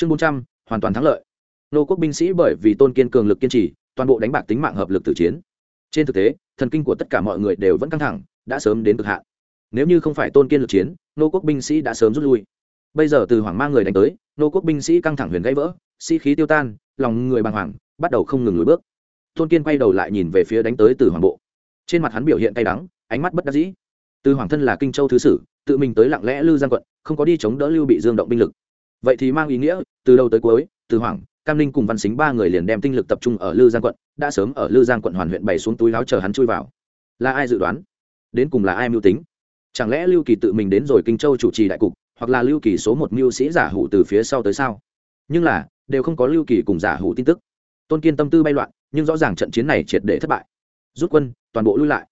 chương bốn trăm, hoàn toàn thắng lợi. Nô quốc binh sĩ bởi vì tôn kiên cường lực kiên trì, toàn bộ đánh bạc tính mạng hợp lực tử chiến. Trên thực tế, thần kinh của tất cả mọi người đều vẫn căng thẳng, đã sớm đến cực hạn. Nếu như không phải tôn kiên lực chiến, nô quốc binh sĩ đã sớm rút lui. Bây giờ từ hoàng mang người đánh tới, nô quốc binh sĩ căng thẳng huyền gãy vỡ, sĩ、si、khí tiêu tan, lòng người bàng hoàng, bắt đầu không ngừng lùi bước. Tôn kiên quay đầu lại nhìn về phía đánh tới từ hoàng bộ. Trên mặt hắn biểu hiện cay đắng, ánh mắt bất đắc dĩ. Từ hoàng thân là kinh châu thứ sử, tự mình tới lặng lẽ lư giang quận, không có đi chống đỡ lưu bị dương động binh lực vậy thì mang ý nghĩa, từ đầu tới cuối, từ hoàng cam ninh cùng văn xính ba người liền đem tinh lực tập trung ở lư giang quận, đã sớm ở lư giang quận hoàn huyện bày xuống túi láo chờ hắn chui vào. Là ai dự đoán? Đến cùng là ai mưu tính? Chẳng lẽ lưu kỳ tự mình đến rồi kinh châu chủ trì đại cục, hoặc là lưu kỳ số một mưu sĩ giả hủ từ phía sau tới sao? Nhưng là, đều không có lưu kỳ cùng giả hủ tin tức. Tôn kiên tâm tư bay loạn, nhưng rõ ràng trận chiến này triệt để thất bại. Rút quân, toàn bộ lui lại.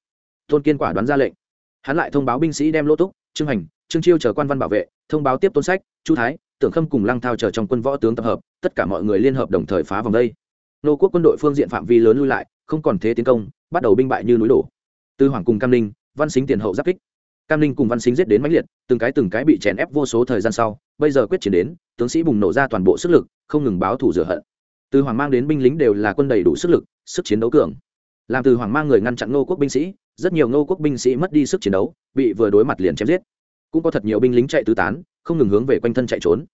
Tôn kiên quả đoán ra lệnh. Hắn lại thông báo binh sĩ đem lỗ túc, trương hành, trương chiêu chờ quan văn bảo vệ, thông báo tiếp tôn sách, chu thái tưởng khâm cùng lăng thao chờ trong quân võ tướng tập hợp, tất cả mọi người liên hợp đồng thời phá vòng đây. Nô quốc quân đội phương diện phạm vi lớn lui lại, không còn thế tiến công, bắt đầu binh bại như núi đổ. Tư hoàng cùng cam ninh, văn xính tiền hậu giáp kích. Cam ninh cùng văn xính giết đến mãnh liệt, từng cái từng cái bị chèn ép vô số thời gian sau, bây giờ quyết chiến đến, tướng sĩ bùng nổ ra toàn bộ sức lực, không ngừng báo thủ rửa hận. Từ hoàng mang đến binh lính đều là quân đầy đủ sức lực, sức chiến đấu cường. Làm từ hoàng mang người ngăn chặn nô quốc binh sĩ, rất nhiều nô quốc binh sĩ mất đi sức chiến đấu, bị vừa đối mặt liền chém giết cũng có thật nhiều binh lính chạy tứ tán, không ngừng hướng về quanh thân chạy trốn.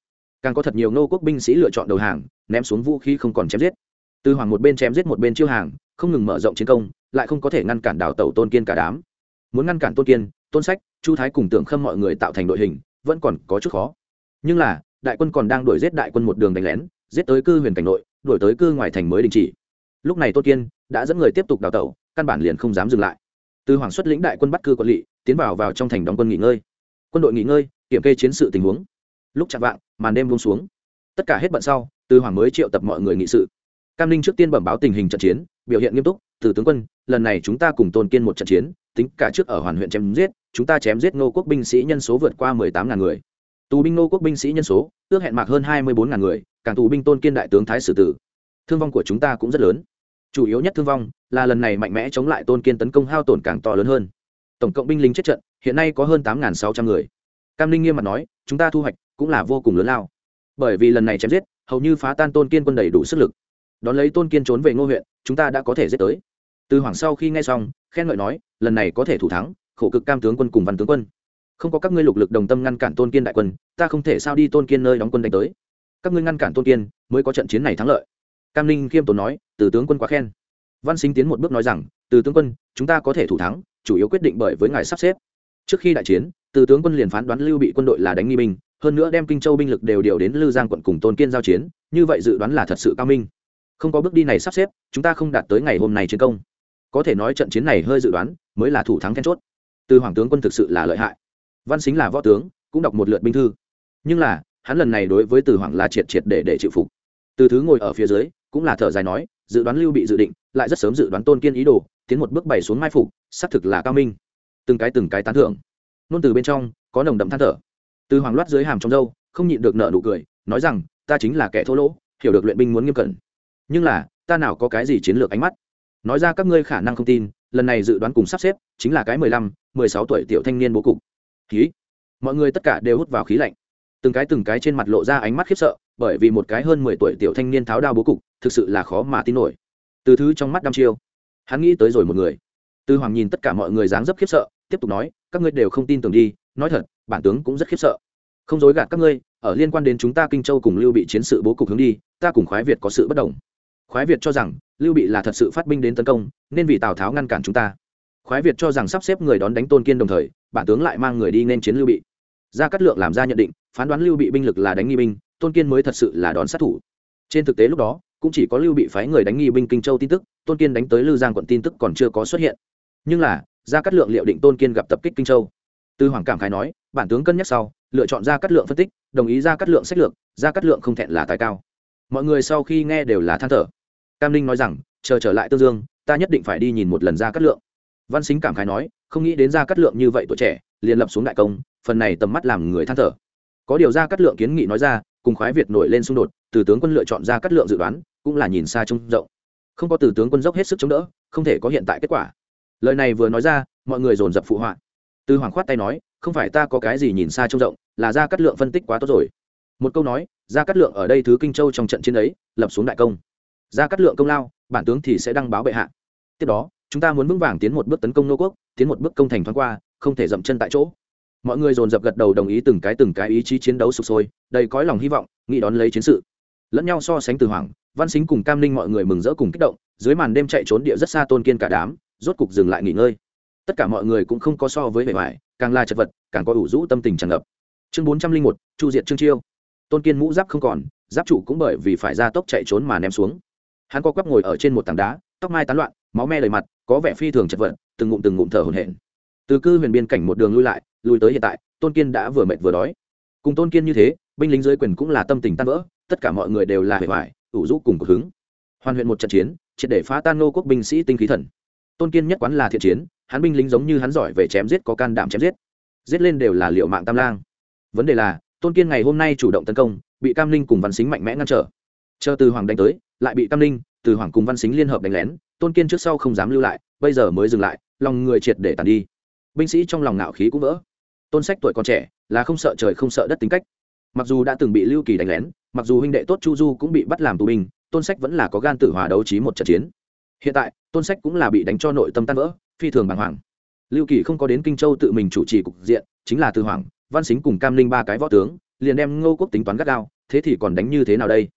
Càng có thật nhiều nô quốc binh sĩ lựa chọn đầu hàng, ném xuống vũ khí không còn chém giết. Từ hoàng một bên chém giết một bên chiêu hàng, không ngừng mở rộng chiến công, lại không có thể ngăn cản đào tẩu tôn kiên cả đám. Muốn ngăn cản tôn kiên, tôn sách, chu thái cùng tưởng khâm mọi người tạo thành đội hình, vẫn còn có chút khó. Nhưng là, đại quân còn đang đuổi giết đại quân một đường đánh lén, giết tới cư huyền cảnh nội, đuổi tới cư ngoài thành mới đình chỉ. Lúc này tôn kiên đã dẫn người tiếp tục đào tẩu, căn bản liền không dám dừng lại. Từ hoàng xuất lĩnh đại quân bắt cư quận lỵ, tiến vào vào trong thành đóng quân nghỉ ngơi quân đội nghỉ ngơi, kiểm kê chiến sự tình huống. Lúc chạm vạng, màn đêm buông xuống. Tất cả hết bận sau, từ hoàng mới triệu tập mọi người nghị sự. Cam ninh trước tiên bẩm báo tình hình trận chiến, biểu hiện nghiêm túc, từ tướng quân, lần này chúng ta cùng tôn kiên một trận chiến, tính cả trước ở hoàn huyện chém giết, chúng ta chém giết nô quốc binh sĩ nhân số vượt qua mười tám ngàn người. Tù binh nô quốc binh sĩ nhân số, ước hẹn mạc hơn hai mươi bốn ngàn người, càng tù binh tôn kiên đại tướng thái sử tử. Thương vong của chúng ta cũng rất lớn. Chủ yếu nhất thương vong là lần này mạnh mẽ chống lại tôn kiên tấn công hao tổn càng to lớn hơn tổng cộng binh lính chết trận, hiện nay có hơn tám sáu trăm người. Cam linh nghiêm mặt nói, chúng ta thu hoạch cũng là vô cùng lớn lao. Bởi vì lần này chém giết, hầu như phá tan tôn kiên quân đầy đủ sức lực. Đón lấy tôn kiên trốn về ngô huyện, chúng ta đã có thể giết tới. Từ hoàng sau khi nghe xong, khen ngợi nói, lần này có thể thủ thắng, khổ cực cam tướng quân cùng văn tướng quân. Không có các ngươi lục lực đồng tâm ngăn cản tôn kiên đại quân, ta không thể sao đi tôn kiên nơi đóng quân đánh tới. Các ngươi ngăn cản tôn kiên, mới có trận chiến này thắng lợi. Cam ninh khiêm tốn nói, từ tướng quân quá khen. Văn sinh tiến một bước nói rằng, từ tướng quân, chúng ta có thể thủ thắng chủ yếu quyết định bởi với ngài sắp xếp. Trước khi đại chiến, từ tướng quân liền phán đoán lưu bị quân đội là đánh nghi binh, hơn nữa đem kinh châu binh lực đều điều đến lư giang quận cùng tôn kiên giao chiến, như vậy dự đoán là thật sự cao minh. Không có bước đi này sắp xếp, chúng ta không đạt tới ngày hôm nay chiến công. Có thể nói trận chiến này hơi dự đoán, mới là thủ thắng then chốt. Từ hoàng tướng quân thực sự là lợi hại. Văn xính là võ tướng, cũng đọc một lượt binh thư. Nhưng là, hắn lần này đối với từ hoàng là triệt triệt để để chịu phục. Từ thứ ngồi ở phía dưới, cũng là thở dài nói, dự đoán lưu bị dự định, lại rất sớm dự đoán tôn kiên ý đồ tiến một bước bày xuống mai phục, xác thực là cao minh. Từng cái từng cái tán thưởng. Nôn từ bên trong, có nồng đậm than thở. Từ hoàng loát dưới hàm trong dâu không nhịn được nợ nụ cười, nói rằng, ta chính là kẻ thô lỗ, hiểu được luyện binh muốn nghiêm cẩn. Nhưng là, ta nào có cái gì chiến lược ánh mắt? Nói ra các ngươi khả năng không tin, lần này dự đoán cùng sắp xếp, chính là cái mười lăm, mười sáu tuổi tiểu thanh niên bố cục. Khí. Mọi người tất cả đều hút vào khí lạnh. Từng cái từng cái trên mặt lộ ra ánh mắt khiếp sợ, bởi vì một cái hơn mười tuổi tiểu thanh niên tháo đao bố cục, thực sự là khó mà tin nổi. Từ thứ trong mắt đăm chiêu hắn nghĩ tới rồi một người. Tư hoàng nhìn tất cả mọi người dáng dấp khiếp sợ, tiếp tục nói, các ngươi đều không tin tưởng đi, nói thật, bản tướng cũng rất khiếp sợ. Không dối gạt các ngươi, ở liên quan đến chúng ta kinh châu cùng lưu bị chiến sự bố cục hướng đi, ta cùng khoái việt có sự bất đồng. Khoái việt cho rằng, lưu bị là thật sự phát binh đến tấn công, nên vì tào tháo ngăn cản chúng ta. Khoái việt cho rằng sắp xếp người đón đánh tôn kiên đồng thời, bản tướng lại mang người đi nên chiến lưu bị. Gia cát lượng làm ra nhận định, phán đoán lưu bị binh lực là đánh nghi binh, tôn kiên mới thật sự là đón sát thủ. Trên thực tế lúc đó cũng chỉ có lưu bị phái người đánh nghi binh kinh châu tin tức, tôn kiên đánh tới lư giang quận tin tức còn chưa có xuất hiện. Nhưng là, gia cát lượng liệu định tôn kiên gặp tập kích kinh châu. Tư hoàng cảm khái nói, bản tướng cân nhắc sau, lựa chọn gia cát lượng phân tích, đồng ý gia cát lượng sách lược, gia cát lượng không thẹn là tài cao. Mọi người sau khi nghe đều là than thở. Cam ninh nói rằng, chờ trở lại tương dương, ta nhất định phải đi nhìn một lần gia cát lượng. Văn xính cảm khái nói, không nghĩ đến gia cát lượng như vậy tuổi trẻ, liền lập xuống đại công, phần này tầm mắt làm người than thở. Có điều gia cát lượng kiến nghị nói ra, cùng khoái việt nổi lên xung đột, từ tướng quân lựa chọn gia cát lượng dự đoán cũng là nhìn xa trông rộng. Không có từ tướng quân dốc hết sức chống đỡ, không thể có hiện tại kết quả. Lời này vừa nói ra, mọi người dồn dập phụ họa. Từ hoàng khoát tay nói, không phải ta có cái gì nhìn xa trông rộng, là gia cát lượng phân tích quá tốt rồi. Một câu nói ra cắt lượng ở đây thứ kinh châu trong trận chiến ấy, lập xuống đại công. Ra cắt lượng công lao, bản tướng thì sẽ đăng báo bệ hạ. Tiếp đó, chúng ta muốn vững vàng tiến một bước tấn công nô quốc, tiến một bước công thành thoáng qua, không thể dậm chân tại chỗ. Mọi người dồn dập gật đầu đồng ý từng cái từng cái ý chí chiến đấu sụp sôi, đầy cõi lòng hy vọng nghĩ đón lấy chiến sự. Lẫn nhau so sánh từ hoàng văn xính cùng cam ninh mọi người mừng rỡ cùng kích động, dưới màn đêm chạy trốn địa rất xa tôn kiên cả đám, rốt cục dừng lại nghỉ ngơi. Tất cả mọi người cũng không có so với vẻ vải càng là chật vật, càng có ủ rũ tâm tình tràn ngập. Chương bốn trăm linh một, chu diệt trương chiêu. Tôn kiên mũ giáp không còn, giáp trụ cũng bởi vì phải ra tốc chạy trốn mà ném xuống. Hắn co quắp ngồi ở trên một tảng đá, tóc mai tán loạn, máu me đầy mặt, có vẻ phi thường chật vật, từng ngụm từng ngụm thở hổn hển. Từ cư huyền biên cảnh một đường lui lại, lui tới hiện tại, tôn kiên đã vừa mệt vừa đói. Cùng tôn kiên như thế, binh lính dưới quyền cũng là tâm tình tan vỡ, tất cả mọi người đều là hề hoài ủ rũ cùng cực hứng. Hoàn huyện một trận chiến, triệt để phá tan nô quốc binh sĩ tinh khí thần. Tôn kiên nhất quán là thiện chiến, hắn binh lính giống như hắn giỏi về chém giết có can đảm chém giết. Giết lên đều là liệu mạng tam lang. Vấn đề là, tôn kiên ngày hôm nay chủ động tấn công, bị cam linh cùng văn xính mạnh mẽ ngăn trở. Chờ từ hoàng đánh tới, lại bị cam linh từ hoàng cùng văn xính liên hợp đánh lén, tôn kiên trước sau không dám lưu lại, bây giờ mới dừng lại, lòng người triệt để tàn đi. Binh sĩ trong lòng ngạo khí cũng vỡ. Tôn sách tuổi còn trẻ, là không sợ trời không sợ đất tính cách. Mặc dù đã từng bị lưu kỳ đánh lén mặc dù huynh đệ tốt chu du cũng bị bắt làm tù binh, tôn sách vẫn là có gan tử hòa đấu trí một trận chiến. Hiện tại, tôn sách cũng là bị đánh cho nội tâm tan vỡ, phi thường bàng hoàng. Lưu kỳ không có đến kinh châu tự mình chủ trì cục diện, chính là từ hoàng, văn xính cùng cam linh ba cái võ tướng, liền đem ngô quốc tính toán gắt gao, thế thì còn đánh như thế nào đây?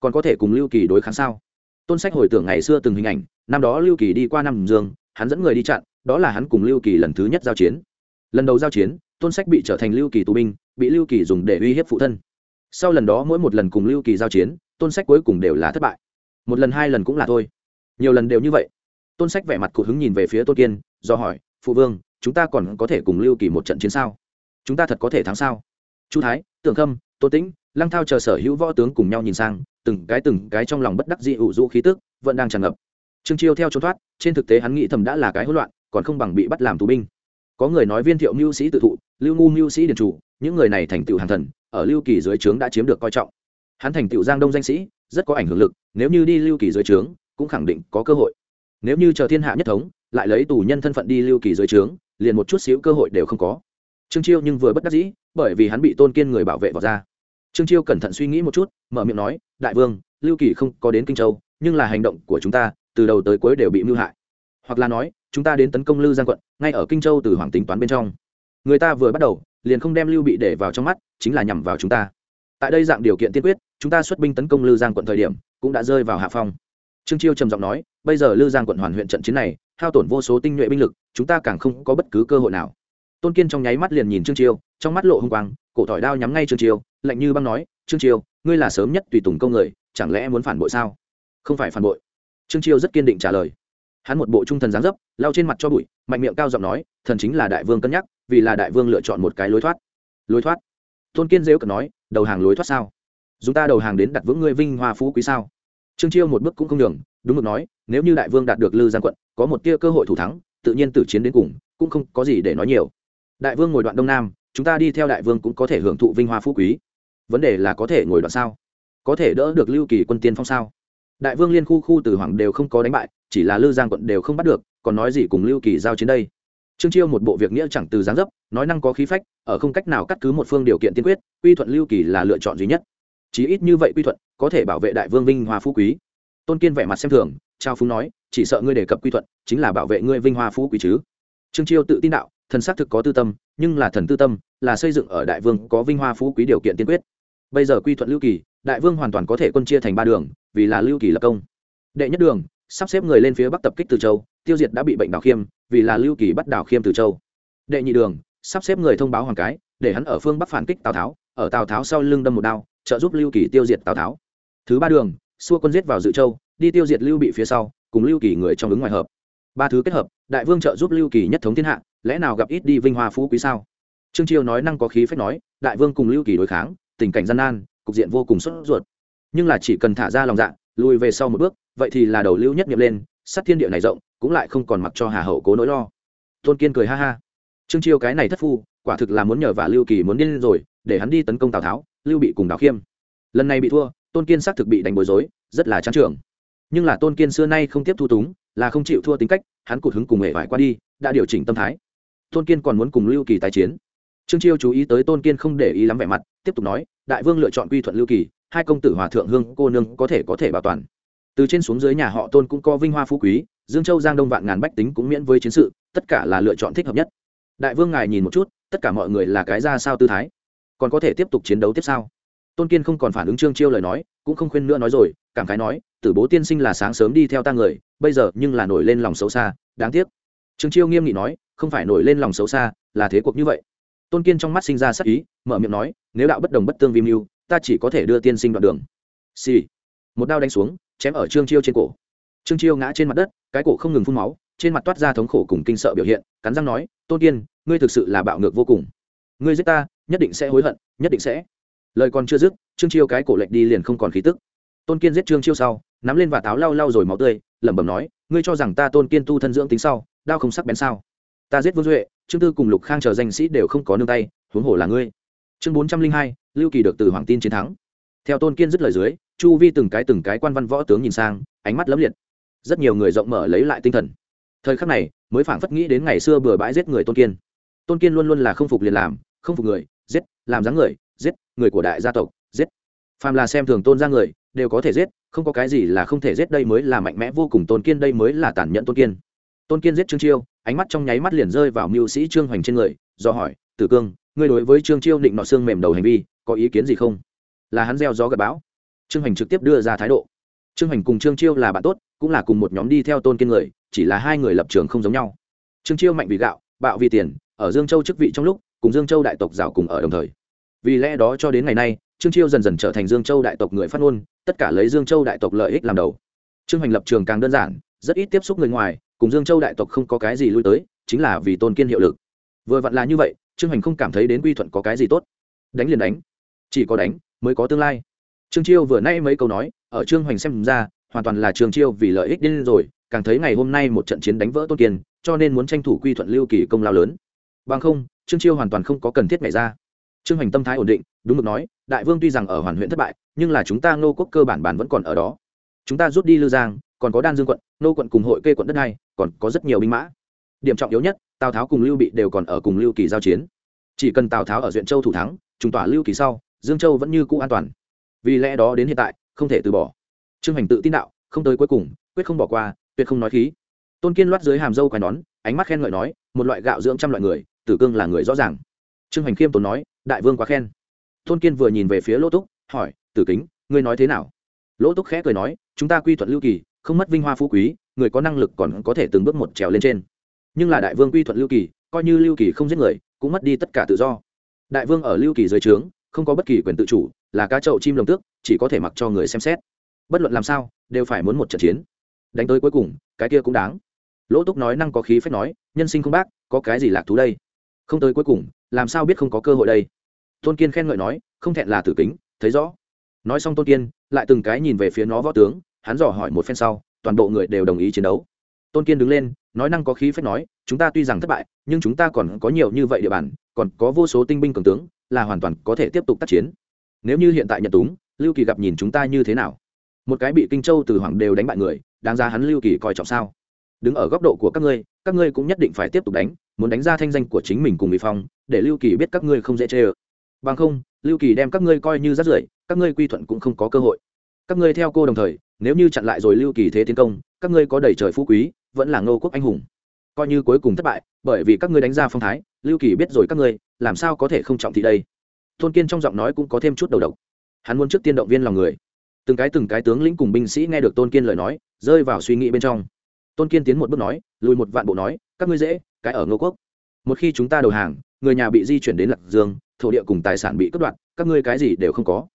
Còn có thể cùng lưu kỳ đối kháng sao? Tôn sách hồi tưởng ngày xưa từng hình ảnh, năm đó lưu kỳ đi qua năm dương, hắn dẫn người đi chặn, đó là hắn cùng lưu kỳ lần thứ nhất giao chiến. Lần đầu giao chiến, tôn sách bị trở thành lưu kỳ tù binh, bị lưu kỳ dùng để uy hiếp phụ thân sau lần đó mỗi một lần cùng lưu kỳ giao chiến, tôn sách cuối cùng đều là thất bại. Một lần, hai lần cũng là thôi. Nhiều lần đều như vậy. Tôn sách vẻ mặt cụ hứng nhìn về phía tôn kiên, do hỏi, phụ vương, chúng ta còn có thể cùng lưu kỳ một trận chiến sao? Chúng ta thật có thể thắng sao? Chu thái, tưởng khâm, tô tĩnh, lăng thao chờ sở hữu võ tướng cùng nhau nhìn sang, từng cái từng cái trong lòng bất đắc dị ủ rũ khí tức, vẫn đang tràn ngập. Trương chiêu theo trốn thoát, trên thực tế hắn nghĩ thầm đã là cái hỗn loạn, còn không bằng bị bắt làm tù binh. Có người nói viên thiệu mưu sĩ tự thụ, lưu ngu mưu sĩ điền chủ, những người này thành tựu hàng thần ở lưu kỳ dưới trướng đã chiếm được coi trọng. Hắn thành tựu giang đông danh sĩ, rất có ảnh hưởng lực, nếu như đi lưu kỳ dưới trướng, cũng khẳng định có cơ hội. Nếu như chờ thiên hạ nhất thống, lại lấy tù nhân thân phận đi lưu kỳ dưới trướng, liền một chút xíu cơ hội đều không có. Trương chiêu nhưng vừa bất đắc dĩ, bởi vì hắn bị tôn kiên người bảo vệ vào ra. Trương chiêu cẩn thận suy nghĩ một chút, mở miệng nói, đại vương, lưu kỳ không có đến kinh châu, nhưng là hành động của chúng ta, từ đầu tới cuối đều bị mưu hại. Hoặc là nói, chúng ta đến tấn công lư giang quận, ngay ở kinh châu từ hoàng tính toán bên trong người ta vừa bắt đầu, liền không đem lưu bị để vào trong mắt, chính là nhằm vào chúng ta. Tại đây dạng điều kiện tiên quyết, chúng ta xuất binh tấn công lư giang quận thời điểm, cũng đã rơi vào hạ phong. Trương chiêu trầm giọng nói, bây giờ lư giang quận hoàn huyện trận chiến này, hao tổn vô số tinh nhuệ binh lực, chúng ta càng không có bất cứ cơ hội nào. Tôn kiên trong nháy mắt liền nhìn trương chiêu, trong mắt lộ h ư n g quang, cổ thỏi đao nhắm ngay trương chiêu, lạnh như băng nói, trương chiêu, ngươi là sớm nhất tùy tùng công người, chẳng lẽ muốn phản bội sao? Không phải phản bội. Trương chiêu rất kiên định trả lời. Hắn một bộ trung thần giáng dấp lao trên mặt cho bụi, mạnh miệng cao giọng nói, thần chính là đại vương cân nhắc vì là đại vương lựa chọn một cái lối thoát. Lối thoát? Tôn kiên dễu cận nói, đầu hàng lối thoát sao? Chúng ta đầu hàng đến đặt vững ngươi vinh hoa phú quý sao? Trương chiêu một bước cũng không đường đúng mực nói, nếu như đại vương đạt được lư giang quận, có một tia cơ hội thủ thắng, tự nhiên tử chiến đến cùng, cũng không có gì để nói nhiều. Đại vương ngồi đoạn đông nam, chúng ta đi theo đại vương cũng có thể hưởng thụ vinh hoa phú quý. Vấn đề là có thể ngồi đoạn sao? Có thể đỡ được lưu kỳ quân tiên phong sao? Đại vương liên khu khu từ hoàng đều không có đánh bại, chỉ là lư giang quận đều không bắt được, còn nói gì cùng lưu kỳ giao chiến đây? Trương chiêu một bộ việc nghĩa chẳng từ giáng dấp, nói năng có khí phách, ở không cách nào cắt cứ một phương điều kiện tiên quyết, quy thuận lưu kỳ là lựa chọn duy nhất. Chí ít như vậy quy thuận, có thể bảo vệ đại vương vinh hoa phú quý. Tôn kiên vẻ mặt xem thường, trao phúng nói, chỉ sợ ngươi đề cập quy thuận, chính là bảo vệ ngươi vinh hoa phú quý chứ. Trương chiêu tự tin đạo, thần xác thực có tư tâm, nhưng là thần tư tâm, là xây dựng ở đại vương có vinh hoa phú quý điều kiện tiên quyết. Bây giờ quy thuận lưu kỳ, đại vương hoàn toàn có thể quân chia thành ba đường, vì là lưu kỳ lập công. Đệ nhất đường, sắp xếp người lên phía bắc tập kích từ châu, tiêu diệt đã bị bệnh đào khiêm vì là lưu kỳ bắt đào khiêm từ châu. Đệ nhị đường, sắp xếp người thông báo hoàng cái, để hắn ở phương bắc phản kích tào tháo, ở tào tháo sau lưng đâm một đao, trợ giúp lưu kỳ tiêu diệt tào tháo. Thứ ba đường, xua quân giết vào dự châu, đi tiêu diệt lưu bị phía sau, cùng lưu kỳ người trong ứng ngoài hợp. Ba thứ kết hợp, đại vương trợ giúp lưu kỳ nhất thống thiên hạ, lẽ nào gặp ít đi vinh hoa phú quý sao? Trương chiêu nói năng có khí phép nói, đại vương cùng lưu kỳ đối kháng, tình cảnh gian nan, cục diện vô cùng sốt ruột. Nhưng là chỉ cần thả ra lòng dạ lùi về sau một bước, vậy thì là đầu lưu nhất nhập lên sát thiên địa này rộng, cũng lại không còn mặc cho hà hậu cố nỗi lo. Tôn kiên cười ha ha. Trương chiêu cái này thất phu, quả thực là muốn nhờ và lưu kỳ muốn điên rồi, để hắn đi tấn công tào tháo, lưu bị cùng đào khiêm. Lần này bị thua, tôn kiên xác thực bị đánh bối rối, rất là chán trường nhưng là tôn kiên xưa nay không tiếp thu túng, là không chịu thua tính cách, hắn cụt hứng cùng hệ vải qua đi, đã điều chỉnh tâm thái. Tôn kiên còn muốn cùng lưu kỳ tái chiến. Trương chiêu chú ý tới tôn kiên không để ý lắm vẻ mặt, tiếp tục nói, đại vương lựa chọn quy thuận lưu kỳ, hai công tử hòa thượng hương cô nương có thể có thể bảo toàn từ trên xuống dưới nhà họ tôn cũng có vinh hoa phú quý, dương châu, giang đông vạn ngàn bách tính cũng miễn với chiến sự, tất cả là lựa chọn thích hợp nhất. Đại vương ngài nhìn một chút, tất cả mọi người là cái ra sao tư thái? Còn có thể tiếp tục chiến đấu tiếp sau tôn kiên không còn phản ứng trương chiêu lời nói, cũng không khuyên nữa nói rồi, cảm khái nói, tử bố tiên sinh là sáng sớm đi theo ta người, bây giờ nhưng là nổi lên lòng xấu xa, đáng tiếc. Trương chiêu nghiêm nghị nói, không phải nổi lên lòng xấu xa, là thế cuộc như vậy. Tôn kiên trong mắt sinh ra sắc ý, mở miệng nói, nếu đạo bất đồng bất tương vi mưu, ta chỉ có thể đưa tiên sinh đoạn đường. Xì、sì. một đao đánh xuống chém ở trương chiêu trên cổ. Trương chiêu ngã trên mặt đất, cái cổ không ngừng phun máu, trên mặt toát ra thống khổ cùng kinh sợ biểu hiện, cắn răng nói, tôn kiên, ngươi thực sự là bạo ngược vô cùng. Ngươi giết ta, nhất định sẽ hối hận, nhất định sẽ. Lời còn chưa dứt, trương chiêu cái cổ lệch đi liền không còn khí tức. Tôn kiên giết trương chiêu sau, nắm lên và táo lau lau rồi máu tươi, lẩm bẩm nói, ngươi cho rằng ta tôn kiên tu thân dưỡng tính sau, đao không sắc bén sao? Ta giết vương duệ, trương tư cùng lục khang chờ danh sĩ đều không có nương tay, huống hồ là ngươi. Chương bốn trăm linh hai, lưu kỳ được từ hoàng tin chiến thắng. Theo tôn kiên dứt lời dưới chu vi từng cái từng cái quan văn võ tướng nhìn sang, ánh mắt lấm liệt. Rất nhiều người rộng mở lấy lại tinh thần. Thời khắc này, mới phảng phất nghĩ đến ngày xưa bừa bãi giết người tôn kiên. Tôn kiên luôn luôn là không phục liền làm, không phục người, giết, làm dáng người, giết, người của đại gia tộc, giết. Phàm là xem thường tôn ra người, đều có thể giết, không có cái gì là không thể giết, đây mới là mạnh mẽ vô cùng tôn kiên, đây mới là tàn nhẫn tôn kiên. Tôn kiên giết trương chiêu, ánh mắt trong nháy mắt liền rơi vào mưu sĩ trương hoành trên người, do hỏi, tử cương, ngươi đối với trương chiêu định nọ xương mềm đầu hành vi, có ý kiến gì không? Là hắn gieo gió gặp bão trương hoành trực tiếp đưa ra thái độ. Trương hoành cùng trương chiêu là bạn tốt, cũng là cùng một nhóm đi theo tôn kiên người, chỉ là hai người lập trường không giống nhau. Trương chiêu mạnh vì gạo, bạo vì tiền, ở dương châu chức vị trong lúc, cùng dương châu đại tộc giảo cùng ở đồng thời. Vì lẽ đó cho đến ngày nay, trương chiêu dần dần trở thành dương châu đại tộc người phát ngôn, tất cả lấy dương châu đại tộc lợi ích làm đầu. Trương hoành lập trường càng đơn giản, rất ít tiếp xúc người ngoài, cùng dương châu đại tộc không có cái gì lui tới, chính là vì tôn kiên hiệu lực. Vừa vặn là như vậy, trương hoành không cảm thấy đến quy thuận có cái gì tốt. Đánh liền đánh, chỉ có đánh mới có tương lai trương chiêu vừa nay mấy câu nói, ở trương hoành xem ra, hoàn toàn là trương chiêu vì lợi ích đến rồi, càng thấy ngày hôm nay một trận chiến đánh vỡ tôn kiên, cho nên muốn tranh thủ quy thuận lưu kỳ công lao lớn. Bằng không, trương chiêu hoàn toàn không có cần thiết nhảy ra. Trương hoành tâm thái ổn định, đúng mực nói, đại vương tuy rằng ở hoàn huyện thất bại, nhưng là chúng ta ngô quốc cơ bản bản vẫn còn ở đó. Chúng ta rút đi lư giang, còn có đan dương quận nô quận cùng hội kê quận đất này, còn có rất nhiều binh mã. Điểm trọng yếu nhất, tào tháo cùng lưu bị đều còn ở cùng lưu kỳ giao chiến. Chỉ cần tào tháo ở duyện châu thủ thắng chúng tỏa lưu kỳ sau, dương châu vẫn như cũ an toàn vì lẽ đó đến hiện tại, không thể từ bỏ. Trương hành tự tin đạo, không tới cuối cùng, quyết không bỏ qua, tuyệt không nói khí. Tôn kiên loát dưới hàm dâu quai nón, ánh mắt khen ngợi nói, một loại gạo dưỡng trăm loại người, tử cương là người rõ ràng. Trương hành khiêm tốn nói, đại vương quá khen. Tôn kiên vừa nhìn về phía lỗ túc, hỏi, tử kính, ngươi nói thế nào? Lỗ túc khẽ cười nói, chúng ta quy thuận lưu kỳ, không mất vinh hoa phú quý, người có năng lực còn có thể từng bước một trèo lên trên. Nhưng là đại vương quy thuận lưu kỳ, coi như lưu kỳ không giết người, cũng mất đi tất cả tự do. Đại vương ở lưu kỳ dưới trướng, không có bất kỳ quyền tự chủ là cá chậu chim lồng tước, chỉ có thể mặc cho người xem xét. Bất luận làm sao, đều phải muốn một trận chiến. Đánh tới cuối cùng, cái kia cũng đáng. Lỗ túc nói năng có khí phép nói, nhân sinh không bác, có cái gì lạc thú đây? Không tới cuối cùng, làm sao biết không có cơ hội đây? Tôn kiên khen ngợi nói, không thẹn là tử kính, thấy rõ. Nói xong tôn kiên, lại từng cái nhìn về phía nó võ tướng, hắn dò hỏi một phen sau, toàn bộ người đều đồng ý chiến đấu. Tôn kiên đứng lên, nói năng có khí phép nói, chúng ta tuy rằng thất bại, nhưng chúng ta còn có nhiều như vậy địa bàn, còn có vô số tinh binh cường tướng, là hoàn toàn có thể tiếp tục tác chiến nếu như hiện tại nhận túng, lưu kỳ gặp nhìn chúng ta như thế nào? Một cái bị kinh châu từ hoàng đều đánh bại người, đáng ra hắn lưu kỳ coi trọng sao? Đứng ở góc độ của các ngươi các ngươi cũng nhất định phải tiếp tục đánh, muốn đánh ra thanh danh của chính mình cùng bị phong, để lưu kỳ biết các ngươi không dễ chê ơ bằng không, lưu kỳ đem các ngươi coi như rắt rưởi, các ngươi quy thuận cũng không có cơ hội. Các ngươi theo cô đồng thời, nếu như chặn lại rồi lưu kỳ thế tiến công, các ngươi có đầy trời phú quý, vẫn là ngô quốc anh hùng. Coi như cuối cùng thất bại, bởi vì các ngươi đánh ra phong thái, lưu kỳ biết rồi các ngươi, làm sao có thể không trọng thị đây? Tôn kiên trong giọng nói cũng có thêm chút đầu độc. Hắn muốn trước tiên động viên lòng người. Từng cái từng cái tướng lĩnh cùng binh sĩ nghe được tôn kiên lời nói, rơi vào suy nghĩ bên trong. Tôn kiên tiến một bước nói, lùi một vạn bộ nói, các ngươi dễ, cái ở ngô quốc. Một khi chúng ta đầu hàng, người nhà bị di chuyển đến lạc dương, thổ địa cùng tài sản bị cướp đoạt, các ngươi cái gì đều không có.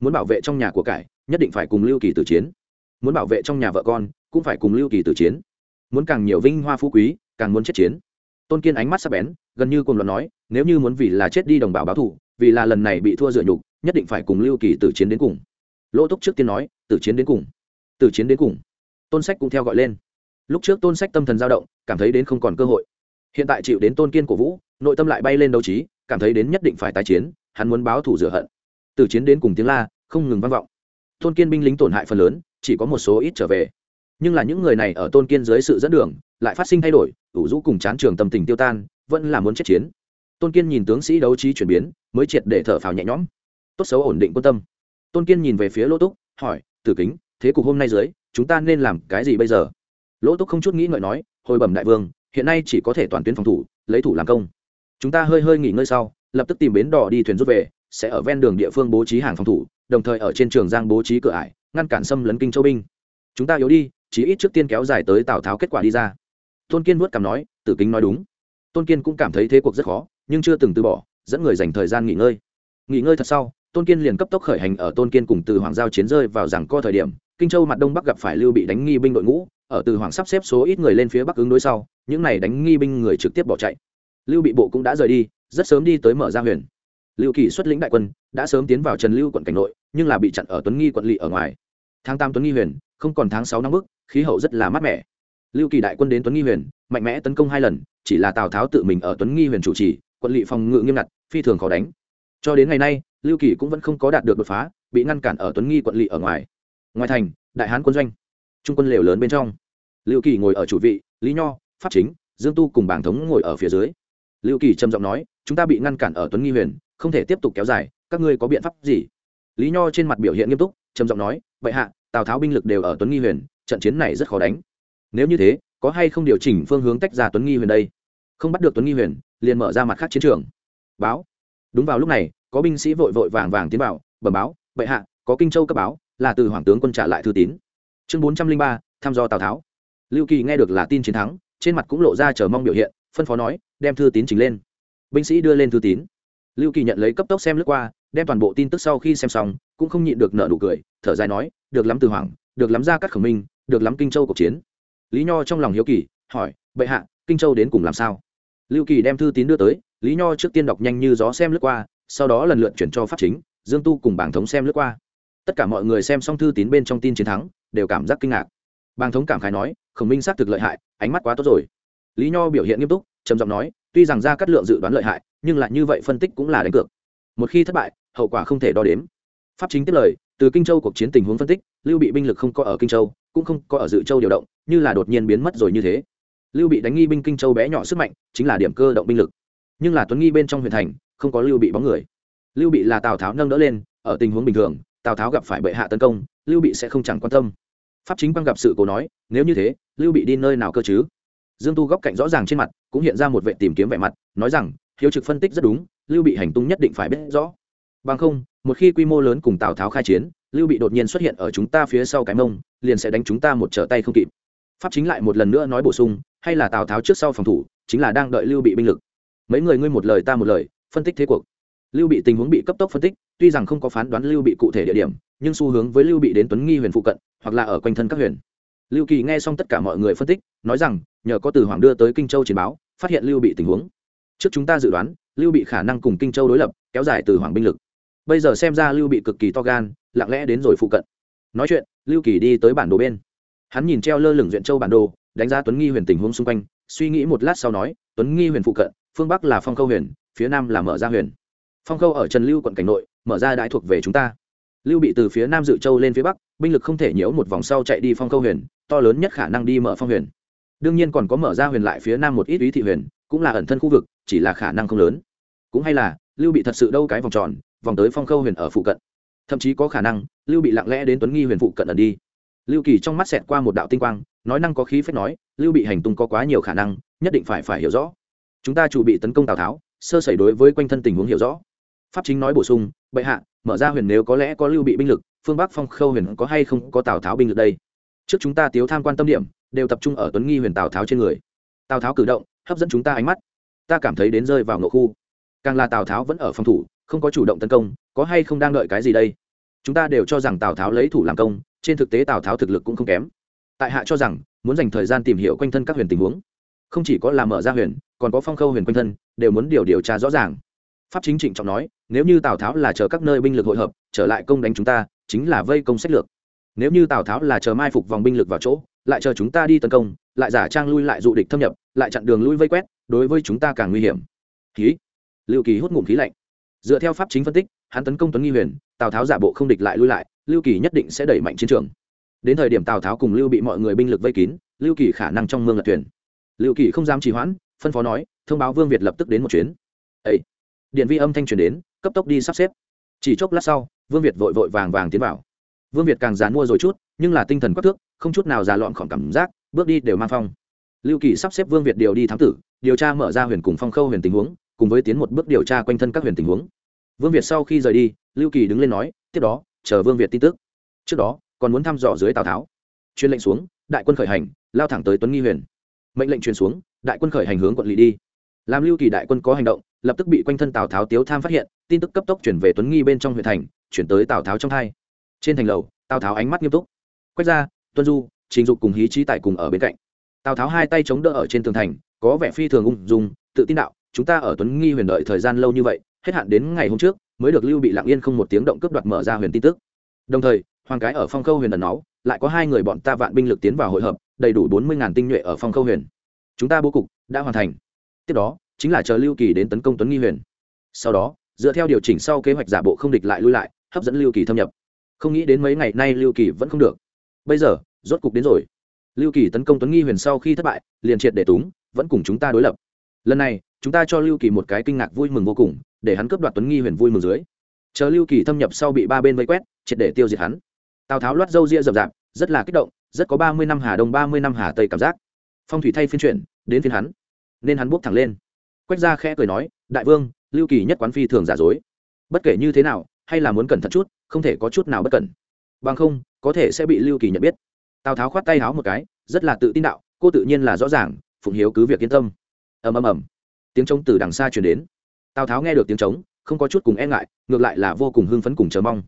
Muốn bảo vệ trong nhà của cải, nhất định phải cùng lưu kỳ tử chiến. Muốn bảo vệ trong nhà vợ con, cũng phải cùng lưu kỳ tử chiến. Muốn càng nhiều vinh hoa phú quý, càng muốn chết chiến. Tôn kiên ánh mắt sắp bén, gần như cùng luận nói nếu như muốn vì là chết đi đồng bào báo thù, vì là lần này bị thua dựa nhục, nhất định phải cùng lưu kỳ tử chiến đến cùng. Lỗ túc trước tiên nói, tử chiến đến cùng. Tử chiến đến cùng. Tôn sách cũng theo gọi lên. Lúc trước tôn sách tâm thần dao động, cảm thấy đến không còn cơ hội. Hiện tại chịu đến tôn kiên của vũ, nội tâm lại bay lên đấu trí, cảm thấy đến nhất định phải tái chiến, hắn muốn báo thủ rửa hận. Tử chiến đến cùng tiếng la, không ngừng vang vọng. Tôn kiên binh lính tổn hại phần lớn, chỉ có một số ít trở về. Nhưng là những người này ở tôn kiên dưới sự dẫn đường, lại phát sinh thay đổi, ủ rũ cùng chán trường tâm tình tiêu tan, vẫn là muốn chết chiến tôn kiên nhìn tướng sĩ đấu trí chuyển biến, mới triệt để thở phào nhẹ nhõm. Tốt xấu ổn định quân tâm. Tôn kiên nhìn về phía lỗ túc, hỏi, tử kính, thế cục hôm nay dưới, chúng ta nên làm cái gì bây giờ? Lỗ túc không chút nghĩ ngợi nói, hồi bẩm đại vương, hiện nay chỉ có thể toàn tuyến phòng thủ, lấy thủ làm công. Chúng ta hơi hơi nghỉ ngơi sau, lập tức tìm bến đỏ đi thuyền rút về, sẽ ở ven đường địa phương bố trí hàng phòng thủ, đồng thời ở trên trường giang bố trí cửa ải, ngăn cản xâm lấn kinh châu binh. Chúng ta yếu đi chỉ ít trước tiên kéo dài tới tào tháo kết quả đi ra. Tôn kiên vuốt cằm nói, tử kính nói đúng. Tôn kiên cũng cảm thấy thế cuộc rất khó nhưng chưa từng từ bỏ, dẫn người dành thời gian nghỉ ngơi. Nghỉ ngơi thật sau, tôn kiên liền cấp tốc khởi hành ở tôn kiên cùng từ hoàng giao chiến rơi vào rằng co thời điểm. Kinh châu mặt đông bắc gặp phải lưu bị đánh nghi binh đội ngũ, ở từ hoàng sắp xếp số ít người lên phía bắc ứng đối sau, những này đánh nghi binh người trực tiếp bỏ chạy. Lưu bị bộ cũng đã rời đi, rất sớm đi tới mở ra huyền. Lưu kỳ xuất lĩnh đại quân, đã sớm tiến vào trần lưu quận cảnh nội, nhưng là bị chặn ở tuấn nghi quận lỵ ở ngoài. Tháng tám tuấn nghi huyền, không còn tháng sáu năm bức khí hậu rất là mát mẻ. Lưu kỳ đại quân đến tuấn nghi huyền, mạnh mẽ tấn công hai lần, chỉ là tào tháo tự mình ở tuấn nghi huyền chủ trì quận lỵ phòng ngự nghiêm ngặt, phi thường khó đánh. Cho đến ngày nay, lưu kỳ cũng vẫn không có đạt được đột phá, bị ngăn cản ở tuấn nghi quận lỵ ở ngoài. Ngoài thành, đại hán quân doanh, trung quân lều lớn bên trong. Lưu kỳ ngồi ở chủ vị, lý nho, pháp chính, dương tu cùng bảng thống ngồi ở phía dưới. Lưu kỳ trầm giọng nói, chúng ta bị ngăn cản ở tuấn nghi huyền, không thể tiếp tục kéo dài, các ngươi có biện pháp gì? Lý nho trên mặt biểu hiện nghiêm túc, trầm giọng nói vậy hạ, tào tháo binh lực đều ở tuấn nghi huyền, trận chiến này rất khó đánh. Nếu như thế, có hay không điều chỉnh phương hướng tách ra tuấn nghi huyền đây? Không bắt được tuấn nghi huyền liền mở ra mặt khác chiến trường. Báo. Đúng vào lúc này, có binh sĩ vội vội vàng vàng tiến vào, bẩm báo, bệ hạ, có kinh châu cấp báo, là từ hoàng tướng quân trả lại thư tín. Chương bốn trăm linh ba, thăm dò tào tháo. Lưu kỳ nghe được là tin chiến thắng, trên mặt cũng lộ ra chờ mong biểu hiện, phân phó nói, đem thư tín trình lên. Binh sĩ đưa lên thư tín. Lưu kỳ nhận lấy cấp tốc xem lướt qua, đem toàn bộ tin tức sau khi xem xong, cũng không nhịn được nợ nụ cười, thở dài nói, được lắm từ hoàng, được lắm ra các khẩu minh, được lắm kinh châu cuộc chiến. Lý nho trong lòng hiếu kỳ, hỏi, bệ hạ, kinh châu đến cùng làm sao? Lưu kỳ đem thư tín đưa tới, lý nho trước tiên đọc nhanh như gió xem lướt qua, sau đó lần lượt chuyển cho pháp chính, dương tu cùng bảng thống xem lướt qua. Tất cả mọi người xem xong thư tín bên trong tin chiến thắng, đều cảm giác kinh ngạc. Bàng thống cảm khái nói, khổng minh xác thực lợi hại, ánh mắt quá tốt rồi. Lý nho biểu hiện nghiêm túc, trầm giọng nói, tuy rằng ra cắt lượng dự đoán lợi hại, nhưng lại như vậy phân tích cũng là đánh cược. Một khi thất bại, hậu quả không thể đo đếm. Pháp chính tiết lời, từ kinh châu cuộc chiến tình huống phân tích, lưu bị binh lực không có ở kinh châu, cũng không có ở dự châu điều động, như là đột nhiên biến mất rồi như thế lưu bị đánh nghi binh kinh châu bé nhỏ sức mạnh, chính là điểm cơ động binh lực. Nhưng là tuấn nghi bên trong huyền thành, không có lưu bị bóng người. Lưu bị là tào tháo nâng đỡ lên, ở tình huống bình thường, tào tháo gặp phải bệ hạ tấn công, lưu bị sẽ không chẳng quan tâm. Pháp chính băng gặp sự cố nói, nếu như thế, lưu bị đi nơi nào cơ chứ? Dương tu góc cạnh rõ ràng trên mặt, cũng hiện ra một vệ tìm kiếm vẻ mặt, nói rằng, hiếu trực phân tích rất đúng, lưu bị hành tung nhất định phải biết rõ. Bằng không, một khi quy mô lớn cùng tào tháo khai chiến, lưu bị đột nhiên xuất hiện ở chúng ta phía sau cái mông, liền sẽ đánh chúng ta một trở tay không kịp. Pháp chính lại một lần nữa nói bổ sung hay là tào tháo trước sau phòng thủ, chính là đang đợi lưu bị binh lực. Mấy người ngươi một lời ta một lời, phân tích thế cuộc. Lưu bị tình huống bị cấp tốc phân tích, tuy rằng không có phán đoán lưu bị cụ thể địa điểm, nhưng xu hướng với lưu bị đến tuấn nghi huyền phụ cận, hoặc là ở quanh thân các huyền lưu kỳ nghe xong tất cả mọi người phân tích, nói rằng, nhờ có từ hoàng đưa tới kinh châu chiến báo, phát hiện lưu bị tình huống. Trước chúng ta dự đoán, lưu bị khả năng cùng kinh châu đối lập, kéo dài từ hoàng binh lực. Bây giờ xem ra lưu bị cực kỳ to gan, lặng lẽ đến rồi phụ cận. Nói chuyện, lưu kỳ đi tới bản đồ bên. Hắn nhìn treo lơ lửng duyện châu bản đồ đánh giá tuấn nghi huyền tình huống xung quanh, suy nghĩ một lát sau nói, tuấn nghi huyền phụ cận, phương bắc là phong khâu huyền, phía nam là mở ra huyền. Phong khâu ở trần lưu quận cảnh nội, mở ra đại thuộc về chúng ta. Lưu bị từ phía nam dự châu lên phía bắc, binh lực không thể nhiễu một vòng sau chạy đi phong khâu huyền, to lớn nhất khả năng đi mở phong huyền. Đương nhiên còn có mở ra huyền lại phía nam một ít ý thị huyền, cũng là ẩn thân khu vực, chỉ là khả năng không lớn. Cũng hay là, lưu bị thật sự đâu cái vòng tròn, vòng tới phong khâu huyền ở phụ cận. Thậm chí có khả năng, lưu bị lặng lẽ đến tuấn nghi huyền phụ cận ẩn đi lưu kỳ trong mắt xẹt qua một đạo tinh quang, nói năng có khí phép nói, lưu bị hành tung có quá nhiều khả năng, nhất định phải phải hiểu rõ. Chúng ta chủ bị tấn công tào tháo, sơ sẩy đối với quanh thân tình huống hiểu rõ. Pháp chính nói bổ sung, bệ hạ, mở ra huyền nếu có lẽ có lưu bị binh lực, phương bắc phong khâu huyền có hay không có tào tháo binh lực đây? Trước chúng ta tiếu tham quan tâm điểm, đều tập trung ở tuấn nghi huyền tào tháo trên người. Tào tháo cử động, hấp dẫn chúng ta ánh mắt. Ta cảm thấy đến rơi vào ngộ khu. Càng là tào tháo vẫn ở phòng thủ, không có chủ động tấn công, có hay không đang đợi cái gì đây? Chúng ta đều cho rằng tào tháo lấy thủ làm công trên thực tế tào tháo thực lực cũng không kém tại hạ cho rằng muốn dành thời gian tìm hiểu quanh thân các huyền tình huống không chỉ có làm mở ra huyền còn có phong khâu huyền quanh thân đều muốn điều điều tra rõ ràng pháp chính trịnh trọng nói nếu như tào tháo là chờ các nơi binh lực hội hợp trở lại công đánh chúng ta chính là vây công sách lược nếu như tào tháo là chờ mai phục vòng binh lực vào chỗ lại chờ chúng ta đi tấn công lại giả trang lui lại dụ địch thâm nhập lại chặn đường lui vây quét đối với chúng ta càng nguy hiểm khí lưu kỳ hút ngụm khí lạnh dựa theo pháp chính phân tích hắn tấn công tuấn nghi huyền tào tháo giả bộ không địch lại lui lại lưu kỳ nhất định sẽ đẩy mạnh chiến trường. Đến thời điểm tào tháo cùng lưu bị mọi người binh lực vây kín, lưu kỳ khả năng trong mương lật thuyền. Lưu kỳ không dám trì hoãn, phân phó nói, thông báo vương việt lập tức đến một chuyến. Ấy điện vi âm thanh truyền đến, cấp tốc đi sắp xếp. Chỉ chốc lát sau, vương việt vội vội vàng vàng tiến vào. Vương việt càng dán mua rồi chút, nhưng là tinh thần quắc thước, không chút nào già lọn khỏi cảm giác, bước đi đều mang phong. Lưu kỳ sắp xếp vương việt điều đi thám tử, điều tra mở ra huyền cùng phong khâu huyền tình huống, cùng với tiến một bước điều tra quanh thân các huyền tình huống. Vương việt sau khi rời đi, lưu kỳ đứng lên nói, tiếp đó chờ vương việt tin tức trước đó còn muốn thăm dò dưới tào tháo chuyên lệnh xuống đại quân khởi hành lao thẳng tới tuấn nghi huyền mệnh lệnh truyền xuống đại quân khởi hành hướng quận lỵ đi làm lưu kỳ đại quân có hành động lập tức bị quanh thân tào tháo tiếu tham phát hiện tin tức cấp tốc chuyển về tuấn nghi bên trong huyện thành chuyển tới tào tháo trong thai trên thành lầu tào tháo ánh mắt nghiêm túc quét ra tuân du trình dục cùng hí trí tại cùng ở bên cạnh tào tháo hai tay chống đỡ ở trên tường thành có vẻ phi thường ung dung tự tin đạo chúng ta ở tuấn nghi huyền đợi thời gian lâu như vậy hết hạn đến ngày hôm trước mới được lưu bị lặng yên không một tiếng động cướp đoạt mở ra huyền tin tức. Đồng thời, hoàng cái ở phong khâu huyền ẩn náu, lại có hai người bọn ta vạn binh lực tiến vào hội hợp, đầy đủ bốn mươi ngàn tinh nhuệ ở phong khâu huyền. Chúng ta bố cục đã hoàn thành. Tiếp đó, chính là chờ lưu kỳ đến tấn công tuấn nghi huyền. Sau đó, dựa theo điều chỉnh sau kế hoạch giả bộ không địch lại lui lại, hấp dẫn lưu kỳ thâm nhập. Không nghĩ đến mấy ngày nay lưu kỳ vẫn không được. Bây giờ, rốt cục đến rồi. Lưu kỳ tấn công tuấn nghi huyền sau khi thất bại, liền triệt để túng, vẫn cùng chúng ta đối lập. Lần này, chúng ta cho lưu kỳ một cái kinh ngạc vui mừng vô cùng để hắn cướp đoạt tuấn nghi huyền vui mừng dưới. Chờ lưu kỳ thâm nhập sau bị ba bên vây quét, triệt để tiêu diệt hắn. Tào tháo loát râu ria rậm rạp, rất là kích động, rất có ba mươi năm hà đông, ba mươi năm hà tây cảm giác. Phong thủy thay phiên chuyển, đến phiên hắn. Nên hắn buốc thẳng lên. Quách ra khẽ cười nói, đại vương, lưu kỳ nhất quán phi thường giả dối. Bất kể như thế nào, hay là muốn cẩn thận chút, không thể có chút nào bất cẩn. Bằng không, có thể sẽ bị lưu kỳ nhận biết. Tào tháo khoát tay háo một cái, rất là tự tin đạo, cô tự nhiên là rõ ràng, phụng hiếu cứ việc yên tâm. Ầm ầm ầm. Tiếng trống từ đằng xa truyền đến tào tháo nghe được tiếng trống, không có chút cùng e ngại, ngược lại là vô cùng hưng phấn cùng chờ mong.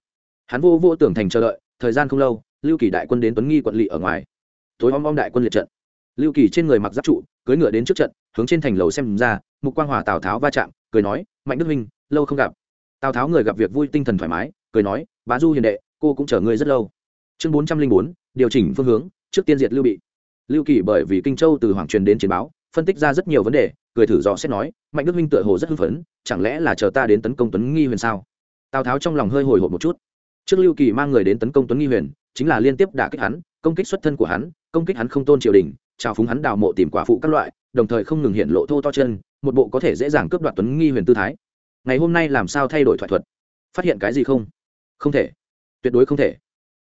Hắn vô vô tưởng thành chờ đợi, thời gian không lâu, lưu kỳ đại quân đến tuấn nghi quận lỵ ở ngoài. Tối om om đại quân liệt trận. Lưu kỳ trên người mặc giáp trụ, cưỡi ngựa đến trước trận, hướng trên thành lầu xem ra, mục quang hòa tào tháo va chạm, cười nói, mạnh đức minh, lâu không gặp. Tào tháo người gặp việc vui tinh thần thoải mái, cười nói, bá du hiền đệ, cô cũng chờ ngươi rất lâu. Chương bốn trăm linh bốn, điều chỉnh phương hướng, trước tiên diệt lưu bị. Lưu kỳ bởi vì kinh châu từ hoàng truyền đến chiến báo, phân tích ra rất nhiều vấn đề cười thử dò xét nói, mạnh đức minh tựa hồ rất hưng phấn, chẳng lẽ là chờ ta đến tấn công tuấn nghi huyền sao? Tào tháo trong lòng hơi hồi hộp một chút. Trước lưu kỳ mang người đến tấn công tuấn nghi huyền, chính là liên tiếp đả kích hắn, công kích xuất thân của hắn, công kích hắn không tôn triều đình, trào phúng hắn đào mộ tìm quả phụ các loại, đồng thời không ngừng hiện lộ thô to chân, một bộ có thể dễ dàng cướp đoạt tuấn nghi huyền tư thái. Ngày hôm nay làm sao thay đổi thoại thuật? Phát hiện cái gì không? Không thể. Tuyệt đối không thể.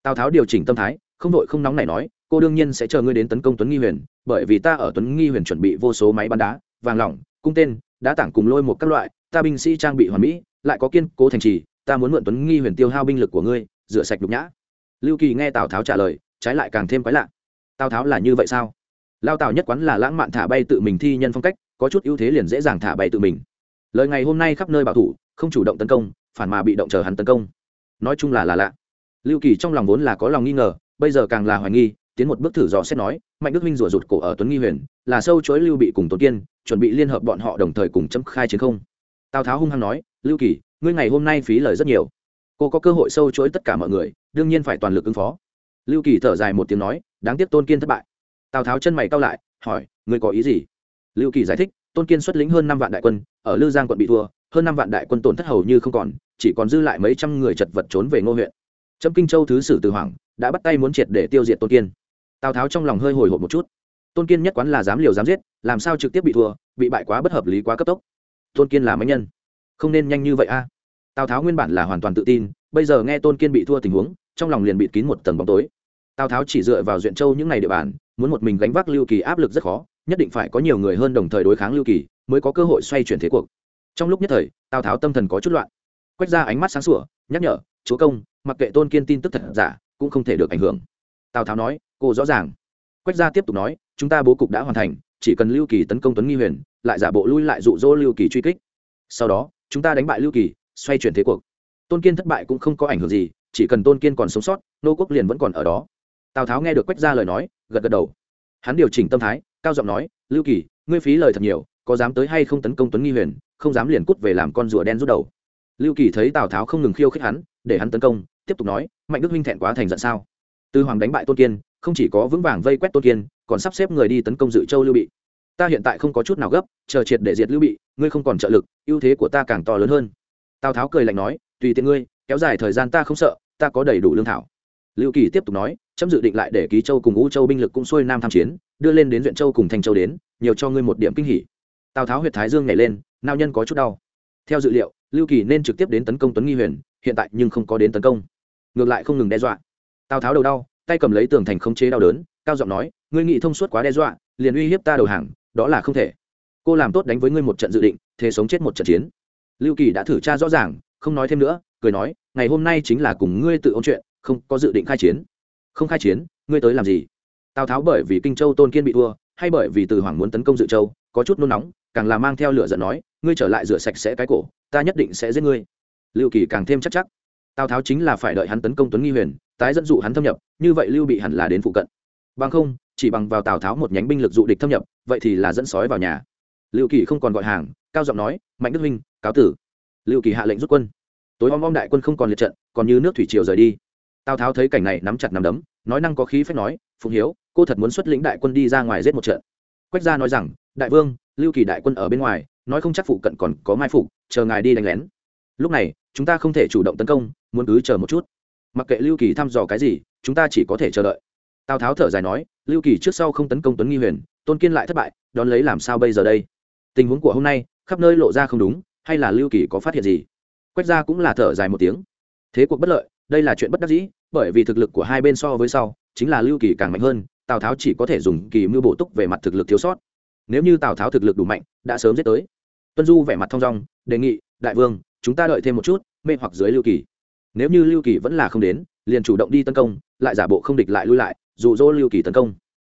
Tào tháo điều chỉnh tâm thái, không đội không nóng này nói, cô đương nhiên sẽ chờ ngươi đến tấn công tuấn nghi huyền, bởi vì ta ở tuấn nghi huyền chuẩn bị vô số máy bắn đá vàng lỏng, cung tên, đá tảng cùng lôi một các loại, ta binh sĩ trang bị hoàn mỹ, lại có kiên cố thành trì, ta muốn mượn tuấn nghi huyền tiêu hao binh lực của ngươi, rửa sạch nhục nhã. Lưu kỳ nghe tào tháo trả lời, trái lại càng thêm quái lạ. Tào tháo là như vậy sao? Lao tào nhất quán là lãng mạn thả bay tự mình thi nhân phong cách, có chút ưu thế liền dễ dàng thả bay tự mình. Lời ngày hôm nay khắp nơi bảo thủ, không chủ động tấn công, phản mà bị động chờ hắn tấn công. Nói chung là là lạ. Lưu kỳ trong lòng vốn là có lòng nghi ngờ, bây giờ càng là hoài nghi tiến một bước thử dò xét nói, mạnh đức minh rủa rụt cổ ở tuấn nghi huyền, là sâu chối lưu bị cùng tôn kiên, chuẩn bị liên hợp bọn họ đồng thời cùng chấm khai chiến không? Tào tháo hung hăng nói, lưu kỳ, ngươi ngày hôm nay phí lời rất nhiều. Cô có cơ hội sâu chối tất cả mọi người, đương nhiên phải toàn lực ứng phó. Lưu kỳ thở dài một tiếng nói, đáng tiếc tôn kiên thất bại. Tào tháo chân mày cao lại, hỏi, ngươi có ý gì? Lưu kỳ giải thích tôn kiên xuất lĩnh hơn năm vạn đại quân, ở lư giang quận bị thua, hơn năm vạn đại quân tổn thất hầu như không còn, chỉ còn dư lại mấy trăm người chật vật trốn về ngô huyện. Trâm kinh châu thứ sử từ hoàng đã bắt tay muốn triệt để tiêu diệt tôn kiên tào tháo trong lòng hơi hồi hộp một chút tôn kiên nhất quán là dám liều dám giết làm sao trực tiếp bị thua bị bại quá bất hợp lý quá cấp tốc tôn kiên là mấy nhân không nên nhanh như vậy a à. tào tháo nguyên bản là hoàn toàn tự tin bây giờ nghe tôn kiên bị thua tình huống trong lòng liền bịt kín một tầng bóng tối tào tháo chỉ dựa vào duyện châu những ngày địa bàn muốn một mình gánh vác lưu kỳ áp lực rất khó nhất định phải có nhiều người hơn đồng thời đối kháng lưu kỳ mới có cơ hội xoay chuyển thế cuộc trong lúc nhất thời tào tháo tâm thần có chút loạn quét ra ánh mắt sáng sủa nhắc nhở chúa công mặc kệ tôn kiên tin tức thật giả cũng không thể được ảnh hưởng tào tháo nói cô rõ ràng. Quách gia tiếp tục nói, chúng ta bố cục đã hoàn thành, chỉ cần lưu kỳ tấn công tuấn nghi huyền, lại giả bộ lui lại dụ dỗ lưu kỳ truy kích. Sau đó, chúng ta đánh bại lưu kỳ, xoay chuyển thế cuộc. Tôn kiên thất bại cũng không có ảnh hưởng gì, chỉ cần tôn kiên còn sống sót, nô quốc liền vẫn còn ở đó. Tào tháo nghe được quách gia lời nói, gật gật đầu. Hắn điều chỉnh tâm thái, cao giọng nói, lưu kỳ, ngươi phí lời thật nhiều, có dám tới hay không tấn công tuấn nghi huyền, không dám liền cút về làm con rùa đen rút đầu. Lưu kỳ thấy tào tháo không ngừng khiêu khích hắn, để hắn tấn công, tiếp tục nói, mạnh đức huynh thẹn quá thành giận sao? Tư hoàng đánh bại tôn kiên không chỉ có vững vàng vây quét tôn kiên, còn sắp xếp người đi tấn công dự châu lưu bị. Ta hiện tại không có chút nào gấp, chờ triệt để diệt lưu bị, ngươi không còn trợ lực, ưu thế của ta càng to lớn hơn. Tào tháo cười lạnh nói, tùy tiện ngươi, kéo dài thời gian ta không sợ, ta có đầy đủ lương thảo. Lưu kỳ tiếp tục nói, chấm dự định lại để ký châu cùng u châu binh lực cũng xuôi nam tham chiến, đưa lên đến huyện châu cùng thanh châu đến, nhiều cho ngươi một điểm kinh hỉ. Tào tháo huyệt thái dương nhảy lên, nao nhân có chút đau. Theo dự liệu, lưu kỳ nên trực tiếp đến tấn công tuấn nghi huyền, hiện tại nhưng không có đến tấn công. Ngược lại không ngừng đe dọa. Tào tháo đầu đau tay cầm lấy tường thành khống chế đau đớn, cao giọng nói, ngươi nghị thông suốt quá đe dọa, liền uy hiếp ta đầu hàng, đó là không thể. Cô làm tốt đánh với ngươi một trận dự định, thế sống chết một trận chiến. Lưu kỳ đã thử tra rõ ràng, không nói thêm nữa, cười nói, ngày hôm nay chính là cùng ngươi tự ôn chuyện, không có dự định khai chiến. Không khai chiến, ngươi tới làm gì? Tào tháo bởi vì kinh châu tôn kiên bị thua, hay bởi vì từ hoàng muốn tấn công dự châu, có chút nôn nóng, càng là mang theo lửa giận nói, ngươi trở lại rửa sạch sẽ cái cổ, ta nhất định sẽ giết ngươi. Lưu kỳ càng thêm chắc chắc. Tào tháo chính là phải đợi hắn tấn công tuấn nghi huyền tái dẫn dụ hắn thâm nhập, như vậy lưu bị hẳn là đến phụ cận. Bằng không, chỉ bằng vào tào tháo một nhánh binh lực dụ địch thâm nhập, vậy thì là dẫn sói vào nhà. Lưu kỳ không còn gọi hàng, cao giọng nói, mạnh đức huynh, cáo tử. Lưu kỳ hạ lệnh rút quân. Tối om om đại quân không còn liệt trận, còn như nước thủy triều rời đi. Tào tháo thấy cảnh này nắm chặt nắm đấm, nói năng có khí phép nói, phụng hiếu, cô thật muốn xuất lĩnh đại quân đi ra ngoài giết một trận. Quách gia nói rằng, đại vương, lưu kỳ đại quân ở bên ngoài, nói không chắc phụ cận còn có mai phục, chờ ngài đi đánh lén. Lúc này, chúng ta không thể chủ động tấn công, muốn cứ chờ một chút mặc kệ lưu kỳ thăm dò cái gì, chúng ta chỉ có thể chờ đợi. Tào tháo thở dài nói, lưu kỳ trước sau không tấn công tuấn nghi huyền, tôn kiên lại thất bại, đón lấy làm sao bây giờ đây? Tình huống của hôm nay, khắp nơi lộ ra không đúng, hay là lưu kỳ có phát hiện gì? Quách gia cũng là thở dài một tiếng. Thế cuộc bất lợi, đây là chuyện bất đắc dĩ, bởi vì thực lực của hai bên so với sau, chính là lưu kỳ càng mạnh hơn, tào tháo chỉ có thể dùng kỳ mưu bổ túc về mặt thực lực thiếu sót. Nếu như tào tháo thực lực đủ mạnh, đã sớm giết tới. Tuân du vẻ mặt thong dong, đề nghị, đại vương, chúng ta đợi thêm một chút, mê hoặc dưới lưu kỳ nếu như lưu kỳ vẫn là không đến, liền chủ động đi tấn công, lại giả bộ không địch lại lui lại, dụ dỗ lưu kỳ tấn công.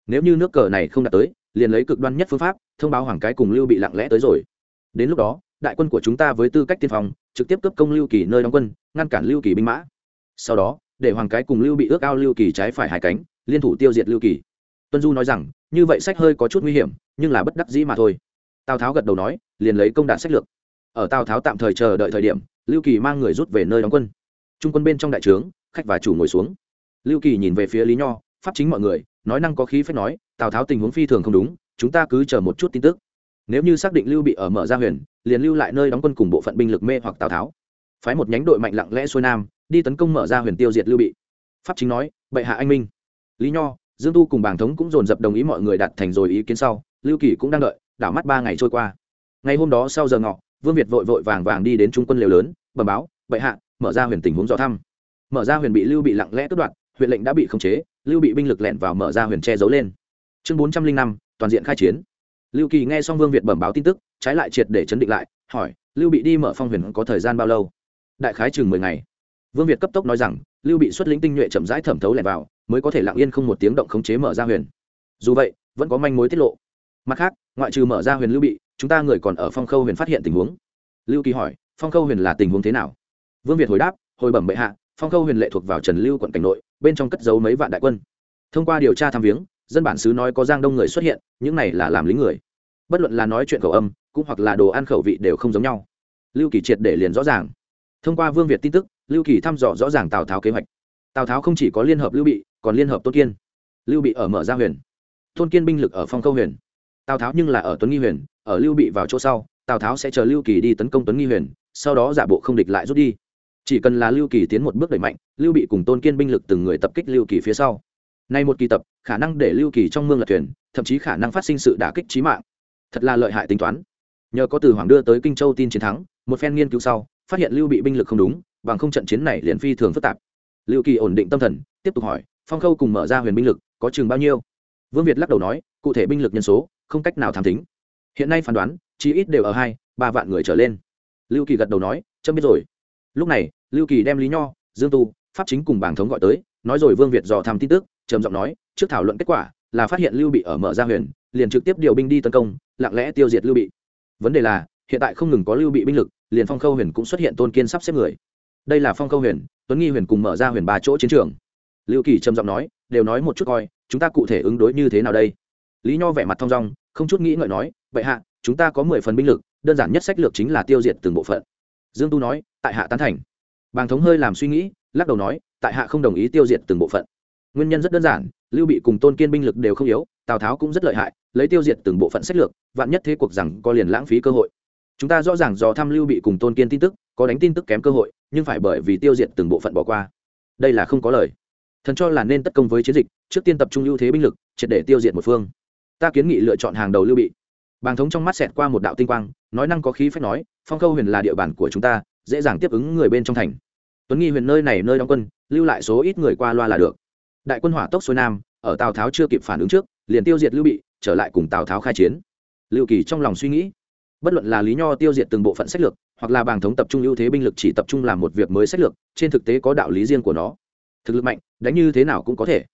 Nếu như nước cờ này không đạt tới, liền lấy cực đoan nhất phương pháp, thông báo hoàng cái cùng lưu bị lặng lẽ tới rồi. Đến lúc đó, đại quân của chúng ta với tư cách tiên phong, trực tiếp cấp công lưu kỳ nơi đóng quân, ngăn cản lưu kỳ binh mã. Sau đó, để hoàng cái cùng lưu bị ước ao lưu kỳ trái phải hai cánh, liên thủ tiêu diệt lưu kỳ. Tuân du nói rằng, như vậy sách hơi có chút nguy hiểm, nhưng là bất đắc dĩ mà thôi. Tào tháo gật đầu nói, liền lấy công đạn sách lược. Ở tào tháo tạm thời chờ đợi thời điểm, lưu kỳ mang người rút về nơi đóng quân trung quân bên trong đại trướng, khách và chủ ngồi xuống. Lưu kỳ nhìn về phía lý nho, pháp chính mọi người, nói năng có khí phép nói, tào tháo tình huống phi thường không đúng, chúng ta cứ chờ một chút tin tức. Nếu như xác định lưu bị ở mở ra huyền, liền lưu lại nơi đóng quân cùng bộ phận binh lực mê hoặc tào tháo. Phái một nhánh đội mạnh lặng lẽ xuôi nam, đi tấn công mở ra huyền tiêu diệt lưu bị. Pháp chính nói, bệ hạ anh minh. Lý nho, dương tu cùng bàng thống cũng dồn dập đồng ý mọi người đặt thành rồi ý kiến sau, lưu kỳ cũng đang đợi, đảo mắt ba ngày trôi qua. Ngày hôm đó sau giờ ngọ, vương việt vội vội vàng vàng đi đến trung quân liều lớn, bẩm báo, bệ hạ mở ra huyền tình huống dò thăm. Mở ra huyền bị lưu bị lặng lẽ cướp đoạt huyện lệnh đã bị khống chế, lưu bị binh lực lẻn vào mở ra huyền che giấu lên. Chương bốn trăm linh năm, toàn diện khai chiến. Lưu kỳ nghe xong vương việt bẩm báo tin tức, trái lại triệt để chấn định lại, hỏi, lưu bị đi mở phong huyền có thời gian bao lâu? Đại khái chừng mười ngày. Vương việt cấp tốc nói rằng, lưu bị xuất lĩnh tinh nhuệ chậm rãi thẩm thấu lẻn vào, mới có thể lặng yên không một tiếng động khống chế mở ra huyền. Dù vậy, vẫn có manh mối tiết lộ. Mặt khác, ngoại trừ mở ra huyền lưu bị, chúng ta người còn ở phong khâu huyền phát hiện tình huống. Lưu kỳ hỏi, phong khâu huyền là tình huống thế nào? Vương việt hồi đáp, hồi bẩm bệ hạ, phong khâu huyền lệ thuộc vào trần lưu quận cảnh nội, bên trong cất giấu mấy vạn đại quân. Thông qua điều tra tham viếng, dân bản xứ nói có giang đông người xuất hiện, những này là làm lính người. Bất luận là nói chuyện khẩu âm, cũng hoặc là đồ ăn khẩu vị đều không giống nhau. Lưu kỳ triệt để liền rõ ràng. Thông qua vương việt tin tức, lưu kỳ thăm dò rõ ràng tào tháo kế hoạch. Tào tháo không chỉ có liên hợp lưu bị, còn liên hợp tôn kiên. Lưu bị ở mở ra huyền. Tôn kiên binh lực ở phong câu huyền. Tào tháo nhưng là ở tuấn nghi huyền, ở lưu bị vào chỗ sau, tào tháo sẽ chờ lưu kỳ đi tấn công tuấn nghi huyền, sau đó giả bộ không địch lại rút đi chỉ cần là lưu kỳ tiến một bước đẩy mạnh, lưu bị cùng tôn kiên binh lực từng người tập kích lưu kỳ phía sau. Nay một kỳ tập, khả năng để lưu kỳ trong mương lật thuyền, thậm chí khả năng phát sinh sự đả kích trí mạng. Thật là lợi hại tính toán. Nhờ có từ hoàng đưa tới kinh châu tin chiến thắng, một phen nghiên cứu sau, phát hiện lưu bị binh lực không đúng, bằng không trận chiến này liền phi thường phức tạp. Lưu kỳ ổn định tâm thần, tiếp tục hỏi, phong khâu cùng mở ra huyền binh lực, có chừng bao nhiêu? Vương việt lắc đầu nói, cụ thể binh lực nhân số, không cách nào tham tính. Hiện nay phán đoán, chí ít đều ở hai, ba vạn người trở lên. Lưu kỳ gật đầu nói, chấm biết rồi lúc này, lưu kỳ đem lý nho, dương tu, pháp chính cùng bảng thống gọi tới, nói rồi vương việt dò thăm tin tức, trầm giọng nói, trước thảo luận kết quả là phát hiện lưu bị ở mở ra huyền, liền trực tiếp điều binh đi tấn công, lặng lẽ tiêu diệt lưu bị. Vấn đề là, hiện tại không ngừng có lưu bị binh lực, liền phong khâu huyền cũng xuất hiện tôn kiên sắp xếp người. Đây là phong khâu huyền, tuấn nghi huyền cùng mở ra huyền ba chỗ chiến trường. Lưu kỳ trầm giọng nói, đều nói một chút coi, chúng ta cụ thể ứng đối như thế nào đây? Lý nho vẻ mặt thong dong, không chút nghĩ ngợi nói vậy hạ, chúng ta có mười phần binh lực, đơn giản nhất sách lược chính là tiêu diệt từng bộ phận dương tu nói, tại hạ tán thành. Bàng thống hơi làm suy nghĩ, lắc đầu nói, tại hạ không đồng ý tiêu diệt từng bộ phận. Nguyên nhân rất đơn giản, lưu bị cùng tôn kiên binh lực đều không yếu, tào tháo cũng rất lợi hại, lấy tiêu diệt từng bộ phận sách lược, vạn nhất thế cuộc rằng có liền lãng phí cơ hội. Chúng ta rõ ràng do thăm lưu bị cùng tôn kiên tin tức, có đánh tin tức kém cơ hội, nhưng phải bởi vì tiêu diệt từng bộ phận bỏ qua. Đây là không có lời. Thần cho là nên tất công với chiến dịch, trước tiên tập trung ưu thế binh lực, triệt để tiêu diệt một phương. Ta kiến nghị lựa chọn hàng đầu lưu bị bàng thống trong mắt xẹt qua một đạo tinh quang, nói năng có khí phép nói, phong khâu huyền là địa bàn của chúng ta, dễ dàng tiếp ứng người bên trong thành. Tuấn nghi huyền nơi này nơi đóng quân, lưu lại số ít người qua loa là được. Đại quân hỏa tốc xuôi nam, ở tào tháo chưa kịp phản ứng trước, liền tiêu diệt lưu bị, trở lại cùng tào tháo khai chiến. Lưu kỳ trong lòng suy nghĩ, bất luận là lý nho tiêu diệt từng bộ phận sách lược, hoặc là bàng thống tập trung ưu thế binh lực chỉ tập trung làm một việc mới sách lược, trên thực tế có đạo lý riêng của nó. Thực lực mạnh, đánh như thế nào cũng có thể.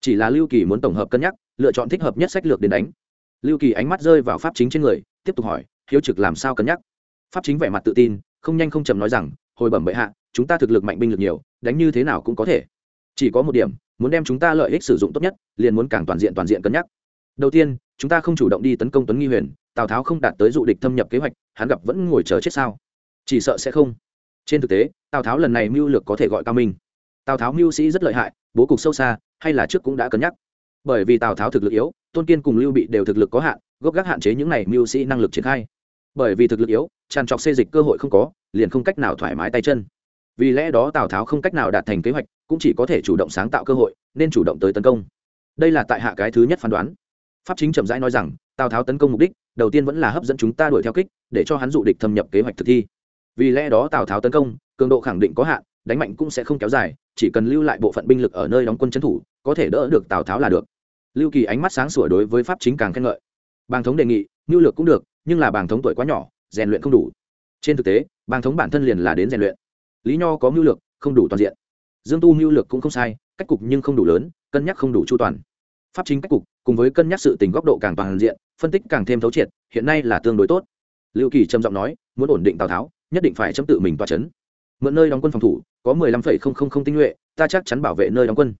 Chỉ là lưu kỳ muốn tổng hợp cân nhắc, lựa chọn thích hợp nhất sách lược đến đánh lưu kỳ ánh mắt rơi vào pháp chính trên người, tiếp tục hỏi, hiếu trực làm sao cân nhắc? Pháp chính vẻ mặt tự tin, không nhanh không chầm nói rằng, hồi bẩm bệ hạ, chúng ta thực lực mạnh binh lực nhiều, đánh như thế nào cũng có thể. Chỉ có một điểm, muốn đem chúng ta lợi ích sử dụng tốt nhất, liền muốn càng toàn diện toàn diện cân nhắc. Đầu tiên, chúng ta không chủ động đi tấn công tuấn nghi huyền, tào tháo không đạt tới dụ địch thâm nhập kế hoạch, hắn gặp vẫn ngồi chờ chết sao? Chỉ sợ sẽ không. Trên thực tế, tào tháo lần này mưu lược có thể gọi cao minh. Tào tháo mưu sĩ rất lợi hại, bố cục sâu xa, hay là trước cũng đã cân nhắc. Bởi vì tào tháo thực lực yếu tôn kiên cùng lưu bị đều thực lực có hạn, gốc gác hạn chế những này mưu sĩ năng lực triển khai. Bởi vì thực lực yếu, tràn trọc xê dịch cơ hội không có, liền không cách nào thoải mái tay chân. Vì lẽ đó tào tháo không cách nào đạt thành kế hoạch, cũng chỉ có thể chủ động sáng tạo cơ hội, nên chủ động tới tấn công. Đây là tại hạ cái thứ nhất phán đoán. Pháp chính chậm rãi nói rằng, tào tháo tấn công mục đích, đầu tiên vẫn là hấp dẫn chúng ta đuổi theo kích, để cho hắn dụ địch thâm nhập kế hoạch thực thi. Vì lẽ đó tào tháo tấn công, cường độ khẳng định có hạn, đánh mạnh cũng sẽ không kéo dài, chỉ cần lưu lại bộ phận binh lực ở nơi đóng quân trấn thủ, có thể đỡ được tào tháo là được lưu kỳ ánh mắt sáng sủa đối với pháp chính càng khen ngợi. Bàng thống đề nghị nhu lược cũng được, nhưng là bàng thống tuổi quá nhỏ, rèn luyện không đủ. Trên thực tế, bàng thống bản thân liền là đến rèn luyện. Lý nho có mưu lược, không đủ toàn diện. Dương tu mưu lược cũng không sai, cách cục nhưng không đủ lớn, cân nhắc không đủ chu toàn. Pháp chính cách cục, cùng với cân nhắc sự tình góc độ càng toàn diện, phân tích càng thêm thấu triệt, hiện nay là tương đối tốt. Lưu kỳ trầm giọng nói, muốn ổn định tào tháo, nhất định phải chấm tự mình toa c h ấ n mượn nơi đóng quân phòng thủ, có mười lăm phẩy không không không tinh nhuệ, ta chắc chắn bảo vệ nơi đóng quân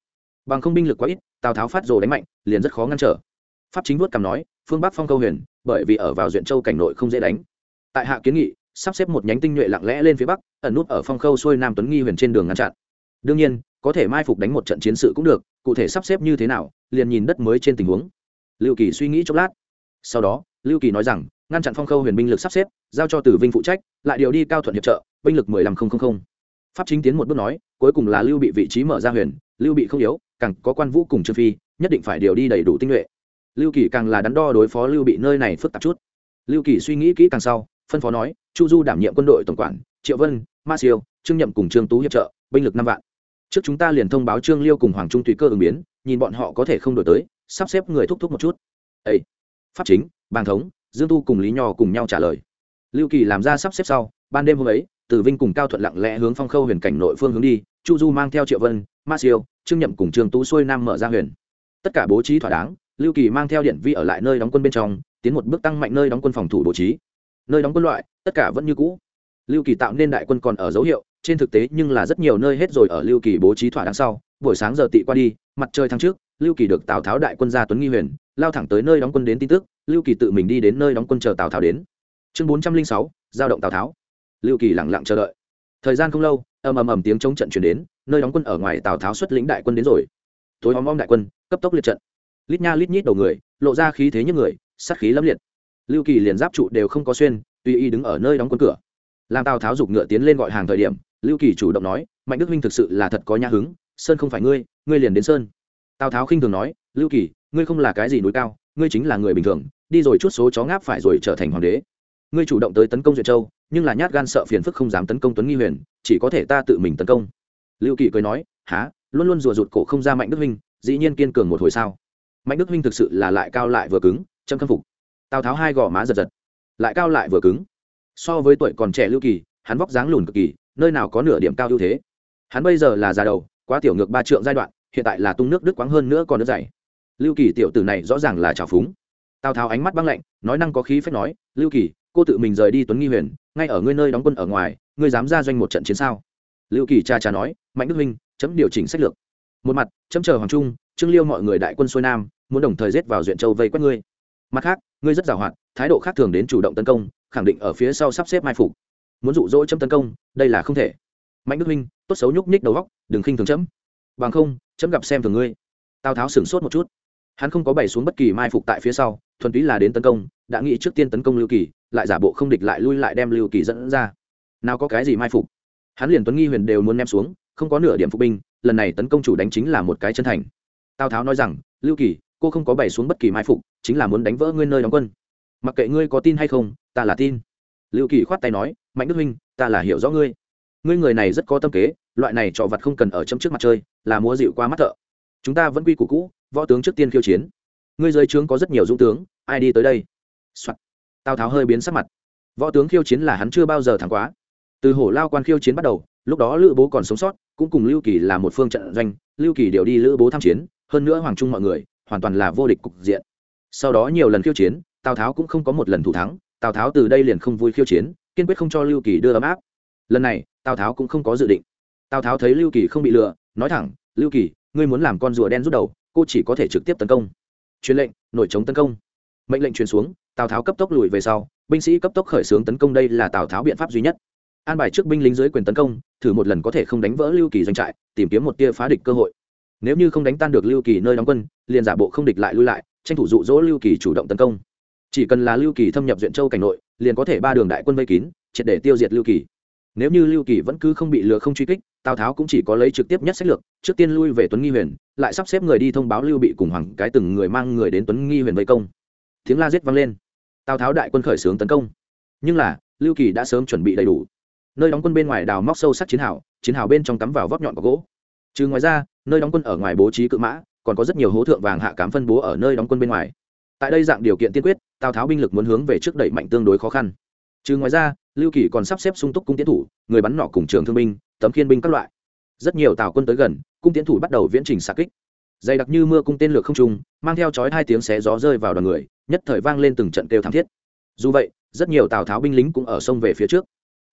bằng không binh lực quá ít, tào tháo phát rồ đánh mạnh, liền rất khó ngăn trở. Pháp chính vuốt cằm nói, phương bắc phong câu huyền, bởi vì ở vào duyện châu cảnh nội không dễ đánh. Tại hạ kiến nghị, sắp xếp một nhánh tinh nhuệ lặng lẽ lên phía bắc, ẩn nút ở phong khâu xuôi nam tuấn nghi huyền trên đường ngăn chặn. Đương nhiên, có thể mai phục đánh một trận chiến sự cũng được, cụ thể sắp xếp như thế nào, liền nhìn đất mới trên tình huống. Lưu kỳ suy nghĩ chốc lát. Sau đó, lưu kỳ nói rằng, ngăn chặn phong khâu huyền binh lực sắp xếp, giao cho tử vinh phụ trách, lại điều đi cao thuận hiệp trợ, binh lực mười lăm nghìn pháp chính tiến một bước nói, cuối cùng là lưu bị vị trí mở ra huyền, lưu bị không yếu càng có quan vũ cùng trương phi, nhất định phải điều đi đầy đủ tinh nhuệ. Lưu kỳ càng là đắn đo đối phó lưu bị nơi này phức tạp chút. Lưu kỳ suy nghĩ kỹ càng sau, phân phó nói, chu du đảm nhiệm quân đội tổng quản, triệu vân, ma siêu, trương nhậm cùng trương tú hiệp trợ, binh lực năm vạn. Trước chúng ta liền thông báo trương liêu cùng hoàng trung tùy cơ ứng biến, nhìn bọn họ có thể không đổi tới, sắp xếp người thúc thúc một chút. Ấy pháp chính bàn thống, dương tu cùng lý nho cùng nhau trả lời. Lưu kỳ làm ra sắp xếp sau, ban đêm hôm ấy tử vinh cùng cao thuận lặng lẽ hướng phong khâu huyền cảnh nội phương hướng đi, chu du mang theo triệu vân, ma siêu, trương nhậm cùng trương tú xuôi nam mở ra huyền. Tất cả bố trí thỏa đáng, lưu kỳ mang theo điện vi ở lại nơi đóng quân bên trong, tiến một bước tăng mạnh nơi đóng quân phòng thủ bố trí. Nơi đóng quân loại, tất cả vẫn như cũ. Lưu kỳ tạo nên đại quân còn ở dấu hiệu, trên thực tế nhưng là rất nhiều nơi hết rồi ở lưu kỳ bố trí thỏa đáng sau, buổi sáng giờ tị qua đi, mặt trời tháng trước, lưu kỳ được tào tháo đại quân ra tuấn nghi huyền, lao thẳng tới nơi đóng quân đến tin tức, lưu kỳ tự mình đi đến nơi đóng quân chờ tào tháo đến. Chương bốn trăm linh sáu, giao động tào tháo lưu kỳ lẳng lặng chờ đợi. Thời gian không lâu, ầm ầm ầm tiếng chống trận chuyển đến, nơi đóng quân ở ngoài tào tháo xuất lĩnh đại quân đến rồi. Tối om om đại quân, cấp tốc liệt trận. Lít nha lít nhít đầu người, lộ ra khí thế như người, sát khí lâm liệt. Lưu kỳ liền giáp trụ đều không có xuyên tuy y đứng ở nơi đóng quân cửa. Làm tào tháo giục ngựa tiến lên gọi hàng thời điểm, lưu kỳ chủ động nói, mạnh đức huynh thực sự là thật có nhã hứng, sơn không phải ngươi ngươi liền đến sơn. Tào tháo khinh thường nói, lưu kỳ, ngươi không là cái gì núi cao, ngươi chính là người bình thường, đi rồi chút số chó ngáp phải rồi trở thành hoàng đế. Ngươi chủ động tới tấn công duyệt châu nhưng là nhát gan sợ phiền phức không dám tấn công tuấn nghi huyền, chỉ có thể ta tự mình tấn công. Lưu kỳ cười nói há luôn luôn rùa rụt cổ không ra mạnh đức huynh, dĩ nhiên kiên cường một hồi sao? Mạnh đức huynh thực sự là lại cao lại vừa cứng, châm khâm phục. Tào tháo hai gò má giật giật. Lại cao lại vừa cứng. So với tuổi còn trẻ lưu kỳ hắn vóc dáng lùn cực kỳ, nơi nào có nửa điểm cao ưu thế. Hắn bây giờ là già đầu, quá tiểu ngược ba trượng giai đoạn, hiện tại là tung nước đứt quáng hơn nữa còn nước dày. Lưu kỳ tiểu tử này rõ ràng là trào phúng. Tào tháo ánh mắt băng lạnh, nói năng có khí phép nói, lưu kỳ cô tự mình rời đi tuấn nghi huyền ngay ở ngươi nơi đóng quân ở ngoài, ngươi dám ra doanh một trận chiến sao? Lưu kỳ cha cha nói, mạnh đức huynh chấm điều chỉnh sách lược. Một mặt, chấm chờ hoàng trung, trương liêu mọi người đại quân xuôi nam, muốn đồng thời giết vào duyện châu vây quét ngươi. Mặt khác, ngươi rất giàu hoạt, thái độ khác thường đến chủ động tấn công, khẳng định ở phía sau sắp xếp mai phục. Muốn dụ dỗ chấm tấn công, đây là không thể. Mạnh đức huynh tốt xấu nhúc nhích đầu góc, đừng khinh thường chấm. Bằng không, chấm gặp xem thường ngươi. Tào tháo sửng sốt một chút. Hắn không có bày xuống bất kỳ mai phục tại phía sau, thuần túy là đến tấn công, đã nghĩ trước tiên tấn công lưu kỳ lại giả bộ không địch lại lui lại đem lưu kỳ dẫn ra. Nào có cái gì mai phục? Hắn liền tuấn nghi huyền đều muốn ném xuống, không có nửa điểm phục binh, lần này tấn công chủ đánh chính là một cái chân thành. Tào tháo nói rằng, lưu kỳ, cô không có bày xuống bất kỳ mai phục, chính là muốn đánh vỡ ngươi nơi đóng quân. Mặc kệ ngươi có tin hay không, ta là tin. Lưu kỳ khoát tay nói, mạnh đức huynh, ta là hiểu rõ ngươi. Ngươi người này rất có tâm kế, loại này trò vặt không cần ở chấm trước mặt chơi, là múa dịu qua mắt thợ. Chúng ta vẫn quy củ cũ, võ tướng trước tiên khiêu chiến. Ngươi dưới trướng có rất nhiều dũng tướng, ai đi tới đây、Soạn tào tháo hơi biến sắc mặt võ tướng khiêu chiến là hắn chưa bao giờ thắng quá từ hổ lao quan khiêu chiến bắt đầu lúc đó lữ bố còn sống sót cũng cùng lưu kỳ là một phương trận doanh lưu kỳ đều đi lữ bố tham chiến hơn nữa hoàng trung mọi người hoàn toàn là vô địch cục diện sau đó nhiều lần khiêu chiến tào tháo cũng không có một lần thủ thắng tào tháo từ đây liền không vui khiêu chiến kiên quyết không cho lưu kỳ đưa ấm áp lần này tào tháo cũng không có dự định tào tháo thấy lưu kỳ không bị lừa nói thẳng lưu kỳ ngươi muốn làm con rùa đen rút đầu cô chỉ có thể trực tiếp tấn công truyền lệnh nổi chống tấn công mệnh lệnh truyền xuống, tào tháo cấp tốc lùi về sau, binh sĩ cấp tốc khởi xướng tấn công đây là tào tháo biện pháp duy nhất. An bài trước binh lính dưới quyền tấn công, thử một lần có thể không đánh vỡ lưu kỳ doanh trại, tìm kiếm một tia phá địch cơ hội. Nếu như không đánh tan được lưu kỳ nơi đóng quân, liền giả bộ không địch lại lui lại, tranh thủ dụ dỗ lưu kỳ chủ động tấn công. Chỉ cần là lưu kỳ thâm nhập duyện châu cảnh nội, liền có thể ba đường đại quân vây kín, triệt để tiêu diệt lưu kỳ. Nếu như lưu kỳ vẫn cứ không bị lừa không truy kích, tào tháo cũng chỉ có lấy trực tiếp nhất sách lược, trước tiên lui về tuấn nghi huyền, lại sắp xếp người đi thông báo lưu bị cùng hoàng cái từng người mang người đến tuấn nghi huyền vây công tiếng la giết vang lên. Tào tháo đại quân khởi xướng tấn công. Nhưng là, lưu kỳ đã sớm chuẩn bị đầy đủ. Nơi đóng quân bên ngoài đào móc sâu sắc chiến hào chiến hào bên trong cắm vào vóc nhọn có gỗ. Trừ ngoài ra, nơi đóng quân ở ngoài bố trí cự mã, còn có rất nhiều hố thượng vàng hạ cám phân bố ở nơi đóng quân bên ngoài. Tại đây dạng điều kiện tiên quyết, tào tháo binh lực muốn hướng về trước đẩy mạnh tương đối khó khăn. Trừ ngoài ra, lưu kỳ còn sắp xếp sung túc cung tiến thủ, người bắn nọ cùng trường thương binh, tấm khiên binh các loại. Rất nhiều tào quân tới gần, cung tiến thủ bắt đầu viễn trình xạ kích. Dày đặc như mưa cung tên lược không trung, mang theo chói hai tiếng xé gió rơi vào đoàn người nhất thời vang lên từng trận kêu thảm thiết. Dù vậy, rất nhiều tào tháo binh lính cũng ở sông về phía trước.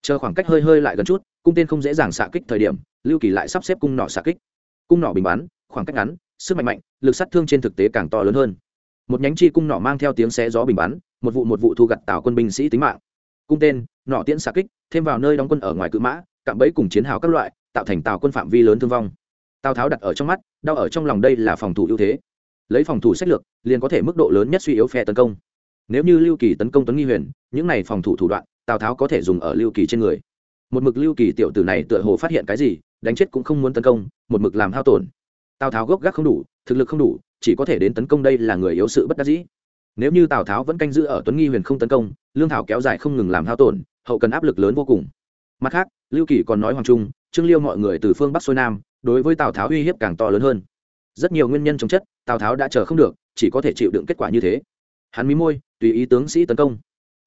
Chờ khoảng cách hơi hơi lại gần chút, cung tên không dễ dàng xạ kích thời điểm, lưu kỳ lại sắp xếp cung nỏ xạ kích. Cung nỏ bình bắn, khoảng cách ngắn, sức mạnh mạnh, lực sát thương trên thực tế càng to lớn hơn. Một nhánh chi cung nỏ mang theo tiếng xé gió bình bắn, một vụ một vụ thu gặt tào quân binh sĩ tính mạng. Cung tên, nỏ tiễn xạ kích, thêm vào nơi đóng quân ở ngoài cự mã, cạm bẫy cùng chiến hào các loại, tạo thành tào quân phạm vi lớn thương vong. Tào tháo đặt ở trong mắt, đau ở trong lòng đây là phòng thủ ưu thế lấy phòng thủ sách lược, liền có thể mức độ lớn nhất suy yếu phe tấn công. Nếu như lưu kỳ tấn công tuấn nghi huyền, những này phòng thủ thủ đoạn, tào tháo có thể dùng ở lưu kỳ trên người. Một mực lưu kỳ tiểu tử này tựa hồ phát hiện cái gì, đánh chết cũng không muốn tấn công, một mực làm hao tổn. Tào tháo gốc gác không đủ, thực lực không đủ, chỉ có thể đến tấn công đây là người yếu sự bất đắc dĩ. Nếu như tào tháo vẫn canh giữ ở tuấn nghi huyền không tấn công, lương thảo kéo dài không ngừng làm hao tổn, hậu cần áp lực lớn vô cùng. Mặt khác, lưu kỳ còn nói hoàng trung, trương liêu mọi người từ phương bắc xuôi nam, đối với tào tháo uy hiếp càng to lớn hơn rất nhiều nguyên nhân chống chất, tào tháo đã chờ không được, chỉ có thể chịu đựng kết quả như thế. Hắn mí môi, tùy ý tướng sĩ tấn công.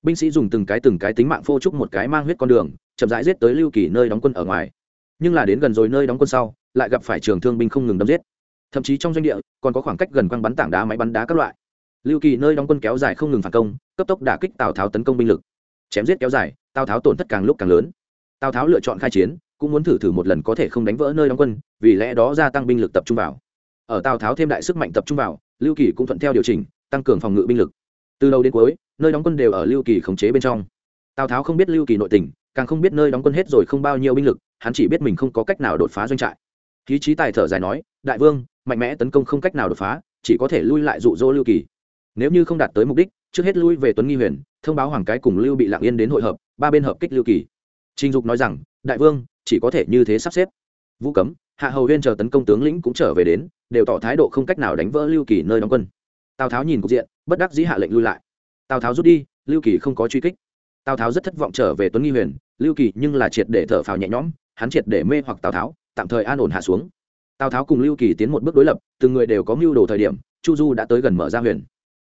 Binh sĩ dùng từng cái từng cái tính mạng phô trúc một cái mang huyết con đường, chậm rãi giết tới lưu kỳ nơi đóng quân ở ngoài. Nhưng là đến gần rồi nơi đóng quân sau, lại gặp phải trường thương binh không ngừng đâm giết. Thậm chí trong doanh địa, còn có khoảng cách gần quăng bắn tảng đá máy bắn đá các loại. Lưu kỳ nơi đóng quân kéo dài không ngừng phản công, cấp tốc đả kích tào tháo tấn công binh lực. Chém giết kéo dài, tào tháo tổn thất càng lúc càng lớn. Tào tháo lựa chọn khai chiến, cũng muốn thử thử một lần có thể không đánh vỡ nơi đóng quân, vì lẽ đó gia tăng binh lực tập trung vào ở tào tháo thêm đại sức mạnh tập trung vào, lưu kỳ cũng thuận theo điều chỉnh, tăng cường phòng ngự binh lực. Từ đầu đến cuối, nơi đóng quân đều ở lưu kỳ khống chế bên trong. Tào tháo không biết lưu kỳ nội tình, càng không biết nơi đóng quân hết rồi không bao nhiêu binh lực, hắn chỉ biết mình không có cách nào đột phá doanh trại. Khí trí tài thở dài nói, đại vương, mạnh mẽ tấn công không cách nào đột phá, chỉ có thể lui lại dụ dỗ lưu kỳ. Nếu như không đạt tới mục đích, trước hết lui về tuấn nghi huyền, thông báo hoàng cái cùng lưu bị lạng yên đến hội hợp, ba bên hợp kích lưu kỳ. Trinh dục nói rằng, đại vương, chỉ có thể như thế sắp xếp vũ cấm, hạ hầu huyên chờ tấn công tướng lĩnh cũng trở về đến, đều tỏ thái độ không cách nào đánh vỡ lưu kỳ nơi đóng quân. Tào tháo nhìn cục diện, bất đắc dĩ hạ lệnh lui lại. Tào tháo rút đi, lưu kỳ không có truy kích. Tào tháo rất thất vọng trở về tuấn nghi huyền, lưu kỳ nhưng là triệt để thở phào nhẹ nhõm, hắn triệt để mê hoặc tào tháo, tạm thời an ổn hạ xuống. Tào tháo cùng lưu kỳ tiến một bước đối lập, từng người đều có mưu đồ thời điểm, chu du đã tới gần mở ra huyền.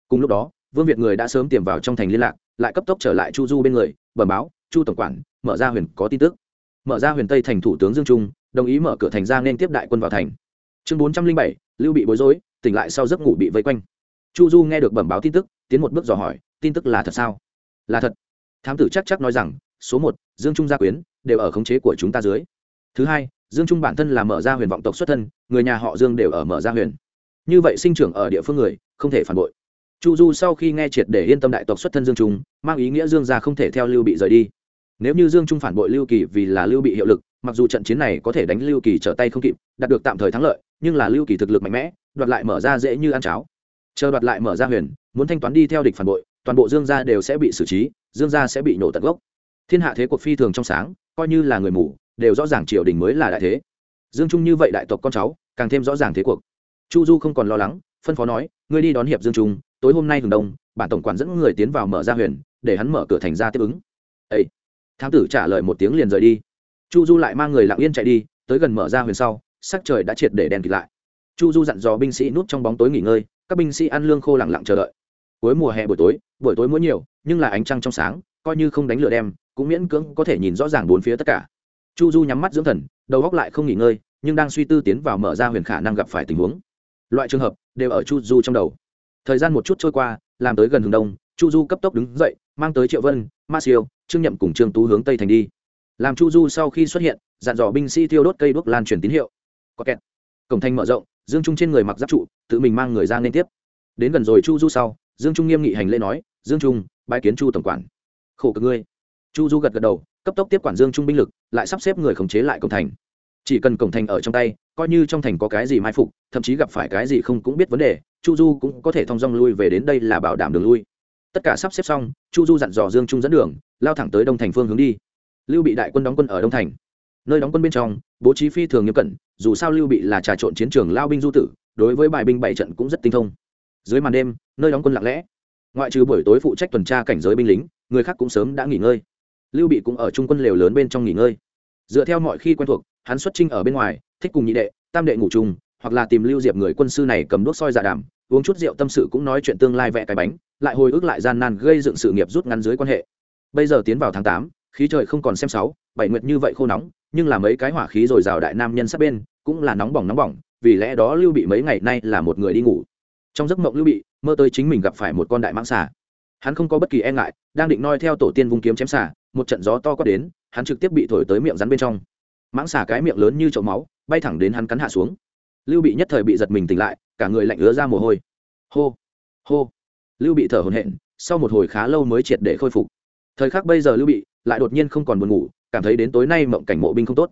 Cùng lúc đó, vương việt người đã sớm tiềm vào trong thành liên lạc, lại cấp tốc trở lại chu du bên người, bẩm báo, chu tổng quản, mở ra huyền có tin tức. Mở ra huyền tây thành thủ tướng dương trung đồng ý mở cửa thành ra nên tiếp đại quân vào thành. Chương bốn trăm linh bảy, lưu bị bối rối, tỉnh lại sau giấc ngủ bị vây quanh. Chu du nghe được bẩm báo tin tức, tiến một bước dò hỏi, tin tức là thật sao? Là thật. Thám tử chắc chắc nói rằng, số một, dương trung gia quyến, đều ở khống chế của chúng ta dưới. Thứ hai, dương trung bản thân là mở ra huyền vọng tộc xuất thân, người nhà họ dương đều ở mở ra huyền. Như vậy sinh trưởng ở địa phương người, không thể phản bội. Chu du sau khi nghe triệt để yên tâm đại tộc xuất thân dương trung, mang ý nghĩa dương gia không thể theo lưu bị rời đi. Nếu như dương trung phản bội lưu kỳ vì là lưu bị hiệu lực mặc dù trận chiến này có thể đánh lưu kỳ trở tay không kịp, đạt được tạm thời thắng lợi, nhưng là lưu kỳ thực lực mạnh mẽ, đoạt lại mở ra dễ như ăn cháo. Chờ đoạt lại mở ra huyền, muốn thanh toán đi theo địch phản bội, toàn bộ dương gia đều sẽ bị xử trí, dương gia sẽ bị nổ tận gốc. Thiên hạ thế cuộc phi thường trong sáng, coi như là người mù, đều rõ ràng triều đình mới là đại thế. Dương trung như vậy đại tộc con cháu, càng thêm rõ ràng thế cuộc. Chu du không còn lo lắng, phân phó nói, ngươi đi đón hiệp dương trung, tối hôm nay hừng đông, bản tổng quản dẫn người tiến vào mở ra huyền, để hắn mở cửa thành ra tiếp ứng. Ấy thám tử trả lời một tiếng liền rời đi chu du lại mang người lặng yên chạy đi, tới gần mở ra huyền sau, sắc trời đã triệt để đèn kịt lại. Chu du dặn dò binh sĩ núp trong bóng tối nghỉ ngơi, các binh sĩ ăn lương khô lặng lặng chờ đợi. Cuối mùa hè buổi tối buổi tối mỗi nhiều, nhưng là ánh trăng trong sáng, coi như không đánh lửa đem cũng miễn cưỡng có thể nhìn rõ ràng bốn phía tất cả. Chu du nhắm mắt dưỡng thần, đầu góc lại không nghỉ ngơi, nhưng đang suy tư tiến vào mở ra huyền khả năng gặp phải tình huống. Loại trường hợp đều ở chu du trong đầu. Thời gian một chút trôi qua, làm tới gần hướng đông, chu du cấp tốc đứng dậy, mang tới triệu vân, ma siêu, trương nhậm cùng trương tú hướng tây thành đi làm chu du sau khi xuất hiện, dặn dò binh sĩ thiêu đốt cây đuốc lan truyền tín hiệu. Có kẹt. Cổng thành mở rộng, dương trung trên người mặc giáp trụ, tự mình mang người ra liên tiếp. Đến gần rồi chu du sau, dương trung nghiêm nghị hành lễ nói, dương trung bãi kiến chu tổng quản. Khổ cực ngươi. Chu du gật gật đầu, cấp tốc tiếp quản dương trung binh lực, lại sắp xếp người khống chế lại cổng thành. Chỉ cần cổng thành ở trong tay, coi như trong thành có cái gì mai phục, thậm chí gặp phải cái gì không cũng biết vấn đề, chu du cũng có thể thong dong lui về đến đây là bảo đảm đường lui. Tất cả sắp xếp xong, chu du dặn dò dương trung dẫn đường, lao thẳng tới đông thành phương hướng đi lưu bị đại quân đóng quân ở đông thành. Nơi đóng quân bên trong, bố trí phi thường nghiêm cẩn, dù sao lưu bị là trà trộn chiến trường lao binh du tử, đối với bài binh bảy trận cũng rất tinh thông. Dưới màn đêm, nơi đóng quân lặng lẽ. Ngoại trừ buổi tối phụ trách tuần tra cảnh giới binh lính, người khác cũng sớm đã nghỉ ngơi. Lưu bị cũng ở trung quân lều lớn bên trong nghỉ ngơi. Dựa theo mọi khi quen thuộc, hắn xuất trinh ở bên ngoài, thích cùng nhị đệ, tam đệ ngủ chung, hoặc là tìm lưu diệp người quân sư này cầm đuốc soi giả đàm, uống chút rượu tâm sự cũng nói chuyện tương lai vẽ cái bánh, lại hồi ức lại gian nan gây dựng sự nghiệp rút ngắn dưới quan hệ. Bây giờ tiến vào tháng tám khí trời không còn xem sáu, bảy nguyệt như vậy khô nóng, nhưng là mấy cái hỏa khí rồi rào đại nam nhân sát bên, cũng là nóng bỏng nóng bỏng, vì lẽ đó lưu bị mấy ngày nay là một người đi ngủ. Trong giấc mộng lưu bị, mơ tới chính mình gặp phải một con đại mãng xà. Hắn không có bất kỳ e ngại, đang định noi theo tổ tiên vung kiếm chém xà, một trận gió to có đến, hắn trực tiếp bị thổi tới miệng rắn bên trong. Mãng xà cái miệng lớn như chậu máu, bay thẳng đến hắn cắn hạ xuống. Lưu bị nhất thời bị giật mình tỉnh lại, cả người lạnh ứa ra mồ hôi. Hô hô. Lưu bị thở hồn hện sau một hồi khá lâu mới triệt để khôi phục. Thời khắc bây giờ lưu bị lại đột nhiên không còn buồn ngủ, cảm thấy đến tối nay mộng cảnh mộ binh không tốt.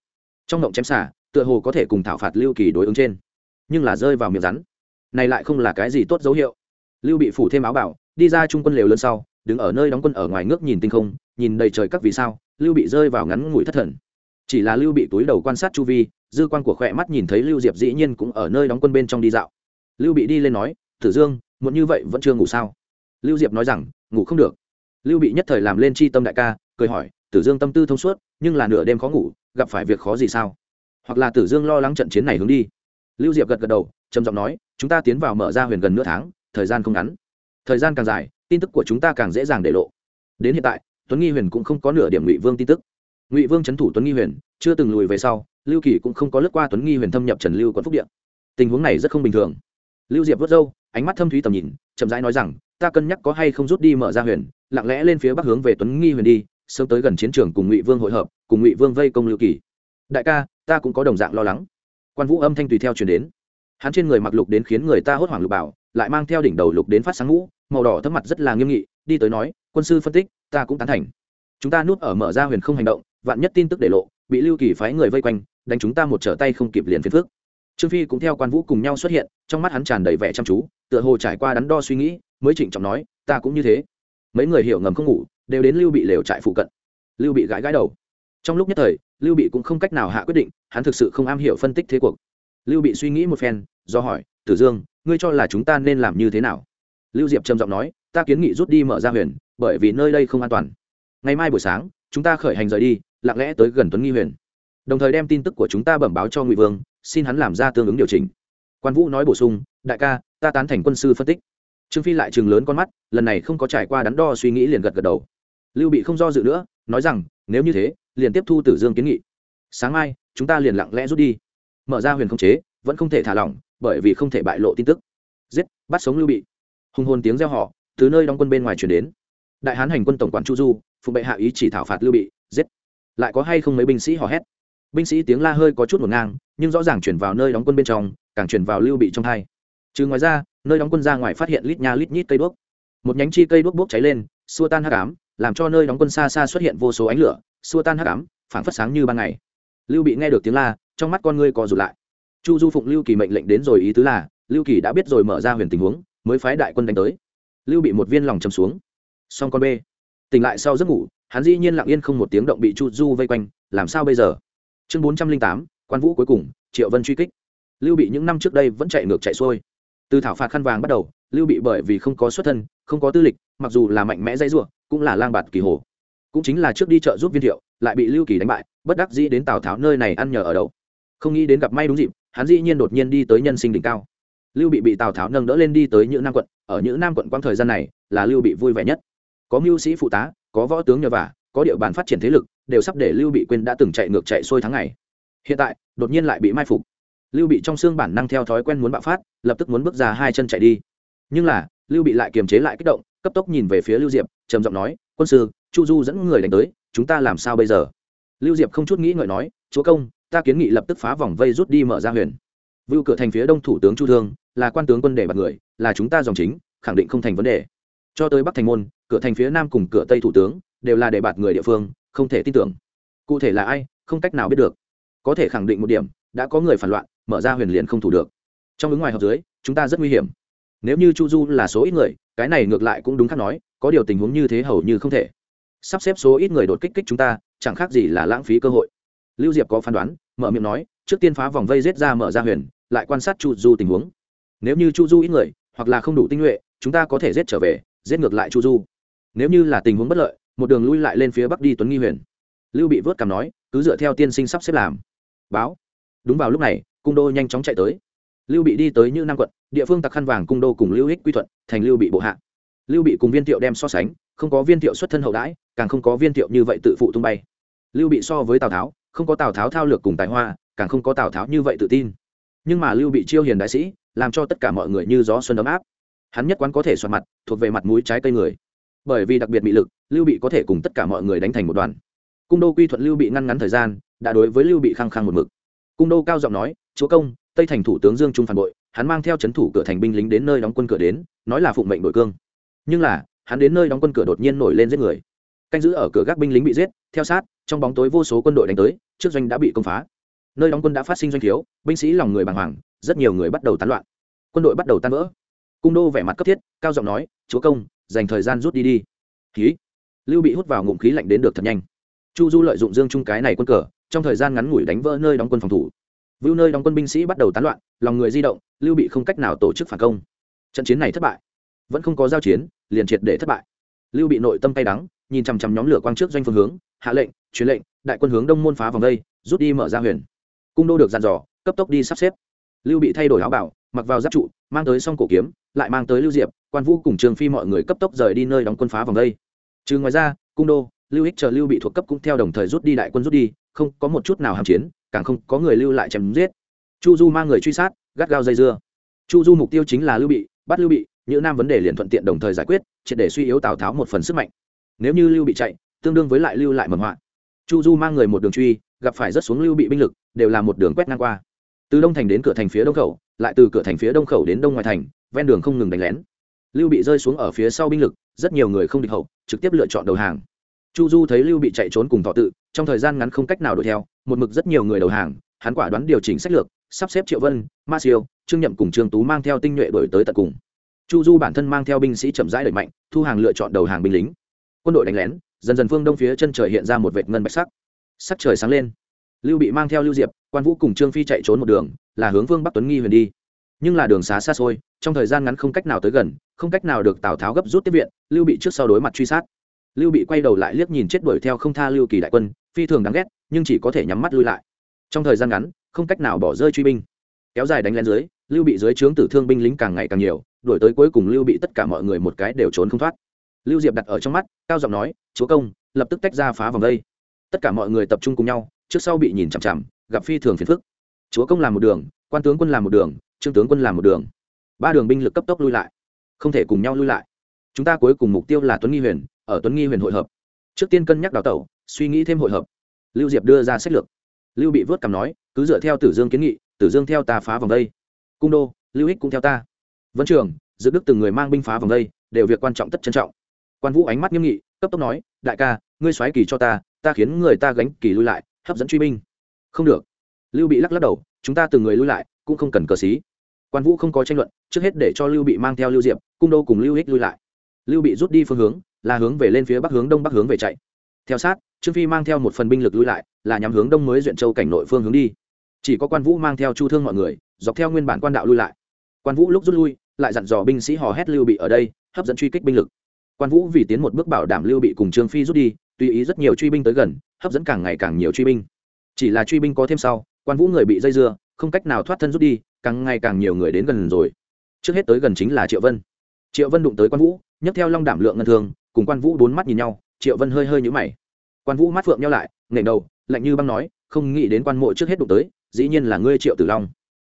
Trong mộng chém xả, tựa hồ có thể cùng thảo phạt lưu kỳ đối ứng trên, nhưng là rơi vào miệng rắn. Này lại không là cái gì tốt dấu hiệu. Lưu bị phủ thêm áo bảo, đi ra trung quân lều lớn sau, đứng ở nơi đóng quân ở ngoài ngước nhìn tinh không, nhìn đầy trời các vì sao, lưu bị rơi vào ngắn ngủi thất thần. Chỉ là lưu bị túi đầu quan sát chu vi, dư quan của khỏe mắt nhìn thấy lưu diệp dĩ nhiên cũng ở nơi đóng quân bên trong đi dạo. Lưu bị đi lên nói, tử dương muốn như vậy vẫn chưa ngủ sao? Lưu diệp nói rằng, ngủ không được. Lưu bị nhất thời làm lên chi tâm đại ca cười hỏi, tử dương tâm tư thông suốt, nhưng là nửa đêm khó ngủ, gặp phải việc khó gì sao? Hoặc là tử dương lo lắng trận chiến này hướng đi. Lưu diệp gật gật đầu, trầm giọng nói, chúng ta tiến vào mở ra huyền gần nửa tháng, thời gian không ngắn. Thời gian càng dài, tin tức của chúng ta càng dễ dàng để lộ. Đến hiện tại, tuấn nghi huyền cũng không có nửa điểm ngụy vương tin tức. Ngụy vương trấn thủ tuấn nghi huyền, chưa từng lùi về sau, lưu kỳ cũng không có lướt qua tuấn nghi huyền thâm nhập trần lưu quận phúc điện tình huống này rất không bình thường. Lưu diệp vớt râu, ánh mắt thâm thúy tầm nhìn, chậm rãi nói rằng, ta cân nhắc có hay không rút đi mở ra huyền, lặng lẽ lên phía bắc hướng về tuấn nghi huyền đi sớm tới gần chiến trường cùng ngụy vương hội hợp, cùng ngụy vương vây công lưu kỳ. Đại ca, ta cũng có đồng dạng lo lắng. Quan vũ âm thanh tùy theo chuyển đến. Hắn trên người mặc lục đến khiến người ta hốt hoảng lục bảo, lại mang theo đỉnh đầu lục đến phát sáng ngũ, màu đỏ thấp mặt rất là nghiêm nghị, đi tới nói, quân sư phân tích, ta cũng tán thành. Chúng ta núp ở mở ra huyền không hành động, vạn nhất tin tức để lộ, bị lưu kỳ phái người vây quanh, đánh chúng ta một trở tay không kịp liền phiền phước trương phi cũng theo quan vũ cùng nhau xuất hiện, trong mắt hắn tràn đầy vẻ chăm chú, tựa hồ trải qua đắn đo suy nghĩ, mới trịnh trọng nói, ta cũng như thế. Mấy người hiểu ngầm không ngủ đều đến lưu bị lều trại phụ cận. Lưu bị gãi gãi đầu. Trong lúc nhất thời, lưu bị cũng không cách nào hạ quyết định, hắn thực sự không am hiểu phân tích thế cuộc. Lưu bị suy nghĩ một phen, do hỏi, tử dương, ngươi cho là chúng ta nên làm như thế nào? Lưu diệp trầm giọng nói, ta kiến nghị rút đi mở ra huyền, bởi vì nơi đây không an toàn. Ngày mai buổi sáng, chúng ta khởi hành rời đi, lặng lẽ tới gần tuấn nghi huyền. Đồng thời đem tin tức của chúng ta bẩm báo cho ngụy vương, xin hắn làm ra tương ứng điều chỉnh. Quan vũ nói bổ sung, đại ca, ta tán thành quân sư phân tích trương phi lại chừng lớn con mắt lần này không có trải qua đắn đo suy nghĩ liền gật gật đầu lưu bị không do dự nữa nói rằng nếu như thế liền tiếp thu tử dương kiến nghị sáng mai chúng ta liền lặng lẽ rút đi mở ra huyền không chế vẫn không thể thả lỏng bởi vì không thể bại lộ tin tức giết bắt sống lưu bị hùng hồn tiếng reo họ từ nơi đóng quân bên ngoài chuyển đến đại hán hành quân tổng quản chu du phụ bệ hạ ý chỉ thảo phạt lưu bị giết lại có hay không mấy binh sĩ hò hét binh sĩ tiếng la hơi có chút ngổn ngang nhưng rõ ràng chuyển vào nơi đóng quân bên trong càng chuyển vào lưu bị trong hai trừ ngoài ra nơi đóng quân ra ngoài phát hiện lít nha lít nhít cây đuốc. Một nhánh chi cây đuốc bốc cháy lên, xua tan hắc ám, làm cho nơi đóng quân xa xa xuất hiện vô số ánh lửa, xua tan hắc ám, phảng phất sáng như ban ngày. Lưu bị nghe được tiếng la, trong mắt con ngươi co rụt lại. Chu du phụng lưu kỳ mệnh lệnh đến rồi ý tứ là, lưu kỳ đã biết rồi mở ra huyền tình huống, mới phái đại quân đánh tới. Lưu bị một viên lòng chầm xuống. Xong con b tỉnh lại sau giấc ngủ, hắn dĩ nhiên lặng yên không một tiếng động bị chu du vây quanh, làm sao bây giờ? Chương bốn trăm linh tám, quan vũ cuối cùng, triệu vân truy kích. Lưu bị những năm trước đây vẫn chạy ngược chạy xuôi từ thảo phạt khăn vàng bắt đầu, lưu bị bởi vì không có xuất thân, không có tư lịch, mặc dù là mạnh mẽ dây dưa cũng là lang bạt kỳ hồ. Cũng chính là trước đi chợ giúp viên thiệu, lại bị lưu kỳ đánh bại, bất đắc dĩ đến tào tháo nơi này ăn nhờ ở đậu không nghĩ đến gặp may đúng dịp, hắn dĩ nhiên đột nhiên đi tới nhân sinh đỉnh cao. Lưu bị bị tào tháo nâng đỡ lên đi tới những nam quận, ở những nam quận quang thời gian này, là lưu bị vui vẻ nhất. Có mưu sĩ phụ tá, có võ tướng nhờ vả, có địa bàn phát triển thế lực, đều sắp để lưu bị quên đã từng chạy ngược chạy xuôi tháng ngày. Hiện tại, đột nhiên lại bị mai phục lưu bị trong xương bản năng theo thói quen muốn bạo phát, lập tức muốn bước ra hai chân chạy đi. Nhưng là, lưu bị lại kiềm chế lại kích động, cấp tốc nhìn về phía lưu diệp, trầm giọng nói, quân sư, chu du dẫn người đánh tới, chúng ta làm sao bây giờ? Lưu diệp không chút nghĩ ngợi nói, chúa công, ta kiến nghị lập tức phá vòng vây rút đi mở ra huyền. Vưu cửa thành phía đông thủ tướng chu thương, là quan tướng quân để bạt người, là chúng ta dòng chính, khẳng định không thành vấn đề. Cho tới bắc thành môn, cửa thành phía nam cùng cửa tây thủ tướng, đều là để bạt người địa phương, không thể tin tưởng. Cụ thể là ai, không cách nào biết được. Có thể khẳng định một điểm đã có người phản loạn, mở ra huyền liền không thủ được. Trong ứng ngoài học dưới, chúng ta rất nguy hiểm. Nếu như chu du là số ít người, cái này ngược lại cũng đúng khác nói, có điều tình huống như thế hầu như không thể. Sắp xếp số ít người đột kích kích chúng ta, chẳng khác gì là lãng phí cơ hội. Lưu diệp có phán đoán, mở miệng nói, trước tiên phá vòng vây rết ra mở ra huyền, lại quan sát chu du tình huống. Nếu như chu du ít người, hoặc là không đủ tinh nhuệ, chúng ta có thể giết trở về, giết ngược lại chu du. Nếu như là tình huống bất lợi, một đường lui lại lên phía bắc đi tuấn nghi huyền. Lưu bị vớt cảm nói, cứ dựa theo tiên sinh sắp xếp làm. Báo đúng vào lúc này, cung đô nhanh chóng chạy tới. Lưu bị đi tới như nam quận, địa phương tặc khăn vàng cung đô cùng lưu hích quy thuận, thành lưu bị bộ hạ. Lưu bị cùng viên thiệu đem so sánh, không có viên thiệu xuất thân hậu đãi, càng không có viên thiệu như vậy tự phụ tung bay. Lưu bị so với tào tháo, không có tào tháo thao lược cùng tài hoa, càng không có tào tháo như vậy tự tin. Nhưng mà lưu bị chiêu hiền đại sĩ, làm cho tất cả mọi người như gió xuân ấm áp. Hắn nhất quán có thể soạt mặt, thuộc về mặt mũi trái cây người. Bởi vì đặc biệt bị lực, lưu bị có thể cùng tất cả mọi người đánh thành một đoàn. Cung đô quy thuận lưu bị ngăn ngắn thời gian, đã đối với lưu bị khăng khăng một mực cung đô cao giọng nói, chúa công, tây thành thủ tướng dương trung phản bội, hắn mang theo c h ấ n thủ cửa thành binh lính đến nơi đóng quân cửa đến, nói là phụng mệnh đội cương. Nhưng là, hắn đến nơi đóng quân cửa đột nhiên nổi lên giết người. Canh giữ ở cửa gác binh lính bị giết, theo sát, trong bóng tối vô số quân đội đánh tới, trước doanh đã bị công phá. Nơi đóng quân đã phát sinh doanh thiếu, binh sĩ lòng người bàng hoàng, rất nhiều người bắt đầu tán loạn. Quân đội bắt đầu tan vỡ. Cung đô vẻ mặt cấp thiết, cao giọng nói, chúa công, dành thời gian rút đi đi. Khí. Lưu bị hút vào ngụm khí lạnh đến được thật nhanh. Chu du lợi dụng dương trung cái này quân cờ trong thời gian ngắn ngủi đánh vỡ nơi đóng quân phòng thủ. Vưu nơi đóng quân binh sĩ bắt đầu tán loạn, lòng người di động, lưu bị không cách nào tổ chức phản công. Trận chiến này thất bại. Vẫn không có giao chiến, liền triệt để thất bại. Lưu bị nội tâm tay đắng, nhìn chằm chằm nhóm lửa quang trước doanh phương hướng, hạ lệnh, truyền lệnh, đại quân hướng đông môn phá vòng đây, rút đi mở ra huyền. Cung đô được dàn dò, cấp tốc đi sắp xếp. Lưu bị thay đổi áo bảo, mặc vào giáp trụ, mang tới song cổ kiếm, lại mang tới lưu diệp, quan vũ cùng trường phi mọi người cấp tốc rời đi nơi đóng quân phá vòng đây. Trừ ngoài ra, cung đô, lưu ích chờ lưu bị thuộc cấp cũng theo đồng thời rút đi đại quân rút đi không có một chút nào hàm chiến, càng không có người lưu lại chém giết. Chu du mang người truy sát, gắt gao dây dưa. Chu du mục tiêu chính là lưu bị, bắt lưu bị như nam vấn đề liền thuận tiện đồng thời giải quyết, triệt để suy yếu tào tháo một phần sức mạnh. Nếu như lưu bị chạy, tương đương với lại lưu lại mầm họa. Chu du mang người một đường truy, gặp phải rất xuống lưu bị binh lực, đều là một đường quét ngang qua. Từ đông thành đến cửa thành phía đông khẩu, lại từ cửa thành phía đông khẩu đến đông ngoài thành, ven đường không ngừng đánh lén. Lưu bị rơi xuống ở phía sau binh lực, rất nhiều người không địch hậu, trực tiếp lựa chọn đầu hàng. Chu du thấy lưu bị chạy trốn cùng thọ tự trong thời gian ngắn không cách nào đuổi theo, một mực rất nhiều người đầu hàng, hắn quả đoán điều chỉnh sách lược, sắp xếp triệu vân, ma siêu, trương nhậm cùng trương tú mang theo tinh nhuệ đổi tới tận cùng. Chu du bản thân mang theo binh sĩ chậm rãi đẩy mạnh, thu hàng lựa chọn đầu hàng binh lính. Quân đội đánh lén, dần dần phương đông phía chân trời hiện ra một vệt ngân bạch sắc. Sắc trời sáng lên. Lưu bị mang theo lưu diệp, quan vũ cùng trương phi chạy trốn một đường, là hướng vương bắc tuấn nghi huyền đi. Nhưng là đường xá xa xôi, trong thời gian ngắn không cách nào tới gần, không cách nào được tào tháo gấp rút tiếp viện, lưu bị trước sau đối mặt truy sát. Lưu bị quay đầu lại liếc nhìn chết đuổi theo không tha lưu kỳ đại quân phi thường đáng ghét, nhưng chỉ có thể nhắm mắt lui lại. Trong thời gian ngắn, không cách nào bỏ rơi truy binh. Kéo dài đánh lên dưới, lưu bị dưới trướng tử thương binh lính càng ngày càng nhiều, đuổi tới cuối cùng lưu bị tất cả mọi người một cái đều trốn không thoát. Lưu diệp đặt ở trong mắt, cao giọng nói, chúa công, lập tức tách ra phá vòng đây. Tất cả mọi người tập trung cùng nhau, trước sau bị nhìn chằm chằm, gặp phi thường phiền phức. Chúa công làm một đường, quan tướng quân làm một đường, trương tướng quân làm một đường. Ba đường binh lực cấp tốc lui lại, không thể cùng nhau lui lại. Chúng ta cuối cùng mục tiêu là tuấn nghi huyền, ở tuấn nghi huyền hội hợp. Trước tiên cân nhắc đào tẩu suy nghĩ thêm hội hợp. Lưu diệp đưa ra sách lược. Lưu bị vớt cằm nói, cứ dựa theo tử dương kiến nghị, tử dương theo ta phá vòng đây. Cung đô, lưu ích cũng theo ta. Vân trường giữ đức từng người mang binh phá vòng đây, đều việc quan trọng tất trân trọng. Quan vũ ánh mắt nghiêm nghị, cấp tốc nói, đại ca, ngươi xoáy kỳ cho ta ta khiến người ta gánh kỳ lui lại, hấp dẫn truy binh. Không được. Lưu bị lắc lắc đầu, chúng ta từng người lui lại, cũng không cần cờ xí. Quan vũ không có tranh luận, trước hết để cho lưu bị mang theo lưu diệp, cung đô cùng lưu ích lui lại. Lưu bị rút đi phương hướng, là hướng về lên phía bắc hướng đông bắc hướng về chạy. Theo sát trương phi mang theo một phần binh lực lui lại là nhắm hướng đông mới duyện châu cảnh nội phương hướng đi chỉ có quan vũ mang theo chu thương mọi người dọc theo nguyên bản quan đạo lui lại quan vũ lúc rút lui lại dặn dò binh sĩ hò hét lưu bị ở đây hấp dẫn truy kích binh lực quan vũ vì tiến một bước bảo đảm lưu bị cùng trương phi rút đi tùy ý rất nhiều truy binh tới gần hấp dẫn càng ngày càng nhiều truy binh chỉ là truy binh có thêm sau quan vũ người bị dây dưa không cách nào thoát thân rút đi càng ngày càng nhiều người đến gần rồi trước hết tới gần chính là triệu vân triệu vân đụng tới quan vũ nhấc theo long đảm lượng ngân thường cùng quan vũ bốn mắt nhìn nhau triệu vân hơi hơi nhũ mày quan vũ mắt phượng nhau lại nghển đầu, lạnh như băng nói, không nghĩ đến quan mộ trước hết đụng tới, dĩ nhiên là ngươi triệu tử long.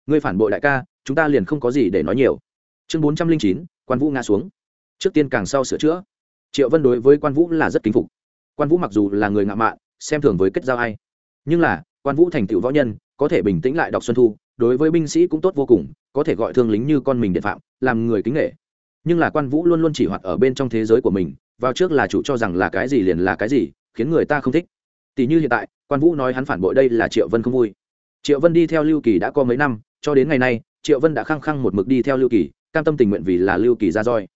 Ngươi phản bội đại ca, chúng ta liền không có gì để nói nhiều. Chương bốn trăm linh chín, quan vũ ngã xuống. Trước tiên càng sau sửa chữa. Triệu vân đối với quan vũ là rất kính phục. Quan vũ mặc dù là người ngạo mạn, xem thường với kết giao ai. Nhưng là, quan vũ thành tựu võ nhân, có thể bình tĩnh lại đọc xuân thu, đối với binh sĩ cũng tốt vô cùng, có thể gọi thương lính như con mình điện phạm, làm người kính nghệ nhưng là quan vũ luôn luôn chỉ hoạt ở bên trong thế giới của mình, vào trước là chủ cho rằng là cái gì liền là cái gì khiến người ta không thích. Tỷ như hiện tại, quan vũ nói hắn phản bội đây là triệu vân không vui. Triệu vân đi theo lưu kỳ đã có mấy năm, cho đến ngày nay, triệu vân đã khăng khăng một mực đi theo lưu kỳ, cam tâm tình nguyện vì là lưu kỳ ra roi.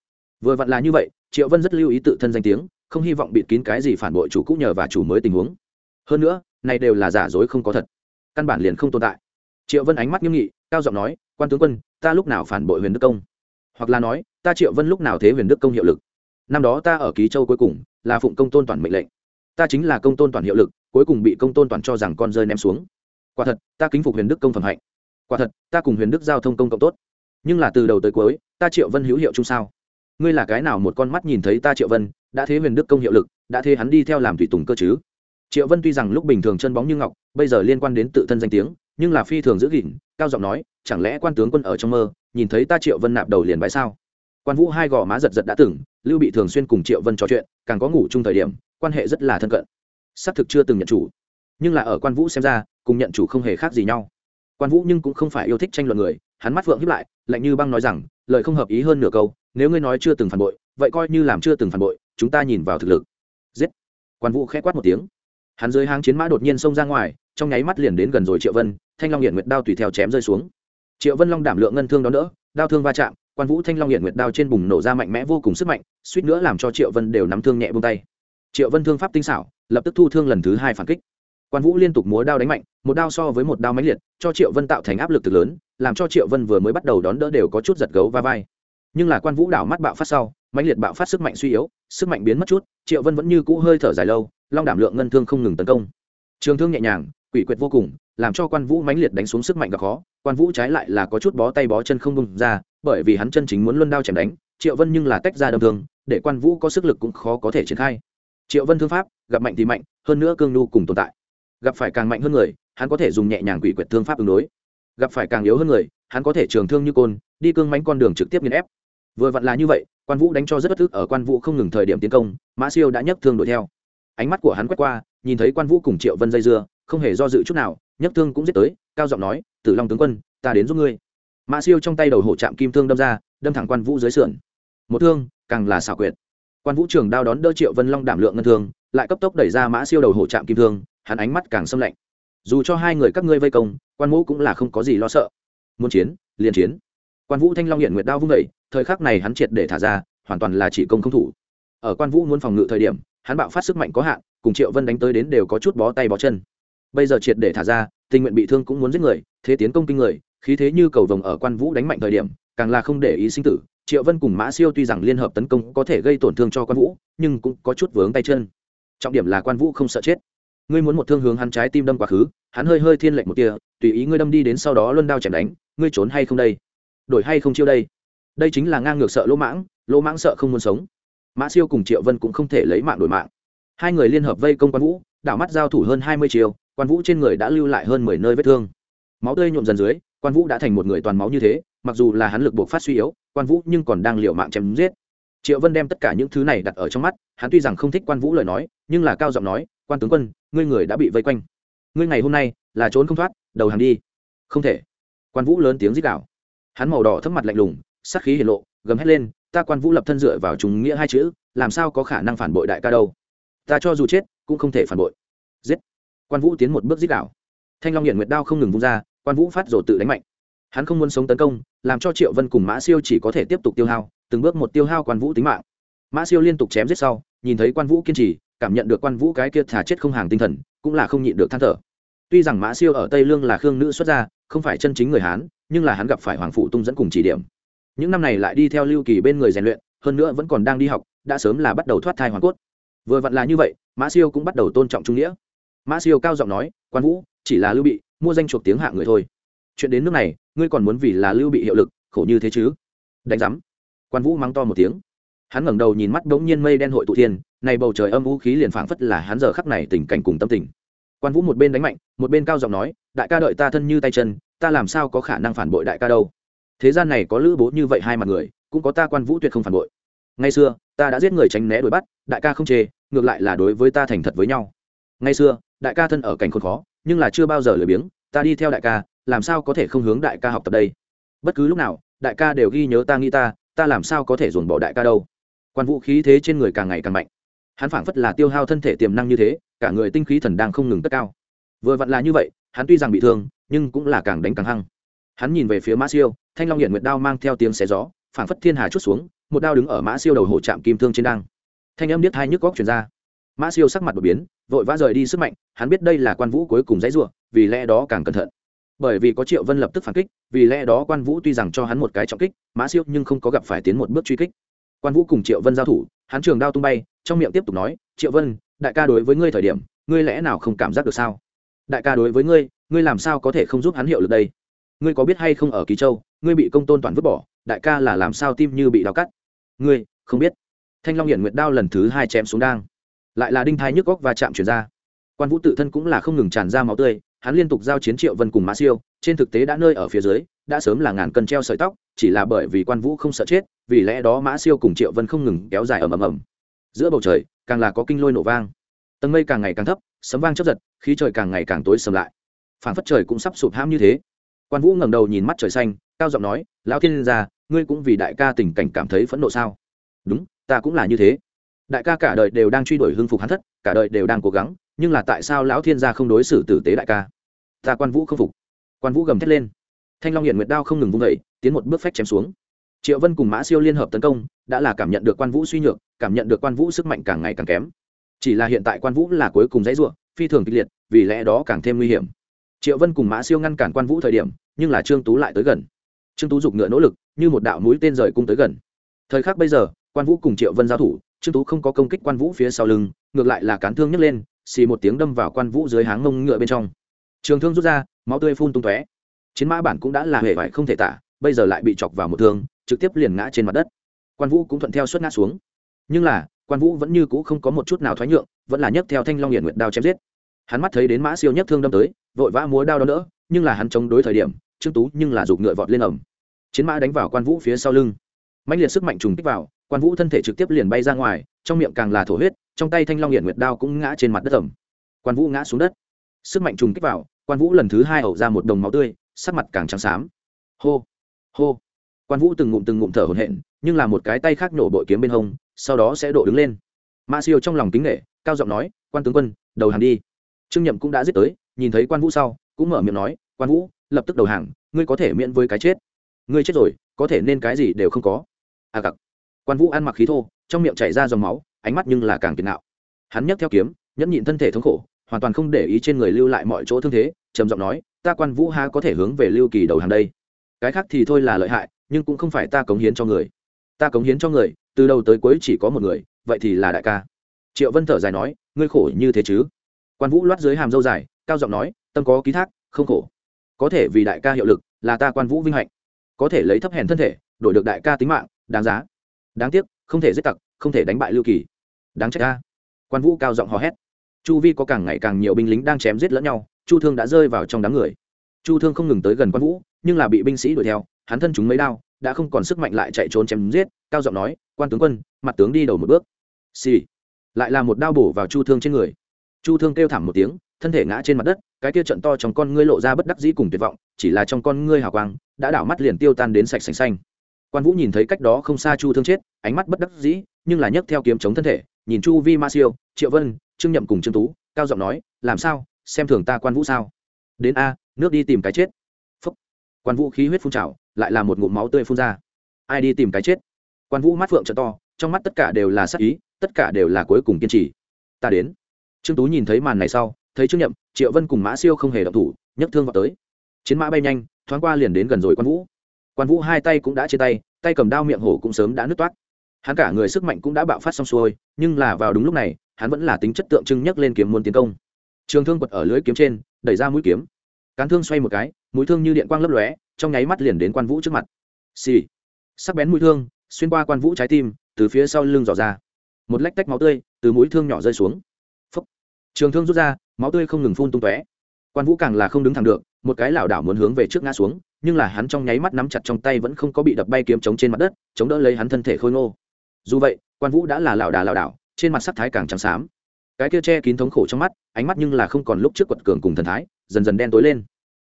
Vừa vặn là như vậy, triệu vân rất lưu ý tự thân danh tiếng, không hy vọng bịt kín cái gì phản bội chủ cũ nhờ và chủ mới tình huống. Hơn nữa, này đều là giả dối không có thật. Căn bản liền không tồn tại. Triệu vân ánh mắt nghiêm nghị, cao giọng nói, quan tướng quân, ta lúc nào phản bội huyền đức công? Hoặc là nói, ta triệu vân lúc nào thế huyền đức công hiệu lực? Năm đó ta ở ký châu cuối cùng, là phụng công tôn toàn mệnh lệnh ta chính là công tôn toàn hiệu lực, cuối cùng bị công tôn toàn cho rằng con rơi ném xuống. Quả thật, ta kính phục huyền đức công phẩm hạnh. Quả thật, ta cùng huyền đức giao thông công cộng tốt. Nhưng là từ đầu tới cuối, ta triệu vân hữu hiệu chung sao? Ngươi là cái nào một con mắt nhìn thấy ta triệu vân, đã thế huyền đức công hiệu lực, đã thế hắn đi theo làm thủy tùng cơ chứ? Triệu vân tuy rằng lúc bình thường chân bóng như ngọc, bây giờ liên quan đến tự thân danh tiếng, nhưng là phi thường giữ gìn, cao giọng nói, chẳng lẽ quan tướng quân ở trong mơ, nhìn thấy ta triệu vân nạp đầu liền bãi sao? Quan vũ hai gò má giật giật đã từng, lưu bị thường xuyên cùng triệu vân trò chuyện, càng có ngủ chung thời điểm quan hệ rất là thân cận. Xác thực chưa từng nhận chủ. Nhưng là ở quan vũ xem ra, cùng nhận chủ không hề khác gì nhau. Quan vũ nhưng cũng không phải yêu thích tranh luận người, hắn mắt phượng hiếp lại, lạnh như băng nói rằng, lời không hợp ý hơn nửa câu, nếu ngươi nói chưa từng phản bội, vậy coi như làm chưa từng phản bội, chúng ta nhìn vào thực lực. Giết! Quan vũ khẽ quát một tiếng. Hắn dưới hang chiến mã đột nhiên xông ra ngoài, trong nháy mắt liền đến gần rồi triệu vân, thanh long hiện nguyệt đao tùy theo chém rơi xuống. Triệu vân long đảm lượng ngân thương đó nữa đao thương va chạm, quan vũ thanh long hiện nguyệt đao trên bùng nổ ra mạnh mẽ vô cùng sức mạnh, suýt nữa làm cho triệu vân đều nắm thương nhẹ buông tay triệu vân thương pháp tinh xảo, lập tức thu thương lần thứ hai phản kích. Quan vũ liên tục múa đao đánh mạnh, một đao so với một đao máy liệt, cho triệu vân tạo thành áp lực từ lớn, làm cho triệu vân vừa mới bắt đầu đón đỡ đều có chút giật gấu va vai. Nhưng là quan vũ đảo mắt bạo phát sau, mãnh liệt bạo phát sức mạnh suy yếu, sức mạnh biến mất chút, triệu vân vẫn như cũ hơi thở dài lâu, long đảm lượng ngân thương không ngừng tấn công. Trường thương nhẹ nhàng, quỷ quyệt vô cùng, làm cho quan vũ mãnh liệt đánh xuống sức mạnh gặp khó, quan vũ trái lại là có chút bó tay bó chân không bung ra, bởi vì hắn chân chính muốn luân đao chém đánh, triệu vân nhưng là tách ra đâm thương, để quan vũ có sức lực cũng khó có thể triển khai triệu vân thương pháp, gặp mạnh thì mạnh, hơn nữa cương nhu cùng tồn tại. Gặp phải càng mạnh hơn người, hắn có thể dùng nhẹ nhàng quỷ quyệt thương pháp ứng đối. Gặp phải càng yếu hơn người, hắn có thể trường thương như côn, đi cương mánh con đường trực tiếp nghiền ép. Vừa vặn là như vậy, quan vũ đánh cho rất bất thức, ở quan vũ không ngừng thời điểm tiến công, mã siêu đã nhấc thương đuổi theo. Ánh mắt của hắn quét qua, nhìn thấy quan vũ cùng triệu vân dây dưa, không hề do dự chút nào, nhấc thương cũng giết tới, cao giọng nói, tử long tướng quân, ta đến giúp ngươi. Mã siêu trong tay đầu hổ chạm kim thương đâm ra, đâm thẳng quan vũ dưới sườn. Một thương, càng là xảo quyệt quan vũ trường đao đón đỡ triệu vân long đảm lượng ngân thương, lại cấp tốc đẩy ra mã siêu đầu hổ chạm kim thương, hắn ánh mắt càng xâm lạnh. Dù cho hai người các ngươi vây công, quan vũ cũng là không có gì lo sợ. Muốn chiến, liền chiến. Quan vũ thanh long hiện nguyệt đao vung vẩy thời khắc này hắn triệt để thả ra, hoàn toàn là chỉ công không thủ. Ở quan vũ muốn phòng ngự thời điểm, hắn bạo phát sức mạnh có hạn, cùng triệu vân đánh tới đến đều có chút bó tay bó chân. Bây giờ triệt để thả ra, tình nguyện bị thương cũng muốn giết người, thế tiến công kinh người, khí thế như cầu vồng ở quan vũ đánh mạnh thời điểm, càng là không để ý sinh tử triệu vân cùng mã siêu tuy rằng liên hợp tấn công có thể gây tổn thương cho quan vũ, nhưng cũng có chút vướng tay chân. Trọng điểm là quan vũ không sợ chết. Ngươi muốn một thương hướng hắn trái tim đâm quá khứ, hắn hơi hơi thiên lệnh một tia, tùy ý ngươi đâm đi đến sau đó luân đao chém đánh, ngươi trốn hay không đây? Đổi hay không chiêu đây? Đây chính là ngang ngược sợ lỗ mãng lỗ mãng sợ không muốn sống. Mã siêu cùng triệu vân cũng không thể lấy mạng đổi mạng. Hai người liên hợp vây công quan vũ, đảo mắt giao thủ hơn hai mươi chiều quan vũ trên người đã lưu lại hơn mười nơi vết thương. Máu tươi nhuộm dần dưới quan vũ đã thành một người toàn máu như thế mặc dù là hắn lực buộc phát suy yếu quan vũ nhưng còn đang liều mạng chém giết triệu vân đem tất cả những thứ này đặt ở trong mắt hắn tuy rằng không thích quan vũ lời nói nhưng là cao giọng nói quan tướng quân ngươi người đã bị vây quanh ngươi ngày hôm nay là trốn không thoát đầu hàng đi không thể quan vũ lớn tiếng rít đảo hắn màu đỏ thấp mặt lạnh lùng sắc khí hiển lộ gầm hét lên ta quan vũ lập thân dựa vào chúng nghĩa hai chữ làm sao có khả năng phản bội đại ca đâu ta cho dù chết cũng không thể phản bội giết quan vũ tiến một bước giết đảo thanh long hiện nguyệt đao không ngừng vung ra quan vũ phát rồ tự đánh mạnh. Hắn không muốn sống tấn công, làm cho triệu vân cùng mã siêu chỉ có thể tiếp tục tiêu hao, từng bước một tiêu hao quan vũ tính mạng. Mã siêu liên tục chém giết sau, nhìn thấy quan vũ kiên trì, cảm nhận được quan vũ cái kia thả chết không hàng tinh thần, cũng là không nhịn được than thở. Tuy rằng mã siêu ở tây lương là khương nữ xuất gia, không phải chân chính người hán, nhưng là hắn gặp phải hoàng phụ tung dẫn cùng chỉ điểm. Những năm này lại đi theo lưu kỳ bên người rèn luyện, hơn nữa vẫn còn đang đi học, đã sớm là bắt đầu thoát thai hoàn cốt. Vừa vặn là như vậy, mã siêu cũng bắt đầu tôn trọng trung nghĩa. Mã siêu cao giọng nói, quan vũ, chỉ là lưu bị mua danh chuộc tiếng hạ người thôi. Chuyện đến nước này, ngươi còn muốn vì là lưu bị hiệu lực, khổ như thế chứ? Đánh giám. Quan vũ mắng to một tiếng. Hắn ngẩng đầu nhìn mắt đ ố n g nhiên mây đen hội tụ thiên, này bầu trời âm vũ khí liền phảng phất là hắn giờ khắc này tình cảnh cùng tâm tình. Quan vũ một bên đánh mạnh, một bên cao giọng nói, đại ca đợi ta thân như tay chân, ta làm sao có khả năng phản bội đại ca đâu? Thế gian này có lữ bố như vậy hai mặt người, cũng có ta quan vũ tuyệt không phản bội. Ngay xưa, ta đã giết người tránh né đuổi bắt, đại ca không chê, ngược lại là đối với ta thành thật với nhau. Ngay xưa, đại ca thân ở cảnh khốn khó nhưng là chưa bao giờ lười biếng, ta đi theo đại ca, làm sao có thể không hướng đại ca học tập đây? Bất cứ lúc nào, đại ca đều ghi nhớ ta nghĩ ta ta làm sao có thể dồn bỏ đại ca đâu? Quan vũ khí thế trên người càng ngày càng mạnh. Hắn phảng phất là tiêu hao thân thể tiềm năng như thế, cả người tinh khí thần đang không ngừng tất cao. Vừa vặn là như vậy, hắn tuy rằng bị thương, nhưng cũng là càng đánh càng hăng. Hắn nhìn về phía mã siêu, thanh long hiện nguyệt đao mang theo tiếng xé gió, phảng phất thiên hà chút xuống, một đao đứng ở mã siêu đầu hổ chạm kim thương trên đăng thanh âm biết hai nhức góc chuyển ra mã siêu sắc mặt đột biến vội vã rời đi sức mạnh hắn biết đây là quan vũ cuối cùng dãy rủa, vì lẽ đó càng cẩn thận. Bởi vì có triệu vân lập tức phản kích vì lẽ đó quan vũ tuy rằng cho hắn một cái trọng kích mã siêu nhưng không có gặp phải tiến một bước truy kích. Quan vũ cùng triệu vân giao thủ hắn trường đao tung bay trong miệng tiếp tục nói triệu vân đại ca đối với ngươi thời điểm ngươi lẽ nào không cảm giác được sao? Đại ca đối với ngươi ngươi làm sao có thể không giúp hắn hiệu lực đây? Ngươi có biết hay không ở kỳ châu ngươi bị công tôn toàn vứt bỏ đại ca là làm sao tim như bị đau cắt? Ngươi không biết. Thanh long hiển nguyệt đao lần thứ hai chém xuống đang lại là đinh thai nhức góc và chạm chuyển ra. Quan vũ tự thân cũng là không ngừng tràn ra máu tươi, hắn liên tục giao chiến triệu vân cùng mã siêu, trên thực tế đã nơi ở phía dưới, đã sớm là ngàn cân treo sợi tóc, chỉ là bởi vì quan vũ không sợ chết, vì lẽ đó mã siêu cùng triệu vân không ngừng kéo dài ầm ầm ầm. Giữa bầu trời, càng là có kinh lôi nổ vang. Tầng mây càng ngày càng thấp, sấm vang chấp giật, khí trời càng ngày càng tối sầm lại. Phản phất trời cũng sắp sụp hãm như thế. Quan vũ ngẩng đầu nhìn mắt trời xanh, cao giọng nói, lão thiên gia, ngươi cũng vì đại ca tình cảnh cảm thấy phẫn nộ sao? Đúng, ta cũng là như thế đại ca cả đời đều đang truy đuổi hưng phục hắn thất, cả đời đều đang cố gắng, nhưng là tại sao lão thiên gia không đối xử tử tế đại ca? Ta quan vũ không phục. Quan vũ gầm thét lên. Thanh long hiện nguyệt đao không ngừng vung vẩy tiến một bước phách chém xuống. Triệu vân cùng mã siêu liên hợp tấn công, đã là cảm nhận được quan vũ suy nhược, cảm nhận được quan vũ sức mạnh càng ngày càng kém. Chỉ là hiện tại quan vũ là cuối cùng dãy ruộng phi thường kịch liệt, vì lẽ đó càng thêm nguy hiểm. Triệu vân cùng mã siêu ngăn cản quan vũ thời điểm, nhưng là trương tú lại tới gần. Trương tú giục ngựa nỗ lực, như một đạo mũi tên rời cung tới gần. Thời khắc bây giờ, quan vũ cùng triệu vân giao thủ trương tú không có công kích quan vũ phía sau lưng, ngược lại là cán thương nhấc lên, xì một tiếng đâm vào quan vũ dưới háng ngông ngựa bên trong. Trường thương rút ra, máu tươi phun tung tóe. Chiến mã bản cũng đã là hề vải không thể tả, bây giờ lại bị chọc vào một thương, trực tiếp liền ngã trên mặt đất. Quan vũ cũng thuận theo suất ngã xuống. Nhưng là, quan vũ vẫn như cũ không có một chút nào thoái nhượng, vẫn là nhấc theo thanh long hiển nguyện đao chém giết. Hắn mắt thấy đến mã siêu nhấc thương đâm tới, vội vã múa đao đó nữa nhưng là hắn chống đối thời điểm, trương tú nhưng là giục ngựa vọt lên ẩm chiến mã đánh vào quan vũ phía sau lưng. Mạnh liệt sức mạnh trùng kích vào quan vũ thân thể trực tiếp liền bay ra ngoài, trong miệng càng là thổ huyết, trong tay thanh long hiển nguyệt đao cũng ngã trên mặt đất ẩm. Quan vũ ngã xuống đất. Sức mạnh trùng kích vào, quan vũ lần thứ hai ẩu ra một đồng máu tươi, sắc mặt càng trắng xám. Hô hô. Quan vũ từng ngụm từng ngụm thở hổn hển, nhưng là một cái tay khác nổ bội kiếm bên hông, sau đó sẽ độ đứng lên. Ma siêu trong lòng kính nghệ cao giọng nói, quan tướng quân, đầu hàng đi. Trương nhậm cũng đã giết tới, nhìn thấy quan vũ sau, cũng mở miệng nói, quan vũ, lập tức đầu hàng, ngươi có thể miễn với cái chết. Ngươi chết rồi, có thể nên cái gì đều không có. À cặc quan vũ ăn mặc khí thô, trong miệng chảy ra dòng máu, ánh mắt nhưng là càng kiệt nạo. Hắn nhấc theo kiếm, nhẫn nhịn thân thể thống khổ, hoàn toàn không để ý trên người lưu lại mọi chỗ thương thế, trầm giọng nói, ta quan vũ ha có thể hướng về lưu kỳ đầu hàng đây. Cái khác thì thôi là lợi hại, nhưng cũng không phải ta cống hiến cho người. Ta cống hiến cho người, từ đầu tới cuối chỉ có một người, vậy thì là đại ca. Triệu vân thở dài nói, ngươi khổ như thế chứ? Quan vũ loát dưới hàm dâu dài, cao giọng nói, tâm có ký thác, không khổ. Có thể vì đại ca hiệu lực, là ta quan vũ vinh hạnh. Có thể lấy thấp hèn thân thể, đổi được đại ca tính mạng, đáng giá đáng tiếc, không thể giết tặc, không thể đánh bại lưu kỳ. Đáng trách ta. Quan vũ cao giọng hò hét. Chu vi có càng ngày càng nhiều binh lính đang chém giết lẫn nhau, chu thương đã rơi vào trong đám người. Chu thương không ngừng tới gần quan vũ, nhưng là bị binh sĩ đuổi theo, hắn thân chúng mấy đao, đã không còn sức mạnh lại chạy trốn chém giết, cao giọng nói, quan tướng quân, mặt tướng đi đầu một bước. Xì、sì. lại là một đao bổ vào chu thương trên người. Chu thương kêu thảm một tiếng, thân thể ngã trên mặt đất, cái kia trận to trong con ngươi lộ ra bất đắc dĩ cùng tuyệt vọng, chỉ là trong con ngươi hào quang, đã đảo mắt liền tiêu tan đến sạch sành xanh quan vũ nhìn thấy cách đó không xa chu thương chết ánh mắt bất đắc dĩ nhưng là nhấc theo kiếm chống thân thể nhìn chu vi ma siêu triệu vân trương nhậm cùng trương tú cao giọng nói làm sao xem thường ta quan vũ sao đến a nước đi tìm cái chết phúc. quan vũ khí huyết phun trào lại là một ngụm máu tươi phun ra ai đi tìm cái chết quan vũ mắt phượng trợ to trong mắt tất cả đều là sắc ý tất cả đều là cuối cùng kiên trì ta đến trương tú nhìn thấy màn này sau thấy trương nhậm triệu vân cùng mã siêu không hề động thủ nhấc thương vào tới chiến mã bay nhanh thoáng qua liền đến gần rồi quan vũ quan vũ hai tay cũng đã chia tay tay cầm đao miệng hổ cũng sớm đã nứt toát hắn cả người sức mạnh cũng đã bạo phát xong xuôi nhưng là vào đúng lúc này hắn vẫn là tính chất tượng trưng nhấc lên kiếm muốn tiến công trường thương quật ở lưới kiếm trên đẩy ra mũi kiếm cán thương xoay một cái mũi thương như điện quang lấp lóe trong nháy mắt liền đến quan vũ trước mặt xì sắc bén mũi thương xuyên qua quan vũ trái tim từ phía sau lưng dò ra một lách tách máu tươi từ mũi thương nhỏ rơi xuống Phấp, trường thương rút ra máu tươi không ngừng phun tung tóe quan vũ càng là không đứng thẳng được một cái lảo đảo muốn hướng về trước ngã xuống nhưng là hắn trong nháy mắt nắm chặt trong tay vẫn không có bị đập bay kiếm chống trên mặt đất chống đỡ lấy hắn thân thể khôi ngô dù vậy quan vũ đã là lảo đà lảo đảo trên mặt sắc thái càng trắng xám cái kia che kín thống khổ trong mắt ánh mắt nhưng là không còn lúc trước quật cường cùng thần thái dần dần đen tối lên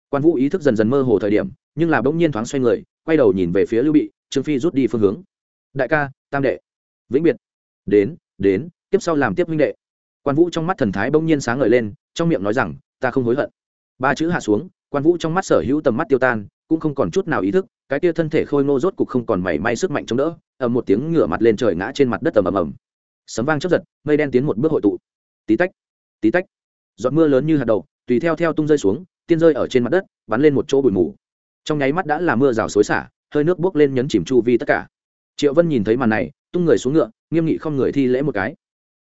quan vũ ý thức dần dần mơ hồ thời điểm nhưng là bỗng nhiên thoáng xoay người quay đầu nhìn về phía lưu bị trương phi rút đi phương hướng đại ca tam đệ vĩnh biệt đến đến tiếp sau làm tiếp minh đệ quan vũ trong mắt thần thái bỗng nhiên sáng ngời lên trong miệng nói rằng ta không hối hận. Ba chữ hạ xuống, quan vũ trong mắt sở hữu tầm mắt tiêu tan, cũng không còn chút nào ý thức, cái kia thân thể khôi ngô rốt cục không còn mảy may sức mạnh chống đỡ, ầm một tiếng ngửa mặt lên trời ngã trên mặt đất ầm ầm ầm. Sấm vang chớp giật, mây đen tiến một bước hội tụ. Tí tách tí tách. Giọt mưa lớn như hạt đậu, tùy theo theo tung rơi xuống, tiên rơi ở trên mặt đất, bắn lên một chỗ bụi mù. Trong nháy mắt đã là mưa rào xối xả, hơi nước bốc lên nhấn chìm chu vi tất cả. Triệu vân nhìn thấy màn này, tung người xuống ngựa, nghiêm nghị không người thi lễ một cái.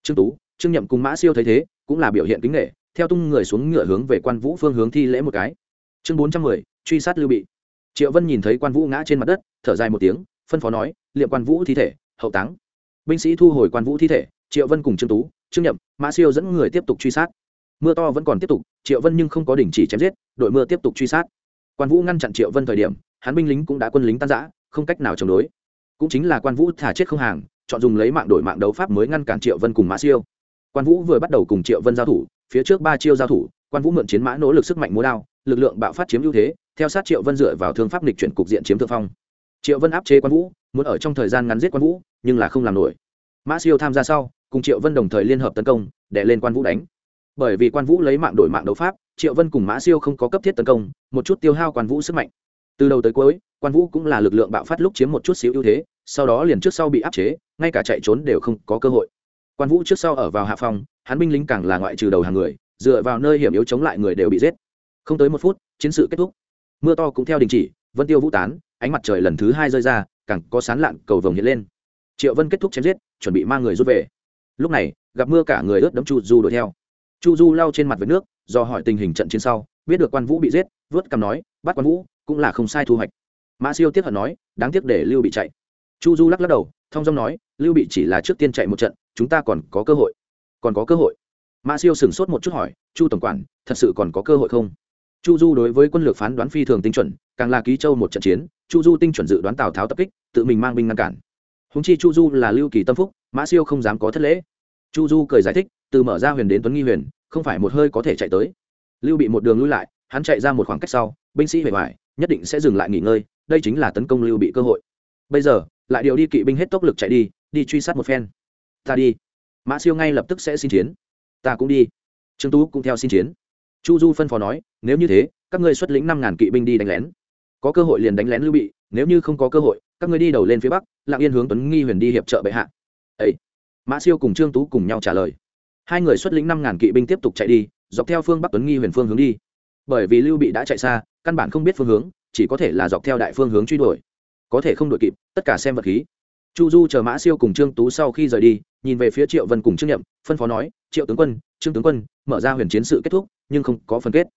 Trương tú, trương nhậm cùng mã siêu thấy thế, cũng là biểu hiện kính nghệ theo tung người xuống ngựa hướng về quan vũ phương hướng thi lễ một cái. Chương bốn trăm mười, truy sát lưu bị. Triệu vân nhìn thấy quan vũ ngã trên mặt đất, thở dài một tiếng, phân phó nói, liệm quan vũ thi thể, hậu táng. Binh sĩ thu hồi quan vũ thi thể, triệu vân cùng trương tú, trương nhậm, mã siêu dẫn người tiếp tục truy sát. Mưa to vẫn còn tiếp tục, triệu vân nhưng không có đình chỉ chém giết, đội mưa tiếp tục truy sát. Quan vũ ngăn chặn triệu vân thời điểm, hắn binh lính cũng đã quân lính tan giã không cách nào chống đối. Cũng chính là quan vũ thả chết không hàng, chọn dùng lấy mạng đổi mạng đấu pháp mới ngăn cản triệu vân cùng mã siêu. Quan vũ vừa bắt đầu cùng triệu vân giao thủ phía trước ba chiêu giao thủ, quan vũ mượn chiến mã nỗ lực sức mạnh múa đao, lực lượng bạo phát chiếm ưu thế, theo sát triệu vân dựa vào thương pháp lịch chuyển cục diện chiếm thượng phong. Triệu vân áp chế quan vũ, muốn ở trong thời gian ngắn giết quan vũ, nhưng là không làm nổi. Mã siêu tham gia sau, cùng triệu vân đồng thời liên hợp tấn công để lên quan vũ đánh. Bởi vì quan vũ lấy mạng đổi mạng đấu pháp, triệu vân cùng mã siêu không có cấp thiết tấn công, một chút tiêu hao quan vũ sức mạnh. Từ đầu tới cuối, quan vũ cũng là lực lượng bạo phát lúc chiếm một chút xíu ưu thế, sau đó liền trước sau bị áp chế, ngay cả chạy trốn đều không có cơ hội quan vũ trước sau ở vào hạ phòng, hắn binh lính càng là ngoại trừ đầu hàng người, dựa vào nơi hiểm yếu chống lại người đều bị giết. Không tới một phút, chiến sự kết thúc. Mưa to cũng theo đình chỉ, vân tiêu vũ tán, ánh mặt trời lần thứ hai rơi ra, càng có sán lạn cầu vồng hiện lên. Triệu vân kết thúc chém giết, chuẩn bị mang người rút về. Lúc này, gặp mưa cả người ướt đấm chu du đuổi theo. Chu du lau trên mặt với nước, do hỏi tình hình trận chiến sau, biết được quan vũ bị giết, vớt cằm nói, bắt quan vũ, cũng là không sai thu hoạch. Mã siêu tiếp hận nói, đáng tiếc để lưu bị chạy. Chu du lắc lắc đầu, thông dong nói, lưu bị chỉ là trước tiên chạy một trận chúng ta còn có cơ hội. Còn có cơ hội. Mã siêu sửng sốt một chút hỏi, chu tổng quản, thật sự còn có cơ hội không? Chu du đối với quân lược phán đoán phi thường tinh chuẩn, càng là ký châu một trận chiến, chu du tinh chuẩn dự đoán tào tháo tập kích, tự mình mang binh ngăn cản. Húng chi chu du là lưu kỳ tâm phúc mã siêu không dám có thất lễ. Chu du cười giải thích, từ mở ra huyền đến tuấn nghi huyền, không phải một hơi có thể chạy tới. Lưu bị một đường lui lại, hắn chạy ra một khoảng cách sau, binh sĩ hề ngoài nhất định sẽ dừng lại nghỉ ngơi, đây chính là tấn công lưu bị cơ hội. Bây giờ, lại điều đi kỵ binh hết tốc lực chạy đi đi truy sát một phen ta đi. Mã siêu ngay lập tức sẽ xin chiến. Ta cũng đi. Trương tú cũng theo xin chiến. Chu du phân phó nói, nếu như thế, các ngươi xuất lĩnh năm ngàn kỵ binh đi đánh lén. Có cơ hội liền đánh lén lưu bị, nếu như không có cơ hội, các ngươi đi đầu lên phía bắc, lạng yên hướng tuấn nghi huyền đi hiệp trợ bệ hạ. Ấy mã siêu cùng trương tú cùng nhau trả lời. Hai người xuất lĩnh năm ngàn kỵ binh tiếp tục chạy đi, dọc theo phương bắc tuấn nghi huyền phương hướng đi. Bởi vì lưu bị đã chạy xa, căn bản không biết phương hướng, chỉ có thể là dọc theo đại phương hướng truy đuổi. Có thể không đuổi kịp, tất cả xem vật khí. Chu du chờ mã siêu cùng trương tú sau khi rời đi nhìn về phía triệu vân cùng trương nhậm phân phó nói, triệu tướng quân, trương tướng quân, mở ra huyền chiến sự kết thúc, nhưng không có phân kết.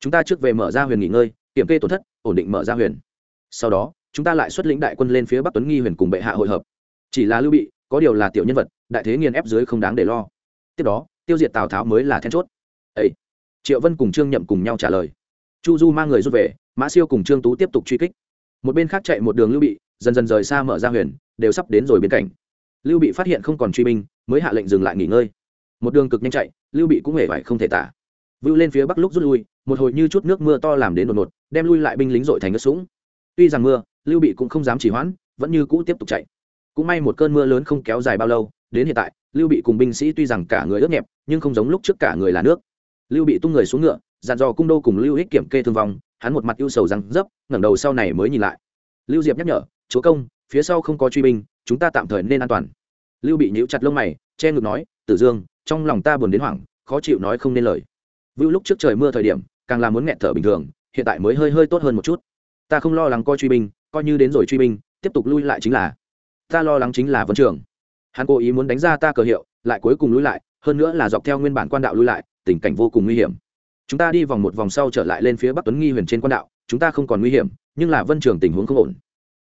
Chúng ta trước về mở ra huyền nghỉ ngơi, kiểm kê tổn thất, ổn định mở ra huyền. Sau đó, chúng ta lại xuất lĩnh đại quân lên phía bắc tuấn nghi huyền cùng bệ hạ hội hợp. Chỉ là lưu bị, có điều là tiểu nhân vật, đại thế nghiền ép dưới không đáng để lo. Tiếp đó, tiêu diệt tào tháo mới là then chốt. Ấy. Triệu vân cùng trương nhậm cùng nhau trả lời. Chu du mang người rút về, mã siêu cùng trương tú tiếp tục truy kích. Một bên khác chạy một đường lưu bị, dần dần rời xa mở ra huyền, đều sắp đến rồi bên cạnh lưu bị phát hiện không còn truy binh, mới hạ lệnh dừng lại nghỉ ngơi. Một đường cực nhanh chạy, lưu bị cũng hề vải không thể tả. Vưu lên phía bắc lúc rút lui, một hồi như chút nước mưa to làm đến đột ngột, đem lui lại binh lính dội thành nước sũng. Tuy rằng mưa, lưu bị cũng không dám chỉ hoãn, vẫn như cũ tiếp tục chạy. Cũng may một cơn mưa lớn không kéo dài bao lâu, đến hiện tại, lưu bị cùng binh sĩ tuy rằng cả người ướt nhẹp, nhưng không giống lúc trước cả người là nước. Lưu bị tung người xuống ngựa dàn dò cung đô cùng lưu ích kiểm kê thương vong, hắn một mặt ưu sầu răng dấp, ngẩng đầu sau này mới nhìn lại. Lưu diệp nhắc nhở, chúa công, phía sau không có truy binh chúng ta tạm thời nên an toàn. Lưu bị nhíu chặt lông mày, che ngực nói, tử dương, trong lòng ta buồn đến hoảng, khó chịu nói không nên lời. Vưu lúc trước trời mưa thời điểm, càng là muốn nghẹt thở bình thường, hiện tại mới hơi hơi tốt hơn một chút. Ta không lo lắng coi truy binh, coi như đến rồi truy binh, tiếp tục lui lại chính là, ta lo lắng chính là vấn trường. Hắn cố ý muốn đánh ra ta cờ hiệu, lại cuối cùng lui lại, hơn nữa là dọc theo nguyên bản quan đạo lui lại, tình cảnh vô cùng nguy hiểm. Chúng ta đi vòng một vòng sau trở lại lên phía bắc tuấn nghi huyền trên quan đạo, chúng ta không còn nguy hiểm, nhưng là vân trường tình huống không ổn.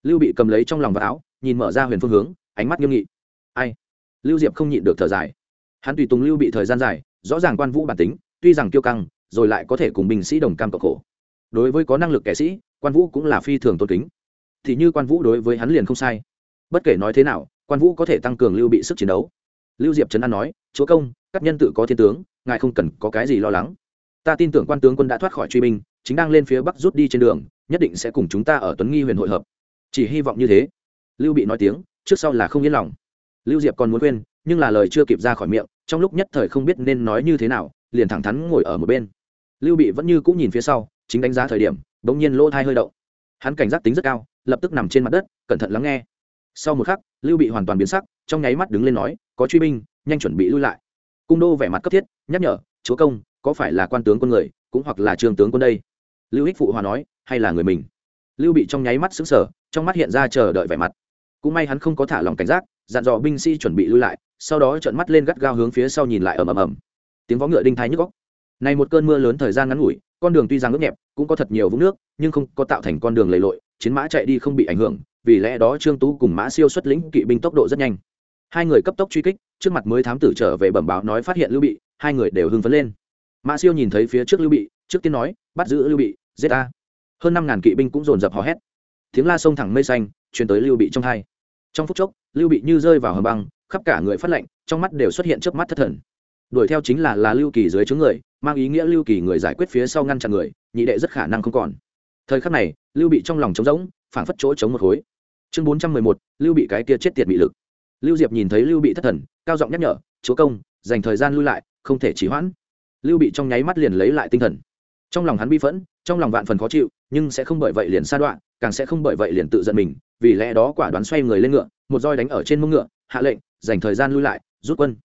Lưu bị cầm lấy trong lòng và áo nhìn mở ra huyền phương hướng, ánh mắt nghiêm nghị. Ai? Lưu diệp không nhịn được thở dài. Hắn tùy tùng lưu bị thời gian dài, rõ ràng quan vũ bản tính, tuy rằng kiêu căng, rồi lại có thể cùng binh sĩ đồng cam cộng khổ. Đối với có năng lực kẻ sĩ, quan vũ cũng là phi thường tôn kính. Thì như quan vũ đối với hắn liền không sai. Bất kể nói thế nào, quan vũ có thể tăng cường lưu bị sức chiến đấu. Lưu diệp trấn an nói, chúa công, các nhân tự có thiên tướng, ngài không cần có cái gì lo lắng. Ta tin tưởng quan tướng quân đã thoát khỏi truy binh, chính đang lên phía bắc rút đi trên đường, nhất định sẽ cùng chúng ta ở tuấn nghi huyền hội hợp. Chỉ hy vọng như thế lưu bị nói tiếng, trước sau là không yên lòng. Lưu diệp còn muốn quên nhưng là lời chưa kịp ra khỏi miệng, trong lúc nhất thời không biết nên nói như thế nào, liền thẳng thắn ngồi ở một bên. Lưu bị vẫn như cũng nhìn phía sau, chính đánh giá thời điểm đ ỗ n g nhiên lỗ thai hơi động. Hắn cảnh giác tính rất cao, lập tức nằm trên mặt đất, cẩn thận lắng nghe. Sau một khắc, lưu bị hoàn toàn biến sắc, trong nháy mắt đứng lên nói, có truy binh, nhanh chuẩn bị lui lại. Cung đô vẻ mặt cấp thiết, nhắc nhở, chúa công, có phải là quan tướng quân người, cũng hoặc là trương tướng quân đây? Lưu Hích phụ hòa nói, hay là người mình? Lưu bị trong nháy mắt xứng sở trong mắt hiện ra chờ đợi vẻ mặt cũng may hắn không có thả lòng cảnh giác, dặn dò binh sĩ chuẩn bị lui lại, sau đó trợn mắt lên gắt gao hướng phía sau nhìn lại ầm ầm ầm. Tiếng vó ngựa đinh thái nhức góc này một cơn mưa lớn thời gian ngắn ngủi, con đường tuy rằng ướt nhẹp, cũng có thật nhiều vũng nước, nhưng không có tạo thành con đường lầy lội, chiến mã chạy đi không bị ảnh hưởng, vì lẽ đó trương tú cùng mã siêu xuất lĩnh kỵ binh tốc độ rất nhanh. Hai người cấp tốc truy kích, trước mặt mới thám tử trở về bẩm báo nói phát hiện lưu bị, hai người đều hưng phấn lên. Mã siêu nhìn thấy phía trước lưu bị, trước tiên nói, bắt giữ lưu bị, giết ta. Hơn năm ngàn kỵ binh cũng dồn dập hò hét. Tiếng la sông thẳng mây xanh, truyền tới lưu bị trong hai trong phút chốc, lưu bị như rơi vào hầm băng, khắp cả người phát lệnh trong mắt đều xuất hiện trước mắt thất thần. Đuổi theo chính là là lưu kỳ dưới chướng người, mang ý nghĩa lưu kỳ người giải quyết phía sau ngăn chặn người, nhị đệ rất khả năng không còn. Thời khắc này, lưu bị trong lòng trống rỗng, phảng phất chỗ chống một khối. Chương bốn trăm mười một, lưu bị cái kia chết tiệt bị lực. Lưu diệp nhìn thấy lưu bị thất thần, cao giọng nhắc nhở, chúa công, dành thời gian lui lại, không thể trì hoãn. Lưu bị trong nháy mắt liền lấy lại tinh thần. Trong lòng hắn bi phẫn, trong lòng vạn phần khó chịu, nhưng sẽ không bởi vậy liền sa đoạn càng sẽ không bởi vậy liền tự giận mình, vì lẽ đó quả đoán xoay người lên ngựa, một roi đánh ở trên mông ngựa, hạ lệnh, dành thời gian lui lại, rút quân.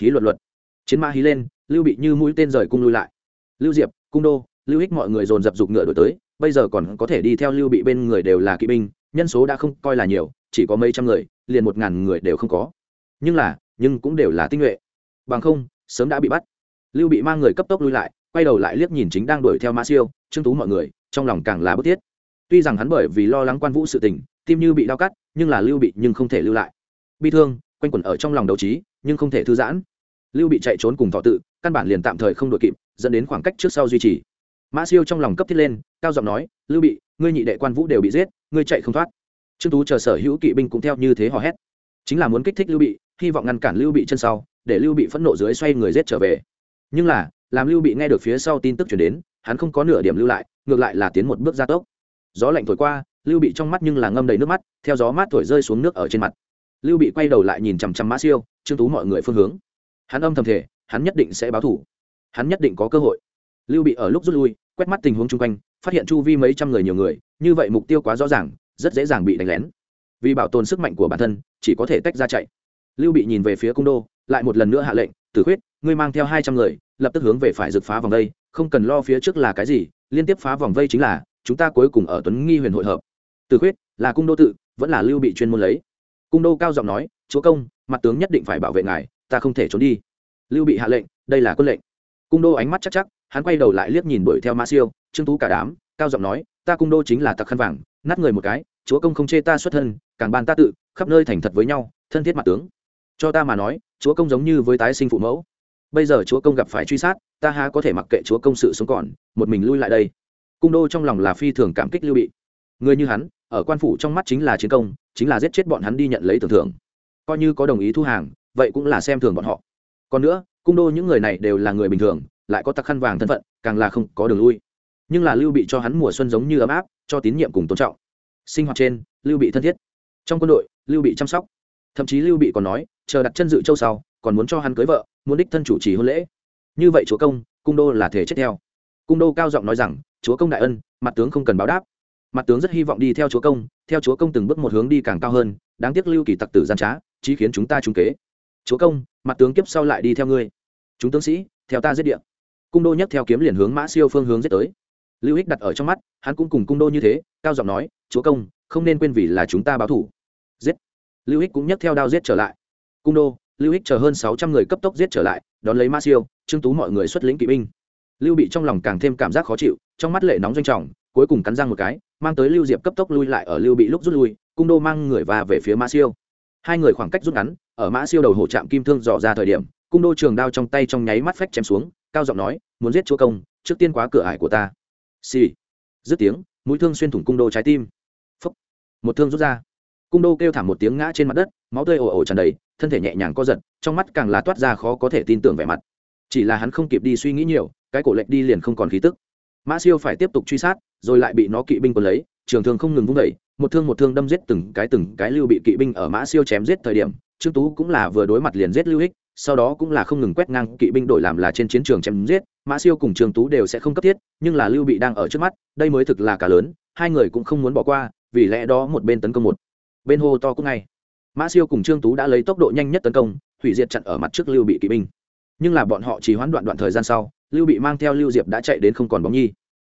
Hí luật luật. Chiến mã hí lên, lưu bị như mũi tên rời cung lui lại. Lưu diệp, cung đô, lưu hích mọi người dồn dập dục ngựa đổi tới, bây giờ còn có thể đi theo lưu bị bên người đều là kỵ binh, nhân số đã không coi là nhiều, chỉ có mấy trăm người, liền một ngàn người đều không có. Nhưng là, nhưng cũng đều là tinh nhuệ. Bằng không, sớm đã bị bắt. Lưu bị mang người cấp tốc lui lại, quay đầu lại liếc nhìn chính đang đuổi theo mã siêu, trương tú mọi người, trong lòng càng là bức thiết tuy rằng hắn bởi vì lo lắng quan vũ sự tình, tim như bị đau cắt, nhưng là lưu bị nhưng không thể lưu lại. Bi thương, quanh quẩn ở trong lòng đấu trí, nhưng không thể thư giãn. Lưu bị chạy trốn cùng thọ tự, căn bản liền tạm thời không đội kịp, dẫn đến khoảng cách trước sau duy trì. Mã siêu trong lòng cấp thiết lên, cao giọng nói, lưu bị, ngươi nhị đệ quan vũ đều bị giết, ngươi chạy không thoát. Trương tú chờ sở hữu kỵ binh cũng theo như thế hò hét. Chính là muốn kích thích lưu bị, hy vọng ngăn cản lưu bị chân sau, để lưu bị phẫn nộ dưới xoay người giết trở về. Nhưng là, làm lưu bị nghe được phía sau tin tức chuyển đến, hắn không có nửa điểm lưu lại, ngược lại là tiến một bước gia tốc gió lạnh thổi qua, lưu bị trong mắt nhưng là ngâm đầy nước mắt, theo gió mát thổi rơi xuống nước ở trên mặt. Lưu bị quay đầu lại nhìn chằm chằm mã siêu, trương tú mọi người phương hướng. Hắn âm thầm thể hắn nhất định sẽ báo thủ. Hắn nhất định có cơ hội. Lưu bị ở lúc rút lui, quét mắt tình huống chung quanh, phát hiện chu vi mấy trăm người nhiều người, như vậy mục tiêu quá rõ ràng, rất dễ dàng bị đánh lén. Vì bảo tồn sức mạnh của bản thân, chỉ có thể tách ra chạy. Lưu bị nhìn về phía cung đô, lại một lần nữa hạ lệnh, tử khuyết, ngươi mang theo hai trăm người, lập tức hướng về phải rực phá vòng vây, không cần lo phía trước là cái gì, liên tiếp phá vòng vây chính là chúng ta cuối cùng ở tuấn nghi huyền hội hợp. Từ khuyết, là cung đô tự, vẫn là lưu bị chuyên môn lấy. Cung đô cao giọng nói, chúa công, mặt tướng nhất định phải bảo vệ ngài, ta không thể trốn đi. Lưu bị hạ lệnh, đây là quân lệnh. Cung đô ánh mắt chắc chắc, hắn quay đầu lại liếc nhìn đuổi theo ma siêu, trương tú cả đám, cao giọng nói, ta cung đô chính là tặc khăn vàng, nát người một cái, chúa công không chê ta xuất thân, càng ban ta tự, khắp nơi thành thật với nhau, thân thiết mặt tướng. Cho ta mà nói, chúa công giống như với tái sinh phụ mẫu. Bây giờ chúa công gặp phải truy sát, ta há có thể mặc kệ chúa công sự sống còn, một mình lui lại đây cung đô trong lòng là phi thường cảm kích lưu bị. Người như hắn, ở quan phủ trong mắt chính là chiến công, chính là giết chết bọn hắn đi nhận lấy tưởng thưởng. Coi như có đồng ý thu hàng, vậy cũng là xem thường bọn họ. Còn nữa, cung đô những người này đều là người bình thường, lại có tặc khăn vàng thân phận, càng là không có đường lui. Nhưng là lưu bị cho hắn mùa xuân giống như ấm áp, cho tín nhiệm cùng tôn trọng. Sinh hoạt trên, lưu bị thân thiết. Trong quân đội, lưu bị chăm sóc. Thậm chí lưu bị còn nói, chờ đặt chân dự châu sau, còn muốn cho hắn cưới vợ, muốn đích thân chủ trì hôn lễ. Như vậy chúa công, cung đô là thể chết theo cung đô cao giọng nói rằng, chúa công đại ân, mặt tướng không cần báo đáp. Mặt tướng rất hy vọng đi theo chúa công, theo chúa công từng bước một hướng đi càng cao hơn, đáng tiếc lưu kỳ tặc tử gian trá, chí khiến chúng ta trúng kế. Chúa công, mặt tướng kiếp sau lại đi theo ngươi. Chúng tướng sĩ, theo ta giết điện cung đô nhấc theo kiếm liền hướng mã siêu phương hướng giết tới. Lưu hích đặt ở trong mắt, hắn cũng cùng cung đô như thế, cao giọng nói, chúa công, không nên quên vì là chúng ta báo thủ. Giết. Lưu Hích cũng nhấc theo đao giết trở lại. Cung đô, lưu Hích chờ hơn sáu trăm người cấp tốc giết trở lại, đón lấy ma siêu, trương tú mọi người xuất lĩnh kỵ binh lưu bị trong lòng càng thêm cảm giác khó chịu, trong mắt lệ nóng doanh trọng, cuối cùng cắn răng một cái, mang tới lưu diệp cấp tốc lui lại ở lưu bị lúc rút lui, cung đô mang người và về phía mã siêu. Hai người khoảng cách rút ngắn, ở mã siêu đầu hổ trạm kim thương dò ra thời điểm, cung đô trường đao trong tay trong nháy mắt phách chém xuống, cao giọng nói, muốn giết chúa công, trước tiên quá cửa ải của ta. Xì、sì. dứt tiếng, mũi thương xuyên thủng cung đô trái tim. Phấp một thương rút ra. Cung đô kêu thảm một tiếng ngã trên mặt đất, máu tươi ồ ồ tràn đầy, thân thể nhẹ nhàng co giật, trong mắt càng là toát ra khó có thể tin tưởng vẻ mặt. Chỉ là hắn không kịp đi suy nghĩ nhiều cái cổ lệnh đi liền không còn khí tức. Mã siêu phải tiếp tục truy sát, rồi lại bị nó kỵ binh quân lấy, trường thương không ngừng vung đẩy một thương một thương đâm giết từng cái từng cái lưu bị kỵ binh ở mã siêu chém giết thời điểm, trương tú cũng là vừa đối mặt liền giết lưu hích, sau đó cũng là không ngừng quét ngang kỵ binh đổi làm là trên chiến trường chém giết, mã siêu cùng trương tú đều sẽ không cấp thiết, nhưng là lưu bị đang ở trước mắt, đây mới thực là cả lớn, hai người cũng không muốn bỏ qua, vì lẽ đó một bên tấn công một bên hô to cũng ngay. Mã siêu cùng trương tú đã lấy tốc độ nhanh nhất tấn công, hủy diệt chặn ở mặt trước lưu bị kỵ binh. Nhưng là bọn họ chỉ hoãn đoạn đoạn thời gian sau lưu bị mang theo lưu diệp đã chạy đến không còn bóng nhi.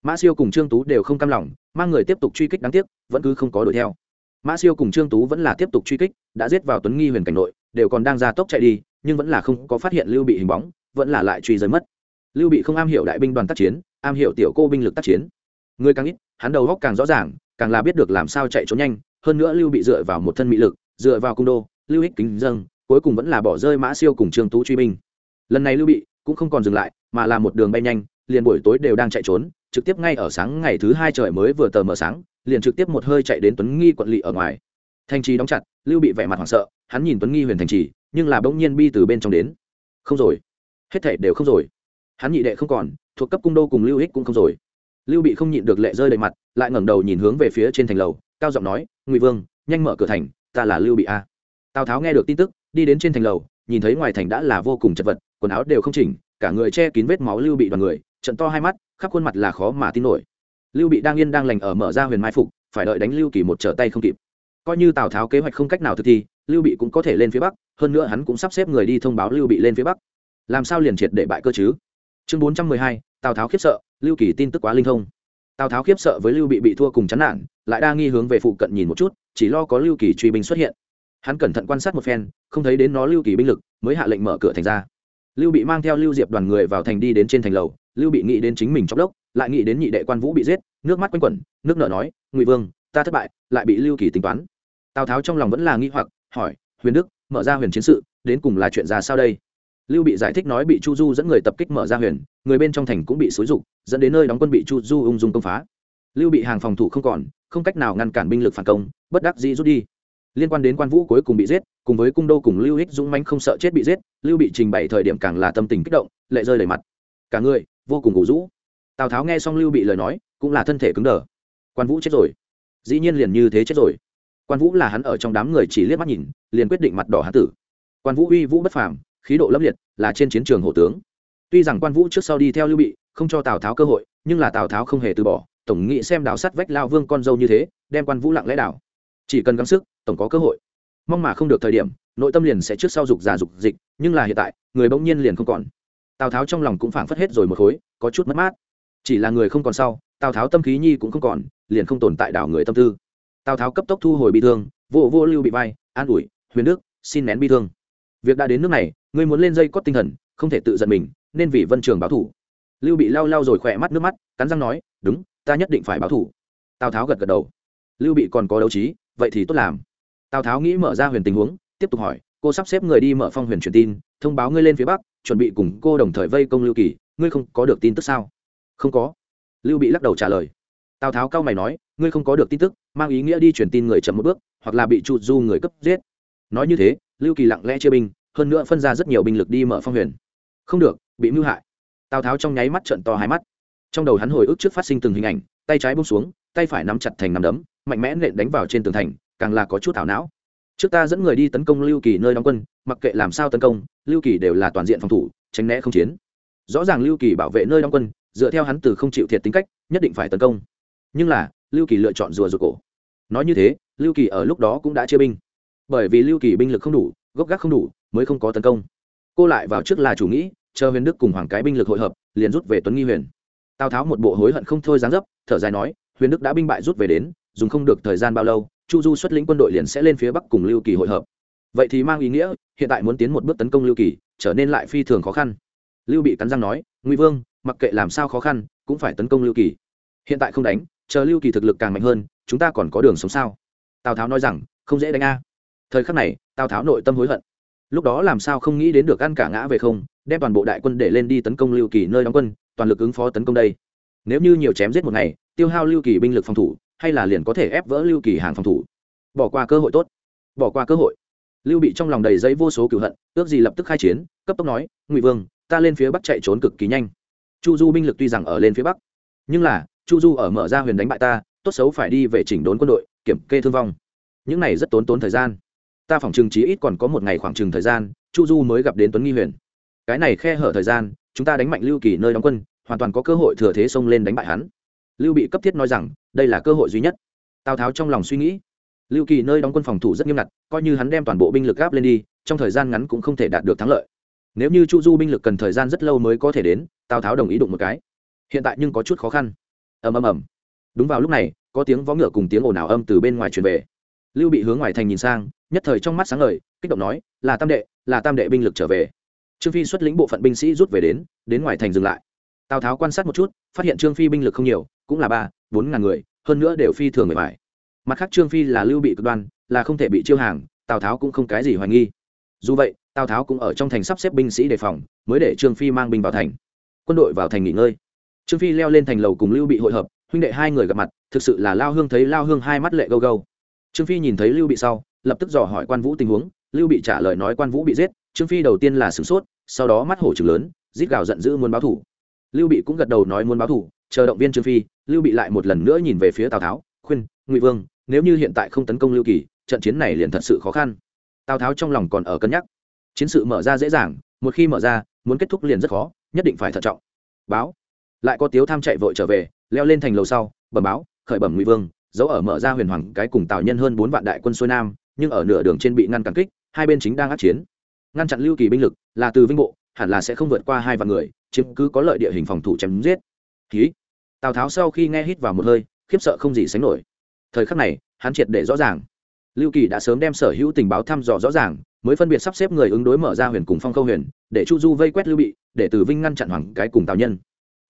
Mã siêu cùng trương tú đều không cam lòng, mang người tiếp tục truy kích đáng tiếc, vẫn cứ không có đuổi theo. Mã siêu cùng trương tú vẫn là tiếp tục truy kích, đã giết vào tuấn nghi huyền cảnh nội, đều còn đang ra tốc chạy đi, nhưng vẫn là không có phát hiện lưu bị hình bóng, vẫn là lại truy rơi mất. Lưu bị không am hiểu đại binh đoàn tác chiến, am hiểu tiểu cô binh lực tác chiến. Người càng ít, hắn đầu góc càng rõ ràng, càng là biết được làm sao chạy trốn nhanh, hơn nữa lưu bị dựa vào một thân mỹ lực, dựa vào cung đô, lưu ích kính dâng, cuối cùng vẫn là bỏ rơi mã siêu cùng trương tú truy binh. Lần này lưu bị cũng không còn dừng lại, mà là một đường bay nhanh, liền buổi tối đều đang chạy trốn, trực tiếp ngay ở sáng ngày thứ hai trời mới vừa tờ mờ sáng, liền trực tiếp một hơi chạy đến tuấn nghi quận lỵ ở ngoài. Thành trì đóng chặt, lưu bị vẻ mặt hoảng sợ, hắn nhìn tuấn nghi huyền thành trì, nhưng là bỗng nhiên bi từ bên trong đến. Không rồi, hết thể đều không rồi. Hắn nhị đệ không còn, thuộc cấp cung đô cùng lưu ích cũng không rồi. Lưu bị không nhịn được lệ rơi đầy mặt, lại ngẩng đầu nhìn hướng về phía trên thành lầu, cao giọng nói, ngụy vương, nhanh mở cửa thành, ta là lưu bị a. Tào tháo nghe được tin tức, đi đến trên thành lầu, nhìn thấy ngoài thành đã là vô cùng chật vật quần áo đều không chỉnh, cả người che kín vết máu lưu bị đoàn người, trận to hai mắt, khắp khuôn mặt là khó mà tin nổi. Lưu bị đang yên đang lành ở mở ra huyền mai phục, phải đợi đánh lưu kỳ một trở tay không kịp. Coi như tào tháo kế hoạch không cách nào thực thi, lưu bị cũng có thể lên phía bắc, hơn nữa hắn cũng sắp xếp người đi thông báo lưu bị lên phía bắc. Làm sao liền triệt để bại cơ chứ? Chương bốn trăm mười hai, tào tháo khiếp sợ, lưu kỳ tin tức quá linh thông. Tào tháo khiếp sợ với lưu bị bị thua cùng chán nản, lại đa nghi hướng về phụ cận nhìn một chút, chỉ lo có lưu kỳ truy binh xuất hiện. Hắn cẩn thận quan sát một phen, không thấy đến nó lưu kỳ binh lực, mới hạ lệnh mở cửa thành ra lưu bị mang theo lưu diệp đoàn người vào thành đi đến trên thành lầu. Lưu bị nghĩ đến chính mình trong đốc, lại nghĩ đến nhị đệ quan vũ bị giết, nước mắt quanh quẩn, nước nợ nói, ngụy vương, ta thất bại, lại bị lưu kỳ tính toán. Tào tháo trong lòng vẫn là nghi hoặc, hỏi, huyền đức, mở ra huyền chiến sự, đến cùng là chuyện ra sao đây? Lưu bị giải thích nói bị chu du dẫn người tập kích mở ra huyền, người bên trong thành cũng bị xúi rục dẫn đến nơi đóng quân bị chu du ung dung công phá. Lưu bị hàng phòng thủ không còn, không cách nào ngăn cản binh lực phản công, bất đắc dĩ rút đi liên quan đến quan vũ cuối cùng bị giết, cùng với cung đô cùng lưu hích dũng mãnh không sợ chết bị giết, lưu bị trình bày thời điểm càng là tâm tình kích động, lệ rơi đầy mặt. Cả người, vô cùng ngủ rũ. Tào tháo nghe xong lưu bị lời nói, cũng là thân thể cứng đờ. Quan vũ chết rồi. Dĩ nhiên liền như thế chết rồi. Quan vũ là hắn ở trong đám người chỉ liếc mắt nhìn, liền quyết định mặt đỏ hán tử. Quan vũ uy vũ bất phàm, khí độ lâm liệt, là trên chiến trường hổ tướng. Tuy rằng quan vũ trước sau đi theo lưu bị, không cho tào tháo cơ hội, nhưng là tào tháo không hề từ bỏ, tổng nghĩ xem đào sắt vách lao vương con dâu như thế, đem quan vũ lặng lẽ đảo. Chỉ cần gắng sức tổng có cơ hội. Mong mà không được thời điểm, nội tâm liền sẽ trước sau dục già dục dịch, nhưng là hiện tại, người bỗng nhiên liền không còn. Tào tháo trong lòng cũng phảng phất hết rồi một khối, có chút mất mát. Chỉ là người không còn sau, tào tháo tâm khí nhi cũng không còn, liền không tồn tại đảo người tâm tư. Tào tháo cấp tốc thu hồi bị thương, vô vô lưu bị vai, an ủi, huyền đức, xin nén bi thương. Việc đã đến nước này, ngươi muốn lên dây cót tinh thần, không thể tự giận mình, nên vì vân trường báo thủ. Lưu bị lau lau rồi khỏe mắt nước mắt, cắn răng nói, đúng, ta nhất định phải báo thủ. Tào tháo gật gật đầu. Lưu bị còn có đấu trí, vậy thì tốt làm tào tháo nghĩ mở ra huyền tình huống, tiếp tục hỏi, cô sắp xếp người đi mở phong huyền truyền tin, thông báo ngươi lên phía bắc, chuẩn bị cùng cô đồng thời vây công lưu kỳ, ngươi không có được tin tức sao? Không có. Lưu bị lắc đầu trả lời. Tào tháo cao mày nói, ngươi không có được tin tức, mang ý nghĩa đi truyền tin người chậm một bước, hoặc là bị trụ du người cấp giết. Nói như thế, lưu kỳ lặng lẽ chia binh, hơn nữa phân ra rất nhiều binh lực đi mở phong huyền. Không được, bị mưu hại. Tào tháo trong nháy mắt trận to hai mắt. Trong đầu hắn hồi ức trước phát sinh từng hình ảnh, tay trái bung xuống, tay phải nắm chặt thành nắm đấm, mạnh mẽ nện đánh vào trên tường thành càng là có chút thảo não. Trước ta dẫn người đi tấn công lưu kỳ nơi đóng quân, mặc kệ làm sao tấn công, lưu kỳ đều là toàn diện phòng thủ, tránh né không chiến. Rõ ràng lưu kỳ bảo vệ nơi đóng quân, dựa theo hắn từ không chịu thiệt tính cách, nhất định phải tấn công. Nhưng là, lưu kỳ lựa chọn rùa rùa cổ. Nói như thế, lưu kỳ ở lúc đó cũng đã chia binh. Bởi vì lưu kỳ binh lực không đủ, gốc gác không đủ, mới không có tấn công. Cô lại vào trước là chủ nghĩ, chờ huyền đức cùng hoàng cái binh lực hội hợp, liền rút về tuấn nghi huyền. Tào tháo một bộ hối hận không thôi dáng dấp, thở dài nói, huyền đức đã binh bại rút về đến, dùng không được thời gian bao lâu chu du xuất lĩnh quân đội liền sẽ lên phía bắc cùng lưu kỳ hội hợp. Vậy thì mang ý nghĩa, hiện tại muốn tiến một bước tấn công lưu kỳ, trở nên lại phi thường khó khăn. Lưu bị cắn răng nói, ngụy vương, mặc kệ làm sao khó khăn, cũng phải tấn công lưu kỳ. Hiện tại không đánh, chờ lưu kỳ thực lực càng mạnh hơn, chúng ta còn có đường sống sao? Tào tháo nói rằng, không dễ đánh a. Thời khắc này, tào tháo nội tâm hối hận. Lúc đó làm sao không nghĩ đến được ăn cả ngã về không, đem toàn bộ đại quân để lên đi tấn công lưu kỳ nơi đóng quân, toàn lực ứng phó tấn công đây. Nếu như nhiều chém giết một ngày, tiêu hao lưu kỳ binh lực phòng thủ hay là liền có thể ép vỡ lưu kỳ hàng phòng thủ? Bỏ qua cơ hội tốt. Bỏ qua cơ hội. Lưu bị trong lòng đầy giấy vô số cựu hận, ước gì lập tức khai chiến, cấp tốc nói, ngụy vương, ta lên phía bắc chạy trốn cực kỳ nhanh. Chu du binh lực tuy rằng ở lên phía bắc, nhưng là, chu du ở mở ra huyền đánh bại ta, tốt xấu phải đi về chỉnh đốn quân đội, kiểm kê thương vong. Những này rất tốn tốn thời gian. Ta phỏng chừng chí ít còn có một ngày khoảng chừng thời gian, chu du mới gặp đến tuấn nghi huyền. Cái này khe hở thời gian, chúng ta đánh mạnh lưu kỳ nơi đóng quân, hoàn toàn có cơ hội thừa thế xông lên đánh bại hắn. Lưu bị cấp thiết nói rằng đây là cơ hội duy nhất. Tào tháo trong lòng suy nghĩ. Lưu kỳ nơi đóng quân phòng thủ rất nghiêm ngặt, coi như hắn đem toàn bộ binh lực gáp lên đi, trong thời gian ngắn cũng không thể đạt được thắng lợi. Nếu như chu du binh lực cần thời gian rất lâu mới có thể đến, tào tháo đồng ý đụng một cái. Hiện tại nhưng có chút khó khăn. Ầm ầm ầm. Đúng vào lúc này, có tiếng vó ngựa cùng tiếng ồn ào âm từ bên ngoài truyền về. Lưu bị hướng ngoài thành nhìn sang, nhất thời trong mắt sáng ngời, kích động nói, là tam đệ, là tam đệ binh lực trở về. Trương phi xuất lĩnh bộ phận binh sĩ rút về đến đến ngoài thành dừng lại. Tào tháo quan sát một chút phát hiện trương phi binh lực không nhiều, cũng là ba, bốn ngàn người, hơn nữa đều phi thường người phải mặt khác trương phi là lưu bị cực đoan, là không thể bị chiêu hàng, tào tháo cũng không cái gì hoài nghi. Dù vậy, tào tháo cũng ở trong thành sắp xếp binh sĩ đề phòng, mới để trương phi mang binh vào thành. Quân đội vào thành nghỉ ngơi. Trương phi leo lên thành lầu cùng lưu bị hội hợp, huynh đệ hai người gặp mặt, thực sự là lao hương thấy lao hương hai mắt lệ gâu gâu. Trương phi nhìn thấy lưu bị sau, lập tức dò hỏi quan vũ tình huống, lưu bị trả lời nói quan vũ bị giết, trương phi đầu tiên là sửng sốt, sau đó mắt hổ trừng lớn, rít gào giận dữ muốn báo thủ lưu bị cũng gật đầu nói muốn báo thủ, chờ động viên trương phi, lưu bị lại một lần nữa nhìn về phía tào tháo, khuyên, ngụy vương, nếu như hiện tại không tấn công lưu kỳ, trận chiến này liền thật sự khó khăn. Tào tháo trong lòng còn ở cân nhắc. Chiến sự mở ra dễ dàng, một khi mở ra, muốn kết thúc liền rất khó, nhất định phải thận trọng. Báo. Lại có tiếu tham chạy vội trở về, leo lên thành lầu sau, bẩm báo, khởi bẩm ngụy vương, dấu ở mở ra huyền hoàng cái cùng tào nhân hơn bốn vạn đại quân xuôi nam, nhưng ở nửa đường trên bị ngăn cản kích, hai bên chính đang át chiến. Ngăn chặn lưu kỳ binh lực là từ vinh bộ, hẳn là sẽ không vượt qua hai vạn người chiếm cứ có lợi địa hình phòng thủ chém giết. Ký tào tháo sau khi nghe hít vào một hơi, khiếp sợ không gì sánh nổi. Thời khắc này, hắn triệt để rõ ràng. Lưu kỳ đã sớm đem sở hữu tình báo thăm dò rõ ràng, mới phân biệt sắp xếp người ứng đối mở ra huyền cùng phong khâu huyền, để chu du vây quét lưu bị, để từ vinh ngăn chặn hoàng cái cùng tào nhân.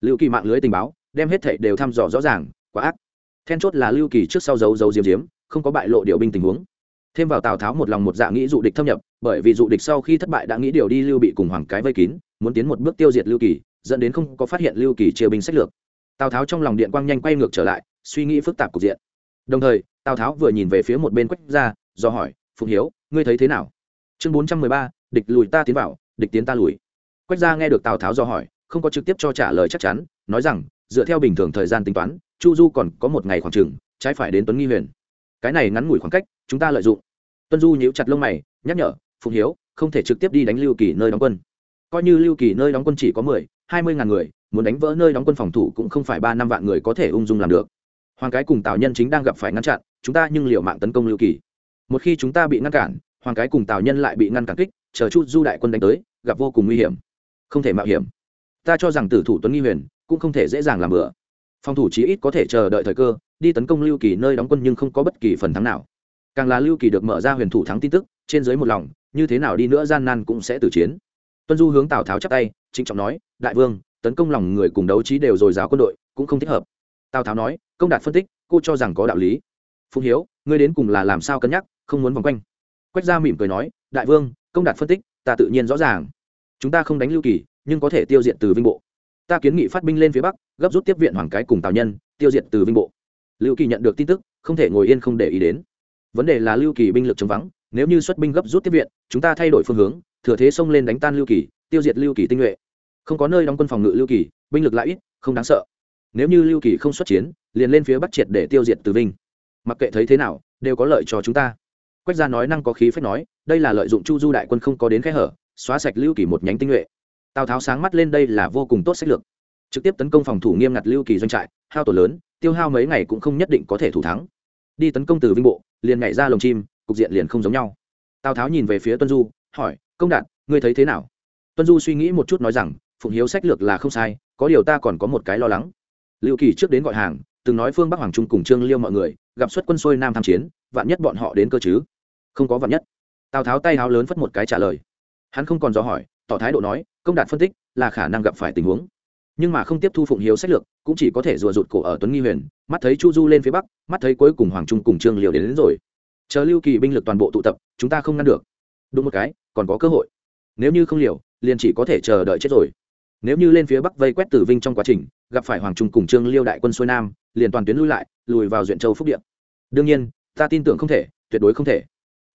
Lưu kỳ mạng lưới tình báo, đem hết thệ đều thăm dò rõ ràng, quá ác. Then chốt là lưu kỳ trước sau giấu giấu diếm diếm, không có bại lộ điều binh tình huống. Thêm vào tào tháo một lòng một dạ nghĩ dụ địch thâm nhập, bởi vì dụ địch sau khi thất bại đã nghĩ điều đi lưu bị cùng hoàng cái vây kín muốn tiến một bước tiêu diệt lưu kỳ, dẫn đến không có phát hiện lưu kỳ chia binh sách lược. Tào tháo trong lòng điện quang nhanh quay ngược trở lại, suy nghĩ phức tạp cục diện. Đồng thời, tào tháo vừa nhìn về phía một bên quách ra do hỏi, phụng hiếu, ngươi thấy thế nào? Chương bốn trăm mười ba, địch lùi ta tiến vào, địch tiến ta lùi. Quách ra nghe được tào tháo do hỏi, không có trực tiếp cho trả lời chắc chắn, nói rằng, dựa theo bình thường thời gian tính toán, chu du còn có một ngày khoảng trừng trái phải đến tuấn nghi huyền. Cái này ngắn ngủi khoảng cách, chúng ta lợi dụng. Tuân du nhíu chặt lông mày, nhắc nhở, phụng hiếu, không thể trực tiếp đi đánh lưu kỳ nơi đóng quân coi như lưu kỳ nơi đóng quân chỉ có mười, hai mươi ngàn người, muốn đánh vỡ nơi đóng quân phòng thủ cũng không phải ba năm vạn người có thể ung dung làm được. Hoàng cái cùng tào nhân chính đang gặp phải ngăn chặn, chúng ta nhưng liệu mạng tấn công lưu kỳ. Một khi chúng ta bị ngăn cản, hoàng cái cùng tào nhân lại bị ngăn cản kích, chờ chút du đại quân đánh tới, gặp vô cùng nguy hiểm. Không thể mạo hiểm. Ta cho rằng tử thủ tuấn nghi huyền cũng không thể dễ dàng làm bừa. Phòng thủ chí ít có thể chờ đợi thời cơ, đi tấn công lưu kỳ nơi đóng quân nhưng không có bất kỳ phần thắng nào. Càng là lưu kỳ được mở ra huyền thủ thắng tin tức, trên dưới một lòng, như thế nào đi nữa gian nan cũng sẽ tử chiến tuân du hướng tào tháo chắp tay, trịnh trọng nói, đại vương, tấn công lòng người cùng đấu trí đều dồi dào quân đội, cũng không thích hợp. Tào tháo nói, công đạt phân tích, cô cho rằng có đạo lý. Phùng hiếu, ngươi đến cùng là làm sao cân nhắc, không muốn vòng quanh? Quách gia mỉm cười nói, đại vương, công đạt phân tích, ta tự nhiên rõ ràng. Chúng ta không đánh lưu kỳ, nhưng có thể tiêu diệt từ vinh bộ. Ta kiến nghị phát binh lên phía bắc, gấp rút tiếp viện hoàng cái cùng tào nhân, tiêu diệt từ vinh bộ. Lưu kỳ nhận được tin tức, không thể ngồi yên không để ý đến. Vấn đề là lưu kỳ binh lực chống vắng, nếu như xuất binh gấp rút tiếp viện, chúng ta thay đổi phương hướng thừa thế xông lên đánh tan lưu kỳ, tiêu diệt lưu kỳ tinh nhuệ. Không có nơi đóng quân phòng ngự lưu kỳ, binh lực lại ít, không đáng sợ. Nếu như lưu kỳ không xuất chiến, liền lên phía bắc triệt để tiêu diệt từ vinh. Mặc kệ thấy thế nào, đều có lợi cho chúng ta. Quách gia nói năng có khí phép nói, đây là lợi dụng chu du đại quân không có đến khe hở, xóa sạch lưu kỳ một nhánh tinh nhuệ. Tào tháo sáng mắt lên đây là vô cùng tốt sách lược. Trực tiếp tấn công phòng thủ nghiêm ngặt lưu kỳ doanh trại, hao tổn lớn, tiêu hao mấy ngày cũng không nhất định có thể thủ thắng. Đi tấn công từ vinh bộ, liền nhảy ra lồng chim, cục diện liền không giống nhau. Tào tháo nhìn về phía tuân du, hỏi công đạt ngươi thấy thế nào? Tuân du suy nghĩ một chút nói rằng phụng hiếu sách lược là không sai có điều ta còn có một cái lo lắng. Lưu kỳ trước đến gọi hàng từng nói phương bắc hoàng trung cùng trương liêu mọi người gặp xuất quân xuôi nam tham chiến vạn nhất bọn họ đến cơ chứ? Không có vạn nhất. Tào tháo tay háo lớn phất một cái trả lời. Hắn không còn rõ hỏi tỏ thái độ nói công đạt phân tích là khả năng gặp phải tình huống. Nhưng mà không tiếp thu phụng hiếu sách lược cũng chỉ có thể rùa rụt cổ ở tuấn nghi huyền mắt thấy chu du lên phía bắc mắt thấy cuối cùng hoàng trung cùng trương liều đến, đến rồi. Chờ lưu kỳ binh lực toàn bộ tụ tập chúng ta không ngăn được đúng một cái, còn có cơ hội. Nếu như không liều, liền chỉ có thể chờ đợi chết rồi. Nếu như lên phía bắc vây quét tử vinh trong quá trình, gặp phải hoàng trung cùng trương liêu đại quân xuôi nam, liền toàn tuyến lui lại, lùi vào duyện châu phúc điện đương nhiên, ta tin tưởng không thể, tuyệt đối không thể.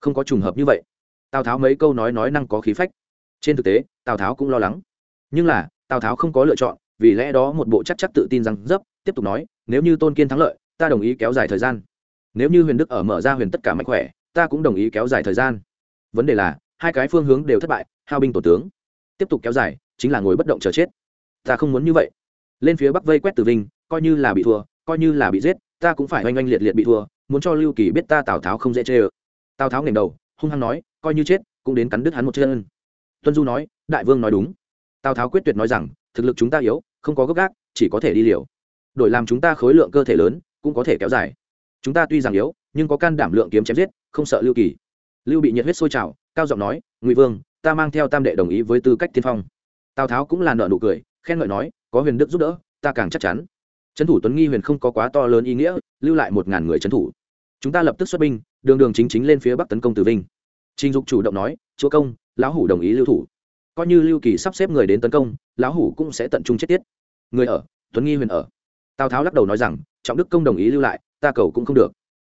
Không có trùng hợp như vậy. Tào tháo mấy câu nói nói năng có khí phách. Trên thực tế, tào tháo cũng lo lắng. Nhưng là, tào tháo không có lựa chọn, vì lẽ đó một bộ chắc chắc tự tin rằng dấp, tiếp tục nói, nếu như tôn kiên thắng lợi, ta đồng ý kéo dài thời gian. Nếu như huyền đức ở mở ra huyền tất cả mạnh khỏe, ta cũng đồng ý kéo dài thời gian vấn đề là, hai cái phương hướng đều thất bại, hao binh tổ tướng. Tiếp tục kéo dài, chính là ngồi bất động chờ chết. Ta không muốn như vậy. Lên phía bắc vây quét từ vinh, coi như là bị thua, coi như là bị giết, ta cũng phải oanh oanh liệt liệt bị thua, muốn cho lưu kỳ biết ta tào tháo không dễ chê ơ. Tào tháo nghềnh đầu, hung hăng nói, coi như chết, cũng đến cắn đứt hắn một chân. Tuân du nói, đại vương nói đúng. Tào tháo quyết tuyệt nói rằng, thực lực chúng ta yếu, không có gốc gác chỉ có thể đi liều. Đổi làm chúng ta khối lượng cơ thể lớn, cũng có thể kéo dài. Chúng ta tuy rằng yếu, nhưng có can đảm lượng kiếm chém giết, không sợ lưu kỳ lưu bị nhiệt huyết sôi trào, cao giọng nói, ngụy vương, ta mang theo tam đệ đồng ý với tư cách tiên phong. Tào tháo cũng là nợ nụ cười, khen ngợi nói, có huyền đức giúp đỡ, ta càng chắc chắn. Trấn thủ tuấn nghi huyền không có quá to lớn ý nghĩa, lưu lại một ngàn người trấn thủ. Chúng ta lập tức xuất binh, đường đường chính chính lên phía bắc tấn công từ vinh. Trình dục chủ động nói, chúa công, lão hủ đồng ý lưu thủ. Coi như lưu kỳ sắp xếp người đến tấn công, lão hủ cũng sẽ tận trung chết tiết. Người ở, tuấn nghi huyền ở. Tào tháo lắc đầu nói rằng, trọng đức công đồng ý lưu lại, ta cầu cũng không được.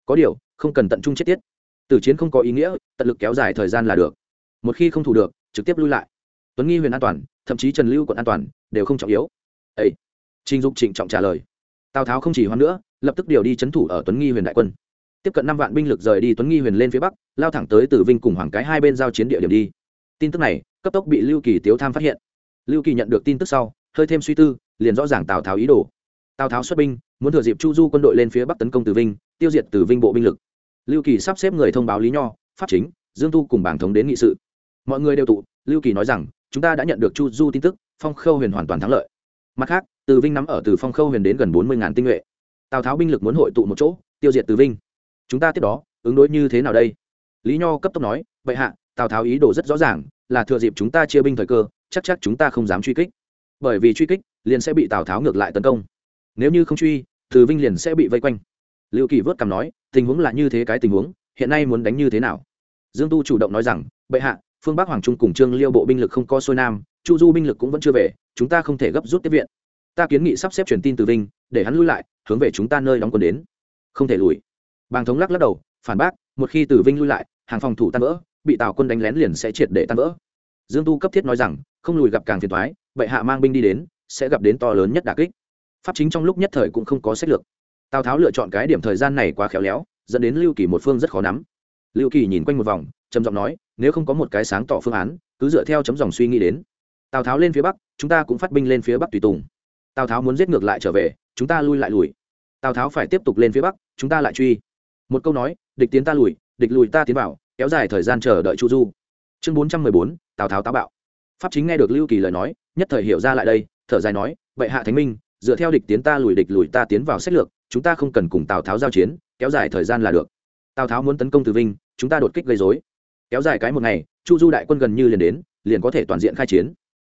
Có điều, không cần tận trung chết tiết. Tử chiến không có ý nghĩa, tận lực kéo dài thời gian là được. Một khi không thủ được, trực tiếp lui lại. Tuấn nghi huyền an toàn, thậm chí trần lưu quận an toàn, đều không trọng yếu. Ấy trình dục trịnh trọng trả lời. Tào tháo không chỉ hoan nữa, lập tức điều đi c h ấ n thủ ở tuấn nghi huyền đại quân. Tiếp cận năm vạn binh lực rời đi tuấn nghi huyền lên phía bắc, lao thẳng tới từ vinh cùng hoàng cái hai bên giao chiến địa điểm đi. Tin tức này, cấp tốc bị lưu kỳ tiếu tham phát hiện. Lưu kỳ nhận được tin tức sau, hơi thêm suy tư, liền rõ ràng tào tháo ý đồ. Tào tháo xuất binh, muốn thừa dịp chu du quân đội lên phía bắc tấn công từ vinh, tiêu diệt từ vinh bộ binh lực lưu kỳ sắp xếp người thông báo lý nho, pháp chính, dương tu cùng bảng thống đến nghị sự. Mọi người đều tụ, lưu kỳ nói rằng, chúng ta đã nhận được chu du tin tức, phong khâu huyền hoàn toàn thắng lợi. Mặt khác, từ vinh nắm ở từ phong khâu huyền đến gần bốn mươi ngàn tinh nhuệ. Tào tháo binh lực muốn hội tụ một chỗ, tiêu diệt từ vinh. Chúng ta tiếp đó, ứng đối như thế nào đây? Lý nho cấp tốc nói, vậy hạ, tào tháo ý đồ rất rõ ràng, là thừa dịp chúng ta chia binh thời cơ, chắc chắc chúng ta không dám truy kích. Bởi vì truy kích, liền sẽ bị tào tháo ngược lại tấn công. Nếu như không truy, từ vinh liền sẽ bị vây quanh. Liệu kỳ vớt cằm nói tình huống là như thế cái tình huống, hiện nay muốn đánh như thế nào? Dương tu chủ động nói rằng, bệ hạ, phương bắc hoàng trung cùng trương liêu bộ binh lực không có xuôi nam, chu du binh lực cũng vẫn chưa về, chúng ta không thể gấp rút tiếp viện. Ta kiến nghị sắp xếp truyền tin từ vinh, để hắn lui lại, hướng về chúng ta nơi đóng quân đến. Không thể lùi. Bàng thống lắc lắc đầu, phản bác, một khi từ vinh lui lại, hàng phòng thủ tan vỡ, bị tào quân đánh lén liền sẽ triệt để tan vỡ. Dương tu cấp thiết nói rằng, không lùi gặp càng phiền thoái vậy hạ mang binh đi đến, sẽ gặp đến to lớn nhất đà kích. Pháp chính trong lúc nhất thời cũng không có sách lược tào tháo lựa chọn cái điểm thời gian này quá khéo léo, dẫn đến lưu kỳ một phương rất khó nắm. Lưu kỳ nhìn quanh một vòng, trầm giọng nói, nếu không có một cái sáng tỏ phương án, cứ dựa theo chấm dòng suy nghĩ đến. Tào tháo lên phía bắc, chúng ta cũng phát binh lên phía bắc tùy tùng. Tào tháo muốn giết ngược lại trở về, chúng ta lui lại lùi. Tào tháo phải tiếp tục lên phía bắc, chúng ta lại truy. Một câu nói, địch tiến ta lùi, địch lùi ta tiến vào, kéo dài thời gian chờ đợi chu du. Chương bốn trăm mười bốn, tào tháo táo bạo. Pháp chính nghe được lưu kỳ lời nói, nhất thời hiểu ra lại đây, thở dài nói vậy hạ thánh minh, dựa theo địch tiến ta lùi địch lùi ta tiến vào sách lược chúng ta không cần cùng tào tháo giao chiến, kéo dài thời gian là được. Tào tháo muốn tấn công từ vinh, chúng ta đột kích gây dối kéo dài cái một ngày, chu du đại quân gần như liền đến, liền có thể toàn diện khai chiến.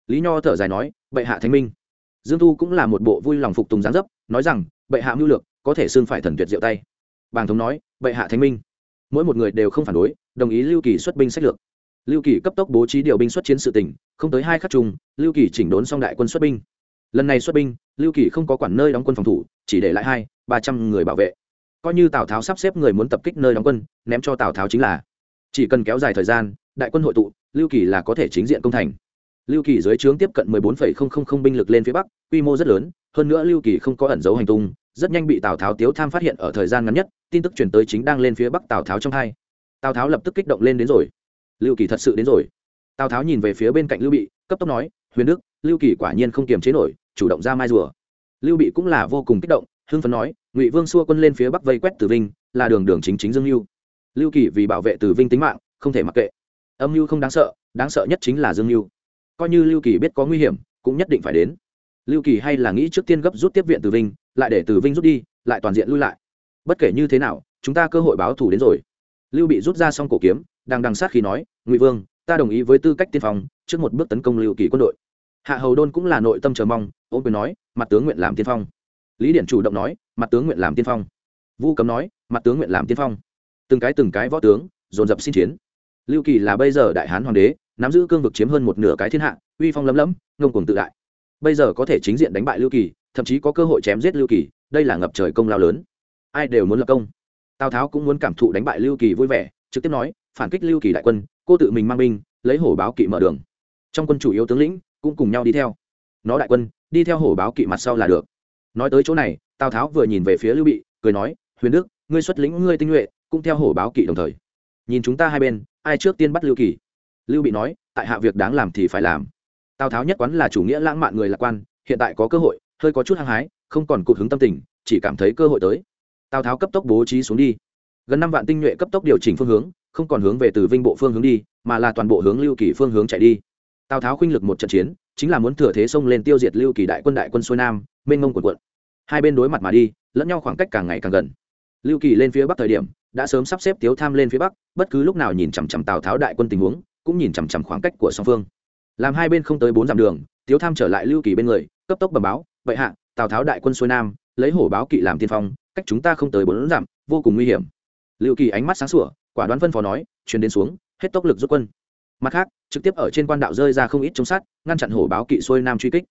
Lý nho thở dài nói, bệ hạ thánh minh. Dương thu cũng là một bộ vui lòng phục tùng gián dấp, nói rằng, bệ hạ mưu lược, có thể xưng phải thần tuyệt diệu tay. Bàng thống nói, bệ hạ thánh minh. Mỗi một người đều không phản đối, đồng ý lưu kỳ xuất binh sách lược. Lưu kỳ cấp tốc bố trí điều binh xuất chiến sự tỉnh, không tới hai khắc chung, lưu kỳ chỉnh đốn xong đại quân xuất binh. Lần này xuất binh, lưu kỳ không có quản nơi đóng quân phòng thủ, chỉ để lại hai ba trăm người bảo vệ. Coi như tào tháo sắp xếp người muốn tập kích nơi đóng quân ném cho tào tháo chính là chỉ cần kéo dài thời gian đại quân hội tụ lưu kỳ là có thể chính diện công thành. Lưu kỳ dưới trướng tiếp cận 14,000 binh lực lên phía bắc quy mô rất lớn hơn nữa lưu kỳ không có ẩn dấu hành tung rất nhanh bị tào tháo tiếu tham phát hiện ở thời gian ngắn nhất tin tức chuyển tới chính đang lên phía bắc tào tháo trong hai. Tào tháo lập tức kích động lên đến rồi. Lưu kỳ thật sự đến rồi. Tào tháo nhìn về phía bên cạnh lưu bị cấp tốc nói huyền đức lưu kỳ quả nhiên không kiềm chế nổi chủ động ra mai rùa. Lưu bị cũng là vô cùng kích động hưng phấn nói, ngụy vương xua quân lên phía bắc vây quét tử vinh, là đường đường chính chính dương lưu lưu kỳ vì bảo vệ tử vinh tính mạng, không thể mặc kệ. Âm lưu không đáng sợ đáng sợ nhất chính là dương lưu coi như lưu kỳ biết có nguy hiểm, cũng nhất định phải đến. Lưu kỳ hay là nghĩ trước tiên gấp rút tiếp viện từ vinh, lại để từ vinh rút đi, lại toàn diện lui lại. Bất kể như thế nào, chúng ta cơ hội báo thù đến rồi. Lưu bị rút ra xong cổ kiếm, đang đằng sát khi nói, ngụy vương, ta đồng ý với tư cách tiên phong, trước một bước tấn công lưu kỳ quân đội. Hạ hầu đôn cũng là nội tâm chờ mong ôm quyền nói, mặt tướng nguyện làm tiên phong lý điển chủ động nói, mặt tướng nguyện làm tiên phong. Vu cấm nói, mặt tướng nguyện làm tiên phong. Từng cái từng cái võ tướng, dồn dập xin chiến. Lưu kỳ là bây giờ đại hán hoàng đế, nắm giữ cương vực chiếm hơn một nửa cái thiên hạ, uy phong lấm lấm, ngông cuồng tự đại. Bây giờ có thể chính diện đánh bại lưu kỳ, thậm chí có cơ hội chém giết lưu kỳ, đây là ngập trời công lao lớn. Ai đều muốn lập công. Tào tháo cũng muốn cảm thụ đánh bại lưu kỳ vui vẻ, trực tiếp nói, phản kích lưu kỳ đại quân, cô tự mình mang binh, lấy hổ báo kỵ mở đường. Trong quân chủ yếu tướng lĩnh cũng cùng nhau đi theo. Nó đại quân, đi theo hổ báo kỵ mặt sau là được nói tới chỗ này, tào tháo vừa nhìn về phía lưu bị, cười nói, huyền đức, ngươi xuất lĩnh ngươi tinh nhuệ, cũng theo hổ báo kỵ đồng thời. Nhìn chúng ta hai bên, ai trước tiên bắt lưu kỳ? Lưu bị nói, tại hạ việc đáng làm thì phải làm. Tào tháo nhất quán là chủ nghĩa lãng mạn người lạc quan, hiện tại có cơ hội, hơi có chút hăng hái, không còn cụt hứng tâm tình, chỉ cảm thấy cơ hội tới. Tào tháo cấp tốc bố trí xuống đi. Gần năm vạn tinh nhuệ cấp tốc điều chỉnh phương hướng, không còn hướng về từ vinh bộ phương hướng đi, mà là toàn bộ hướng lưu kỳ phương hướng chạy đi. Tào tháo khuynh lực một trận chiến chính là muốn thừa thế xông lên tiêu diệt lưu kỳ đại quân đại quân xuôi nam, mênh mông quần quận hai bên đối mặt mà đi, lẫn nhau khoảng cách càng ngày càng gần. Lưu kỳ lên phía bắc thời điểm, đã sớm sắp xếp tiếu tham lên phía bắc, bất cứ lúc nào nhìn chằm chằm tào tháo đại quân tình huống, cũng nhìn chằm chằm khoảng cách của song phương. Làm hai bên không tới bốn dặm đường, tiếu tham trở lại lưu kỳ bên người, cấp tốc bẩm báo, vậy hạ, tào tháo đại quân xuôi nam, lấy hổ báo kỵ làm tiên phong, cách chúng ta không tới bốn dặm, vô cùng nguy hiểm. Lưu kỳ ánh mắt sáng sủa, quả đoán phân phó nói truyền đến xuống, hết tốc lực rút quân mặt khác, trực tiếp ở trên quan đạo rơi ra không ít trông sắt, ngăn chặn hổ báo kỵ xuôi nam truy kích.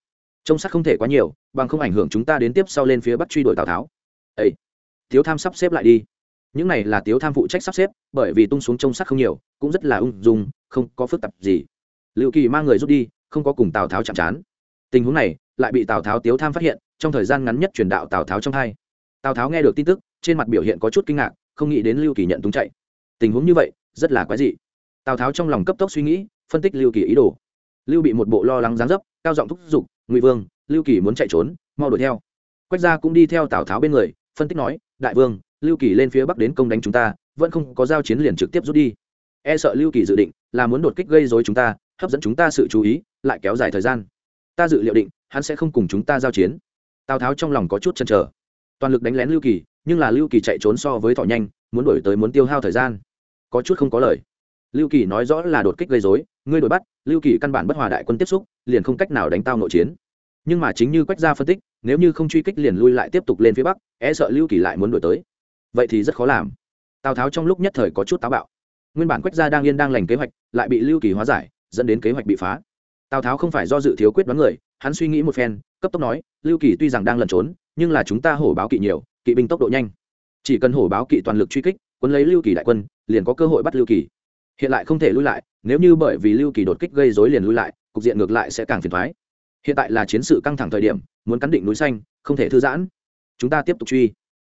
Trông sắt không thể quá nhiều, bằng không ảnh hưởng chúng ta đến tiếp sau lên phía bắc truy đuổi tào tháo. Ấy tiếu tham sắp xếp lại đi. Những này là tiếu tham phụ trách sắp xếp, bởi vì tung xuống trông sắt không nhiều, cũng rất là ung dung, không có phức tạp gì. Liệu kỳ mang người rút đi, không có cùng tào tháo chạm trán tình huống này, lại bị tào tháo tiếu tham phát hiện, trong thời gian ngắn nhất truyền đạo tào tháo trong hai. Tào tháo nghe được tin tức, trên mặt biểu hiện có chút kinh ngạc, không nghĩ đến lưu kỳ nhận túng chạy. Tình huống như vậy, rất là quái dị tào tháo trong lòng cấp tốc suy nghĩ, phân tích lưu kỳ ý đồ. Lưu bị một bộ lo lắng gián dấp, cao giọng thúc giục, ngụy vương, lưu kỳ muốn chạy trốn, mau đuổi theo. Quách gia cũng đi theo tào tháo bên người, phân tích nói, đại vương, lưu kỳ lên phía bắc đến công đánh chúng ta, vẫn không có giao chiến liền trực tiếp rút đi. E sợ lưu kỳ dự định là muốn đột kích gây dối chúng ta, hấp dẫn chúng ta sự chú ý, lại kéo dài thời gian. Ta dự liệu định, hắn sẽ không cùng chúng ta giao chiến. Tào tháo trong lòng có chút chăn trở toàn lực đánh lén lưu kỳ, nhưng là lưu kỳ chạy trốn so với thọ nhanh, muốn đổi tới muốn tiêu hao thời gian. Có chút không có lời lưu kỳ nói rõ là đột kích gây dối ngươi đuổi bắt, lưu kỳ căn bản bất hòa đại quân tiếp xúc, liền không cách nào đánh tao nội chiến. Nhưng mà chính như quách gia phân tích, nếu như không truy kích liền lui lại tiếp tục lên phía bắc e sợ lưu kỳ lại muốn đổi tới. Vậy thì rất khó làm. Tào tháo trong lúc nhất thời có chút táo bạo. Nguyên bản quách gia đang yên đang lành kế hoạch, lại bị lưu kỳ hóa giải, dẫn đến kế hoạch bị phá. Tào tháo không phải do dự thiếu quyết đoán người, hắn suy nghĩ một phen, cấp tốc nói, lưu kỳ tuy rằng đang lẩn trốn, nhưng là chúng ta hổ báo kỵ nhiều, kỵ binh tốc độ nhanh. Chỉ cần hổ báo kỵ toàn lực truy kích, quân lấy lưu kỳ đại quân, liền có cơ hội bắt lưu kỳ hiện lại không thể lui lại, nếu như bởi vì lưu kỳ đột kích gây dối liền lui lại, cục diện ngược lại sẽ càng phiền thoái hiện tại là chiến sự căng thẳng thời điểm, muốn cắn định núi xanh, không thể thư giãn. Chúng ta tiếp tục truy.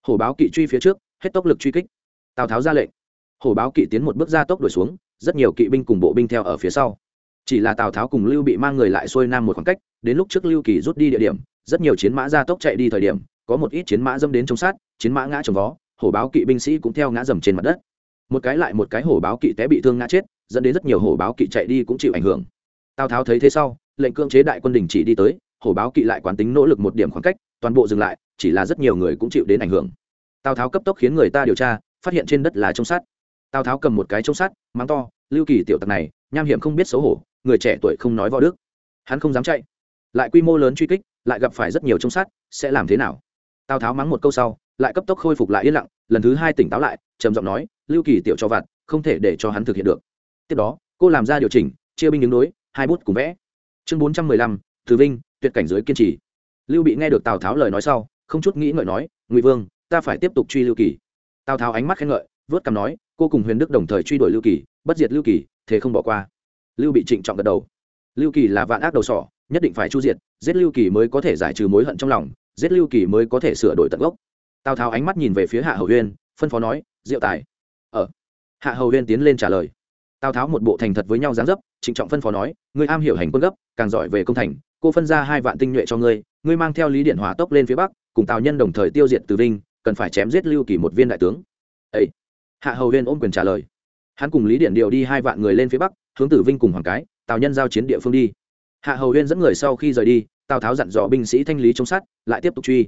Hổ báo kỵ truy phía trước, hết tốc lực truy kích. Tào tháo ra lệnh. Hổ báo kỵ tiến một bước ra tốc đuổi xuống, rất nhiều kỵ binh cùng bộ binh theo ở phía sau. Chỉ là tào tháo cùng lưu bị mang người lại xuôi nam một khoảng cách, đến lúc trước lưu kỳ rút đi địa điểm, rất nhiều chiến mã ra tốc chạy đi thời điểm, có một ít chiến mã dâm đến chống sát, chiến mã ngã trồng vó, hổ báo kỵ binh sĩ cũng theo ngã dầm trên mặt đất một cái lại một cái hổ báo kỵ té bị thương ngã chết, dẫn đến rất nhiều hổ báo kỵ chạy đi cũng chịu ảnh hưởng. Tào tháo thấy thế sau, lệnh cưỡng chế đại quân đình chỉ đi tới, hổ báo kỵ lại quán tính nỗ lực một điểm khoảng cách, toàn bộ dừng lại, chỉ là rất nhiều người cũng chịu đến ảnh hưởng. Tào tháo cấp tốc khiến người ta điều tra, phát hiện trên đất là trông sát tào tháo cầm một cái trông sát mắng to, lưu kỳ tiểu tặc này, nham hiểm không biết xấu hổ, người trẻ tuổi không nói võ đức. Hắn không dám chạy. Lại quy mô lớn truy kích, lại gặp phải rất nhiều trông sát sẽ làm thế nào? Tào tháo mắng một câu sau lại cấp tốc khôi phục lại yên lặng, lần thứ hai tỉnh táo lại, trầm giọng nói, lưu kỳ tiểu cho vặt, không thể để cho hắn thực hiện được. Tiếp đó, cô làm ra điều chỉnh, chia binh đứng đối, hai bút cùng vẽ. Chương bốn trăm mười lăm thứ vinh, tuyệt cảnh giới kiên trì. Lưu bị nghe được tào tháo lời nói sau, không chút nghĩ ngợi nói, ngụy vương, ta phải tiếp tục truy lưu kỳ. Tào tháo ánh mắt khen ngợi, vớt cằm nói, cô cùng huyền đức đồng thời truy đuổi lưu kỳ, bất diệt lưu kỳ, thế không bỏ qua. Lưu bị trịnh trọng gật đầu. Lưu kỳ là vạn ác đầu sỏ, nhất định phải chu diệt, giết lưu kỳ mới có thể giải trừ mối hận trong lòng, giết lưu kỳ mới có thể sửa đổi tận gốc tào tháo ánh mắt nhìn về phía hạ hầu huyên, phân phó nói, diệu tài. Ở ờ. hạ hầu huyên tiến lên trả lời. Tào tháo một bộ thành thật với nhau dáng dấp, trịnh trọng phân phó nói, ngươi am hiểu hành quân gấp, càng giỏi về công thành, cô phân ra hai vạn tinh nhuệ cho ngươi ngươi mang theo lý điện hỏa tốc lên phía bắc, cùng tào nhân đồng thời tiêu diệt từ vinh, cần phải chém giết lưu kỳ một viên đại tướng. Ấy hạ hầu huyên ôm quyền trả lời. Hắn cùng lý điện điều đi hai vạn người lên phía bắc, hướng tử vinh cùng hoàng cái, tào nhân giao chiến địa phương đi. Hạ hầu huyên dẫn người sau khi rời đi, tào tháo dặn dò binh sĩ thanh lý chống sát, lại tiếp tục truy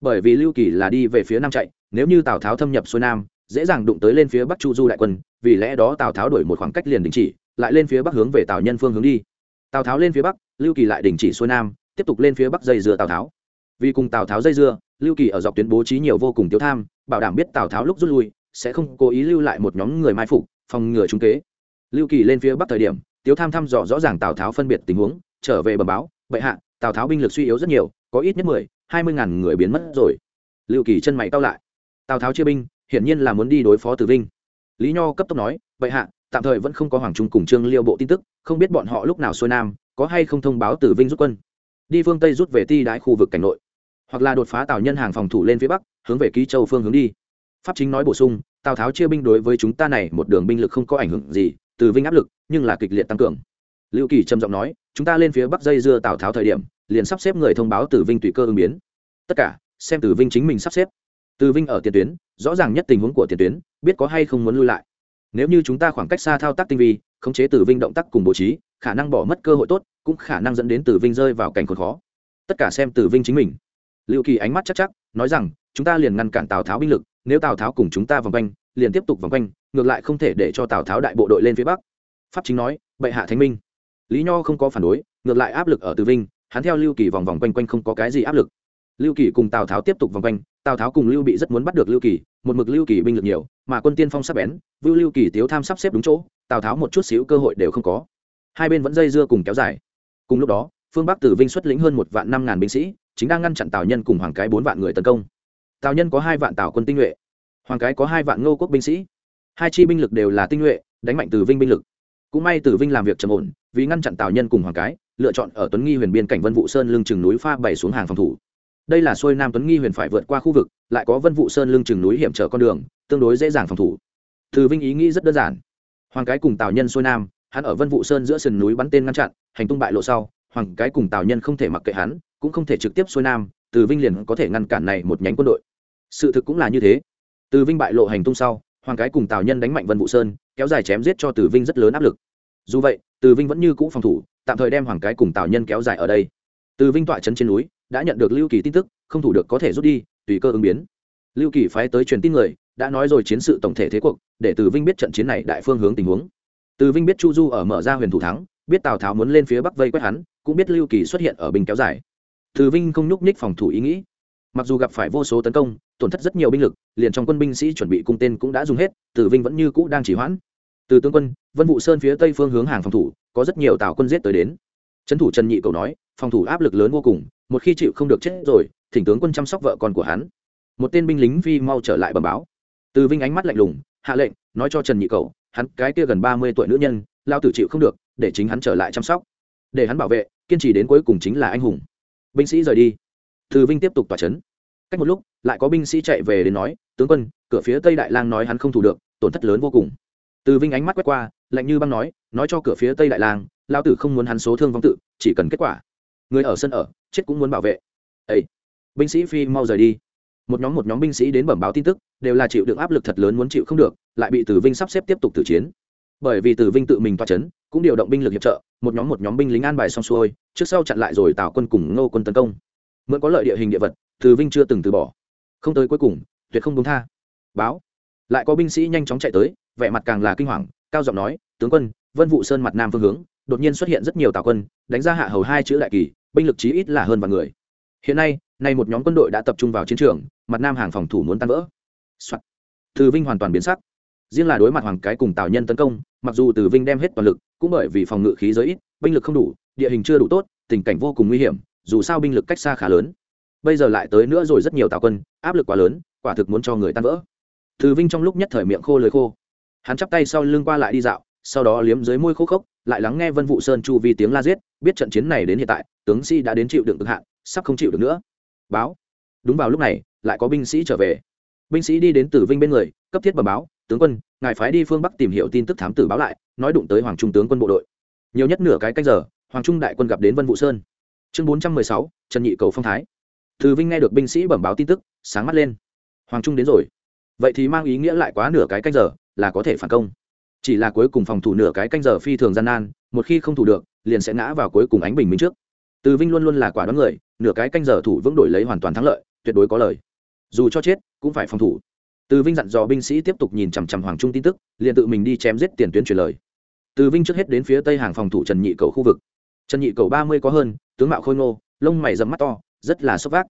bởi vì lưu kỳ là đi về phía nam chạy, nếu như tào tháo thâm nhập xuôi nam, dễ dàng đụng tới lên phía bắc chu du đại quân, vì lẽ đó tào tháo đổi một khoảng cách liền đình chỉ, lại lên phía bắc hướng về tào nhân phương hướng đi. Tào tháo lên phía bắc, lưu kỳ lại đình chỉ xuôi nam, tiếp tục lên phía bắc dây dưa tào tháo. Vì cùng tào tháo dây dưa, lưu kỳ ở dọc tuyến bố trí nhiều vô cùng tiếu tham, bảo đảm biết tào tháo lúc rút lui, sẽ không cố ý lưu lại một nhóm người mai phục, phòng ngừa trung kế. Lưu kỳ lên phía bắc thời điểm tiếu tham thăm dò rõ ràng tào tháo phân biệt tình huống, trở về bờ báo, bệ hạ, tào tháo binh lực suy yếu rất nhiều, có ít nhất mười hai mươi ngàn người biến mất rồi. Lưu kỳ chân mày cao lại. Tào tháo chia binh, hiển nhiên là muốn đi đối phó tử vinh. Lý nho cấp tốc nói, vậy hạ, tạm thời vẫn không có hoàng trung cùng trương liêu bộ tin tức, không biết bọn họ lúc nào xuôi nam, có hay không thông báo tử vinh rút quân. Đi phương tây rút về ti đái khu vực cảnh nội, hoặc là đột phá tào nhân hàng phòng thủ lên phía bắc, hướng về ký châu phương hướng đi. Pháp chính nói bổ sung, tào tháo chia binh đối với chúng ta này một đường binh lực không có ảnh hưởng gì từ vinh áp lực, nhưng là kịch liệt tăng cường. Lưu kỳ trầm giọng nói, chúng ta lên phía bắc dây dưa tào tháo thời điểm liền sắp xếp người thông báo từ vinh tùy cơ ứng biến. Tất cả, xem từ vinh chính mình sắp xếp. Từ vinh ở tiền tuyến, rõ ràng nhất tình huống của tiền tuyến, biết có hay không muốn lui lại. Nếu như chúng ta khoảng cách xa thao tác tinh vi, khống chế từ vinh động tác cùng bố trí, khả năng bỏ mất cơ hội tốt, cũng khả năng dẫn đến từ vinh rơi vào cảnh khốn khó. Tất cả xem từ vinh chính mình. Liệu kỳ ánh mắt chắc chắc, nói rằng, chúng ta liền ngăn cản tào tháo binh lực, nếu tào tháo cùng chúng ta vòng quanh, liền tiếp tục vòng quanh, ngược lại không thể để cho tào tháo đại bộ đội lên phía bắc. Pháp chính nói, bệ hạ thánh minh. Lý nho không có phản đối, ngược lại áp lực ở từ vinh hắn theo lưu kỳ vòng vòng quanh quanh không có cái gì áp lực. Lưu kỳ cùng tào tháo tiếp tục vòng quanh, tào tháo cùng lưu bị rất muốn bắt được lưu kỳ, một mực lưu kỳ binh lực nhiều, mà quân tiên phong sắp bén, vưu lưu kỳ tiếu tham sắp xếp đúng chỗ, tào tháo một chút xíu cơ hội đều không có. Hai bên vẫn dây dưa cùng kéo dài. Cùng lúc đó, phương bắc tử vinh xuất lĩnh hơn một vạn năm ngàn binh sĩ, chính đang ngăn chặn tào nhân cùng hoàng cái bốn vạn người tấn công. Tào nhân có hai vạn tào quân tinh nhuệ, hoàng cái có hai vạn ngô quốc binh sĩ. Hai chi binh lực đều là tinh nhuệ, đánh mạnh tử vinh binh lực. Cũng may tử vinh làm việc trầm ổn, vì ngăn chặn tào nhân cùng hoàng cái lựa chọn ở tuấn nghi huyền biên cảnh vân vũ sơn lưng chừng núi pha bày xuống hàng phòng thủ. Đây là xuôi nam tuấn nghi huyền phải vượt qua khu vực, lại có vân vũ sơn lưng chừng núi hiểm trở con đường, tương đối dễ dàng phòng thủ. Từ vinh ý nghĩ rất đơn giản. Hoàng cái cùng tào nhân xuôi nam, hắn ở vân vũ sơn giữa sườn núi bắn tên ngăn chặn, hành tung bại lộ sau, hoàng cái cùng tào nhân không thể mặc kệ hắn, cũng không thể trực tiếp xuôi nam, từ vinh liền có thể ngăn cản này một nhánh quân đội. Sự thực cũng là như thế. Từ vinh bại lộ hành tung sau, hoàng cái cùng tào nhân đánh mạnh vân vũ sơn, kéo dài chém giết cho từ vinh rất lớn áp lực. Dù vậy, từ vinh vẫn như cũ phòng thủ tạm thời đem hoàng cái cùng tào nhân kéo dài ở đây. Từ vinh tọa trấn trên núi, đã nhận được lưu kỳ tin tức, không thủ được có thể rút đi, tùy cơ ứng biến. Lưu kỳ phái tới truyền tin người, đã nói rồi chiến sự tổng thể thế cuộc, để từ vinh biết trận chiến này đại phương hướng tình huống. Từ vinh biết chu du ở mở ra huyền thủ thắng, biết tào tháo muốn lên phía bắc vây quét hắn, cũng biết lưu kỳ xuất hiện ở bình kéo dài. Từ vinh không nhúc nhích phòng thủ ý nghĩ. Mặc dù gặp phải vô số tấn công, tổn thất rất nhiều binh lực, liền trong quân binh sĩ chuẩn bị cung tên cũng đã dùng hết, từ vinh vẫn như cũ đang chỉ hoãn từ tướng quân, vân vụ sơn phía tây phương hướng hàng phòng thủ, có rất nhiều tào quân giết tới đến. Trấn thủ trần nhị cầu nói, phòng thủ áp lực lớn vô cùng, một khi chịu không được chết rồi, thỉnh tướng quân chăm sóc vợ con của hắn. Một tên binh lính phi mau trở lại bẩm báo. Từ vinh ánh mắt lạnh lùng, hạ lệnh, nói cho trần nhị cầu, hắn cái kia gần ba mươi tuổi nữ nhân, lao tử chịu không được, để chính hắn trở lại chăm sóc. Để hắn bảo vệ, kiên trì đến cuối cùng chính là anh hùng. Binh sĩ rời đi. Từ vinh tiếp tục tỏa chấn cách một lúc, lại có binh sĩ chạy về đến nói, tướng quân, cửa phía tây đại lang nói hắn không thủ được, tổn thất lớn vô cùng từ vinh ánh mắt quét qua, lạnh như băng nói nói cho cửa phía tây đại lang lao tử không muốn hắn số thương vong tự, chỉ cần kết quả. Người ở sân ở, chết cũng muốn bảo vệ. Ấy binh sĩ phi mau rời đi. Một nhóm một nhóm binh sĩ đến bẩm báo tin tức, đều là chịu được áp lực thật lớn muốn chịu không được, lại bị từ vinh sắp xếp tiếp tục tử chiến. Bởi vì từ vinh tự mình toa c h ấ n cũng điều động binh lực hiệp trợ, một nhóm một nhóm binh lính an bài xong xuôi, trước sau chặn lại rồi tạo quân cùng ngô quân tấn công. Mượn có lợi địa hình địa vật, từ vinh chưa từng từ bỏ. Không tới cuối cùng, tuyệt không đúng tha. Báo. Lại có binh sĩ nhanh chóng chạy tới vẻ mặt càng là kinh hoàng, cao giọng nói, tướng quân, vân vụ sơn mặt nam phương hướng, đột nhiên xuất hiện rất nhiều tào quân, đánh ra hạ hầu hai chữ đại kỳ, binh lực chí ít là hơn vài người. Hiện nay nay một nhóm quân đội đã tập trung vào chiến trường, mặt nam hàng phòng thủ muốn tan vỡ、Soạn. từ vinh hoàn toàn biến sắc. Riêng là đối mặt hoàng cái cùng tào nhân tấn công, mặc dù từ vinh đem hết toàn lực, cũng bởi vì phòng ngự khí giới ít, binh lực không đủ, địa hình chưa đủ tốt, tình cảnh vô cùng nguy hiểm, dù sao binh lực cách xa khá lớn. Bây giờ lại tới nữa rồi rất nhiều tào quân, áp lực quá lớn, quả thực muốn cho người tan vỡ. Từ vinh trong lúc nhất thời miệng khô lời khô hắn chắp tay sau lưng qua lại đi dạo, sau đó liếm dưới môi khô khốc, lại lắng nghe vân vụ sơn chu vi tiếng la giết, biết trận chiến này đến hiện tại, tướng sĩ đã đến chịu đựng cực hạn, sắp không chịu được nữa. Báo. Đúng vào lúc này, lại có binh sĩ trở về. Binh sĩ đi đến tử vinh bên người, cấp thiết bờ báo, tướng quân, ngài phái đi phương bắc tìm hiểu tin tức thám tử báo lại, nói đụng tới hoàng trung tướng quân bộ đội. Nhiều nhất nửa cái cách giờ, hoàng trung đại quân gặp đến vân vũ sơn. Chương bốn trăm mười sáu, trần nhị cầu phong thái. Từ vinh nghe được binh sĩ bẩm báo tin tức, sáng mắt lên. Hoàng trung đến rồi. Vậy thì mang ý nghĩa lại quá nửa cái canh giờ là có thể phản công. Chỉ là cuối cùng phòng thủ nửa cái canh giờ phi thường gian nan, một khi không thủ được, liền sẽ ngã vào cuối cùng ánh bình minh trước. Từ vinh luôn luôn là quả đoán người, nửa cái canh giờ thủ vững đổi lấy hoàn toàn thắng lợi, tuyệt đối có lời. Dù cho chết, cũng phải phòng thủ. Từ vinh dặn dò binh sĩ tiếp tục nhìn chằm chằm hoàng trung tin tức, liền tự mình đi chém giết tiền tuyến truyền lời. Từ vinh trước hết đến phía tây hàng phòng thủ trần nhị cầu khu vực. Trần nhị cầu ba mươi có hơn, tướng mạo khôi ngô, lông mày dầm mắt to, rất là sốc vác.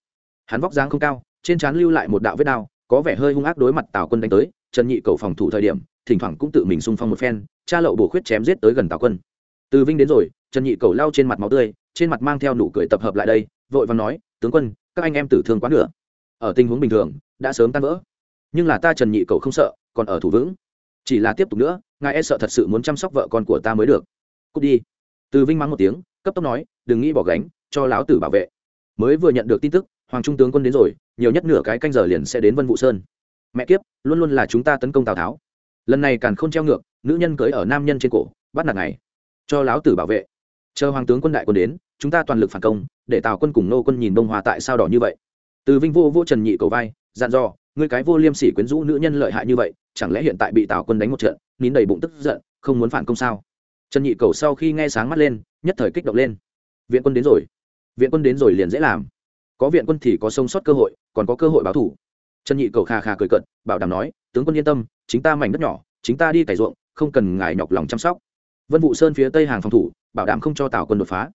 Hắn vóc dáng không cao, trên trán lưu lại một đạo vết đao, có vẻ hơi hung ác đối mặt tào quân đánh tới trần nhị cầu phòng thủ thời điểm, thỉnh thoảng cũng tự mình xung phong một phen, cha lậu bổ khuyết chém giết tới gần tào quân. Từ vinh đến rồi, trần nhị cầu lao trên mặt máu tươi, trên mặt mang theo nụ cười tập hợp lại đây, vội và nói, tướng quân, các anh em tử thương quá nửa. Ở tình huống bình thường, đã sớm tan vỡ. Nhưng là ta trần nhị cầu không sợ, còn ở thủ vững. Chỉ là tiếp tục nữa, ngài e sợ thật sự muốn chăm sóc vợ con của ta mới được. Cút đi. Từ vinh mắng một tiếng, cấp tốc nói, đừng nghĩ bỏ gánh, cho lão tử bảo vệ. Mới vừa nhận được tin tức, hoàng trung tướng quân đến rồi, nhiều nhất nửa cái canh giờ liền sẽ đến vân vũ sơn mẹ kiếp, luôn luôn là chúng ta tấn công tào tháo. Lần này càng không treo ngược, nữ nhân cưới ở nam nhân trên cổ, bắt nạt này. cho lão tử bảo vệ. Chờ hoàng tướng quân đại quân đến, chúng ta toàn lực phản công, để tào quân cùng nô quân nhìn đông hòa tại sao đỏ như vậy. Từ vinh vô vô trần nhị cầu vai, dặn dò, ngươi cái vô liêm sỉ quyến rũ nữ nhân lợi hại như vậy, chẳng lẽ hiện tại bị tào quân đánh một trận, nín đầy bụng tức giận, không muốn phản công sao? Trần nhị cầu sau khi nghe sáng mắt lên, nhất thời kích động lên. Viện quân đến rồi. Viện quân đến rồi liền dễ làm. Có viện quân thì có sống sót cơ hội, còn có cơ hội báo thủ trần nhị cầu kha kha cười cận bảo đảm nói, tướng quân yên tâm, chính ta mảnh đất nhỏ, chính ta đi cày ruộng, không cần ngài nhọc lòng chăm sóc. Vân vụ sơn phía tây hàng phòng thủ, bảo đảm không cho tào quân đột phá.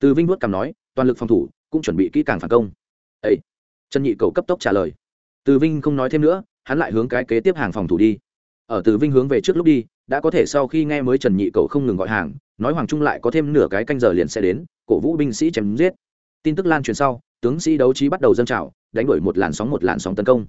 Từ vinh vuốt cằm nói, toàn lực phòng thủ, cũng chuẩn bị kỹ càng phản công. Ấy trần nhị cầu cấp tốc trả lời. Từ vinh không nói thêm nữa, hắn lại hướng cái kế tiếp hàng phòng thủ đi. Ở từ vinh hướng về trước lúc đi, đã có thể sau khi nghe mới trần nhị cầu không ngừng gọi hàng, nói hoàng trung lại có thêm nửa cái canh giờ liền sẽ đến, cổ vũ binh sĩ chém giết. Tin tức lan truyền sau tướng sĩ đấu trí bắt đầu dâng trào, đánh đuổi một làn sóng một làn sóng tấn công.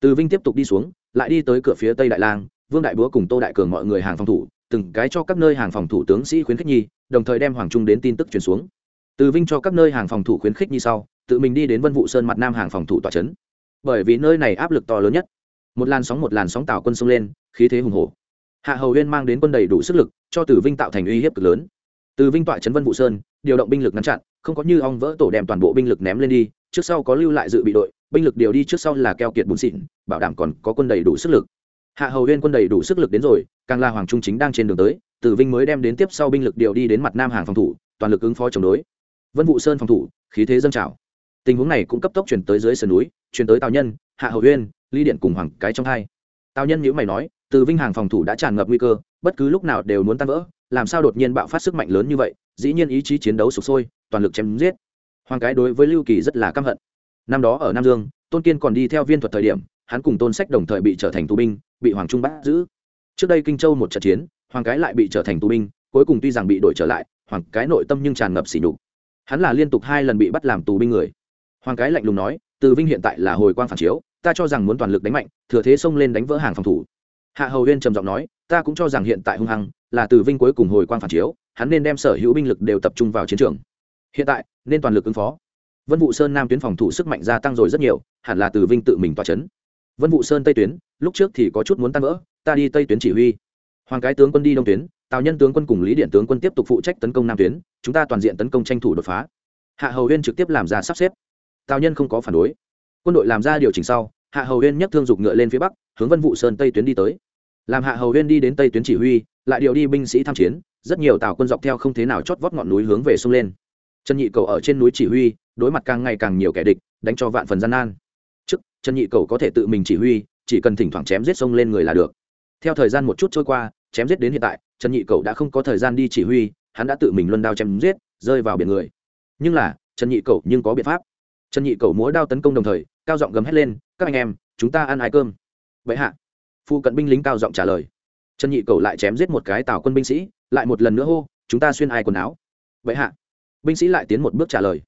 Từ vinh tiếp tục đi xuống, lại đi tới cửa phía tây đại lang, vương đại búa cùng tô đại cường mọi người hàng phòng thủ, từng cái cho các nơi hàng phòng thủ tướng sĩ khuyến khích nhi, đồng thời đem hoàng trung đến tin tức truyền xuống. Từ vinh cho các nơi hàng phòng thủ khuyến khích nhi sau, tự mình đi đến vân vụ sơn mặt nam hàng phòng thủ tòa trấn bởi vì nơi này áp lực to lớn nhất. Một làn sóng một làn sóng tào quân xông lên, khí thế hùng hổ. Hạ hầu huyên mang đến quân đầy đủ sức lực, cho tử vinh tạo thành uy hiếp cực lớn. Từ vinh tọa trấn vân vụ sơn điều động binh lực ngăn chặn, không có như ong vỡ tổ đem toàn bộ binh lực ném lên đi, trước sau có lưu lại dự bị đội, binh lực điều đi trước sau là keo kiệt bùn xịn bảo đảm còn có quân đầy đủ sức lực. Hạ hầu huyên quân đầy đủ sức lực đến rồi, càng là hoàng trung chính đang trên đường tới tử vinh mới đem đến tiếp sau binh lực điều đi đến mặt nam hàng phòng thủ, toàn lực ứng phó chống đối. Vân vụ sơn phòng thủ, khí thế dâng trào. Tình huống này cũng cấp tốc chuyển tới dưới sườn núi, chuyển tới tào nhân, hạ hầu huyên ly điện cùng hoàng cái trong hai. Tào nhân nhữ mày nói, từ vinh hàng phòng thủ đã tràn ngập nguy cơ, bất cứ lúc nào đều muốn tan vỡ làm sao đột nhiên bạo phát sức mạnh lớn như vậy, dĩ nhiên ý chí chiến đấu sụp sôi, toàn lực chém giết. Hoàng cái đối với lưu kỳ rất là căm hận. Năm đó ở nam dương, tôn kiên còn đi theo viên thuật thời điểm, hắn cùng tôn sách đồng thời bị trở thành tù binh, bị hoàng trung bắt giữ. Trước đây kinh châu một trận chiến, hoàng cái lại bị trở thành tù binh, cuối cùng tuy rằng bị đổi trở lại, hoàng cái nội tâm nhưng tràn ngập sỉ nhục. Hắn là liên tục hai lần bị bắt làm tù binh người. Hoàng cái lạnh lùng nói, từ vinh hiện tại là hồi quang phản chiếu, ta cho rằng muốn toàn lực đánh mạnh, thừa thế xông lên đánh vỡ hàng phòng thủ. Hạ hầu huyên trầm giọng nói, ta cũng cho rằng hiện tại hung hăng là từ vinh cuối cùng hồi quang phản chiếu, hắn nên đem sở hữu binh lực đều tập trung vào chiến trường. Hiện tại, nên toàn lực ứng phó. Vân vụ sơn nam tuyến phòng thủ sức mạnh gia tăng rồi rất nhiều, hẳn là từ vinh tự mình toa c h ấ n vân vụ sơn tây tuyến, lúc trước thì có chút muốn tan vỡ, ta đi tây tuyến chỉ huy. Hoàng cái tướng quân đi đông tuyến, tào nhân tướng quân cùng lý điện tướng quân tiếp tục phụ trách tấn công nam tuyến, chúng ta toàn diện tấn công tranh thủ đột phá. Hạ hầu huyên trực tiếp làm ra sắp xếp. Tào nhân không có phản đối. Quân đội làm ra điều chỉnh sau, hạ hầu huyên nhắc thương dục ngựa lên phía bắc, hướng vân vụ sơn tây tuyến đi tới. Làm hạ hầu huyên đi đến tây tuyến chỉ huy lại điều đi binh sĩ tham chiến, rất nhiều tàu quân dọc theo không thế nào chót vót ngọn núi hướng về sông lên. Trần nhị cầu ở trên núi chỉ huy, đối mặt càng ngày càng nhiều kẻ địch, đánh cho vạn phần gian nan. Trước, trần nhị cầu có thể tự mình chỉ huy, chỉ cần thỉnh thoảng chém giết sông lên người là được. Theo thời gian một chút trôi qua, chém giết đến hiện tại, trần nhị cầu đã không có thời gian đi chỉ huy, hắn đã tự mình luân đao chém giết, rơi vào biển người. Nhưng là, trần nhị cầu nhưng có biện pháp. Trần nhị cầu múa đao tấn công đồng thời, cao giọng gầm hét lên, các anh em, chúng ta ăn ai cơm? Vậy hạ. Phụ cận binh lính cao giọng trả lời trần nhị cầu lại chém giết một cái tào quân binh sĩ, lại một lần nữa hô, chúng ta xuyên ai quần áo? Vậy hạ. Binh sĩ lại tiến một bước trả lời.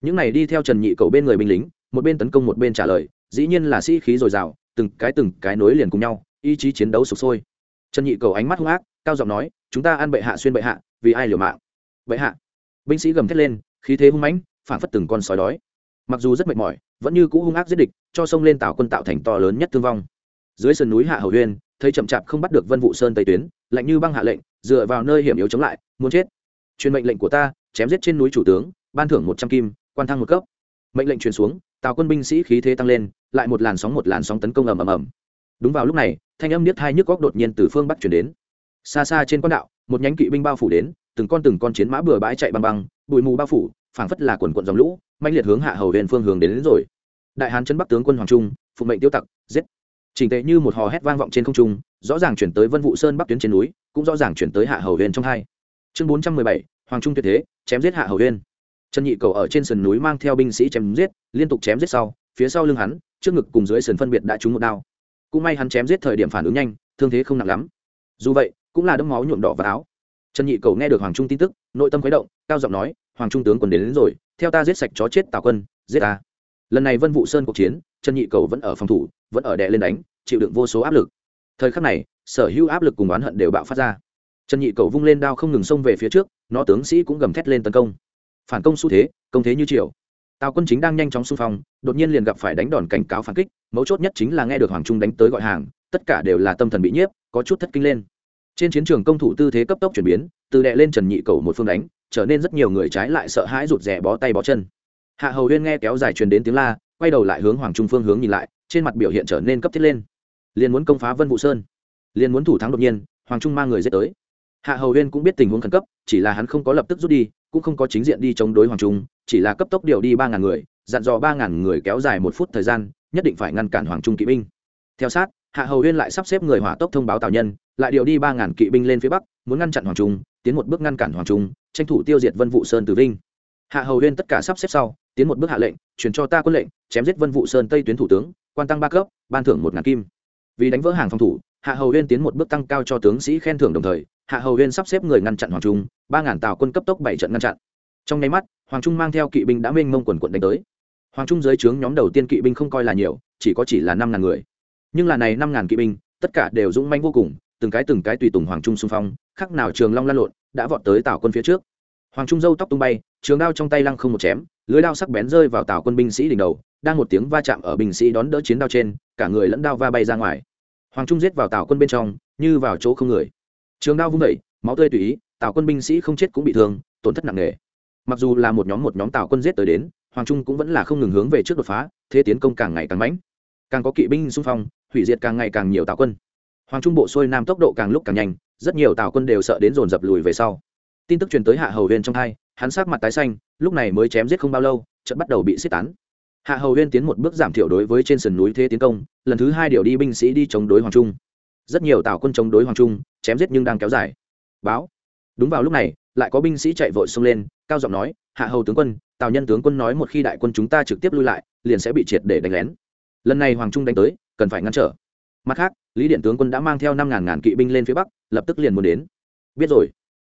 Những này đi theo trần nhị cầu bên người binh lính, một bên tấn công một bên trả lời, dĩ nhiên là sĩ khí dồi dào, từng cái từng cái nối liền cùng nhau, ý chí chiến đấu sụp sôi. Trần nhị cầu ánh mắt hung ác, cao giọng nói, chúng ta ăn bệ hạ xuyên bệ hạ, vì ai liều mạng? Bệ hạ. Binh sĩ gầm thét lên, khí thế hung mãnh, phản phất từng con sói đói. Mặc dù rất mệt mỏi, vẫn như cũ hung ác giết địch, cho sông lên tào quân tạo thành to lớn nhất thương vong. Dưới sườn núi hạ hầu huyên thấy chậm chạp không bắt được vân vụ sơn tây tuyến lạnh như băng hạ lệnh dựa vào nơi hiểm yếu chống lại muốn chết. Truyền mệnh lệnh của ta chém giết trên núi chủ tướng ban thưởng một trăm kim quan thăng một cấp. Mệnh lệnh truyền xuống tào quân binh sĩ khí thế tăng lên lại một làn sóng một làn sóng tấn công ầm ầm ầm. Đúng vào lúc này thanh âm niết hai nhức góc đột nhiên từ phương bắc chuyển đến. Xa xa trên quan đạo một nhánh kỵ binh bao phủ đến từng con từng con chiến mã bừa bãi chạy băng băng bụi mù bao phủ phảng phất là quần quận dòng lũ manh liệt hướng hạ hầu huyền phương hướng đến, đến rồi. Đại hán chân bắc tướng quân hoàng trung phụ mệnh tiêu tặc giết chỉnh tệ như một hò hét vang vọng trên không trung rõ ràng chuyển tới vân vụ sơn bắc tuyến trên núi cũng rõ ràng chuyển tới hạ hầu huyền trong hai. Chương bốn trăm mười bảy hoàng trung tuyệt thế chém giết hạ hầu huyền. Trần nhị cầu ở trên sườn núi mang theo binh sĩ chém giết liên tục chém giết sau phía sau lưng hắn trước ngực cùng dưới sườn phân biệt đã trúng một đao. Cũng may hắn chém giết thời điểm phản ứng nhanh thương thế không nặng lắm. Dù vậy cũng là đấm máu nhuộm đỏ vào áo. Trần nhị cầu nghe được hoàng trung tin tức nội tâm khuấy động cao giọng nói hoàng trung tướng quân đến, đến rồi theo ta giết sạch chó chết tào quân giết ta. Lần này vân vụ sơn cuộc chiến trần nhị cầu vẫn ở phòng thủ, vẫn ở đè lên đánh, chịu đựng vô số áp lực. Thời khắc này, sở hữu áp lực cùng oán hận đều bạo phát ra. Trần nhị cầu vung lên đao không ngừng xông về phía trước, nó tướng sĩ cũng gầm thét lên tấn công. Phản công xu thế, công thế như triều. Tào quân chính đang nhanh chóng xung phong, đột nhiên liền gặp phải đánh đòn cảnh cáo phản kích, mấu chốt nhất chính là nghe được hoàng trung đánh tới gọi hàng, tất cả đều là tâm thần bị nhiếp, có chút thất kinh lên. Trên chiến trường công thủ tư thế cấp tốc chuyển biến, từ đệ lên trần nhị cầu một phương đánh, trở nên rất nhiều người trái lại sợ hãi rụt rè bó tay bó chân. Hạ hầu huyên nghe kéo dài truyền đến tiếng la quay đầu lại hướng hoàng trung phương hướng nhìn lại, trên mặt biểu hiện trở nên cấp thiết lên. Liền muốn công phá vân vụ sơn, liền muốn thủ thắng đột nhiên, hoàng trung mang người dết tới. Hạ hầu huyên cũng biết tình huống khẩn cấp, chỉ là hắn không có lập tức rút đi, cũng không có chính diện đi chống đối hoàng trung, chỉ là cấp tốc điều đi ba ngàn người, dặn dò ba ngàn người kéo dài một phút thời gian, nhất định phải ngăn cản hoàng trung kỵ binh. Theo sát, hạ hầu huyên lại sắp xếp người hỏa tốc thông báo tào nhân, lại điều đi ba ngàn kỵ binh lên phía bắc, muốn ngăn chặn hoàng trung, tiến một bước ngăn cản hoàng trung, tranh thủ tiêu diệt vân vụ sơn từ vinh hạ hầu huyên tất cả sắp xếp sau, tiến một bước hạ lệnh, truyền cho ta quân lệnh, chém giết vân vụ sơn tây tuyến thủ tướng, quan tăng ba cấp, ban thưởng một ngàn kim. Vì đánh vỡ hàng phòng thủ, hạ hầu huyên tiến một bước tăng cao cho tướng sĩ khen thưởng đồng thời, hạ hầu huyên sắp xếp người ngăn chặn hoàng trung, ba ngàn tàu quân cấp tốc bảy trận ngăn chặn. Trong nháy mắt, hoàng trung mang theo kỵ binh đã mênh mông quần quận đánh tới. Hoàng trung dưới trướng nhóm đầu tiên kỵ binh không coi là nhiều, chỉ có chỉ là năm ngàn người. Nhưng là này năm ngàn kỵ binh, tất cả đều dũng manh vô cùng, từng cái từng cái tùy tùng hoàng trung xung phong, khắc nào trường long lan lộn, đã vọt tới tào quân phía trước hoàng trung dâu tóc tung bay, trường đao trong tay lăng không một chém, lưới đao sắc bén rơi vào tào quân binh sĩ đỉnh đầu, đang một tiếng va chạm ở binh sĩ đón đỡ chiến đao trên, cả người lẫn đao va bay ra ngoài. Hoàng trung giết vào tào quân bên trong, như vào chỗ không người. Trường đao vung vẩy máu tươi tùy ý, tào quân binh sĩ không chết cũng bị thương, tổn thất nặng nề. Mặc dù là một nhóm một nhóm tào quân giết tới đến, hoàng trung cũng vẫn là không ngừng hướng về trước đột phá, thế tiến công càng ngày càng mãnh. Càng có kỵ binh xung phong, hủy diệt càng ngày càng nhiều tào quân. Hoàng trung bộ xuôi nam tốc độ càng lúc càng nhanh, rất nhiều tào quân đều sợ đến dồn dập lùi về sau tin tức truyền tới hạ hầu huyên trong hai, hắn sát mặt tái xanh, lúc này mới chém giết không bao lâu trận bắt đầu bị xiết tán. Hạ hầu huyên tiến một bước giảm thiểu đối với trên sườn núi thế tiến công, lần thứ hai điều đi binh sĩ đi chống đối hoàng trung. Rất nhiều tàu quân chống đối hoàng trung, chém giết nhưng đang kéo dài. Báo. Đúng vào lúc này, lại có binh sĩ chạy vội xông lên, cao giọng nói, hạ hầu tướng quân, tào nhân tướng quân nói một khi đại quân chúng ta trực tiếp lui lại, liền sẽ bị triệt để đánh lén. Lần này hoàng trung đánh tới, cần phải ngăn trở. Mặt khác, lý điện tướng quân đã mang theo năm ngàn ngàn kỵ binh lên phía bắc, lập tức liền muốn đến. Biết rồi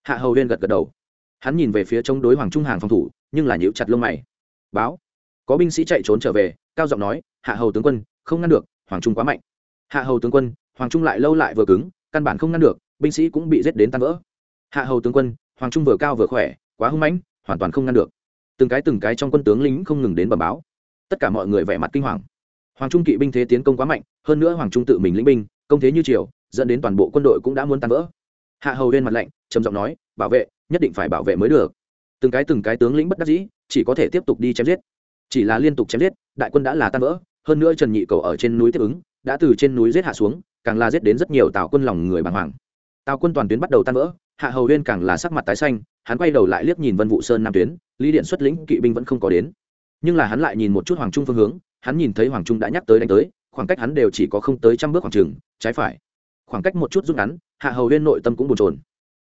hạ hầu huyên gật gật đầu. Hắn nhìn về phía chống đối hoàng trung hàng phòng thủ, nhưng là nhíu chặt lông mày. Báo. Có binh sĩ chạy trốn trở về, cao giọng nói, hạ hầu tướng quân, không ngăn được, hoàng trung quá mạnh. Hạ hầu tướng quân, hoàng trung lại lâu lại vừa cứng, căn bản không ngăn được, binh sĩ cũng bị giết đến tan vỡ. Hạ hầu tướng quân, hoàng trung vừa cao vừa khỏe, quá hung mãnh, hoàn toàn không ngăn được. Từng cái từng cái trong quân tướng lính không ngừng đến bẩm báo. Tất cả mọi người vẻ mặt kinh hoàng. Hoàng trung kỵ binh thế tiến công quá mạnh, hơn nữa hoàng trung tự mình lĩnh binh, công thế như triều, dẫn đến toàn bộ quân đội cũng đã muốn tan vỡ hạ hầu huyên mặt lạnh, trầm giọng nói, bảo vệ, nhất định phải bảo vệ mới được. Từng cái từng cái tướng lĩnh bất đắc dĩ, chỉ có thể tiếp tục đi chém giết. Chỉ là liên tục chém giết, đại quân đã là tan vỡ, hơn nữa trần nhị cầu ở trên núi tiếp ứng, đã từ trên núi giết hạ xuống, càng là giết đến rất nhiều tào quân lòng người bàng hoàng. Tào quân toàn tuyến bắt đầu tan vỡ, hạ hầu huyên càng là sắc mặt tái xanh, hắn quay đầu lại liếc nhìn vân vụ sơn nam tuyến, lý điện xuất lĩnh kỵ binh vẫn không có đến. Nhưng là hắn lại nhìn một chút hoàng trung phương hướng, hắn nhìn thấy hoàng trung đã nhắc tới đánh tới, khoảng cách hắn đều chỉ có không tới trăm bước khoảng trường trái phải khoảng cách một chút rút ngắn, hạ hầu huyên nội tâm cũng bồn trồn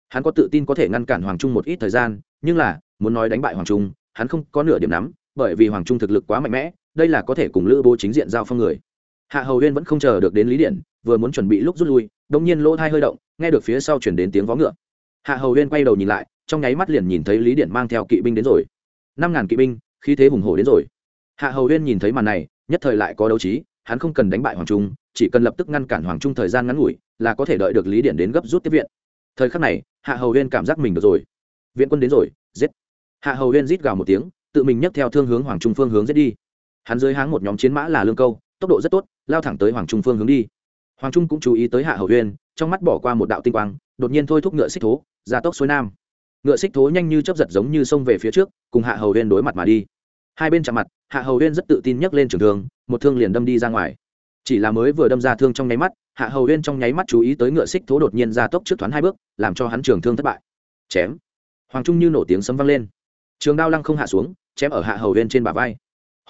hắn có tự tin có thể ngăn cản hoàng trung một ít thời gian, nhưng là, muốn nói đánh bại hoàng trung, hắn không có nửa điểm nắm, bởi vì hoàng trung thực lực quá mạnh mẽ, đây là có thể cùng lữ bố chính diện giao phong người. Hạ hầu huyên vẫn không chờ được đến lý điện, vừa muốn chuẩn bị lúc rút lui đông nhiên lỗ thai hơi động, nghe được phía sau chuyển đến tiếng vó ngựa. Hạ hầu huyên quay đầu nhìn lại, trong nháy mắt liền nhìn thấy lý điện mang theo kỵ binh đến rồi. Năm ngàn kỵ binh, khí thế hùng hổ đến rồi. Hạ hầu huyên nhìn thấy màn này, nhất thời lại có đấu trí, hắn không cần đánh bại hoàng trung chỉ cần lập tức ngăn cản hoàng trung thời gian ngắn ngủi, là có thể đợi được lý điện đến gấp rút tiếp viện. Thời khắc này, hạ hầu huyên cảm giác mình được rồi. Viện quân đến rồi, giết. Hạ hầu huyên rít gào một tiếng, tự mình nhấc theo thương hướng hoàng trung phương hướng giết đi. Hắn dưới háng một nhóm chiến mã là lương câu, tốc độ rất tốt, lao thẳng tới hoàng trung phương hướng đi. Hoàng trung cũng chú ý tới hạ hầu huyên, trong mắt bỏ qua một đạo tinh quang, đột nhiên thôi thúc ngựa xích thố, ra tốc xuôi nam. Ngựa xích thố nhanh như chấp giật giống như xông về phía trước, cùng hạ hầu huyên đối mặt mà đi. Hai bên chạm mặt, hạ hầu huyên rất tự tin nhấc lên trường thương, một thương liền đâm đi ra ngoài chỉ là mới vừa đâm ra thương trong nháy mắt, hạ hầu huyên trong nháy mắt chú ý tới ngựa xích thố đột nhiên ra tốc trước thoáng hai bước, làm cho hắn trường thương thất bại. Chém. Hoàng trung như nổ tiếng sấm vang lên. Trường đao lăng không hạ xuống, chém ở hạ hầu huyên trên bả vai.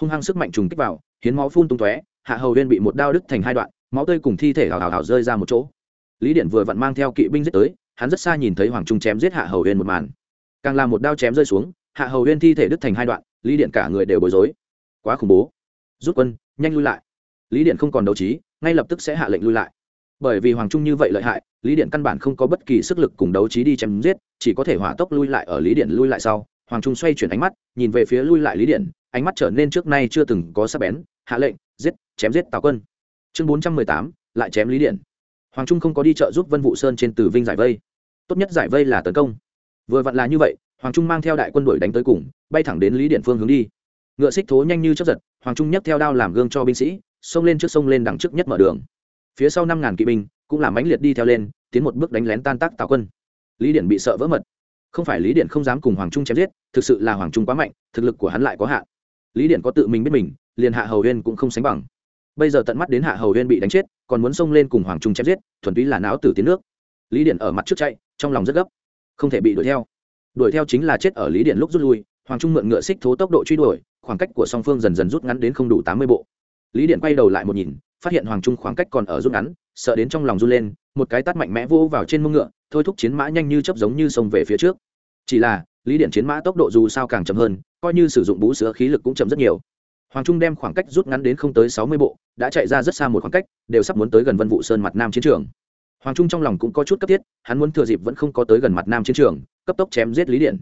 Hung hăng sức mạnh trùng kích vào, hiến máu phun tung tóe, hạ hầu huyên bị một đao đứt thành hai đoạn, máu tươi cùng thi thể hào hào hào rơi ra một chỗ. Lý điện vừa vặn mang theo kỵ binh giết tới, hắn rất xa nhìn thấy hoàng trung chém giết hạ hầu huyên một màn. Càng làm một đao chém rơi xuống, hạ hầu huyên thi thể đứt thành hai đoạn, lý điện cả người đều bối rối. Quá khủng bố. Rút quân, nhanh lui lại lý điện không còn đấu trí, ngay lập tức sẽ hạ lệnh lui lại. Bởi vì hoàng trung như vậy lợi hại, lý điện căn bản không có bất kỳ sức lực cùng đấu trí đi chém giết, chỉ có thể hỏa tốc lui lại ở lý điện lui lại sau. Hoàng trung xoay chuyển ánh mắt, nhìn về phía lui lại lý điện ánh mắt trở nên trước nay chưa từng có sắc bén, hạ lệnh, giết, chém giết tào quân. Chương bốn trăm mười tám, lại chém lý điện hoàng trung không có đi trợ giúp vân vũ sơn trên tử vinh giải vây. Tốt nhất giải vây là tấn công. Vừa vặn là như vậy, hoàng trung mang theo đại quân đội đánh tới cùng, bay thẳng đến lý điện phương hướng đi. Ngựa xích thố nhanh như chấp giật, hoàng trung nhấc theo đao làm gương cho binh sĩ xông lên trước sông lên đằng trước nhất mở đường. Phía sau năm ngàn kỵ binh cũng là mãnh liệt đi theo lên, tiến một bước đánh lén tan tác tào quân. Lý điện bị sợ vỡ mật. Không phải lý điện không dám cùng hoàng trung chém giết, thực sự là hoàng trung quá mạnh, thực lực của hắn lại có hạn. Lý điện có tự mình biết mình, liền hạ hầu huyên cũng không sánh bằng. Bây giờ tận mắt đến hạ hầu huyên bị đánh chết, còn muốn xông lên cùng hoàng trung chém giết, thuần túy là não tử tiến nước. Lý điện ở mặt trước chạy, trong lòng rất gấp. Không thể bị đuổi theo. Đuổi theo chính là chết ở lý điện lúc rút lui, hoàng trung mượn ngựa xích thố tốc độ truy đuổi, khoảng cách của song phương dần dần rút ngắn đến không đủ tám mươi bộ lý điện quay đầu lại một nhìn, phát hiện hoàng trung khoảng cách còn ở rút ngắn, sợ đến trong lòng run lên, một cái tát mạnh mẽ vô vào trên mông ngựa, thôi thúc chiến mã nhanh như chấp giống như sông về phía trước. Chỉ là, lý điện chiến mã tốc độ dù sao càng chậm hơn, coi như sử dụng bú sữa khí lực cũng chậm rất nhiều. Hoàng trung đem khoảng cách rút ngắn đến không tới sáu mươi bộ, đã chạy ra rất xa một khoảng cách, đều sắp muốn tới gần vân vụ sơn mặt nam chiến trường. Hoàng trung trong lòng cũng có chút cấp thiết, hắn muốn thừa dịp vẫn không có tới gần mặt nam chiến trường, cấp tốc chém giết lý điện.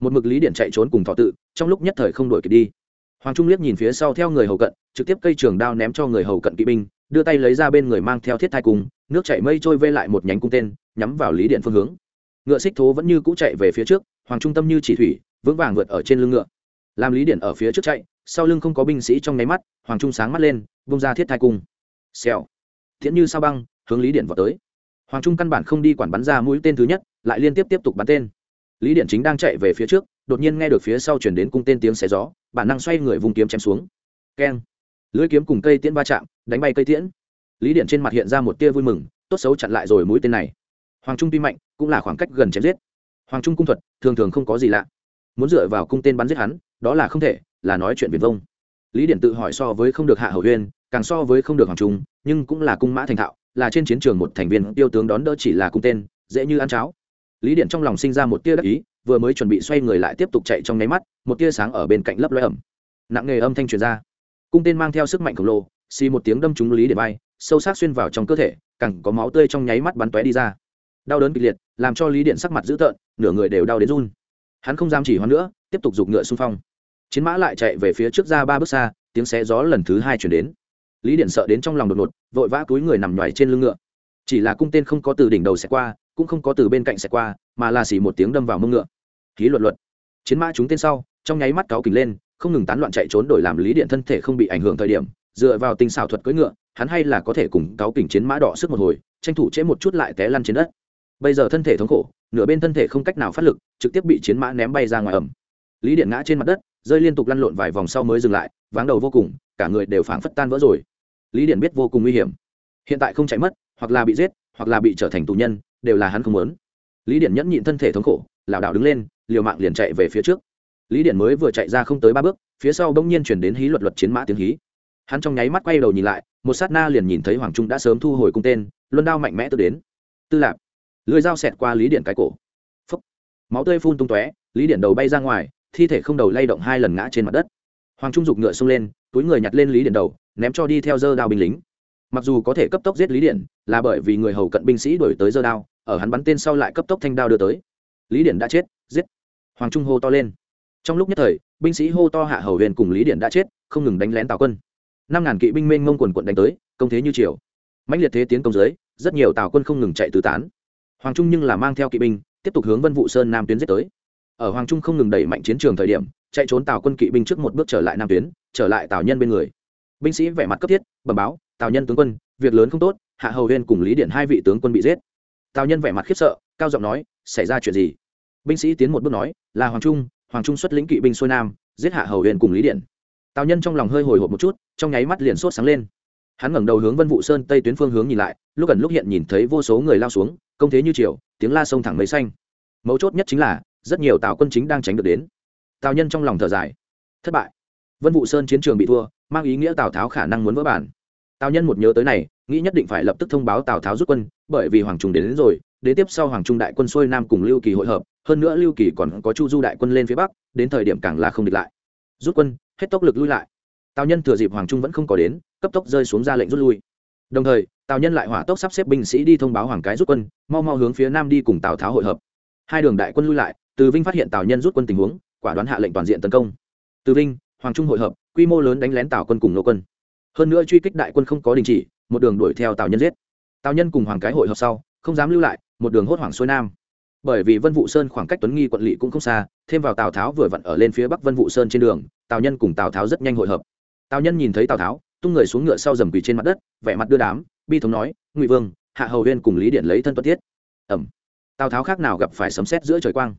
Một mực lý điện chạy trốn cùng thọ tự, trong lúc nhất thời không đuổi kịp đi hoàng trung liếc nhìn phía sau theo người hầu cận, trực tiếp cây trường đao ném cho người hầu cận kỵ binh, đưa tay lấy ra bên người mang theo thiết thai cung nước chảy mây trôi vê lại một nhánh cung tên, nhắm vào lý điện phương hướng. Ngựa xích thố vẫn như cũ chạy về phía trước, hoàng trung tâm như chỉ thủy, vững vàng vượt ở trên lưng ngựa. Làm lý điện ở phía trước chạy, sau lưng không có binh sĩ trong nháy mắt, hoàng trung sáng mắt lên, vung ra thiết thai cung. Xèo. Thiện như sao băng, hướng lý điện vào tới. Hoàng trung căn bản không đi quản bắn ra mũi tên thứ nhất, lại liên tiếp tiếp tục bắn tên. Lý điện chính đang chạy về phía trước đột nhiên nghe được phía sau chuyển đến cung tên tiếng xé gió, bản năng xoay người vùng kiếm chém xuống. Keng. Lưỡi kiếm cùng cây tiễn va chạm, đánh bay cây tiễn. Lý điện trên mặt hiện ra một tia vui mừng, tốt xấu chặn lại rồi mũi tên này. Hoàng trung tuy mạnh, cũng là khoảng cách gần chém giết. Hoàng trung cung thuật, thường thường không có gì lạ. Muốn dựa vào cung tên bắn giết hắn, đó là không thể, là nói chuyện viền vông. Lý điện tự hỏi so với không được hạ hầu huyên, càng so với không được hoàng trung, nhưng cũng là cung mã thành thạo, là trên chiến trường một thành viên tiêu tướng đón đỡ chỉ là cung tên, dễ như ăn cháo. Lý điện trong lòng sinh ra một tia đắc ý vừa mới chuẩn bị xoay người lại tiếp tục chạy trong nháy mắt, một tia sáng ở bên cạnh lấp loe ẩm. Nặng nghề âm thanh truyền ra. Cung tên mang theo sức mạnh khổng lồ, xì một tiếng đâm trúng lý để bay sâu sắc xuyên vào trong cơ thể, cẳng có máu tươi trong nháy mắt bắn tóe đi ra. Đau đớn kịch liệt, làm cho lý điện sắc mặt dữ tợn, nửa người đều đau đến run. Hắn không dám chỉ hoãn nữa, tiếp tục giục ngựa xung phong. Chiến mã lại chạy về phía trước ra ba bước xa, tiếng xé gió lần thứ hai chuyển đến. Lý điện sợ đến trong lòng đột ngột, vội vã túi người nằm nhoài trên lưng ngựa. Chỉ là cung tên không có từ đỉnh đầu xẹt qua cũng không có từ bên cạnh xẹt qua, mà là xỉ một tiếng đâm vào mông ngựa. Khí luật luật. Chiến mã chúng tên sau, trong nháy mắt cáo kỉnh lên, không ngừng tán loạn chạy trốn đổi làm lý điện thân thể không bị ảnh hưởng thời điểm, dựa vào tinh xảo thuật cưỡi ngựa, hắn hay là có thể cùng cáo kỉnh chiến mã đỏ sức một hồi, tranh thủ chế một chút lại té lăn trên đất. Bây giờ thân thể thống khổ, nửa bên thân thể không cách nào phát lực, trực tiếp bị chiến mã ném bay ra ngoài ẩm lý điện ngã trên mặt đất, rơi liên tục lăn lộn vài vòng sau mới dừng lại, váng đầu vô cùng, cả người đều phảng phất tan vỡ rồi. Lý điện biết vô cùng nguy hiểm. Hiện tại không chạy mất, hoặc là bị giết, hoặc là bị trở thành tù nhân đều là hắn không muốn. Lý điển nhẫn nhịn thân thể thống khổ, lảo đảo đứng lên, liều mạng liền chạy về phía trước. Lý điển mới vừa chạy ra không tới ba bước, phía sau bỗng nhiên chuyển đến hí luật luật chiến mã tiếng hí. Hắn trong nháy mắt quay đầu nhìn lại, một sát na liền nhìn thấy hoàng trung đã sớm thu hồi cung tên, luân đao mạnh mẽ tự đến. Tư lạp lưới dao xẹt qua lý điện cái cổ. Phấp máu tươi phun tung tóe, lý điện đầu bay ra ngoài, thi thể không đầu lay động hai lần ngã trên mặt đất. Hoàng trung giục ngựa xông lên, túi người nhặt lên lý điện đầu, ném cho đi theo dơ đao binh lính mặc dù có thể cấp tốc giết lý điện là bởi vì người hầu cận binh sĩ đổi tới giơ đao, ở hắn bắn tên sau lại cấp tốc thanh đao đưa tới. Lý điện đã chết, giết. Hoàng trung hô to lên. Trong lúc nhất thời, binh sĩ hô to hạ hầu huyền cùng lý điện đã chết, không ngừng đánh lén tào quân. Năm ngàn kỵ binh mênh mông quần quận đánh tới, công thế như chiều mãnh liệt thế tiến công dưới, rất nhiều tào quân không ngừng chạy tứ tán. Hoàng trung nhưng là mang theo kỵ binh, tiếp tục hướng vân vụ sơn nam tuyến giết tới. Ở hoàng trung không ngừng đẩy mạnh chiến trường thời điểm, chạy trốn tào quân kỵ binh trước một bước trở lại nam tuyến, trở lại tào nhân bên người. Binh sĩ vẻ mặt cấp thiết, bẩm báo tào nhân tướng quân, việc lớn không tốt, hạ hầu huyên cùng lý điện hai vị tướng quân bị giết. Tào nhân vẻ mặt khiếp sợ, cao giọng nói, xảy ra chuyện gì? Binh sĩ tiến một bước nói, là hoàng trung hoàng trung xuất lĩnh kỵ binh xuôi nam, giết hạ hầu huyền cùng lý điện tào nhân trong lòng hơi hồi hộp một chút, trong nháy mắt liền sốt sáng lên. Hắn ngẩng đầu hướng vân vụ sơn tây tuyến phương hướng nhìn lại, lúc gần lúc hiện nhìn thấy vô số người lao xuống, công thế như chiều tiếng la sông thẳng mấy xanh. Mấu chốt nhất chính là, rất nhiều tào quân chính đang tránh được đến. Tào nhân trong lòng thở dài. Thất bại. Vân vụ sơn chiến trường bị thua, mang ý nghĩa tào tháo khả năng muốn vỡ bản tào nhân một nhớ tới này nghĩ nhất định phải lập tức thông báo tào tháo rút quân bởi vì hoàng trung đến, đến rồi đến tiếp sau hoàng trung đại quân xuôi nam cùng lưu kỳ hội hợp hơn nữa lưu kỳ còn có chu du đại quân lên phía bắc đến thời điểm càng là không địch lại. Rút quân hết tốc lực lui lại. Tào nhân thừa dịp hoàng trung vẫn không có đến cấp tốc rơi xuống ra lệnh rút lui. Đồng thời tào nhân lại hỏa tốc sắp xếp binh sĩ đi thông báo hoàng cái rút quân mau mau hướng phía nam đi cùng tào tháo hội hợp. Hai đường đại quân lui lại từ vinh phát hiện tào nhân rút quân tình huống quả đoán hạ lệnh toàn diện tấn công. Từ vinh hoàng trung hội hợp quy mô lớn đánh lén tào quân cùng nô quân hơn nữa truy kích đại quân không có đình chỉ, một đường đuổi theo tào nhân giết. Tào nhân cùng hoàng cái hội hợp sau, không dám lưu lại, một đường hốt hoảng xuôi nam. Bởi vì vân vũ sơn khoảng cách tuấn nghi quận lỵ cũng không xa, thêm vào tào tháo vừa vặn ở lên phía bắc vân vũ sơn trên đường, tào nhân cùng tào tháo rất nhanh hội hợp. Tào nhân nhìn thấy tào tháo, tung người xuống ngựa sau dầm quỳ trên mặt đất, vẻ mặt đưa đám, bi thống nói, ngụy vương, hạ hầu huyên cùng lý điện lấy thân tuất thiết ẩm. Tào tháo khác nào gặp phải sấm sét giữa trời quang.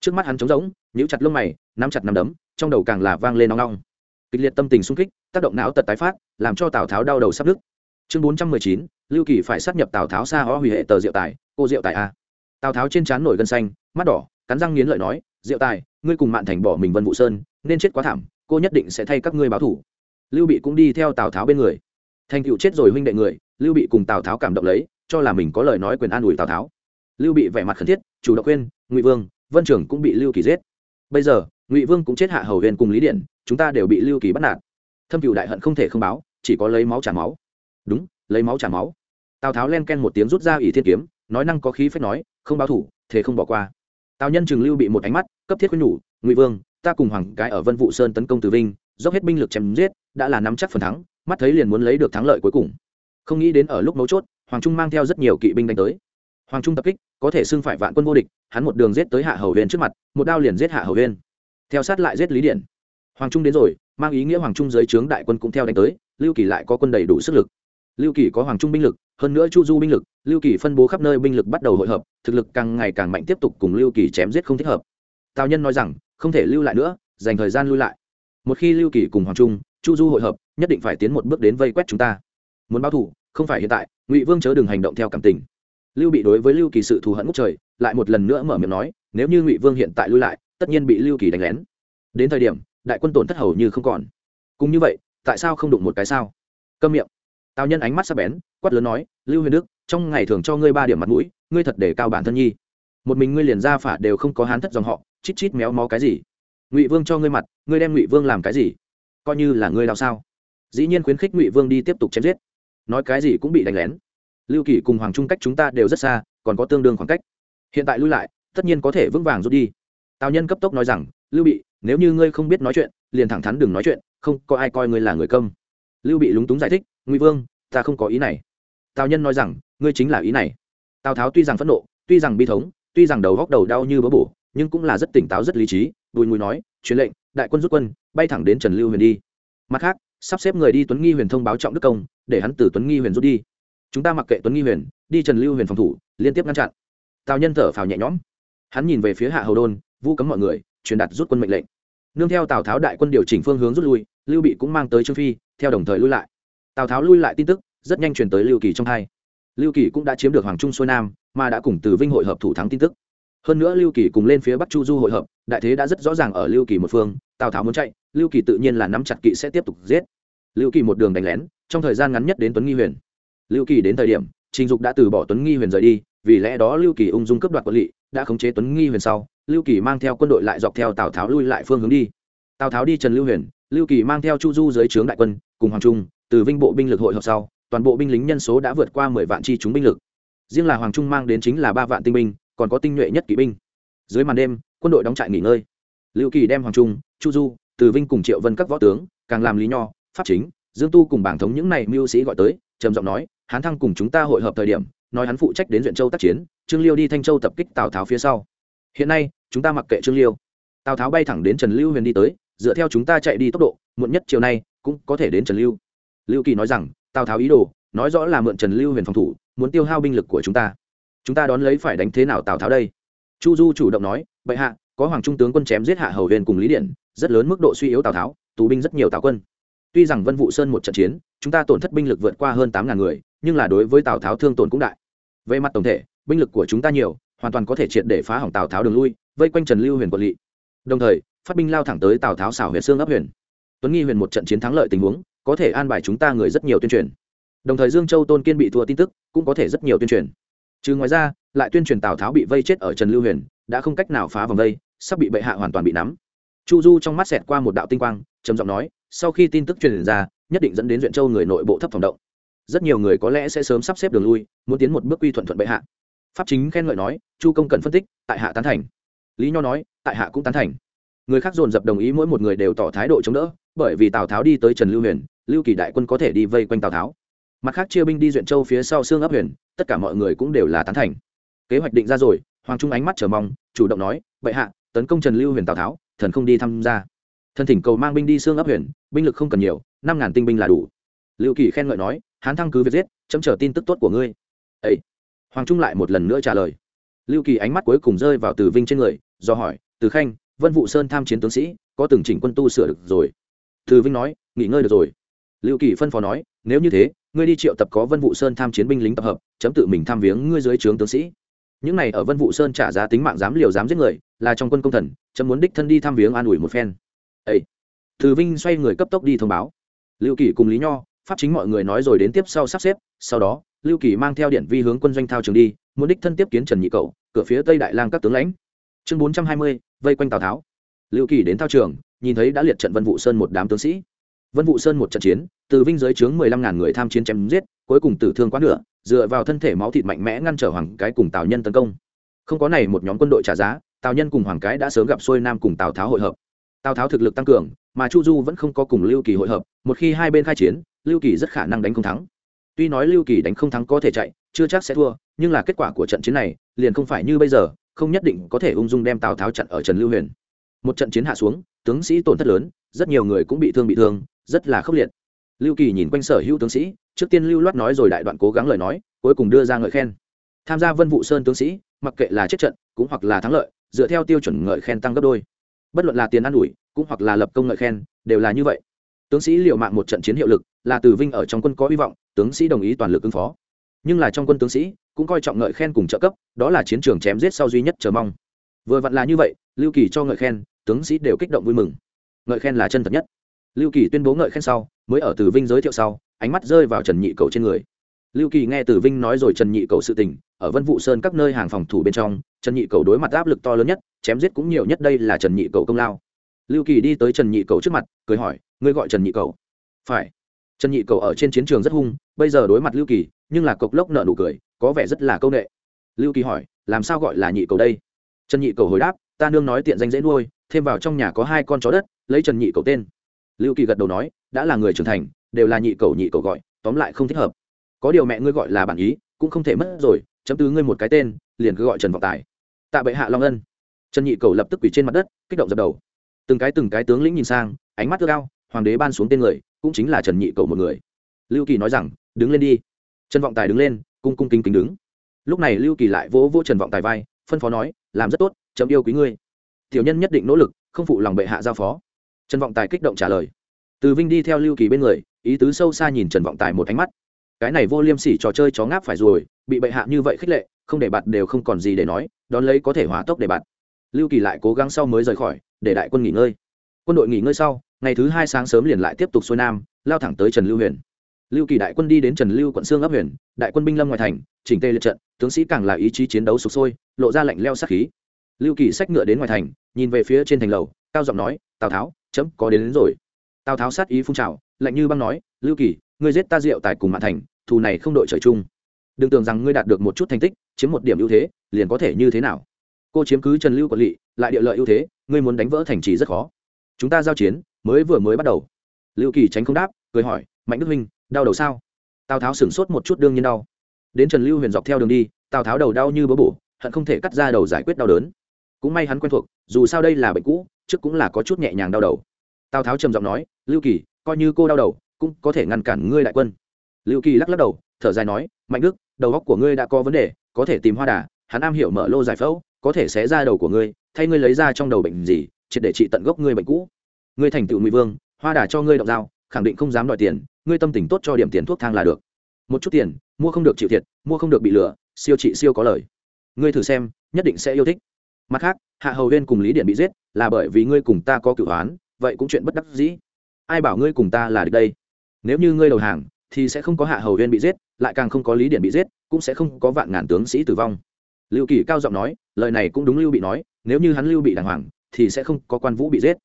Trước mắt hắn trống rỗng, nhíu chặt lông mày, nắm chặt nắm đấm, trong đầu càng là vang lên nóng nóng kịch liệt tâm tình sung kích, tác động não tật tái phát, làm cho tào tháo đau đầu sắp đứt chương bốn trăm mười chín, lưu kỳ phải sát nhập tào tháo xa ó hủy hệ tờ diệu tài, cô diệu tài a. Tào tháo trên trán nổi gân xanh, mắt đỏ, cắn răng nghiến lợi nói, diệu tài, ngươi cùng mạn thành bỏ mình vân vũ sơn, nên chết quá thảm, cô nhất định sẽ thay các ngươi báo thủ. Lưu bị cũng đi theo tào tháo bên người. Thành cựu chết rồi huynh đệ người, lưu bị cùng tào tháo cảm động lấy, cho là mình có lời nói quyền an ủi tào tháo. Lưu bị vẻ mặt khẩn thiết, chủ động khuyên, ngụy vương, vân trưởng cũng bị lưu kỳ giết. Bây giờ ngụy vương cũng chết hạ hầu huyền cùng lý điện chúng ta đều bị lưu kỳ bắt nạt. Thâm cựu đại hận không thể không báo, chỉ có lấy máu trả máu. Đúng, lấy máu trả máu. Tào tháo len ken một tiếng rút ra ỷ thiên kiếm, nói năng có khí phép nói, không báo thủ thế không bỏ qua. Tào nhân Trường lưu bị một ánh mắt, cấp thiết khuyên nhủ, ngụy vương, ta cùng hoàng cái ở vân vũ sơn tấn công từ vinh, dốc hết binh lực chém giết, đã là nắm chắc phần thắng, mắt thấy liền muốn lấy được thắng lợi cuối cùng. Không nghĩ đến ở lúc mấu chốt, hoàng trung mang theo rất nhiều kỵ binh đánh tới. Hoàng trung tập kích, có thể xưng phải vạn quân vô địch, hắn một đường giết tới hạ hầu huyền trước mặt, một đao liền giết hạ hầu huyền theo sát lại giết lý điện hoàng trung đến rồi mang ý nghĩa hoàng trung dưới trướng đại quân cũng theo đánh tới lưu kỳ lại có quân đầy đủ sức lực lưu kỳ có hoàng trung binh lực hơn nữa chu du binh lực lưu kỳ phân bố khắp nơi binh lực bắt đầu hội hợp thực lực càng ngày càng mạnh tiếp tục cùng lưu kỳ chém giết không thích hợp tào nhân nói rằng không thể lưu lại nữa dành thời gian lưu lại một khi lưu kỳ cùng hoàng trung chu du hội hợp nhất định phải tiến một bước đến vây quét chúng ta muốn báo thủ không phải hiện tại ngụy vương chớ đừng hành động theo cảm tình lưu bị đối với lưu kỳ sự thù hận ngút trời lại một lần nữa mở miệng nói nếu như ngụy vương hiện tại lui lại tất nhiên bị lưu kỳ đánh lén. Đến thời điểm, đại quân tổn thất hầu như không còn. Cùng như vậy, tại sao không đụng một cái sao? Câm miệng. Tào nhân ánh mắt sắp bén, quát lớn nói, lưu huyền đức, trong ngày thường cho ngươi ba điểm mặt mũi, ngươi thật để cao bản thân nhi. Một mình ngươi liền ra phả đều không có hán thất dòng họ, chít chít méo mó cái gì? Ngụy vương cho ngươi mặt, ngươi đem ngụy vương làm cái gì? Coi như là ngươi đau sao? Dĩ nhiên khuyến khích ngụy vương đi tiếp tục chém giết. Nói cái gì cũng bị đánh lén. Lưu kỳ cùng hoàng trung cách chúng ta đều rất xa, còn có tương đương khoảng cách. Hiện tại lui lại, tất nhiên có thể vững vàng rút đi tào nhân cấp tốc nói rằng, lưu bị, nếu như ngươi không biết nói chuyện, liền thẳng thắn đừng nói chuyện, không có ai coi ngươi là người công lưu bị lúng túng giải thích, ngụy vương, ta không có ý này. Tào nhân nói rằng, ngươi chính là ý này. Tào tháo tuy rằng phẫn nộ, tuy rằng bi thống, tuy rằng đầu góc đầu đau như bớ bổ, nhưng cũng là rất tỉnh táo, rất lý trí, bùi mùi nói, truyền lệnh, đại quân rút quân, bay thẳng đến trần lưu huyền đi. Mặt khác, sắp xếp người đi tuấn nghi huyền thông báo trọng đức công, để hắn từ tuấn nghi huyền rút đi. Chúng ta mặc kệ tuấn nghi huyền, đi trần lưu huyền phòng thủ, liên tiếp ngăn chặn. Tào nhân thở phào nhẹ nhõm. Hắn nhìn về phía hạ hầu đôn vu cấm mọi người, truyền đạt rút quân mệnh lệnh. Nương theo tào tháo đại quân điều chỉnh phương hướng rút lui, lưu bị cũng mang tới trương phi, theo đồng thời lui lại. Tào tháo lui lại tin tức, rất nhanh truyền tới lưu kỳ trong hai. Lưu kỳ cũng đã chiếm được hoàng trung xuôi nam, mà đã cùng từ vinh hội hợp thủ thắng tin tức. Hơn nữa lưu kỳ cùng lên phía bắc chu du hội hợp, đại thế đã rất rõ ràng ở lưu kỳ một phương, tào tháo muốn chạy, lưu kỳ tự nhiên là nắm chặt kỵ sẽ tiếp tục giết. Lưu kỳ một đường đánh lén, trong thời gian ngắn nhất đến tuấn nghi huyền. Lưu kỳ đến thời điểm, trình dục đã từ bỏ tuấn nghi huyền rời đi, vì lẽ đó lưu kỳ ung dung cấp đoạt quân lỵ, đã khống chế tuấn nghi huyền sau lưu kỳ mang theo quân đội lại dọc theo tào tháo lui lại phương hướng đi. Tào tháo đi trần lưu huyền, lưu kỳ mang theo chu du dưới trướng đại quân, cùng hoàng trung, từ vinh bộ binh lực hội hợp sau, toàn bộ binh lính nhân số đã vượt qua mười vạn chi chúng binh lực. Riêng là hoàng trung mang đến chính là ba vạn tinh binh, còn có tinh nhuệ nhất kỵ binh. Dưới màn đêm, quân đội đóng trại nghỉ ngơi. Lưu kỳ đem hoàng trung, chu du, từ vinh cùng triệu vân các võ tướng, càng làm lý nho, pháp chính, dương tu cùng bảng thống những này mưu sĩ gọi tới, trầm giọng nói, hán thăng cùng chúng ta hội hợp thời điểm, nói hắn phụ trách đến huyện châu tác chiến, trương liêu đi thanh châu tập kích tào tháo phía sau hiện nay, chúng ta mặc kệ trương liêu. Tào tháo bay thẳng đến trần lưu huyền đi tới, dựa theo chúng ta chạy đi tốc độ, muộn nhất chiều nay cũng có thể đến trần lưu. Lưu kỳ nói rằng, tào tháo ý đồ, nói rõ là mượn trần lưu huyền phòng thủ, muốn tiêu hao binh lực của chúng ta. Chúng ta đón lấy phải đánh thế nào tào tháo đây? Chu du chủ động nói, bệ hạ, có hoàng trung tướng quân chém giết hạ hầu huyền cùng lý điện, rất lớn mức độ suy yếu tào tháo, tù binh rất nhiều tào quân. Tuy rằng vân vũ sơn một trận chiến, chúng ta tổn thất binh lực vượt qua hơn tám ngàn người, nhưng là đối với tào tháo thương tổn cũng đại. Về mặt tổng thể, binh lực của chúng ta nhiều hoàn toàn có thể triệt để phá hỏng tào tháo đường lui, vây quanh trần lưu huyền quận lỵ. Đồng thời, phát binh lao thẳng tới tào tháo xảo huyện xương ấp huyền. Tuấn nghi huyền một trận chiến thắng lợi tình huống, có thể an bài chúng ta người rất nhiều tuyên truyền. Đồng thời dương châu tôn kiên bị thua tin tức, cũng có thể rất nhiều tuyên truyền. Chứ ngoài ra, lại tuyên truyền tào tháo bị vây chết ở trần lưu huyền, đã không cách nào phá vòng vây, sắp bị bệ hạ hoàn toàn bị nắm. Chu du trong mắt xẹt qua một đạo tinh quang, trầm giọng nói, sau khi tin tức truyền ra, nhất định dẫn đến duyện châu người nội bộ thấp phòng động. Rất nhiều người có lẽ sẽ sớm sắp xếp đường lui, muốn tiến một bước quy thuận thuận bệ hạ pháp chính khen ngợi nói, chu công cần phân tích, tại hạ tán thành. Lý nho nói, tại hạ cũng tán thành. Người khác dồn dập đồng ý mỗi một người đều tỏ thái độ chống đỡ, bởi vì tào tháo đi tới trần lưu huyền, lưu kỳ đại quân có thể đi vây quanh tào tháo. Mặt khác chia binh đi duyện châu phía sau xương ấp huyền, tất cả mọi người cũng đều là tán thành. Kế hoạch định ra rồi, hoàng trung ánh mắt chờ mong, chủ động nói, bệ hạ, tấn công trần lưu huyền tào tháo, thần không đi tham gia. Thần thỉnh cầu mang binh đi xương ấp huyền, binh lực không cần nhiều, năm ngàn tinh binh là đủ. Lưu kỳ khen ngợi nói, hán thăng cứ việc giết, chấm chờ tin tức tốt của ngươi. Ấy hoàng trung lại một lần nữa trả lời. Lưu kỳ ánh mắt cuối cùng rơi vào từ vinh trên người, do hỏi, từ khanh, vân vụ sơn tham chiến tướng sĩ, có từng chỉnh quân tu sửa được rồi? Từ vinh nói, nghỉ ngơi được rồi. Lưu kỳ phân phó nói, nếu như thế, ngươi đi triệu tập có vân vụ sơn tham chiến binh lính tập hợp, chấm tự mình tham viếng ngươi dưới trướng tướng sĩ. Những này ở vân vụ sơn trả giá tính mạng dám liều dám giết người, là trong quân công thần, chấm muốn đích thân đi tham viếng an ủi một phen. Ấy từ vinh xoay người cấp tốc đi thông báo. Lưu kỳ cùng lý nho, pháp chính mọi người nói rồi đến tiếp sau sắp xếp, sau đó lưu kỳ mang theo điện vi hướng quân doanh thao trường đi, muốn đích thân tiếp kiến trần nhị cậu, cửa phía tây đại lang các tướng lãnh. Chương bốn trăm hai mươi, vây quanh tào tháo. Lưu kỳ đến thao trường, nhìn thấy đã liệt trận vân vụ sơn một đám tướng sĩ. Vân vụ sơn một trận chiến, từ vinh giới chướng mười lăm ngàn người tham chiến chém giết, cuối cùng tử thương quá nửa, dựa vào thân thể máu thịt mạnh mẽ ngăn trở hoàng cái cùng tào nhân tấn công. Không có này một nhóm quân đội trả giá, tào nhân cùng hoàng cái đã sớm gặp xuôi nam cùng tào tháo hội hợp. Tào tháo thực lực tăng cường, mà chu du vẫn không có cùng lưu kỳ hội hợp, một khi hai bên khai chiến, lưu kỳ rất khả năng đánh không thắng tuy nói lưu kỳ đánh không thắng có thể chạy, chưa chắc sẽ thua, nhưng là kết quả của trận chiến này, liền không phải như bây giờ, không nhất định có thể ung dung đem tào tháo chặn ở trần lưu huyền. Một trận chiến hạ xuống, tướng sĩ tổn thất lớn, rất nhiều người cũng bị thương bị thương, rất là khốc liệt. Lưu kỳ nhìn quanh sở hữu tướng sĩ, trước tiên lưu loát nói rồi đại đoạn cố gắng lời nói, cuối cùng đưa ra ngợi khen. Tham gia vân vụ sơn tướng sĩ, mặc kệ là chết trận, cũng hoặc là thắng lợi, dựa theo tiêu chuẩn ngợi khen tăng gấp đôi. Bất luận là tiền ăn ủi, cũng hoặc là lập công ngợi khen, đều là như vậy. Tướng sĩ liều mạng một trận chiến hiệu lực là từ vinh ở trong quân có hy vọng, tướng sĩ đồng ý toàn lực ứng phó. Nhưng là trong quân tướng sĩ cũng coi trọng ngợi khen cùng trợ cấp, đó là chiến trường chém giết sau duy nhất chờ mong. Vừa vặn là như vậy, lưu kỳ cho ngợi khen, tướng sĩ đều kích động vui mừng. Ngợi khen là chân thật nhất. Lưu kỳ tuyên bố ngợi khen sau, mới ở từ vinh giới thiệu sau, ánh mắt rơi vào trần nhị cầu trên người. Lưu kỳ nghe từ vinh nói rồi trần nhị cầu sự tình, ở vân vụ sơn các nơi hàng phòng thủ bên trong, trần nhị cầu đối mặt áp lực to lớn nhất, chém giết cũng nhiều nhất đây là trần nhị cầu công lao. Lưu kỳ đi tới trần nhị cầu trước mặt, cười hỏi, ngươi gọi trần nhị cầu? Phải trần nhị cầu ở trên chiến trường rất hung, bây giờ đối mặt lưu kỳ, nhưng là cộc lốc nợ nụ cười, có vẻ rất là c â u n ệ lưu kỳ hỏi, làm sao gọi là nhị cầu đây? Trần nhị cầu hồi đáp, ta nương nói tiện danh dễ nuôi, thêm vào trong nhà có hai con chó đất, lấy trần nhị cầu tên. Lưu kỳ gật đầu nói, đã là người trưởng thành, đều là nhị cầu nhị cầu gọi, tóm lại không thích hợp. Có điều mẹ ngươi gọi là bản ý, cũng không thể mất rồi, chấm tứ ngươi một cái tên, liền cứ gọi trần vọng tài. Tạ bệ hạ long ân. Trần nhị cầu lập tức quỳ trên mặt đất, kích động dập đầu. Từng cái từng cái tướng lĩnh nhìn sang, ánh mắt ước cao hoàng đế ban xuống tên người cũng chính là trần nhị cầu một người. Lưu kỳ nói rằng, đứng lên đi. Trần vọng tài đứng lên, cung cung kính kính đứng. Lúc này lưu kỳ lại vỗ vỗ trần vọng tài vai, phân phó nói, làm rất tốt, chấm yêu quý ngươi. Tiểu nhân nhất định nỗ lực, không phụ lòng bệ hạ giao phó. Trần vọng tài kích động trả lời. Từ vinh đi theo lưu kỳ bên người, ý tứ sâu xa nhìn trần vọng tài một ánh mắt. Cái này vô liêm sỉ trò chơi chó ngáp phải rồi, bị bệ hạ như vậy khích lệ, không để bạt đều không còn gì để nói, đón lấy có thể hỏa tốc để bạt. Lưu kỳ lại cố gắng sau mới rời khỏi, để đại quân nghỉ ngơi. Quân đội nghỉ ngơi sau ngày thứ hai sáng sớm liền lại tiếp tục xuôi nam lao thẳng tới trần lưu huyền. Lưu kỳ đại quân đi đến trần lưu quận sương ấp huyền đại quân binh lâm ngoài thành chỉnh tê liệt trận tướng sĩ càng là ý chí chiến đấu sụp sôi lộ ra lạnh leo sát khí. Lưu kỳ xách ngựa đến ngoài thành nhìn về phía trên thành lầu cao giọng nói tào tháo chấm có đến, đến rồi. Tào tháo sát ý phun trào lạnh như băng nói lưu kỳ ngươi giết ta rượu tại cùng mạn thành thù này không đội trời chung. Đừng tưởng rằng ngươi đạt được một chút thành tích chiếm một điểm ưu thế liền có thể như thế nào? Cô chiếm cứ trần lưu quận lỵ lại địa lợi ưu thế ngươi muốn đánh vỡ thành trì rất khó. Chúng ta giao chiến mới vừa mới bắt đầu. Lưu kỳ tránh không đáp, cười hỏi, mạnh đức huynh, đau đầu sao? Tào tháo sửng sốt một chút đương nhiên đau. Đến trần lưu huyền dọc theo đường đi, tào tháo đầu đau như bớ bổ, hận không thể cắt ra đầu giải quyết đau đớn. Cũng may hắn quen thuộc, dù sao đây là bệnh cũ, trước cũng là có chút nhẹ nhàng đau đầu. Tào tháo trầm giọng nói, lưu kỳ, coi như cô đau đầu, cũng có thể ngăn cản ngươi đại quân. Lưu kỳ lắc lắc đầu, thở dài nói, mạnh đức, đầu óc của ngươi đã có vấn đề, có thể tìm hoa đà, hắn am hiểu mở lô giải phẫu, có thể xé ra đầu của ngươi, thay ngươi lấy ra trong đầu bệnh gì, triệt để trị tận gốc ngươi bệnh cũ ngươi thành tựu ngụy vương, hoa đà cho ngươi động dao, khẳng định không dám đòi tiền, ngươi tâm tình tốt cho điểm tiền thuốc thang là được. Một chút tiền, mua không được chịu thiệt, mua không được bị lừa, siêu trị siêu có lời. Ngươi thử xem, nhất định sẽ yêu thích. Mặt khác, hạ hầu huyên cùng lý điện bị giết, là bởi vì ngươi cùng ta có cửu hoán vậy cũng chuyện bất đắc dĩ. Ai bảo ngươi cùng ta là được đây? Nếu như ngươi đầu hàng, thì sẽ không có hạ hầu huyên bị giết, lại càng không có lý điện bị giết, cũng sẽ không có vạn ngàn tướng sĩ tử vong. Lưu kỳ cao giọng nói, lời này cũng đúng lưu bị nói, nếu như hắn lưu bị đàng hoàng, thì sẽ không có quan vũ bị giết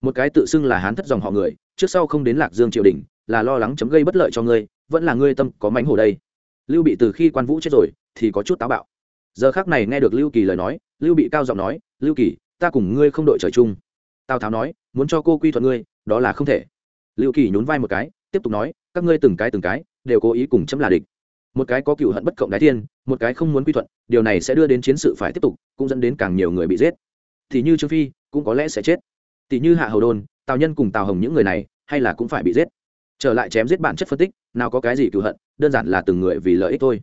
một cái tự xưng là hán thất dòng họ người, trước sau không đến lạc dương triều đình, là lo lắng chấm gây bất lợi cho ngươi, vẫn là ngươi tâm có mánh hồ đây. Lưu bị từ khi quan vũ chết rồi, thì có chút táo bạo. Giờ khác này nghe được lưu kỳ lời nói, lưu bị cao giọng nói, lưu kỳ, ta cùng ngươi không đội trời chung. Tào tháo nói, muốn cho cô quy thuận ngươi, đó là không thể. Lưu kỳ nhún vai một cái, tiếp tục nói, các ngươi từng cái từng cái, đều cố ý cùng chấm là địch. Một cái có cựu hận bất cộng đái thiên, một cái không muốn quy thuận, điều này sẽ đưa đến chiến sự phải tiếp tục, cũng dẫn đến càng nhiều người bị giết. Thì như trương phi, cũng có lẽ sẽ chết tỷ như hạ hầu đôn, tào nhân cùng tào hồng những người này, hay là cũng phải bị giết. Trở lại chém giết bản chất phân tích, nào có cái gì cựu hận, đơn giản là từng người vì lợi ích thôi.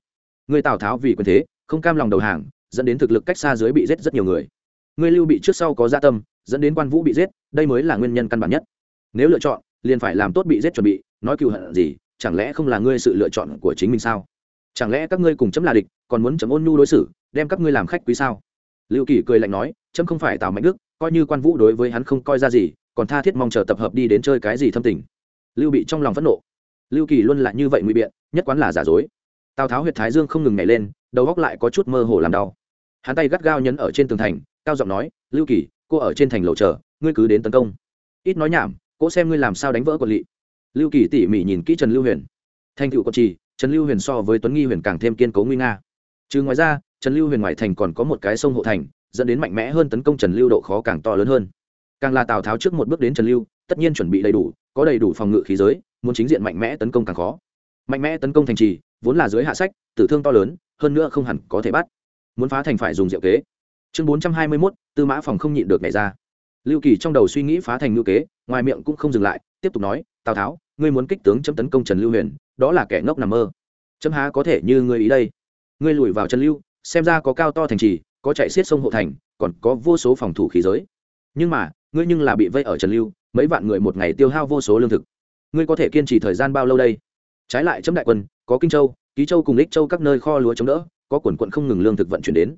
Người tào tháo vì quyền thế, không cam lòng đầu hàng, dẫn đến thực lực cách xa dưới bị giết rất nhiều người. Người lưu bị trước sau có gia tâm, dẫn đến quan vũ bị giết, đây mới là nguyên nhân căn bản nhất. Nếu lựa chọn, liền phải làm tốt bị giết chuẩn bị, nói cựu hận gì, chẳng lẽ không là ngươi sự lựa chọn của chính mình sao? Chẳng lẽ các ngươi cùng chấm là địch, còn muốn chấm ôn nhu đối xử, đem các ngươi làm khách quý sao? Lưu kỳ cười lạnh nói, chấm không phải tào mạnh đức coi như quan vũ đối với hắn không coi ra gì, còn tha thiết mong chờ tập hợp đi đến chơi cái gì thâm tình. Lưu bị trong lòng phẫn nộ. Lưu kỳ luôn là như vậy ngụy biện, nhất quán là giả dối. Tào tháo huyệt thái dương không ngừng nhảy lên, đầu góc lại có chút mơ hồ làm đau. Hắn tay gắt gao nhấn ở trên tường thành, cao giọng nói, lưu kỳ, cô ở trên thành lầu chờ, ngươi cứ đến tấn công. Ít nói nhảm, cô xem ngươi làm sao đánh vỡ quận lỵ. Lưu kỳ tỉ mỉ nhìn kỹ trần lưu huyền. Thành cựu quận trì, trần lưu huyền so với tuấn nghi huyền càng thêm kiên cố nguy nga. Trừ ngoài ra, trần lưu huyền ngoại thành còn có một cái sông hộ thành dẫn đến mạnh mẽ hơn tấn công trần lưu độ khó càng to lớn hơn. Càng là tào tháo trước một bước đến trần lưu, tất nhiên chuẩn bị đầy đủ, có đầy đủ phòng ngự khí giới, muốn chính diện mạnh mẽ tấn công càng khó. Mạnh mẽ tấn công thành trì, vốn là dưới hạ sách, tử thương to lớn, hơn nữa không hẳn có thể bắt. Muốn phá thành phải dùng diệu kế. Chương bốn trăm hai mươi mốt, tư mã phòng không nhịn được nhảy ra. Lưu kỳ trong đầu suy nghĩ phá thành ngữ kế, ngoài miệng cũng không dừng lại, tiếp tục nói, tào tháo, ngươi muốn kích tướng chấm tấn công trần lưu huyền, đó là kẻ ngốc nằm mơ. Chấm há có thể như ngươi ý đây? Ngươi lùi vào trần lưu, xem ra có cao to thành trì có chạy xiết sông hộ thành, còn có vô số phòng thủ khí giới. Nhưng mà, ngươi nhưng là bị vây ở trần lưu, mấy vạn người một ngày tiêu hao vô số lương thực. Ngươi có thể kiên trì thời gian bao lâu đây? Trái lại chấm đại quân, có kinh châu, ký châu cùng lích châu các nơi kho lúa chống đỡ, có quần quận không ngừng lương thực vận chuyển đến.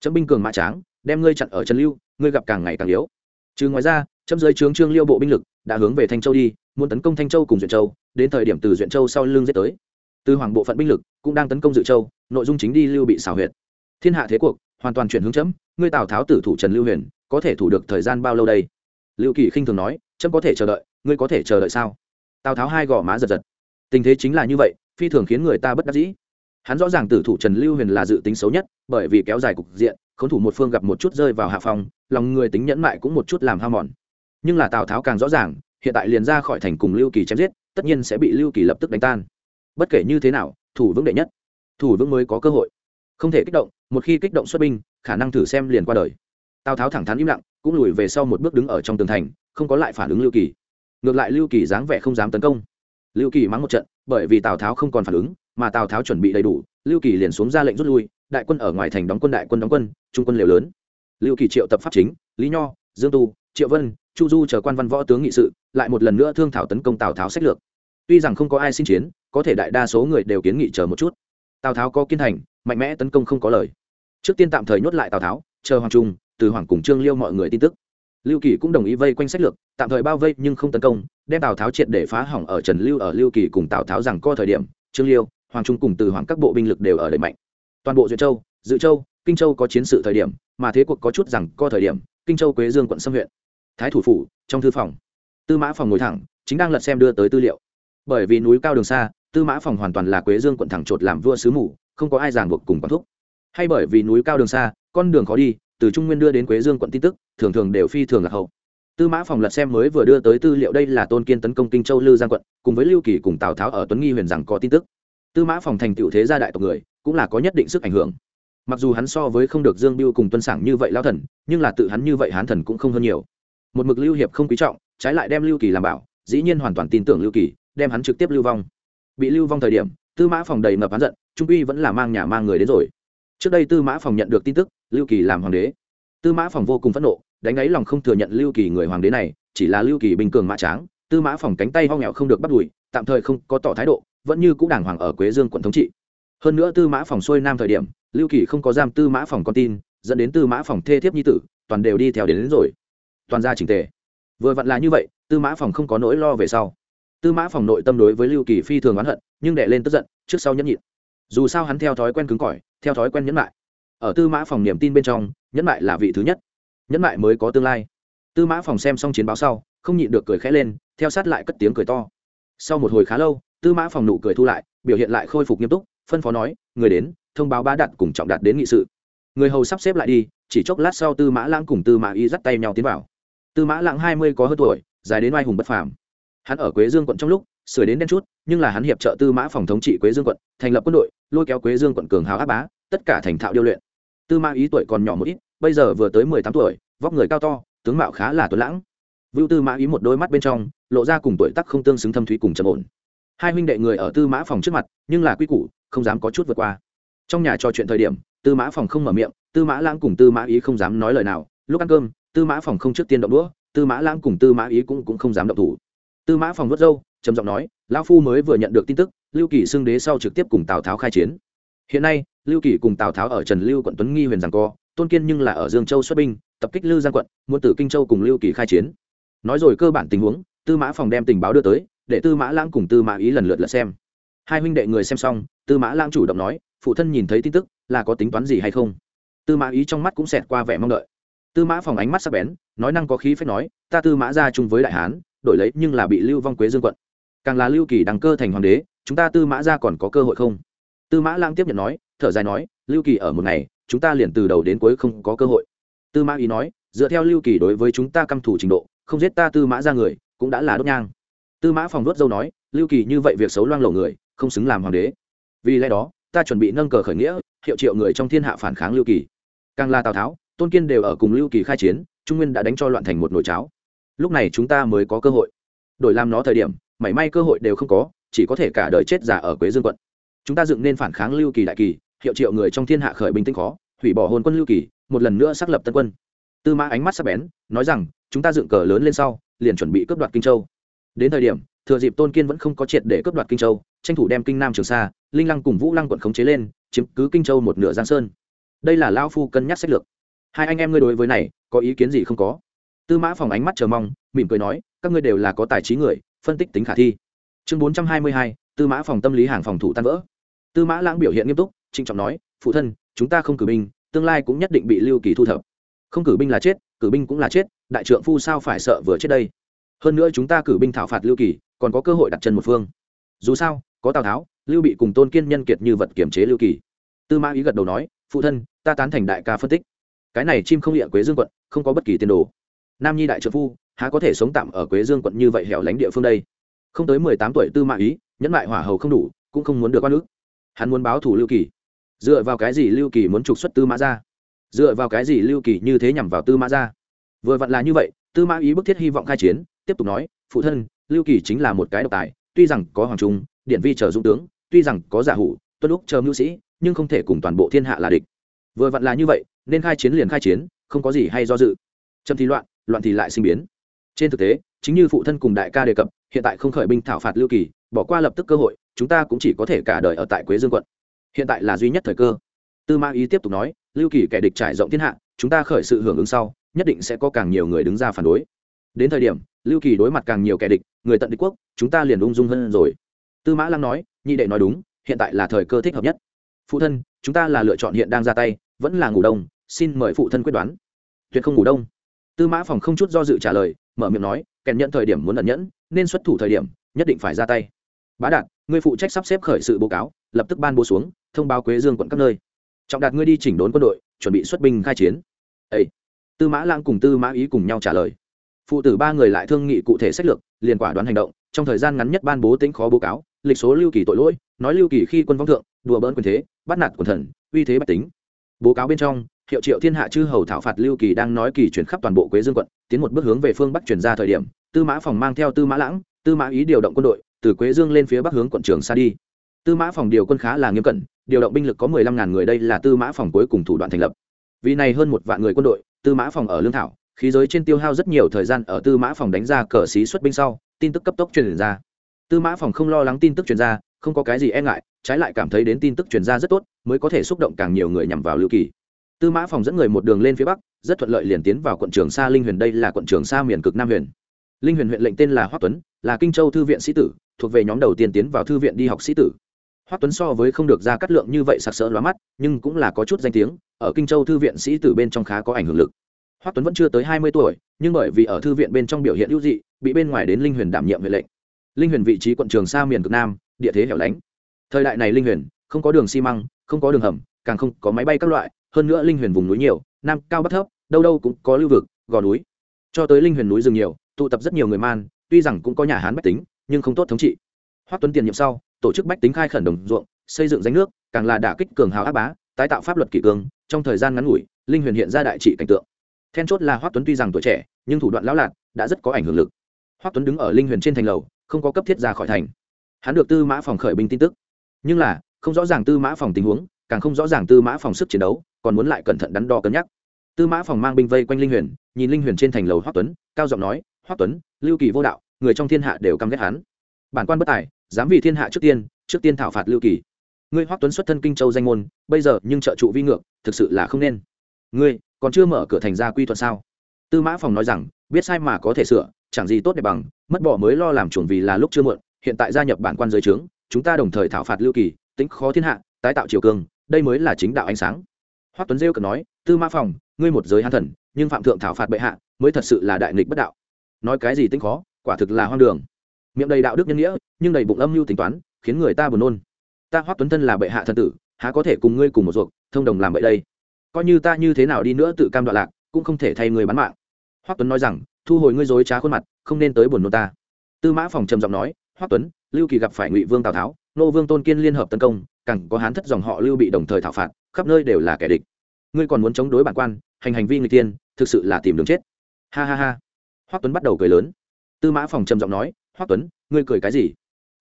Chấm binh cường mã tráng, đem ngươi chặn ở trần lưu, ngươi gặp càng ngày càng yếu. Trừ ngoài ra chấm dưới trướng trương liêu bộ binh lực đã hướng về thanh châu đi, muốn tấn công thanh châu cùng duyện châu, đến thời điểm từ duyện châu sau lưng dễ tới. Từ hoàng bộ phận binh lực cũng đang tấn công dự châu, nội dung chính đi lưu bị xảo huyệt. Thiên hạ thế cuộc hoàn toàn chuyển hướng chấm, ngươi tào tháo tử thủ trần lưu huyền, có thể thủ được thời gian bao lâu đây? Lưu kỳ khinh thường nói, chấm có thể chờ đợi, ngươi có thể chờ đợi sao? Tào tháo hai gò má giật giật. Tình thế chính là như vậy, phi thường khiến người ta bất đắc dĩ. Hắn rõ ràng tử thủ trần lưu huyền là dự tính xấu nhất, bởi vì kéo dài cục diện k h ố n thủ một phương gặp một chút rơi vào hạ phòng lòng người tính nhẫn mại cũng một chút làm ham mòn. Nhưng là tào tháo càng rõ ràng, hiện tại liền ra khỏi thành cùng lưu kỳ chém giết, tất nhiên sẽ bị lưu kỳ lập tức đánh tan. Bất kể như thế nào, thủ vững đệ nhất, thủ vững mới có cơ hội không thể kích động, một khi kích động xuất binh, khả năng thử xem liền qua đời. Tào tháo thẳng thắn im lặng, cũng lùi về sau một bước đứng ở trong tường thành, không có lại phản ứng lưu kỳ. Ngược lại lưu kỳ dáng vẻ không dám tấn công. Lưu kỳ mắng một trận, bởi vì tào tháo không còn phản ứng, mà tào tháo chuẩn bị đầy đủ, lưu kỳ liền xuống ra lệnh rút lui, đại quân ở ngoài thành đóng quân đại quân đóng quân, trung quân liều lớn. Lưu kỳ triệu tập pháp chính, lý nho, dương tu, triệu vân, chu du chờ quan văn võ tướng nghị sự, lại một lần nữa thương thảo tấn công tào tháo sách lược. Tuy rằng không có ai xin chiến, có thể đại đa số người đều kiến nghị chờ một chút. Tào tháo có kiên thành mạnh mẽ tấn công không có lời. Trước tiên tạm thời nhốt lại tào tháo, chờ hoàng trung, từ hoàng cùng trương liêu mọi người tin tức. Lưu kỳ cũng đồng ý vây quanh sách lược, tạm thời bao vây nhưng không tấn công, đem tào tháo triệt để phá hỏng ở trần lưu, ở lưu kỳ cùng tào tháo rằng co thời điểm, trương liêu, hoàng trung cùng từ hoàng các bộ binh lực đều ở đẩy mạnh. Toàn bộ duyệt châu, dự châu, kinh châu có chiến sự thời điểm, mà thế cuộc có chút rằng co thời điểm, kinh châu, quế dương, quận xâm huyện, thái thủ phủ, trong thư phòng, tư mã phòng ngồi thẳng, chính đang lật xem đưa tới tư liệu. Bởi vì núi cao đường xa, tư mã phòng hoàn toàn là quế dương quận thẳng chột làm vua sứ mù không có ai ràng buộc cùng quán thúc. Hay bởi vì núi cao đường xa, con đường khó đi, từ trung nguyên đưa đến quế dương quận tin tức, thường thường đều phi thường là hậu. Tư mã phòng lật xem mới vừa đưa tới tư liệu đây là tôn kiên tấn công kinh châu lư giang quận, cùng với lưu kỳ cùng tào tháo ở tuấn nghi huyền rằng có tin tức. Tư mã phòng thành tựu thế gia đại tộc người, cũng là có nhất định sức ảnh hưởng. Mặc dù hắn so với không được dương biêu cùng tuân sảng như vậy lao thần, nhưng là tự hắn như vậy hán thần cũng không hơn nhiều. Một mực lưu hiệp không quý trọng, trái lại đem lưu kỳ làm bảo, dĩ nhiên hoàn toàn tin tưởng lưu kỳ, đem hắn trực tiếp lưu vong. Bị lưu vong thời điểm tư mã phòng đầy ngập hắn giận trung uy vẫn là mang nhà mang người đến rồi. Trước đây tư mã phòng nhận được tin tức lưu kỳ làm hoàng đế. Tư mã phòng vô cùng phẫn nộ đánh ấy lòng không thừa nhận lưu kỳ người hoàng đế này chỉ là lưu kỳ bình cường mã tráng. Tư mã phòng cánh tay ho nghèo không được bắt đùi tạm thời không có tỏ thái độ vẫn như cũ đảng hoàng ở quế dương quận thống trị. Hơn nữa tư mã phòng xuôi nam thời điểm lưu kỳ không có giam tư mã phòng con tin dẫn đến tư mã phòng thê thiếp nhi tử toàn đều đi theo đến, đến rồi. Toàn ra trình tề. Vừa vặn là như vậy tư mã phòng không có nỗi lo về sau tư mã phòng nội tâm đối với lưu kỳ phi thường oán hận, nhưng đệ lên tức giận, trước sau nhẫn nhịn. Dù sao hắn theo thói quen cứng cỏi, theo thói quen nhẫn lại ở tư mã phòng niềm tin bên trong, nhẫn lại là vị thứ nhất. Nhẫn lại mới có tương lai. Tư mã phòng xem xong chiến báo sau, không nhịn được cười khẽ lên, theo sát lại cất tiếng cười to. Sau một hồi khá lâu, tư mã phòng nụ cười thu lại, biểu hiện lại khôi phục nghiêm túc, phân phó nói, người đến, thông báo bá đạt cùng trọng đạt đến nghị sự. Người hầu sắp xếp lại đi, chỉ chốc lát sau tư mã lãng cùng tư mã y dắt tay nhau tiến vào. Tư mã lãng hai mươi có hơn tuổi, dài đến oai hùng bất phàm hắn ở quế dương quận trong lúc sửa đến đen chút nhưng là hắn hiệp trợ tư mã phòng thống trị quế dương quận thành lập quân đội lôi kéo quế dương quận cường hào áp bá tất cả thành thạo điêu luyện tư mã ý tuổi còn nhỏ một ít bây giờ vừa tới mười tám tuổi vóc người cao to tướng mạo khá là tuấn lãng vưu tư mã ý một đôi mắt bên trong lộ ra cùng tuổi tắc không tương xứng thâm thúy cùng trầm ổn hai huynh đệ người ở tư mã phòng trước mặt nhưng là quy củ không dám có chút vượt qua trong nhà trò chuyện thời điểm tư mã phòng không mở miệng tư mã lãng cùng tư mã ý không dám nói lời nào lúc ăn cơm tư mã phòng không trước tiên động đũa tư mã lãng cùng tư mã ý cũng, cũng không dám động thủ tư mã phòng vớt dâu trầm giọng nói, lão phu mới vừa nhận được tin tức, lưu kỳ xưng đế sau trực tiếp cùng tào tháo khai chiến. Hiện nay, lưu kỳ cùng tào tháo ở trần lưu quận tuấn nghi huyền giang co, tôn kiên nhưng là ở dương châu xuất binh, tập kích lưu giang quận, muốn tử kinh châu cùng lưu kỳ khai chiến. Nói rồi cơ bản tình huống, tư mã phòng đem tình báo đưa tới, để tư mã lãng cùng tư mã ý lần lượt lật xem. Hai huynh đệ người xem xong, tư mã lãng chủ động nói, phụ thân nhìn thấy tin tức, là có tính toán gì hay không? Tư mã ý trong mắt cũng xẹt qua vẻ mong đợi. Tư mã phòng ánh mắt sắc bén, nói năng có khí phép nói, ta tư mã ra chung với đại hán đổi lấy nhưng là bị lưu vong quế dương quận. Càng là lưu kỳ đăng cơ thành hoàng đế, chúng ta tư mã ra còn có cơ hội không? Tư mã lang tiếp nhận nói, thở dài nói, lưu kỳ ở một ngày, chúng ta liền từ đầu đến cuối không có cơ hội. Tư mã ý nói, dựa theo lưu kỳ đối với chúng ta căm thủ trình độ, không giết ta tư mã ra người, cũng đã là đốt nhang. Tư mã phòng đốt dâu nói, lưu kỳ như vậy việc xấu loang lộ người, không xứng làm hoàng đế. Vì lẽ đó, ta chuẩn bị nâng cờ khởi nghĩa, hiệu triệu người trong thiên hạ phản kháng lưu kỳ. Càng là tào tháo, tôn kiên đều ở cùng lưu kỳ khai chiến, trung nguyên đã đánh cho loạn thành một nồi cháo lúc này chúng ta mới có cơ hội. Đổi làm nó thời điểm, mảy may cơ hội đều không có, chỉ có thể cả đời chết giả ở quế dương quận. Chúng ta dựng nên phản kháng lưu kỳ đại kỳ, hiệu triệu người trong thiên hạ khởi bình tĩnh khó, hủy bỏ hồn quân lưu kỳ, một lần nữa xác lập tân quân. Tư mã ánh mắt sắc bén, nói rằng, chúng ta dựng cờ lớn lên sau, liền chuẩn bị cướp đoạt kinh châu. Đến thời điểm, thừa dịp tôn kiên vẫn không có triệt để cướp đoạt kinh châu, tranh thủ đem kinh nam trường sa, linh lăng cùng vũ lăng quận khống chế lên, chiếm cứ kinh châu một nửa giang sơn. Đây là lao phu cân nhắc sách lược. Hai anh em ngươi đối với này, có ý kiến gì không có? Tư mã phòng ánh mắt chờ mong, mỉm cười nói, các ngươi đều là có tài trí người, phân tích tính khả thi. Chương bốn trăm hai mươi hai, tư mã phòng tâm lý hàng phòng thủ tan vỡ. Tư mã lãng biểu hiện nghiêm túc, trịnh trọng nói, phụ thân, chúng ta không cử binh, tương lai cũng nhất định bị lưu kỳ thu thập. Không cử binh là chết, cử binh cũng là chết, đại trượng phu sao phải sợ vừa chết đây? Hơn nữa chúng ta cử binh thảo phạt lưu kỳ, còn có cơ hội đặt chân một phương. Dù sao, có tào tháo, lưu bị cùng tôn kiên nhân kiệt như vật kiểm chế lưu kỳ. Tư mã ý gật đầu nói, phụ thân, ta tán thành đại ca phân tích. Cái này chim không địa quế dương quận, không có bất kỳ tiền đồ nam nhi đại trợ phu, há có thể sống tạm ở quế dương quận như vậy hẻo lánh địa phương đây? Không tới mười tám tuổi tư mã ý, nhẫn lại hỏa hầu không đủ, cũng không muốn được quan ước hắn muốn báo thủ lưu kỳ. Dựa vào cái gì lưu kỳ muốn trục xuất tư mã ra dựa vào cái gì lưu kỳ như thế nhằm vào tư mã ra vừa vặn là như vậy, tư mã ý bức thiết hy vọng khai chiến, tiếp tục nói, phụ thân, lưu kỳ chính là một cái độc tài, tuy rằng có hoàng trung, điện vi chờ Dung tướng, tuy rằng có giả hủ, tuân lúc chờ mưu sĩ, nhưng không thể cùng toàn bộ thiên hạ là địch. Vừa vặn là như vậy, nên khai chiến liền khai chiến, không có gì hay do dự. Trầm thì loạn loạn thì lại sinh biến. Trên thực tế, chính như phụ thân cùng đại ca đề cập, hiện tại không khởi binh thảo phạt lưu kỳ, bỏ qua lập tức cơ hội, chúng ta cũng chỉ có thể cả đời ở tại quế dương quận. Hiện tại là duy nhất thời cơ. Tư ma ý tiếp tục nói, lưu kỳ kẻ địch trải rộng thiên hạ, chúng ta khởi sự hưởng ứng sau, nhất định sẽ có càng nhiều người đứng ra phản đối. Đến thời điểm, lưu kỳ đối mặt càng nhiều kẻ địch, người tận địch quốc, chúng ta liền ung dung hơn rồi. Tư mã lăng nói, nhị đệ nói đúng, hiện tại là thời cơ thích hợp nhất. Phụ thân, chúng ta là lựa chọn hiện đang ra tay, vẫn là ngủ đông, xin mời phụ thân quyết đoán. Tuyệt không ngủ đông tư mã phòng không chút do dự trả lời, mở miệng nói, kèn nhận thời điểm muốn ẩn nhẫn, nên xuất thủ thời điểm, nhất định phải ra tay. Bá đạt, ngươi phụ trách sắp xếp khởi sự báo cáo, lập tức ban bố xuống, thông báo quế dương quận các nơi. Trọng đạt ngươi đi chỉnh đốn quân đội, chuẩn bị xuất binh khai chiến. Ấy tư mã lãng cùng tư mã ý cùng nhau trả lời. Phụ tử ba người lại thương nghị cụ thể sách lược, liền quả đoán hành động, trong thời gian ngắn nhất ban bố tính khó báo cáo, lịch số lưu kỳ tội lỗi, nói lưu kỳ khi quân vong thượng, đùa bỡn quyền thế, bắt nạt quần thần, uy thế bách tính. Bố cáo bên trong hiệu triệu thiên hạ chư hầu thảo phạt lưu kỳ đang nói kỳ chuyển khắp toàn bộ quế dương quận, tiến một bước hướng về phương bắc chuyển ra thời điểm, tư mã phòng mang theo tư mã lãng, tư mã ý điều động quân đội, từ quế dương lên phía bắc hướng quận trường xa đi. Tư mã phòng điều quân khá là nghiêm cẩn, điều động binh lực có mười lăm ngàn người đây là tư mã phòng cuối cùng thủ đoạn thành lập. Vì này hơn một vạn người quân đội, tư mã phòng ở lương thảo, khí giới trên tiêu hao rất nhiều thời gian ở tư mã phòng đánh ra cờ xí xuất binh sau, tin tức cấp tốc truyền ra. Tư mã phòng không lo lắng tin tức truyền ra, không có cái gì e ngại, trái lại cảm thấy đến tin tức truyền ra rất tốt, mới có thể xúc động càng nhiều người nhằm vào lưu kỳ tư mã phòng dẫn người một đường lên phía bắc, rất thuận lợi liền tiến vào quận trường sa linh huyền. Đây là quận trường sa miền cực nam huyền. Linh huyền huyện lệnh tên là hoắc tuấn, là kinh châu thư viện sĩ tử, thuộc về nhóm đầu tiên tiến vào thư viện đi học sĩ tử. Hoắc tuấn so với không được ra cắt lượng như vậy sặc sỡ lóa mắt, nhưng cũng là có chút danh tiếng, ở kinh châu thư viện sĩ tử bên trong khá có ảnh hưởng lực. Hoắc tuấn vẫn chưa tới hai mươi tuổi, nhưng bởi vì ở thư viện bên trong biểu hiện ưu dị, bị bên ngoài đến linh huyền đảm nhiệm huyện lệnh. Linh huyền vị trí quận trường Sa miền cực nam, địa thế hẻo lánh. Thời đại này linh huyền, không có đường xi măng, không có đường hầm, càng không có máy bay các loại hơn nữa linh huyền vùng núi nhiều, nam cao bắc thấp, đâu đâu cũng có lưu vực, gò núi. Cho tới linh huyền núi rừng nhiều, tụ tập rất nhiều người man, tuy rằng cũng có nhà hán bách tính, nhưng không tốt thống trị. Hoắc tuấn tiền nhiệm sau, tổ chức bách tính khai khẩn đồng ruộng, xây dựng danh nước, càng là đả kích cường hào áp bá, tái tạo pháp luật kỷ cương, trong thời gian ngắn ngủi, linh huyền hiện ra đại trị cảnh tượng. Then chốt là hoắc tuấn tuy rằng tuổi trẻ, nhưng thủ đoạn lão lạc đã rất có ảnh hưởng lực. Hoắc tuấn đứng ở linh huyền trên thành lầu, không có cấp thiết ra khỏi thành. Hắn được tư mã phòng khởi binh tin tức. Nhưng là, không rõ ràng tư mã phòng tình huống càng không rõ ràng tư mã phòng sức chiến đấu, còn muốn lại cẩn thận đắn đo cân nhắc. Tư mã phòng mang binh vây quanh linh huyền, nhìn linh huyền trên thành lầu hoắc tuấn, cao giọng nói, hoắc tuấn, lưu kỳ vô đạo, người trong thiên hạ đều căm ghét hắn. Bản quan bất tài, dám vì thiên hạ trước tiên trước tiên thảo phạt lưu kỳ. Ngươi hoắc tuấn xuất thân kinh châu danh môn, bây giờ nhưng trợ trụ vi ngược, thực sự là không nên. Ngươi, còn chưa mở cửa thành ra quy thuận sao? Tư mã phòng nói rằng, biết sai mà có thể sửa, chẳng gì tốt đẹp bằng, mất bỏ mới lo làm chuồng vì là lúc chưa muộn, hiện tại gia nhập bản quan giới trướng, chúng ta đồng thời thảo phạt lưu kỳ, tính khó thiên hạ, tái tạo triều cường đây mới là chính đạo ánh sáng. Hoắc tuấn rêu cần nói, tư mã phòng, ngươi một giới hán thần, nhưng phạm thượng thảo phạt bệ hạ, mới thật sự là đại nghịch bất đạo. Nói cái gì tính khó, quả thực là hoang đường. Miệng đầy đạo đức nhân nghĩa, nhưng đầy bụng âm mưu tính toán, khiến người ta buồn nôn. Ta hoắc tuấn thân là bệ hạ thần tử, há có thể cùng ngươi cùng một ruột, thông đồng làm vậy đây? Coi như ta như thế nào đi nữa tự cam đoạn lạc, cũng không thể thay người bán mạng. Hoắc tuấn nói rằng, thu hồi ngươi dối trá khuôn mặt, không nên tới buồn nôn ta. Tư mã phòng trầm giọng nói, hoắc tuấn, lưu kỳ gặp phải ngụy vương tào tháo nô vương tôn kiên liên hợp tấn công càng có hán thất dòng họ lưu bị đồng thời thảo phạt, khắp nơi đều là kẻ địch. Ngươi còn muốn chống đối bản quan, hành hành vi người tiên, thực sự là tìm đường chết. Ha ha ha. Hoắc tuấn bắt đầu cười lớn. Tư mã phòng trầm giọng nói, hoắc tuấn, ngươi cười cái gì?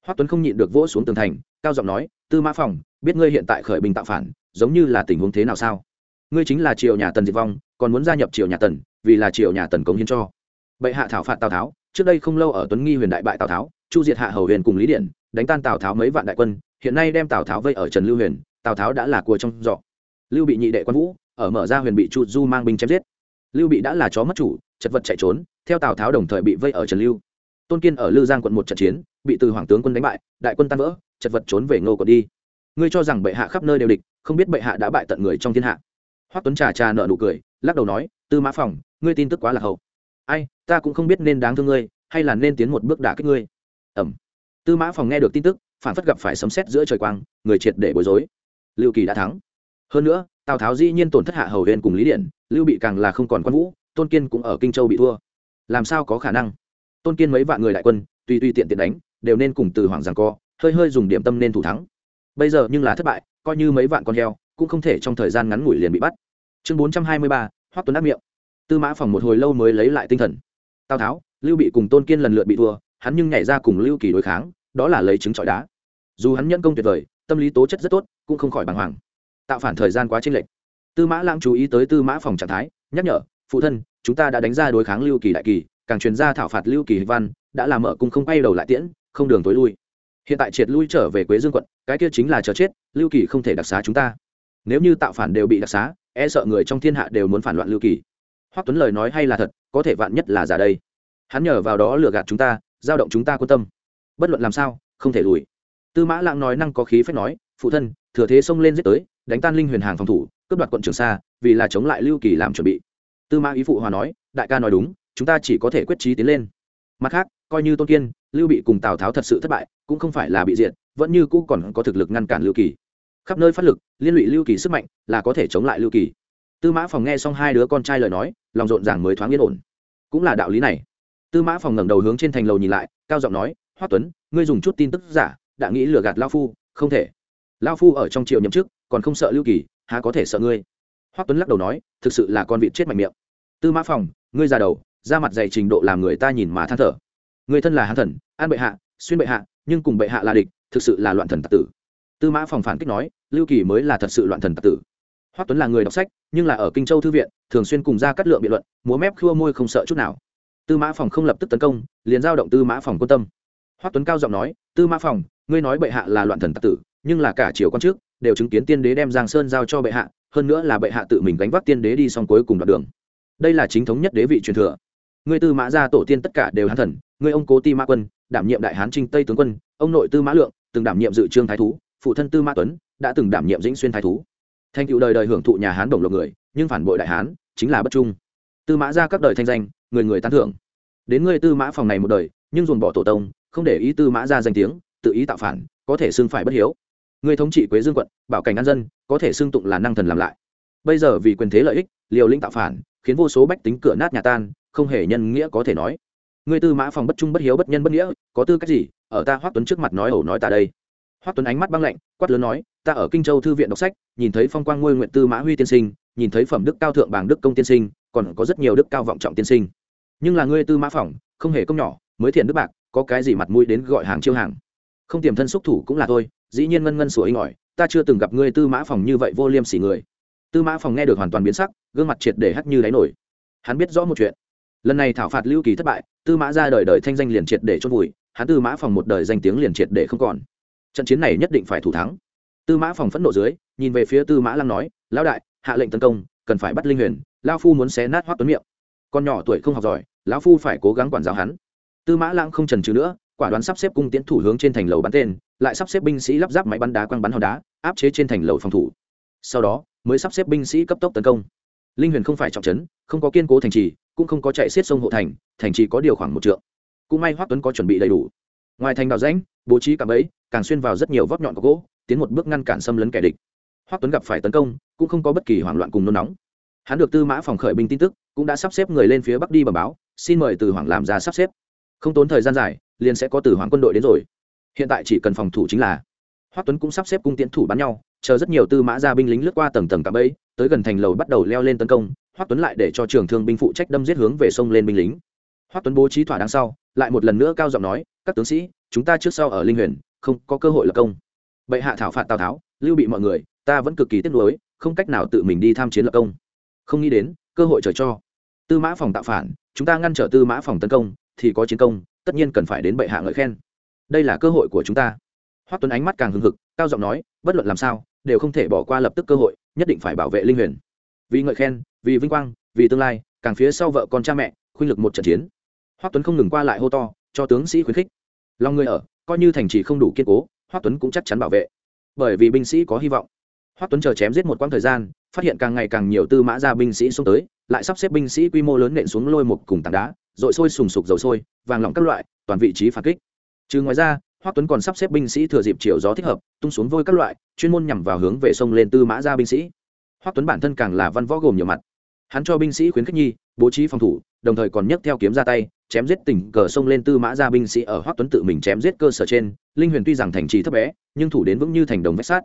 Hoắc tuấn không nhịn được vỗ xuống tường thành, cao giọng nói, tư mã phòng, biết ngươi hiện tại khởi bình tạo phản, giống như là tình huống thế nào sao? Ngươi chính là triều nhà tần diệt vong, còn muốn gia nhập triều nhà tần, vì là triều nhà tần cống hiến cho. Bệ hạ thảo phạt tào tháo, trước đây không lâu ở tuấn nghi huyền đại bại tào tháo, chu diệt hạ hầu huyền cùng lý điện đánh tan tào tháo mấy vạn đại quân hiện nay đem tào tháo vây ở trần lưu huyền tào tháo đã là cua trong giỏ lưu bị nhị đệ quan vũ ở mở ra huyền bị chu du mang binh chém giết lưu bị đã là chó mất chủ chật vật chạy trốn theo tào tháo đồng thời bị vây ở trần lưu tôn kiên ở lư giang quận một trận chiến bị từ hoàng tướng quân đánh bại đại quân tan vỡ chật vật trốn về ngô quận đi ngươi cho rằng bệ hạ khắp nơi đều địch không biết bệ hạ đã bại tận người trong thiên hạ hoắc tuấn trà trà nợ nụ cười lắc đầu nói tư mã phòng ngươi tin tức quá là hậu ai ta cũng không biết nên đáng thương ngươi hay là nên tiến một bước đả kích ngươi ẩm tư mã phòng nghe được tin tức, phản phất gặp phải sấm sét giữa trời quang, người triệt để bối rối. Lưu kỳ đã thắng. Hơn nữa, tào tháo dĩ nhiên tổn thất hạ hầu huyền cùng lý điện, lưu bị càng là không còn quan vũ, tôn kiên cũng ở kinh châu bị thua. Làm sao có khả năng? Tôn kiên mấy vạn người đại quân tuy tuy tiện tiện đánh, đều nên cùng từ hoàng giằng co, hơi hơi dùng điểm tâm nên thủ thắng. Bây giờ nhưng là thất bại, coi như mấy vạn con heo, cũng không thể trong thời gian ngắn ngủi liền bị bắt. Chương bốn trăm hai mươi ba, hoắc tuấn áp miệng. Tư mã phòng một hồi lâu mới lấy lại tinh thần. Tào tháo, lưu bị cùng tôn kiên lần lượt bị thua hắn nhưng nhảy ra cùng lưu kỳ đối kháng, đó là lấy trứng trọi đá. Dù hắn nhân công tuyệt vời, tâm lý tố chất rất tốt, cũng không khỏi bàng hoàng. Tạo phản thời gian quá chênh lệch. Tư mã lãng chú ý tới tư mã phòng trạng thái, nhắc nhở, phụ thân, chúng ta đã đánh ra đối kháng lưu kỳ đại kỳ, càng truyền ra thảo phạt lưu kỳ văn, đã làm mở cung không quay đầu lại tiễn, không đường tối lui. Hiện tại triệt lui trở về quế dương quận, cái kia chính là chờ chết, lưu kỳ không thể đặc xá chúng ta. Nếu như tạo phản đều bị đặc xá e sợ người trong thiên hạ đều muốn phản loạn lưu kỳ. Hoắc tuấn lời nói hay là thật, có thể vạn nhất là giả đây. Hắn nhờ vào đó lừa gạt chúng ta giao động chúng ta quan tâm. Bất luận làm sao, không thể lùi. Tư mã lãng nói năng có khí phép nói, phụ thân, thừa thế xông lên giết tới, đánh tan linh huyền hàng phòng thủ, cướp đoạt quận trường sa vì là chống lại lưu kỳ làm chuẩn bị. Tư mã ý phụ hòa nói, đại ca nói đúng, chúng ta chỉ có thể quyết trí tiến lên. Mặt khác, coi như tôn kiên, lưu bị cùng tào tháo thật sự thất bại, cũng không phải là bị diệt, vẫn như cũ còn có thực lực ngăn cản lưu kỳ. Khắp nơi phát lực, liên lụy lưu kỳ sức mạnh, là có thể chống lại lưu kỳ. Tư mã phòng nghe xong hai đứa con trai lời nói, lòng rộn ràng mới thoáng yên ổn. Cũng là đạo lý này tư mã phòng ngẩng đầu hướng trên thành lầu nhìn lại, cao giọng nói hoắc tuấn, ngươi dùng chút tin tức giả, đã nghĩ lừa gạt lao phu, không thể. Lao phu ở trong triều nhậm chức, còn không sợ lưu kỳ, há có thể sợ ngươi? Hoắc tuấn lắc đầu nói, thực sự là con vịt chết mạnh miệng. Tư mã phòng, ngươi già đầu ra mặt dày trình độ làm người ta nhìn mà than thở. Người thân là hán thần an bệ hạ, xuyên bệ hạ, nhưng cùng bệ hạ là địch, thực sự là loạn thần tạc tử. Tư mã phòng phản kích nói, lưu kỳ mới là thật sự loạn thần tạc tử. Hoắc tuấn là người đọc sách, nhưng là ở kinh châu thư viện, thường xuyên cùng ra cắt lượng biện luận, múa mép khua môi không sợ chút nào tư mã phòng không lập tức tấn công, liền giao động tư mã phòng quan tâm. Hoắc tuấn cao giọng nói, tư mã phòng, ngươi nói bệ hạ là loạn thần tặc tử, nhưng là cả triều quan trước, đều chứng kiến tiên đế đem giang sơn giao cho bệ hạ, hơn nữa là bệ hạ tự mình gánh vác tiên đế đi xong cuối cùng đoạn đường. Đây là chính thống nhất đế vị truyền thừa. Ngươi tư mã gia tổ tiên tất cả đều hán thần, ngươi ông cố ti mã quân, đảm nhiệm đại hán trinh tây tướng quân, ông nội tư mã lượng, từng đảm nhiệm dự trương thái thú, phụ thân tư mã tuấn, đã từng đảm nhiệm dĩnh xuyên thái thú. Thành cựu đời đời hưởng thụ nhà hán đồng lộc người, nhưng phản bội đại hán, chính là bất trung. Tư mã ra các đời thanh danh người người tán thưởng. Đến ngươi tư mã phòng này một đời, nhưng dồn bỏ tổ tông, không để ý tư mã ra danh tiếng, tự ý tạo phản, có thể xưng phải bất hiếu. Người thống trị quế dương quận, bảo cảnh an dân, có thể xưng tụng là năng thần làm lại. Bây giờ vì quyền thế lợi ích, liều lĩnh tạo phản, khiến vô số bách tính cửa nát nhà tan, không hề nhân nghĩa có thể nói. Ngươi tư mã phòng bất trung bất hiếu bất nhân bất nghĩa, có tư cách gì, ở ta hoắc tuấn trước mặt nói ẩu nói ta đây? Hoắc tuấn ánh mắt băng lạnh, quát lớn nói, ta ở kinh châu thư viện đọc sách, nhìn thấy phong quang ngôi nguyện tư mã huy tiên sinh, nhìn thấy phẩm đức cao thượng bảng đức công tiên sinh, còn có rất nhiều đức cao vọng trọng tiên sinh nhưng là ngươi tư mã phỏng, không hề công nhỏ mới thiện đức bạc có cái gì mặt mũi đến gọi hàng chiêu hàng? Không tiềm thân xúc thủ cũng là thôi dĩ nhiên ngân ngân sủa inh ỏi ta chưa từng gặp ngươi tư mã phòng như vậy vô liêm sỉ người. Tư mã phòng nghe được hoàn toàn biến sắc gương mặt triệt để hắt như đáy nổi. Hắn biết rõ một chuyện. Lần này thảo phạt lưu kỳ thất bại tư mã ra đời đời thanh danh liền triệt để chôn vùi hắn tư mã phòng một đời danh tiếng liền triệt để không còn. Trận chiến này nhất định phải thủ thắng. Tư mã phòng phẫn nộ dưới nhìn về phía tư mã lăng nói lão đại hạ lệnh tấn công cần phải bắt linh huyền lao phu muốn xé nát hoác tuấn miệng. Con nhỏ tuổi không học giỏi lão phu phải cố gắng quản giáo hắn. Tư mã lãng không trần trừ nữa, quả đoán sắp xếp cung tiến thủ hướng trên thành lầu bắn tên, lại sắp xếp binh sĩ lắp ráp máy bắn đá quăng bắn hòn đá, áp chế trên thành lầu phòng thủ. Sau đó, mới sắp xếp binh sĩ cấp tốc tấn công. Linh huyền không phải trọng trấn, không có kiên cố thành trì, cũng không có chạy xiết sông hộ thành thành trì có điều khoảng một trượng. Cũng may hoắc tuấn có chuẩn bị đầy đủ. Ngoài thành đào rãnh, bố trí cả bẫy, càng xuyên vào rất nhiều vót nhọn có gỗ, tiến một bước ngăn cản xâm lấn kẻ địch. Hoắc tuấn gặp phải tấn công, cũng không có bất kỳ hoảng loạn cùng nôn nóng. Hắn được tư mã phòng khởi binh tin tức, cũng đã sắp xếp người lên phía bắc đi bẩm báo xin mời từ hoàng làm ra sắp xếp. Không tốn thời gian dài, liền sẽ có từ hoàng quân đội đến rồi. Hiện tại chỉ cần phòng thủ chính là hoắc tuấn cũng sắp xếp cung tiến thủ bắn nhau, chờ rất nhiều tư mã gia binh lính lướt qua tầng tầng cả bẫy, tới gần thành lầu bắt đầu leo lên tấn công, hoắc tuấn lại để cho trường thương binh phụ trách đâm giết hướng về sông lên binh lính. Hoắc tuấn bố trí thỏa đằng sau, lại một lần nữa cao giọng nói, các tướng sĩ, chúng ta trước sau ở linh huyền, không có cơ hội lập công. Bệ hạ thảo phạt tào tháo, lưu bị mọi người, ta vẫn cực kỳ tiếc nuối, không cách nào tự mình đi tham chiến lập công. Không nghĩ đến, cơ hội trời cho. Tư mã phòng tạo phản chúng ta ngăn trở tư mã phòng tấn công, thì có chiến công, tất nhiên cần phải đến bệ hạ ngợi khen. Đây là cơ hội của chúng ta. Hoắc tuấn ánh mắt càng hưng hực, cao giọng nói, bất luận làm sao, đều không thể bỏ qua lập tức cơ hội, nhất định phải bảo vệ linh huyền. Vì ngợi khen, vì vinh quang, vì tương lai, càng phía sau vợ con cha mẹ, khuynh lực một trận chiến. Hoắc tuấn không ngừng qua lại hô to, cho tướng sĩ khuyến khích. Lòng người ở, coi như thành trì không đủ kiên cố, hoắc tuấn cũng chắc chắn bảo vệ, bởi vì binh sĩ có hy vọng. Hoắc tuấn chờ chém giết một quãng thời gian phát hiện càng ngày càng nhiều tư mã ra binh sĩ xuống tới, lại sắp xếp binh sĩ quy mô lớn nện xuống lôi một cùng tảng đá dội sôi sùng sục dầu sôi, vàng lỏng các loại, toàn vị trí phản kích. Trừ ngoài ra, hoắc tuấn còn sắp xếp binh sĩ thừa dịp chiều gió thích hợp, tung xuống vôi các loại, chuyên môn nhằm vào hướng về sông lên tư mã ra binh sĩ. Hoắc tuấn bản thân càng là văn võ gồm nhiều mặt. Hắn cho binh sĩ khuyến khích nhi, bố trí phòng thủ, đồng thời còn nhấc theo kiếm ra tay, chém giết tỉnh cờ sông lên tư mã ra binh sĩ ở hoắc tuấn tự mình chém giết cơ sở trên. Linh huyền tuy rằng thành trì thấp bé, nhưng thủ đến vững như thành đồng vách sát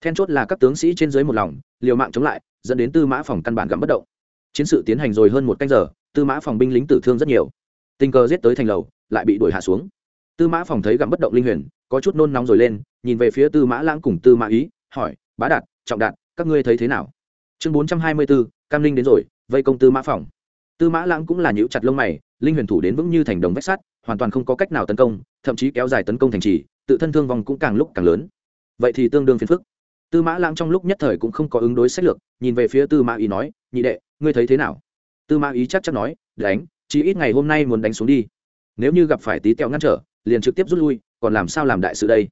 then chốt là các tướng sĩ trên dưới một lòng, liều mạng chống lại, dẫn đến tư mã phòng căn bản gặm bất động. Chiến sự tiến hành rồi hơn một canh giờ, tư mã phòng binh lính tử thương rất nhiều. Tình cờ giết tới thành lầu, lại bị đuổi hạ xuống. Tư mã phòng thấy gặm bất động linh huyền, có chút nôn nóng rồi lên, nhìn về phía tư mã lãng cùng tư mã ý, hỏi, bá đạt, trọng đạt, các ngươi thấy thế nào? Chương bốn trăm hai mươi bốn cam linh đến rồi, vây công tư mã phòng. Tư mã lãng cũng là nhíu chặt lông mày, linh huyền thủ đến vững như thành đồng vách sắt, hoàn toàn không có cách nào tấn công, thậm chí kéo dài tấn công thành trì, tự thân thương vong cũng càng lúc càng lớn. Vậy thì tương đương phiền phức tư mã lãng trong lúc nhất thời cũng không có ứng đối sách lược, nhìn về phía tư mã ý nói, nhị đệ, ngươi thấy thế nào? Tư mã ý chắc chắn nói, đánh chỉ ít ngày hôm nay muốn đánh xuống đi. Nếu như gặp phải tí tẹo ngăn trở, liền trực tiếp rút lui, còn làm sao làm đại sự đây?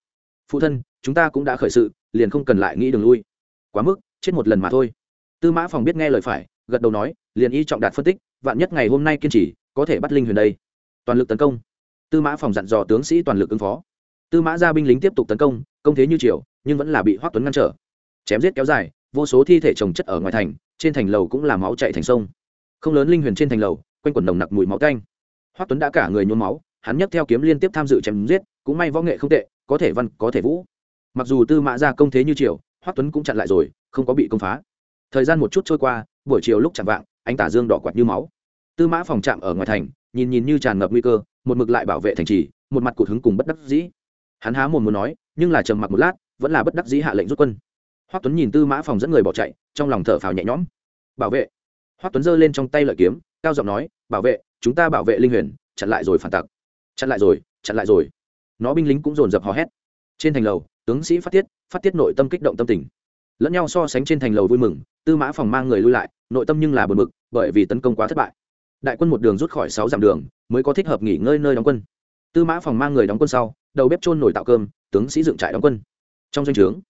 Phụ thân, chúng ta cũng đã khởi sự, liền không cần lại nghĩ đường lui. Quá mức, chết một lần mà thôi. Tư mã phòng biết nghe lời phải, gật đầu nói, liền y trọng đạt phân tích, vạn nhất ngày hôm nay kiên trì, có thể bắt linh huyền đây. Toàn lực tấn công. Tư mã phòng dặn dò tướng sĩ toàn lực ứng phó. Tư mã ra binh lính tiếp tục tấn công công thế như triều nhưng vẫn là bị hoắc tuấn ngăn trở. Chém giết kéo dài, vô số thi thể trồng chất ở ngoài thành, trên thành lầu cũng là máu chạy thành sông. Không lớn linh huyền trên thành lầu, quanh quần nồng nặc mùi máu canh hoắc tuấn đã cả người nhuốm máu, hắn nhấc theo kiếm liên tiếp tham dự chém giết, cũng may võ nghệ không tệ, có thể văn, có thể vũ. Mặc dù tư mã ra công thế như triều, hoắc tuấn cũng chặn lại rồi, không có bị công phá. Thời gian một chút trôi qua, buổi chiều lúc chạm vạng anh tả dương đỏ quạt như máu. Tư mã phòng trạm ở ngoài thành, nhìn nhìn như tràn ngập nguy cơ, một mực lại bảo vệ thành trì, một mặt cụt hứng cùng bất đắc dĩ. Hắn há mồm muốn nói, nhưng là trầm mặc một lát vẫn là bất đắc dĩ hạ lệnh rút quân. Hoắc tuấn nhìn tư mã phòng dẫn người bỏ chạy, trong lòng thở phào nhẹ nhõm. Bảo vệ. Hoắc tuấn giơ lên trong tay lợi kiếm, cao giọng nói, bảo vệ, chúng ta bảo vệ linh huyền, chặn lại rồi phản tặc. Chặn lại rồi, chặn lại rồi. Nó binh lính cũng dồn dập hò hét. Trên thành lầu, tướng sĩ phát tiết phát tiết nội tâm kích động tâm tình. Lẫn nhau so sánh trên thành lầu vui mừng, tư mã phòng mang người lui lại, nội tâm nhưng là bờ mực bởi vì tấn công quá thất bại. Đại quân một đường rút khỏi sáu dặm đường, mới có thích hợp nghỉ ngơi nơi đóng quân. Tư mã phòng mang người đóng quân sau, đầu bếp trôn nổi tạo cơm, tướng sĩ dựng trại đóng quân trong doanh trướng.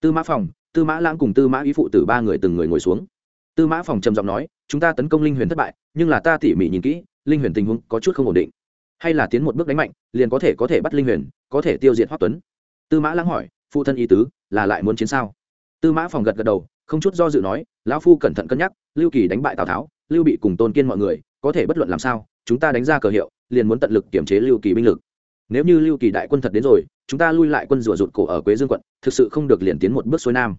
Tư mã phòng, tư mã lãng cùng tư mã ý phụ tử ba người từng người ngồi xuống. Tư mã phòng trầm giọng nói, chúng ta tấn công linh huyền thất bại, nhưng là ta tỉ mỉ nhìn kỹ, linh huyền tình huống có chút không ổn định. Hay là tiến một bước đánh mạnh, liền có thể có thể bắt linh huyền, có thể tiêu diệt hoắc tuấn. Tư mã lãng hỏi, phụ thân ý tứ là lại muốn chiến sao? Tư mã phòng gật gật đầu, không chút do dự nói, lão phu cẩn thận cân nhắc, lưu kỳ đánh bại tào tháo, lưu bị cùng tôn kiên mọi người, có thể bất luận làm sao, chúng ta đánh ra cờ hiệu, liền muốn tận lực kiểm chế lưu kỳ binh lực. Nếu như lưu kỳ đại quân thật đến rồi chúng ta lui lại quân rùa rụt cổ ở quế dương quận, thực sự không được liền tiến một bước xuôi nam.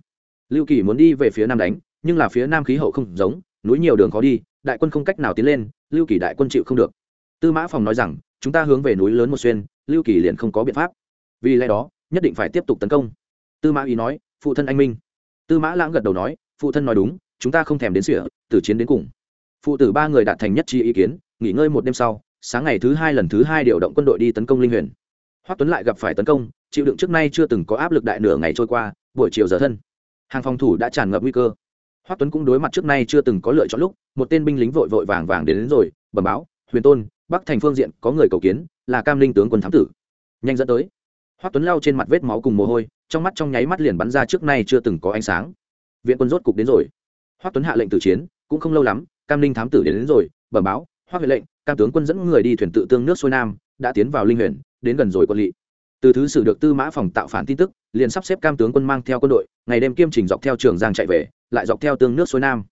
Lưu kỳ muốn đi về phía nam đánh, nhưng là phía nam khí hậu không giống, núi nhiều đường khó đi, đại quân không cách nào tiến lên, lưu kỳ đại quân chịu không được. Tư mã phòng nói rằng, chúng ta hướng về núi lớn một xuyên, lưu kỳ liền không có biện pháp. Vì lẽ đó, nhất định phải tiếp tục tấn công. Tư mã ý nói, phụ thân anh minh. Tư mã lãng gật đầu nói, phụ thân nói đúng, chúng ta không thèm đến sỉa, từ chiến đến cùng. Phụ tử ba người đạt thành nhất trí ý kiến, nghỉ ngơi một đêm sau, sáng ngày thứ hai lần thứ hai điều động quân đội đi tấn công linh huyền hoắc tuấn lại gặp phải tấn công chịu đựng trước nay chưa từng có áp lực đại nửa ngày trôi qua buổi chiều giờ thân hàng phòng thủ đã tràn ngập nguy cơ. Hoắc tuấn cũng đối mặt trước nay chưa từng có lựa chọn lúc một tên binh lính vội vội vàng vàng đến, đến rồi bẩm báo huyền tôn bắc thành phương diện có người cầu kiến là cam linh tướng quân thám tử. Nhanh dẫn tới hoắc tuấn lao trên mặt vết máu cùng mồ hôi trong mắt trong nháy mắt liền bắn ra trước nay chưa từng có ánh sáng. Viện quân rốt cục đến rồi. Hoắc tuấn hạ lệnh tử chiến cũng không lâu lắm cam linh thám tử đến, đến rồi bẩm báo hoắc huệ lệnh cam tướng quân dẫn người đi thuyền tự tương nước xuôi nam đã tiến vào linh huyền đến gần rồi quân lỵ. Từ thứ sử được tư mã phòng tạo phản tin tức, liền sắp xếp cam tướng quân mang theo quân đội, ngày đêm kiêm trình dọc theo trường giang chạy về, lại dọc theo tương nước xuôi nam.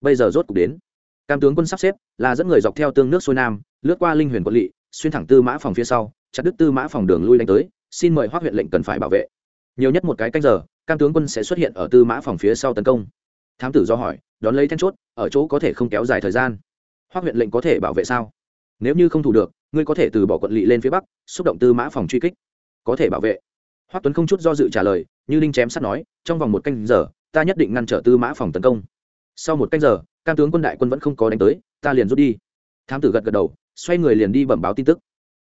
Bây giờ rốt cục đến. Cam tướng quân sắp xếp là dẫn người dọc theo tương nước xuôi nam, lướt qua linh huyền quân lỵ, xuyên thẳng tư mã phòng phía sau, chặt đứt tư mã phòng đường lui đánh tới, xin mời hoác huyện lệnh cần phải bảo vệ. Nhiều nhất một cái canh giờ, cam tướng quân sẽ xuất hiện ở tư mã phòng phía sau tấn công. Thám tử do hỏi, đón lấy then chốt, ở chỗ có thể không kéo dài thời gian. Hoác huyện lệnh có thể bảo vệ sao? Nếu như không thủ được ngươi có thể từ bỏ quận lỵ lên phía bắc, xúc động tư mã phòng truy kích. Có thể bảo vệ. Hoắc tuấn không chút do dự trả lời, như linh chém sắt nói, trong vòng một canh giờ, ta nhất định ngăn trở tư mã phòng tấn công. Sau một canh giờ, cam tướng quân đại quân vẫn không có đánh tới, ta liền rút đi. Thám tử gật gật đầu, xoay người liền đi bẩm báo tin tức.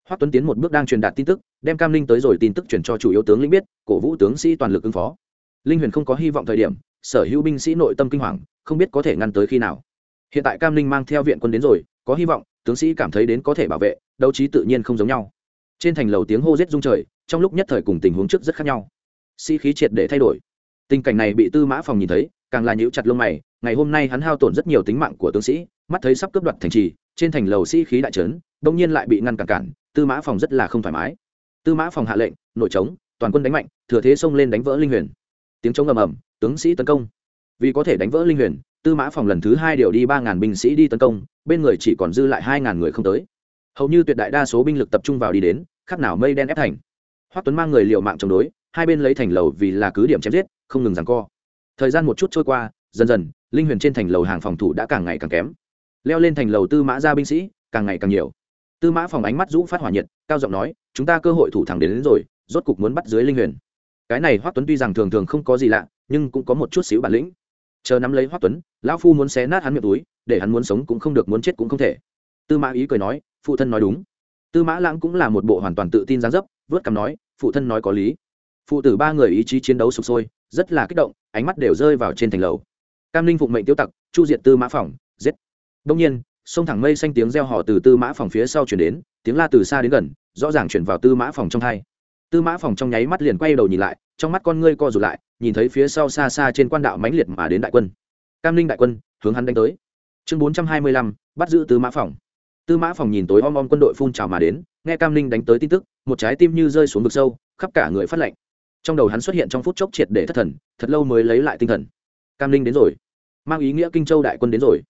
Hoắc tuấn tiến một bước đang truyền đạt tin tức, đem cam linh tới rồi tin tức chuyển cho chủ yếu tướng lĩnh biết, cổ vũ tướng sĩ toàn lực ứng phó. Linh huyền không có hy vọng thời điểm, sở hữu binh sĩ nội tâm kinh hoàng, không biết có thể ngăn tới khi nào. Hiện tại cam linh mang theo viện quân đến rồi, có hy vọng, tướng sĩ cảm thấy đến có thể bảo vệ đấu trí tự nhiên không giống nhau. Trên thành lầu tiếng hô rết rung trời, trong lúc nhất thời cùng tình huống trước rất khác nhau. Sĩ、si、khí triệt để thay đổi. Tình cảnh này bị tư mã phòng nhìn thấy, càng là nhíu chặt lông mày, ngày hôm nay hắn hao tổn rất nhiều tính mạng của tướng sĩ, mắt thấy sắp cướp đoạt thành trì, trên thành lầu sĩ、si、khí đại trấn, đông nhiên lại bị ngăn cản cản, tư mã phòng rất là không thoải mái. Tư mã phòng hạ lệnh, nội trống, toàn quân đánh mạnh, thừa thế xông lên đánh vỡ linh huyền. Tiếng chống ầm ầm, tướng sĩ tấn công. Vì có thể đánh vỡ linh huyền, tư mã phòng lần thứ hai điều đi ba ngàn binh sĩ đi tấn công, bên người chỉ còn dư lại hai ngàn người không tới hầu như tuyệt đại đa số binh lực tập trung vào đi đến khác nào mây đen ép thành. Hoắc tuấn mang người liều mạng chống đối hai bên lấy thành lầu vì là cứ điểm chém giết không ngừng giằng co. Thời gian một chút trôi qua dần dần linh huyền trên thành lầu hàng phòng thủ đã càng ngày càng kém. Leo lên thành lầu tư mã ra binh sĩ càng ngày càng nhiều. Tư mã phòng ánh mắt rũ phát hỏa nhiệt cao giọng nói chúng ta cơ hội thủ thẳng đến, đến rồi rốt cục muốn bắt dưới linh huyền. Cái này hoắc tuấn tuy rằng thường thường không có gì lạ nhưng cũng có một chút xíu bản lĩnh. Chờ nắm lấy hoắc tuấn lão phu muốn xé nát hắn miệng túi để hắn muốn sống cũng không được muốn chết cũng không thể. Tư mã ý cười nói phụ thân nói đúng. Tư mã lãng cũng là một bộ hoàn toàn tự tin gián dấp, vớt cằm nói, phụ thân nói có lý. Phụ tử ba người ý chí chiến đấu sụp sôi, rất là kích động, ánh mắt đều rơi vào trên thành lầu. Cam linh phụng mệnh tiêu tặc, chu Diện tư mã phòng giết. Đông nhiên, sông thẳng mây xanh tiếng reo hò từ tư mã phòng phía sau chuyển đến, tiếng la từ xa đến gần, rõ ràng chuyển vào tư mã phòng trong thay. tư mã phòng trong nháy mắt liền quay đầu nhìn lại, trong mắt con ngươi co rụt lại, nhìn thấy phía sau xa xa trên quan đạo mãnh liệt mà đến đại quân. Cam linh đại quân, hướng hắn đánh tới. Chương bốn trăm hai mươi lăm, bắt giữ tư mã phòng tư mã phòng nhìn tối om om quân đội phun trào mà đến, nghe cam linh đánh tới tin tức, một trái tim như rơi xuống vực sâu, khắp cả người phát lạnh. Trong đầu hắn xuất hiện trong phút chốc triệt để thất thần, thật lâu mới lấy lại tinh thần. Cam linh đến rồi. Mang ý nghĩa kinh châu đại quân đến rồi.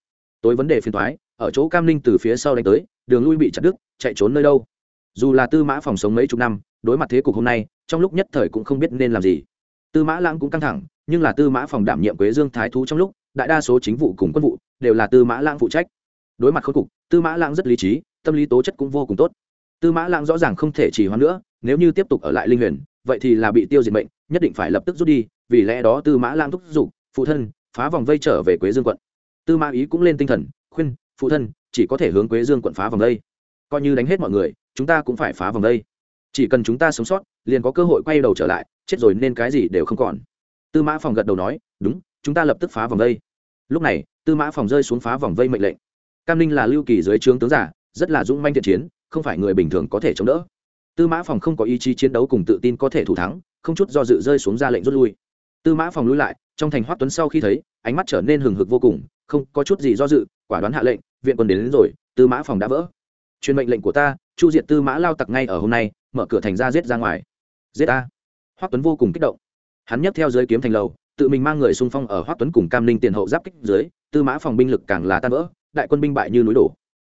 Tối vấn đề phiền thoái ở chỗ cam linh từ phía sau đánh tới, đường lui bị chặt đứt, chạy trốn nơi đâu? Dù là tư mã phòng sống mấy chục năm, đối mặt thế cục hôm nay, trong lúc nhất thời cũng không biết nên làm gì. Tư mã lãng cũng căng thẳng, nhưng là tư mã phòng đảm nhiệm quế dương thái thú trong lúc, đại đa số chính vụ cùng quân vụ, đều là tư mã lãng phụ trách đối mặt khốn cục, tư mã lãng rất lý trí, tâm lý tố chất cũng vô cùng tốt. Tư mã lãng rõ ràng không thể chỉ hoãn nữa, nếu như tiếp tục ở lại linh huyền, vậy thì là bị tiêu diệt bệnh nhất định phải lập tức rút đi, vì lẽ đó tư mã lãng thúc giục, phụ thân, phá vòng vây trở về quế dương quận. Tư mã ý cũng lên tinh thần, khuyên, phụ thân, chỉ có thể hướng quế dương quận phá vòng vây. Coi như đánh hết mọi người, chúng ta cũng phải phá vòng vây. Chỉ cần chúng ta sống sót, liền có cơ hội quay đầu trở lại, chết rồi nên cái gì đều không còn. Tư mã phòng gật đầu nói, đúng, chúng ta lập tức phá vòng vây. Lúc này, tư mã phòng rơi xuống phá vòng vây mệnh lệnh cam ninh là lưu kỳ dưới trướng tướng giả rất là dũng manh thiện chiến không phải người bình thường có thể chống đỡ. Tư mã phòng không có ý chí chiến đấu cùng tự tin có thể thủ thắng không chút do dự rơi xuống ra lệnh rút lui. Tư mã phòng lui lại trong thành hoắc tuấn sau khi thấy ánh mắt trở nên hừng hực vô cùng không có chút gì do dự quả đoán hạ lệnh viện quân đến, đến rồi tư mã phòng đã vỡ. Truyền mệnh lệnh của ta chu diệt tư mã lao tặc ngay ở hôm nay mở cửa thành ra giết ra ngoài. Giết ta. Hoắc tuấn vô cùng kích động. Hắn nhấc theo dưới kiếm thành lầu tự mình mang người xung phong ở hoắc tuấn cùng cam linh tiền hậu giáp kích dưới tư mã phòng binh lực càng là tan vỡ đại quân binh bại như núi đổ.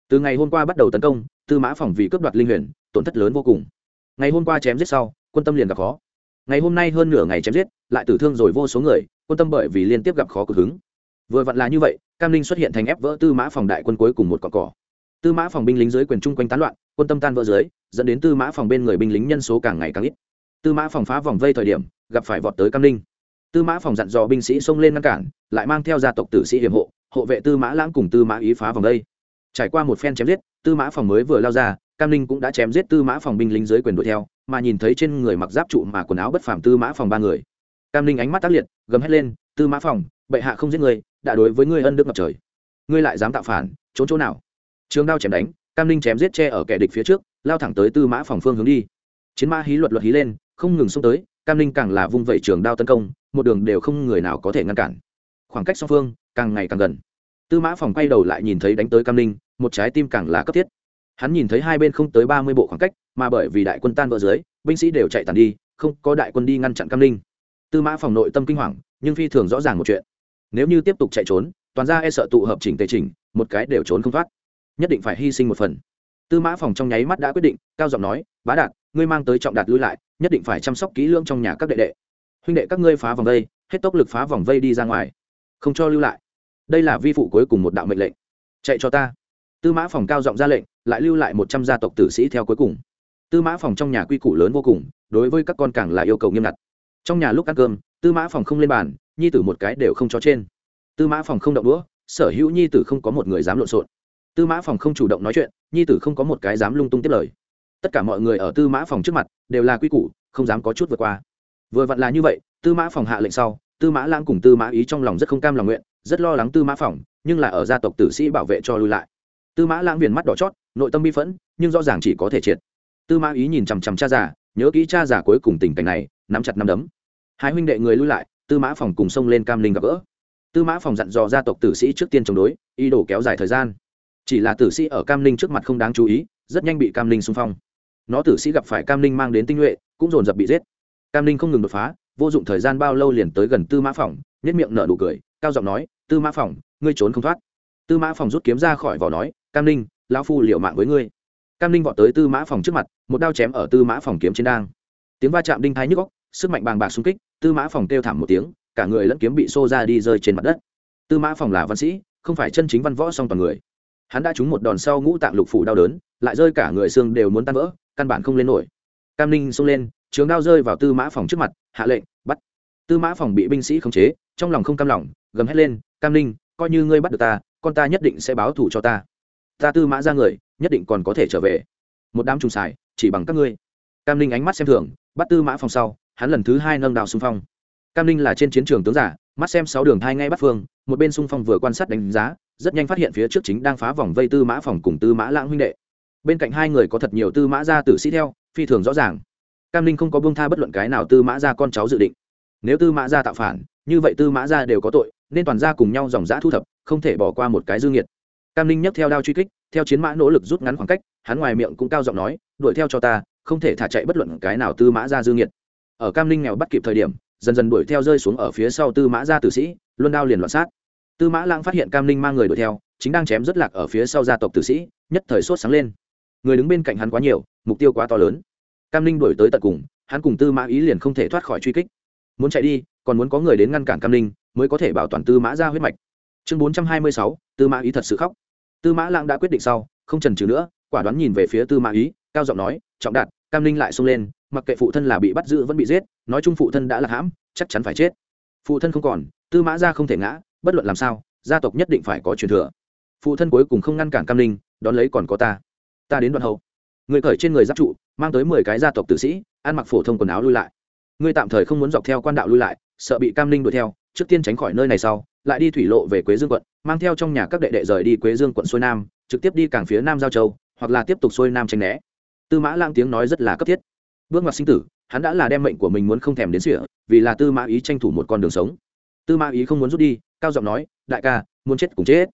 Từ ngày hôm qua bắt đầu tấn công, tư mã phòng vì cướp đoạt linh huyền, tổn thất lớn vô cùng. Ngày hôm qua chém giết sau, quân tâm liền gặp khó. Ngày hôm nay hơn nửa ngày chém giết, lại tử thương rồi vô số người, quân tâm bởi vì liên tiếp gặp khó cực hứng. Vừa vặn là như vậy, cam linh xuất hiện thành ép vỡ tư mã phòng đại quân cuối cùng một cọn cỏ. Tư mã phòng binh lính dưới quyền chung quanh tán loạn, quân tâm tan vỡ dưới, dẫn đến tư mã phòng bên người binh lính nhân số càng ngày càng ít. Tư mã phòng phá vòng vây thời điểm, gặp phải vọt tới cam linh. Tư mã phòng dặn dò binh sĩ xông lên ngăn cản, lại mang theo gia tộc tử sĩ hiểm hộ hộ vệ tư mã lãng cùng tư mã ý phá vòng đây. trải qua một phen chém giết, tư mã phòng mới vừa lao ra, cam linh cũng đã chém giết tư mã phòng binh lính dưới quyền đuổi theo, mà nhìn thấy trên người mặc giáp trụ mà quần áo bất phàm tư mã phòng ba người. Cam linh ánh mắt tác liệt, gầm hét lên, tư mã phòng, bệ hạ không giết người, đã đối với ngươi ân đức ngập trời. Ngươi lại dám tạo phản, trốn chỗ nào? Trường đao chém đánh, cam linh chém giết che ở kẻ địch phía trước, lao thẳng tới tư mã phòng phương hướng đi. Chiến mã hí luật luật hí lên, không ngừng xông tới, cam linh càng là vung vẩy trường đao tấn công, một đường đều không người nào có thể ngăn cản. Khoảng cách song phương càng ngày càng gần. Tư mã phòng quay đầu lại nhìn thấy đánh tới cam linh một trái tim càng là cấp thiết. Hắn nhìn thấy hai bên không tới ba mươi bộ khoảng cách, mà bởi vì đại quân tan vỡ dưới, binh sĩ đều chạy tàn đi, không có đại quân đi ngăn chặn cam linh tư mã phòng nội tâm kinh hoàng, nhưng phi thường rõ ràng một chuyện. Nếu như tiếp tục chạy trốn, toàn ra e sợ tụ hợp chỉnh tề chỉnh, một cái đều trốn không thoát. Nhất định phải hy sinh một phần. Tư mã phòng trong nháy mắt đã quyết định, cao giọng nói, bá đạt, ngươi mang tới trọng đạt lui lại, nhất định phải chăm sóc kỹ lưỡng trong nhà các đệ đệ. Huynh đệ các ngươi phá vòng vây, hết tốc lực phá vòng vây đi ra ngoài. Không cho lưu lại đây là vi phụ cuối cùng một đạo mệnh lệnh. Chạy cho ta. Tư mã phòng cao giọng ra lệnh, lại lưu lại một trăm gia tộc tử sĩ theo cuối cùng. Tư mã phòng trong nhà quy củ lớn vô cùng, đối với các con càng là yêu cầu nghiêm ngặt. Trong nhà lúc ăn cơm, tư mã phòng không lên bàn, nhi tử một cái đều không cho trên. Tư mã phòng không động đũa, sở hữu nhi tử không có một người dám lộn xộn. Tư mã phòng không chủ động nói chuyện, nhi tử không có một cái dám lung tung tiếp lời. Tất cả mọi người ở tư mã phòng trước mặt, đều là quy củ, không dám có chút vượt qua. Vừa vặn là như vậy, tư mã phòng hạ lệnh sau, tư mã lãng cùng tư mã ý trong lòng rất không cam lòng nguyện rất lo lắng tư mã Phỏng, nhưng là ở gia tộc tử sĩ bảo vệ cho lui lại. Tư mã lãng viền mắt đỏ chót, nội tâm bi phẫn, nhưng rõ ràng chỉ có thể triệt. Tư mã ý nhìn chằm chằm cha già, nhớ kỹ cha già cuối cùng tình cảnh này, nắm chặt nắm đấm. Hai huynh đệ người lui lại, tư mã phòng cùng xông lên cam linh gặp gỡ. Tư mã phòng dặn dò gia tộc tử sĩ trước tiên chống đối, ý đồ kéo dài thời gian. Chỉ là tử sĩ ở cam linh trước mặt không đáng chú ý, rất nhanh bị cam linh xung phong. Nó tử sĩ gặp phải cam linh mang đến tinh nhuệ, cũng dồn dập bị giết. Cam linh không ngừng đột phá, vô dụng thời gian bao lâu liền tới gần tư mã phòng nhất miệng nở nụ cười cao giọng nói, tư mã phòng, ngươi trốn không thoát. Tư mã phòng rút kiếm ra khỏi vỏ nói, cam linh lão phu liệu mạng với ngươi. Cam linh vọt tới tư mã phòng trước mặt, một đao chém ở tư mã phòng kiếm trên đang. Tiếng va chạm đinh thái nhức góc sức mạnh bàng bạc xung kích, tư mã phòng kêu thảm một tiếng, cả người lẫn kiếm bị xô ra đi rơi trên mặt đất. Tư mã phòng là văn sĩ, không phải chân chính văn võ song toàn người. Hắn đã trúng một đòn sau ngũ tạng lục phủ đau đớn, lại rơi cả người xương đều muốn tan vỡ, căn bản không lên nổi. Cam ninh xông lên, trường đao rơi vào tư mã phòng trước mặt, hạ lệnh, bắt. Tư mã phòng bị binh sĩ khống chế trong lòng không cam lòng, gầm hét lên, cam ninh coi như ngươi bắt được ta, con ta nhất định sẽ báo thù cho ta. Ta tư mã ra người, nhất định còn có thể trở về. Một đám trùng xài, chỉ bằng các ngươi. Cam ninh ánh mắt xem thường, bắt tư mã phòng sau, hắn lần thứ hai nâng đào xung phong. Cam ninh là trên chiến trường tướng giả, mắt xem sáu đường thai ngay bắt phương, một bên xung phong vừa quan sát đánh giá, rất nhanh phát hiện phía trước chính đang phá vòng vây tư mã phòng cùng tư mã lãng huynh đệ. Bên cạnh hai người có thật nhiều tư mã gia tử sĩ theo, phi thường rõ ràng. Cam ninh không có buông tha bất luận cái nào tư mã gia con cháu dự định. Nếu tư mã gia tạo phản như vậy tư mã gia đều có tội, nên toàn gia cùng nhau dòng giã thu thập, không thể bỏ qua một cái dư nghiệt. Cam ninh nhấc theo đao truy kích, theo chiến mã nỗ lực rút ngắn khoảng cách, hắn ngoài miệng cũng cao giọng nói, đuổi theo cho ta, không thể thả chạy bất luận cái nào tư mã gia dư nghiệt. Ở cam ninh nghèo bắt kịp thời điểm, dần dần đuổi theo rơi xuống ở phía sau tư mã gia tử sĩ luân đao liền loạn sát. Tư mã lãng phát hiện cam ninh mang người đuổi theo, chính đang chém rất lạc ở phía sau gia tộc tử sĩ, nhất thời sốt sáng lên. Người đứng bên cạnh hắn quá nhiều, mục tiêu quá to lớn. Cam ninh đuổi tới tận cùng, hắn cùng tư mã ý liền không thể thoát khỏi truy kích. Muốn chạy đi còn muốn có người đến ngăn cản cam ninh mới có thể bảo toàn tư mã ra huyết mạch chương bốn trăm hai mươi sáu, tư mã ý thật sự khóc tư mã lãng đã quyết định sau không trần trừ nữa quả đoán nhìn về phía tư mã ý cao giọng nói trọng đạt cam ninh lại xông lên mặc kệ phụ thân là bị bắt giữ vẫn bị giết nói chung phụ thân đã là hãm chắc chắn phải chết phụ thân không còn tư mã ra không thể ngã bất luận làm sao gia tộc nhất định phải có truyền thừa phụ thân cuối cùng không ngăn cản cam ninh đón lấy còn có ta ta đến đoạn hậu người cởi trên người giáp trụ mang tới mười cái gia tộc tử sĩ ăn mặc phổ thông quần áo lui lại ngươi tạm thời không muốn dọc theo quan đạo lui lại, sợ bị cam ninh đuổi theo, trước tiên tránh khỏi nơi này sau, lại đi thủy lộ về quế dương quận, mang theo trong nhà các đệ đệ rời đi quế dương quận xuôi nam, trực tiếp đi cảng phía nam giao châu, hoặc là tiếp tục xuôi nam tranh né. Tư mã Lang tiếng nói rất là cấp thiết. Bước ngoặt sinh tử, hắn đã là đem mệnh của mình muốn không thèm đến sỉa vì là tư mã ý tranh thủ một con đường sống. Tư mã ý không muốn rút đi, cao giọng nói, đại ca, muốn chết cùng chết.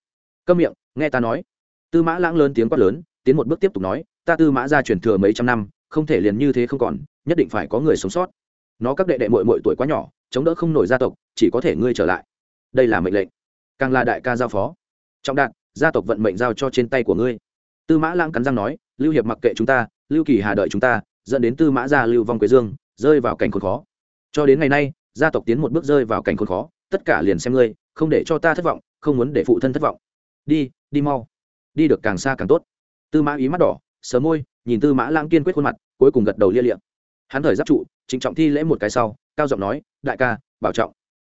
Câm miệng, nghe ta nói. Tư mã lãng lớn tiếng quát lớn, tiến một bước tiếp tục nói, ta tư mã ra truyền thừa mấy trăm năm, không thể liền như thế không còn, nhất định phải có người sống sót nó các đệ đệ mội mội tuổi quá nhỏ, chống đỡ không nổi gia tộc, chỉ có thể ngươi trở lại. Đây là mệnh lệnh. Càng là đại ca giao phó. Trọng đạt gia tộc vận mệnh giao cho trên tay của ngươi. Tư mã lãng cắn răng nói, lưu hiệp mặc kệ chúng ta, lưu kỳ hà đợi chúng ta, dẫn đến tư mã gia lưu vong quế dương, rơi vào cảnh khốn khó. Cho đến ngày nay, gia tộc tiến một bước rơi vào cảnh khốn khó, tất cả liền xem ngươi, không để cho ta thất vọng, không muốn để phụ thân thất vọng. Đi đi mau. Đi được càng xa càng tốt. Tư mã ý mắt đỏ sớm môi, nhìn tư mã lãng kiên quyết khuôn mặt, cuối cùng gật đầu lia liệm hắn thời giáp trụ trịnh trọng thi lễ một cái sau, cao giọng nói, đại ca, bảo trọng.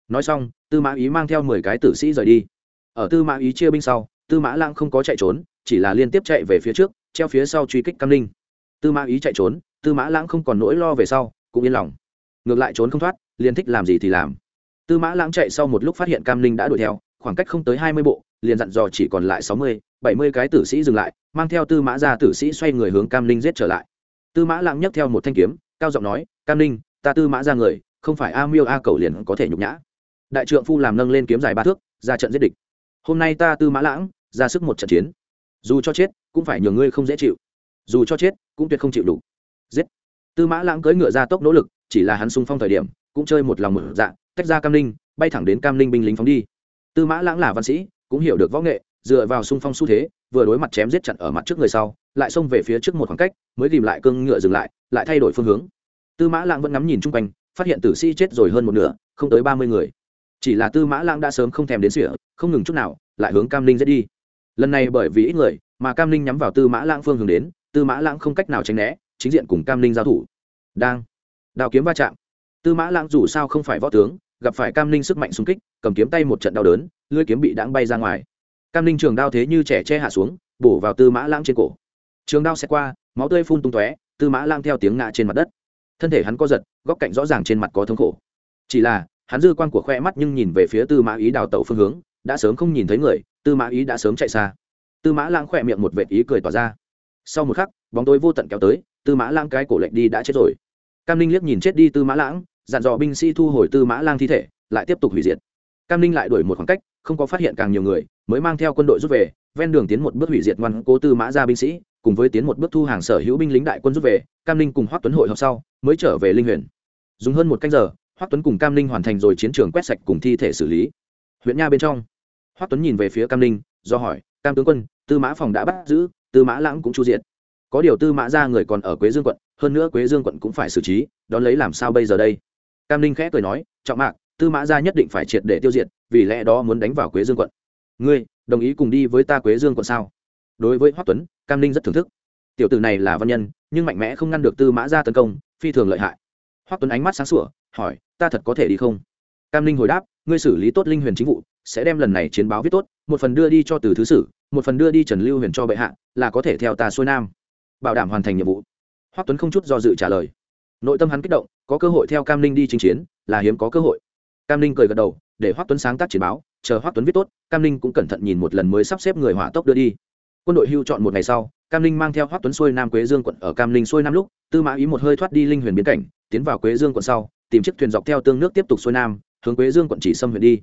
Nói xong, tư mã ý mang theo mười cái tử sĩ rời đi. Ở tư mã ý chia binh sau, tư mã Lang không có chạy trốn, chỉ là liên tiếp chạy về phía trước, treo phía sau truy kích cam ninh. Tư mã ý chạy trốn, tư mã lãng không còn nỗi lo về sau, cũng yên lòng. Ngược lại trốn không thoát, liền thích làm gì thì làm. Tư mã lãng chạy sau một lúc phát hiện cam ninh đã đuổi theo, khoảng cách không tới hai mươi bộ, liền dặn dò chỉ còn lại sáu mươi, bảy mươi cái tử sĩ dừng lại, mang theo tư mã ra tử sĩ xoay người hướng cam ninh giết trở lại. Tư mã lãng nhấc theo một thanh kiếm cao giọng nói, cam ninh, ta tư mã ra người, không phải a miêu a cầu liền có thể nhục nhã. Đại trượng phu làm nâng lên kiếm dài ba thước, ra trận giết địch. Hôm nay ta tư mã lãng, ra sức một trận chiến. Dù cho chết, cũng phải nhường ngươi không dễ chịu. Dù cho chết, cũng tuyệt không chịu đủ. Giết. Tư mã lãng cưỡi ngựa ra tốc nỗ lực, chỉ là hắn sung phong thời điểm, cũng chơi một lòng mở dạ tách ra cam ninh, bay thẳng đến cam ninh binh lính phóng đi. Tư mã lãng là văn sĩ, cũng hiểu được võ nghệ, dựa vào sung phong xu thế, vừa đối mặt chém giết chặn ở mặt trước người sau, lại xông về phía trước một khoảng cách, mới tìm lại cương ngựa dừng lại lại thay đổi phương hướng. Tư mã lãng vẫn ngắm nhìn chung quanh, phát hiện tử sĩ chết rồi hơn một nửa, không tới ba mươi người. Chỉ là tư mã lãng đã sớm không thèm đến sỉa, không ngừng chút nào, lại hướng cam linh dễ đi. Lần này bởi vì ít người, mà cam linh nhắm vào tư mã lãng phương hướng đến, tư mã lãng không cách nào tránh né, chính diện cùng cam linh giao thủ. Đang đào kiếm va chạm. Tư mã lãng dù sao không phải võ tướng, gặp phải cam linh sức mạnh xung kích, cầm kiếm tay một trận đau đớn, lưỡi kiếm bị đãng bay ra ngoài. Cam linh trường đao thế như trẻ che hạ xuống, bổ vào tư mã lãng trên cổ. Trường đao xẹt qua, máu tươi phun tung tóe tư mã Lang theo tiếng ngã trên mặt đất. Thân thể hắn co giật, góc cạnh rõ ràng trên mặt có thống khổ. Chỉ là, hắn dư quan của khoe mắt nhưng nhìn về phía tư mã ý đào tẩu phương hướng, đã sớm không nhìn thấy người, tư mã ý đã sớm chạy xa. Tư mã Lang khỏe miệng một vệt ý cười tỏa ra. Sau một khắc, bóng tối vô tận kéo tới, tư mã Lang cái cổ lệnh đi đã chết rồi. Cam ninh liếc nhìn chết đi tư mã lãng dặn dò binh sĩ thu hồi tư mã lang thi thể, lại tiếp tục hủy diệt. Cam ninh lại đuổi một khoảng cách, không có phát hiện càng nhiều người, mới mang theo quân đội rút về, ven đường tiến một bước hủy diệt ngoan cố tư mã ra binh sĩ cùng với tiến một bước thu hàng sở hữu binh lính đại quân rút về, cam ninh cùng hoắc tuấn hội họp sau, mới trở về linh huyền. Dùng hơn một canh giờ, hoắc tuấn cùng cam ninh hoàn thành rồi chiến trường quét sạch cùng thi thể xử lý. Huyện nha bên trong, hoắc tuấn nhìn về phía cam ninh, do hỏi, cam tướng quân, tư mã phòng đã bắt giữ, tư mã lãng cũng chu diện có điều tư mã ra người còn ở quế dương quận, hơn nữa quế dương quận cũng phải xử trí, đón lấy làm sao bây giờ đây? Cam ninh khẽ cười nói, trọng mạc, tư mã ra nhất định phải triệt để tiêu diệt, vì lẽ đó muốn đánh vào quế dương quận. Ngươi, đồng ý cùng đi với ta quế dương quận sao? Đối với hoắc tuấn cam ninh rất thưởng thức. Tiểu tử này là văn nhân, nhưng mạnh mẽ không ngăn được tư mã ra tấn công, phi thường lợi hại. Hoắc tuấn ánh mắt sáng sủa, hỏi, ta thật có thể đi không? Cam ninh hồi đáp, ngươi xử lý tốt linh huyền chính vụ, sẽ đem lần này chiến báo viết tốt, một phần đưa đi cho từ thứ sử, một phần đưa đi trần lưu huyền cho bệ hạ, là có thể theo ta xuôi nam. Bảo đảm hoàn thành nhiệm vụ. Hoắc tuấn không chút do dự trả lời. Nội tâm hắn kích động, có cơ hội theo cam ninh đi chinh chiến, là hiếm có cơ hội. Cam ninh cười gật đầu, để hoắc tuấn sáng tác chiến báo, chờ hoắc tuấn viết tốt, cam ninh cũng cẩn thận nhìn một lần mới sắp xếp người hỏa tốc đưa đi quân đội hưu chọn một ngày sau, cam Linh mang theo hoắc tuấn xuôi nam quế dương quận ở cam Linh xuôi nam lúc, tư mã ý một hơi thoát đi linh huyền biến cảnh, tiến vào quế dương quận sau, tìm chiếc thuyền dọc theo tương nước tiếp tục xuôi nam, hướng quế dương quận chỉ xâm huyện đi.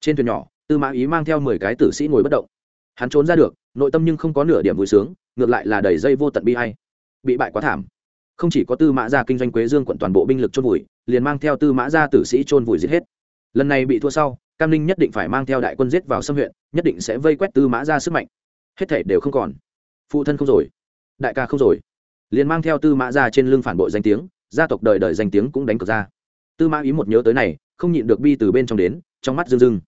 Trên thuyền nhỏ, tư mã ý mang theo mười cái tử sĩ ngồi bất động. Hắn trốn ra được, nội tâm nhưng không có nửa điểm vui sướng, ngược lại là đầy dây vô tận bi hay bị bại quá thảm. Không chỉ có tư mã gia kinh doanh quế dương quận toàn bộ binh lực chôn vùi, liền mang theo tư mã gia tử sĩ chôn vùi giết hết. Lần này bị thua sau, cam ninh nhất định phải mang theo đại quân giết vào xâm huyện, nhất định sẽ vây quét tư mã gia sức mạnh hết thể đều không còn. Phụ thân không rồi. Đại ca không rồi. Liền mang theo tư mã ra trên lưng phản bội danh tiếng, gia tộc đời đời danh tiếng cũng đánh cược ra. Tư mã ý một nhớ tới này, không nhịn được bi từ bên trong đến, trong mắt rưng rưng.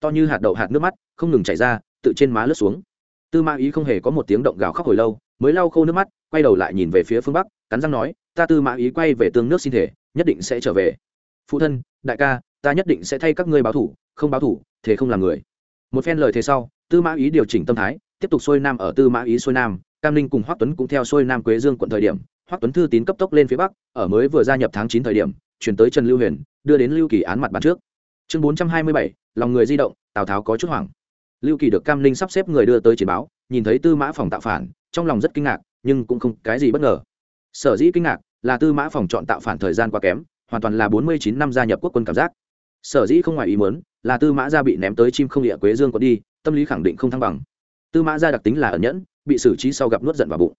To như hạt đậu hạt nước mắt, không ngừng chảy ra, tự trên má lướt xuống. Tư mã ý không hề có một tiếng động gào khóc hồi lâu, mới lau khô nước mắt, quay đầu lại nhìn về phía phương bắc, cắn răng nói, ta tư mã ý quay về tương nước xin thể, nhất định sẽ trở về. Phụ thân, đại ca, ta nhất định sẽ thay các ngươi báo thủ, không báo thủ thế không làm người. Một phen lời thế sau, tư mã ý điều chỉnh tâm thái tiếp tục xuôi nam ở tư mã ý xuôi nam, cam ninh cùng hoắc tuấn cũng theo xuôi nam quế dương quận thời điểm, hoắc tuấn thư tín cấp tốc lên phía bắc, ở mới vừa gia nhập tháng chín thời điểm, chuyển tới trần lưu huyền, đưa đến lưu kỳ án mặt bàn trước. Chương bốn trăm hai mươi bảy, lòng người di động, tào tháo có chút hoảng. Lưu kỳ được cam ninh sắp xếp người đưa tới chỉ báo, nhìn thấy tư mã phòng tạo phản, trong lòng rất kinh ngạc, nhưng cũng không cái gì bất ngờ. Sở dĩ kinh ngạc là tư mã phòng chọn tạo phản thời gian quá kém, hoàn toàn là bốn mươi chín năm gia nhập quốc quân cảm giác. Sở dĩ không ngoài ý muốn là tư mã gia bị ném tới chim không địa quế dương có đi, tâm lý khẳng định không thăng bằng tư mã gia đặc tính là ẩn nhẫn, bị xử trí sau gặp nuốt giận vào bụng.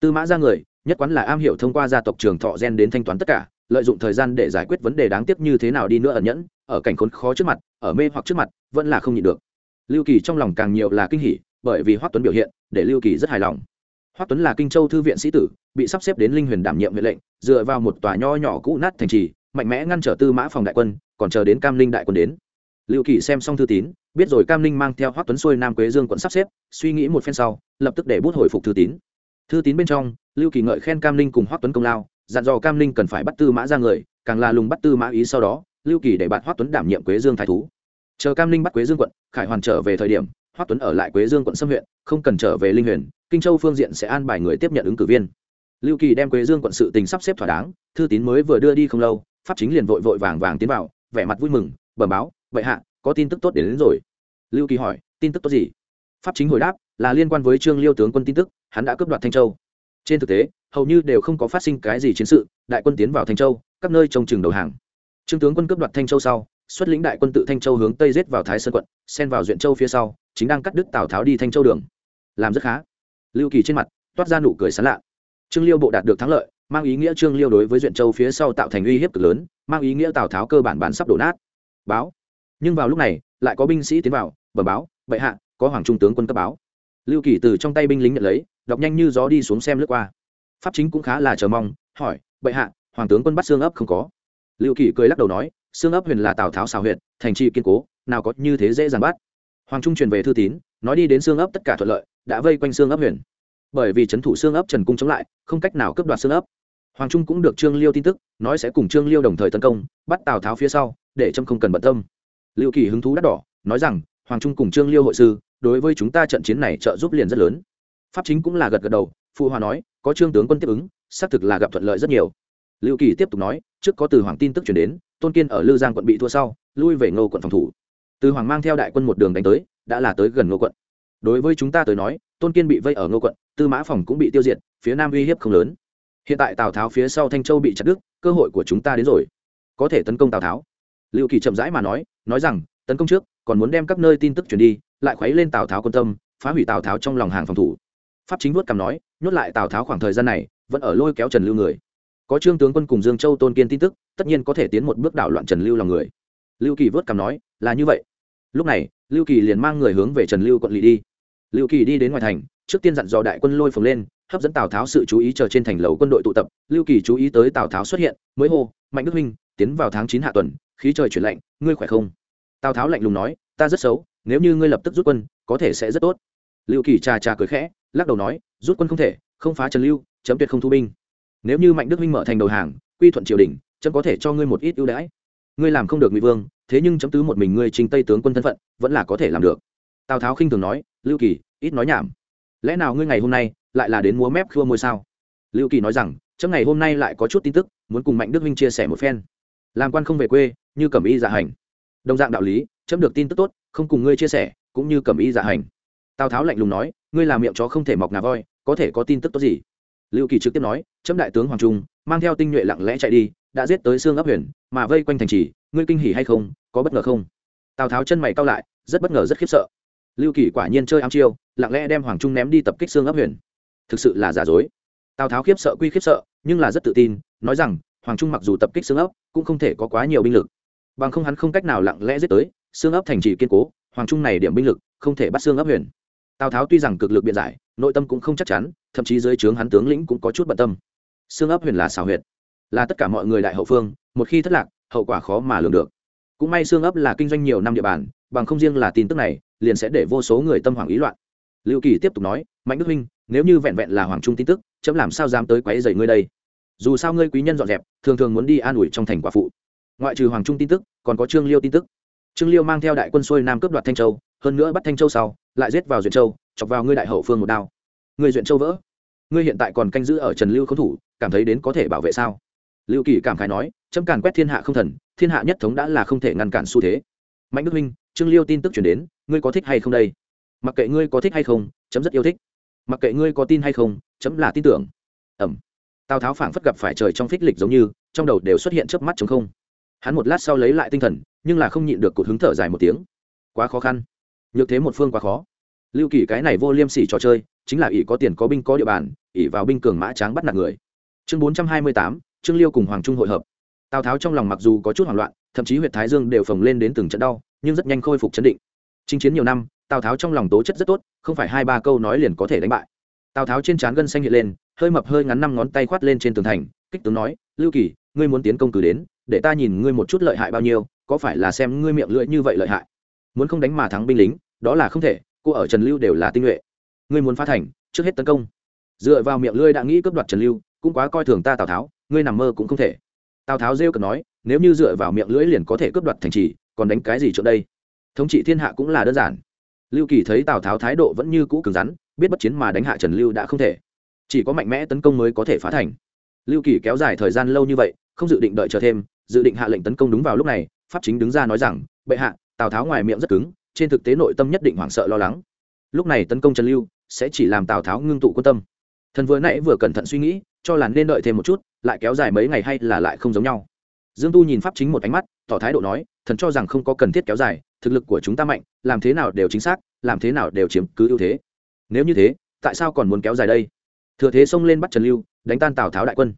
Tư mã gia người, nhất quán là am hiểu thông qua gia tộc trường thọ gen đến thanh toán tất cả, lợi dụng thời gian để giải quyết vấn đề đáng tiếc như thế nào đi nữa ẩn nhẫn, ở cảnh khốn khó trước mặt, ở mê hoặc trước mặt, vẫn là không nhịn được. Lưu kỳ trong lòng càng nhiều là kinh hỉ, bởi vì hoắc tuấn biểu hiện, để lưu kỳ rất hài lòng. Hoắc tuấn là kinh châu thư viện sĩ tử, bị sắp xếp đến linh huyền đảm nhiệm huyện lệnh, dựa vào một tòa nho nhỏ cũ nát thành trì, mạnh mẽ ngăn trở tư mã phòng đại quân, còn chờ đến cam linh đại quân đến lưu kỳ xem xong thư tín, biết rồi cam linh mang theo hoắc tuấn xuôi nam quế dương quận sắp xếp, suy nghĩ một phen sau, lập tức để bút hồi phục thư tín. Thư tín bên trong, lưu kỳ ngợi khen cam linh cùng hoắc tuấn công lao, dặn dò cam linh cần phải bắt tư mã ra người, càng là lùng bắt tư mã ý sau đó, lưu kỳ để bạn hoắc tuấn đảm nhiệm quế dương thái thú. Chờ cam linh bắt quế dương quận, khải hoàn trở về thời điểm, hoắc tuấn ở lại quế dương quận xâm huyện, không cần trở về linh huyền, kinh châu phương diện sẽ an bài người tiếp nhận ứng cử viên. Lưu kỳ đem quế dương quận sự tình sắp xếp thỏa đáng, thư tín mới vừa đưa đi không lâu, pháp chính liền vội vội vàng vàng tiến vào, vẻ mặt vui mừng, bẩm báo vậy hạ có tin tức tốt đến, đến rồi. Lưu kỳ hỏi tin tức tốt gì? Pháp chính hồi đáp là liên quan với trương liêu tướng quân tin tức hắn đã cướp đoạt thanh châu. Trên thực tế hầu như đều không có phát sinh cái gì chiến sự đại quân tiến vào thanh châu các nơi trông chừng đầu hàng. Trương tướng quân cướp đoạt thanh châu sau xuất lĩnh đại quân tự thanh châu hướng tây giết vào thái sơn quận xen vào duyện châu phía sau chính đang cắt đứt tào tháo đi thanh châu đường. Làm rất khá. Lưu kỳ trên mặt toát ra nụ cười sán lạ. Trương liêu bộ đạt được thắng lợi mang ý nghĩa trương liêu đối với duyện châu phía sau tạo thành uy hiếp cực lớn mang ý nghĩa tào tháo cơ bản bán sắp đổ nát. Báo nhưng vào lúc này, lại có binh sĩ tiến vào bờ báo, bệ hạ, có hoàng trung tướng quân cấp báo. Lưu kỳ từ trong tay binh lính nhận lấy, đọc nhanh như gió đi xuống xem lướt qua. Pháp chính cũng khá là chờ mong, hỏi, bệ hạ, hoàng tướng quân bắt xương ấp không có? Lưu kỳ cười lắc đầu nói, xương ấp huyền là tào tháo xào huyện thành trì kiên cố, nào có như thế dễ dàng bắt. Hoàng trung truyền về thư tín, nói đi đến xương ấp tất cả thuận lợi, đã vây quanh xương ấp huyền. Bởi vì trấn thủ xương ấp trần cung chống lại, không cách nào cướp đoạt xương ấp. Hoàng trung cũng được trương liêu tin tức, nói sẽ cùng trương liêu đồng thời tấn công, bắt tào tháo phía sau, để trâm không cần bận tâm lưu kỳ hứng thú đắt đỏ, nói rằng, hoàng trung cùng trương liêu hội sư, đối với chúng ta trận chiến này trợ giúp liền rất lớn. Pháp chính cũng là gật gật đầu, phụ hòa nói, có trương tướng quân tiếp ứng, xác thực là gặp thuận lợi rất nhiều. Lưu kỳ tiếp tục nói, trước có từ hoàng tin tức chuyển đến, tôn kiên ở lư giang quận bị thua sau, lui về ngô quận phòng thủ. Từ hoàng mang theo đại quân một đường đánh tới, đã là tới gần ngô quận. Đối với chúng ta tới nói, tôn kiên bị vây ở ngô quận, tư mã phòng cũng bị tiêu diệt, phía nam uy hiếp không lớn. Hiện tại tào tháo phía sau thanh châu bị chặt đứt, cơ hội của chúng ta đến rồi. Có thể tấn công tào tháo. Lưu kỳ chậm rãi mà nói nói rằng, tấn công trước, còn muốn đem các nơi tin tức chuyển đi, lại khuấy lên tào tháo quân tâm, phá hủy tào tháo trong lòng hàng phòng thủ. Pháp chính vuốt cằm nói, nhốt lại tào tháo khoảng thời gian này, vẫn ở lôi kéo trần lưu người. Có trương tướng quân cùng dương châu tôn kiên tin tức, tất nhiên có thể tiến một bước đảo loạn trần lưu lòng người. Lưu kỳ vớt cằm nói, là như vậy. Lúc này, lưu kỳ liền mang người hướng về trần lưu quận lỵ đi. Lưu kỳ đi đến ngoài thành, trước tiên dặn dò đại quân lôi phồng lên, hấp dẫn tào tháo sự chú ý chờ trên thành lầu quân đội tụ tập. Lưu kỳ chú ý tới tào tháo xuất hiện, mới hô, mạnh đức huynh, tiến vào tháng chín hạ tuần, khí trời chuyển lạnh, ngươi khỏe không? Tào tháo lạnh lùng nói, ta rất xấu, nếu như ngươi lập tức rút quân, có thể sẽ rất tốt. Lưu kỳ trà trà cười khẽ, lắc đầu nói, rút quân không thể, không phá trần lưu, chấm tuyệt không thu binh. Nếu như mạnh đức huynh mở thành đầu hàng, quy thuận triều đình, chấm có thể cho ngươi một ít ưu đãi. Ngươi làm không được ngụy vương, thế nhưng chấm tứ một mình ngươi trình tây tướng quân thân phận, vẫn là có thể làm được. Tào tháo khinh thường nói, lưu kỳ, ít nói nhảm. Lẽ nào ngươi ngày hôm nay lại là đến múa mép khua môi sao? Lưu kỳ nói rằng, chấm ngày hôm nay lại có chút tin tức, muốn cùng mạnh đức huynh chia sẻ một phen. Làm quan không về quê, như cẩm y dạ hành đồng dạng đạo lý, chấm được tin tức tốt, không cùng ngươi chia sẻ, cũng như cầm y dạ hành. Tào tháo lạnh lùng nói, ngươi làm miệng chó không thể mọc ngà voi, có thể có tin tức tốt gì? Lưu kỳ trực tiếp nói, chấm đại tướng hoàng trung, mang theo tinh nhuệ lặng lẽ chạy đi, đã giết tới xương ấp huyền, mà vây quanh thành trì, ngươi kinh hỉ hay không, có bất ngờ không? Tào tháo chân mày cao lại, rất bất ngờ rất khiếp sợ. Lưu kỳ quả nhiên chơi ám chiêu, lặng lẽ đem hoàng trung ném đi tập kích xương ấp huyền. Thực sự là giả dối. Tào tháo khiếp sợ quy khiếp sợ, nhưng là rất tự tin, nói rằng, hoàng trung mặc dù tập kích xương ấp, cũng không thể có quá nhiều binh lực bằng không hắn không cách nào lặng lẽ giết tới, xương ấp thành trì kiên cố, hoàng trung này điểm binh lực, không thể bắt xương ấp huyền. Tào tháo tuy rằng cực lực biện giải, nội tâm cũng không chắc chắn, thậm chí dưới trướng hắn tướng lĩnh cũng có chút bận tâm. Xương ấp huyền là xào huyệt, là tất cả mọi người đại hậu phương, một khi thất lạc, hậu quả khó mà lường được. Cũng may xương ấp là kinh doanh nhiều năm địa bàn, bằng không riêng là tin tức này, liền sẽ để vô số người tâm hoảng ý loạn. Lưu kỳ tiếp tục nói, mạnh đức huynh, nếu như vẹn vẹn là hoàng trung tin tức, chấm làm sao dám tới quấy dày ngươi đây? Dù sao ngươi quý nhân dọn dẹp, thường thường muốn đi an ủi trong thành quả phụ ngoại trừ hoàng trung tin tức, còn có trương liêu tin tức. Trương liêu mang theo đại quân xuôi nam cướp đoạt thanh châu, hơn nữa bắt thanh châu sau, lại giết vào duyện châu, chọc vào ngươi đại hậu phương một đao. Ngươi duyện châu vỡ. Ngươi hiện tại còn canh giữ ở trần lưu không thủ, cảm thấy đến có thể bảo vệ sao? Lưu kỳ cảm khái nói, chấm càn quét thiên hạ không thần, thiên hạ nhất thống đã là không thể ngăn cản xu thế. Mạnh đức huynh, trương liêu tin tức chuyển đến, ngươi có thích hay không đây? Mặc kệ ngươi có thích hay không, chấm rất yêu thích. Mặc kệ ngươi có tin hay không, chấm là tin tưởng. Ẩm. Tào tháo phảng phất gặp phải trời trong phích lịch giống như, trong đầu đều xuất hiện chớp mắt chống không hắn một lát sau lấy lại tinh thần, nhưng là không nhịn được cụt hứng thở dài một tiếng. Quá khó khăn. Nhược thế một phương quá khó. Lưu kỳ cái này vô liêm sỉ trò chơi, chính là ỷ có tiền có binh có địa bàn, ỷ vào binh cường mã tráng bắt nạt người. Chương bốn trăm hai mươi tám, trương liêu cùng hoàng trung hội hợp. Tào tháo trong lòng mặc dù có chút hoảng loạn, thậm chí huyện thái dương đều phồng lên đến từng trận đau, nhưng rất nhanh khôi phục chấn định. Chinh chiến nhiều năm, tào tháo trong lòng tố chất rất tốt, không phải hai ba câu nói liền có thể đánh bại. Tào tháo trên trán gân xanh hiện lên, hơi mập hơi ngắn năm ngón tay khoát lên trên tường thành, kích tướng nói, lưu kỳ, ngươi muốn tiến công cử đến để ta nhìn ngươi một chút lợi hại bao nhiêu, có phải là xem ngươi miệng lưỡi như vậy lợi hại? Muốn không đánh mà thắng binh lính, đó là không thể, cô ở trần lưu đều là tinh nhuệ. Ngươi muốn phá thành, trước hết tấn công. Dựa vào miệng lưỡi đã nghĩ cướp đoạt trần lưu, cũng quá coi thường ta tào tháo, ngươi nằm mơ cũng không thể. Tào tháo rêu cần nói, nếu như dựa vào miệng lưỡi liền có thể cướp đoạt thành trì, còn đánh cái gì chỗ đây? Thống trị thiên hạ cũng là đơn giản. Lưu kỳ thấy tào tháo thái độ vẫn như cũ cứng rắn, biết bất chiến mà đánh hạ trần lưu đã không thể. Chỉ có mạnh mẽ tấn công mới có thể phá thành. Lưu kỳ kéo dài thời gian lâu như vậy không dự định đợi chờ thêm, dự định hạ lệnh tấn công đúng vào lúc này, pháp chính đứng ra nói rằng, bệ hạ, tào tháo ngoài miệng rất cứng, trên thực tế nội tâm nhất định hoảng sợ lo lắng. Lúc này tấn công trần lưu, sẽ chỉ làm tào tháo ngưng tụ quan tâm. Thần vừa nãy vừa cẩn thận suy nghĩ, cho là nên đợi thêm một chút, lại kéo dài mấy ngày hay là lại không giống nhau. Dương tu nhìn pháp chính một ánh mắt, tỏ thái độ nói, thần cho rằng không có cần thiết kéo dài, thực lực của chúng ta mạnh, làm thế nào đều chính xác, làm thế nào đều chiếm cứ ưu thế. Nếu như thế, tại sao còn muốn kéo dài đây? Thừa thế xông lên bắt trần lưu, đánh tan tào tháo đại quân.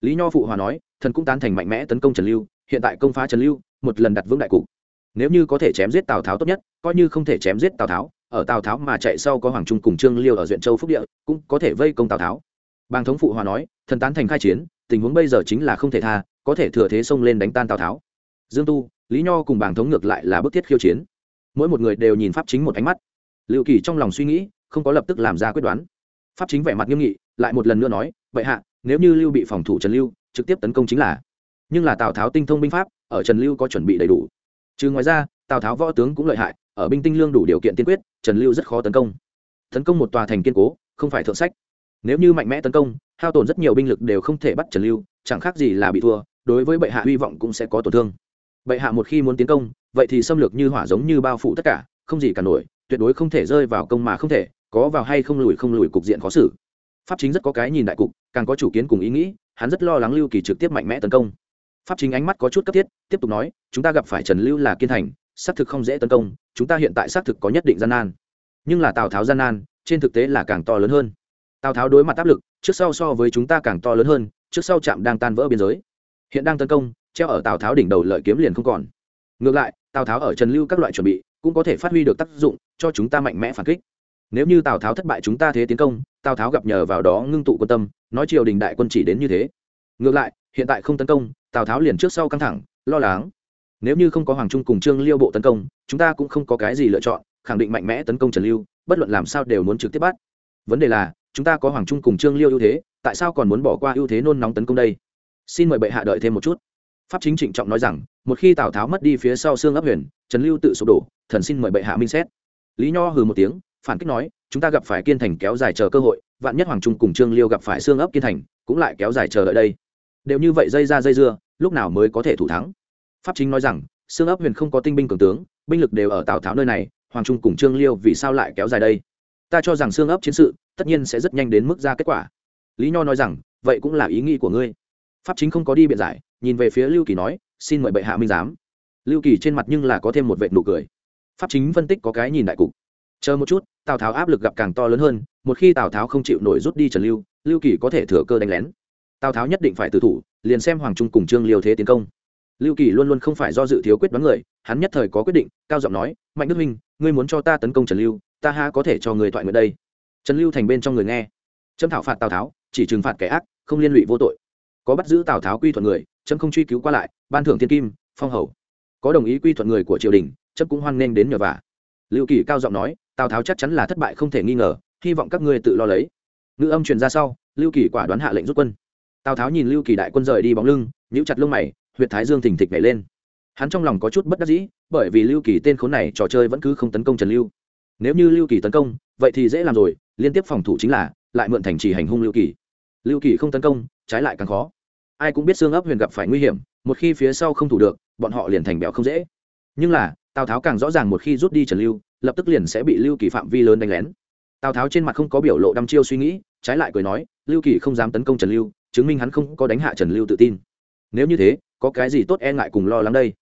Lý nho phụ hòa nói thần cũng tán thành mạnh mẽ tấn công trần lưu, hiện tại công phá trần lưu, một lần đặt vững đại cục. Nếu như có thể chém giết tào tháo tốt nhất, coi như không thể chém giết tào tháo, ở tào tháo mà chạy sau có hoàng trung cùng trương liêu ở duyện châu phúc địa, cũng có thể vây công tào tháo. Bàng thống phụ hòa nói, thần tán thành khai chiến, tình huống bây giờ chính là không thể tha, có thể thừa thế xông lên đánh tan tào tháo. Dương tu, lý nho cùng bàng thống ngược lại là bức thiết khiêu chiến. Mỗi một người đều nhìn pháp chính một ánh mắt. Liệu kỳ trong lòng suy nghĩ, không có lập tức làm ra quyết đoán. Pháp chính vẻ mặt nghiêm nghị, lại một lần nữa nói vậy hạ, nếu như lưu bị phòng thủ trần lưu trực tiếp tấn công chính là. Nhưng là tào tháo tinh thông binh pháp, ở trần lưu có chuẩn bị đầy đủ. Trừ ngoài ra, tào tháo võ tướng cũng lợi hại, ở binh tinh lương đủ điều kiện tiên quyết, trần lưu rất khó tấn công. Tấn công một tòa thành kiên cố, không phải thượng sách. Nếu như mạnh mẽ tấn công, hao tổn rất nhiều binh lực đều không thể bắt trần lưu, chẳng khác gì là bị thua, đối với bệ hạ hy vọng cũng sẽ có tổn thương. Bệ hạ một khi muốn tiến công, vậy thì xâm lược như hỏa giống như bao phủ tất cả, không gì cả nổi, tuyệt đối không thể rơi vào công mà không thể, có vào hay không lùi không lùi cục diện khó xử. Pháp chính rất có cái nhìn đại cục, càng có chủ kiến cùng ý nghĩ hắn rất lo lắng lưu kỳ trực tiếp mạnh mẽ tấn công. Pháp chính ánh mắt có chút cấp thiết, tiếp tục nói, chúng ta gặp phải trần lưu là kiên thành, xác thực không dễ tấn công, chúng ta hiện tại xác thực có nhất định gian nan. Nhưng là tào tháo gian nan, trên thực tế là càng to lớn hơn. Tào tháo đối mặt áp lực, trước sau so với chúng ta càng to lớn hơn, trước sau trạm đang tan vỡ biên giới. Hiện đang tấn công, treo ở tào tháo đỉnh đầu lợi kiếm liền không còn. Ngược lại, tào tháo ở trần lưu các loại chuẩn bị, cũng có thể phát huy được tác dụng, cho chúng ta mạnh mẽ phản kích. Nếu như tào tháo thất bại chúng ta thế tiến công, tào tháo gặp nhờ vào đó ngưng tụ quân tâm nói triều đình đại quân chỉ đến như thế. Ngược lại, hiện tại không tấn công, tào tháo liền trước sau căng thẳng, lo lắng. Nếu như không có hoàng trung cùng trương liêu bộ tấn công, chúng ta cũng không có cái gì lựa chọn, khẳng định mạnh mẽ tấn công trần lưu, bất luận làm sao đều muốn trực tiếp bắt. Vấn đề là, chúng ta có hoàng trung cùng trương liêu ưu thế, tại sao còn muốn bỏ qua ưu thế nôn nóng tấn công đây? Xin mời bệ hạ đợi thêm một chút. Pháp chính trịnh trọng nói rằng, một khi tào tháo mất đi phía sau xương ấp huyền, trần lưu tự sụp đổ, thần xin mời bệ hạ minh xét. Lý nho hừ một tiếng, phản kích nói, chúng ta gặp phải kiên thành kéo dài chờ cơ hội vạn nhất hoàng trung cùng trương liêu gặp phải xương ấp kiên thành, cũng lại kéo dài chờ đợi đây. Đều như vậy dây ra dây dưa, lúc nào mới có thể thủ thắng? Pháp chính nói rằng, xương ấp huyền không có tinh binh cường tướng, binh lực đều ở tào tháo nơi này, hoàng trung cùng trương liêu vì sao lại kéo dài đây? Ta cho rằng xương ấp chiến sự, tất nhiên sẽ rất nhanh đến mức ra kết quả. Lý nho nói rằng, vậy cũng là ý nghĩ của ngươi. Pháp chính không có đi biện giải, nhìn về phía lưu kỳ nói, xin mời bệ hạ minh giám. Lưu kỳ trên mặt nhưng là có thêm một vệ nụ cười. Pháp chính phân tích có cái nhìn đại cục. Chờ một chút tào tháo áp lực gặp càng to lớn hơn, một khi tào tháo không chịu nổi rút đi trần lưu lưu kỳ có thể thừa cơ đánh lén. Tào tháo nhất định phải tự thủ, liền xem hoàng trung cùng trương liêu thế tiến công. Lưu kỳ luôn luôn không phải do dự thiếu quyết đoán người, hắn nhất thời có quyết định, cao giọng nói, mạnh đức minh, ngươi muốn cho ta tấn công trần lưu, ta ha có thể cho người thoại nguyện đây? Trần lưu thành bên trong người nghe. Trâm thảo phạt tào tháo, chỉ trừng phạt kẻ ác, không liên lụy vô tội. Có bắt giữ tào tháo quy thuận người trâm không truy cứu qua lại, ban thưởng thiên kim, phong hầu. Có đồng ý quy thuận người của triều đình trâm cũng hoan nghênh đến nhờ vả. Lưu kỳ cao giọng nói tào tháo chắc chắn là thất bại không thể nghi ngờ hy vọng các ngươi tự lo lấy ngữ âm truyền ra sau lưu kỳ quả đoán hạ lệnh rút quân tào tháo nhìn lưu kỳ đại quân rời đi bóng lưng nhíu chặt lông mày huyện thái dương thình thịch nhảy lên hắn trong lòng có chút bất đắc dĩ bởi vì lưu kỳ tên khốn này trò chơi vẫn cứ không tấn công trần lưu nếu như lưu kỳ tấn công vậy thì dễ làm rồi liên tiếp phòng thủ chính là lại mượn thành trì hành hung lưu kỳ lưu kỳ không tấn công trái lại càng khó ai cũng biết xương ấp huyền gặp phải nguy hiểm một khi phía sau không thủ được bọn họ liền thành béo không dễ nhưng là tào tháo càng rõ ràng một khi rút đi trần lưu lập tức liền sẽ bị lưu kỳ phạm vi lớn đánh lén tào tháo trên mặt không có biểu lộ đăm chiêu suy nghĩ trái lại cười nói lưu kỳ không dám tấn công trần lưu chứng minh hắn không có đánh hạ trần lưu tự tin nếu như thế có cái gì tốt e ngại cùng lo lắng đây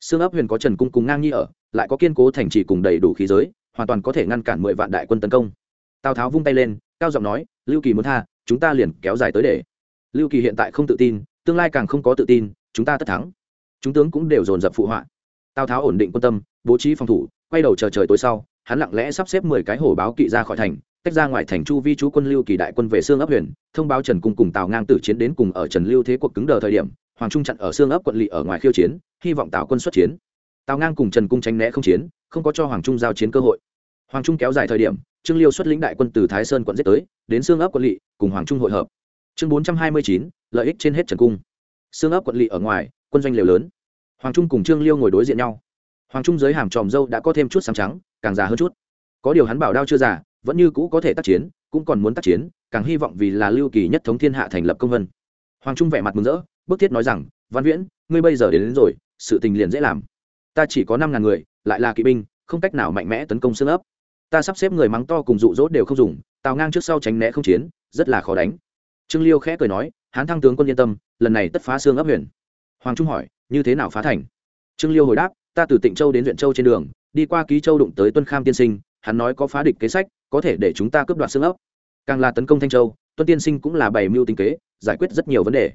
xương ấp huyền có trần cung cùng ngang nhi ở lại có kiên cố thành trì cùng đầy đủ khí giới hoàn toàn có thể ngăn cản mười vạn đại quân tấn công tào tháo vung tay lên cao giọng nói lưu kỳ muốn tha chúng ta liền kéo dài tới để lưu kỳ hiện tại không tự tin tương lai càng không có tự tin chúng ta tất thắng chúng tướng cũng đều dồn dập phụ họa tào tháo ổn định quân tâm, bố trí phòng thủ, quay đầu chờ trời tối sau, hắn lặng lẽ sắp xếp mười cái hổ báo kỵ ra khỏi thành, tách ra ngoài thành chu vi chú quân lưu kỳ đại quân về xương ấp huyền, thông báo trần cung cùng tào ngang tử chiến đến cùng ở trần lưu thế cuộc cứng đờ thời điểm, hoàng trung chặn ở xương ấp quận lỵ ở ngoài khiêu chiến, hy vọng tào quân xuất chiến. Tào ngang cùng trần cung tránh né không chiến, không có cho hoàng trung giao chiến cơ hội. Hoàng trung kéo dài thời điểm, trương liêu xuất lĩnh đại quân từ thái sơn quận giết tới, đến xương ấp quận lỵ, cùng hoàng trung hội hợp. Chương bốn trăm hai mươi chín, lợi ích trên hết trần cung. Xương ấp quận lỵ ở ngoài, quân doanh liều lớn hoàng trung cùng trương liêu ngồi đối diện nhau. Hoàng trung dưới hàm tròm dâu đã có thêm chút sáng trắng càng già hơn chút. Có điều hắn bảo đao chưa già vẫn như cũ có thể tác chiến cũng còn muốn tác chiến càng hy vọng vì là lưu kỳ nhất thống thiên hạ thành lập công vân. Hoàng trung vẻ mặt mừng rỡ bức thiết nói rằng văn viễn ngươi bây giờ đến, đến rồi sự tình liền dễ làm. Ta chỉ có năm ngàn người lại là kỵ binh không cách nào mạnh mẽ tấn công xương ấp. Ta sắp xếp người mắng to cùng dụ dỗ đều không dùng tào ngang trước sau tránh né không chiến rất là khó đánh. Trương liêu khẽ cười nói hán thăng tướng quân yên tâm lần này tất phá xương ấp huyền hoàng trung hỏi, như thế nào phá thành? Trương liêu hồi đáp, ta từ tịnh châu đến huyện châu trên đường, đi qua ký châu đụng tới tuân kham tiên sinh, hắn nói có phá địch kế sách, có thể để chúng ta cướp đoạt xương ốc. càng là tấn công thanh châu, tuân tiên sinh cũng là bày mưu tính kế, giải quyết rất nhiều vấn đề.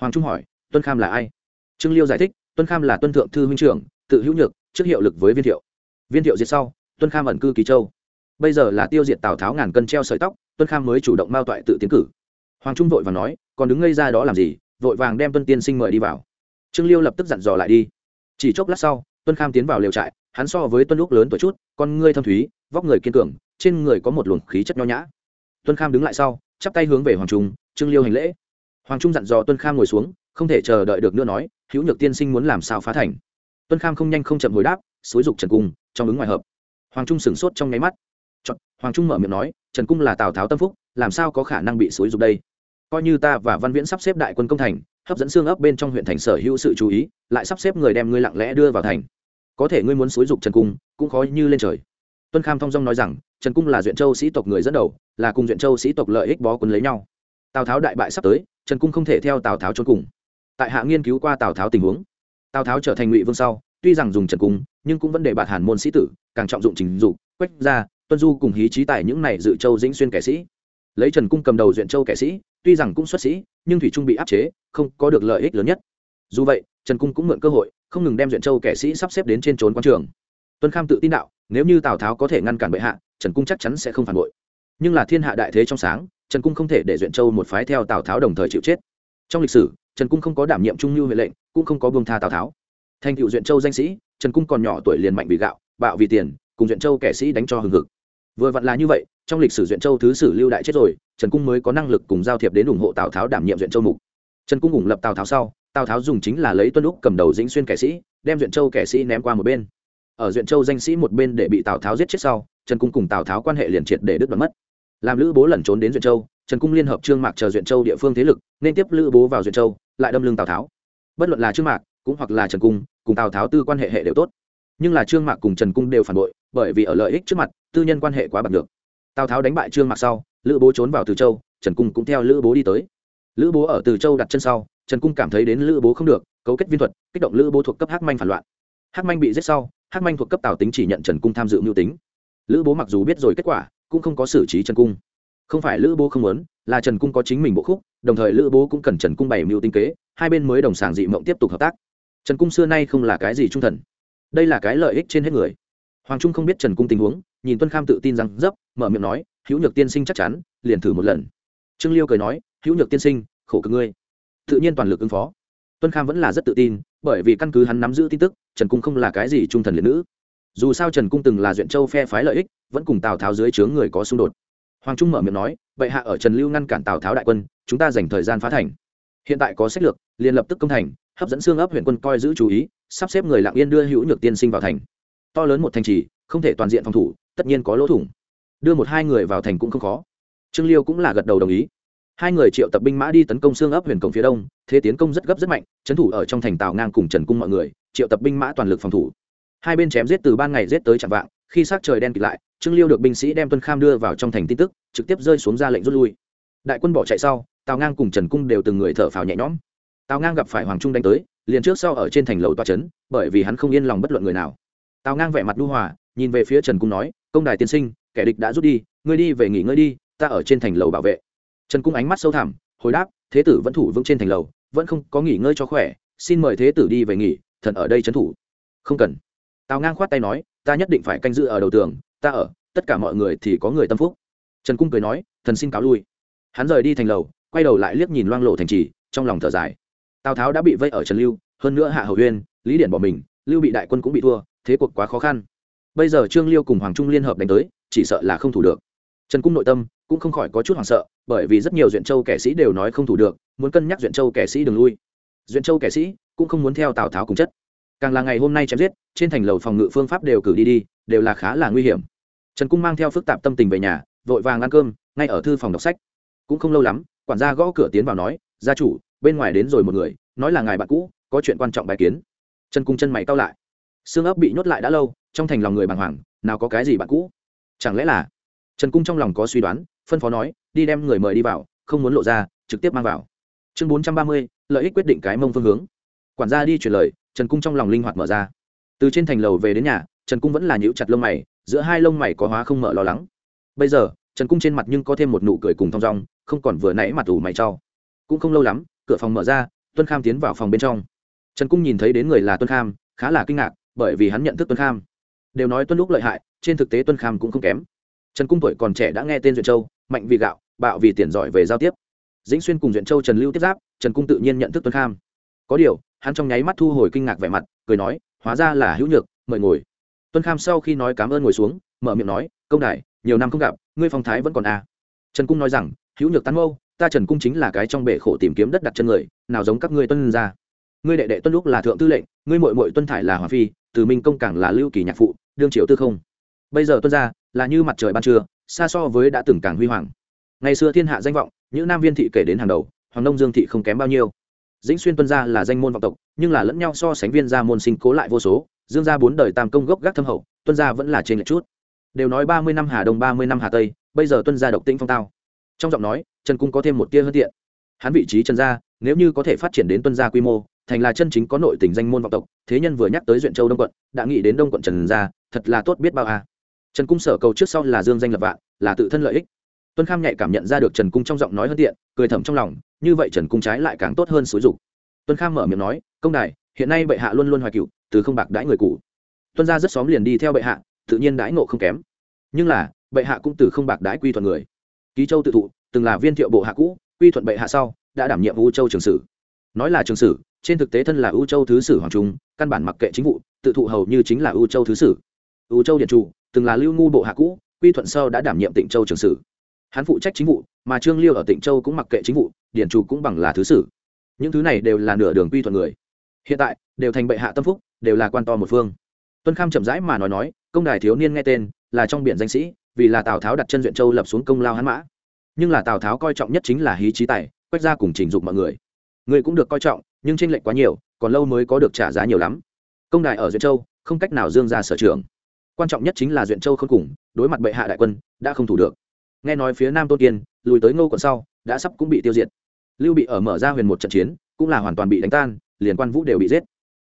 Hoàng trung hỏi, tuân kham là ai? Trương liêu giải thích, tuân kham là tuân thượng thư huynh trưởng, tự hữu nhược, trước hiệu lực với viên thiệu. Viên thiệu diệt sau, tuân kham ẩn cư ký châu. Bây giờ là tiêu diệt tào tháo ngàn cân treo sợi tóc, tuân kham mới chủ động mao toại tự tiến cử. Hoàng trung vội và nói, còn đứng ngây ra đó làm gì? Vội vàng đem tuân tiên sinh mời đi vào trương liêu lập tức dặn dò lại đi. Chỉ chốc lát sau tuân kham tiến vào lều trại hắn so với tuân lúc lớn tuổi chút con ngươi thâm thúy vóc người kiên cường trên người có một luồng khí chất nho nhã. Tuân kham đứng lại sau chắp tay hướng về hoàng trung trương liêu hành lễ. Hoàng trung dặn dò tuân kham ngồi xuống không thể chờ đợi được nữa nói hữu nhược tiên sinh muốn làm sao phá thành? Tuân kham không nhanh không chậm hồi đáp xúi dục trần cung trong ứng ngoài hợp. Hoàng trung sửng sốt trong nháy mắt. Chọn, hoàng trung mở miệng nói trần cung là tào tháo tâm phúc làm sao có khả năng bị xúi dục đây? Coi như ta và văn viễn sắp xếp đại quân công thành hấp dẫn xương ấp bên trong huyện thành sở hữu sự chú ý, lại sắp xếp người đem ngươi lặng lẽ đưa vào thành. Có thể ngươi muốn xúi dục trần cung, cũng khó như lên trời. Tuân kham thong dong nói rằng, trần cung là duyện châu sĩ tộc người dẫn đầu, là cùng duyện châu sĩ tộc lợi ích bó quân lấy nhau. Tào tháo đại bại sắp tới, trần cung không thể theo tào tháo trốn cùng. Tại hạ nghiên cứu qua tào tháo tình huống. Tào tháo trở thành ngụy vương sau, tuy rằng dùng trần cung, nhưng cũng vẫn để bạt hàn môn sĩ tử, càng trọng dụng trình dục quách gia, tuân du cùng hí trí tại những này dự châu dĩnh xuyên kẻ sĩ. Lấy trần cung cầm đầu duyện châu kẻ sĩ tuy rằng cũng xuất sĩ, nhưng thủy trung bị áp chế, không có được lợi ích lớn nhất. Dù vậy, trần cung cũng mượn cơ hội, không ngừng đem duyện châu kẻ sĩ sắp xếp đến trên trốn quan trường. Tuân kham tự tin đạo, nếu như tào tháo có thể ngăn cản bệ hạ, trần cung chắc chắn sẽ không phản bội. Nhưng là thiên hạ đại thế trong sáng, trần cung không thể để duyện châu một phái theo tào tháo đồng thời chịu chết. Trong lịch sử, trần cung không có đảm nhiệm trung lưu huệ lệnh, cũng không có buông tha tào tháo. Thành cựu duyện châu danh sĩ, trần cung còn nhỏ tuổi liền mạnh vì gạo, bạo vì tiền, cùng duyện châu kẻ sĩ đánh cho hừng hực. Vừa vặn là như vậy trong lịch sử duyện châu thứ sử lưu đại chết rồi, trần cung mới có năng lực cùng giao thiệp đến ủng hộ tào tháo đảm nhiệm duyện châu mục. Trần cung ủng lập tào tháo sau, tào tháo dùng chính là lấy tuân lúc cầm đầu dĩnh xuyên kẻ sĩ, đem duyện châu kẻ sĩ ném qua một bên. Ở duyện châu danh sĩ một bên để bị tào tháo giết chết sau, trần cung cùng tào tháo quan hệ liền triệt để đứt đoạn mất. Làm lữ bố lẩn trốn đến duyện châu, trần cung liên hợp trương mạc chờ duyện châu địa phương thế lực, nên tiếp lữ bố vào duyện châu, lại đâm lưng tào tháo. Bất luận là trương mạc cũng hoặc là trần cung, cùng tào tháo tư quan hệ hệ đều tốt. Nhưng là trương mạc cùng trần cung đều phản bội, bởi vì ở lợi ích trước mặt, tư nhân quan hệ quá bạc được tào tháo đánh bại trương mạc sau lữ bố trốn vào từ châu trần cung cũng theo lữ bố đi tới lữ bố ở từ châu đặt chân sau trần cung cảm thấy đến lữ bố không được cấu kết viên thuật kích động lữ bố thuộc cấp hắc manh phản loạn hắc manh bị giết sau hắc manh thuộc cấp tào tính chỉ nhận trần cung tham dự mưu tính lữ bố mặc dù biết rồi kết quả cũng không có xử trí trần cung không phải lữ bố không muốn là trần cung có chính mình bộ khúc đồng thời lữ bố cũng cần trần cung bày mưu tinh kế hai bên mới đồng sàng dị mộng tiếp tục hợp tác trần cung xưa nay không là cái gì trung thần đây là cái lợi ích trên hết người hoàng trung không biết trần cung tình huống nhìn tuân kham tự tin rằng dấp mở miệng nói, hữu nhược tiên sinh chắc chắn, liền thử một lần. Trương liêu cười nói, hữu nhược tiên sinh, khổ cực ngươi. Tự nhiên toàn lực ứng phó. Tuân kham vẫn là rất tự tin, bởi vì căn cứ hắn nắm giữ tin tức, trần cung không là cái gì trung thần liệt nữ. Dù sao trần cung từng là duyện châu phe phái lợi ích, vẫn cùng tào tháo dưới chướng người có xung đột. Hoàng trung mở miệng nói vậy hạ ở trần lưu ngăn cản tào tháo đại quân, chúng ta dành thời gian phá thành. Hiện tại có sách lược, liền lập tức công thành, hấp dẫn xương ấp huyện quân coi giữ chú ý, sắp xếp người lạng yên đưa hữu nhược tiên sinh vào thành. To lớn một thành trì, không thể toàn diện phòng thủ tất nhiên có lỗ thủng. Đưa một hai người vào thành cũng không khó. Trương liêu cũng là gật đầu đồng ý. Hai người triệu tập binh mã đi tấn công xương ấp huyền cổng phía đông, thế tiến công rất gấp rất mạnh, trấn thủ ở trong thành tào ngang cùng trần cung mọi người, triệu tập binh mã toàn lực phòng thủ. Hai bên chém giết từ ban ngày giết tới chạm vạng, khi sát trời đen kịt lại, trương liêu được binh sĩ đem tuân kham đưa vào trong thành tin tức, trực tiếp rơi xuống ra lệnh rút lui. Đại quân bỏ chạy sau, tào ngang cùng trần cung đều từng người thở phào nhẹ nhõm. Tào ngang gặp phải hoàng trung đánh tới, liền trước sau ở trên thành lầu toa trấn bởi vì hắn không yên lòng bất luận người nào. Tào ngang vẻ mặt đu hòa, nhìn về phía trần cung nói công đài tiên sinh, kẻ địch đã rút đi, ngươi đi về nghỉ ngơi đi, ta ở trên thành lầu bảo vệ. Trần cung ánh mắt sâu thẳm, hồi đáp, thế tử vẫn thủ vững trên thành lầu, vẫn không có nghỉ ngơi cho khỏe, xin mời thế tử đi về nghỉ, thần ở đây trấn thủ. Không cần. Tào ngang khoát tay nói, ta nhất định phải canh giữ ở đầu tường, ta ở, tất cả mọi người thì có người tâm phúc. Trần cung cười nói, thần xin cáo lui. Hắn rời đi thành lầu, quay đầu lại liếc nhìn loang lộ thành trì, trong lòng thở dài. Tào tháo đã bị vây ở trần lưu, hơn nữa hạ hầu huyên, lý điển bỏ mình, lưu bị đại quân cũng bị thua, thế cuộc quá khó khăn bây giờ trương liêu cùng hoàng trung liên hợp đánh tới, chỉ sợ là không thủ được. Trần cung nội tâm cũng không khỏi có chút hoảng sợ, bởi vì rất nhiều duyện châu kẻ sĩ đều nói không thủ được, muốn cân nhắc duyện châu kẻ sĩ đừng lui. Duyện châu kẻ sĩ cũng không muốn theo tào tháo cùng chất. Càng là ngày hôm nay chém giết, trên thành lầu phòng ngự phương pháp đều cử đi đi, đều là khá là nguy hiểm. Trần cung mang theo phức tạp tâm tình về nhà, vội vàng ăn cơm, ngay ở thư phòng đọc sách. Cũng không lâu lắm, quản gia gõ cửa tiến vào nói, gia chủ, bên ngoài đến rồi một người, nói là ngài bạn cũ, có chuyện quan trọng bài kiến. Trần cung chân mày cao lại xương ấp bị nhốt lại đã lâu, trong thành lòng người bàng hoàng, nào có cái gì bạn cũ. Chẳng lẽ là trần cung trong lòng có suy đoán, phân phó nói, đi đem người mời đi vào, không muốn lộ ra, trực tiếp mang vào. Chương bốn trăm ba mươi, lợi ích quyết định cái mông phương hướng. Quản gia đi chuyển lời, trần cung trong lòng linh hoạt mở ra. Từ trên thành lầu về đến nhà, trần cung vẫn là nhíu chặt lông mày, giữa hai lông mày có hóa không mở lo lắng. Bây giờ, trần cung trên mặt nhưng có thêm một nụ cười cùng thong dong, không còn vừa nãy mặt ủ mày trau cũng không lâu lắm, cửa phòng mở ra, tuân kham tiến vào phòng bên trong. Trần cung nhìn thấy đến người là tuân kham, khá là kinh ngạc bởi vì hắn nhận thức tuân kham. Đều nói tuân lúc lợi hại, trên thực tế tuân kham cũng không kém. Trần cung tuổi còn trẻ đã nghe tên duyện châu, mạnh vì gạo, bạo vì tiền giỏi về giao tiếp. Dĩnh xuyên cùng duyện châu trần lưu tiếp giáp, trần cung tự nhiên nhận thức tuân kham. Có điều, hắn trong nháy mắt thu hồi kinh ngạc vẻ mặt, cười nói, hóa ra là hữu nhược, mời ngồi. Tuân kham sau khi nói cảm ơn ngồi xuống, mở miệng nói, công đại nhiều năm không gặp, ngươi phong thái vẫn còn à. trần cung nói rằng, hữu nhược tán mâu, ta trần cung chính là cái trong bể khổ tìm kiếm đất đặt chân người, nào giống các ngươi tuân ra ngươi đệ đệ tuân lúc là thượng tư lệnh, ngươi mội mội tuân thải là hoàng phi, từ minh công cảng là lưu kỳ nhạc phụ, đương triệu tư không. Bây giờ tuân ra là như mặt trời ban trưa, xa so với đã từng càng huy hoàng. Ngày xưa thiên hạ danh vọng, những nam viên thị kể đến hàng đầu, hoàng nông dương thị không kém bao nhiêu. Dĩnh xuyên tuân gia là danh môn vọng tộc, nhưng là lẫn nhau so sánh viên gia môn sinh cố lại vô số, dương gia bốn đời tam công gốc gác thâm hậu, tuân gia vẫn là trên lệch chút. Đều nói ba mươi năm hà đông, ba mươi năm hà tây, bây giờ tuân gia độc tĩnh phong tao. Trong giọng nói, trần cung có thêm một tia hơn tiện. Hắn vị trí trần gia, nếu như có thể phát triển đến tuân gia quy mô thành là chân chính có nội tình danh môn vọng tộc, thế nhân vừa nhắc tới duyện châu đông quận, đã nghĩ đến đông quận trần gia, thật là tốt biết bao à. trần cung sở cầu trước sau là dương danh lập vạn, là tự thân lợi ích. Tuân kham nhạy cảm nhận ra được trần cung trong giọng nói hơn tiện, cười thầm trong lòng, như vậy trần cung trái lại càng tốt hơn xúi dục. Tuân kham mở miệng nói, công đài, hiện nay bệ hạ luôn luôn hoài cựu từ không bạc đãi người cũ. Tuân gia rất xóm liền đi theo bệ hạ, tự nhiên đãi ngộ không kém. Nhưng là, bệ hạ cũng từ không bạc đãi quy thuận người. Ký châu tự thụ, từng là viên thiệu bộ hạ cũ, quy thuận bệ hạ sau, đã đảm nhiệm u châu trường sử nói là trường sử, trên thực tế thân là ưu châu thứ sử hoàng trung, căn bản mặc kệ chính vụ, tự thụ hầu như chính là ưu châu thứ sử. Ưu châu điện trụ từng là lưu ngu bộ hạ cũ, quy thuận sau đã đảm nhiệm tịnh châu trường sử. Hắn phụ trách chính vụ, mà trương liêu ở tịnh châu cũng mặc kệ chính vụ điển chủ cũng bằng là thứ sử. Những thứ này đều là nửa đường quy thuận người. Hiện tại, đều thành bệ hạ tâm phúc, đều là quan to một phương. Tuân kham chậm rãi mà nói nói, công đài thiếu niên nghe tên, là trong biển danh sĩ, vì là tào tháo đặt chân duyện châu lập xuống công lao hắn mã. Nhưng là tào tháo coi trọng nhất chính là hí trí tài quét ra cùng trình dục mọi người người cũng được coi trọng, nhưng tranh lệch quá nhiều, còn lâu mới có được trả giá nhiều lắm. Công đài ở duyện châu, không cách nào dương ra sở trường. Quan trọng nhất chính là duyện châu không cùng, đối mặt bệ hạ đại quân, đã không thủ được. Nghe nói phía nam tôn kiên, lùi tới ngô quận sau, đã sắp cũng bị tiêu diệt. Lưu bị ở mở ra huyền một trận chiến, cũng là hoàn toàn bị đánh tan, liền quan vũ đều bị giết.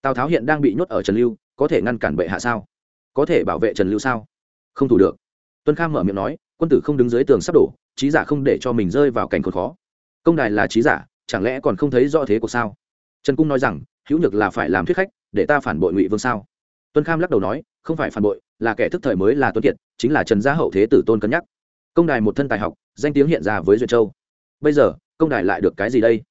Tào tháo hiện đang bị nhốt ở trần lưu, có thể ngăn cản bệ hạ sao? Có thể bảo vệ trần lưu sao? Không thủ được. Tuân kham mở miệng nói, quân tử không đứng dưới tường sắp đổ, trí giả không để cho mình rơi vào cảnh khốn khó. Công đài là trí giả chẳng lẽ còn không thấy rõ thế của sao? Trần cung nói rằng, hữu nhược là phải làm thuyết khách, để ta phản bội ngụy vương sao? Tuân kham lắc đầu nói, không phải phản bội, là kẻ thức thời mới là tuân kiệt, chính là trần gia hậu thế tử tôn cân nhắc. Công đài một thân tài học, danh tiếng hiện ra với duyệt châu. Bây giờ, công đài lại được cái gì đây?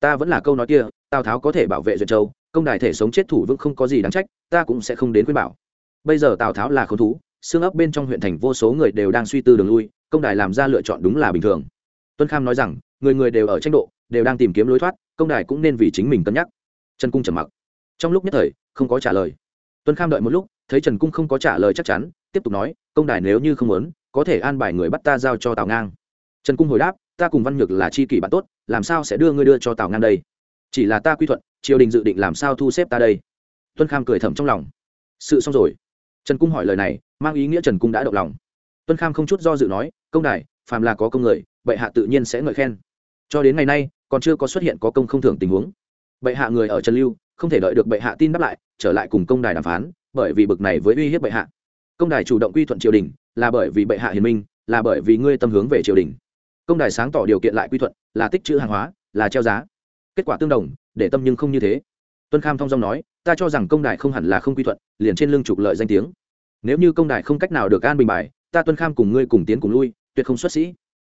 Ta vẫn là câu nói kia, tào tháo có thể bảo vệ duyệt châu, công đài thể sống chết thủ vững không có gì đáng trách, ta cũng sẽ không đến khuyên bảo. Bây giờ tào tháo là k thú, xương ấp bên trong huyện thành vô số người đều đang suy tư đường lui, công đài làm ra lựa chọn đúng là bình thường. Tuân kham nói rằng, người người đều ở tranh độ đều đang tìm kiếm lối thoát, công đài cũng nên vì chính mình cân nhắc. Trần cung trầm mặc. Trong lúc nhất thời, không có trả lời. Tuân kham đợi một lúc, thấy trần cung không có trả lời chắc chắn, tiếp tục nói, công đài nếu như không muốn, có thể an bài người bắt ta giao cho tào ngang. Trần cung hồi đáp, ta cùng văn nhược là c h i kỷ bạn tốt, làm sao sẽ đưa ngươi đưa cho tào ngang đây? Chỉ là ta quy thuận, triều đình dự định làm sao thu xếp ta đây? Tuân kham cười thầm trong lòng. Sự xong rồi. Trần cung hỏi lời này, mang ý nghĩa trần cung đã động lòng. Tuân kham không chút do dự nói, công đài, phàm là có công người, bệ hạ tự nhiên sẽ ngợi khen. Cho đến ngày nay còn chưa có xuất hiện có công không thưởng tình huống. Bệ hạ người ở trần lưu, không thể đợi được bệ hạ tin đáp lại, trở lại cùng công đài đàm phán, bởi vì bực này với uy hiếp bệ hạ. Công đài chủ động quy thuận triều đình, là bởi vì bệ hạ hiền minh, là bởi vì ngươi tâm hướng về triều đình. Công đài sáng tỏ điều kiện lại quy thuận, là tích chữ hàng hóa, là treo giá. Kết quả tương đồng, để tâm nhưng không như thế. Tuân kham thong dong nói, ta cho rằng công đài không hẳn là không quy thuận, liền trên lưng trục lợi danh tiếng. Nếu như công đài không cách nào được an bình bài, ta tuân kham cùng ngươi cùng tiến cùng lui, tuyệt không xuất sĩ.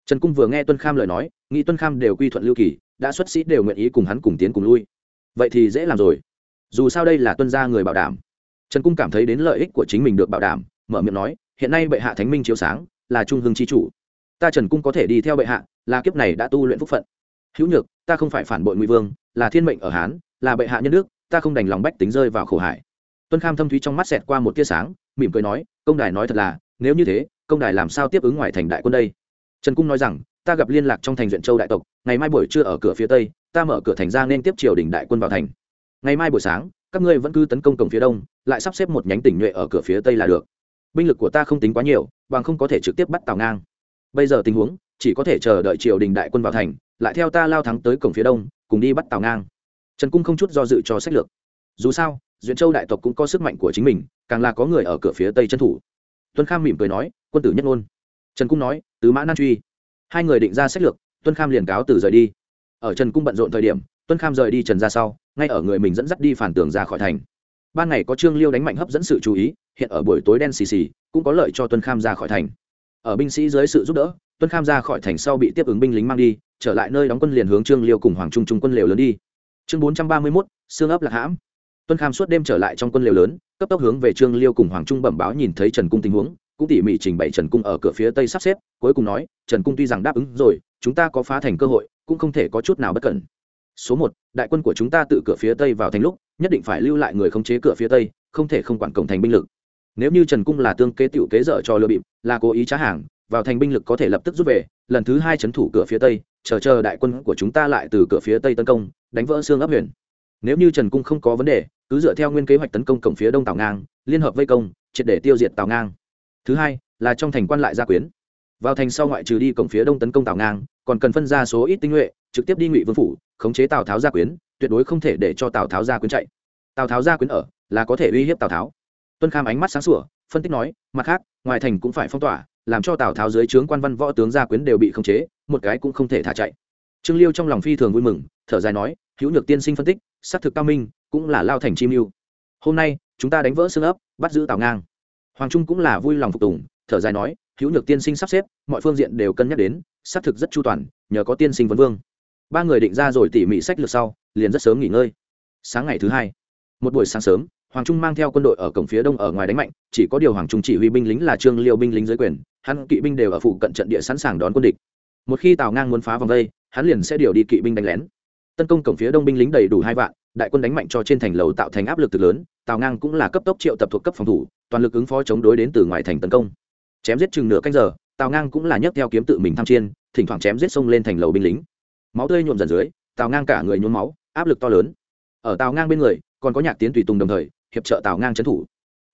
Trần cung vừa nghe tuân kham lời nói, nghĩ tuân kham đều quy thuận lưu kỳ đã xuất sĩ đều nguyện ý cùng hắn cùng tiến cùng lui. Vậy thì dễ làm rồi. Dù sao đây là tuân gia người bảo đảm. Trần cung cảm thấy đến lợi ích của chính mình được bảo đảm, mở miệng nói, hiện nay bệ hạ thánh minh chiếu sáng, là trung hưng chi chủ. Ta trần cung có thể đi theo bệ hạ, là kiếp này đã tu luyện phúc phận. Hữu nhược, ta không phải phản bội ngụy vương, là thiên mệnh ở hán, là bệ hạ nhân nước ta không đành lòng bách tính rơi vào khổ hải tuân kham thâm thúy trong mắt xẹt qua một tia sáng, mỉm cười nói, công đài nói thật là, nếu như thế, công đài làm sao tiếp ứng ngoài thành đại quân đây? Trần cung nói rằng ta gặp liên lạc trong thành duyện châu đại tộc, ngày mai buổi trưa ở cửa phía tây, ta mở cửa thành ra nên tiếp triều đình đại quân vào thành. Ngày mai buổi sáng, các ngươi vẫn cứ tấn công cổng phía đông, lại sắp xếp một nhánh tỉnh nhuệ ở cửa phía tây là được. Binh lực của ta không tính quá nhiều, bằng không có thể trực tiếp bắt tào ngang. Bây giờ tình huống, chỉ có thể chờ đợi triều đình đại quân vào thành, lại theo ta lao thắng tới cổng phía đông, cùng đi bắt tào ngang. Trần cung không chút do dự cho sách lược. Dù sao, duyện châu đại tộc cũng có sức mạnh của chính mình, càng là có người ở cửa phía tây trấn thủ. Tuân kham mỉm cười nói, quân tử nhất ngôn. Trần cung nói, tứ mã nan truy hai người định ra sách lược, tuân kham liền cáo từ rời đi. Ở trần cung bận rộn thời điểm, tuân kham rời đi trần ra sau, ngay ở người mình dẫn dắt đi phản tường ra khỏi thành. Ban ngày có trương liêu đánh mạnh hấp dẫn sự chú ý, hiện ở buổi tối đen xì xì, cũng có lợi cho tuân kham ra khỏi thành. Ở binh sĩ dưới sự giúp đỡ, tuân kham ra khỏi thành sau bị tiếp ứng binh lính mang đi, trở lại nơi đóng quân liền hướng trương liêu cùng hoàng trung trung quân lều lớn đi. Chương bốn trăm ba mươi mốt, xương ấp lạc hãm. Tuân kham suốt đêm trở lại trong quân lều lớn, cấp tốc hướng về trương liêu cùng hoàng trung bẩm báo nhìn thấy trần cung tình huống cũng tỉ mỉ trình bày trần cung ở cửa phía tây sắp xếp, cuối cùng nói, trần cung tuy rằng đáp ứng rồi, chúng ta có phá thành cơ hội, cũng không thể có chút nào bất cẩn. Số một, đại quân của chúng ta tự cửa phía tây vào thành lúc, nhất định phải lưu lại người khống chế cửa phía tây, không thể không quản cổng thành binh lực. Nếu như trần cung là tương kế tựu kế dở cho lừa bịp, là cố ý trá hàng, vào thành binh lực có thể lập tức rút về, lần thứ hai trấn thủ cửa phía tây, chờ chờ đại quân của chúng ta lại từ cửa phía tây tấn công, đánh vỡ xương ấp huyền. Nếu như trần cung không có vấn đề, cứ dựa theo nguyên kế hoạch tấn công cổng phía đông tào ngang, liên hợp vây công, triệt để tiêu diệt tào ngang thứ hai, là trong thành quan lại gia quyến. Vào thành sau ngoại trừ đi cổng phía đông tấn công tào ngang, còn cần phân ra số ít tinh nhuệ, trực tiếp đi ngụy vương phủ, khống chế tào tháo gia quyến, tuyệt đối không thể để cho tào tháo gia quyến chạy. Tào tháo gia quyến ở, là có thể uy hiếp tào tháo. Tuân kham ánh mắt sáng sủa, phân tích nói, mặt khác, ngoài thành cũng phải phong tỏa, làm cho tào tháo dưới trướng quan văn võ tướng gia quyến đều bị khống chế, một cái cũng không thể thả chạy. Trương liêu trong lòng phi thường vui mừng, thở dài nói, hữu nhược tiên sinh phân tích, xác thực cao minh, cũng là lao thành chi mưu. Hôm nay, chúng ta đánh vỡ xương ấp, bắt giữ tào ngang hoàng trung cũng là vui lòng phục tùng, thở dài nói, hữu nhược tiên sinh sắp xếp, mọi phương diện đều cân nhắc đến, xác thực rất chu toàn, nhờ có tiên sinh vấn vương. Ba người định ra rồi tỉ mỉ sách lược sau, liền rất sớm nghỉ ngơi. Sáng ngày thứ hai, một buổi sáng sớm, hoàng trung mang theo quân đội ở cổng phía đông ở ngoài đánh mạnh, chỉ có điều hoàng trung chỉ huy binh lính là trương liêu binh lính dưới quyền, hắn kỵ binh đều ở phụ cận trận địa sẵn sàng đón quân địch. Một khi tào ngang muốn phá vòng vây hắn liền sẽ điều đi kỵ binh đánh lén. Tấn công cổng phía đông binh lính đầy đủ hai vạn đại quân đánh mạnh cho trên thành lầu tạo thành áp lực từ lớn, tào ngang cũng là cấp tốc triệu tập thuộc cấp phòng thủ, toàn lực ứng phó chống đối đến từ ngoài thành tấn công. Chém giết chừng nửa canh giờ, tào ngang cũng là nhấc theo kiếm tự mình tham chiên, thỉnh thoảng chém giết sông lên thành lầu binh lính. Máu tươi nhuộm dần dưới, tào ngang cả người nhuốm máu, áp lực to lớn. Ở tào ngang bên người, còn có nhạc tiến tùy tùng đồng thời, hiệp trợ tào ngang trấn thủ.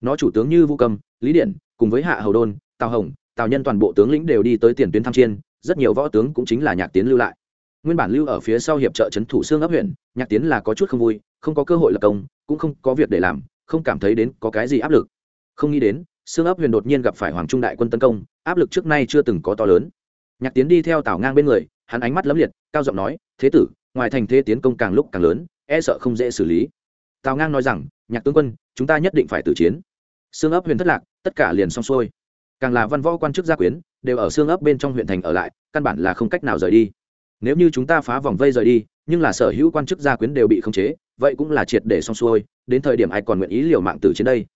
Nó chủ tướng như vũ cầm, lý điện, cùng với hạ hầu đôn, tào hồng, tào nhân toàn bộ tướng lĩnh đều đi tới tiền tuyến tham chiên, rất nhiều võ tướng cũng chính là nhạc tiến lưu lại nguyên bản lưu ở phía sau hiệp trợ trấn thủ xương ấp huyện, nhạc tiến là có chút không vui, không có cơ hội lập công, cũng không có việc để làm, không cảm thấy đến có cái gì áp lực. Không nghĩ đến, xương ấp huyện đột nhiên gặp phải hoàng trung đại quân tấn công, áp lực trước nay chưa từng có to lớn. Nhạc tiến đi theo tào ngang bên người, hắn ánh mắt lấm liệt, cao giọng nói, thế tử, ngoài thành thế tiến công càng lúc càng lớn e sợ không dễ xử lý. Tào ngang nói rằng, nhạc tướng quân, chúng ta nhất định phải tử chiến. Xương ấp huyện thất lạc, tất cả liền xong xuôi. Càng là văn võ quan chức gia quyến, đều ở xương ấp bên trong huyện thành ở lại, căn bản là không cách nào rời đi nếu như chúng ta phá vòng vây rời đi, nhưng là sở hữu quan chức gia quyến đều bị khống chế, vậy cũng là triệt để xong xuôi, đến thời điểm ai còn nguyện ý liều mạng tử chiến đây.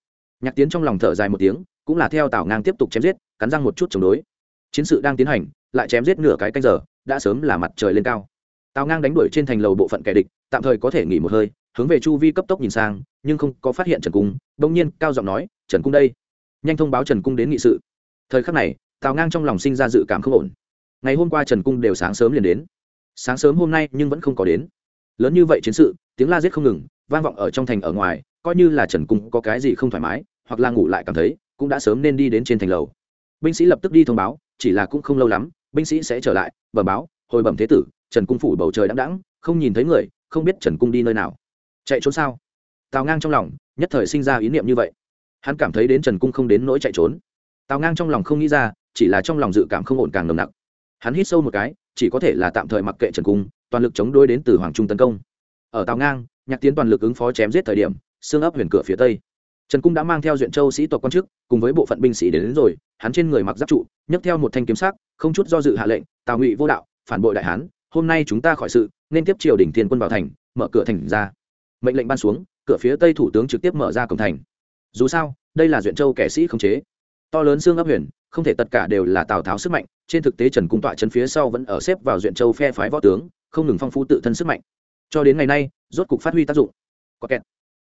Nhạc tiến trong lòng thở dài một tiếng, cũng là theo tào ngang tiếp tục chém giết, cắn răng một chút chống đối. Chiến sự đang tiến hành, lại chém giết nửa cái canh giờ, đã sớm là mặt trời lên cao. Tào ngang đánh đuổi trên thành lầu bộ phận kẻ địch, tạm thời có thể nghỉ một hơi, hướng về chu vi cấp tốc nhìn sang, nhưng không có phát hiện trần cung đông nhiên cao giọng nói, trần cung đây. Nhanh thông báo trần cung đến nghị sự. Thời khắc này, tào ngang trong lòng sinh ra dự cảm không ổn. Ngày hôm qua trần cung đều sáng sớm liền đến sáng sớm hôm nay nhưng vẫn không có đến. Lớn như vậy chiến sự, tiếng la giết không ngừng, vang vọng ở trong thành ở ngoài, coi như là trần cung có cái gì không thoải mái, hoặc là ngủ lại cảm thấy, cũng đã sớm nên đi đến trên thành lầu. Binh sĩ lập tức đi thông báo, chỉ là cũng không lâu lắm, binh sĩ sẽ trở lại, bẩm báo, hồi bẩm thế tử, trần cung phủ bầu trời đắng đắng không nhìn thấy người, không biết trần cung đi nơi nào. Chạy trốn sao? Tào ngang trong lòng, nhất thời sinh ra ý niệm như vậy. Hắn cảm thấy đến trần cung không đến nỗi chạy trốn. Tào ngang trong lòng không nghĩ ra, chỉ là trong lòng dự cảm không ổn càng nồng nặc hắn hít sâu một cái chỉ có thể là tạm thời mặc kệ trần cung toàn lực chống đối đến từ hoàng trung tấn công. Ở tào ngang nhạc tiến toàn lực ứng phó chém giết thời điểm xương ấp huyền cửa phía tây. Trần cung đã mang theo duyện châu sĩ tộc quan chức cùng với bộ phận binh sĩ đến, đến rồi hắn trên người mặc giáp trụ nhấc theo một thanh kiếm sắc không chút do dự hạ lệnh tào ngụy vô đạo phản bội đại hán hôm nay chúng ta khỏi sự nên tiếp triều đình thiên quân vào thành mở cửa thành ra. Mệnh lệnh ban xuống cửa phía tây thủ tướng trực tiếp mở ra cổng thành. Dù sao đây là duyện châu kẻ sĩ không chế. To lớn xương ấp huyền không thể tất cả đều là tào tháo sức mạnh, trên thực tế trần cung tọa chân phía sau vẫn ở xếp vào duyện châu phe phái võ tướng, không ngừng phong phú tự thân sức mạnh. Cho đến ngày nay, rốt cục phát huy tác dụng. Có kẹt.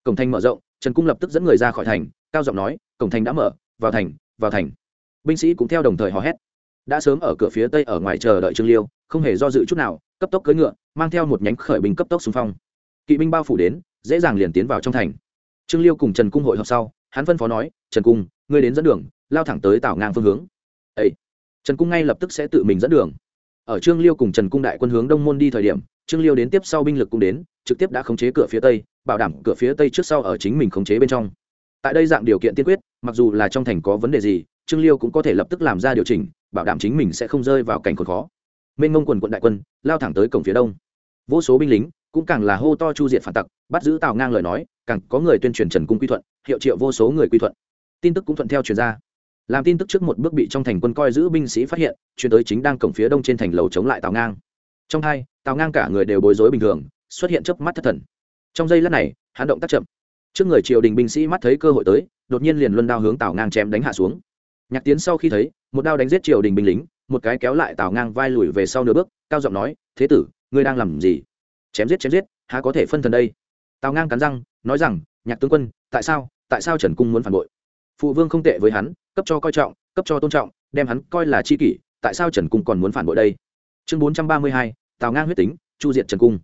Cổng thành mở rộng, trần cung lập tức dẫn người ra khỏi thành, cao giọng nói, cổng thành đã mở, vào thành vào thành. Binh sĩ cũng theo đồng thời hò hét. Đã sớm ở cửa phía tây ở ngoài chờ đợi trương liêu, không hề do dự chút nào, cấp tốc cưỡi ngựa, mang theo một nhánh khởi binh cấp tốc xung phong. Kỵ binh bao phủ đến, dễ dàng liền tiến vào trong thành. Trương liêu cùng trần cung hội họp sau, hắn phân phó nói, trần cung, ngươi đến dẫn đường lao thẳng tới tảo ngang phương hướng. Ấy trần cung ngay lập tức sẽ tự mình dẫn đường. Ở trương liêu cùng trần cung đại quân hướng đông môn đi thời điểm, trương liêu đến tiếp sau binh lực cũng đến, trực tiếp đã khống chế cửa phía tây, bảo đảm cửa phía tây trước sau ở chính mình khống chế bên trong. Tại đây dạng điều kiện tiên quyết, mặc dù là trong thành có vấn đề gì, trương liêu cũng có thể lập tức làm ra điều chỉnh, bảo đảm chính mình sẽ không rơi vào cảnh khốn khó. Mênh mông quần quận đại quân, lao thẳng tới cổng phía đông. Vô số binh lính, cũng càng là hô to chu diện phản tặc, bắt giữ tào ngang lời nói, càng có người tuyên truyền trần cung quy thuận, hiệu triệu vô số người quy thuận. Tin tức cũng thuận theo truyền ra làm tin tức trước một bước bị trong thành quân coi giữ binh sĩ phát hiện, chuyển tới chính đang cổng phía đông trên thành lầu chống lại tào ngang. Trong hai, tào ngang cả người đều bối rối bình thường, xuất hiện chớp mắt thất thần. Trong giây lát này, hắn động tác chậm. Trước người triều đình binh sĩ mắt thấy cơ hội tới, đột nhiên liền luân đao hướng tào ngang chém đánh hạ xuống. Nhạc tiến sau khi thấy, một đao đánh giết triều đình binh lính, một cái kéo lại tào ngang vai lùi về sau nửa bước, cao giọng nói, thế tử, ngươi đang làm gì? Chém giết chém giết, há có thể phân thần đây? Tào ngang cắn răng, nói rằng, nhạc tướng quân, tại sao tại sao trần cung muốn phản bội? Phụ vương không tệ với hắn, cấp cho coi trọng, cấp cho tôn trọng, đem hắn coi là c h i kỷ, tại sao trần cung còn muốn phản bội đây? Chương bốn trăm ba mươi hai, tào ngang huyết tính, chu diện trần cung.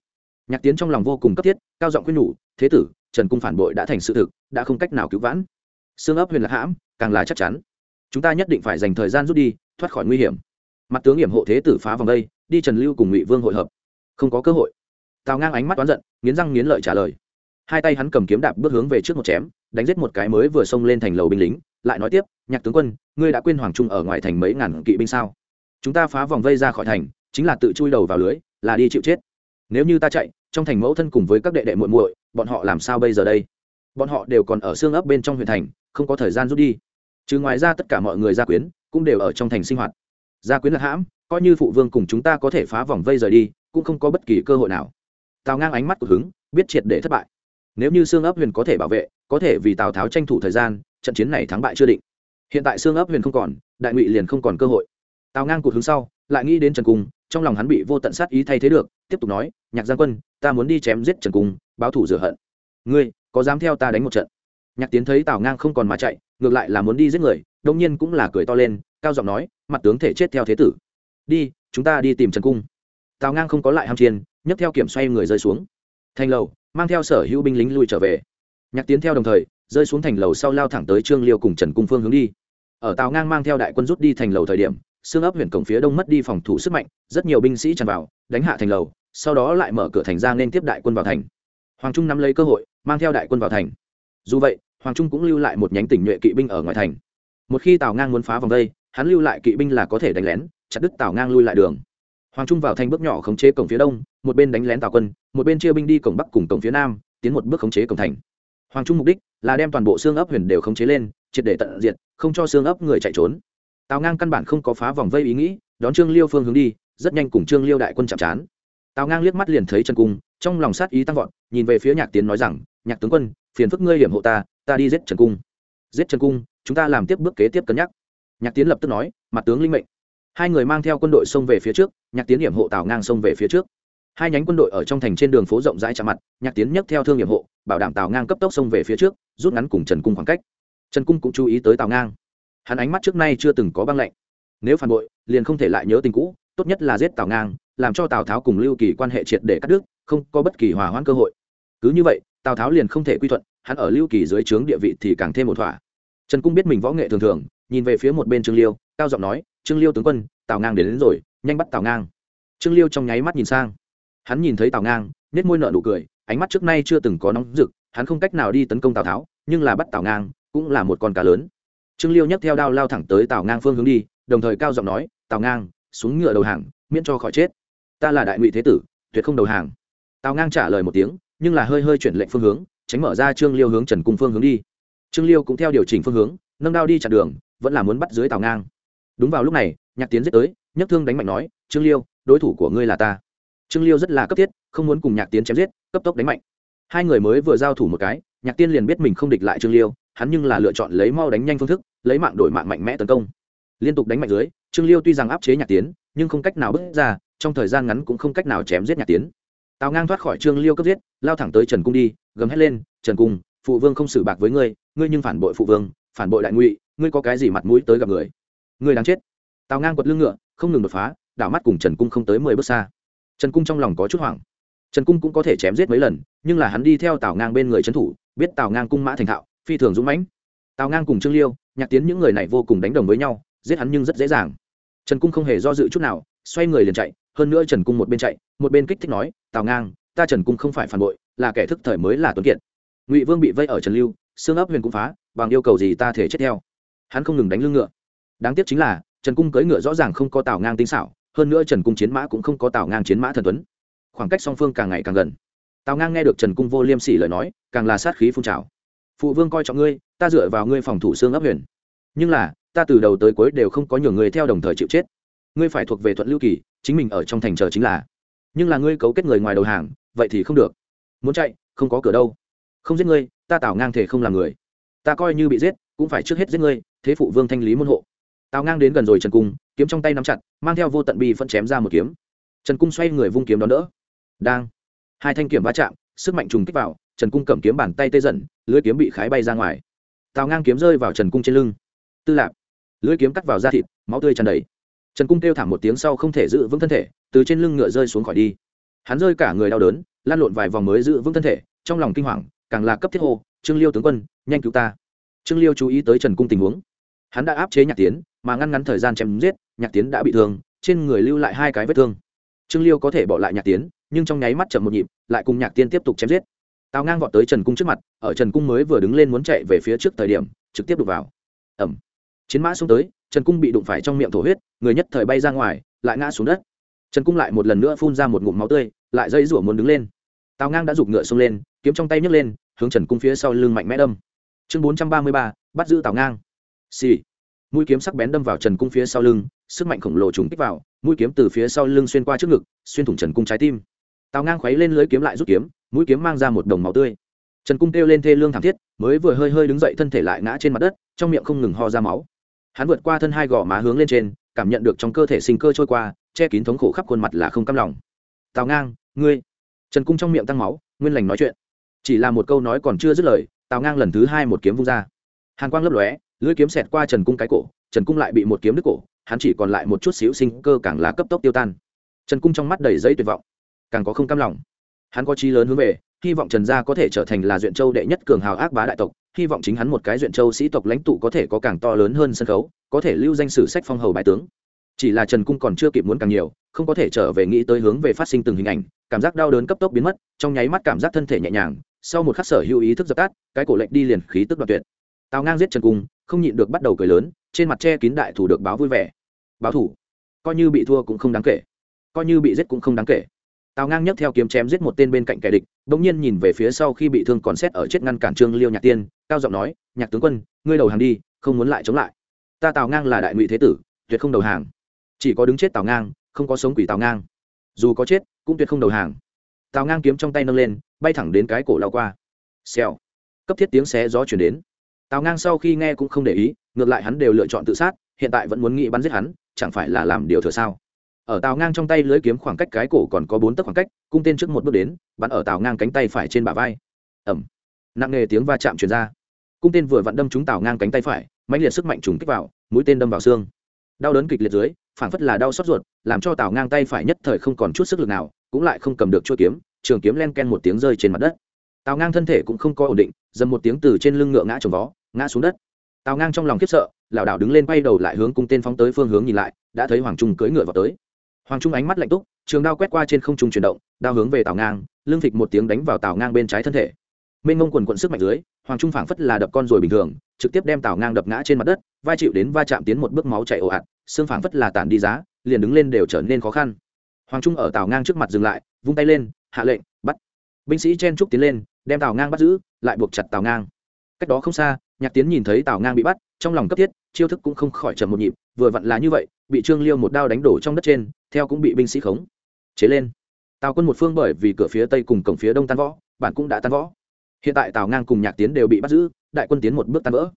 Nhạc tiến trong lòng vô cùng cấp thiết, cao giọng khuyên nhủ, thế tử, trần cung phản bội đã thành sự thực, đã không cách nào cứu vãn. Xương ấp huyền lạc hãm, càng là chắc chắn. Chúng ta nhất định phải dành thời gian rút đi, thoát khỏi nguy hiểm. Mặt tướng hiểm hộ thế tử phá vòng đây, đi trần lưu cùng ngụy vương hội hợp. Không có cơ hội. Tào ngang ánh mắt oán giận, nghiến răng nghiến lợi trả lời hai tay hắn cầm kiếm đạp bước hướng về trước một chém, đánh giết một cái mới vừa xông lên thành lầu binh lính, lại nói tiếp, nhạc tướng quân, ngươi đã quên hoàng trung ở ngoài thành mấy ngàn kỵ binh sao? Chúng ta phá vòng vây ra khỏi thành, chính là tự chui đầu vào lưới, là đi chịu chết. Nếu như ta chạy, trong thành mẫu thân cùng với các đệ đệ muội muội, bọn họ làm sao bây giờ đây? Bọn họ đều còn ở xương ấp bên trong huyện thành, không có thời gian rút đi. Chứ ngoài ra tất cả mọi người gia quyến, cũng đều ở trong thành sinh hoạt. Gia quyến là hãm, coi như phụ vương cùng chúng ta có thể phá vòng vây rời đi, cũng không có bất kỳ cơ hội nào. Tào ngang ánh mắt của hứng, biết triệt để thất bại nếu như xương ấp huyền có thể bảo vệ, có thể vì tào tháo tranh thủ thời gian, trận chiến này thắng bại chưa định. Hiện tại xương ấp huyền không còn, đại ngụy liền không còn cơ hội. Tào ngang cụt hướng sau, lại nghĩ đến trần cung, trong lòng hắn bị vô tận sát ý thay thế được, tiếp tục nói, nhạc giang quân, ta muốn đi chém giết trần cung, báo thủ rửa hận. Ngươi, có dám theo ta đánh một trận? Nhạc tiến thấy tào ngang không còn mà chạy, ngược lại là muốn đi giết người đông nhiên cũng là cười to lên, cao giọng nói, mặt tướng thể chết theo thế tử. Đi, chúng ta đi tìm trần cung. Tào ngang không có lại ham chiên, nhấc theo kiểm xoay người rơi xuống. Thành lầu mang theo sở hữu binh lính lui trở về. Nhạc tiến theo đồng thời, rơi xuống thành lầu sau lao thẳng tới trương liêu cùng trần cung phương hướng đi. Ở tàu ngang mang theo đại quân rút đi thành lầu thời điểm, xương ấp huyện cổng phía đông mất đi phòng thủ sức mạnh, rất nhiều binh sĩ tràn vào, đánh hạ thành lầu, sau đó lại mở cửa thành ra nên tiếp đại quân vào thành. Hoàng trung nắm lấy cơ hội, mang theo đại quân vào thành. Dù vậy, hoàng trung cũng lưu lại một nhánh tỉnh nhuệ kỵ binh ở ngoài thành. Một khi tào ngang muốn phá vòng đây, hắn lưu lại kỵ binh là có thể đánh lén, chặt đứt tào ngang lui lại đường hoàng trung vào thành bước nhỏ khống chế cổng phía đông, một bên đánh lén tào quân, một bên chia binh đi cổng bắc cùng cổng phía nam, tiến một bước khống chế cổng thành. Hoàng trung mục đích là đem toàn bộ xương ấp huyền đều khống chế lên, triệt để tận diệt, không cho xương ấp người chạy trốn. Tào ngang căn bản không có phá vòng vây ý nghĩ, đón trương liêu phương hướng đi, rất nhanh cùng trương liêu đại quân chạm trán. Tào ngang liếc mắt liền thấy trần cung, trong lòng sát ý tăng vọt, nhìn về phía nhạc tiến nói rằng, nhạc tướng quân, phiền phức ngươi hiểm hộ ta ta đi giết trần cung. Giết trần cung, chúng ta làm tiếp bước kế tiếp cân nhắc. Nhạc tiến lập tức nói, mặt tướng linh mệnh hai người mang theo quân đội xông về phía trước nhạc tiến hiểm hộ tào ngang xông về phía trước. Hai nhánh quân đội ở trong thành trên đường phố rộng rãi chạm mặt nhạc tiến nhấc theo thương hiểm hộ bảo đảm tào ngang cấp tốc xông về phía trước rút ngắn cùng trần cung khoảng cách. Trần cung cũng chú ý tới tào ngang. Hắn ánh mắt trước nay chưa từng có băng lệnh, nếu phản bội liền không thể lại nhớ tình cũ tốt nhất là giết tào ngang làm cho tào tháo cùng lưu kỳ quan hệ triệt để cắt đứt không có bất kỳ hòa hoãn cơ hội. Cứ như vậy tào tháo liền không thể quy thuận hắn ở lưu kỳ dưới trướng địa vị thì càng thêm một thỏa. Trần cung biết mình võ nghệ thường thường nhìn về phía một bên trương liêu cao giọng nói trương liêu tướng quân tào ngang đến, đến rồi nhanh bắt tào ngang. Trương liêu trong nháy mắt nhìn sang. Hắn nhìn thấy tào ngang nết môi nợ nụ cười ánh mắt trước nay chưa từng có nóng rực hắn không cách nào đi tấn công tào tháo nhưng là bắt tào ngang cũng là một con cá lớn. Trương liêu nhấc theo đao lao thẳng tới tào ngang phương hướng đi đồng thời cao giọng nói tào ngang xuống ngựa đầu hàng miễn cho khỏi chết. Ta là đại ngụy thế tử tuyệt không đầu hàng. Tào ngang trả lời một tiếng nhưng là hơi hơi chuyển lệnh phương hướng tránh mở ra trương liêu hướng trần cung phương hướng đi. Trương liêu cũng theo điều chỉnh phương hướng nâng đao đi chặn đường vẫn là muốn bắt dưới tào ngang đúng vào lúc này, nhạc tiến giết tới, nhấc thương đánh mạnh nói, trương liêu, đối thủ của ngươi là ta. Trương liêu rất là cấp thiết, không muốn cùng nhạc tiến chém giết, cấp tốc đánh mạnh. Hai người mới vừa giao thủ một cái, nhạc tiên liền biết mình không địch lại trương liêu, hắn nhưng là lựa chọn lấy mau đánh nhanh phương thức, lấy mạng đổi mạng mạnh mẽ tấn công. Liên tục đánh mạnh dưới, trương liêu tuy rằng áp chế nhạc tiến, nhưng không cách nào bước ra, trong thời gian ngắn cũng không cách nào chém giết nhạc tiến. Tào ngang thoát khỏi trương liêu cấp giết, lao thẳng tới trần cung đi, gầm hét lên, trần cung, phụ vương không xử bạc với ngươi ngươi nhưng phản bội phụ vương, phản bội đại ngụy, ngươi có cái gì mặt mũi tới gặp người? Ngươi đáng chết. Tào ngang quật lưng ngựa, không ngừng đột phá, đảo mắt cùng trần cung không tới mười bước xa. Trần cung trong lòng có chút hoảng. Trần cung cũng có thể chém giết mấy lần, nhưng là hắn đi theo tào ngang bên người trấn thủ, biết tào ngang cung mã thành thạo, phi thường dũng mãnh. Tào ngang cùng trương liêu, nhạc tiến những người này vô cùng đánh đồng với nhau, giết hắn nhưng rất dễ dàng. Trần cung không hề do dự chút nào, xoay người liền chạy, hơn nữa trần cung một bên chạy, một bên kích thích nói, tào ngang, ta trần cung không phải phản bội, là kẻ thức thời mới là tuấn kiệt. Ngụy vương bị vây ở trần lưu, xương ấp huyền cũng phá, bằng yêu cầu gì ta thể chết theo? Hắn không ngừng đánh lưng ngựa đáng tiếc chính là, trần cung cưỡi ngựa rõ ràng không có tào ngang tinh xảo, hơn nữa trần cung chiến mã cũng không có tào ngang chiến mã thần tuấn. Khoảng cách song phương càng ngày càng gần. Tào ngang nghe được trần cung vô liêm sỉ lời nói, càng là sát khí phun trào. Phụ vương coi trọng ngươi, ta dựa vào ngươi phòng thủ xương ấp huyền. Nhưng là, ta từ đầu tới cuối đều không có nhiều người theo đồng thời chịu chết. Ngươi phải thuộc về thuận lưu kỳ, chính mình ở trong thành chờ chính là. Nhưng là ngươi cấu kết người ngoài đầu hàng, vậy thì không được. Muốn chạy, không có cửa đâu. Không giết ngươi, ta tào ngang thể không làm người. Ta coi như bị giết, cũng phải trước hết giết ngươi, thế phụ vương thanh lý môn hộ tào ngang đến gần rồi trần cung, kiếm trong tay nắm chặt, mang theo vô tận bi phân chém ra một kiếm. Trần cung xoay người vung kiếm đón đỡ. Đang. Hai thanh kiếm va chạm, sức mạnh trùng kích vào, trần cung cầm kiếm bàn tay tê dần, lưới kiếm bị khái bay ra ngoài. Tào ngang kiếm rơi vào trần cung trên lưng. Tư lạp. Lưới kiếm cắt vào da thịt, máu tươi tràn đầy. Trần cung kêu thảm một tiếng sau không thể giữ vững thân thể, từ trên lưng ngựa rơi xuống khỏi đi. Hắn rơi cả người đau đớn lan lộn vài vòng mới giữ vững thân thể, trong lòng kinh hoàng, càng là cấp thiết hô, trương liêu tướng quân, nhanh cứu ta. Trương liêu chú ý tới trần cung tình huống. Hắn đã áp chế nhạc tiến mà ngăn ngắn thời gian chém giết, nhạc tiến đã bị thương, trên người lưu lại hai cái vết thương. Trương liêu có thể bỏ lại nhạc tiến, nhưng trong nháy mắt chậm một nhịp, lại cùng nhạc tiên tiếp tục chém giết. Tào ngang vọt tới trần cung trước mặt, ở trần cung mới vừa đứng lên muốn chạy về phía trước thời điểm, trực tiếp đục vào. Ẩm chiến mã xuống tới, trần cung bị đụng phải trong miệng thổ huyết, người nhất thời bay ra ngoài, lại ngã xuống đất. Trần cung lại một lần nữa phun ra một ngụm máu tươi, lại dây rủa muốn đứng lên. Tào ngang đã giục ngựa xông lên, kiếm trong tay nhấc lên, hướng trần cung phía sau lưng mạnh mẽ đâm. Chương bốn trăm ba mươi ba, bắt giữ tào ngang. Xì、sì mũi kiếm sắc bén đâm vào trần cung phía sau lưng, sức mạnh khổng lồ trùng kích vào, mũi kiếm từ phía sau lưng xuyên qua trước ngực, xuyên thủng trần cung trái tim. Tào ngang khuấy lên lưới kiếm lại rút kiếm, mũi kiếm mang ra một đồng máu tươi. Trần cung kêu lên thê lương thảm thiết, mới vừa hơi hơi đứng dậy thân thể lại ngã trên mặt đất, trong miệng không ngừng ho ra máu. Hắn vượt qua thân hai gò má hướng lên trên, cảm nhận được trong cơ thể sinh cơ trôi qua, che kín thống khổ khắp khuôn mặt là không căm lòng. Tào ngang, ngươi. Trần cung trong miệng tăng máu, nguyên lành nói chuyện. Chỉ là một câu nói còn chưa dứt lời, tào ngang lần thứ hai một kiếm vung ra. Hàn quang lấp lóe lưỡi kiếm xẹt qua trần cung cái cổ, trần cung lại bị một kiếm đứt cổ, hắn chỉ còn lại một chút xíu sinh cơ càng là cấp tốc tiêu tan. Trần cung trong mắt đầy giấy tuyệt vọng, càng có không cam lòng. Hắn có chí lớn hướng về, hy vọng trần gia có thể trở thành là duyện châu đệ nhất cường hào ác bá đại tộc, hy vọng chính hắn một cái duyện châu sĩ tộc lãnh tụ có thể có càng to lớn hơn sân khấu, có thể lưu danh sử sách phong hầu bái tướng. Chỉ là trần cung còn chưa kịp muốn càng nhiều, không có thể trở về nghĩ tới hướng về phát sinh từng hình ảnh, cảm giác đau đớn cấp tốc biến mất, trong nháy mắt cảm giác thân thể nhẹ nhàng, sau một khắc sở hữu ý thức dập tắt, cái cổ lệnh đi liền khí tức đoạt tuyệt. Tào ngang giết trần cung không nhịn được bắt đầu cười lớn, trên mặt che kín đại thủ được báo vui vẻ. Báo thủ? Coi như bị thua cũng không đáng kể. Coi như bị giết cũng không đáng kể. Tào ngang nhấc theo kiếm chém giết một tên bên cạnh kẻ địch đ ỗ n g nhiên nhìn về phía sau khi bị thương còn xét ở chết ngăn cản trương liêu nhạc tiên, cao giọng nói, nhạc tướng quân, ngươi đầu hàng đi, không muốn lại chống lại. Ta tào ngang là đại ngụy thế tử, tuyệt không đầu hàng. Chỉ có đứng chết tào ngang, không có sống quỷ tào ngang. Dù có chết, cũng tuyệt không đầu hàng. Tào ngang kiếm trong tay nâng lên, bay thẳng đến cái cổ lao qua. Xèo. Cấp thiết tiếng xé gió chuyển đến tào ngang sau khi nghe cũng không để ý, ngược lại hắn đều lựa chọn tự sát, hiện tại vẫn muốn nghĩ bắn giết hắn, chẳng phải là làm điều thừa sao? Ở Tào ngang trong tay lưới kiếm khoảng cách cái cổ còn có bốn tấc khoảng cách, cung tên trước một bước đến, bắn ở Tào ngang cánh tay phải trên bả vai. Ẩm nặng nề tiếng va chạm chuyển ra. Cung tên vừa vặn đâm trúng Tào ngang cánh tay phải mạnh liệt sức mạnh trùng kích vào, mũi tên đâm vào xương. Đau đớn kịch liệt dưới, phảng phất là đau xót ruột, làm cho Tào ngang tay phải nhất thời không còn chút sức lực nào, cũng lại không cầm được chuôi kiếm, trường kiếm len ken một tiếng rơi trên mặt đất. Tào ngang thân thể cũng không có ổn định, dầm một tiếng từ trên lưng ngựa ngã trồng vó ngã xuống đất. Tào ngang trong lòng khiếp sợ, lảo đảo đứng lên quay đầu lại hướng cung tên phóng tới phương hướng nhìn lại, đã thấy hoàng trung cưỡi ngựa vào tới. Hoàng trung ánh mắt lạnh túc, trường đao quét qua trên không trung chuyển động, đao hướng về tào ngang, lưng thịt một tiếng đánh vào tào ngang bên trái thân thể. Mênh mông quần quận sức mạnh dưới, hoàng trung phảng phất là đập con rồi bình thường, trực tiếp đem tào ngang đập ngã trên mặt đất, vai chịu đến va chạm tiến một bước máu chảy ồ ạt, xương phảng phất là tản đi giá, liền đứng lên đều trở nên khó khăn. Hoàng trung ở tào ngang trước mặt dừng lại, vung tay lên, hạ lệnh, bắt. Binh sĩ chen trúc tiến lên, đem tào ngang bắt giữ, lại buộc chặt tào ngang. Cách đó không xa nhạc tiến nhìn thấy tào ngang bị bắt, trong lòng cấp thiết, chiêu thức cũng không khỏi chậm một nhịp, vừa vặn là như vậy, bị trương liêu một đao đánh đổ trong đất trên, theo cũng bị binh sĩ khống. Chế lên. Tào quân một phương bởi vì cửa phía tây cùng cổng phía đông tan võ bản cũng đã tan võ hiện tại tào ngang cùng nhạc tiến đều bị bắt giữ, đại quân tiến một bước tan vỡ.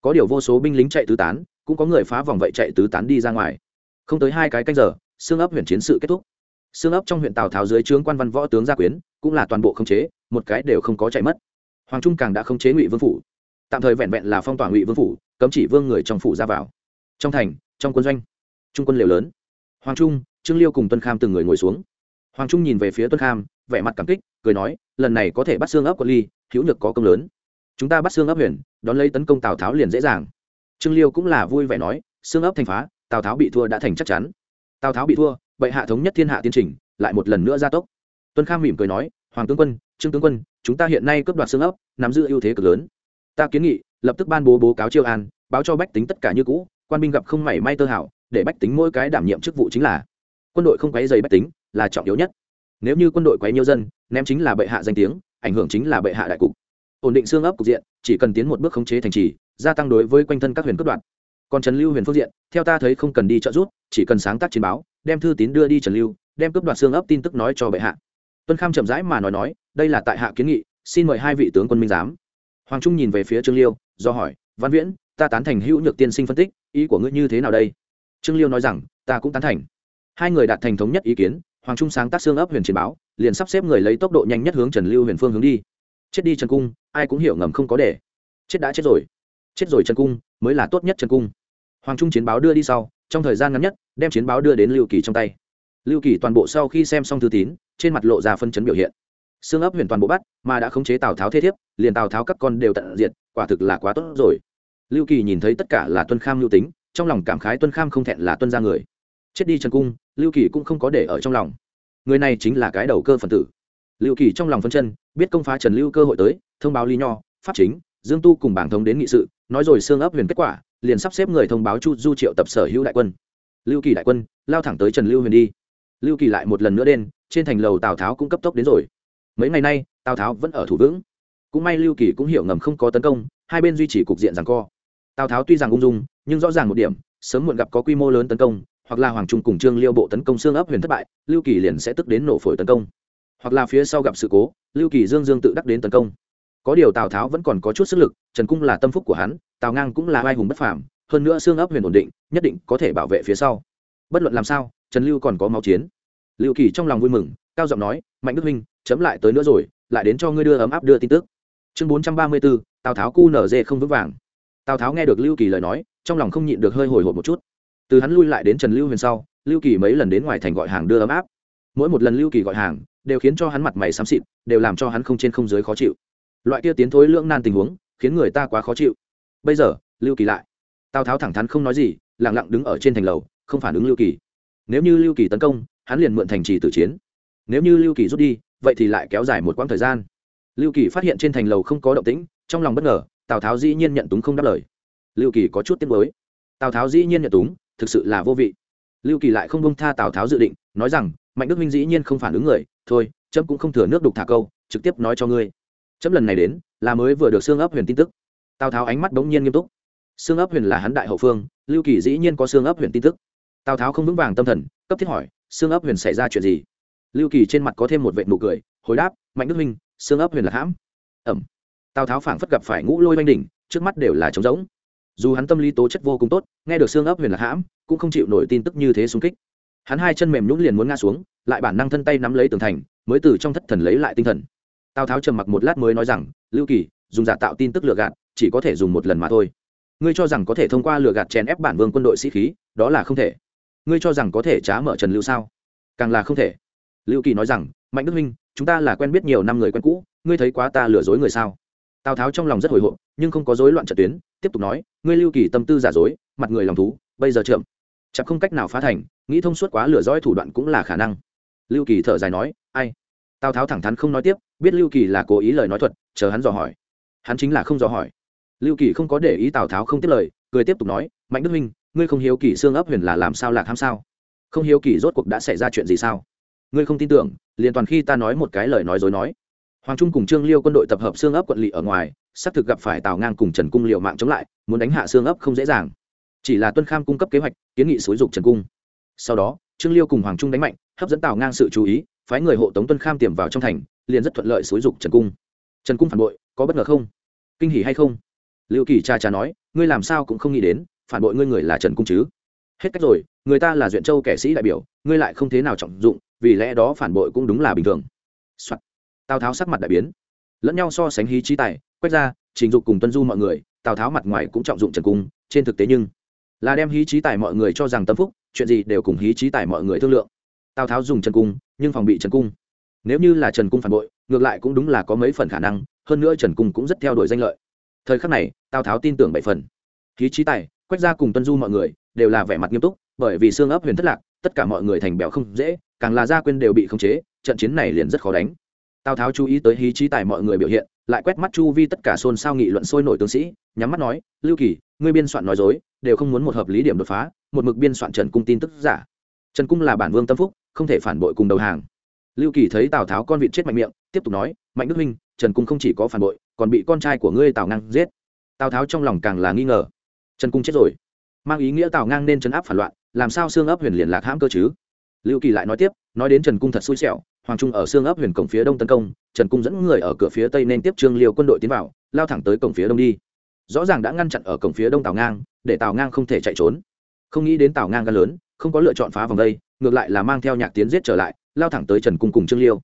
Có điều vô số binh lính chạy tứ tán, cũng có người phá vòng vậy chạy tứ tán đi ra ngoài. Không tới hai cái canh giờ, xương ấp huyện chiến sự kết thúc. Xương ấp trong huyện tào tháo dưới trướng quan văn võ tướng gia quyến, cũng là toàn bộ khống chế, một cái đều không có chạy mất. Hoàng trung càng đã khống chế ngụy vương phủ tạm thời vẹn vẹn là phong tỏa ngụy vương phủ, cấm chỉ vương người trong phủ ra vào. Trong thành, trong quân doanh, trung quân liều lớn. Hoàng trung, trương liêu cùng tuân kham từng người ngồi xuống. Hoàng trung nhìn về phía tuân kham, vẻ mặt cảm kích, cười nói, lần này có thể bắt xương ấp quân ly, hữu nhược có công lớn. Chúng ta bắt xương ấp huyền, đón lấy tấn công tào tháo liền dễ dàng. Trương liêu cũng là vui vẻ nói, xương ấp thành phá, tào tháo bị thua đã thành chắc chắn. Tào tháo bị thua vậy hạ thống nhất thiên hạ tiến trình, lại một lần nữa gia tốc. Tuân kham mỉm cười nói, hoàng tướng quân, trương tướng quân, chúng ta hiện nay cướp đoạt xương ấp, nắm giữ ưu thế cực lớn ta kiến nghị, lập tức ban bố bố cáo chiêu an, báo cho bách tính tất cả như cũ, quan binh gặp không mảy may tơ hảo để bách tính mỗi cái đảm nhiệm chức vụ chính là. Quân đội không quấy dày bách tính, là trọng yếu nhất. Nếu như quân đội quấy nhiều dân, ném chính là bệ hạ danh tiếng, ảnh hưởng chính là bệ hạ đại cục. Ổn định xương ấp cục diện, chỉ cần tiến một bước khống chế thành trì, gia tăng đối với quanh thân các huyền cướp đoạn. Còn trần lưu huyền phương diện, theo ta thấy không cần đi trợ giúp, chỉ cần sáng tác chiến báo, đem thư tín đưa đi trần lưu, đem cướp đoạt xương ấp tin tức nói cho bệ hạ. Tuân kham chậm rãi mà nói nói, đây là tại hạ kiến nghị, xin mời hai vị tướng quân minh giám hoàng trung nhìn về phía trương liêu, do hỏi, văn viễn, ta tán thành hữu nhược tiên sinh phân tích, ý của ngươi như thế nào đây? Trương liêu nói rằng, ta cũng tán thành. Hai người đạt thành thống nhất ý kiến, hoàng trung sáng tác xương ấp huyền chiến báo, liền sắp xếp người lấy tốc độ nhanh nhất hướng trần lưu huyền phương hướng đi. Chết đi trần cung, ai cũng hiểu ngầm không có để. Chết đã chết rồi. Chết rồi trần cung, mới là tốt nhất trần cung. Hoàng trung chiến báo đưa đi sau, trong thời gian ngắn nhất, đem chiến báo đưa đến lưu kỳ trong tay. Lưu kỳ toàn bộ sau khi xem xong thư tín, trên mặt lộ ra phân chấn biểu hiện xương ấp huyền toàn bộ bắt, mà đã khống chế tào tháo thế thiếp, liền tào tháo các con đều tận diệt, quả thực là quá tốt rồi. Lưu kỳ nhìn thấy tất cả là tuân kham lưu tính, trong lòng cảm khái tuân kham không thẹn là tuân ra người. Chết đi trần cung, lưu kỳ cũng không có để ở trong lòng. Người này chính là cái đầu cơ phần tử. Lưu kỳ trong lòng phân chân, biết công phá trần lưu cơ hội tới, thông báo lý nho, pháp chính, dương tu cùng bảng thống đến nghị sự, nói rồi xương ấp huyền kết quả, liền sắp xếp người thông báo chu du triệu tập sở hữu đại quân. Lưu kỳ đại quân, lao thẳng tới trần lưu huyền đi. Lưu kỳ lại một lần nữa đen, trên thành lầu tào tháo cũng cấp tốc đến rồi mấy ngày nay, tào tháo vẫn ở thủ vững. Cũng may lưu kỳ cũng hiểu ngầm không có tấn công, hai bên duy trì cục diện rằng co. Tào tháo tuy rằng ung dung, nhưng rõ ràng một điểm, sớm muộn gặp có quy mô lớn tấn công, hoặc là hoàng trung cùng trương liêu bộ tấn công xương ấp huyền thất bại, lưu kỳ liền sẽ tức đến nổ phổi tấn công. Hoặc là phía sau gặp sự cố, lưu kỳ dương dương tự đắc đến tấn công. Có điều tào tháo vẫn còn có chút sức lực, trần cung là tâm phúc của hắn, tào ngang cũng là vai hùng bất phàm, hơn nữa xương ấp huyền ổn định, nhất định có thể bảo vệ phía sau. Bất luận làm sao, trần lưu còn có máu chiến. Lưu kỳ trong lòng vui mừng, cao giọng nói mạnh đức huynh, chấm lại tới nữa rồi, lại đến cho ngươi đưa ấm áp đưa tin tức. Chương bốn trăm ba mươi bốn tào tháo cu nở dê không vững vàng. Tào tháo nghe được lưu kỳ lời nói, trong lòng không nhịn được hơi hồi hộp một chút. Từ hắn lui lại đến trần lưu huyền sau, lưu kỳ mấy lần đến ngoài thành gọi hàng đưa ấm áp. Mỗi một lần lưu kỳ gọi hàng, đều khiến cho hắn mặt mày xám xịt, đều làm cho hắn không trên không dưới khó chịu. Loại kia tiến thối lưỡng nan tình huống, khiến người ta quá khó chịu. Bây giờ, lưu kỳ lại. Tào tháo thẳng thắn không nói gì lẳng lặng đứng ở trên thành lầu, không phản ứng lưu kỳ. Nếu như lưu kỳ tấn công, hắn liền mượn thành trì tử chiến nếu như lưu kỳ rút đi, vậy thì lại kéo dài một quãng thời gian. Lưu kỳ phát hiện trên thành lầu không có động tĩnh, trong lòng bất ngờ, tào tháo dĩ nhiên nhận túng không đáp lời. Lưu kỳ có chút tiếc mới tào tháo dĩ nhiên nhận túng, thực sự là vô vị. Lưu kỳ lại không bông tha tào tháo dự định, nói rằng, mạnh đức minh dĩ nhiên không phản ứng người, thôi trâm cũng không thừa nước đục thả câu, trực tiếp nói cho ngươi. Trâm lần này đến, là mới vừa được xương ấp huyền tin tức. Tào tháo ánh mắt bỗng nhiên nghiêm túc. Xương ấp huyền là hắn đại hậu phương, lưu kỳ dĩ nhiên có xương ấp huyền tin tức. Tào tháo không vững vàng tâm thần, cấp thiết hỏi xương ấp huyền xảy ra chuyện gì? Lưu kỳ trên mặt có thêm một vệ nụ cười, hồi đáp, mạnh đức minh, xương ấp huyền là hãm. Ẩm. Tào tháo phảng phất gặp phải ngũ lôi oanh đỉnh, trước mắt đều là trống rỗng. Dù hắn tâm lý tố chất vô cùng tốt, nghe được xương ấp huyền là hãm, cũng không chịu nổi tin tức như thế xung kích. Hắn hai chân mềm nhũng liền muốn ngã xuống, lại bản năng thân tay nắm lấy tường thành, mới từ trong thất thần lấy lại tinh thần. Tào tháo trầm mặc một lát mới nói rằng, lưu kỳ, dùng giả tạo tin tức lừa gạt, chỉ có thể dùng một lần mà thôi. Ngươi cho rằng có thể thông qua lừa gạt chèn ép bản vương quân đội sĩ khí, đó là không thể. Ngươi cho rằng có thể trá mở trần lưu sao? Càng là không thể lưu kỳ nói rằng mạnh đức minh chúng ta là quen biết nhiều năm người quen cũ ngươi thấy quá ta lừa dối người sao? Tào tháo trong lòng rất hồi hộp nhưng không có dối loạn trận tuyến tiếp tục nói ngươi lưu kỳ tâm tư giả dối mặt người lòng thú bây giờ trưởng, chẳng không cách nào phá thành nghĩ thông suốt quá lừa dối thủ đoạn cũng là khả năng. Lưu kỳ thở dài nói ai? Tào tháo thẳng thắn không nói tiếp biết lưu kỳ là cố ý lời nói thuật chờ hắn dò hỏi. Hắn chính là không dò hỏi. Lưu kỳ không có để ý tào tháo không tiếp lời cười tiếp tục nói mạnh đức minh ngươi không hiếu kỳ xương ấp huyền là làm sao lạc ham sao? Không hiếu kỳ rốt cuộc đã xảy ra chuyện gì sao? Ngươi không tin tưởng, liền toàn khi ta nói một cái lời nói dối nói. Hoàng trung cùng trương liêu quân đội tập hợp xương ấp quận lỵ ở ngoài, xác thực gặp phải tào ngang cùng trần cung liệu mạng chống lại, muốn đánh hạ xương ấp không dễ dàng. Chỉ là tuân kham cung cấp kế hoạch, kiến nghị xúi dục trần cung. Sau đó, trương liêu cùng hoàng trung đánh mạnh, hấp dẫn tào ngang sự chú ý, phái người hộ tống tuân kham tiềm vào trong thành, liền rất thuận lợi xúi dục trần cung. Trần cung phản bội, có bất ngờ không? Kinh hỉ hay không? Liệu kỳ cha cha nói, ngươi làm sao cũng không nghĩ đến, phản bội ngươi người là trần cung chứ? Hết cách rồi, người ta là duyện châu kẻ sĩ đại biểu, ngươi lại không thế nào trọng dụng, vì lẽ đó phản bội cũng đúng là bình thường、Soạn. tào tháo sắc mặt đại biến. Lẫn nhau so sánh hí trí tài, quét ra, trình dục cùng tuân du mọi người, tào tháo mặt ngoài cũng trọng dụng trần cung, trên thực tế nhưng là đem hí trí tài mọi người cho rằng tâm phúc, chuyện gì đều cùng hí trí tài mọi người thương lượng. Tào tháo dùng trần cung, nhưng phòng bị trần cung. Nếu như là trần cung phản bội, ngược lại cũng đúng là có mấy phần khả năng, hơn nữa trần cung cũng rất theo đuổi danh lợi. Thời khắc này, tào tháo tin tưởng bảy phần. Hí trí tài, quét ra cùng tuân du mọi người đều là vẻ mặt nghiêm túc, bởi vì xương ấp huyền thất lạc, tất cả mọi người thành bèo không dễ, càng là gia quyên đều bị khống chế, trận chiến này liền rất khó đánh. Tào tháo chú ý tới hí trí tài mọi người biểu hiện, lại quét mắt chu vi tất cả xôn xao nghị luận sôi nổi tướng sĩ, nhắm mắt nói, lưu kỳ, ngươi biên soạn nói dối, đều không muốn một hợp lý điểm đột phá, một mực biên soạn trần cung tin tức giả. Trần cung là bản vương tâm phúc, không thể phản bội cùng đầu hàng. Lưu kỳ thấy tào tháo con vịt chết mạnh miệng, tiếp tục nói, mạnh đức minh, trần cung không chỉ có phản bội, còn bị con trai của ngươi tào ngang giết. Tào tháo trong lòng càng là nghi ngờ. Trần cung chết rồi mang ý nghĩa tào ngang nên chấn áp phản loạn, làm sao xương ấp huyền liền lạc hãm cơ chứ? Lưu kỳ lại nói tiếp, nói đến trần cung thật xui xẻo, hoàng trung ở xương ấp huyền cổng phía đông tấn công, trần cung dẫn người ở cửa phía tây nên tiếp trương liêu quân đội tiến vào, lao thẳng tới cổng phía đông đi. Rõ ràng đã ngăn chặn ở cổng phía đông tào ngang, để tào ngang không thể chạy trốn. Không nghĩ đến tào ngang gan lớn, không có lựa chọn phá vòng đây, ngược lại là mang theo nhạc tiến giết trở lại, lao thẳng tới trần cung cùng trương liêu.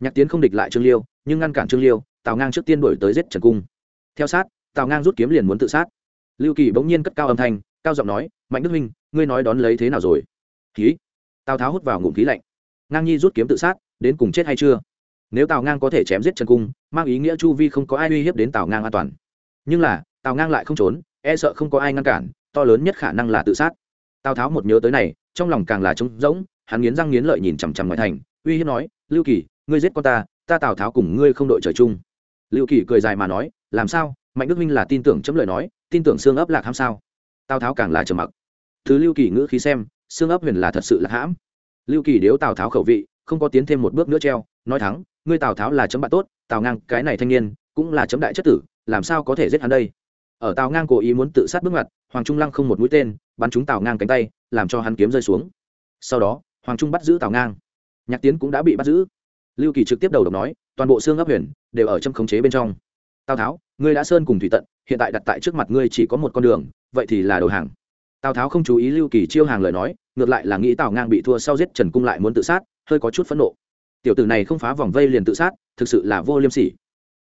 Nhạc tiến không địch lại trương liêu, nhưng ngăn cản trương liêu, tào ngang trước tiên đổi tới giết trần cung. Theo sát, tào ngang rút kiếm liền muốn tự sát. Lưu kỳ bỗng nhiên cất cao âm thanh cao giọng nói, mạnh đức huynh ngươi nói đón lấy thế nào rồi? Khí. Tào tháo hút vào ngụm khí lạnh. Ngang nhi rút kiếm tự sát, đến cùng chết hay chưa? Nếu tào ngang có thể chém giết trần cung, mang ý nghĩa chu vi không có ai uy hiếp đến tào ngang an toàn. Nhưng là, tào ngang lại không trốn e sợ không có ai ngăn cản, to lớn nhất khả năng là tự sát. Tào tháo một nhớ tới này, trong lòng càng là trống rỗng, hắn nghiến răng nghiến lợi nhìn chằm chằm ngoài thành, uy hiếp nói, lưu kỳ, ngươi giết con ta ta tào tháo cùng ngươi không đội trời chung. Lưu kỳ cười dài mà nói, làm sao? Mạnh đức minh là tin tưởng chấm lời nói, tin tưởng xương ấp lạc ham sao? Tào tháo càng là trầm mặc. Thứ lưu kỳ ngữ khí xem, xương ấp huyền là thật sự là hãm. Lưu kỳ điếu tào tháo khẩu vị, không có tiến thêm một bước nữa treo, nói thắng, ngươi tào tháo là chấm bạn tốt, tào ngang cái này thanh niên, cũng là chấm đại chất tử, làm sao có thể giết hắn đây? Ở tào ngang cố ý muốn tự sát bước ngoặt, hoàng trung lăng không một mũi tên, bắn trúng tào ngang cánh tay, làm cho hắn kiếm rơi xuống. Sau đó, hoàng trung bắt giữ tào ngang. Nhạc tiến cũng đã bị bắt giữ. Lưu kỳ trực tiếp đầu độc nói, toàn bộ xương ấp huyền đều ở trong khống chế bên trong. Tào tháo, ngươi đã sơn cùng thủy tận, hiện tại đặt tại trước mặt ngươi chỉ có một con đường vậy thì là đầu hàng. Tào tháo không chú ý lưu kỳ chiêu hàng lời nói, ngược lại là nghĩ tào ngang bị thua sau giết trần cung lại muốn tự sát, hơi có chút phẫn nộ. Tiểu tử này không phá vòng vây liền tự sát, thực sự là vô liêm sỉ.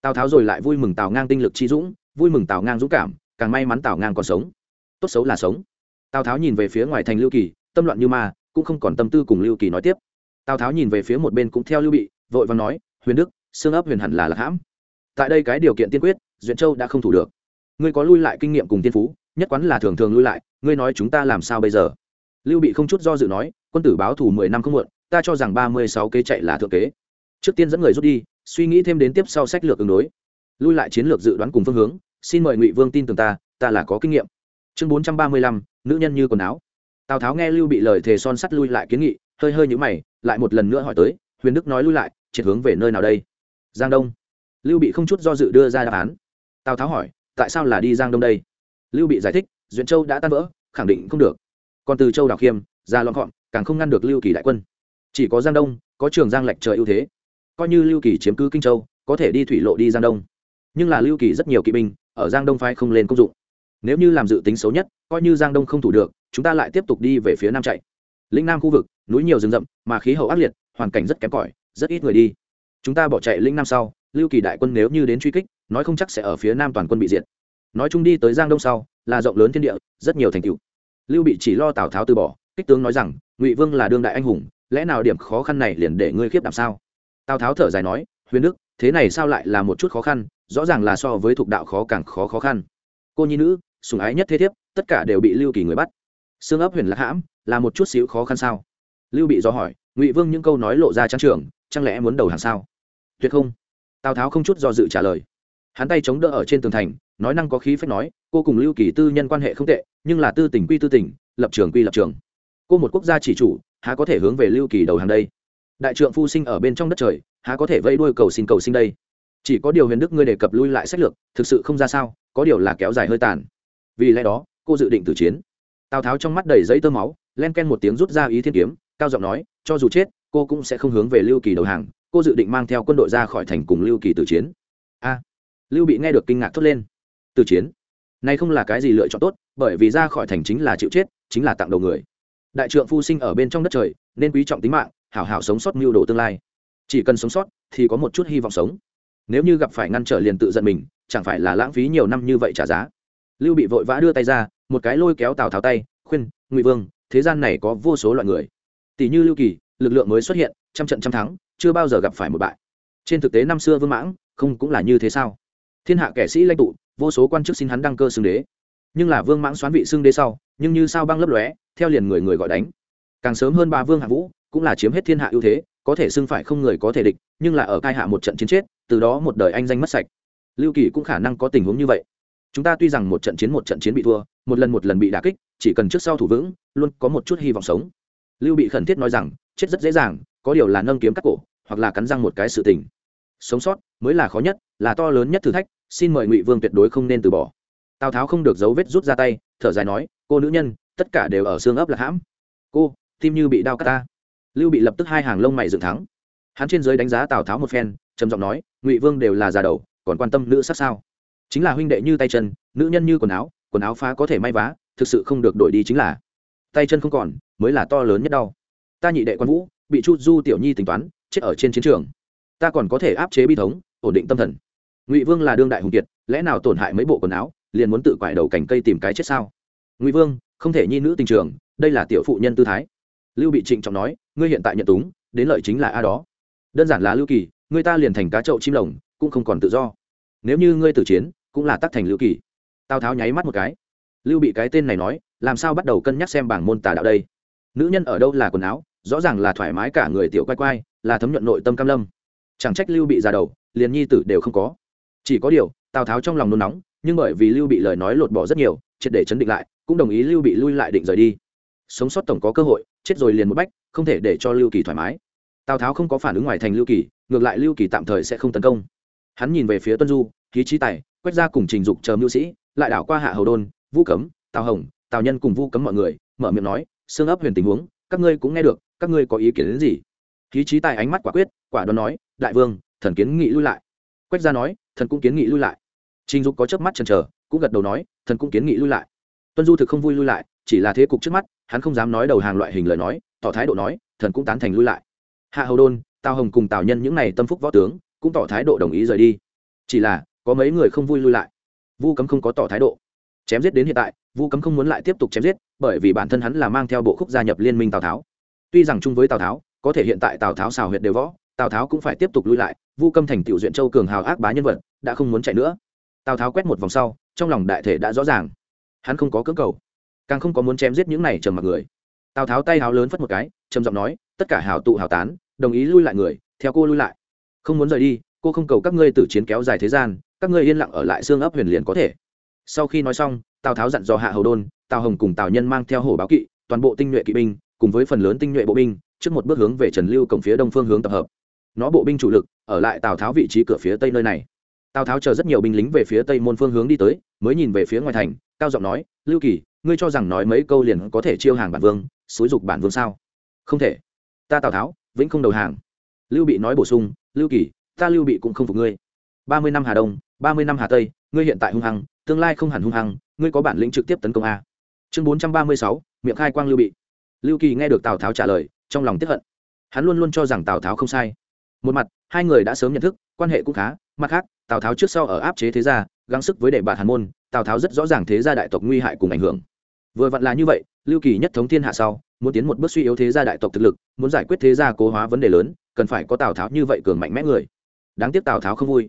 Tào tháo rồi lại vui mừng tào ngang tinh lực chi dũng, vui mừng tào ngang dũng cảm, càng may mắn tào ngang còn sống. Tốt xấu là sống. Tào tháo nhìn về phía ngoài thành lưu kỳ, tâm loạn như ma, cũng không còn tâm tư cùng lưu kỳ nói tiếp. Tào tháo nhìn về phía một bên cũng theo lưu bị, vội và nói, huyền đức, xương ấp huyền hẳn là lạc hãm. Tại đây cái điều kiện tiên quyết, duyện châu đã không thủ được. Ngươi có lui lại kinh nghiệm cùng tiên phú nhất quán là thường thường lui lại, ngươi nói chúng ta làm sao bây giờ? Lưu bị không chút do dự nói, quân tử báo thủ mười năm không muộn, ta cho rằng ba mươi sáu kế chạy là thượng kế. Trước tiên dẫn người rút đi, suy nghĩ thêm đến tiếp sau sách lược ứng đối. Lui lại chiến lược dự đoán cùng phương hướng, xin mời ngụy vương tin tưởng ta ta là có kinh nghiệm. Chương bốn trăm ba mươi lăm, nữ nhân như quần áo. Tào tháo nghe lưu bị lời thề son sắt lui lại kiến nghị, hơi hơi nhũ mày, lại một lần nữa hỏi tới, huyền đức nói lui lại, triệt hướng về nơi nào đây? Giang đông. Lưu bị không chút do dự đưa ra đáp án. Tào tháo hỏi, tại sao là đi giang đông đây? Lưu bị giải thích, duyện châu đã tan vỡ, khẳng định không được. Còn từ châu đào khiêm, ra lọn gọn càng không ngăn được lưu kỳ đại quân. Chỉ có giang đông, có trường giang lệch trời ưu thế. Coi như lưu kỳ chiếm cứ kinh châu, có thể đi thủy lộ đi giang đông. Nhưng là lưu kỳ rất nhiều kỵ binh, ở giang đông phái không lên công dụng. Nếu như làm dự tính xấu nhất, coi như giang đông không thủ được, chúng ta lại tiếp tục đi về phía nam chạy. Lĩnh nam khu vực, núi nhiều rừng rậm, mà khí hậu ác liệt, hoàn cảnh rất kém cỏi, rất ít người đi. Chúng ta bỏ chạy lĩnh nam sau, lưu kỳ đại quân nếu như đến truy kích, nói không chắc sẽ ở phía nam toàn quân bị diệt nói chung đi tới giang đông sau, là rộng lớn thiên địa, rất nhiều thành tựu. Lưu bị chỉ lo tào tháo từ bỏ, kích tướng nói rằng, ngụy vương là đương đại anh hùng, lẽ nào điểm khó khăn này liền để ngươi khiếp đảm sao? Tào tháo thở dài nói, huyền đức, thế này sao lại là một chút khó khăn, rõ ràng là so với thuộc đạo khó càng khó khó khăn. Cô nhi nữ sùng ái nhất thế thiếp, tất cả đều bị lưu kỳ người bắt. Xương ấp huyền lạc hãm, là một chút xíu khó khăn sao? Lưu bị do hỏi, ngụy vương những câu nói lộ ra trang trường chẳng lẽ muốn đầu hàng sao? Tuyệt không. Tào tháo không chút do dự trả lời. Hắn tay chống đỡ ở trên tường thành nói năng có khí phách nói, cô cùng lưu kỳ tư nhân quan hệ không tệ, nhưng là tư tỉnh quy tư tỉnh lập trường quy lập trường. Cô một quốc gia chỉ chủ, há có thể hướng về lưu kỳ đầu hàng đây? Đại trượng phu sinh ở bên trong đất trời, há có thể vây đuôi cầu xin cầu sinh đây? Chỉ có điều huyền đức ngươi đề cập lui lại sách lược, thực sự không ra sao, có điều là kéo dài hơi tàn. Vì lẽ đó, cô dự định tử chiến. Tào tháo trong mắt đầy giấy tơ máu, len ken một tiếng rút ra ý thiên kiếm, cao giọng nói, cho dù chết, cô cũng sẽ không hướng về lưu kỳ đầu hàng, cô dự định mang theo quân đội ra khỏi thành cùng lưu kỳ tử chiến. A. Lưu bị nghe được kinh ngạc thốt lên. Từ chiến. Này không là cái gì lựa chọn tốt, bởi vì ra khỏi thành chính là chịu chết, chính là tặng đầu người. Đại trượng phu sinh ở bên trong đất trời, nên quý trọng tính mạng, hảo hảo sống sót mưu đồ tương lai. Chỉ cần sống sót, thì có một chút hy vọng sống. Nếu như gặp phải ngăn trở liền tự giận mình, chẳng phải là lãng phí nhiều năm như vậy trả giá? Lưu bị vội vã đưa tay ra, một cái lôi kéo tào tháo tay, khuyên, ngụy vương, thế gian này có vô số loại người. Tỷ như lưu kỳ, lực lượng mới xuất hiện, trăm trận trăm thắng, chưa bao giờ gặp phải một bại. Trên thực tế năm xưa vương mãng, không cũng là như thế sao? Thiên hạ kẻ sĩ lãnh tụ, vô số quan chức xin hắn đăng cơ xưng đế. Nhưng là vương mãng xoán vị xưng đế sau, nhưng như sao băng lấp lóe, theo liền người người gọi đánh. Càng sớm hơn ba vương hạ vũ, cũng là chiếm hết thiên hạ ưu thế, có thể xưng phải không người có thể địch, nhưng là ở cai hạ một trận chiến chết, từ đó một đời anh danh mất sạch. Lưu kỳ cũng khả năng có tình huống như vậy. Chúng ta tuy rằng một trận chiến một trận chiến bị thua, một lần một lần bị đả kích, chỉ cần trước sau thủ vững, luôn có một chút hy vọng sống. Lưu bị khẩn thiết nói rằng, chết rất dễ dàng, có điều là nâng kiếm cắt cổ, hoặc là cắn răng một cái sự tình. Sống sót mới là khó nhất, là to lớn nhất thử thách xin mời ngụy vương tuyệt đối không nên từ bỏ. Tào tháo không được dấu vết rút ra tay, thở dài nói, cô nữ nhân, tất cả đều ở xương ấp là hãm. Cô, tim như bị đau cắt ta. Lưu bị lập tức hai hàng lông mày dựng thắng hắn trên giới đánh giá tào tháo một phen, trầm giọng nói, ngụy vương đều là già đầu, còn quan tâm nữ sắc sao? Chính là huynh đệ như tay chân, nữ nhân như quần áo quần áo phá có thể may vá, thực sự không được đổi đi chính là. Tay chân không còn, mới là to lớn nhất đau. Ta nhị đệ quan vũ, bị chu du tiểu nhi tính toán, chết ở trên chiến trường. Ta còn có thể áp chế bi thống, ổn định tâm thần ngụy vương là đương đại hùng kiệt, lẽ nào tổn hại mấy bộ quần áo, liền muốn tự quải đầu cành cây tìm cái chết sao? Ngụy vương, không thể nhi nữ tình trường, đây là tiểu phụ nhân tư thái. Lưu bị trịnh trọng nói, ngươi hiện tại nhận túng, đến lợi chính là a đó. Đơn giản là lưu kỳ, người ta liền thành cá trậu chim lồng, cũng không còn tự do. Nếu như ngươi tử chiến, cũng là tắc thành lưu kỳ. Tào tháo nháy mắt một cái. Lưu bị cái tên này nói, làm sao bắt đầu cân nhắc xem bảng môn tà đạo đây? Nữ nhân ở đâu là quần áo, rõ ràng là thoải mái cả người tiểu quay quay, là thấm nhuận nội tâm cam lâm. Chẳng trách lưu bị ra đầu, liền nhi tử đều không có chỉ có điều, tào tháo trong lòng nôn nóng, nhưng bởi vì lưu bị lời nói lột bỏ rất nhiều, triệt để chấn định lại, cũng đồng ý lưu bị lui lại định rời đi. Sống sót tổng có cơ hội, chết rồi liền một bách, không thể để cho lưu kỳ thoải mái. Tào tháo không có phản ứng ngoài thành lưu kỳ, ngược lại lưu kỳ tạm thời sẽ không tấn công. Hắn nhìn về phía tuân du, khí trí tài, quét ra cùng trình dục chờ mưu sĩ, lại đảo qua hạ hầu đôn, vũ cấm, tào hồng, tào nhân cùng vu cấm mọi người, mở miệng nói xương ấp huyền tình huống, các ngươi cũng nghe được, các ngươi có ý kiến đến gì? Khí trí tài ánh mắt quả quyết, quả đoán nói, đại vương, thần kiến nghị lui lại. Quách gia nói thần cũng kiến nghị lui lại. Trình dục có chớp mắt chần chờ, cũng gật đầu nói, thần cũng kiến nghị lui lại. Tuân du thực không vui lui lại, chỉ là thế cục trước mắt, hắn không dám nói đầu hàng loại hình lời nói, tỏ thái độ nói, thần cũng tán thành lui lại. Hạ hầu đôn, tào hồng cùng tào nhân những n à y tâm phúc võ tướng, cũng tỏ thái độ đồng ý rời đi. Chỉ là, có mấy người không vui lui lại. Vu cấm không có tỏ thái độ. Chém giết đến hiện tại, vu cấm không muốn lại tiếp tục chém giết, bởi vì bản thân hắn là mang theo bộ khúc gia nhập liên minh tào tháo. Tuy rằng chung với tào tháo, có thể hiện tại tào tháo xào huyệt đều võ, tào tháo cũng phải tiếp tục lui lại vu câm thành tiểu duyện châu cường hào ác bá nhân vật, đã không muốn chạy nữa. Tào tháo quét một vòng sau, trong lòng đại thể đã rõ ràng. Hắn không có cưỡng cầu, càng không có muốn chém giết những này trầm mặc người. Tào tháo tay háo lớn phất một cái, trầm giọng nói, tất cả hào tụ hào tán, đồng ý lui lại người, theo cô lui lại. Không muốn rời đi, cô không cầu các ngươi tử chiến kéo dài thế gian, các ngươi yên lặng ở lại xương ấp huyền liền có thể. Sau khi nói xong, tào tháo dặn dò hạ hầu đôn, tào hồng cùng tào nhân mang theo hổ báo kỵ, toàn bộ tinh nhuệ kỵ binh, cùng với phần lớn tinh nhuệ bộ binh, trước một bước hướng về trần lưu cổng phía đông phương hướng tập hợp. Nó bộ binh chủ lực ở lại tào tháo vị trí cửa phía tây nơi này. Tào tháo chờ rất nhiều binh lính về phía tây môn phương hướng đi tới, mới nhìn về phía ngoài thành, cao giọng nói, lưu kỳ, ngươi cho rằng nói mấy câu liền có thể chiêu hàng bản vương, xúi dục bản vương sao? Không thể. Ta tào tháo, vĩnh không đầu hàng. Lưu bị nói bổ sung, lưu kỳ, ta lưu bị cũng không phục ngươi. Ba mươi năm hà đông, ba mươi năm hà tây, ngươi hiện tại hung hăng, tương lai không hẳn hung hăng, ngươi có bản lĩnh trực tiếp tấn công a. Chương bốn trăm ba mươi sáu, miệng khai quang lưu bị. Lưu kỳ nghe được tào tháo trả lời, trong lòng tiếp hận. Hắn luôn luôn cho rằng tào tháo không sai một mặt, hai người đã sớm nhận thức, quan hệ cũng khá, mặt khác, tào tháo trước sau ở áp chế thế gia, gắng sức với đề bạt hàn môn, tào tháo rất rõ ràng thế gia đại tộc nguy hại cùng ảnh hưởng. Vừa vặn là như vậy, lưu kỳ nhất thống thiên hạ sau, muốn tiến một bước suy yếu thế gia đại tộc thực lực, muốn giải quyết thế gia cố hóa vấn đề lớn, cần phải có tào tháo như vậy cường mạnh mẽ người. Đáng tiếc tào tháo không vui.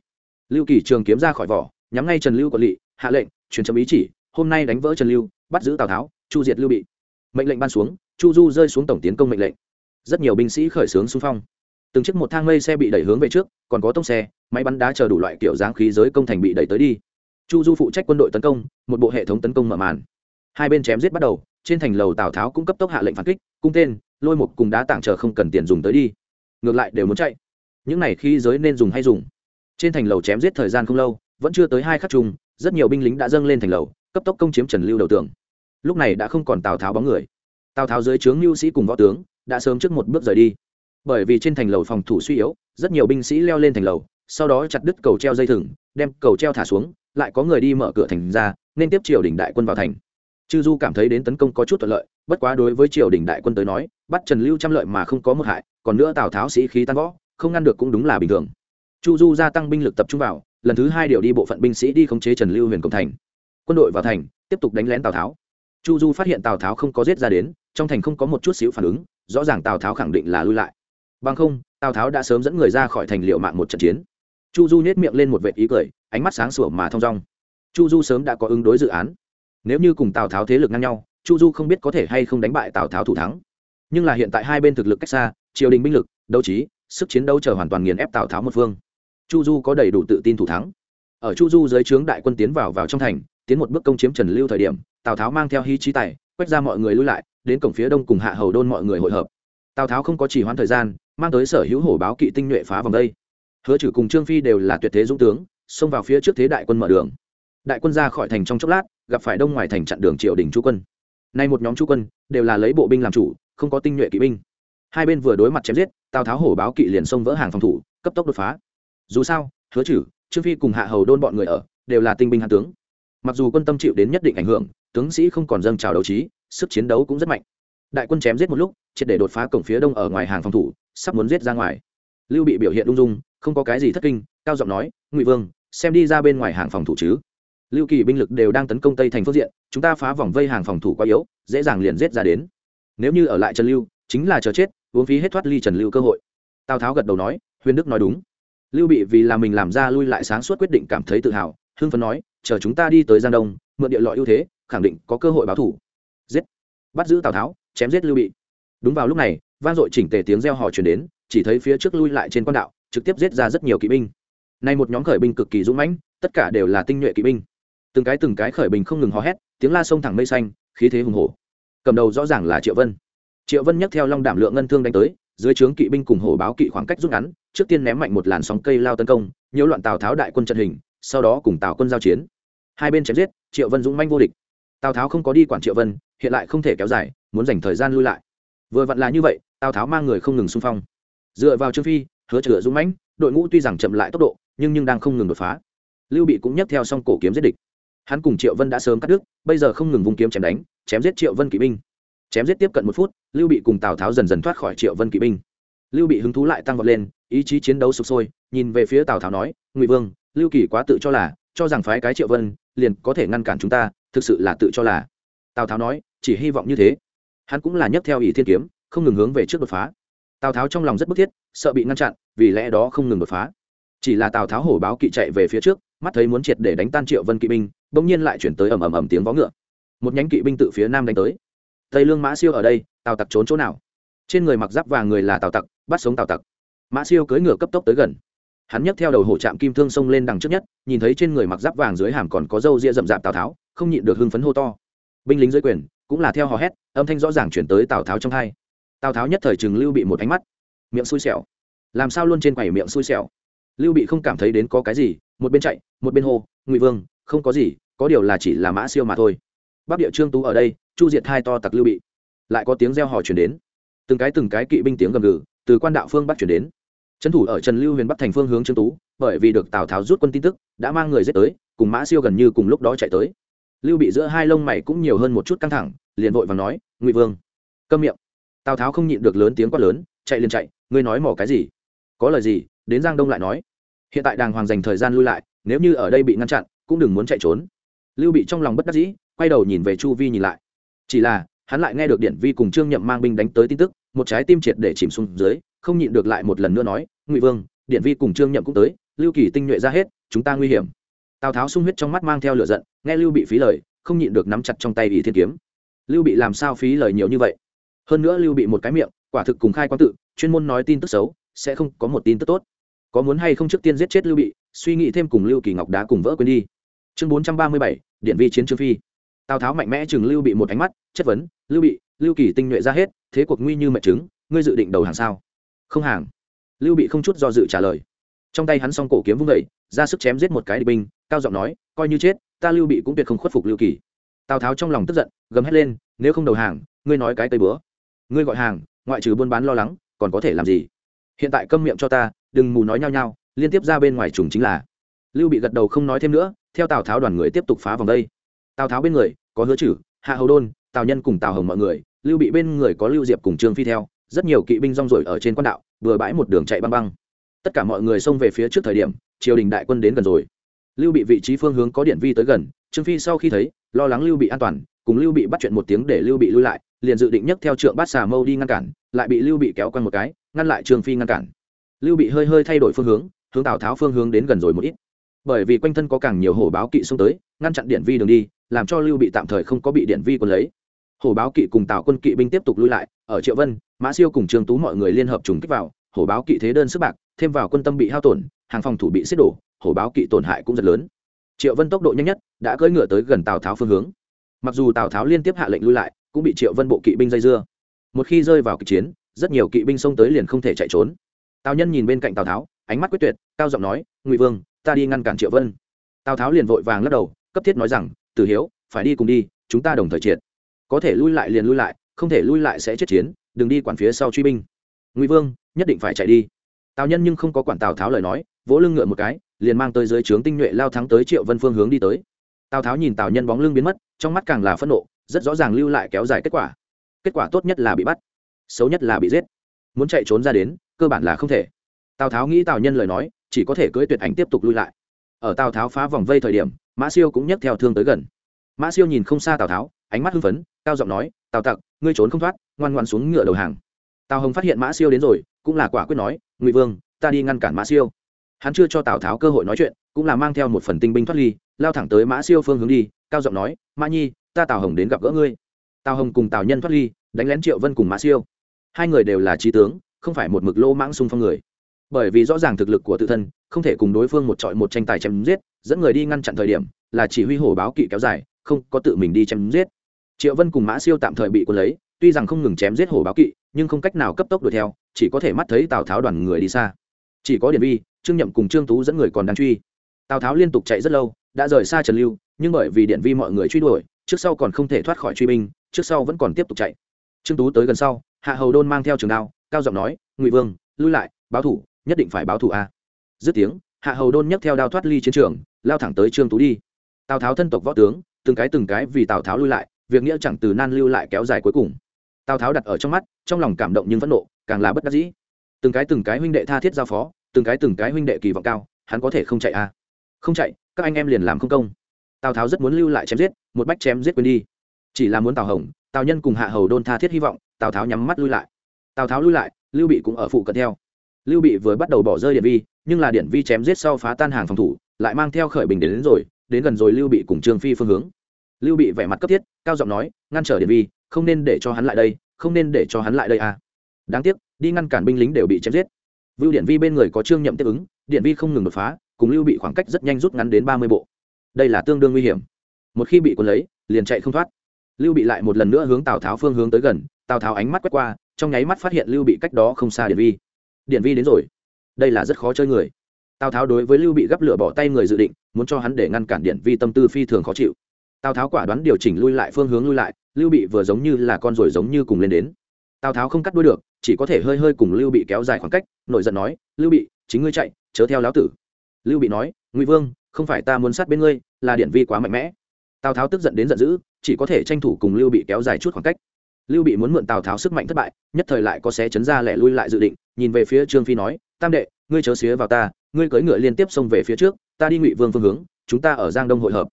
Lưu kỳ trường kiếm ra khỏi vỏ, nhắm ngay trần lưu quản lỵ, hạ lệnh, truyền chấm ý chỉ, hôm nay đánh vỡ trần lưu, bắt giữ tào tháo, chu diệt lưu bị. Mệnh lệnh ban xuống, chu du rơi xuống tổng tiến công mệnh lệnh. Rất nhiều binh sĩ khởi xướng xung phong từng chiếc một thang mây xe bị đẩy hướng về trước, còn có tông xe, máy bắn đá chờ đủ loại kiểu dáng khí giới công thành bị đẩy tới đi. Chu du phụ trách quân đội tấn công, một bộ hệ thống tấn công mở màn. Hai bên chém giết bắt đầu, trên thành lầu tào tháo cũng cấp tốc hạ lệnh phản kích, cung tên, lôi một cùng đá tảng chờ không cần tiền dùng tới đi. Ngược lại đều muốn chạy. Những này khí giới nên dùng hay dùng? Trên thành lầu chém giết thời gian không lâu, vẫn chưa tới hai khắc chung, rất nhiều binh lính đã dâng lên thành lầu, cấp tốc công chiếm trần lưu đầu tường. Lúc này đã không còn tào tháo bóng người. Tào tháo dưới trướng mưu sĩ cùng võ tướng, đã sớm trước một bước rời đi bởi vì trên thành lầu phòng thủ suy yếu, rất nhiều binh sĩ leo lên thành lầu, sau đó chặt đứt cầu treo dây thừng, đem cầu treo thả xuống, lại có người đi mở cửa thành ra, nên tiếp triều đình đại quân vào thành. Chư du cảm thấy đến tấn công có chút thuận lợi, bất quá đối với triều đình đại quân tới nói, bắt trần lưu trăm lợi mà không có một hại, còn nữa tào tháo sĩ khí tan võ không ngăn được cũng đúng là bình thường. Chu du gia tăng binh lực tập trung vào, lần thứ hai điều đi bộ phận binh sĩ đi khống chế trần lưu huyền công thành. Quân đội vào thành, tiếp tục đánh lén tào tháo. Chu du phát hiện tào tháo không có giết ra đến, trong thành không có một chút xíu phản ứng, rõ ràng tào tháo khẳng định là lui lại bằng không, tào tháo đã sớm dẫn người ra khỏi thành liệu mạng một trận chiến. Chu du nhét miệng lên một vệ ý cười, ánh mắt sáng sủa mà thong dong. Chu du sớm đã có ứng đối dự án. Nếu như cùng tào tháo thế lực ngang nhau, chu du không biết có thể hay không đánh bại tào tháo thủ thắng. Nhưng là hiện tại hai bên thực lực cách xa, triều đình binh lực, đấu trí, sức chiến đấu chờ hoàn toàn nghiền ép tào tháo một phương. Chu du có đầy đủ tự tin thủ thắng. Ở chu du dưới trướng đại quân tiến vào vào trong thành, tiến một bước công chiếm trần lưu thời điểm, tào tháo mang theo hy trí tài, quét ra mọi người lui lại, đến cổng phía đông cùng hạ hầu đôn mọi người hội hợp. Tào tháo không có chỉ hoãn thời gian mang tới sở hữu hổ báo kỵ tinh nhuệ phá vòng đây. Hứa trừ cùng trương phi đều là tuyệt thế dũng tướng, xông vào phía trước thế đại quân mở đường. Đại quân ra khỏi thành trong chốc lát, gặp phải đông ngoài thành chặn đường triều đình chu quân. Nay một nhóm chu quân đều là lấy bộ binh làm chủ, không có tinh nhuệ kỵ binh. Hai bên vừa đối mặt chém giết, tào tháo hổ báo kỵ liền xông vỡ hàng phòng thủ, cấp tốc đột phá. Dù sao, hứa trừ trương phi cùng hạ hầu đôn bọn người ở, đều là tinh binh hạ tướng. Mặc dù quân tâm chịu đến nhất định ảnh hưởng, tướng sĩ không còn dâng trào đấu trí, sức chiến đấu cũng rất mạnh. Đại quân chém giết một lúc, triệt để đột phá cổng phía đông ở ngoài hàng phòng thủ sắp muốn giết ra ngoài. Lưu bị biểu hiện ung dung, không có cái gì thất kinh, cao giọng nói, ngụy vương, xem đi ra bên ngoài hàng phòng thủ chứ. Lưu kỳ binh lực đều đang tấn công tây thành phương diện, chúng ta phá vòng vây hàng phòng thủ quá yếu, dễ dàng liền giết ra đến. Nếu như ở lại trần lưu, chính là chờ chết, uống phí hết thoát ly trần lưu cơ hội. Tào tháo gật đầu nói, huyền đức nói đúng. Lưu bị vì là mình làm ra lui lại sáng suốt quyết định cảm thấy tự hào, hưng phấn nói, chờ chúng ta đi tới giang đông, mượn địa lợi ưu thế, khẳng định có cơ hội báo thủ. Giết. Bắt giữ tào tháo, chém giết lưu bị. Đúng vào lúc này vang dội chỉnh tề tiếng reo hò truyền đến, chỉ thấy phía trước lui lại trên quan đạo, trực tiếp giết ra rất nhiều kỵ binh. Nay một nhóm khởi binh cực kỳ dũng mãnh, tất cả đều là tinh nhuệ kỵ binh. Từng cái từng cái khởi binh không ngừng hò hét, tiếng la sông thẳng mây xanh, khí thế hùng hổ. Cầm đầu rõ ràng là triệu vân. Triệu vân nhấc theo long đảm lượng ngân thương đánh tới, dưới trướng kỵ binh cùng hổ báo kỵ khoảng cách rút ngắn, trước tiên ném mạnh một làn sóng cây lao tấn công, nhiễu loạn tào tháo đại quân trận hình, sau đó cùng tào quân giao chiến. Hai bên chém giết, triệu vân dũng manh vô địch. Tào tháo không có đi quản triệu vân, hiện lại không thể kéo dài, muốn dành thời gian lui lại vừa vặn là như vậy, tào tháo mang người không ngừng xung phong. Dựa vào trương phi, hứa chữa dũng mãnh, đội ngũ tuy rằng chậm lại tốc độ, nhưng nhưng đang không ngừng đột phá. Lưu bị cũng nhấc theo xong cổ kiếm giết địch. Hắn cùng triệu vân đã sớm cắt đứt, bây giờ không ngừng vùng kiếm chém đánh, chém giết triệu vân kỵ binh. Chém giết tiếp cận một phút, lưu bị cùng tào tháo dần dần thoát khỏi triệu vân kỵ binh. Lưu bị hứng thú lại tăng vọt lên, ý chí chiến đấu sụp sôi, nhìn về phía tào tháo nói, ngụy vương, lưu kỳ quá tự cho là, cho rằng phái cái triệu vân liền có thể ngăn cản chúng ta, thực sự là tự cho là. Tào tháo nói, chỉ hy vọng như thế hắn cũng là nhấc theo ỷ thiên kiếm, không ngừng hướng về trước đột phá. Tào tháo trong lòng rất bức thiết, sợ bị ngăn chặn, vì lẽ đó không ngừng đột phá. Chỉ là tào tháo hổ báo kỵ chạy về phía trước, mắt thấy muốn triệt để đánh tan triệu vân kỵ binh, bỗng nhiên lại chuyển tới ầm ầm ầm tiếng vó ngựa. Một nhánh kỵ binh tự phía nam đánh tới. Tây lương mã siêu ở đây, tào tặc trốn chỗ nào? Trên người mặc giáp vàng người là tào tặc, bắt sống tào tặc. Mã siêu cưỡi ngựa cấp tốc tới gần. Hắn nhấc theo đầu hổ trạm kim thương xông lên đằng trước nhất, nhìn thấy trên người mặc giáp vàng dưới hàm còn có râu ria rậm rạp tào tháo, không nhịn được hưng phấn hô to. Binh lính dưới quyền, cũng là theo hò hét âm thanh rõ ràng chuyển tới tào tháo trong hai tào tháo nhất thời chừng lưu bị một ánh mắt miệng xui xẻo làm sao luôn trên quầy miệng xui xẻo lưu bị không cảm thấy đến có cái gì một bên chạy một bên hô ngụy vương không có gì có điều là chỉ là mã siêu mà thôi bắc địa trương tú ở đây chu diệt hai to tặc lưu bị lại có tiếng reo hò chuyển đến từng cái từng cái kỵ binh tiếng gầm gừ từ quan đạo phương bắc chuyển đến trấn thủ ở trần lưu huyền bắc thành phương hướng trương tú bởi vì được tào tháo rút quân tin tức đã mang người giết tới cùng mã siêu gần như cùng lúc đó chạy tới lưu bị giữa hai lông mày cũng nhiều hơn một chút căng thẳng liền vội và nói, ngụy vương, câm miệng. Tào tháo không nhịn được lớn tiếng quát lớn, chạy liền chạy, ngươi nói mỏ cái gì? Có lời gì? Đến giang đông lại nói, hiện tại đàng hoàng dành thời gian lui lại, nếu như ở đây bị ngăn chặn, cũng đừng muốn chạy trốn. Lưu bị trong lòng bất đắc dĩ, quay đầu nhìn về chu vi nhìn lại. Chỉ là, hắn lại nghe được điện vi cùng trương nhậm mang binh đánh tới tin tức, một trái tim triệt để chìm xuống dưới, không nhịn được lại một lần nữa nói, ngụy vương, điện vi cùng trương nhậm cũng tới, lưu kỳ tinh nhuệ ra hết, chúng ta nguy hiểm. Tào tháo sung huyết trong mắt mang theo lửa giận, nghe lưu bị phí lời, không nhịn được nắm chặt trong tay ý thiên kiếm lưu bị làm sao phí lời nhiều như vậy? Hơn nữa lưu bị một cái miệng, quả thực cùng khai quang tự, chuyên môn nói tin tức xấu, sẽ không có một tin tức tốt. Có muốn hay không trước tiên giết chết lưu bị, suy nghĩ thêm cùng lưu kỳ ngọc đá cùng vỡ quên đi. Chương bốn trăm ba mươi bảy, điện vi chiến trương phi. Tào tháo mạnh mẽ chừng lưu bị một ánh mắt, chất vấn, lưu bị, lưu kỳ tinh nhuệ ra hết, thế cuộc nguy như mệnh chứng ngươi dự định đầu hàng sao? Không hàng. Lưu bị không chút do dự trả lời. Trong tay hắn s o n g cổ kiếm vung vẩy ra sức chém giết một cái địch binh, cao giọng nói, coi như chết, ta lưu bị cũng tuyệt không khuất phục lưu kỳ tào tháo trong lòng tức giận gầm hét lên nếu không đầu hàng ngươi nói cái tây bữa ngươi gọi hàng ngoại trừ buôn bán lo lắng còn có thể làm gì hiện tại câm miệng cho ta đừng mù nói nhao nhao. liên tiếp ra bên ngoài trùng chính là lưu bị gật đầu không nói thêm nữa theo tào tháo đoàn người tiếp tục phá vòng đây tào tháo bên người có hứa chử hạ hầu đôn tào nhân cùng tào hồng mọi người lưu bị bên người có lưu diệp cùng trương phi theo rất nhiều kỵ binh rong rổi ở trên quan đạo vừa bãi một đường chạy băng băng tất cả mọi người xông về phía trước thời điểm triều đình đại quân đến gần rồi lưu bị vị trí phương hướng có điện vi tới gần trương phi sau khi thấy, lo lắng lưu bị an toàn, cùng lưu bị bắt chuyện một tiếng để lưu bị lui lại, liền dự định nhấc theo trượng bát xà mâu đi ngăn cản, lại bị lưu bị kéo quanh một cái, ngăn lại trương phi ngăn cản. Lưu bị hơi hơi thay đổi phương hướng hướng tào tháo phương hướng đến gần rồi một ít. Bởi vì quanh thân có càng nhiều hổ báo kỵ xông tới, ngăn chặn điện vi đường đi, làm cho lưu bị tạm thời không có bị điện vi quân lấy. Hổ báo kỵ cùng tào quân kỵ binh tiếp tục lui lại, ở triệu vân, mã siêu cùng trương tú mọi người liên hợp trùng kích vào, hổ báo kỵ thế đơn sức bạc, thêm vào quân tâm bị hao tổn, hàng phòng thủ bị xiết đổ, hổ báo kỵ tổn hại cũng rất lớn triệu vân tốc độ nhanh nhất, đã cưỡi ngựa tới gần tào tháo phương hướng. Mặc dù tào tháo liên tiếp hạ lệnh lui lại, cũng bị triệu vân bộ kỵ binh dây dưa. Một khi rơi vào kịch chiến, rất nhiều kỵ binh xông tới liền không thể chạy trốn. Tào nhân nhìn bên cạnh tào tháo, ánh mắt quyết tuyệt, cao giọng nói, ngụy vương, ta đi ngăn cản triệu vân. Tào tháo liền vội vàng lắc đầu, cấp thiết nói rằng, tử hiếu, phải đi cùng đi, chúng ta đồng thời triệt. Có thể lui lại liền lui lại, không thể lui lại sẽ chết chiến, đừng đi quản phía sau truy binh. Ngụy vương, nhất định phải chạy đi. Tào nhân nhưng không có quản tào tháo lời nói vỗ lưng ngựa một cái, liền mang tới dưới trướng tinh nhuệ lao thắng tới triệu vân phương hướng đi tới. Tào tháo nhìn tào nhân bóng lưng biến mất, trong mắt càng là phẫn nộ, rất rõ ràng lưu lại kéo dài kết quả. Kết quả tốt nhất là bị bắt, xấu nhất là bị giết. Muốn chạy trốn ra đến, cơ bản là không thể. Tào tháo nghĩ tào nhân lời nói, chỉ có thể cưỡi tuyệt ảnh tiếp tục lui lại. Ở tào tháo phá vòng vây thời điểm, mã siêu cũng nhấc theo thương tới gần. Mã siêu nhìn không xa tào tháo, ánh mắt hưng phấn, cao giọng nói, tào tặc, ngươi trốn không thoát, ngoan ngoan xuống ngựa đầu hàng. Tào hồng phát hiện mã siêu đến rồi, cũng là quả quyết nói, ngụy vương, ta đi ngăn cản mã siêu hắn chưa cho tào tháo cơ hội nói chuyện cũng là mang theo một phần tinh binh thoát ly lao thẳng tới mã siêu phương hướng đi cao giọng nói mã nhi ta tào hồng đến gặp gỡ ngươi tào hồng cùng tào nhân thoát ly đánh lén triệu vân cùng mã siêu hai người đều là trí tướng không phải một mực lô mãng xung phong người bởi vì rõ ràng thực lực của tự thân không thể cùng đối phương một trọi một tranh tài chém giết dẫn người đi ngăn chặn thời điểm là chỉ huy hổ báo kỵ kéo dài không có tự mình đi chém giết triệu vân cùng mã siêu tạm thời bị quân lấy tuy rằng không ngừng chém giết hổ báo kỵ nhưng không cách nào cấp tốc đuổi theo chỉ có thể mắt thấy tào tháo đoàn người đi xa chỉ có điển vi trương nhậm cùng trương tú dẫn người còn đang truy. Tào tháo liên tục chạy rất lâu, đã rời xa trần lưu, nhưng bởi vì điện vi mọi người truy đuổi, trước sau còn không thể thoát khỏi truy binh, trước sau vẫn còn tiếp tục chạy. Trương tú tới gần sau, hạ hầu đôn mang theo trường đao, cao giọng nói, ngụy vương, lui lại, báo thủ, nhất định phải báo thủ a. Dứt tiếng, hạ hầu đôn nhấc theo đao thoát ly chiến trường, lao thẳng tới trương tú đi. Tào tháo thân tộc võ tướng, từng cái từng cái vì tào tháo lui lại, việc nghĩa chẳng từ nan lưu lại kéo dài cuối cùng. Tào tháo đặt ở trong mắt, trong lòng cảm động nhưng phẫn nộ, càng là bất đắc dĩ. Từng cái từng cái huynh đệ tha thiết giao phó từng cái từng cái huynh đệ kỳ vọng cao hắn có thể không chạy à? Không chạy các anh em liền làm không công. Tào tháo rất muốn lưu lại chém giết một bách chém giết quên đi. Chỉ là muốn tào hồng tào nhân cùng hạ hầu đôn tha thiết hy vọng tào tháo nhắm mắt lui lại. Tào tháo lui lại lưu bị cũng ở phụ cận theo. Lưu bị vừa bắt đầu bỏ rơi điện vi nhưng là điện vi chém giết sau phá tan hàng phòng thủ lại mang theo khởi bình đến, đến rồi đến gần rồi lưu bị cùng trương phi phương hướng. Lưu bị vẻ mặt cấp thiết cao giọng nói ngăn trở điện vi không nên để cho hắn lại đây không nên để cho hắn lại đây à. Đáng tiếc đi ngăn cản binh lính đều bị chém giết vưu điện vi bên người có trương nhậm tiếp ứng, điện vi không ngừng đột phá, cùng lưu bị khoảng cách rất nhanh rút ngắn đến ba mươi bộ. Đây là tương đương nguy hiểm. Một khi bị quân lấy, liền chạy không thoát. Lưu bị lại một lần nữa hướng tào tháo phương hướng tới gần, tào tháo ánh mắt quét qua, trong nháy mắt phát hiện lưu bị cách đó không xa điện vi. Điện vi đến rồi. Đây là rất khó chơi người. Tào tháo đối với lưu bị gấp lửa bỏ tay người dự định, muốn cho hắn để ngăn cản điện vi tâm tư phi thường khó chịu. Tào tháo quả đoán điều chỉnh lui lại phương hướng lui lại, lưu bị vừa giống như là con rồi giống như cùng lên đến. Tào tháo không cắt đuôi được, chỉ có thể hơi hơi cùng lưu bị kéo dài khoảng cách nổi giận nói, lưu bị, chính ngươi chạy, chớ theo lão tử. Lưu bị nói, ngụy vương, không phải ta muốn sát bên ngươi, là điện vi quá mạnh mẽ. Tào tháo tức giận đến giận dữ, chỉ có thể tranh thủ cùng lưu bị kéo dài chút khoảng cách. Lưu bị muốn mượn tào tháo sức mạnh thất bại, nhất thời lại có xé chấn ra lẻ lui lại dự định, nhìn về phía trương phi nói, tam đệ, ngươi chớ xía vào ta, ngươi cưỡi ngựa liên tiếp xông về phía trước, ta đi ngụy vương phương hướng, chúng ta ở giang đông hội hợp.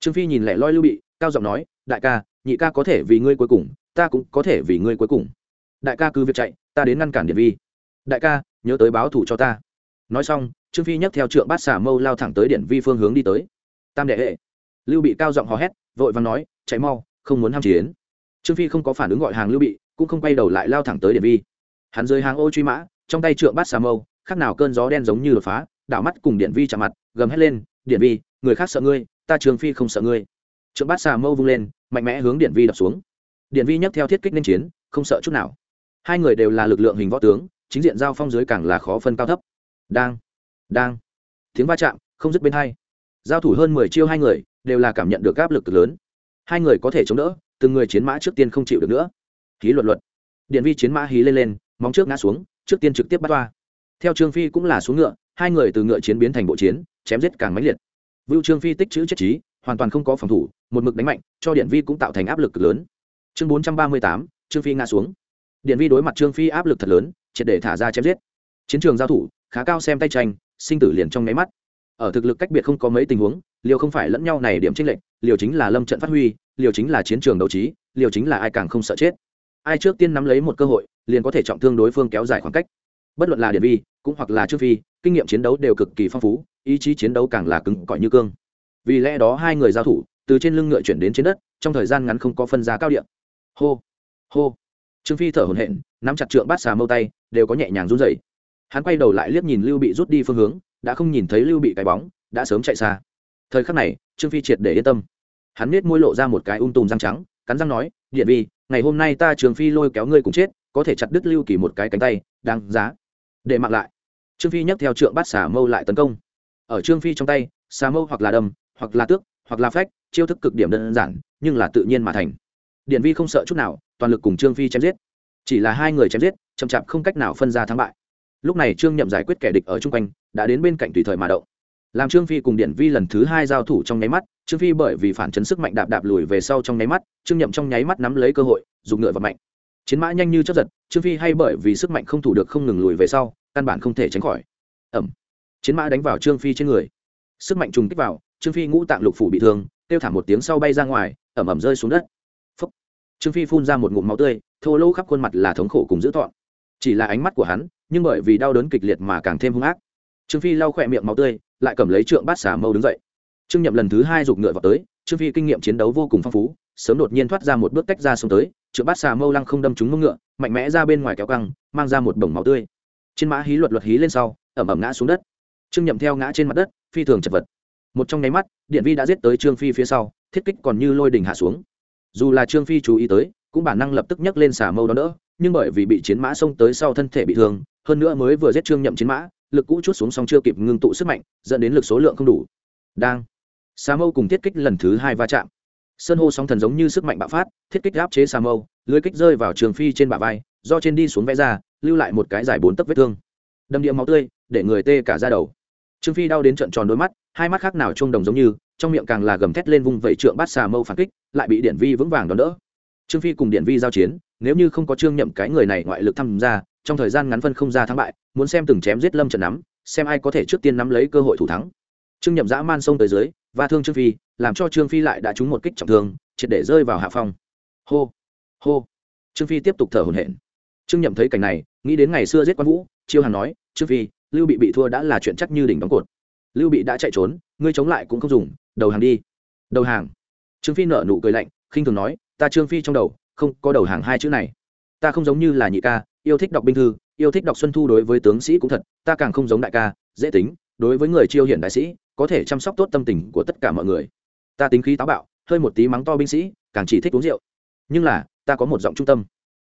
Trương phi nhìn lẻ loi lưu bị, cao giọng nói, đại ca, nhị ca có thể vì ngươi cuối cùng, ta cũng có thể vì ngươi cuối cùng. Đại ca cứ việc chạy, ta đến ngăn cản điện vi. Đại ca nhớ tới báo thủ cho ta. Nói xong, trương phi nhấc theo trượng bát xả mâu lao thẳng tới điện vi phương hướng đi tới. Tam đệ hệ. Lưu bị cao giọng hò hét, vội vàng nói, chạy mau, không muốn ham chiến. Trương phi không có phản ứng gọi hàng lưu bị, cũng không quay đầu lại lao thẳng tới điện vi. Hắn dưới hàng ô truy mã, trong tay trượng bát xà mâu, khác nào cơn gió đen giống như đột phá, đảo mắt cùng điện vi chạm mặt, gầm hét lên, điện vi, người khác sợ ngươi, ta trương phi không sợ ngươi. Trượng bát xà mâu vung lên, mạnh mẽ hướng điện vi đập xuống. Điện vi nhấc theo thiết kích nên chiến, không sợ chút nào. Hai người đều là lực lượng hình võ tướng chính diện giao phong dưới càng là khó phân cao thấp. Đang đang. Tiếng va chạm, không dứt bên hai. Giao thủ hơn mười chiêu hai người, đều là cảm nhận được áp lực lớn. Hai người có thể chống đỡ, từng người chiến mã trước tiên không chịu được nữa. Hí luật luật. Điện vi chiến mã hí lên lên, móng trước ngã xuống, trước tiên trực tiếp bắt toa. Theo trương phi cũng là xuống ngựa, hai người từ ngựa chiến biến thành bộ chiến, chém giết càng mãnh liệt. Vưu trương phi tích chữ chất trí, hoàn toàn không có phòng thủ, một mực đánh mạnh, cho điện vi cũng tạo thành áp lực cực lớn. Chương bốn trăm ba mươi tám, trương phi ngã xuống. Điện vi đối mặt trương phi áp lực thật lớn triệt để thả ra chém giết. Chiến trường giao thủ, khá cao xem tay tranh, sinh tử liền trong nháy mắt. Ở thực lực cách biệt không có mấy tình huống liều không phải lẫn nhau này điểm tranh lệch liều chính là lâm trận phát huy liều chính là chiến trường đấu trí liều chính là ai càng không sợ chết. Ai trước tiên nắm lấy một cơ hội, liền có thể trọng thương đối phương kéo dài khoảng cách. Bất luận là điện vi, cũng hoặc là trương phi, kinh nghiệm chiến đấu đều cực kỳ phong phú, ý chí chiến đấu càng là cứng cỏi như cương. Vì lẽ đó hai người giao thủ, từ trên lưng ngựa chuyển đến trên đất, trong thời gian ngắn không có phân giá cao điện hô hô. Trương phi thở hổn hển nắm chặt trượng bát xà mâu tay đều có nhẹ nhàng run rẩy. Hắn quay đầu lại liếc nhìn lưu bị rút đi phương hướng đã không nhìn thấy lưu bị cái bóng đã sớm chạy xa. Thời khắc này trương phi triệt để yên tâm. Hắn nết môi lộ ra một cái ung tùm răng trắng cắn răng nói điện vi ngày hôm nay ta trường phi lôi kéo ngươi cùng chết có thể chặt đứt lưu kỳ một cái cánh tay đáng giá. Để mặc lại. Trương phi nhấc theo trượng bát xà mâu lại tấn công. Ở trương phi trong tay xà mâu hoặc là đầm, hoặc là tước hoặc là phách chiêu thức cực điểm đơn giản nhưng là tự nhiên mà thành. Điện vi không sợ chút nào toàn lực cùng trương phi chém giết chỉ là hai người chém giết, chậm chạp không cách nào phân ra thắng bại. Lúc này trương nhậm giải quyết kẻ địch ở chung quanh, đã đến bên cạnh tùy thời mà động. Làm trương phi cùng Điển vi lần thứ hai giao thủ trong nháy mắt, trương phi bởi vì phản chấn sức mạnh đạp đạp lùi về sau trong nháy mắt, trương nhậm trong nháy mắt nắm lấy cơ hội, dùng ngựa vật mạnh. Chiến mã nhanh như chấp giật, trương phi hay bởi vì sức mạnh không thủ được không ngừng lùi về sau, căn bản không thể tránh khỏi. Ẩm. Chiến mã đánh vào trương phi trên người. Sức mạnh trùng kích vào, trương phi ngũ tạng lục phủ bị thương, kêu thảm một tiếng sau bay ra ngoài, ẩm ẩm rơi xuống đất. Phúc. trương phi phun ra một ngụm máu tươi thô lỗ khắp khuôn mặt là thống khổ cùng dữ thọn chỉ là ánh mắt của hắn, nhưng bởi vì đau đớn kịch liệt mà càng thêm hung ác. Trương phi lau khỏe miệng máu tươi, lại cầm lấy trượng bát xà mâu đứng dậy. Trương nhậm lần thứ hai giục ngựa vào tới, trương phi kinh nghiệm chiến đấu vô cùng phong phú, sớm đột nhiên thoát ra một bước tách ra xuống tới, trượng bát xà mâu lăng không đâm trúng mông ngựa, mạnh mẽ ra bên ngoài kéo căng, mang ra một bồng máu tươi. Trên mã hí luật luật hí lên sau, ẩm ẩm ngã xuống đất. Trương nhậm theo ngã trên mặt đất, phi thường chật vật. Một trong nháy mắt, điện vi đã giết tới trương phi phía sau, thiết kích còn như lôi đình hạ xuống. Dù là trương phi chú ý tới cũng bản năng lập tức nhấc lên xà mâu đó nữa nhưng bởi vì bị chiến mã xông tới sau thân thể bị thương, hơn nữa mới vừa giết trương nhậm chiến mã, lực cũ chút xuống xong chưa kịp ngưng tụ sức mạnh, dẫn đến lực số lượng không đủ. Đang, xà mâu cùng thiết kích lần thứ hai va chạm. Sơn hô sóng thần giống như sức mạnh bạo phát, thiết kích áp chế xà mâu, lưới kích rơi vào trường phi trên bả vai, do trên đi xuống vẽ ra, lưu lại một cái dài bốn tấc vết thương. Đâm địa máu tươi, để người tê cả ra đầu. Trương phi đau đến trận tròn đôi mắt, hai mắt khác nào trông đồng giống như, trong miệng càng là gầm thét lên vùng vẩy trượng bát xà mâu phản kích, lại bị điện vi vững vàng đón đỡ trương phi cùng điện vi giao chiến, nếu như không có trương nhậm cái người này ngoại lực tham gia, trong thời gian ngắn phân không ra thắng bại, muốn xem từng chém giết lâm trận nắm, xem ai có thể trước tiên nắm lấy cơ hội thủ thắng. Trương nhậm dã man xông tới dưới và thương trương phi, làm cho trương phi lại đã trúng một kích trọng thương, triệt để rơi vào hạ phong. Hô hô. Trương phi tiếp tục thở hổn hển. Trương nhậm thấy cảnh này, nghĩ đến ngày xưa giết quan vũ, chiêu hàn nói, trương phi, lưu bị bị thua đã là chuyện chắc như đỉnh đóng cột. Lưu bị đã chạy trốn, ngươi chống lại cũng không dùng, đầu hàng đi. Đầu hàng? Trương phi nở nụ cười lạnh, khinh thường nói ta trương phi trong đầu, không có đầu hàng hai chữ này. Ta không giống như là nhị ca, yêu thích đọc binh thư, yêu thích đọc xuân thu đối với tướng sĩ cũng thật, ta càng không giống đại ca, dễ tính, đối với người chiêu hiển đại sĩ, có thể chăm sóc tốt tâm tình của tất cả mọi người. Ta tính khí táo bạo, hơi một tí mắng to binh sĩ, càng chỉ thích uống rượu. Nhưng là, ta có một giọng trung tâm.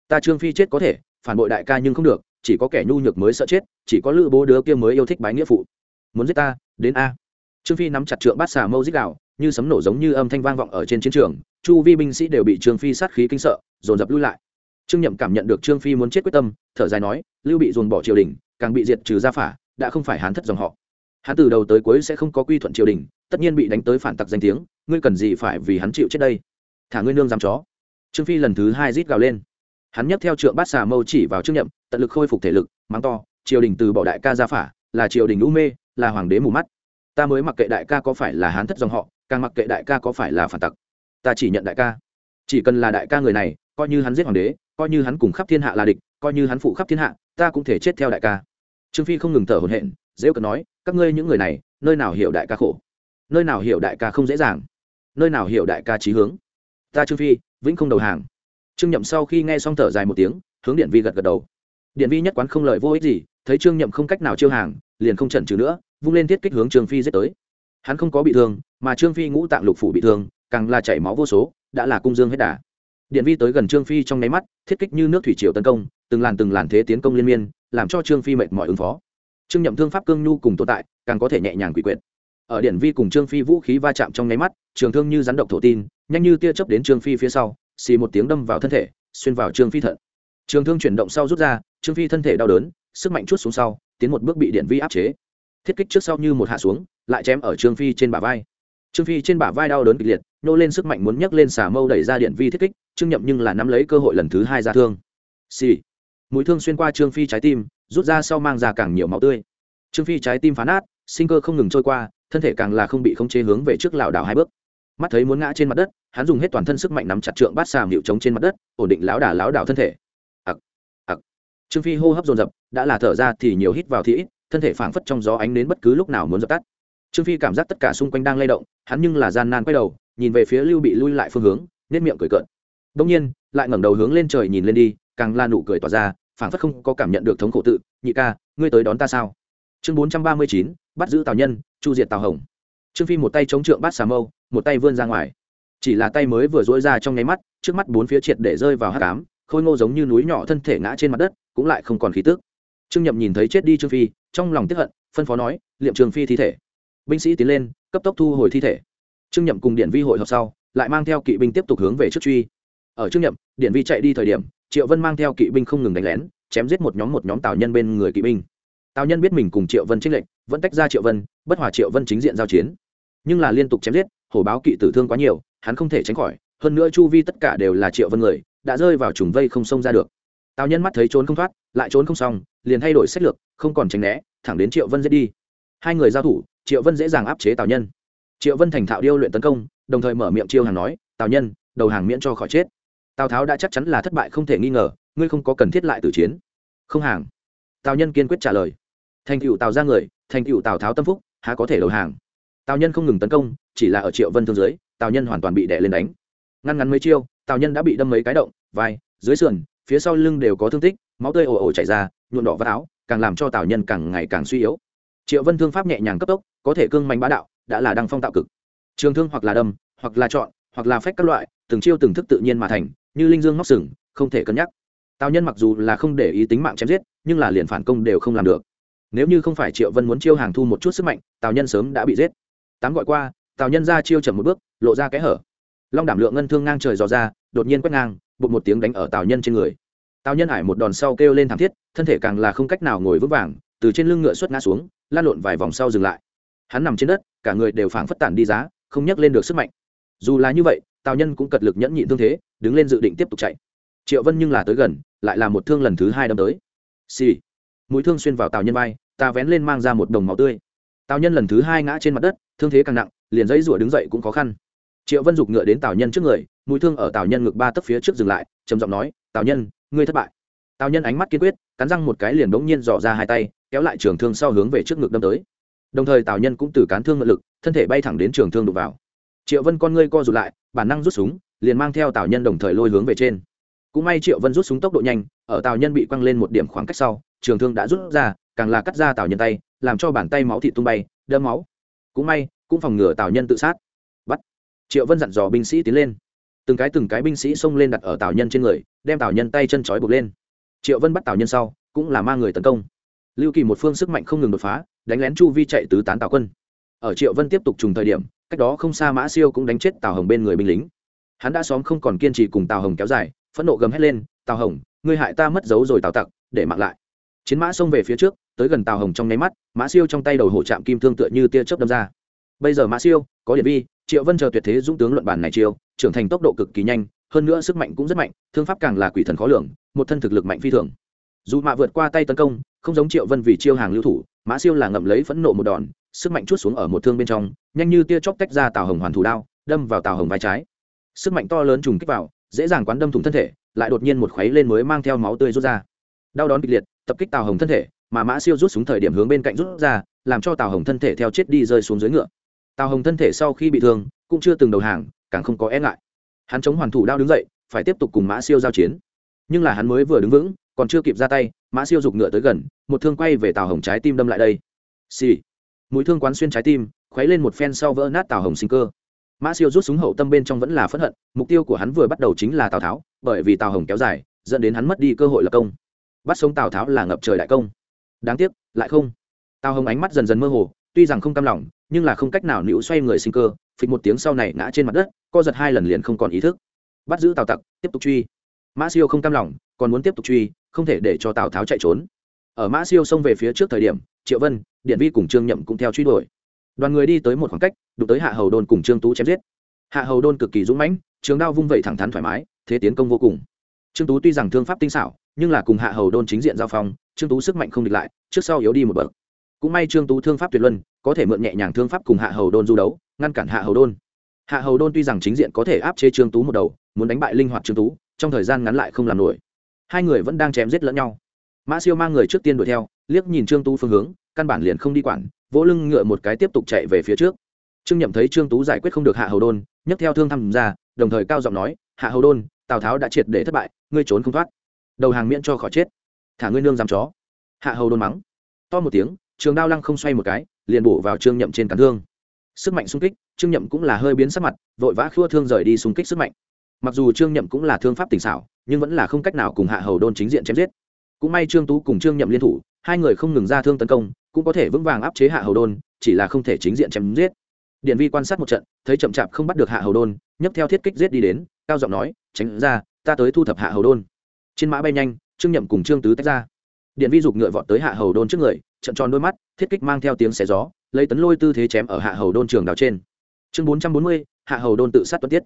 Ta trương phi chết có thể, phản bội đại ca nhưng không được, chỉ có kẻ nhu nhược mới sợ chết, chỉ có lữ bố đứa kia mới yêu thích bái nghĩa phụ. Muốn giết ta, đến a. Trương phi nắm chặt trượng bát xà mâu dích đạo như sấm nổ giống như âm thanh vang vọng ở trên chiến trường, chu vi binh sĩ đều bị trương phi sát khí kinh sợ, dồn dập lui lại. Trương nhậm cảm nhận được trương phi muốn chết quyết tâm, thở dài nói, lưu bị dồn bỏ triều đình, càng bị diệt trừ gia phả, đã không phải hán thất dòng họ. Hắn từ đầu tới cuối sẽ không có quy thuận triều đình, tất nhiên bị đánh tới phản tặc danh tiếng, ngươi cần gì phải vì hắn chịu chết đây? Thả ngươi nương dám chó. Trương phi lần thứ hai rít gào lên. Hắn nhấc theo trượng bát xà mâu chỉ vào trương nhậm, tận lực khôi phục thể lực, mắng to, triều đình từ bỏ đại ca gia phả, là triều đình u mê, là hoàng đế mù mắt. Ta mới mặc kệ đại ca có phải là hán thất dòng họ càng mặc kệ đại ca có phải là phản tặc, ta chỉ nhận đại ca. Chỉ cần là đại ca người này, coi như hắn giết hoàng đế, coi như hắn cùng khắp thiên hạ là địch, coi như hắn phụ khắp thiên hạ, ta cũng thể chết theo đại ca. Trương phi không ngừng thở hổn hển dễ cận nói, các ngươi những người này, nơi nào hiểu đại ca khổ? Nơi nào hiểu đại ca không dễ dàng? Nơi nào hiểu đại ca trí hướng? Ta trương phi, vĩnh không đầu hàng. Trương nhậm sau khi nghe xong thở dài một tiếng, hướng điện vi gật gật đầu. Điện vi nhất quán không lời vô ích gì, thấy trương nhậm không cách nào chiêu hàng, liền không chần chừ nữa, vung lên thiết kích hướng trương phi giết tới hắn không có bị thương, mà trương phi ngũ tạng lục phủ bị thương, càng là chảy máu vô số, đã là cung dương hết đà. Điện vi tới gần trương phi trong nháy mắt, thiết kích như nước thủy triều tấn công, từng làn từng làn thế tiến công liên miên, làm cho trương phi mệt mỏi ứng phó. Trương nhậm thương pháp cương nhu cùng tồn tại, càng có thể nhẹ nhàng quỷ quyệt. Ở điện vi cùng trương phi vũ khí va chạm trong nháy mắt, trường thương như rắn độc thổ tin, nhanh như tia chớp đến trương phi phía sau, xì một tiếng đâm vào thân thể, xuyên vào trương phi thận. Trường thương chuyển động sau rút ra, trương phi thân thể đau đớn, sức mạnh chút xuống sau, tiến một bước bị điện vi áp chế thiết kích trước sau như một hạ xuống, lại chém ở trương phi trên bả vai. Trương phi trên bả vai đau đớn kịch liệt, nô lên sức mạnh muốn nhấc lên xà mâu đẩy ra điện vi thiết kích, trương nhậm nhưng là nắm lấy cơ hội lần thứ hai ra thương. Xì. Mũi thương xuyên qua trương phi trái tim, rút ra sau mang ra càng nhiều máu tươi. Trương phi trái tim phá nát sinh cơ không ngừng trôi qua, thân thể càng là không bị khống chế hướng về trước lảo đảo hai bước. Mắt thấy muốn ngã trên mặt đất, hắn dùng hết toàn thân sức mạnh nắm chặt trượng bát xàm hiệu trống trên mặt đất, ổn định lão đà lão đảo thân thể. Ặc ặc. Trương phi hô hấp dồn dập, đã là thở ra thì nhiều hít vào thì ít thân thể phảng phất trong gió ánh đến bất cứ lúc nào muốn dập tắt. Trương phi cảm giác tất cả xung quanh đang lay động, hắn nhưng là gian nan quay đầu, nhìn về phía lưu bị lui lại phương hướng nết miệng cười cợt. Đông nhiên, lại ngẩng đầu hướng lên trời nhìn lên đi, càng la nụ cười tỏa ra, phảng phất không có cảm nhận được thống khổ tự, nhị ca, ngươi tới đón ta sao? Chương bốn trăm ba mươi chín, bắt giữ tào nhân, chu diệt tào hồng. Trương phi một tay chống trượng bát xà mâu, một tay vươn ra ngoài. Chỉ là tay mới vừa dỗi ra trong nháy mắt, trước mắt bốn phía triệt để rơi vào hát cám khôi ngô giống như núi nhỏ thân thể ngã trên mặt đất, cũng lại không còn khí tức trương nhậm nhìn thấy chết đi trương phi, trong lòng tiếp hận, phân phó nói, liệm trường phi thi thể. Binh sĩ tiến lên, cấp tốc thu hồi thi thể. Trương nhậm cùng điện vi hội họp sau, lại mang theo kỵ binh tiếp tục hướng về trước truy. Ở trương nhậm điện vi chạy đi thời điểm, triệu vân mang theo kỵ binh không ngừng đánh lén, chém giết một nhóm một nhóm tào nhân bên người kỵ binh. Tào nhân biết mình cùng triệu vân trích lệnh vẫn tách ra triệu vân, bất hòa triệu vân chính diện giao chiến. Nhưng là liên tục chém giết, hổ báo kỵ tử thương quá nhiều, hắn không thể tránh khỏi. Hơn nữa chu vi tất cả đều là triệu vân người, đã rơi vào trùng vây không xông ra được tào nhân mắt thấy trốn không thoát, lại trốn không xong, liền thay đổi sách lược, không còn tránh né, thẳng đến triệu vân dễ đi. Hai người giao thủ, triệu vân dễ dàng áp chế tào nhân. Triệu vân thành thạo điêu luyện tấn công, đồng thời mở miệng chiêu hàng nói, tào nhân, đầu hàng miễn cho khỏi chết. Tào tháo đã chắc chắn là thất bại không thể nghi ngờ, ngươi không có cần thiết lại tử chiến. Không hàng. Tào nhân kiên quyết trả lời. Thành cựu tào ra người, thành cựu tào tháo tâm phúc, há có thể đầu hàng? Tào nhân không ngừng tấn công, chỉ là ở triệu vân thương dưới, tào nhân hoàn toàn bị đè lên đánh. Ngăn ngắn mấy chiêu, tào nhân đã bị đâm mấy cái động, vai, dưới sườn phía sau lưng đều có thương tích, máu tươi ồ ồ chảy ra nhuộn đỏ vắt áo, càng làm cho tào nhân càng ngày càng suy yếu. Triệu vân thương pháp nhẹ nhàng cấp tốc, có thể cương mạnh bá đạo, đã là đăng phong tạo cực. Trường thương hoặc là đâm, hoặc là chọn, hoặc là phách các loại, từng chiêu từng thức tự nhiên mà thành, như linh dương móc sừng, không thể cân nhắc. Tào nhân mặc dù là không để ý tính mạng chém giết, nhưng là liền phản công đều không làm được. Nếu như không phải triệu vân muốn chiêu hàng thu một chút sức mạnh, tào nhân sớm đã bị giết. Tám gọi qua, tào nhân ra chiêu chậm một bước, lộ ra kẽ hở. Long đảm lượng ngân thương ngang trời dò ra, đột nhiên quét ngang bụng một tiếng đánh ở tào nhân trên người tào nhân hải một đòn sau kêu lên thảm thiết thân thể càng là không cách nào ngồi vững vàng từ trên lưng ngựa xuất ngã xuống lan lộn vài vòng sau dừng lại hắn nằm trên đất cả người đều phảng phất tản đi giá không nhắc lên được sức mạnh dù là như vậy tào nhân cũng cật lực nhẫn nhịn thương thế đứng lên dự định tiếp tục chạy triệu vân nhưng là tới gần lại là một thương lần thứ hai đâm tới xì、sì. mũi thương xuyên vào tào nhân vai ta vén lên mang ra một đồng máu tươi tào nhân lần thứ hai ngã trên mặt đất thương thế càng nặng liền dãy rủa đứng dậy cũng khó khăn triệu vân dục ngựa đến tào nhân trước người mũi thương ở tào nhân ngực ba tấc phía trước dừng lại, trầm giọng nói, tào nhân, ngươi thất bại. Tào nhân ánh mắt kiên quyết, cắn răng một cái liền bỗng nhiên dò ra hai tay, kéo lại trường thương sau hướng về trước ngực đâm tới. Đồng thời tào nhân cũng từ cán thương ngự lực, thân thể bay thẳng đến trường thương đục vào. Triệu vân con ngươi co rụt lại, bản năng rút súng, liền mang theo tào nhân đồng thời lôi hướng về trên. Cũng may triệu vân rút súng tốc độ nhanh, ở tào nhân bị quăng lên một điểm khoảng cách sau, trường thương đã rút ra, càng là cắt ra tào nhân tay, làm cho bàn tay máu thịt tung bay đâm máu. Cũng may, cũng phòng ngừa tào nhân tự sát triệu vân dặn dò binh sĩ tiến lên từng cái từng cái binh sĩ xông lên đặt ở tào nhân trên người đem tào nhân tay chân trói buộc lên triệu vân bắt tào nhân sau cũng là mang người tấn công lưu kỳ một phương sức mạnh không ngừng đột phá đánh lén chu vi chạy tứ tán tào quân ở triệu vân tiếp tục trùng thời điểm cách đó không xa mã siêu cũng đánh chết tào hồng bên người binh lính hắn đã xóm không còn kiên trì cùng tào hồng kéo dài phẫn nộ gầm hét lên tào hồng ngươi hại ta mất dấu rồi tào tặc để mặc lại chiến mã xông về phía trước tới gần tào hồng trong nháy mắt mã siêu trong tay đầu hổ chạm kim thương tựa như tia chớp đâm ra bây giờ mã siêu có điện vi triệu vân chờ tuyệt thế dũng tướng luận bàn này chiêu, trưởng thành tốc độ cực kỳ nhanh, hơn nữa sức mạnh cũng rất mạnh, thương pháp càng là quỷ thần khó lường, một thân thực lực mạnh phi thường. Dù mạ vượt qua tay tấn công, không giống triệu vân vì chiêu hàng lưu thủ, mã siêu là ngậm lấy phẫn nộ một đòn, sức mạnh chút xuống ở một thương bên trong, nhanh như tia chóc tách ra tào hồng hoàn thủ đao, đâm vào tào hồng vai trái. Sức mạnh to lớn trùng kích vào, dễ dàng quán đâm thủng thân thể, lại đột nhiên một khuấy lên mới mang theo máu tươi rút ra. Đau đón kịch liệt, tập kích tào hồng thân thể, mà mã siêu rút xuống thời điểm hướng bên cạnh rút ra, làm cho tào hồng thân thể theo chết đi rơi xuống dưới ngựa tào hồng thân thể sau khi bị thương, cũng chưa từng đầu hàng, càng không có e ngại. Hắn chống hoàn thủ đao đứng dậy, phải tiếp tục cùng mã siêu giao chiến. Nhưng là hắn mới vừa đứng vững, còn chưa kịp ra tay, mã siêu giục ngựa tới gần, một thương quay về tào hồng trái tim đâm lại đây. Xì、sì. mũi thương quán xuyên trái tim, khuấy lên một phen sau vỡ nát tào hồng sinh cơ. Mã siêu rút súng hậu tâm bên trong vẫn là phẫn hận, mục tiêu của hắn vừa bắt đầu chính là tào tháo, bởi vì tào hồng kéo dài, dẫn đến hắn mất đi cơ hội lập công. Bắt sống tào tháo là ngập trời đại công. Đáng tiếc, lại không. Tào hồng ánh mắt dần dần mơ hồ tuy rằng không cam lòng, nhưng là không cách nào nữu xoay người sinh cơ, phịch một tiếng sau này ngã trên mặt đất, co giật hai lần liền không còn ý thức. Bắt giữ tào tặc, tiếp tục truy. Mã siêu không cam lòng, còn muốn tiếp tục truy, không thể để cho tào tháo chạy trốn. Ở mã siêu xông về phía trước thời điểm, triệu vân, điện vi cùng trương nhậm cũng theo truy đuổi. Đoàn người đi tới một khoảng cách, đụng tới hạ hầu đôn cùng trương tú chém giết. Hạ hầu đôn cực kỳ dũng mãnh, trường đao vung vẩy thẳng thắn thoải mái, thế tiến công vô cùng. Trương tú tuy rằng thương pháp tinh xảo, nhưng là cùng hạ hầu đôn chính diện giao phong, trương tú sức mạnh không địch lại, trước sau yếu đi một bậc cũng may trương tú thương pháp tuyệt luân, có thể mượn nhẹ nhàng thương pháp cùng hạ hầu đôn du đấu, ngăn cản hạ hầu đôn. Hạ hầu đôn tuy rằng chính diện có thể áp chế trương tú một đầu, muốn đánh bại linh hoạt trương tú, trong thời gian ngắn lại không làm nổi. Hai người vẫn đang chém giết lẫn nhau. Mã siêu mang người trước tiên đuổi theo, liếc nhìn trương tú phương hướng, căn bản liền không đi quản, vỗ lưng ngựa một cái tiếp tục chạy về phía trước. Trương nhậm thấy trương tú giải quyết không được hạ hầu đôn, nhấc theo thương tham ra, đồng thời cao giọng nói, hạ hầu đôn, tào tháo đã triệt để thất bại, ngươi trốn không thoát. Đầu hàng miễn cho khỏi chết. Thả ngươi nương dám chó. Hạ hầu đôn mắng. To một tiếng trường đao lăng không xoay một cái, liền bổ vào trương nhậm trên cán thương. Sức mạnh xung kích, trương nhậm cũng là hơi biến sắc mặt, vội vã khua thương rời đi xung kích sức mạnh. Mặc dù trương nhậm cũng là thương pháp tỉnh xảo, nhưng vẫn là không cách nào cùng hạ hầu đôn chính diện chém giết. Cũng may trương tú cùng trương nhậm liên thủ, hai người không ngừng ra thương tấn công, cũng có thể vững vàng áp chế hạ hầu đôn, chỉ là không thể chính diện chém giết. Điện vi quan sát một trận, thấy chậm chạp không bắt được hạ hầu đôn, nhấc theo thiết kích giết đi đến, cao giọng nói, tránh ra, ta tới thu thập hạ hầu đôn. Trên mã bay nhanh, trương nhậm cùng trương tứ tách ra điện vi dục ngựa vọt tới hạ hầu đôn trước người, trận tròn đôi mắt, thiết kích mang theo tiếng xé gió, lấy tấn lôi tư thế chém ở hạ hầu đôn trường đào trên. Chương bốn trăm bốn mươi, hạ hầu đôn tự sát tuân tiết.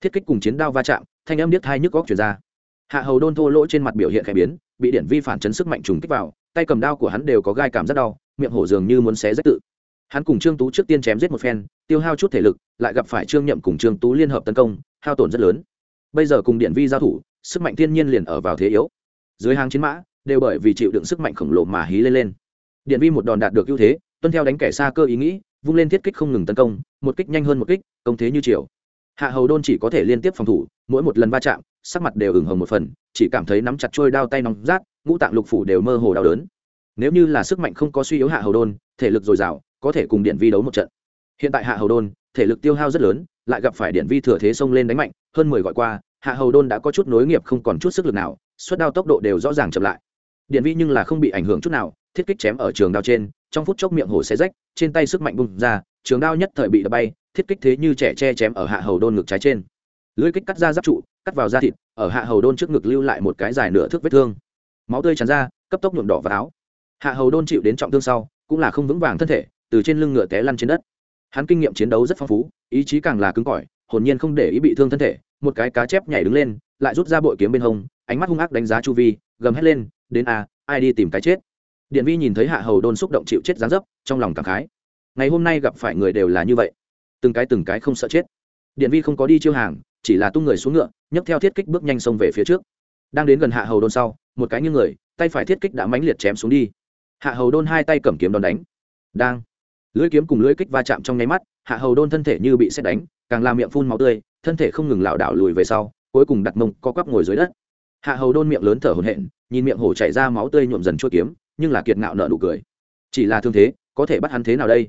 Thiết kích cùng chiến đao va chạm, thanh âm điếc hai nhức góc chuyển ra. Hạ hầu đôn thô lỗ trên mặt biểu hiện khẽ biến, bị điện vi phản chấn sức mạnh trùng kích vào, tay cầm đao của hắn đều có gai cảm rất đau, miệng hổ dường như muốn xé rách tự. Hắn cùng trương tú trước tiên chém giết một phen, tiêu hao chút thể lực, lại gặp phải trương nhậm cùng trương tú liên hợp tấn công, hao tổn rất lớn. Bây giờ cùng điện vi giao thủ, sức mạnh thiên nhiên liền ở vào thế yếu. Dưới hàng chiến mã đều bởi vì chịu đựng sức mạnh khổng lồ mà hí lên lên. Điện vi một đòn đạt được ưu thế, tuân theo đánh kẻ xa cơ ý nghĩ, vung lên thiết kích không ngừng tấn công, một kích nhanh hơn một kích, công thế như chiều hạ hầu đôn chỉ có thể liên tiếp phòng thủ, mỗi một lần va chạm, sắc mặt đều ửng hồng một phần, chỉ cảm thấy nắm chặt trôi đao tay nóng rát, ngũ tạng lục phủ đều mơ hồ đau đớn. Nếu như là sức mạnh không có suy yếu hạ hầu đôn, thể lực dồi dào, có thể cùng điện vi đấu một trận. Hiện tại hạ hầu đôn, thể lực tiêu hao rất lớn, lại gặp phải điện vi thừa thế xông lên đánh mạnh, hơn mười gọi qua, hạ hầu đôn đã có chút nối nghiệp không còn chút sức lực nào, suất đao tốc độ đều rõ ràng chậm lại điện vi nhưng là không bị ảnh hưởng chút nào, thiết kích chém ở trường đao trên, trong phút chốc miệng hổ xe rách, trên tay sức mạnh bung ra, trường đao nhất thời bị đập bay, thiết kích thế như trẻ che chém ở hạ hầu đôn ngực trái trên. Lưỡi kích cắt ra giáp trụ, cắt vào da thịt, ở hạ hầu đôn trước ngực lưu lại một cái dài nửa thước vết thương. Máu tươi tràn ra, cấp tốc nhuộm đỏ vào áo. Hạ hầu đôn chịu đến trọng thương sau, cũng là không vững vàng thân thể, từ trên lưng ngựa té lăn trên đất. Hắn kinh nghiệm chiến đấu rất phong phú, ý chí càng là cứng cỏi, hồn nhiên không để ý bị thương thân thể, một cái cá chép nhảy đứng lên, lại rút ra bội kiếm bên hông, ánh mắt hung ác đánh giá chu vi, gầm hét lên đến a, ai đi tìm cái chết. Điện vi nhìn thấy hạ hầu đôn xúc động chịu chết gián dấp, trong lòng cảm khái. Ngày hôm nay gặp phải người đều là như vậy. Từng cái từng cái không sợ chết. Điện vi không có đi chiêu hàng, chỉ là tung người xuống ngựa, nhấc theo thiết kích bước nhanh xông về phía trước. Đang đến gần hạ hầu đôn sau, một cái như người, tay phải thiết kích đã mãnh liệt chém xuống đi. Hạ hầu đôn hai tay cầm kiếm đòn đánh. Đang. Lưỡi kiếm cùng lưỡi kích va chạm trong nháy mắt, hạ hầu đôn thân thể như bị xét đánh, càng làm miệng phun máu tươi, thân thể không ngừng lảo đảo lùi về sau, cuối cùng đặt mông co quắp ngồi dưới đất. Hạ hầu đôn miệng lớn thở hổn hển nhìn miệng hổ chảy ra máu tươi nhuộm dần chua kiếm, nhưng là kiệt ngạo nợ nụ cười. Chỉ là thương thế, có thể bắt hắn thế nào đây?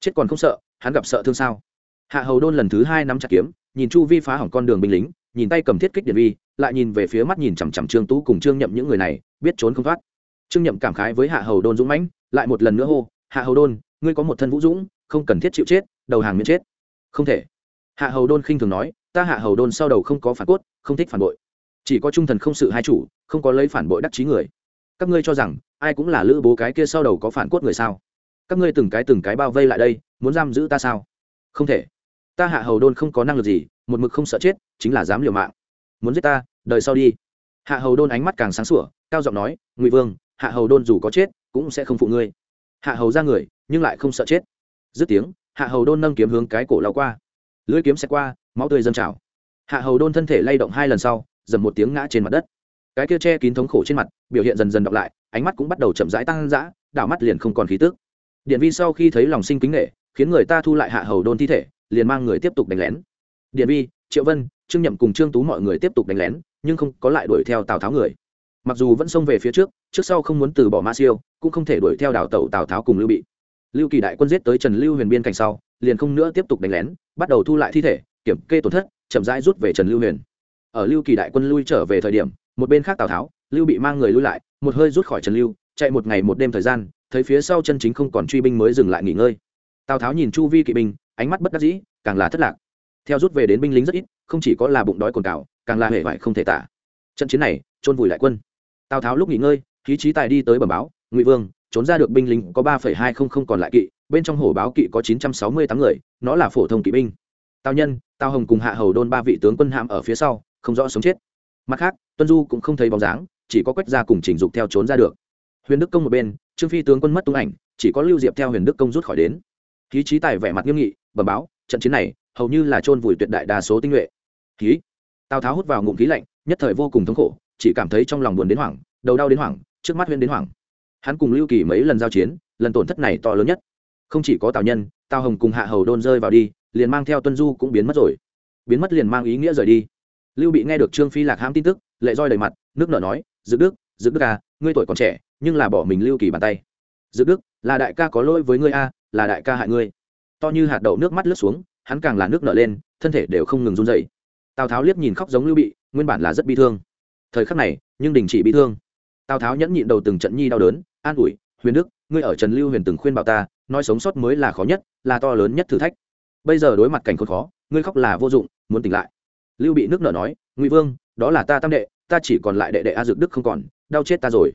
Chết còn không sợ, hắn gặp sợ thương sao? Hạ hầu đôn lần thứ hai nắm chặt kiếm, nhìn chu vi phá hỏng con đường binh lính, nhìn tay cầm thiết kích điện vi, lại nhìn về phía mắt nhìn chằm chằm trương tú cùng trương nhậm những người này, biết trốn không thoát. Trương nhậm cảm khái với hạ hầu đôn dũng mãnh, lại một lần nữa hô, hạ hầu đôn, ngươi có một thân vũ dũng, không cần thiết chịu chết, đầu hàng miễn chết. Không thể. Hạ hầu đôn khinh thường nói, ta hạ hầu đôn sau đầu không có phản cốt, không thích phản bội chỉ có trung thần không sự hai chủ, không có lấy phản bội đắc chí người. Các ngươi cho rằng, ai cũng là lữ bố cái kia sau đầu có phản cốt người sao? Các ngươi từng cái từng cái bao vây lại đây, muốn giam giữ ta sao? Không thể. Ta hạ hầu đôn không có năng lực gì, một mực không sợ chết, chính là dám liều mạng. Muốn giết ta, đời sau đi. Hạ hầu đôn ánh mắt càng sáng sủa, cao giọng nói, ngụy vương, hạ hầu đôn dù có chết, cũng sẽ không phụ ngươi. Hạ hầu ra người, nhưng lại không sợ chết. Dứt tiếng, hạ hầu đôn nâng kiếm hướng cái cổ lao qua. Lưỡi kiếm xẹt qua, máu tươi dâng trào. Hạ hầu đôn thân thể lay động hai lần sau dầm một tiếng ngã trên mặt đất. Cái kia che kín thống khổ trên mặt, biểu hiện dần dần đọc lại, ánh mắt cũng bắt đầu chậm rãi tăng dã, đảo mắt liền không còn khí tức. Điện vi sau khi thấy lòng sinh kính nghệ khiến người ta thu lại hạ hầu đôn thi thể, liền mang người tiếp tục đánh lén. Điện vi, triệu vân, trương nhậm cùng trương tú mọi người tiếp tục đánh lén, nhưng không có lại đuổi theo tào tháo người. Mặc dù vẫn xông về phía trước trước sau không muốn từ bỏ ma siêu, cũng không thể đuổi theo đảo tàu tào tháo cùng lưu bị. Lưu kỳ đại quân giết tới trần lưu huyền biên cảnh sau, liền không nữa tiếp tục đánh lén, bắt đầu thu lại thi thể, kiểm kê tổn thất, chậm rãi rút về trần lưu huyền ở lưu kỳ đại quân lui trở về thời điểm, một bên khác tào tháo, lưu bị mang người lui lại, một hơi rút khỏi trần lưu, chạy một ngày một đêm thời gian, thấy phía sau chân chính không còn truy binh mới dừng lại nghỉ ngơi. Tào tháo nhìn chu vi kỵ binh, ánh mắt bất đắc dĩ, càng là thất lạc. Theo rút về đến binh lính rất ít, không chỉ có là bụng đói cồn cào, càng là hệ vải không thể tả. Trận chiến này trôn vùi lại quân. Tào tháo lúc nghỉ ngơi, khí trí tài đi tới bẩm báo, ngụy vương, trốn ra được binh lính có ba hai không không còn lại kỵ, bên trong hổ báo kỵ có chín trăm sáu mươi tám người, nó là phổ thông kỵ binh. Tào nhân, tào hồng cùng hạ hầu đôn ba vị tướng quân hạm ở phía sau không rõ sống chết. Mặt khác, tuân du cũng không thấy bóng dáng, chỉ có quách ra cùng trình dục theo trốn ra được. Huyền đức công một bên, trương phi tướng quân mất tung ảnh, chỉ có lưu diệp theo huyền đức công rút khỏi đến. Khí trí tài vẻ mặt nghiêm nghị, bẩm báo, trận chiến này, hầu như là chôn vùi tuyệt đại đa số tinh nhuệ. Khí tào tháo hút vào ngụm khí lạnh, nhất thời vô cùng thống khổ, chỉ cảm thấy trong lòng buồn đến hoảng, đầu đau đến hoảng, trước mắt huyên đến hoảng. Hắn cùng lưu kỳ mấy lần giao chiến, lần tổn thất này to lớn nhất. Không chỉ có tào nhân, tào hồng cùng hạ hầu đôn rơi vào đi, liền mang theo tuân du cũng biến mất rồi. Biến mất liền mang ý nghĩa rời đi lưu bị nghe được trương phi lạc hãm tin tức, lệ roi đầy mặt, nước nở nói dự đức dự đức à ngươi tuổi còn trẻ, nhưng là bỏ mình lưu kỳ bàn tay. Dự đức, là đại ca có lỗi với ngươi a là đại ca hại ngươi. To như hạt đậu nước mắt lướt xuống, hắn càng là nước nở lên, thân thể đều không ngừng run dậy tào tháo liếc nhìn khóc giống lưu bị, nguyên bản là rất bi thương. Thời khắc này, nhưng đình chỉ bi thương. Tào tháo nhẫn nhịn đầu từng trận nhi đau đớn, an ủi, huyền đức, ngươi ở trần lưu huyền từng khuyên bảo ta, nói sống sót mới là khó nhất, là to lớn nhất thử thách. Bây giờ đối mặt cảnh khốn khó, ngươi khóc là vô dụng, muốn tỉnh lại lưu bị nước nở nói, ngụy vương, đó là ta tam đệ, ta chỉ còn lại đệ đệ a dược đức không còn, đau chết ta rồi.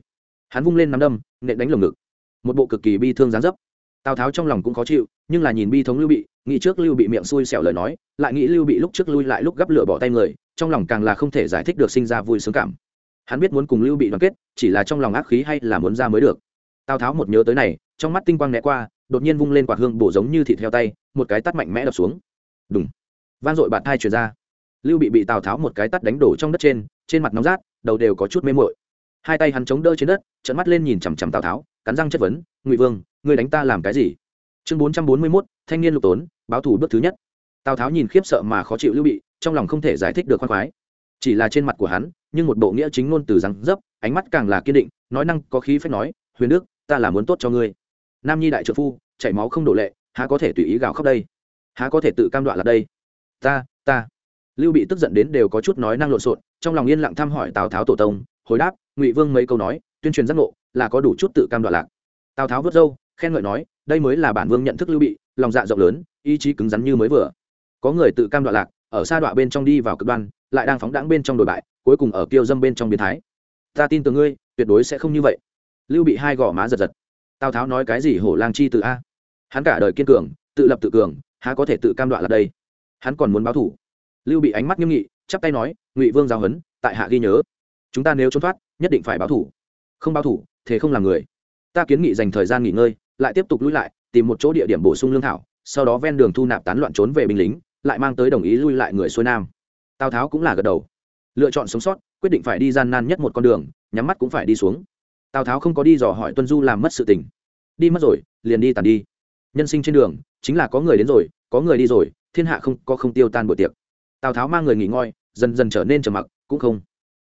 Hắn vung lên nắm đâm, nện đánh lồng ngực. Một bộ cực kỳ bi thương gián dấp. Tào tháo trong lòng cũng khó chịu, nhưng là nhìn bi thống lưu bị, nghĩ trước lưu bị miệng xui xẻo lời nói, lại nghĩ lưu bị lúc trước lui lại lúc gấp lửa bỏ tay người, trong lòng càng là không thể giải thích được sinh ra vui sướng cảm. Hắn biết muốn cùng lưu bị đoàn kết, chỉ là trong lòng ác khí hay là muốn ra mới được. Tào tháo một nhớ tới này, trong mắt tinh quang né qua, đột nhiên vung lên quạt hương bổ giống như thịt heo tay, một cái tắt mạnh mẽ đập xuống. Đúng van dội bạt thai truyền ra lưu bị bị tào tháo một cái tắt đánh đổ trong đất trên trên mặt nóng rát, đầu đều có chút mê mội hai tay hắn chống đỡ trên đất trận mắt lên nhìn chằm chằm tào tháo, cắn răng chất vấn, ngụy vương, ngươi đánh ta làm cái gì? Chương bốn trăm bốn mươi mốt, thanh niên lục tốn, báo thủ bước thứ nhất. Tào tháo nhìn khiếp sợ mà khó chịu lưu bị, trong lòng không thể giải thích được khoan khoái. Chỉ là trên mặt của hắn, nhưng một bộ nghĩa chính ngôn từ răng dấp, ánh mắt càng là kiên định, nói năng có khí phép nói, huyền đức, ta là muốn tốt cho ngươi. Nam nhi đại trợ phu, chảy máu không đổ lệ, há có thể tùy ý gào khóc đây? Há có thể tự cam đoạn là đây? Ta ta lưu bị tức giận đến đều có chút nói năng lộn xộn, trong lòng yên lặng thăm hỏi tào tháo tổ tông, hồi đáp, ngụy vương mấy câu nói, tuyên truyền giác ngộ, là có đủ chút tự cam đoạn lạc. Tào tháo vớt râu, khen ngợi nói, đây mới là bản vương nhận thức lưu bị, lòng dạ rộng lớn, ý chí cứng rắn như mới vừa. Có người tự cam đoạn lạc, ở xa đoạn bên trong đi vào cực đoan, lại đang phóng đãng bên trong đồi bại, cuối cùng ở kiêu dâm bên trong biến thái. Ta tin tưởng ngươi, tuyệt đối sẽ không như vậy. Lưu bị hai gò má giật giật. Tào tháo nói cái gì hổ lang chi tự a? Hắn cả đời kiên cường, tự lập tự cường, há có thể tự cam đoạn là đây? Hắn còn muốn báo thủ lưu bị ánh mắt nghiêm nghị, chắp tay nói, ngụy vương giao hấn tại hạ ghi nhớ. Chúng ta nếu trốn thoát, nhất định phải báo thủ. Không báo thủ, thế không làm người. Ta kiến nghị dành thời gian nghỉ ngơi, lại tiếp tục lui lại, tìm một chỗ địa điểm bổ sung lương thảo, sau đó ven đường thu nạp tán loạn trốn về binh lính, lại mang tới đồng ý lui lại người xuôi nam. Tào tháo cũng là gật đầu. Lựa chọn sống sót, quyết định phải đi gian nan nhất một con đường, nhắm mắt cũng phải đi xuống. Tào tháo không có đi dò hỏi tuân du làm mất sự tình. Đi mất rồi, liền đi tàn đi. Nhân sinh trên đường, chính là có người đến rồi, có người đi rồi, thiên hạ không, có không tiêu tan buổi tiệc tào tháo mang người nghỉ ngơi, dần dần trở nên trầm mặc, cũng không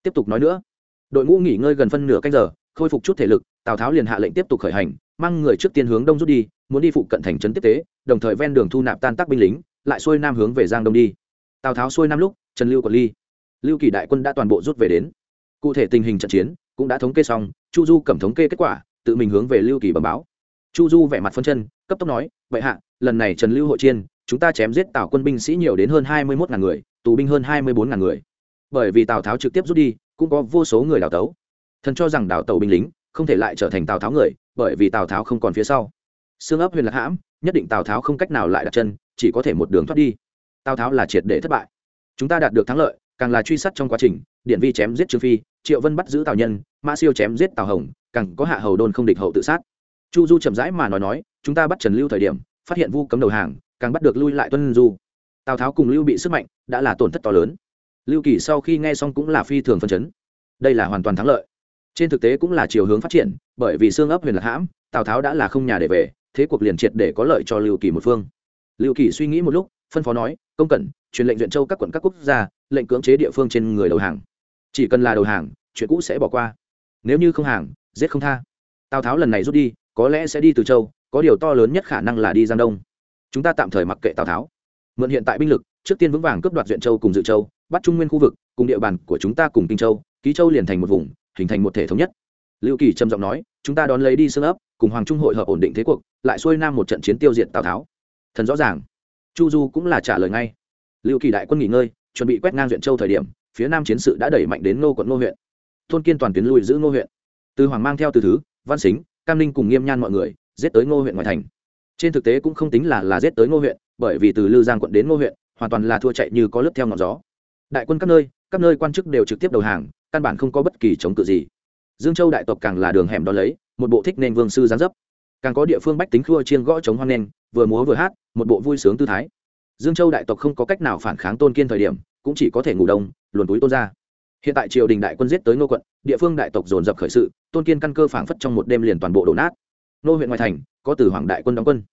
tiếp tục nói nữa. Đội ngũ nghỉ ngơi gần phân nửa canh giờ, khôi phục chút thể lực, tào tháo liền hạ lệnh tiếp tục khởi hành, mang người trước tiên hướng đông rút đi, muốn đi phụ cận thành trấn tiếp tế, đồng thời ven đường thu nạp tan tác binh lính, lại xuôi nam hướng về giang đông đi. Tào tháo xuôi nam lúc, trần lưu còn ly. Lưu kỳ đại quân đã toàn bộ rút về đến. Cụ thể tình hình trận chiến cũng đã thống kê xong, chu du cầm thống kê kết quả, tự mình hướng về lưu kỳ bẩm báo. Chu du vẻ mặt phân chân, cấp tốc nói vậy hạ, lần này trần lưu hội chiên chúng ta chém giết tào quân binh sĩ nhiều đến hơn hai mươi một ngàn người, tù binh hơn hai mươi bốn ngàn người. Bởi vì tào tháo trực tiếp rút đi, cũng có vô số người đào tấu. Thần cho rằng đào tàu binh lính, không thể lại trở thành tào tháo người, bởi vì tào tháo không còn phía sau. Xương ấp huyền lạc hãm, nhất định tào tháo không cách nào lại đặt chân, chỉ có thể một đường thoát đi. Tào tháo là triệt để thất bại. Chúng ta đạt được thắng lợi, càng là truy sát trong quá trình điện vi chém giết trương phi, triệu vân bắt giữ tào nhân mã siêu chém giết tào hồng, càng có hạ hầu đôn không địch hậu tự sát. Chu du chậm rãi mà nói nói, chúng ta bắt trần lưu thời điểm, phát hiện vu cấm đầu hàng càng bắt được lui lại tuân du. Tào tháo cùng lưu bị sức mạnh đã là tổn thất to lớn. Lưu kỳ sau khi nghe xong cũng là phi thường phân chấn. Đây là hoàn toàn thắng lợi. Trên thực tế cũng là chiều hướng phát triển, bởi vì xương ấp huyền lạc hãm, tào tháo đã là không nhà để về, thế cuộc liền triệt để có lợi cho lưu kỳ một phương. Lưu kỳ suy nghĩ một lúc, phân phó nói, công cẩn, truyền lệnh viện châu các quận các quốc gia, lệnh cưỡng chế địa phương trên người đầu hàng. Chỉ cần là đầu hàng, chuyện cũ sẽ bỏ qua. Nếu như không hàng, giết không tha. Tào tháo lần này rút đi, có lẽ sẽ đi từ châu, có điều to lớn nhất khả năng là đi giang đông chúng ta tạm thời mặc kệ tào tháo mượn hiện tại binh lực trước tiên vững vàng cướp đoạt duyện châu cùng dự châu bắt trung nguyên khu vực cùng địa bàn của chúng ta cùng kinh châu ký châu liền thành một vùng hình thành một thể thống nhất lưu kỳ trầm giọng nói chúng ta đón lấy đi sơn ấp cùng hoàng trung hội hợp ổn định thế cuộc lại xuôi nam một trận chiến tiêu diệt tào tháo thần rõ ràng chu du cũng là trả lời ngay lưu kỳ đại quân nghỉ ngơi chuẩn bị quét ngang duyện châu thời điểm phía nam chiến sự đã đẩy mạnh đến ngô quận ngô huyện thôn kiên toàn tuyến lui giữ ngô huyện từ hoàng mang theo từ thứ văn xính cam ninh cùng nghiêm nhan mọi người giết tới ngô huyện ngoại thành trên thực tế cũng không tính là là giết tới ngô huyện, bởi vì từ lư giang quận đến ngô huyện, hoàn toàn là thua chạy như có lướt theo ngọn gió. Đại quân các nơi các nơi quan chức đều trực tiếp đầu hàng, căn bản không có bất kỳ chống cự gì. Dương châu đại tộc càng là đường hẻm đ ó lấy, một bộ thích nên vương sư gián dấp. Càng có địa phương bách tính khua chiên gõ chống hoang nen vừa múa vừa hát, một bộ vui sướng tư thái. Dương châu đại tộc không có cách nào phản kháng tôn kiên thời điểm, cũng chỉ có thể ngủ đông, luồn túi tôn ra. Hiện tại triều đình đại quân giết tới ngô quận, địa phương đại tộc dồn dập khởi sự, tôn kiên căn cơ phảng phất trong một đêm liền toàn bộ đổ nát. Nô huyện ngoại thành, có từ hoàng đại quân đóng quân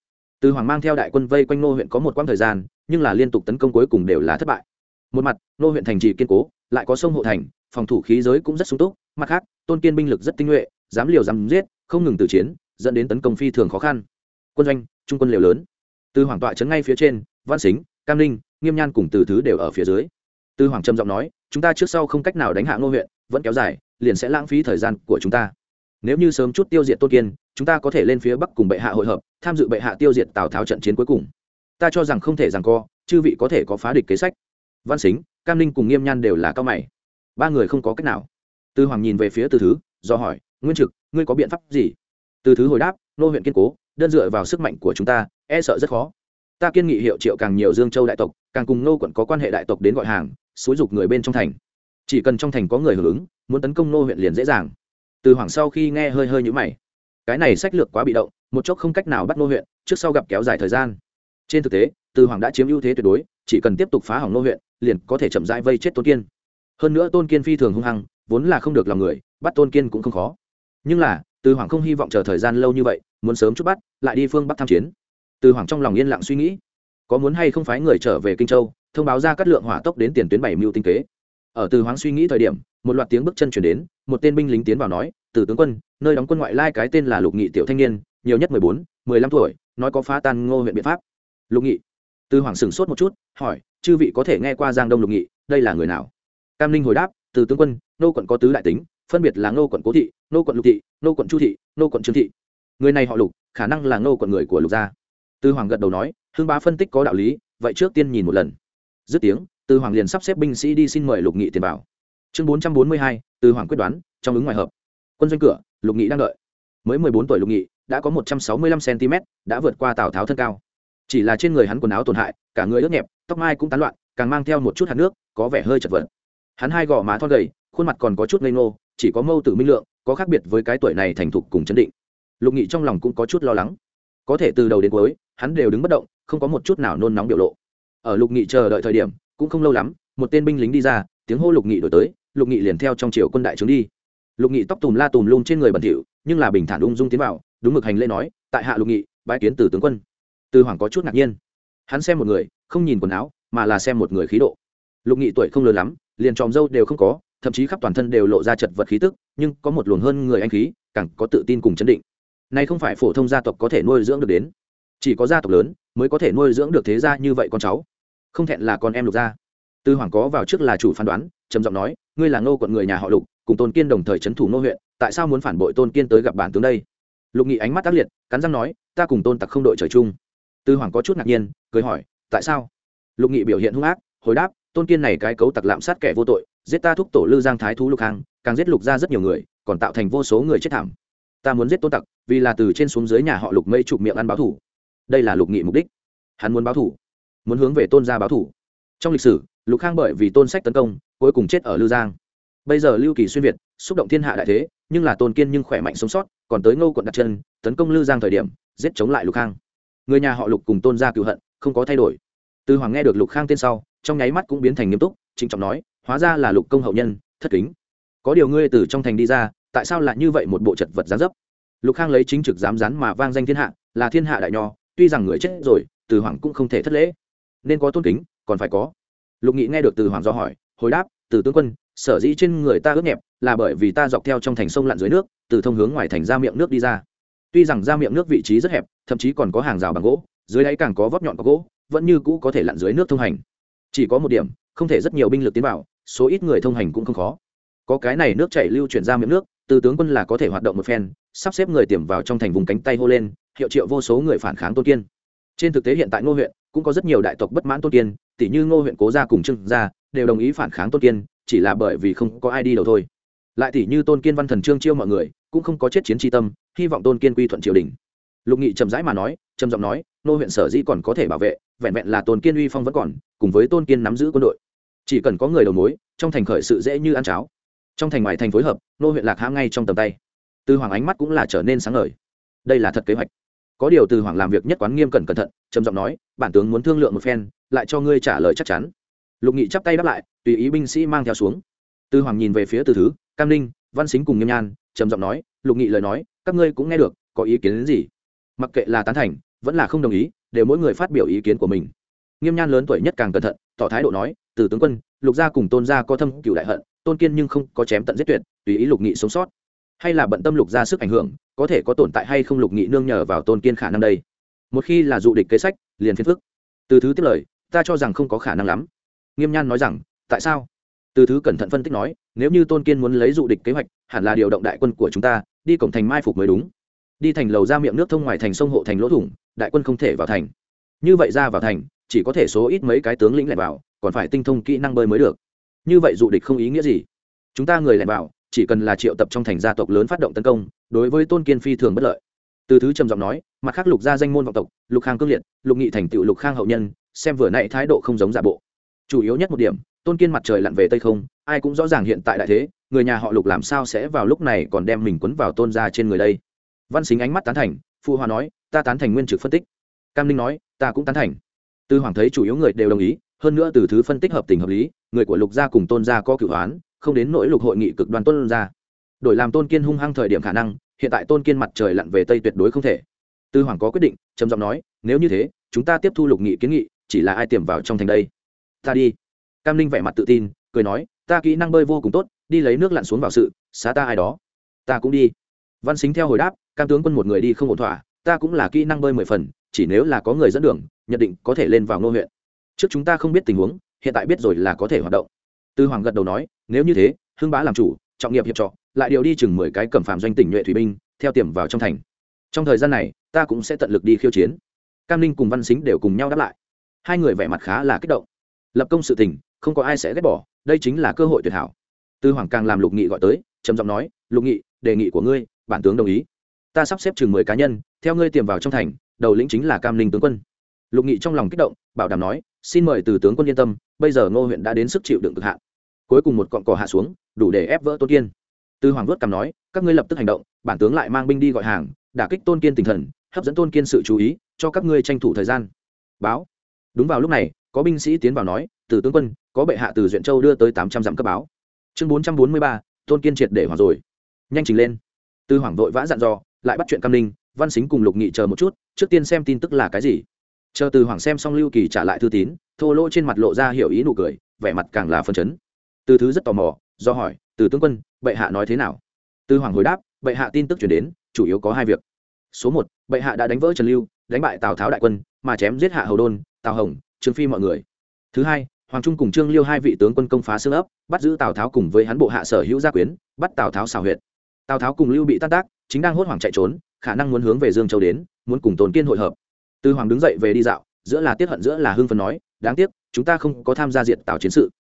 từ hoàng mang theo đại quân vây quanh nô huyện có một quãng thời gian, nhưng là liên tục tấn công cuối cùng đều là thất bại. Một mặt nô huyện thành trì kiên cố, lại có sông hộ thành, phòng thủ khí giới cũng rất sung túc, mặt khác, tôn kiên binh lực rất tinh nhuệ, dám liều dám giết, không ngừng từ chiến, dẫn đến tấn công phi thường khó khăn. Quân doanh, trung quân liều lớn. Từ hoàng tọa trấn ngay phía trên, văn xính, cam ninh, nghiêm nhan cùng từ thứ đều ở phía dưới. Từ hoàng trầm giọng nói, chúng ta trước sau không cách nào đánh hạ ngô huyện, vẫn kéo dài, liền sẽ lãng phí thời gian của chúng ta nếu như sớm chút tiêu diệt tôn kiên, chúng ta có thể lên phía bắc cùng bệ hạ hội hợp, tham dự bệ hạ tiêu diệt tào tháo trận chiến cuối cùng. Ta cho rằng không thể rằng co, chư vị có thể có phá địch kế sách. Văn xính, cam ninh cùng nghiêm nhan đều là cao mày. Ba người không có cách nào. Tư hoàng nhìn về phía từ thứ, do hỏi, nguyên trực, ngươi có biện pháp gì? Từ thứ hồi đáp, nô huyện kiên cố, đơn dựa vào sức mạnh của chúng ta e sợ rất khó. Ta kiên nghị hiệu triệu càng nhiều dương châu đại tộc, càng cùng nô quận có quan hệ đại tộc đến gọi hàng, xúi dục người bên trong thành. Chỉ cần trong thành có người hưởng ứng, muốn tấn công nô huyện liền dễ dàng từ hoàng sau khi nghe hơi hơi nhũ mày. Cái này sách lược quá bị động, một chốc không cách nào bắt nô huyện, trước sau gặp kéo dài thời gian. Trên thực tế, từ hoàng đã chiếm ưu thế tuyệt đối, chỉ cần tiếp tục phá hỏng nô huyện, liền có thể chậm rãi vây chết tôn kiên. Hơn nữa tôn kiên phi thường hung hăng, vốn là không được lòng người, bắt tôn kiên cũng không khó. Nhưng là, từ hoàng không hy vọng chờ thời gian lâu như vậy, muốn sớm chút bắt, lại đi phương bắc tham chiến. Từ hoàng trong lòng yên lặng suy nghĩ, có muốn hay không phái người trở về kinh châu, thông báo ra các lượng hỏa tốc đến tiền tuyến bảy mưu tinh kế. Ở từ hoàng suy nghĩ thời điểm một loạt tiếng bước chân chuyển đến, một tên binh lính tiến vào nói, từ tướng quân, nơi đóng quân ngoại lai cái tên là lục nghị tiểu thanh niên, nhiều nhất mười bốn, mười lăm tuổi, nói có phá tan ngô huyện biện pháp. Lục nghị? Từ hoàng sửng sốt một chút, hỏi, chư vị có thể nghe qua giang đông lục nghị, đây là người nào? Cam ninh hồi đáp, từ tướng quân, nô quận có tứ đại tính, phân biệt là nô quận cố thị, nô quận lục thị, nô quận chu thị, nô quận trương thị. Người này họ lục, khả năng là nô quận người của lục gia. Tư hoàng gật đầu nói hương bá phân tích có đạo lý, vậy trước tiên nhìn một lần. Dứt tiếng tư hoàng liền sắp xếp binh sĩ đi xin mời lục nghị tiền vào chương bốn trăm bốn mươi hai, từ hoàng quyết đoán, trong ứng ngoài hợp. Quân doanh cửa, lục nghị đang đợi. Mới mười bốn tuổi lục nghị, đã có một trăm sáu mươi lăm cm đã vượt qua tào tháo thân cao. Chỉ là trên người hắn quần áo tổn hại, cả người ướt nhẹp, tóc mai cũng tán loạn, càng mang theo một chút hạt nước, có vẻ hơi chật vật. Hắn hai gò má thon gầy, khuôn mặt còn có chút ngây ngô, chỉ có mâu tử minh lượng, có khác biệt với cái tuổi này thành thục cùng chấn định. Lục nghị trong lòng cũng có chút lo lắng. Có thể từ đầu đến cuối, hắn đều đứng bất động, không có một chút nào nôn nóng biểu lộ. Ở lục nghị chờ đợi thời điểm, cũng không lâu lắm, một tên binh lính đi ra, tiếng hô lục nghị đổi tới lục nghị liền theo trong triều quân đại trướng đi. Lục nghị tóc tùm la tùm lum trên người bẩn thỉu, nhưng là bình thản ung dung tiến vào, đúng mực hành lễ nói, tại hạ lục nghị bãi kiến từ tướng quân. Từ hoàng có chút ngạc nhiên. Hắn xem một người, không nhìn quần áo, mà là xem một người khí độ. Lục nghị tuổi không lớn lắm, liền tròm dâu đều không có, thậm chí khắp toàn thân đều lộ ra chật vật khí tức, nhưng có một luồng hơn người anh khí, càng có tự tin cùng chấn định. Này không phải phổ thông gia tộc có thể nuôi dưỡng được đến, chỉ có gia tộc lớn mới có thể nuôi dưỡng được thế gia như vậy con cháu. Không thẹn là con em lục gia. Tư hoàng có vào trước là chủ phán đoán trầm giọng nói, ngươi là ngô quận người nhà họ lục, cùng tôn kiên đồng thời c h ấ n thủ ngô huyện, tại sao muốn phản bội tôn kiên tới gặp bản tướng đây? Lục nghị ánh mắt tác liệt, cắn răng nói, ta cùng tôn tặc không đội trời chung. Tư hoàng có chút ngạc nhiên, cười hỏi, tại sao? Lục nghị biểu hiện hung ác, hồi đáp, tôn kiên này cái cấu tặc lạm sát kẻ vô tội, giết ta thúc tổ lư giang thái thú lục hàng càng giết lục ra rất nhiều người, còn tạo thành vô số người chết thảm. Ta muốn giết tôn tặc, vì là từ trên xuống dưới nhà họ lục mây chụp miệng ăn báo thủ. Đây là lục nghị mục đích. Hắn muốn báo thủ, muốn hướng về tôn gia báo thủ. Trong lịch sử, lục khang bởi vì tôn sách tấn công cuối cùng chết ở lưu giang. Bây giờ lưu kỳ xuyên việt, xúc động thiên hạ đại thế, nhưng là tôn kiên nhưng khỏe mạnh sống sót, còn tới ngô quận đặt chân, tấn công lưu giang thời điểm, giết chống lại lục khang. Người nhà họ lục cùng tôn gia cựu hận, không có thay đổi. Từ hoàng nghe được lục khang tên sau, trong nháy mắt cũng biến thành nghiêm túc, trịnh trọng nói, hóa ra là lục công hậu nhân, thất kính. Có điều ngươi từ trong thành đi ra, tại sao lại như vậy một bộ chật vật giá dấp? Lục khang lấy chính trực dám rán mà vang danh thiên hạ, là thiên hạ đại nho, tuy rằng người chết rồi, từ hoàng cũng không thể thất lễ. Nên có tôn kính, còn phải có. Lục nghị nghe được từ hoàng do hỏi hồi đáp, từ tướng quân, sở dĩ trên người ta ướt nhẹp là bởi vì ta dọc theo trong thành sông lặn dưới nước, từ thông hướng ngoài thành ra miệng nước đi ra. Tuy rằng ra miệng nước vị trí rất hẹp, thậm chí còn có hàng rào bằng gỗ, dưới đáy càng có vóc nhọn có gỗ, vẫn như cũ có thể lặn dưới nước thông hành. Chỉ có một điểm, không thể rất nhiều binh lực tiến vào, số ít người thông hành cũng không khó. Có cái này nước chảy lưu chuyển ra miệng nước, từ tướng quân là có thể hoạt động một phen, sắp xếp người tiềm vào trong thành vùng cánh tay hô lên, hiệu triệu vô số người phản kháng tôn kiên. Trên thực tế hiện tại ngô huyện cũng có rất nhiều đại tộc bất mãn tôn kiên tỷ như ngô huyện cố gia cùng trương gia, đều đồng ý phản kháng tôn kiên, chỉ là bởi vì không có ai đi đầu thôi. Lại tỷ như tôn kiên văn thần trương chiêu mọi người, cũng không có chết chiến tri tâm, hy vọng tôn kiên quy thuận triều đình. Lục nghị trầm rãi mà nói, trầm giọng nói nô huyện sở dĩ còn có thể bảo vệ, vẹn vẹn là tôn kiên uy phong vẫn còn, cùng với tôn kiên nắm giữ quân đội. Chỉ cần có người đầu mối, trong thành khởi sự dễ như ăn cháo. Trong thành ngoài thành phối hợp nô huyện lạc hãm ngay trong tầm tay. Từ hoàng ánh mắt cũng là trở nên sáng ngời. Đây là thật kế hoạch có điều từ hoàng làm việc nhất quán nghiêm cẩn cẩn thận, trầm giọng nói, bản tướng muốn thương lượng một phen, lại cho ngươi trả lời chắc chắn. Lục nghị chắp tay đáp lại, tùy ý binh sĩ mang theo xuống. Từ hoàng nhìn về phía từ thứ, cam ninh, văn xính cùng nghiêm nhan, trầm giọng nói, lục nghị lời nói, các ngươi cũng nghe được, có ý kiến đến gì? Mặc kệ là tán thành, vẫn là không đồng ý để mỗi người phát biểu ý kiến của mình. Nghiêm nhan lớn tuổi nhất càng cẩn thận, tỏ thái độ nói, từ tướng quân, lục gia cùng tôn gia có thâm cựu đại hận, tôn kiên nhưng không có chém tận giết tuyệt, tùy ý lục nghị sống sót. Hay là bận tâm lục gia sức ảnh hưởng có thể có tồn tại hay không lục nghị nương nhờ vào tôn kiên khả năng đây? Một khi là dụ địch kế sách, liền phiền phức. Từ thứ tiếp lời, ta cho rằng không có khả năng lắm. Nghiêm nhan nói rằng, tại sao? Từ thứ cẩn thận phân tích nói, nếu như tôn kiên muốn lấy dụ địch kế hoạch, hẳn là điều động đại quân của chúng ta, đi cổng thành mai phục mới đúng. Đi thành lầu ra miệng nước thông ngoài thành sông hộ thành lỗ thủng, đại quân không thể vào thành. Như vậy ra vào thành, chỉ có thể số ít mấy cái tướng lĩnh lẻn vào, còn phải tinh thông kỹ năng bơi mới được. Như vậy dụ địch không ý nghĩa gì. Chúng ta người lẻn vào, chỉ cần là triệu tập trong thành gia tộc lớn phát động tấn công đối với tôn kiên phi thường bất lợi. Từ thứ trầm giọng nói, mặt khác lục gia danh môn vọng tộc, lục khang cương liệt, lục nghị thành tựu lục khang hậu nhân, xem vừa nãy thái độ không giống giả bộ. Chủ yếu nhất một điểm, tôn kiên mặt trời lặn về tây không, ai cũng rõ ràng hiện tại đại thế, người nhà họ lục làm sao sẽ vào lúc này còn đem mình quấn vào tôn ra trên người đây. Văn xính ánh mắt tán thành phụ hòa nói, ta tán thành nguyên trực phân tích. Cam ninh nói, ta cũng tán thành. Tư hoàng thấy chủ yếu người đều đồng ý, hơn nữa từ thứ phân tích hợp tình hợp lý, người của lục gia cùng tôn gia có cửu hoán không đến nỗi lục hội nghị cực đoan tôn gia đổi làm tôn kiên hung hăng thời điểm khả năng, hiện tại tôn kiên mặt trời lặn về tây tuyệt đối không thể. Tư hoàng có quyết định, trầm giọng nói, nếu như thế, chúng ta tiếp thu lục nghị kiến nghị, chỉ là ai tiềm vào trong thành đây? Ta đi. Cam linh vẻ mặt tự tin, cười nói, ta kỹ năng bơi vô cùng tốt, đi lấy nước lặn xuống vào sự, xá ta ai đó. Ta cũng đi. Văn xính theo hồi đáp, cam tướng quân một người đi không ổn thỏa, ta cũng là kỹ năng bơi mười phần, chỉ nếu là có người dẫn đường nhận định có thể lên vào ngô huyện. Trước chúng ta không biết tình huống, hiện tại biết rồi là có thể hoạt động. Tư hoàng gật đầu nói, nếu như thế, hưng bá làm chủ trọng nghiệp hiệp trọ lại điều đi chừng mười cái cầm phạm doanh tỉnh nhuệ thủy binh, theo tiềm vào trong thành. Trong thời gian này, ta cũng sẽ tận lực đi khiêu chiến. Cam ninh cùng văn xính đều cùng nhau đáp lại. Hai người vẻ mặt khá là kích động. Lập công sự tình, không có ai sẽ ghét bỏ, đây chính là cơ hội tuyệt hảo. Tư hoàng càng làm lục nghị gọi tới, trầm giọng nói, lục nghị, đề nghị của ngươi, bản tướng đồng ý. Ta sắp xếp chừng mười cá nhân, theo ngươi tiềm vào trong thành, đầu lĩnh chính là cam ninh tướng quân. Lục nghị trong lòng kích động, bảo đảm nói, xin mời từ tướng quân yên tâm, bây giờ ngô huyện đã đến sức chịu đựng cực hạn cuối cùng một cọn cỏ hạ xuống, đủ để ép vỡ tôn kiên. Tư hoàng vớt cằm nói, các ngươi lập tức hành động, bản tướng lại mang binh đi gọi hàng, đả kích tôn kiên tinh thần, hấp dẫn tôn kiên sự chú ý, cho các ngươi tranh thủ thời gian. Báo. Đúng vào lúc này, có binh sĩ tiến vào nói, từ tướng quân, có bệ hạ từ duyện châu đưa tới tám trăm dặm cấp báo. Chương bốn trăm bốn mươi ba, tôn kiên triệt để hoàng rồi. Nhanh trình lên. Tư hoàng vội vã dặn dò, lại bắt chuyện cam ninh, văn xính cùng lục nghị chờ một chút, trước tiên xem tin tức là cái gì. Chờ từ hoàng xem xong lưu kỳ trả lại thư tín, thô lỗ trên mặt lộ ra hiểu ý nụ cười, vẻ mặt càng là phân chấn từ thứ rất tò mò, do hỏi, từ tướng quân, bệ hạ nói thế nào? Từ hoàng hồi đáp, bệ hạ tin tức chuyển đến, chủ yếu có hai việc. Số một, bệ hạ đã đánh vỡ trần lưu, đánh bại tào tháo đại quân, mà chém giết hạ hầu đôn, tào hồng, trương phi mọi người. Thứ hai, hoàng trung cùng trương liêu hai vị tướng quân công phá xương ấp, bắt giữ tào tháo cùng với hắn bộ hạ sở hữu gia quyến, bắt tào tháo xào huyệt. Tào tháo cùng lưu bị tan tác, chính đang hốt hoảng chạy trốn, khả năng muốn hướng về dương châu đến, muốn cùng tồn kiên hội hợp. Tư hoàng đứng dậy về đi dạo, giữa là tiết hận, giữa là hưng phấn nói, đáng tiếc, chúng ta không có tham gia diện tào chiến sự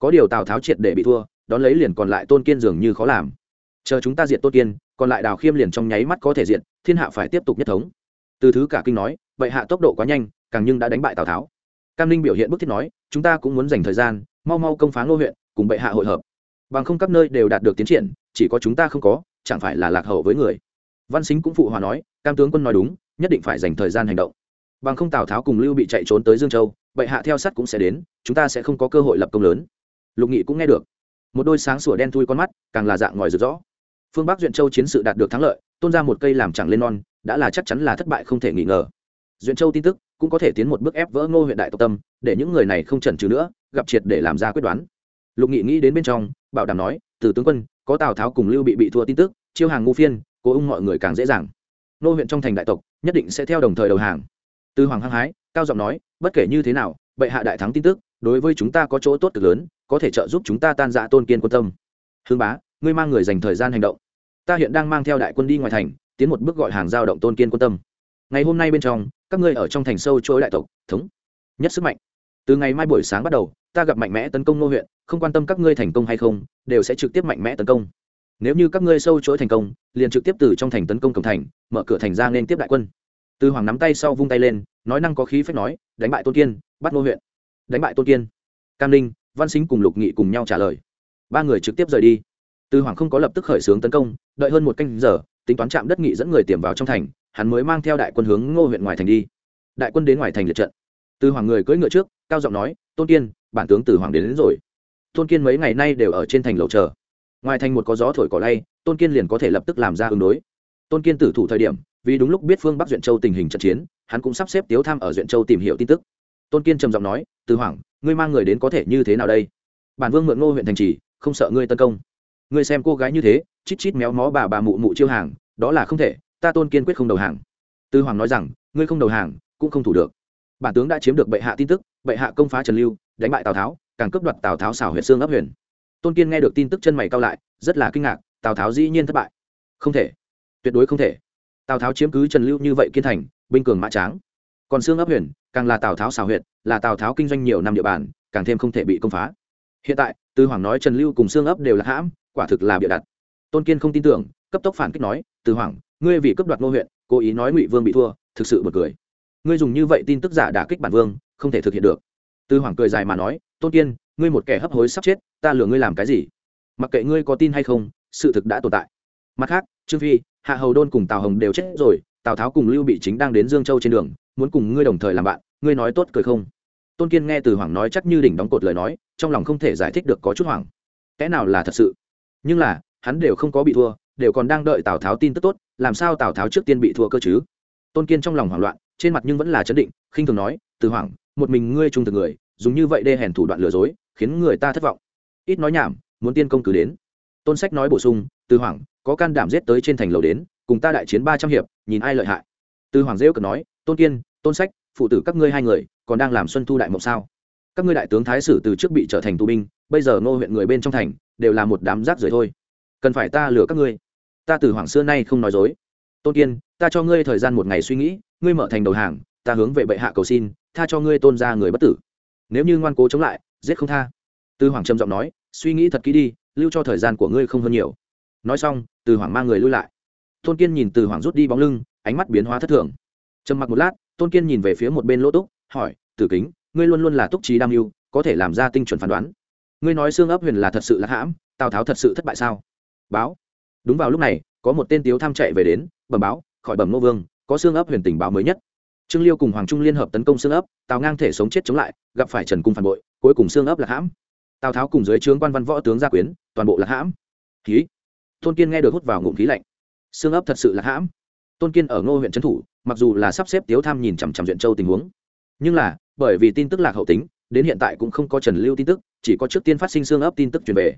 có điều tào tháo triệt để bị thua đón lấy liền còn lại tôn kiên dường như khó làm chờ chúng ta diệt tôn kiên còn lại đào khiêm liền trong nháy mắt có thể diện thiên hạ phải tiếp tục nhất thống từ thứ cả kinh nói vậy hạ tốc độ quá nhanh càng nhưng đã đánh bại tào tháo cam ninh biểu hiện bức thiết nói chúng ta cũng muốn dành thời gian mau mau công phá ngô huyện cùng bệ hạ hội hợp bằng không các nơi đều đạt được tiến triển chỉ có chúng ta không có chẳng phải là lạc hậu với người văn xính cũng phụ hòa nói cam tướng quân nói đúng nhất định phải dành thời gian hành động bằng không tào tháo cùng lưu bị chạy trốn tới dương châu bệ hạ theo sắt cũng sẽ đến chúng ta sẽ không có cơ hội lập công lớn lục nghị cũng nghe được. Một đôi sáng sủa đen thui con mắt, càng là dạng ngòi rực rõ phương bắc duyện châu chiến sự đạt được thắng lợi, tôn ra một cây làm chẳng lên non, đã là chắc chắn là thất bại không thể nghi ngờ. Duyện châu tin tức cũng có thể tiến một bước ép vỡ ngô huyện đại tộc tâm, để những người này không chần chừ nữa, gặp triệt để làm ra quyết đoán. Lục nghị nghĩ đến bên trong, bảo đảm nói, từ tướng quân, có tào tháo cùng lưu bị bị thua tin tức, chiêu hàng ngu phiên, cố ung mọi người càng dễ dàng. Nô huyện trong thành đại tộc, nhất định sẽ theo đồng thời đầu hàng. Từ hoàng hăng hái, cao giọng nói, bất kể như thế nào, bệ hạ đại thắng tin tức đối với chúng ta có chỗ tốt cực lớn, có thể trợ giúp chúng ta tan dạ tôn kiên quân tâm. Hương bá, ngươi mang người dành thời gian hành động. Ta hiện đang mang theo đại quân đi ngoài thành, tiến một bước gọi hàng giao động tôn kiên quân tâm. Ngày hôm nay bên trong, các ngươi ở trong thành sâu chỗ đại tộc, thống nhất sức mạnh. Từ ngày mai buổi sáng bắt đầu, ta gặp mạnh mẽ tấn công nô huyện, không quan tâm các ngươi thành công hay không, đều sẽ trực tiếp mạnh mẽ tấn công. Nếu như các ngươi sâu chuỗi thành công, liền trực tiếp từ trong thành tấn công cổng thành, mở cửa thành ra nên tiếp đại quân. Từ hoàng nắm tay sau vung tay lên, nói năng có khí phép nói, đánh bại tôn kiên, bắt nô huyện đánh bại tôn kiên. Cam ninh văn sinh cùng lục nghị cùng nhau trả lời. Ba người trực tiếp rời đi. Từ hoàng không có lập tức khởi xướng tấn công đợi hơn một canh giờ tính toán chạm đất nghị dẫn người tiềm vào trong thành hắn mới mang theo đại quân hướng ngô huyện ngoài thành đi. Đại quân đến ngoài thành liệt trận. Từ hoàng người cưỡi ngựa trước cao giọng nói tôn kiên bản tướng từ hoàng đến, đến rồi. Tôn kiên mấy ngày nay đều ở trên thành lầu chờ. Ngoài thành một có gió thổi cỏ lay tôn kiên liền có thể lập tức làm ra ứng đối. Tôn kiên tử thủ thời điểm vì đúng lúc biết phương bắc duyện châu tình hình trận chiến hắn cũng sắp xếp tiếu tham ở duyện châu tìm hiểu tin tức tôn kiên trầm giọng nói, từ hoàng, ngươi mang người đến có thể như thế nào đây? Bản vương mượn ngô huyện thành trì, không sợ ngươi tấn công. Ngươi xem cô gái như thế, chít chít méo mó bà bà mụ mụ chiêu hàng, đó là không thể, ta tôn kiên quyết không đầu hàng. Tư hoàng nói rằng, ngươi không đầu hàng, cũng không thủ được. Bản tướng đã chiếm được bệ hạ tin tức, bệ hạ công phá trần lưu, đánh bại tào tháo, càng cướp đoạt tào tháo xảo huyện xương ấp huyền. Tôn kiên nghe được tin tức chân mày cao lại, rất là kinh ngạc, tào tháo dĩ nhiên thất bại. Không thể, tuyệt đối không thể. Tào tháo chiếm cứ trần lưu như vậy kiên thành, binh cường mã tráng, còn xương ấp huyền càng là tào tháo xào huyệt, là tào tháo kinh doanh nhiều năm địa bàn càng thêm không thể bị công phá. Hiện tại tư hoàng nói trần lưu cùng xương ấp đều là hãm quả thực là bịa đặt. Tôn kiên không tin tưởng cấp tốc phản kích nói tư hoàng ngươi vì cấp đoạt ngô huyện cố ý nói ngụy vương bị thua thực sự bật cười. Ngươi dùng như vậy tin tức giả đả kích bản vương không thể thực hiện được. Tư hoàng cười dài mà nói tôn kiên ngươi một kẻ hấp hối sắp chết ta lừa ngươi làm cái gì? Mặc kệ ngươi có tin hay không sự thực đã tồn tại. Mặt khác trương phi hạ hầu đôn cùng tào hồng đều chết rồi tào tháo cùng lưu bị chính đang đến dương châu trên đường muốn cùng ngươi đồng thời làm bạn ngươi nói tốt cười không? Tôn kiên nghe từ hoàng nói chắc như đỉnh đóng cột lời nói trong lòng không thể giải thích được có chút hoảng. Cái nào là thật sự? Nhưng là hắn đều không có bị thua đều còn đang đợi tào tháo tin tức tốt làm sao tào tháo trước tiên bị thua cơ chứ? Tôn kiên trong lòng hoảng loạn trên mặt nhưng vẫn là chấn định khinh thường nói từ Hoàng, một mình ngươi trung thực người dùng như vậy đê hèn thủ đoạn lừa dối khiến người ta thất vọng. Ít nói nhảm muốn tiên công cử đến. Tôn sách nói bổ sung từ Hoàng, có can đảm giết tới trên thành lầu đến cùng ta đại chiến ba trăm hiệp nhìn ai lợi hại. Từ hoàng dễ cần nói tôn kiên tôn sách, phụ tử các ngươi hai người, còn đang làm xuân thu đại mộng sao? Các ngươi đại tướng thái sử từ trước bị trở thành tù binh, bây giờ ngô huyện người bên trong thành, đều là một đám rác rưởi thôi. Cần phải ta lừa các ngươi. Ta từ hoàng xưa nay không nói dối. Tôn kiên, ta cho ngươi thời gian một ngày suy nghĩ, ngươi mở thành đầu hàng, ta hướng về bệ hạ cầu xin, tha cho ngươi tôn ra người bất tử. Nếu như ngoan cố chống lại, giết không tha. Từ hoàng trầm giọng nói, suy nghĩ thật kỹ đi, lưu cho thời gian của ngươi không hơn nhiều. Nói xong, từ hoàng mang người lui lại. Tôn kiên nhìn từ hoàng rút đi bóng lưng, ánh mắt biến hóa thất thường. Trầm mặc một lát tôn kiên nhìn về phía một bên lỗ túc, hỏi, tử kính, ngươi luôn luôn là túc trí đam mưu, có thể làm ra tinh chuẩn phán đoán. Ngươi nói xương ấp huyền là thật sự là hãm, tào tháo thật sự thất bại sao? Báo. Đúng vào lúc này, có một tên tiếu tham chạy về đến, bẩm báo, khỏi bẩm ngô vương, có xương ấp huyền tình báo mới nhất. Trương liêu cùng hoàng trung liên hợp tấn công xương ấp, tào ngang thể sống chết chống lại, gặp phải trần cung phản bội, cuối cùng xương ấp là hãm. Tào tháo cùng dưới trướng quan văn võ tướng gia quyến, toàn bộ là hãm. Khí. Tôn kiên nghe được hút vào ngụm khí lạnh. Xương ấp thật sự là hãm. Tôn kiên ở ngô huyện trấn thủ mặc dù là sắp xếp tiếu tham nhìn chằm chằm duyện châu tình huống, nhưng là, bởi vì tin tức lạc hậu tính, đến hiện tại cũng không có trần lưu tin tức, chỉ có trước tiên phát sinh xương ấp tin tức truyền về.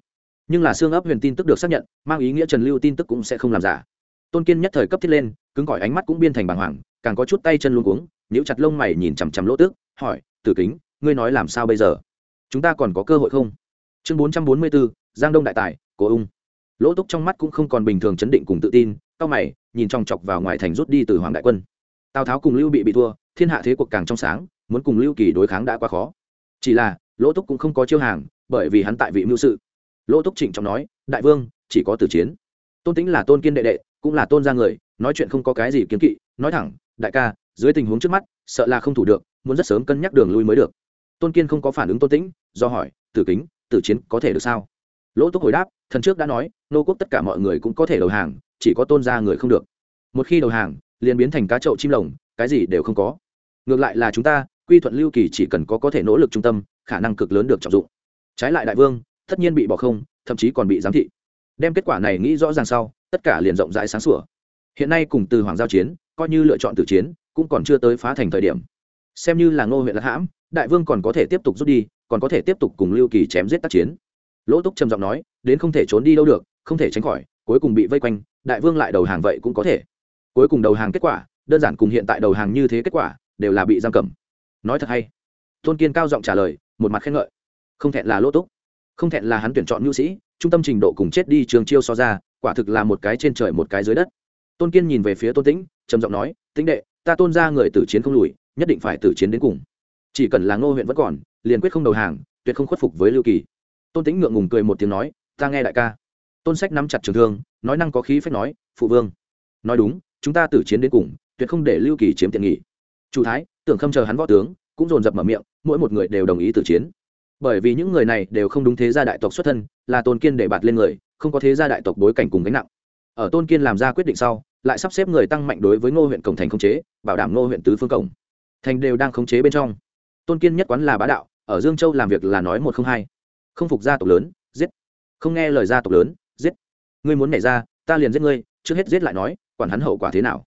Nhưng là xương ấp huyền tin tức được xác nhận, mang ý nghĩa trần lưu tin tức cũng sẽ không làm giả. Tôn kiên nhất thời cấp thiết lên, cứng cỏi ánh mắt cũng biên thành bàng hoàng, càng có chút tay chân luôn cuống, nhíu chặt lông mày nhìn chằm chằm lỗ tước, hỏi, tử kính, ngươi nói làm sao bây giờ? Chúng ta còn có cơ hội không? Chương bốn trăm bốn mươi bốn giang đông đại tài, cố ung. Lỗ túc trong mắt cũng không còn bình thường chấn định cùng tự tin cao mày, nhìn trong chọc vào ngoài thành rút đi từ hoàng đại quân tào tháo cùng lưu bị bị thua, thiên hạ thế cuộc càng trong sáng, muốn cùng lưu kỳ đối kháng đã quá khó. Chỉ là, lỗ túc cũng không có chiêu hàng, bởi vì hắn tại vị mưu sự. Lỗ túc trịnh trọng nói, đại vương, chỉ có tử chiến. Tôn tính là tôn kiên đệ đệ, cũng là tôn ra người, nói chuyện không có cái gì kiến kỵ, nói thẳng, đại ca, dưới tình huống trước mắt, sợ là không thủ được, muốn rất sớm cân nhắc đường lui mới được. Tôn kiên không có phản ứng tôn tĩnh, do hỏi, tử kính, tử chiến có thể được sao? Lỗ túc hồi đáp, thần trước đã nói, nô quốc tất cả mọi người cũng có thể đầu hàng, chỉ có tôn ra người không được. Một khi đầu hàng liền biến thành cá chậu chim lồng, cái gì đều không có. Ngược lại là chúng ta, quy thuận lưu kỳ chỉ cần có có thể nỗ lực trung tâm, khả năng cực lớn được trọng dụng. Trái lại đại vương, tất nhiên bị bỏ không, thậm chí còn bị giám thị. Đem kết quả này nghĩ rõ ràng sau, tất cả liền rộng rãi sáng sủa. Hiện nay cùng từ hoàng giao chiến, coi như lựa chọn tử chiến, cũng còn chưa tới phá thành thời điểm. Xem như là ngô huyện lạc hãm, đại vương còn có thể tiếp tục rút đi, còn có thể tiếp tục cùng lưu kỳ chém giết tác chiến. Lỗ túc trầm giọng nói, đến không thể trốn đi đâu được, không thể tránh khỏi, cuối cùng bị vây quanh, đại vương lại đầu hàng vậy cũng có thể cuối cùng đầu hàng kết quả, đơn giản cùng hiện tại đầu hàng như thế kết quả, đều là bị giam cầm. Nói thật hay. Tôn kiên cao giọng trả lời, một mặt khen ngợi. Không thẹn là lỗ túc. Không thẹn là hắn tuyển chọn nhu sĩ, trung tâm trình độ cùng chết đi trường chiêu so ra, quả thực là một cái trên trời một cái dưới đất. Tôn kiên nhìn về phía tôn tĩnh, trầm giọng nói, tĩnh đệ, ta tôn ra người tử chiến không lùi, nhất định phải tử chiến đến cùng. Chỉ cần là ngô huyện vẫn còn, liền quyết không đầu hàng, tuyệt không khuất phục với lưu kỳ. Tôn tĩnh ngượng ngùng cười một tiếng nói, ta nghe đại ca. Tôn sách nắm chặt trường thương, nói năng có khí phép nói, phụ vương. Nói đúng chúng ta tử chiến đến cùng, tuyệt không để lưu kỳ chiếm tiện nghỉ chủ thái, tưởng khâm chờ hắn võ tướng, cũng dồn dập mở miệng, mỗi một người đều đồng ý tử chiến. Bởi vì những người này đều không đúng thế gia đại tộc xuất thân, là tôn kiên để bạt lên người, không có thế gia đại tộc bối cảnh cùng gánh nặng. Ở tôn kiên làm ra quyết định sau, lại sắp xếp người tăng mạnh đối với ngô huyện cổng thành khống chế, bảo đảm ngô huyện tứ phương cổng thành đều đang khống chế bên trong. Tôn kiên nhất quán là bá đạo, ở dương châu làm việc là nói một không hai. Không phục gia tộc lớn, giết. Không nghe lời gia tộc lớn, giết. Ngươi muốn nhảy ra, ta liền giết ngươi, trước hết giết lại nói quản hắn hậu quả thế nào.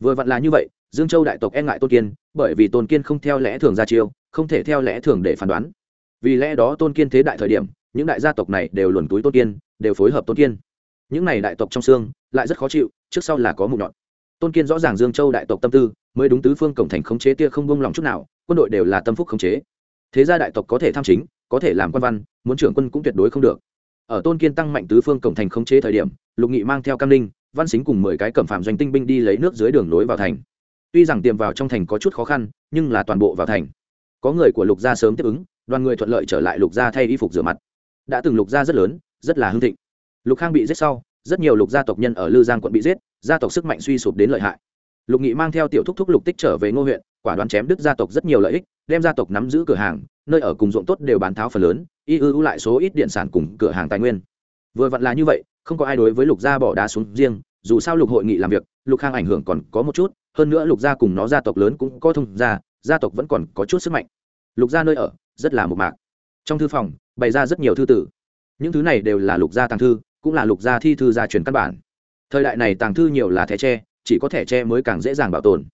Vừa vặn là như vậy, dương châu đại tộc e ngại tôn kiên, bởi vì tôn kiên không theo lẽ thường ra chiêu, không thể theo lẽ thường để phán đoán. Vì lẽ đó tôn kiên thế đại thời điểm, những đại gia tộc này đều luồn túi tôn kiên, đều phối hợp tôn kiên. Những này đại tộc trong xương, lại rất khó chịu, trước sau là có mụn nhọn. Tôn kiên rõ ràng dương châu đại tộc tâm tư, mới đúng tứ phương cổng thành khống chế tia không bông lòng chút nào, quân đội đều là tâm phúc khống chế. Thế gia đại tộc có thể tham chính, có thể làm quan văn, muốn trưởng quân cũng tuyệt đối không được. Ở tôn kiên tăng mạnh tứ phương cổng thành khống chế thời điểm, lục nghị mang theo cam ninh văn xính cùng mười cái cẩm phạm doanh tinh binh đi lấy nước dưới đường nối vào thành. Tuy rằng tiềm vào trong thành có chút khó khăn, nhưng là toàn bộ vào thành. Có người của lục gia sớm tiếp ứng, đoàn người thuận lợi trở lại lục gia thay y phục rửa mặt. Đã từng lục gia rất lớn, rất là hưng thịnh. Lục khang bị giết sau, rất nhiều lục gia tộc nhân ở lư giang quận bị giết, gia tộc sức mạnh suy sụp đến lợi hại. Lục nghị mang theo tiểu thúc thúc lục tích trở về ngô huyện, quả đoán chém đứt gia tộc rất nhiều lợi ích, đem gia tộc nắm giữ cửa hàng, nơi ở cùng ruộng tốt đều bán tháo phần lớn, y ư lại số ít điện sản cùng cửa hàng tài nguyên vừa vặn là như vậy, không có ai đối với lục gia bỏ đá xuống riêng, dù sao lục hội nghị làm việc, lục khang ảnh hưởng còn có một chút, hơn nữa lục gia cùng nó gia tộc lớn cũng có thông gia gia tộc vẫn còn có chút sức mạnh. Lục gia nơi ở, rất là một mạc. Trong thư phòng, bày ra rất nhiều thư tử. Những thứ này đều là lục gia tàng thư, cũng là lục gia thi thư gia truyền căn bản. Thời đại này tàng thư nhiều là thẻ tre, chỉ có thẻ tre mới càng dễ dàng bảo tồn.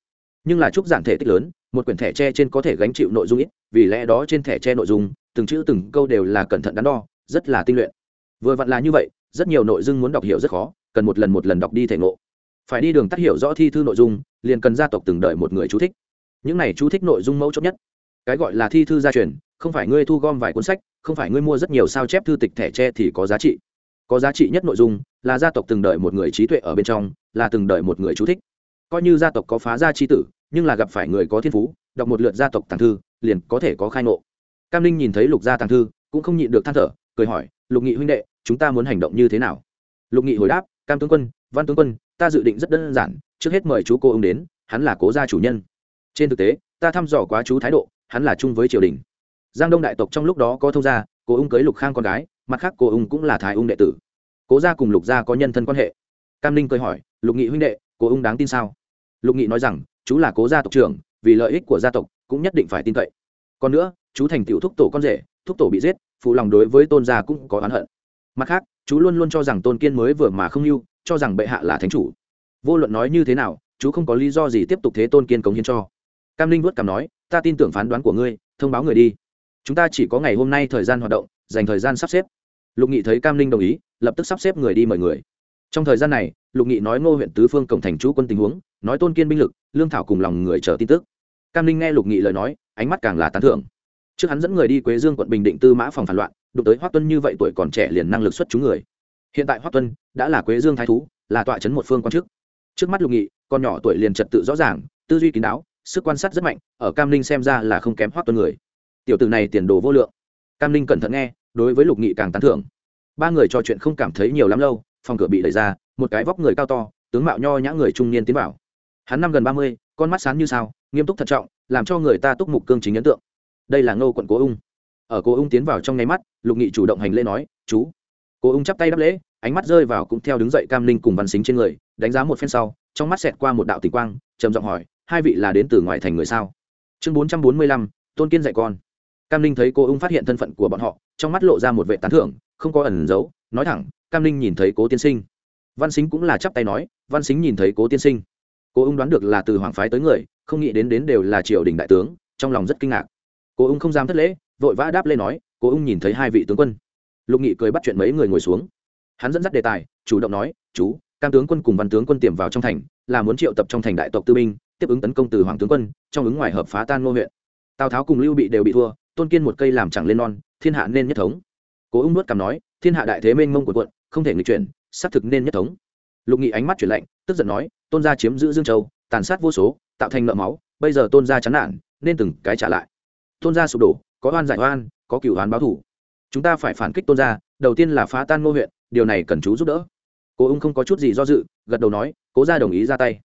Nhưng là trúc giản thể tích lớn, một quyển thẻ tre trên có thể gánh chịu nội dung ít, vì lẽ đó trên thẻ tre nội dung, từng chữ từng câu đều là cẩn thận đắn đo, rất là tinh luyện vừa vặn là như vậy, rất nhiều nội dung muốn đọc hiểu rất khó, cần một lần một lần đọc đi thể ngộ. Phải đi đường tắt hiểu rõ thi thư nội dung, liền cần gia tộc từng đợi một người chú thích. Những này chú thích nội dung mẫu chốt nhất. Cái gọi là thi thư gia truyền, không phải ngươi thu gom vài cuốn sách, không phải ngươi mua rất nhiều sao chép thư tịch thẻ tre thì có giá trị. Có giá trị nhất nội dung là gia tộc từng đợi một người trí tuệ ở bên trong, là từng đợi một người chú thích. Coi như gia tộc có phá gia chi tử, nhưng là gặp phải người có thiên phú, đọc một lượt gia tộc tàng thư, liền có thể có khai ngộ. Cam linh nhìn thấy lục gia tàng thư, cũng không nhịn được than thở, cười hỏi, lục nghị huynh đệ chúng ta muốn hành động như thế nào? Lục nghị hồi đáp, cam tướng quân, văn tướng quân, ta dự định rất đơn giản, trước hết mời chú cô ông đến, hắn là cố gia chủ nhân. Trên thực tế, ta thăm dò quá chú thái độ, hắn là chung với triều đình. Giang đông đại tộc trong lúc đó có thông gia, cố ung cưới lục khang con gái, mặt khác cố ung cũng là thái ung đệ tử. Cố gia cùng lục gia có nhân thân quan hệ. Cam ninh cười hỏi, lục nghị huynh đệ, cố ung đáng tin sao? Lục nghị nói rằng, chú là cố gia tộc trưởng, vì lợi ích của gia tộc, cũng nhất định phải tin cậy. Còn nữa, chú thành tiểu thúc tổ con rể, thúc tổ bị giết, phụ lòng đối với tôn gia cũng có oán hận mặt khác, chú luôn luôn cho rằng tôn kiên mới vừa mà không yêu, cho rằng bệ hạ là thánh chủ. Vô luận nói như thế nào, chú không có lý do gì tiếp tục thế tôn kiên cống hiến cho. Cam linh vuốt cảm nói, ta tin tưởng phán đoán của ngươi, thông báo người đi. Chúng ta chỉ có ngày hôm nay thời gian hoạt động, dành thời gian sắp xếp. Lục nghị thấy cam linh đồng ý, lập tức sắp xếp người đi mời người. Trong thời gian này, lục nghị nói ngô huyện tứ phương cổng thành chú quân tình huống, nói tôn kiên binh lực, lương thảo cùng lòng người chờ tin tức. Cam linh nghe lục nghị lời nói, ánh mắt càng là tán thưởng. Trước hắn dẫn người đi quế dương quận bình định tư mã phòng phản loạn đụng tới Hoắc tuân như vậy tuổi còn trẻ liền năng lực xuất chúng người. Hiện tại Hoắc tuân đã là quế dương thái thú, là tọa trấn một phương quan chức. Trước mắt lục nghị, con nhỏ tuổi liền trật tự rõ ràng, tư duy kín đáo, sức quan sát rất mạnh, ở cam ninh xem ra là không kém Hoắc tuân người. Tiểu tử này tiền đồ vô lượng. Cam ninh cẩn thận nghe, đối với lục nghị càng tán thưởng. Ba người trò chuyện không cảm thấy nhiều lắm lâu, phòng cửa bị đẩy ra, một cái vóc người cao to, tướng mạo nho nhã người trung niên tiến vào. Hắn năm gần ba mươi, con mắt sáng như sao, nghiêm túc thận trọng, làm cho người ta túc mục cương chính ấn tượng. Đây là ngô quận cố ung ở cô ung tiến vào trong nháy mắt, lục nghị chủ động hành lễ nói, chú. Cô ung chắp tay đáp lễ, ánh mắt rơi vào cũng theo đứng dậy cam ninh cùng văn xính trên người, đánh giá một phen sau, trong mắt xẹt qua một đạo tình quang, trầm giọng hỏi, hai vị là đến từ ngoài thành người sao? Chương bốn trăm bốn mươi lăm, tôn kiên dạy con. Cam ninh thấy cô ung phát hiện thân phận của bọn họ, trong mắt lộ ra một vệ tán thưởng, không có ẩn giấu, nói thẳng, cam ninh nhìn thấy cố tiên sinh. Văn xính cũng là chắp tay nói, văn xính nhìn thấy cố tiên sinh. Cô ung đoán được là từ hoàng phái tới người, không nghĩ đến đến đều là triều đình đại tướng, trong lòng rất kinh ngạc. Cô ung không dám thất lễ vội vã đáp lên nói cố ung nhìn thấy hai vị tướng quân. Lục nghị cười bắt chuyện mấy người ngồi xuống. Hắn dẫn dắt đề tài, chủ động nói, chú, cam tướng quân cùng văn tướng quân tiềm vào trong thành, là muốn triệu tập trong thành đại tộc tư binh, tiếp ứng tấn công từ hoàng tướng quân, trong ứng ngoài hợp phá tan ngô huyện. Tào tháo cùng lưu bị đều bị thua, tôn kiên một cây làm chẳng lên non, thiên hạ nên nhất thống. Cố ung nuốt cằm nói, thiên hạ đại thế mênh mông của quận không thể nghịch chuyển, xác thực nên nhất thống. Lục nghị ánh mắt chuyển lạnh, tức giận nói, tôn gia chiếm giữ dương châu, tàn sát vô số, tạo thành nợ máu, bây giờ tôn gia chán nản, nên từng cái trả lại. Tôn gia sụp đổ có oan giải oan, có cửu oán báo thủ. Chúng ta phải phản kích tôn gia, đầu tiên là phá tan ngô huyện, điều này cần chú giúp đỡ. Cố ung không có chút gì do dự, gật đầu nói, cố gia đồng ý ra tay.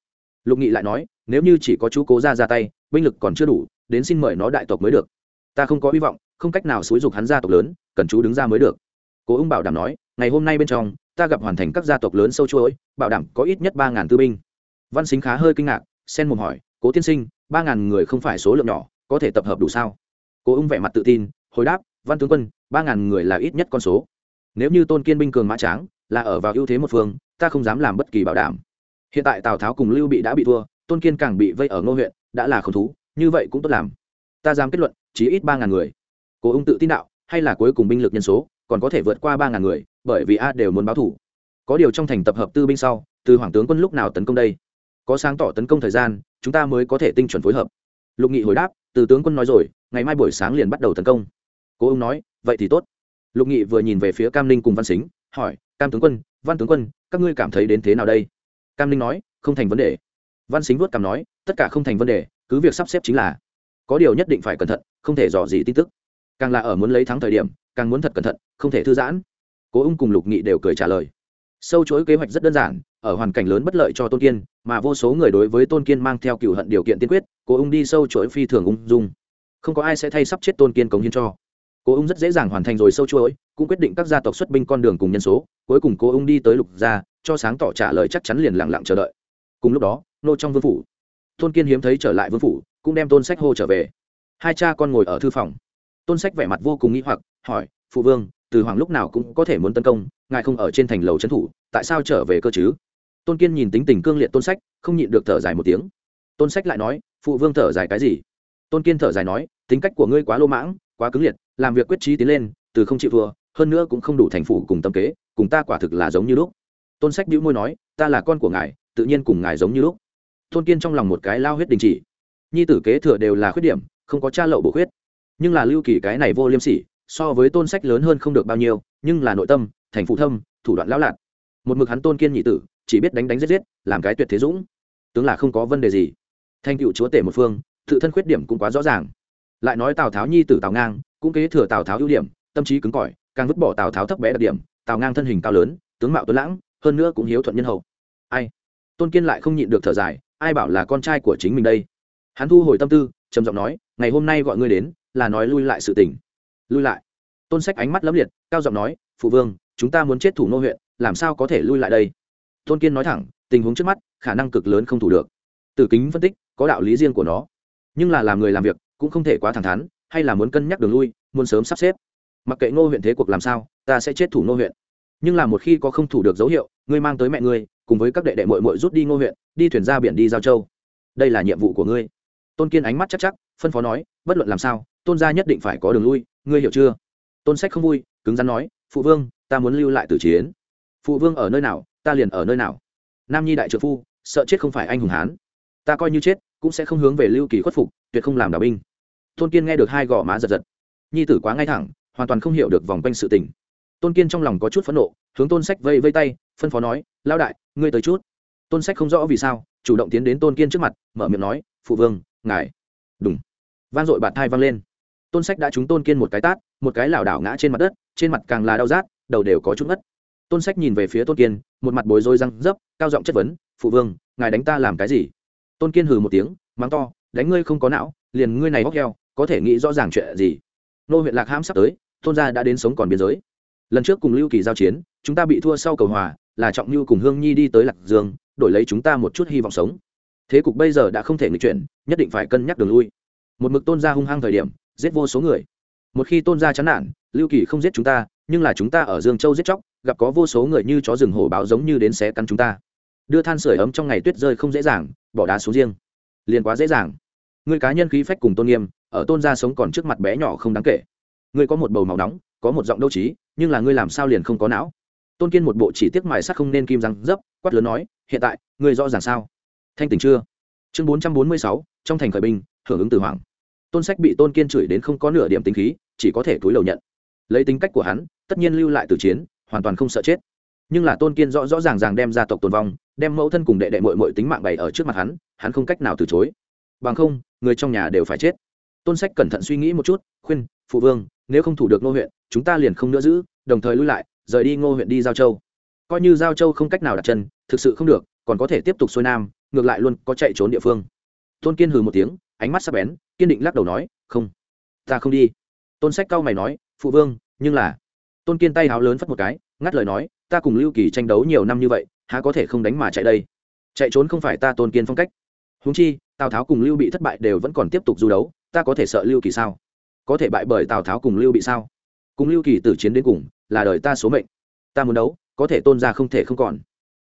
Lục nghị lại nói, nếu như chỉ có chú cố gia ra tay, binh lực còn chưa đủ, đến xin mời nó đại tộc mới được. Ta không có hy vọng, không cách nào xúi dục hắn gia tộc lớn, cần chú đứng ra mới được. Cố ung bảo đảm nói, ngày hôm nay bên trong, ta gặp hoàn thành các gia tộc lớn sâu chuỗi bảo đảm có ít nhất ba ngàn tư binh. Văn xính khá hơi kinh ngạc xen mồm hỏi, cố tiên sinh, ba ngàn người không phải số lượng nhỏ, có thể tập hợp đủ sao? Cố ung vẻ mặt tự tin, hồi đáp, văn tướng quân, ba ngàn người là ít nhất con số. Nếu như tôn kiên binh cường mã tráng, là ở vào ưu thế một phương, ta không dám làm bất kỳ bảo đảm. Hiện tại tào tháo cùng lưu bị đã bị thua, tôn kiên càng bị vây ở ngô huyện, đã là không thú, như vậy cũng tốt làm. Ta dám kết luận chỉ ít ba ngàn người. Cố ung tự tin đạo, hay là cuối cùng binh lực nhân số, còn có thể vượt qua ba ngàn người, bởi vì a đều muốn báo thủ. Có điều trong thành tập hợp tư binh sau, từ hoàng tướng quân lúc nào tấn công đây? Có sáng tỏ tấn công thời gian, chúng ta mới có thể tinh chuẩn phối hợp. Lục nghị hồi đáp, từ tướng quân nói rồi ngày mai buổi sáng liền bắt đầu tấn công. Cố ông nói, vậy thì tốt. Lục nghị vừa nhìn về phía cam ninh cùng văn xính, hỏi, cam tướng quân, văn tướng quân, các ngươi cảm thấy đến thế nào đây? Cam ninh nói, không thành vấn đề. Văn xính vuốt cằm nói, tất cả không thành vấn đề, cứ việc sắp xếp chính là. Có điều nhất định phải cẩn thận, không thể dò gì tin tức. Càng là ở muốn lấy thắng thời điểm, càng muốn thật cẩn thận, không thể thư giãn. Cố ung cùng lục nghị đều cười trả lời. Sâu chuỗi kế hoạch rất đơn giản, ở hoàn cảnh lớn bất lợi cho tôn kiên, mà vô số người đối với tôn kiên mang theo cựu hận điều kiện tiên quyết, cố ung đi sâu chuỗi phi thường ung dung không có ai sẽ thay sắp chết tôn kiên cống hiến cho. Cố ung rất dễ dàng hoàn thành rồi sâu chuỗi, cũng quyết định các gia tộc xuất binh con đường cùng nhân số, cuối cùng cố ung đi tới lục gia, cho sáng tỏ trả lời chắc chắn liền lặng lặng chờ đợi. Cùng lúc đó, nô trong vương phủ, tôn kiên hiếm thấy trở lại vương phủ, cũng đem tôn sách hô trở về. Hai cha con ngồi ở thư phòng. Tôn sách vẻ mặt vô cùng nghĩ hoặc, hỏi, phụ vương, từ hoàng lúc nào cũng có thể muốn tấn công, ngài không ở trên thành lầu trấn thủ, tại sao trở về cơ chứ? Tôn kiên nhìn tính tình cương liệt tôn sách, không nhịn được thở dài một tiếng. Tôn sách lại nói, phụ vương thở dài cái gì? Tôn kiên thở dài nói, tính cách của ngươi quá lô mãng, quá cứng liệt, làm việc quyết trí tiến lên, từ không chịu thua, hơn nữa cũng không đủ thành phủ cùng tâm kế, cùng ta quả thực là giống như lúc. Tôn sách bĩu môi nói, ta là con của ngài, tự nhiên cùng ngài giống như lúc. Tôn kiên trong lòng một cái lao huyết đình chỉ. Nhi tử kế thừa đều là khuyết điểm, không có cha lậu bổ khuyết. Nhưng là lưu kỳ cái này vô liêm sỉ, so với tôn sách lớn hơn không được bao nhiêu, nhưng là nội tâm, thành phụ thâm, thủ đoạn lão lạc một mực hắn tôn kiên nhị tử, chỉ biết đánh đánh giết giết, làm cái tuyệt thế dũng. Tướng là không có vấn đề gì. Thanh cựu chúa tể một phương tự thân khuyết điểm cũng quá rõ ràng. Lại nói tào tháo nhi tử tào ngang, cũng kế thừa tào tháo ưu điểm, tâm trí cứng cỏi, càng vứt bỏ tào tháo thấp bé đặc điểm, tào ngang thân hình cao lớn, tướng mạo tuấn lãng, hơn nữa cũng hiếu thuận nhân hậu. Ai? Tôn kiên lại không nhịn được thở dài, ai bảo là con trai của chính mình đây? Hắn thu hồi tâm tư, trầm giọng nói, ngày hôm nay gọi ngươi đến, là nói lui lại sự tình. Lui lại? Tôn sách ánh mắt lấm liệt, cao giọng nói, phụ vương, chúng ta muốn chết thủ nô huyện, làm sao có thể lui lại đây? Tôn kiên nói thẳng, tình huống trước mắt, khả năng cực lớn không thủ được. Từ kính phân tích, có đạo lý riêng của nó nhưng là làm người làm việc cũng không thể quá thẳng thắn, hay là muốn cân nhắc đường lui, muốn sớm sắp xếp. Mặc kệ ngô huyện thế cuộc làm sao, ta sẽ chết thủ ngô huyện. Nhưng là một khi có không thủ được dấu hiệu, ngươi mang tới mẹ ngươi, cùng với các đệ đệ mội mội rút đi ngô huyện, đi thuyền ra biển đi giao châu. Đây là nhiệm vụ của ngươi. Tôn kiên ánh mắt chắc chắc, phân phó nói, bất luận làm sao, tôn gia nhất định phải có đường lui, ngươi hiểu chưa? Tôn sách không vui, cứng rắn nói, phụ vương, ta muốn lưu lại từ chiến. Phụ vương ở nơi nào, ta liền ở nơi nào. Nam nhi đại trợ phu, sợ chết không phải anh hùng hán. Ta coi như chết cũng sẽ không hướng về lưu kỳ khuất phục, tuyệt không làm đảo binh. Tôn kiên nghe được hai gò má giật giật. Nhi tử quá ngay thẳng, hoàn toàn không hiểu được vòng quanh sự tình. Tôn kiên trong lòng có chút phẫn nộ, hướng tôn sách vây vây tay, phân phó nói lao đại, ngươi tới chút. Tôn sách không rõ vì sao, chủ động tiến đến tôn kiên trước mặt, mở miệng nói, phụ vương, ngài. Đúng van dội bạt thai vang lên. Tôn sách đã trúng tôn kiên một cái tát, một cái lảo đảo ngã trên mặt đất, trên mặt càng là đau rát, đầu đều có chút ngất. Tôn sách nhìn về phía tôn kiên, một mặt bối rối răng dấp, cao giọng chất vấn, phụ vương, ngài đánh ta làm cái gì? Tôn kiên hừ một tiếng, mắng to, đánh ngươi không có não, liền ngươi này bóc heo, có thể nghĩ rõ ràng chuyện gì? Nô huyện lạc hãm sắp tới tôn gia đã đến sống còn biên giới. Lần trước cùng lưu kỳ giao chiến, chúng ta bị thua sau cầu hòa, là trọng lưu cùng hương nhi đi tới lạc dương, đổi lấy chúng ta một chút hy vọng sống. Thế cục bây giờ đã không thể nghịch chuyển, nhất định phải cân nhắc đường lui. Một mực tôn gia hung hăng thời điểm, giết vô số người. Một khi tôn gia chán nản, lưu kỳ không giết chúng ta, nhưng là chúng ta ở dương châu giết chóc, gặp có vô số người như chó rừng hổ báo giống như đến xé cắn chúng ta đưa than sửa ấm trong ngày tuyết rơi không dễ dàng, bỏ đá xuống riêng. Liền quá dễ dàng. Người cá nhân khí phách cùng tôn nghiêm, ở tôn gia sống còn trước mặt bé nhỏ không đáng kể. Ngươi có một bầu màu nóng, có một giọng đâu trí, nhưng là ngươi làm sao liền không có não? Tôn kiên một bộ chỉ tiếc mài sắc không nên kim răng dấp, quát lớn nói, hiện tại, ngươi rõ ràng sao? Thanh tỉnh chưa? Chương bốn trăm bốn mươi sáu, trong thành khởi binh, hưởng ứng từ hoàng. Tôn sách bị tôn kiên chửi đến không có nửa điểm tính khí, chỉ có thể túi lầu nhận. Lấy tính cách của hắn, tất nhiên lưu lại từ chiến, hoàn toàn không sợ chết nhưng là tôn kiên rõ rõ ràng ràng đem gia tộc tồn vong, đem mẫu thân cùng đệ đệ mội mội tính mạng bày ở trước mặt hắn hắn không cách nào từ chối. Bằng không, người trong nhà đều phải chết. Tôn sách cẩn thận suy nghĩ một chút, khuyên, phụ vương, nếu không thủ được ngô huyện, chúng ta liền không nữa giữ, đồng thời lui lại, rời đi ngô huyện đi giao châu. Coi như giao châu không cách nào đặt chân, thực sự không được, còn có thể tiếp tục xuôi nam, ngược lại luôn có chạy trốn địa phương. Tôn kiên hừ một tiếng, ánh mắt sắp bén, kiên định lắc đầu nói, không, ta không đi. Tôn sách cao mày nói, phụ vương, nhưng là tôn kiên tay háo lớn phất một cái ngắt lời nói ta cùng lưu kỳ tranh đấu nhiều năm như vậy há có thể không đánh mà chạy đây? Chạy trốn không phải ta tôn kiên phong cách. Húng chi tào tháo cùng lưu bị thất bại đều vẫn còn tiếp tục du đấu ta có thể sợ lưu kỳ sao? Có thể bại bởi tào tháo cùng lưu bị sao? Cùng lưu kỳ tử chiến đến cùng là đời ta số mệnh. Ta muốn đấu có thể tôn ra không thể không còn.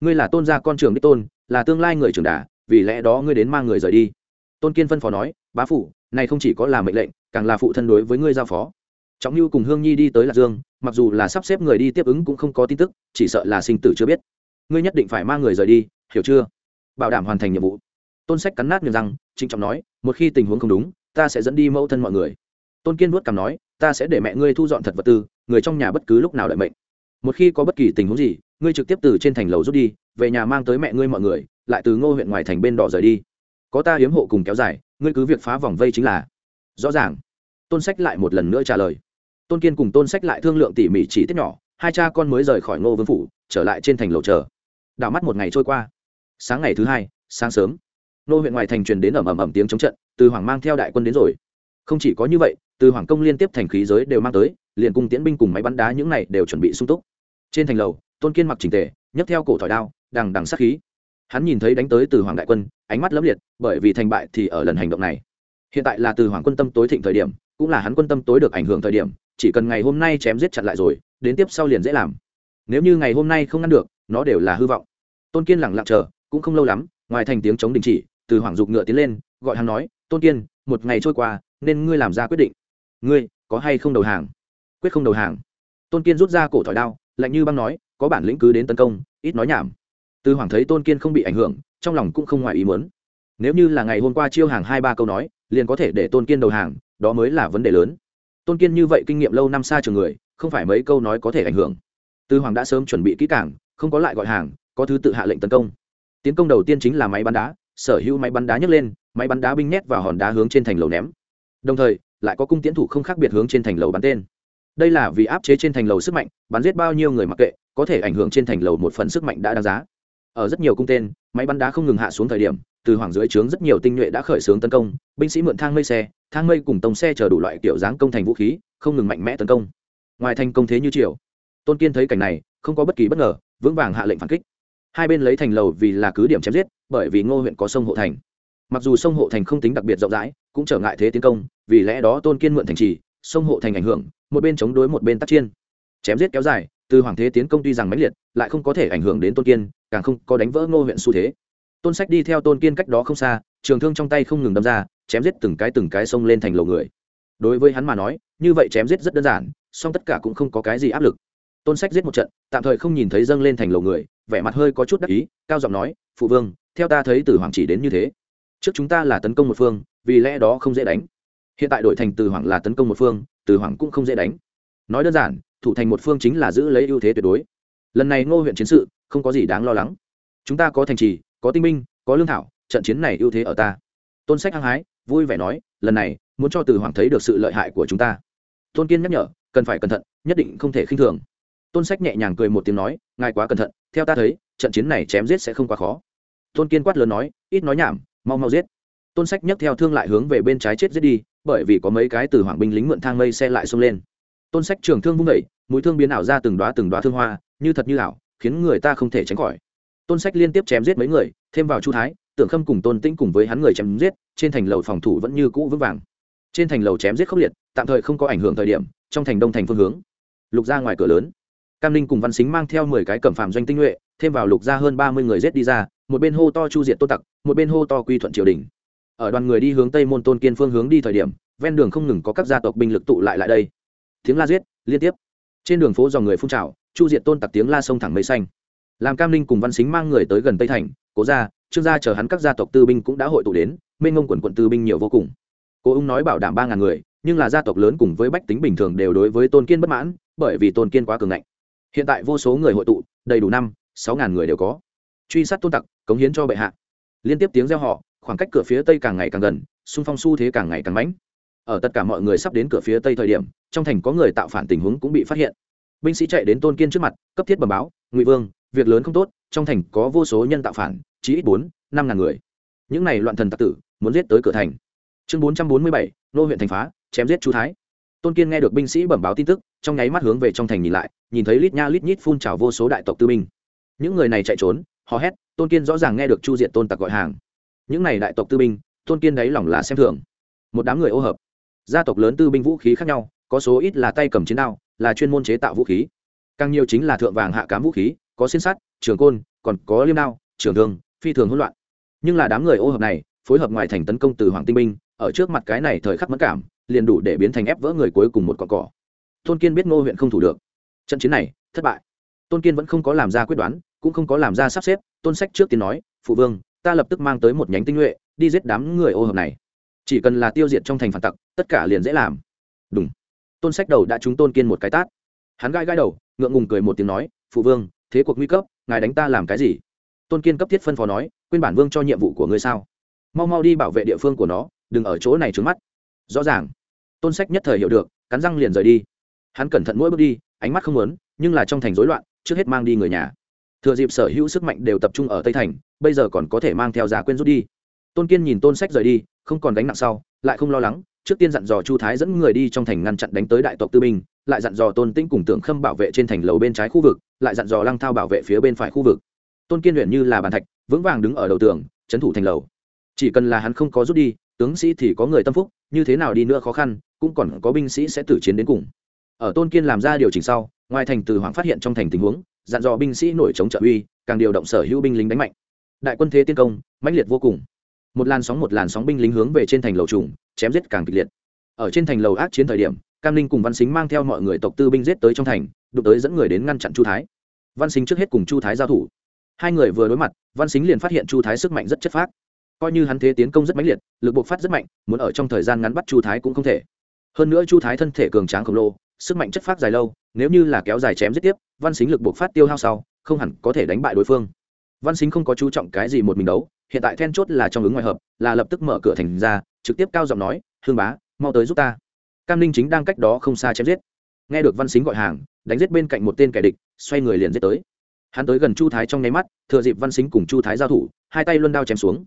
Ngươi là tôn gia con trường đích tôn là tương lai người trưởng đà vì lẽ đó ngươi đến mang người rời đi. Tôn kiên phân phó nói bá Phủ, này không chỉ có là mệnh lệnh càng là phụ thân đối với ngươi giao phó. Trọng lưu cùng hương nhi đi tới lạc dương mặc dù là sắp xếp người đi tiếp ứng cũng không có tin tức, chỉ sợ là sinh tử chưa biết. Ngươi nhất định phải mang người rời đi, hiểu chưa? Bảo đảm hoàn thành nhiệm vụ. Tôn sách cắn nát miệng răng, trịnh trọng nói, một khi tình huống không đúng, ta sẽ dẫn đi mẫu thân mọi người. Tôn kiên vuốt cằm nói, ta sẽ để mẹ ngươi thu dọn thật vật tư, người trong nhà bất cứ lúc nào đợi mệnh. Một khi có bất kỳ tình huống gì, ngươi trực tiếp từ trên thành lầu rút đi, về nhà mang tới mẹ ngươi mọi người, lại từ ngô huyện ngoài thành bên đỏ rời đi. Có ta hiếm hộ cùng kéo dài, ngươi cứ việc phá vòng vây chính là. Rõ ràng. Tôn sách lại một lần nữa trả lời tôn kiên cùng tôn sách lại thương lượng tỉ mỉ chỉ tiết nhỏ, hai cha con mới rời khỏi ngô vương phủ, trở lại trên thành lầu chờ. Đảo mắt một ngày trôi qua. Sáng ngày thứ hai, sáng sớm nô huyện ngoài thành truyền đến ẩm ẩm ẩm tiếng chống trận, từ hoàng mang theo đại quân đến rồi. Không chỉ có như vậy, từ hoàng công liên tiếp thành khí giới đều mang tới, liền cung tiễn binh cùng máy bắn đá những này đều chuẩn bị sung túc. Trên thành lầu, tôn kiên mặc trình tề, nhấc theo cổ thỏi đao, đằng đằng sát khí. Hắn nhìn thấy đánh tới từ hoàng đại quân, ánh mắt lấp liệt, bởi vì thành bại thì ở lần hành động này. Hiện tại là từ hoàng quân tâm tối thịnh thời điểm, cũng là hắn quân tâm tối được ảnh hưởng thời điểm chỉ cần ngày hôm nay chém giết chặt lại rồi, đến tiếp sau liền dễ làm. Nếu như ngày hôm nay không ngăn được, nó đều là hư vọng. Tôn kiên lẳng lặng chờ, cũng không lâu lắm, ngoài thành tiếng chống đình chỉ, từ hoàng dục ngựa tiến lên, gọi hắn nói, tôn kiên, một ngày trôi qua, nên ngươi làm ra quyết định. Ngươi, có hay không đầu hàng? Quyết không đầu hàng. Tôn kiên rút ra cổ thỏi đao, lạnh như băng nói, có bản lĩnh cứ đến tấn công, ít nói nhảm. Từ hoàng thấy tôn kiên không bị ảnh hưởng, trong lòng cũng không ngoài ý muốn. Nếu như là ngày hôm qua chiêu hàng hai ba câu nói, liền có thể để tôn kiên đầu hàng, đó mới là vấn đề lớn tôn kiên như vậy kinh nghiệm lâu năm xa trường người không phải mấy câu nói có thể ảnh hưởng. Tư hoàng đã sớm chuẩn bị kỹ càng, không có lại gọi hàng có thứ tự hạ lệnh tấn công. Tiến công đầu tiên chính là máy bắn đá sở hữu máy bắn đá nhấc lên máy bắn đá binh nhét vào hòn đá hướng trên thành lầu ném. Đồng thời lại có cung tiến thủ không khác biệt hướng trên thành lầu bắn tên. Đây là vì áp chế trên thành lầu sức mạnh bắn giết bao nhiêu người mặc kệ có thể ảnh hưởng trên thành lầu một phần sức mạnh đã đáng giá. Ở rất nhiều cung tên máy bắn đá không ngừng hạ xuống thời điểm từ hoàng dưới trướng rất nhiều tinh nhuệ đã khởi xướng tấn công binh sĩ mượn thang mây xe thang mây cùng tông xe chờ đủ loại kiểu dáng công thành vũ khí, không ngừng mạnh mẽ tấn công. Ngoài thành công thế như triều, tôn kiên thấy cảnh này, không có bất kỳ bất ngờ, vững vàng hạ lệnh phản kích. Hai bên lấy thành lầu vì là cứ điểm chém giết, bởi vì ngô huyện có sông hộ thành. Mặc dù sông hộ thành không tính đặc biệt rộng rãi, cũng trở ngại thế tiến công, vì lẽ đó tôn kiên mượn thành trì, sông hộ thành ảnh hưởng, một bên chống đối một bên tác chiên chém giết kéo dài, từ hoàng thế tiến công tuy rằng mãnh liệt, lại không có thể ảnh hưởng đến tôn kiên, càng không có đánh vỡ ngô huyện xu thế. Tôn sách đi theo tôn kiên cách đó không xa, trường thương trong tay không ngừng đâm ra chém giết từng cái từng cái xông lên thành lầu người. Đối với hắn mà nói, như vậy chém giết rất đơn giản, song tất cả cũng không có cái gì áp lực. Tôn sách giết một trận, tạm thời không nhìn thấy dâng lên thành lầu người, vẻ mặt hơi có chút đắc ý, cao giọng nói, phụ vương, theo ta thấy từ hoàng chỉ đến như thế. Trước chúng ta là tấn công một phương, vì lẽ đó không dễ đánh. Hiện tại đổi thành từ hoàng là tấn công một phương từ hoàng cũng không dễ đánh. Nói đơn giản, thủ thành một phương chính là giữ lấy ưu thế tuyệt đối. Lần này ngô huyện chiến sự, không có gì đáng lo lắng. Chúng ta có thành trì, có tinh minh có lương thảo, trận chiến này ưu thế ở ta. Tôn sách hăng hái vui vẻ nói, lần này, muốn cho từ hoàng thấy được sự lợi hại của chúng ta. Tôn kiên nhắc nhở, cần phải cẩn thận, nhất định không thể khinh thường. Tôn sách nhẹ nhàng cười một tiếng nói, ngài quá cẩn thận, theo ta thấy, trận chiến này chém giết sẽ không quá khó. Tôn kiên quát lớn nói, ít nói nhảm, mau mau giết. Tôn sách nhấc theo thương lại hướng về bên trái chết giết đi, bởi vì có mấy cái từ hoàng binh lính mượn thang mây xe lại xông lên. Tôn sách trường thương vung vẩy mũi thương biến ảo ra từng đoá từng đoá thương hoa, như thật như ảo, khiến người ta không thể tránh khỏi. Tôn sách liên tiếp chém giết mấy người, thêm vào chu thái, tưởng khâm cùng tôn tĩnh cùng với hắn người chém giết trên thành lầu phòng thủ vẫn như cũ vững vàng. Trên thành lầu chém giết khốc liệt, tạm thời không có ảnh hưởng thời điểm, trong thành đông thành phương hướng. Lục ra ngoài cửa lớn. Cam ninh cùng văn xính mang theo mười cái cẩm phạm doanh tinh nhuệ, thêm vào lục ra hơn ba mươi người rết đi ra, một bên hô to chu diệt tôn tặc, một bên hô to quy thuận triều đình. Ở đoàn người đi hướng tây môn tôn kiên phương hướng đi thời điểm, ven đường không ngừng có các gia tộc binh lực tụ lại lại đây. Tiếng la giết, liên tiếp. Trên đường phố dòng người phun trào, chu diệt tôn tặc tiếng la sông thẳng mây xanh. Làm cam ninh cùng văn xính mang người tới gần tây thành, cố ra trương gia chờ hắn các gia tộc tư binh cũng đã hội tụ đến mênh ngông quần quận tư binh nhiều vô cùng. Cố ung nói bảo đảm ba ngàn người, nhưng là gia tộc lớn cùng với bách tính bình thường đều đối với tôn kiên bất mãn, bởi vì tôn kiên quá cường ngạnh. Hiện tại vô số người hội tụ, đầy đủ năm, sáu ngàn người đều có. Truy sát tôn tặc, cống hiến cho bệ hạ. Liên tiếp tiếng reo họ khoảng cách cửa phía tây càng ngày càng gần, xung phong xu thế càng ngày càng mãnh. Ở tất cả mọi người sắp đến cửa phía tây thời điểm, trong thành có người tạo phản tình huống cũng bị phát hiện. Binh sĩ chạy đến tôn kiên trước mặt, cấp thiết bẩm báo, ngụy vương, việc lớn không tốt, trong thành có vô số nhân tạo phản, chỉ ít bốn, năm ngàn người. Những này loạn thần tặc tử muốn giết tới cửa thành. Chương bốn trăm bốn mươi bảy, nô huyện thành phá, chém giết chu thái. Tôn kiên nghe được binh sĩ bẩm báo tin tức, trong nháy mắt hướng về trong thành nhìn lại, nhìn thấy lít nha lít nhít phun trào vô số đại tộc tư binh. Những người này chạy trốn, hò hét, tôn kiên rõ ràng nghe được chu diện tôn tặc gọi hàng. Những này đại tộc tư binh, tôn kiên đáy lòng là xem thường. Một đám người ô hợp. Gia tộc lớn tư binh vũ khí khác nhau, có số ít là tay cầm chiến đao, là chuyên môn chế tạo vũ khí. Càng nhiều chính là thượng vàng hạ cám vũ khí, có xiên sắt, trường côn, còn có liêm đao, trường thương, phi thường hỗn loạn. Nhưng là đám người ô hợp này phối hợp ngoài thành tấn công từ hoàng tinh binh, ở trước mặt cái này thời khắc mất cảm, liền đủ để biến thành ép vỡ người cuối cùng một con cỏ. Tôn kiên biết ngô huyện không thủ được. Trận chiến này, thất bại. Tôn kiên vẫn không có làm ra quyết đoán, cũng không có làm ra sắp xếp, tôn sách trước tiên nói, phụ vương, ta lập tức mang tới một nhánh tinh nhuệ, đi giết đám người ô hợp này. Chỉ cần là tiêu diệt trong thành phản tặc, tất cả liền dễ làm. Đúng tôn sách đầu đã trúng tôn kiên một cái tát. Hắn gai gai đầu, ngượng ngùng cười một tiếng nói, phụ vương, thế cuộc nguy cấp, ngài đánh ta làm cái gì? Tôn kiên cấp thiết phân phó nói, quên bản vương cho nhiệm vụ của ngươi sao? Mau mau đi bảo vệ địa phương của nó, đừng ở chỗ này trướng mắt. Rõ ràng. Tôn sách nhất thời hiểu được, cắn răng liền rời đi. Hắn cẩn thận mỗi bước đi, ánh mắt không lớn nhưng là trong thành rối loạn, trước hết mang đi người nhà. Thừa dịp sở hữu sức mạnh đều tập trung ở tây thành, bây giờ còn có thể mang theo giả quên rút đi. Tôn kiên nhìn tôn sách rời đi, không còn đánh nặng sau, lại không lo lắng, trước tiên dặn dò chu thái dẫn người đi trong thành ngăn chặn đánh tới đại tộc tư binh, lại dặn dò tôn tĩnh cùng tưởng khâm bảo vệ trên thành lầu bên trái khu vực, lại dặn dò lăng thao bảo vệ phía bên phải khu vực. Tôn kiên luyện như là bàn thạch, vững vàng đứng ở đầu tường trấn thủ thành lầu chỉ cần là hắn không có rút đi, tướng sĩ thì có người tâm phúc, như thế nào đi nữa khó khăn, cũng còn có binh sĩ sẽ tử chiến đến cùng. Ở tôn kiên làm ra điều chỉnh sau, ngoài thành từ hoàng phát hiện trong thành tình huống, dặn dò binh sĩ nổi chống trợ uy, càng điều động sở hữu binh lính đánh mạnh. Đại quân thế tiên công, mãnh liệt vô cùng. Một làn sóng một làn sóng binh lính hướng về trên thành lầu trùng, chém giết càng kịch liệt. Ở trên thành lầu ác chiến thời điểm, cam linh cùng văn xính mang theo mọi người tộc tư binh giết tới trong thành, đụng tới dẫn người đến ngăn chặn chu thái. Văn xính trước hết cùng chu thái giao thủ. Hai người vừa đối mặt, văn xính liền phát hiện chu thái sức mạnh rất chất phác coi như hắn thế tiến công rất mãnh liệt, lực bộc phát rất mạnh, muốn ở trong thời gian ngắn bắt chu thái cũng không thể. Hơn nữa chu thái thân thể cường tráng khổng lồ, sức mạnh chất phát dài lâu, nếu như là kéo dài chém giết tiếp, văn xính lực bộc phát tiêu hao sau, không hẳn có thể đánh bại đối phương. Văn xính không có chú trọng cái gì một mình đấu, hiện tại then chốt là trong ứng ngoại hợp, là lập tức mở cửa thành ra, trực tiếp cao giọng nói, hương bá, mau tới giúp ta. Cam ninh chính đang cách đó không xa chém giết. Nghe được văn xính gọi hàng, đánh giết bên cạnh một tên kẻ địch, xoay người liền giết tới. Hắn tới gần chu thái trong nháy mắt, thừa dịp văn xính cùng chu thái giao thủ, hai tay luân đao chém xuống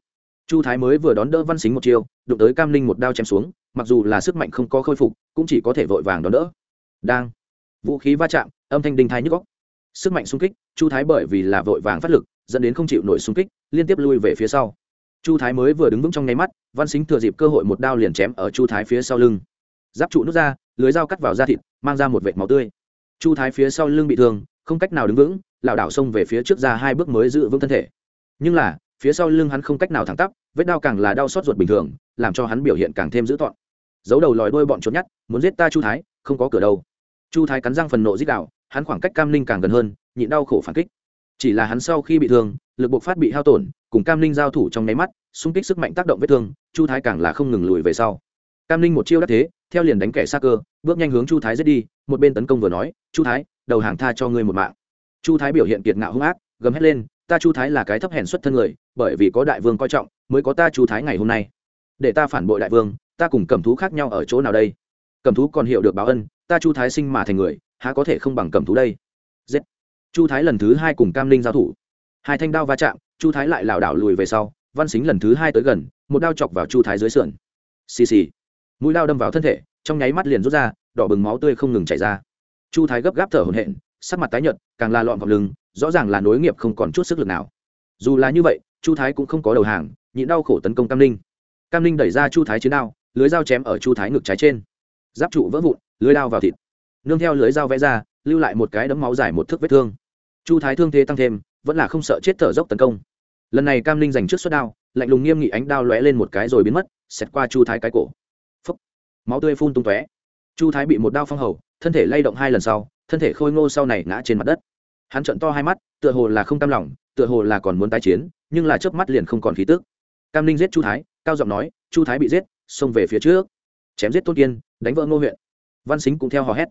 chu thái mới vừa đón đỡ văn xính một chiêu, đụng tới cam Linh một đao chém xuống, mặc dù là sức mạnh không có khôi phục, cũng chỉ có thể vội vàng đón đỡ. Đang. Vũ khí va chạm, âm thanh đinh thái nhức góc sức mạnh xung kích, chu thái bởi vì là vội vàng phát lực, dẫn đến không chịu nổi xung kích, liên tiếp lui về phía sau. Chu thái mới vừa đứng vững trong nháy mắt, văn xính thừa dịp cơ hội một đao liền chém ở chu thái phía sau lưng. Giáp trụ nút ra, lưới dao cắt vào da thịt, mang ra một vệt máu tươi. Chu thái phía sau lưng bị thương, không cách nào đứng vững, lảo đảo xông về phía trước ra hai bước mới giữ vững thân thể. Nhưng là, phía sau lưng hắn không cách nào thẳng tắp vết đau càng là đau xót ruột bình thường, làm cho hắn biểu hiện càng thêm dữ tọn giấu đầu lòi đuôi bọn trốn nhát muốn giết ta chu thái, không có cửa đâu. Chu thái cắn răng phần nộ giết đạo hắn khoảng cách cam linh càng gần hơn, nhịn đau khổ phản kích. Chỉ là hắn sau khi bị thương, lực bộc phát bị hao tổn, cùng cam linh giao thủ trong nháy mắt, xung kích sức mạnh tác động vết thương, chu thái càng là không ngừng lùi về sau. Cam linh một chiêu đắc thế, theo liền đánh kẻ xa cơ, bước nhanh hướng chu thái giết đi, một bên tấn công vừa nói, chu thái, đầu hàng tha cho ngươi một mạng. Chu thái biểu hiện kiệt ngạo hung ác, gầm hét lên, ta chu thái là cái thấp hèn xuất thân người, bởi vì có đại vương coi trọng mới có ta chu thái ngày hôm nay. Để ta phản bội đại vương, ta cùng cầm thú khác nhau ở chỗ nào đây? Cầm thú còn hiểu được báo ân, ta chu thái sinh mà thành người, há có thể không bằng cầm thú đây? Giết. Chu thái lần thứ hai cùng cam linh giao thủ. Hai thanh đao va chạm chu thái lại lảo đảo lùi về sau, văn xính lần thứ hai tới gần, một đao chọc vào chu thái dưới sườn. Xì xì. Mũi đao đâm vào thân thể, trong nháy mắt liền rút ra, đỏ bừng máu tươi không ngừng chảy ra. Chu thái gấp gáp thở hổn hển, sắc mặt tái nhợt, càng la lọn vào lưng, rõ ràng là nối nghiệp không còn chút sức lực nào. Dù là như vậy chu thái cũng không có đầu hàng nhịn đau khổ tấn công cam linh cam linh đẩy ra chu thái chiến đao, lưới dao chém ở chu thái ngực trái trên. Giáp trụ vỡ vụn, lưới đao vào thịt. Nương theo lưới dao vẽ ra, lưu lại một cái đấm máu dài một thước vết thương. Chu thái thương thế tăng thêm, vẫn là không sợ chết thở dốc tấn công. Lần này cam linh giành trước suất đao, lạnh lùng nghiêm nghị ánh đao lóe lên một cái rồi biến mất, xẹt qua chu thái cái cổ. Phấp máu tươi phun tung tóe. Chu thái bị một đao phong hầu, thân thể lay động hai lần sau, thân thể khôi ngô sau này ngã trên mặt đất. Hắn trận to hai mắt, tựa hồ là không tam lòng, tựa hồ là còn muốn tái chiến, nhưng là chớp mắt liền không còn khí tức cam Ninh giết chu thái, cao giọng nói, chu thái bị giết, xông về phía trước. Chém giết tôn kiên, đánh vỡ ngô huyện. Văn xính cũng theo hò hét.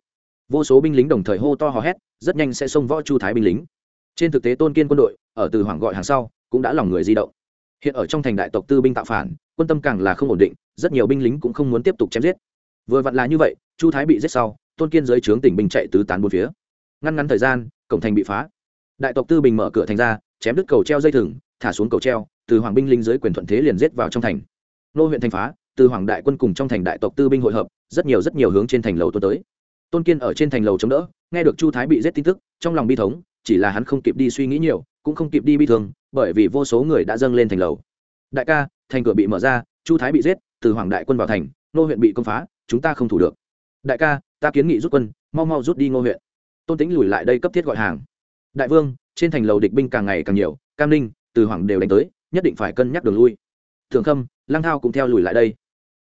Vô số binh lính đồng thời hô to hò hét, rất nhanh sẽ xông võ chu thái binh lính. Trên thực tế tôn kiên quân đội, ở từ hoàng gọi hàng sau, cũng đã lòng người di động. Hiện ở trong thành đại tộc tư binh tạo phản, quân tâm càng là không ổn định, rất nhiều binh lính cũng không muốn tiếp tục chém giết. Vừa vặn là như vậy, chu thái bị giết sau, tôn kiên dưới trướng tỉnh binh chạy tứ tán bốn phía. Ngăn ngắn thời gian, cổng thành bị phá. Đại tộc tư bình mở cửa thành ra, chém đứt cầu treo dây thừng, thả xuống cầu treo từ hoàng binh lính dưới quyền thuận thế liền giết vào trong thành. Nô huyện thành phá, từ hoàng đại quân cùng trong thành đại tộc tư binh hội hợp, rất nhiều rất nhiều hướng trên thành lầu tuôn tới. Tôn kiên ở trên thành lầu chống đỡ, nghe được chu thái bị giết tin tức, trong lòng bi thống, chỉ là hắn không kịp đi suy nghĩ nhiều, cũng không kịp đi bi thương, bởi vì vô số người đã dâng lên thành lầu. Đại ca, thành cửa bị mở ra, chu thái bị giết, từ hoàng đại quân vào thành, nô huyện bị công phá, chúng ta không thủ được. Đại ca, ta kiến nghị rút quân, mau mau rút đi ngô huyện. Tôn tính lùi lại đây cấp thiết gọi hàng. Đại vương, trên thành lầu địch binh càng ngày càng nhiều, cam ninh, từ hoàng đều đánh tới nhất định phải cân nhắc đường lui. Thường khâm lang thao cũng theo lùi lại đây.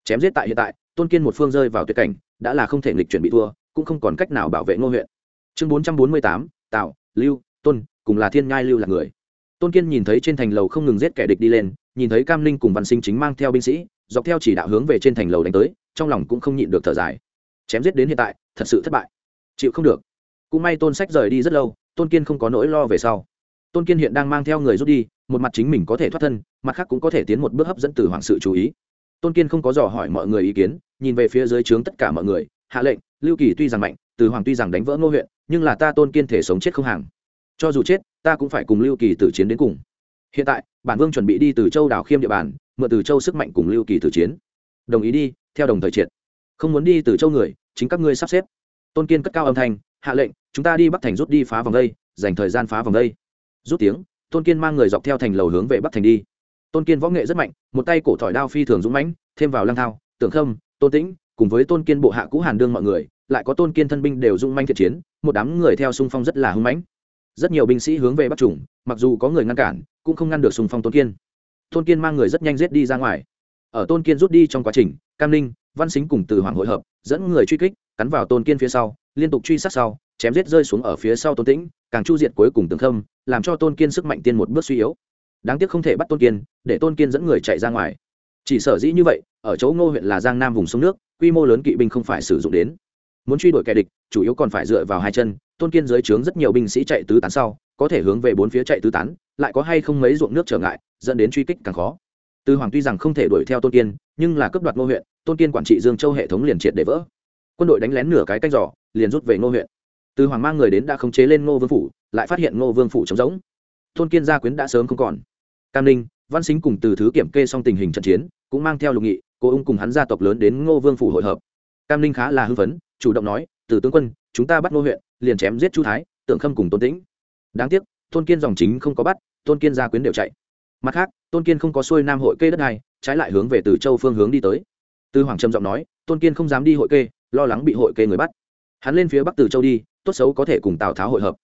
Chém giết tại hiện tại, tôn kiên một phương rơi vào tuyệt cảnh, đã là không thể nghịch chuyển bị thua, cũng không còn cách nào bảo vệ ngô huyện. Chương bốn trăm bốn mươi tám tạo lưu, tôn, cùng là thiên nhai lưu là người. Tôn kiên nhìn thấy trên thành lầu không ngừng giết kẻ địch đi lên, nhìn thấy cam ninh cùng văn sinh chính mang theo binh sĩ, dọc theo chỉ đạo hướng về trên thành lầu đánh tới, trong lòng cũng không nhịn được thở dài. Chém giết đến hiện tại, thật sự thất bại. Chịu không được. Cũng may tôn sách rời đi rất lâu, tôn kiên không có nỗi lo về sau tôn kiên hiện đang mang theo người rút đi, một mặt chính mình có thể thoát thân, mặt khác cũng có thể tiến một bước hấp dẫn từ hoàng sự chú ý. Tôn kiên không có dò hỏi mọi người ý kiến, nhìn về phía dưới trướng tất cả mọi người, hạ lệnh, lưu kỳ tuy rằng mạnh, từ hoàng tuy rằng đánh vỡ ngô huyện, nhưng là ta tôn kiên thể sống chết không hàng. Cho dù chết, ta cũng phải cùng lưu kỳ tử chiến đến cùng. Hiện tại, bản vương chuẩn bị đi từ châu đảo khiêm địa bàn, mượn từ châu sức mạnh cùng lưu kỳ tử chiến. Đồng ý đi, theo đồng thời triệt. Không muốn đi từ châu người, chính các ngươi sắp xếp. Tôn kiên cất cao âm thanh, hạ lệnh, chúng ta đi bắc thành rút đi phá vòng đây, dành thời gian phá vòng đây rút tiếng, tôn kiên mang người dọc theo thành lầu hướng về bắc thành đi. Tôn kiên võ nghệ rất mạnh, một tay cổ thỏi đao phi thường dũng mãnh, thêm vào lăng thao, tưởng khâm, tôn tĩnh, cùng với tôn kiên bộ hạ cũ hàn đương mọi người, lại có tôn kiên thân binh đều dung manh thiện chiến, một đám người theo xung phong rất là hưng mãnh. Rất nhiều binh sĩ hướng về bắc trùng, mặc dù có người ngăn cản, cũng không ngăn được xung phong tôn kiên. Tôn kiên mang người rất nhanh giết đi ra ngoài. Ở tôn kiên rút đi trong quá trình, cam ninh, văn xính cùng từ hoàng hội hợp, dẫn người truy kích, cắn vào tôn kiên phía sau, liên tục truy sát sau chém giết rơi xuống ở phía sau tôn tĩnh, càng chu diệt cuối cùng tường khâm, làm cho tôn kiên sức mạnh tiên một bước suy yếu. Đáng tiếc không thể bắt tôn kiên, để tôn kiên dẫn người chạy ra ngoài. Chỉ sở dĩ như vậy, ở chỗ ngô huyện là giang nam vùng sông nước, quy mô lớn kỵ binh không phải sử dụng đến. Muốn truy đuổi kẻ địch, chủ yếu còn phải dựa vào hai chân, tôn kiên dưới trướng rất nhiều binh sĩ chạy tứ tán sau, có thể hướng về bốn phía chạy tứ tán, lại có hay không mấy ruộng nước trở ngại, dẫn đến truy kích càng khó. Tư hoàng tuy rằng không thể đuổi theo tôn kiên, nhưng là cấp đoạt ngô huyện, tôn kiên quản trị dương châu hệ thống liền triệt để vỡ. Quân đội đánh lén nửa cái canh giỏ, liền rút về ngô huyện. Từ hoàng mang người đến đã khống chế lên ngô vương phủ, lại phát hiện ngô vương phủ trống rỗng. Thôn kiên gia quyến đã sớm không còn. Cam ninh, văn xính cùng từ thứ kiểm kê xong tình hình trận chiến, cũng mang theo lục nghị, cô ung cùng hắn gia tộc lớn đến ngô vương phủ hội hợp. Cam ninh khá là hưng phấn, chủ động nói, từ tướng quân, chúng ta bắt ngô huyện, liền chém giết chu thái tượng khâm cùng tôn tĩnh. Đáng tiếc tôn kiên dòng chính không có bắt tôn kiên gia quyến đều chạy. Mặt khác tôn kiên không có xuôi nam hội kê đất này, trái lại hướng về từ châu phương hướng đi tới. Tư hoàng trầm giọng nói tôn kiên không dám đi hội kê, lo lắng bị hội kê người bắt. Hắn lên phía bắc từ châu đi tốt xấu có thể cùng tào tháo hội hợp.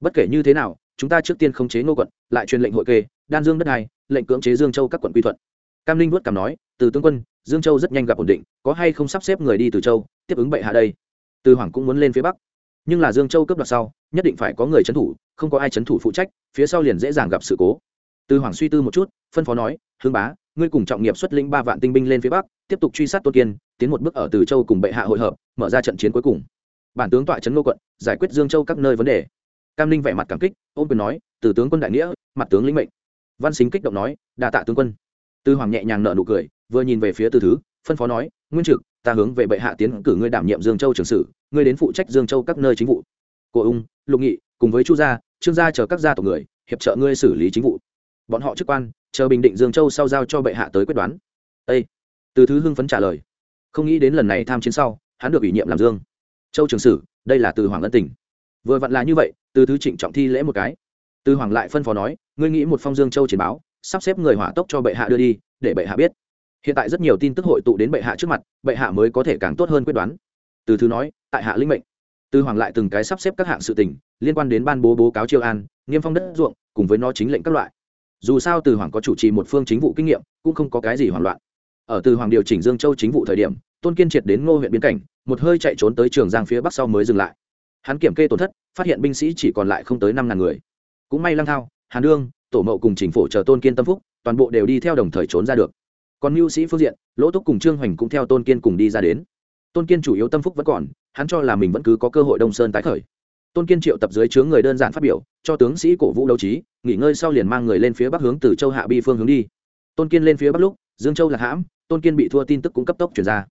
Bất kể như thế nào, chúng ta trước tiên không chế ngô quận, lại truyền lệnh hội kê, đan dương đất hai lệnh cưỡng chế dương châu các quận quy thuận. Cam linh vuốt cảm nói, từ tướng quân, dương châu rất nhanh gặp ổn định, có hay không sắp xếp người đi từ châu, tiếp ứng bệ hạ đây? Từ hoàng cũng muốn lên phía bắc. Nhưng là dương châu cấp đoạt sau, nhất định phải có người trấn thủ, không có ai trấn thủ phụ trách, phía sau liền dễ dàng gặp sự cố. Từ hoàng suy tư một chút, phân phó nói hương bá, ngươi cùng trọng nghiệp xuất lĩnh ba vạn tinh binh lên phía bắc, tiếp tục truy sát tôn kiên, tiến một bước ở từ châu cùng bệ hạ hội hợp, mở ra trận chiến cuối cùng bản tướng tọa trấn ngô quận, giải quyết dương châu các nơi vấn đề. Cam ninh vẻ mặt cảm kích, ôm quyền nói, từ tướng quân đại nghĩa, mặt tướng lĩnh mệnh. Văn xính kích động nói đà tạ tướng quân. Tư hoàng nhẹ nhàng nợ nụ cười, vừa nhìn về phía từ thứ, phân phó nói, nguyên trực, ta hướng về bệ hạ tiến cử ngươi đảm nhiệm dương châu trường sử ngươi đến phụ trách dương châu các nơi chính vụ. Cô ung, lục nghị, cùng với chu gia, trương gia chờ các gia tộc người, hiệp trợ ngươi xử lý chính vụ. Bọn họ chức quan, chờ bình định dương châu sau giao cho bệ hạ tới quyết đoán. Ê! từ thứ hưng phấn trả lời. Không nghĩ đến lần này tham chiến sau, hắn được ủy nhiệm làm dương châu trường sử, đây là từ hoàng ân tỉnh vừa vặn là như vậy, từ thứ trịnh trọng thi lễ một cái. Từ hoàng lại phân phó nói, ngươi nghĩ một phong dương châu chiến báo, sắp xếp người hỏa tốc cho bệ hạ đưa đi, để bệ hạ biết. Hiện tại rất nhiều tin tức hội tụ đến bệ hạ trước mặt, bệ hạ mới có thể càng tốt hơn quyết đoán. Từ thứ nói, tại hạ linh mệnh. Từ hoàng lại từng cái sắp xếp các hạng sự tình, liên quan đến ban bố bố cáo triều an nghiêm phong đất ruộng, cùng với nó chính lệnh các loại. Dù sao từ hoàng có chủ trì một phương chính vụ kinh nghiệm, cũng không có cái gì hoảng loạn. Ở từ hoàng điều chỉnh dương châu chính vụ thời điểm tôn kiên triệt đến ngô huyện biên cảnh, một hơi chạy trốn tới trường giang phía bắc sau mới dừng lại. Hắn kiểm kê tổn thất, phát hiện binh sĩ chỉ còn lại không tới năm ngàn người. Cũng may lăng thao, hàn đương, tổ mậu cùng chính phủ chờ tôn kiên tâm phúc, toàn bộ đều đi theo đồng thời trốn ra được. Còn mưu sĩ phương diện, lỗ túc cùng trương hoành cũng theo tôn kiên cùng đi ra đến. Tôn kiên chủ yếu tâm phúc vẫn còn, hắn cho là mình vẫn cứ có cơ hội đông sơn tái khởi. Tôn kiên triệu tập dưới chướng người đơn giản phát biểu, cho tướng sĩ cổ vũ đấu trí, nghỉ ngơi sau liền mang người lên phía bắc hướng từ châu hạ bi phương hướng đi. Tôn kiên lên phía bắc lúc, dương châu là hãm, tôn kiên bị thua tin tức cũng cấp tốc chuyển ra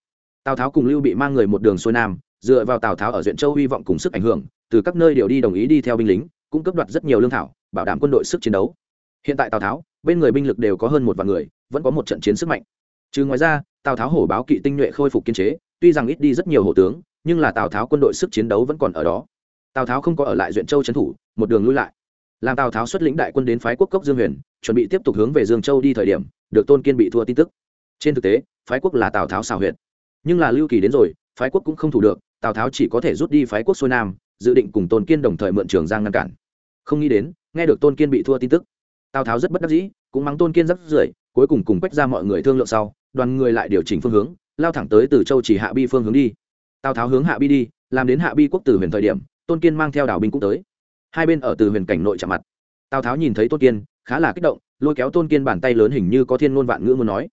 tào tháo cùng lưu bị mang người một đường xuôi nam, dựa vào tào tháo ở Duyện châu hy vọng cùng sức ảnh hưởng, từ các nơi đều đi đồng ý đi theo binh lính, cũng cấp đoạt rất nhiều lương thảo, bảo đảm quân đội sức chiến đấu. Hiện tại tào tháo, bên người binh lực đều có hơn một vạn người, vẫn có một trận chiến sức mạnh. Trừ ngoài ra, tào tháo hổ báo kỵ tinh nhuệ khôi phục kiên chế, tuy rằng ít đi rất nhiều hổ tướng, nhưng là tào tháo quân đội sức chiến đấu vẫn còn ở đó. Tào tháo không có ở lại duyện châu trấn thủ, một đường lui lại. Làm tào tháo xuất lĩnh đại quân đến phái quốc cốc dương huyền, chuẩn bị tiếp tục hướng về dương châu đi thời điểm, được tôn kiên bị thua tin tức. Trên thực tế, phái quốc là tào tháo xào huyện nhưng là lưu kỳ đến rồi, phái quốc cũng không thủ được, tào tháo chỉ có thể rút đi phái quốc xuôi nam, dự định cùng tôn kiên đồng thời mượn trường giang ngăn cản. Không nghĩ đến, nghe được tôn kiên bị thua tin tức, tào tháo rất bất đắc dĩ, cũng mắng tôn kiên rất rưởi, cuối cùng cùng quách ra mọi người thương lượng sau, đoàn người lại điều chỉnh phương hướng, lao thẳng tới từ châu chỉ hạ bi phương hướng đi. Tào tháo hướng hạ bi đi, làm đến hạ bi quốc tử huyền thời điểm, tôn kiên mang theo đảo binh cũng tới. Hai bên ở từ huyền cảnh nội chạm mặt. Tào tháo nhìn thấy tôn kiên, khá là kích động, lôi kéo tôn kiên bàn tay lớn hình như có thiên ngôn vạn ngữ muốn nói.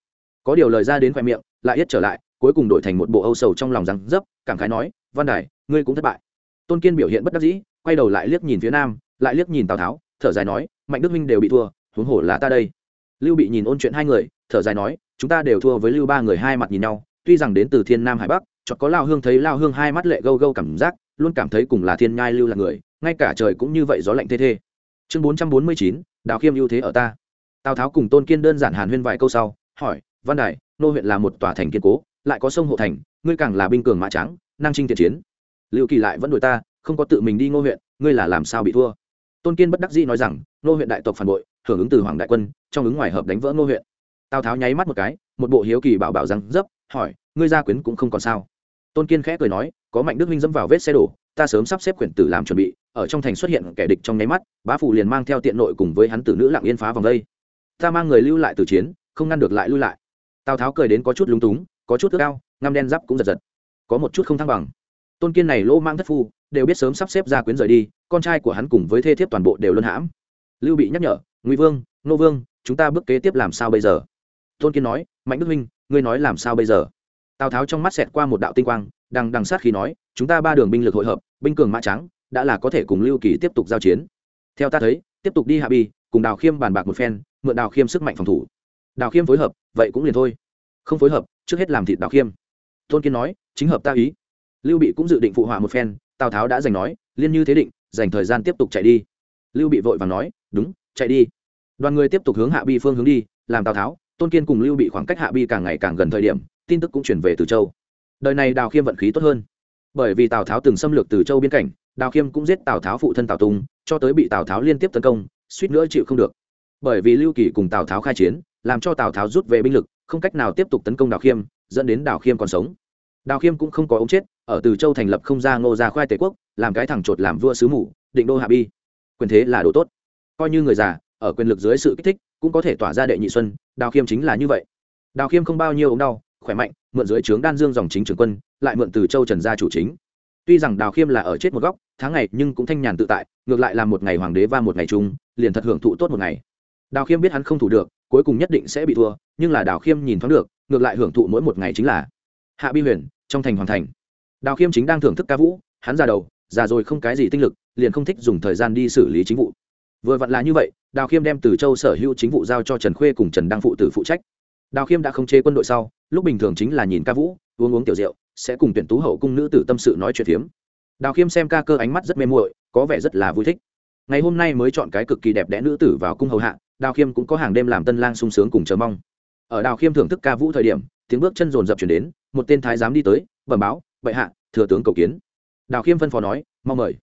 Có điều lời ra đến khoe miệng, lại yết trở lại cuối cùng đổi thành một bộ âu sầu trong lòng răng dấp, cảm khái nói, văn đài, ngươi cũng thất bại. Tôn kiên biểu hiện bất đắc dĩ, quay đầu lại liếc nhìn phía nam, lại liếc nhìn tào tháo, thở dài nói, mạnh đức minh đều bị thua, huống hổ là ta đây. Lưu bị nhìn ôn chuyện hai người, thở dài nói, chúng ta đều thua với lưu ba người hai mặt nhìn nhau, tuy rằng đến từ thiên nam hải bắc, chợt có lao hương thấy lao hương hai mắt lệ gâu gâu cảm giác, luôn cảm thấy cùng là thiên nhai lưu là người, ngay cả trời cũng như vậy gió lạnh thê thê. Chương bốn trăm bốn mươi chín, đào khiêm ưu thế ở ta. Tào tháo cùng tôn kiên đơn giản hàn huyên vài câu sau, hỏi, văn đài, nô huyện là một tòa thành kiên cố lại có sông hộ thành, ngươi càng là binh cường mã trắng năng trinh thiện chiến. Liệu kỳ lại vẫn đuổi ta, không có tự mình đi ngô huyện, ngươi là làm sao bị thua? Tôn kiên bất đắc dĩ nói rằng, ngô huyện đại tộc phản bội, hưởng ứng từ hoàng đại quân, trong ứng ngoài hợp đánh vỡ ngô huyện. Tào tháo nháy mắt một cái, một bộ hiếu kỳ bảo bảo rằng dấp, hỏi, ngươi gia quyến cũng không còn sao. Tôn kiên khẽ cười nói, có mạnh đức minh dẫm vào vết xe đổ, ta sớm sắp xếp quyển tử làm chuẩn bị, ở trong thành xuất hiện kẻ địch trong nháy mắt, bá phủ liền mang theo tiện nội cùng với hắn tử nữ lặng yên phá vòng đây. Ta mang người lưu lại từ chiến, không ngăn được lại lui lại. Tào tháo cười đến có chút lúng túng có chút ước ao, ngăm đen giáp cũng giật giật. Có một chút không thăng bằng. Tôn kiên này lỗ mang thất phu, đều biết sớm sắp xếp ra quyến rời đi, con trai của hắn cùng với thê thiếp toàn bộ đều luân hãm. Lưu bị nhắc nhở, ngụy vương, nô vương, chúng ta bước kế tiếp làm sao bây giờ? Tôn kiên nói, mạnh đức minh, ngươi nói làm sao bây giờ? Tào tháo trong mắt xẹt qua một đạo tinh quang, đằng đằng sát khi nói, chúng ta ba đường binh lực hội hợp, binh cường mã trắng, đã là có thể cùng lưu kỳ tiếp tục giao chiến. Theo ta thấy, tiếp tục đi hạ bi, cùng đào khiêm bàn bạc một phen, mượn đào khiêm sức mạnh phòng thủ. Đào khiêm phối hợp, vậy cũng liền thôi. Không phối hợp trước hết làm thịt đào khiêm. Tôn kiên nói, chính hợp ta ý. Lưu bị cũng dự định phụ họa một phen, tào tháo đã giành nói, liên như thế định, dành thời gian tiếp tục chạy đi. Lưu bị vội và nói, đúng, chạy đi. Đoàn người tiếp tục hướng hạ bi phương hướng đi, làm tào tháo, tôn kiên cùng lưu bị khoảng cách hạ bi càng ngày càng gần thời điểm, tin tức cũng chuyển về từ châu. Đời này đào khiêm vận khí tốt hơn. Bởi vì tào tháo từng xâm lược từ châu biên cảnh, đào khiêm cũng giết tào tháo phụ thân tào tùng, cho tới bị tào tháo liên tiếp tấn công, suýt nữa chịu không được. Bởi vì lưu kỳ cùng tào tháo khai chiến làm cho tào tháo rút về binh lực, không cách nào tiếp tục tấn công đào khiêm, dẫn đến đào khiêm còn sống. Đào khiêm cũng không có ống chết, ở từ châu thành lập không ra ngô ra khoai tề quốc, làm cái thằng chột làm vua sứ mù, định đô hạ bi. Quyền thế là đồ tốt. Coi như người già, ở quyền lực dưới sự kích thích, cũng có thể tỏa ra đệ nhị xuân, đào khiêm chính là như vậy. Đào khiêm không bao nhiêu ống đau, khỏe mạnh, mượn dưới trướng đan dương dòng chính trưởng quân, lại mượn từ châu trần gia chủ chính. Tuy rằng đào khiêm là ở chết một góc, tháng ngày, nhưng cũng thanh nhàn tự tại, ngược lại là một ngày hoàng đế và một ngày chung, liền thật hưởng thụ tốt một ngày. Đào khiêm biết hắn không thủ được cuối cùng nhất định sẽ bị thua, nhưng là đào khiêm nhìn thoáng được, ngược lại hưởng thụ mỗi một ngày chính là hạ bi huyền, trong thành hoàn thành. Đào khiêm chính đang thưởng thức ca vũ, hắn già đầu, già rồi không cái gì tinh lực, liền không thích dùng thời gian đi xử lý chính vụ. Vừa vặn là như vậy, đào khiêm đem từ châu sở hữu chính vụ giao cho trần khuê cùng trần đăng phụ tử phụ trách. Đào khiêm đã không chế quân đội sau, lúc bình thường chính là nhìn ca vũ, uống uống tiểu rượu, sẽ cùng tuyển tú hậu cung nữ tử tâm sự nói chuyện phiếm. Đào khiêm xem ca cơ ánh mắt rất mê muội, có vẻ rất là vui thích. Ngày hôm nay mới chọn cái cực kỳ đẹp đẽ nữ tử vào cung hầu hạ đào khiêm cũng có hàng đêm làm tân lang sung sướng cùng chờ mong. Ở đào khiêm thưởng thức ca vũ thời điểm, tiếng bước chân rồn rập chuyển đến, một tên thái giám đi tới, bẩm báo, bệ hạ, thừa tướng cầu kiến. Đào khiêm phân phó nói mong mời.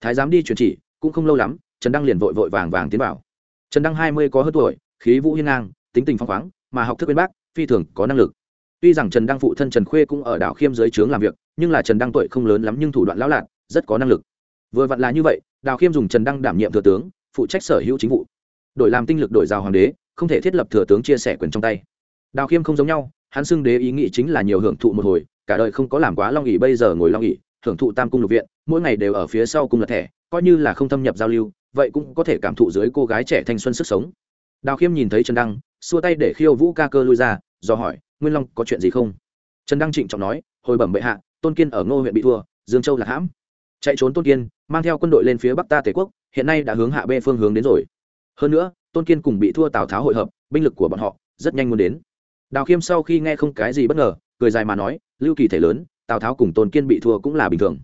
Thái giám đi truyền chỉ, cũng không lâu lắm, trần đăng liền vội vội vàng vàng tiến vào. Trần đăng hai mươi có hơn tuổi, khí vũ hiên ngang, tính tình phong khoáng, mà học thức bên bác, phi thường có năng lực. Tuy rằng trần đăng phụ thân trần khuê cũng ở đảo khiêm dưới trướng làm việc, nhưng là trần đăng tuổi không lớn lắm nhưng thủ đoạn lão lạc rất có năng lực. Vừa vặn là như vậy, đào khiêm dùng trần đăng đảm nhiệm thừa tướng, phụ trách sở hữu chính vụ đổi làm tinh lực đổi rào hoàng đế, không thể thiết lập thừa tướng chia sẻ quyền trong tay. Đào khiêm không giống nhau, hắn xưng đế ý nghĩ chính là nhiều hưởng thụ một hồi, cả đời không có làm quá long ỉ bây giờ ngồi long ỉ hưởng thụ tam cung lục viện, mỗi ngày đều ở phía sau cung lật thẻ, coi như là không thâm nhập giao lưu, vậy cũng có thể cảm thụ dưới cô gái trẻ thanh xuân sức sống. Đào khiêm nhìn thấy trần đăng, xua tay để khiêu vũ ca cơ lui ra, do hỏi, nguyên long có chuyện gì không? Trần đăng trịnh trọng nói, hồi bẩm bệ hạ, tôn kiên ở ngô huyện bị thua, dương châu là hãm. Chạy trốn tôn kiên, mang theo quân đội lên phía bắc ta tề quốc, hiện nay đã hướng hạ bê phương hướng đến rồi hơn nữa, tôn kiên cùng bị thua tào tháo hội hợp, binh lực của bọn họ rất nhanh muốn đến. Đào khiêm sau khi nghe không cái gì bất ngờ, cười dài mà nói, lưu kỳ thể lớn, tào tháo cùng tôn kiên bị thua cũng là bình thường.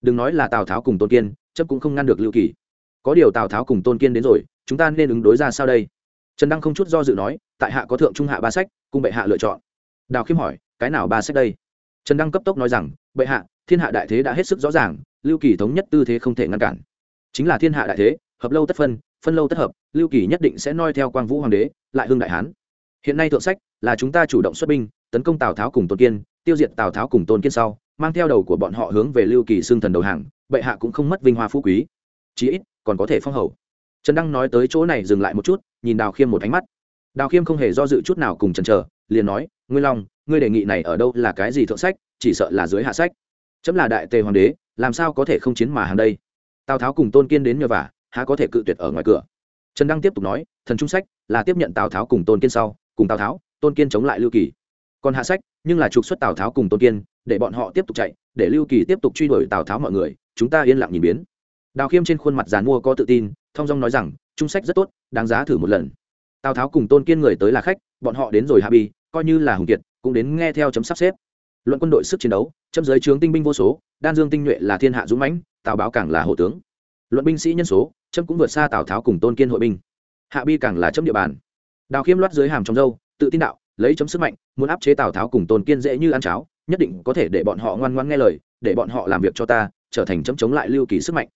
Đừng nói là tào tháo cùng tôn kiên, chấp cũng không ngăn được lưu kỳ. Có điều tào tháo cùng tôn kiên đến rồi, chúng ta nên ứng đối ra sao đây? Trần đăng không chút do dự nói, tại hạ có thượng trung hạ ba sách, cùng bệ hạ lựa chọn. Đào khiêm hỏi, cái nào ba sách đây? Trần đăng cấp tốc nói rằng, bệ hạ, thiên hạ đại thế đã hết sức rõ ràng, lưu kỳ thống nhất tư thế không thể ngăn cản. Chính là thiên hạ đại thế, hợp lâu tất phân phân lâu tất hợp, lưu kỳ nhất định sẽ noi theo quang vũ hoàng đế, lại hưng đại hán. Hiện nay thượng sách là chúng ta chủ động xuất binh, tấn công tào tháo cùng tôn kiên, tiêu diệt tào tháo cùng tôn kiên sau, mang theo đầu của bọn họ hướng về lưu kỳ xương thần đầu hàng, bệ hạ cũng không mất vinh hoa phú quý. Chí ít, còn có thể phong hầu. Trần đăng nói tới chỗ này dừng lại một chút, nhìn đào khiêm một ánh mắt. Đào khiêm không hề do dự chút nào cùng Trần chờ, liền nói, Ngươi long, ngươi đề nghị này ở đâu là cái gì thượng sách, chỉ sợ là dưới hạ sách. Chấm là đại tề hoàng đế, làm sao có thể không chiến mà hàng đây? Tào tháo cùng tôn kiên đến nhờ vả há có thể cự tuyệt ở ngoài cửa. Trần đăng tiếp tục nói, thần trung sách là tiếp nhận tào tháo cùng tôn kiên sau, cùng tào tháo, tôn kiên chống lại lưu kỳ. Còn hạ sách, nhưng là trục xuất tào tháo cùng tôn kiên, để bọn họ tiếp tục chạy, để lưu kỳ tiếp tục truy đuổi tào tháo mọi người, chúng ta yên lặng nhìn biến. Đào khiêm trên khuôn mặt dàn mua có tự tin, thong dong nói rằng, trung sách rất tốt, đáng giá thử một lần. Tào tháo cùng tôn kiên người tới là khách, bọn họ đến rồi hạ bi, coi như là hùng kiệt, cũng đến nghe theo chấm sắp xếp. Luận quân đội sức chiến đấu, chấm giới trướng tinh binh vô số, đan dương tinh nhuệ là thiên hạ dũng mãnh, tào báo càng là hộ tướng. Luận binh sĩ nhân số chấm cũng vượt xa tào tháo cùng tôn kiên hội binh hạ bi càng là chấm địa bàn đào khiêm loát dưới hàm trong dâu tự tin đạo lấy chấm sức mạnh muốn áp chế tào tháo cùng tôn kiên dễ như ăn cháo nhất định có thể để bọn họ ngoan ngoan nghe lời để bọn họ làm việc cho ta trở thành chấm chống lại lưu kỳ sức mạnh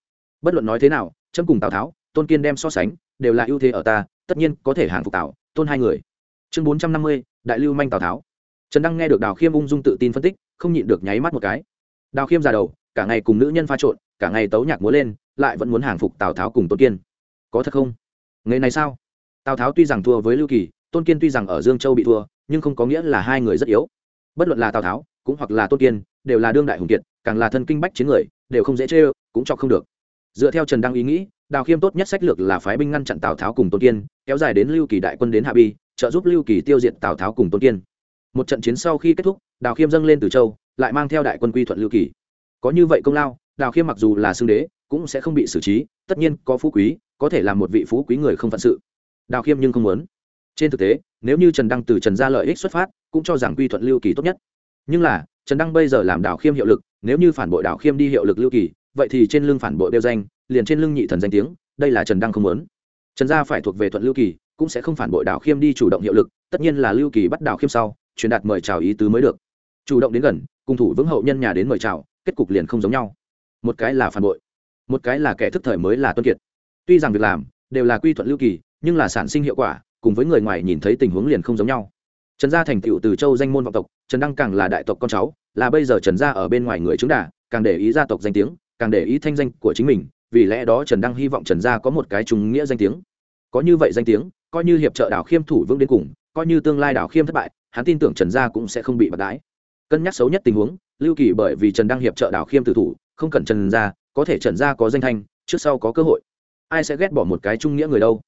bất luận nói thế nào chấm cùng tào tháo tôn kiên đem so sánh đều là ưu thế ở ta tất nhiên có thể hàng phục tào tôn hai người chương bốn trăm năm mươi đại lưu manh tào tháo trần đăng nghe được đào khiêm ung dung tự tin phân tích không nhịn được nháy mắt một cái đào khiêm già đầu cả ngày cùng nữ nhân pha trộn cả ngày tấu nhạc múa lên, lại vẫn muốn hàng phục tào tháo cùng tôn kiên. Có thật không? Ngày này sao? Tào tháo tuy rằng thua với lưu kỳ, tôn kiên tuy rằng ở dương châu bị thua, nhưng không có nghĩa là hai người rất yếu. Bất luận là tào tháo, cũng hoặc là tôn kiên, đều là đương đại hùng kiệt, càng là thân kinh bách chiến người, đều không dễ chê ơ cũng chọc không được. Dựa theo trần đăng ý nghĩ, đào khiêm tốt nhất sách lược là phái binh ngăn chặn tào tháo cùng tôn kiên, kéo dài đến lưu kỳ đại quân đến hạ bi, trợ giúp lưu kỳ tiêu diệt tào tháo cùng tôn kiên. Một trận chiến sau khi kết thúc, đào khiêm dâng lên từ châu, lại mang theo đại quân quy thuận lưu kỳ. Có như vậy công lao đào khiêm mặc dù là xương đế, cũng sẽ không bị xử trí, tất nhiên có phú quý, có thể là một vị phú quý người không phận sự. Đào khiêm nhưng không muốn. Trên thực tế, nếu như trần đăng từ trần gia lợi ích xuất phát, cũng cho rằng quy thuận lưu kỳ tốt nhất. Nhưng là, trần đăng bây giờ làm đào khiêm hiệu lực, nếu như phản bội đào khiêm đi hiệu lực lưu kỳ, vậy thì trên lưng phản bội đeo danh, liền trên lưng nhị thần danh tiếng, đây là trần đăng không muốn. Trần gia phải thuộc về thuận lưu kỳ, cũng sẽ không phản bội đào khiêm đi chủ động hiệu lực, tất nhiên là lưu kỳ bắt đào khiêm sau, truyền đạt mời chào ý tứ mới được. Chủ động đến gần, cùng thủ vững hậu nhân nhà đến mời chào, kết cục liền không giống nhau một cái là phản bội, một cái là kẻ thức thời mới là tuân kiệt. Tuy rằng việc làm đều là quy thuận lưu kỳ, nhưng là sản sinh hiệu quả, cùng với người ngoài nhìn thấy tình huống liền không giống nhau. Trần gia thành tựu từ châu danh môn vọng tộc, trần đăng càng là đại tộc con cháu, là bây giờ trần gia ở bên ngoài người chứng đà càng để ý gia tộc danh tiếng, càng để ý thanh danh của chính mình, vì lẽ đó trần đăng hy vọng trần gia có một cái trùng nghĩa danh tiếng. Có như vậy danh tiếng, coi như hiệp trợ đảo khiêm thủ vững đến cùng, coi như tương lai đảo khiêm thất bại, hắn tin tưởng trần gia cũng sẽ không bị bạc đái. Cân nhắc xấu nhất tình huống, lưu kỳ bởi vì trần đăng hiệp trợ đảo khiêm tử thủ không cần trần gia có thể trần gia có danh thanh, trước sau có cơ hội. Ai sẽ ghét bỏ một cái trung nghĩa người đâu?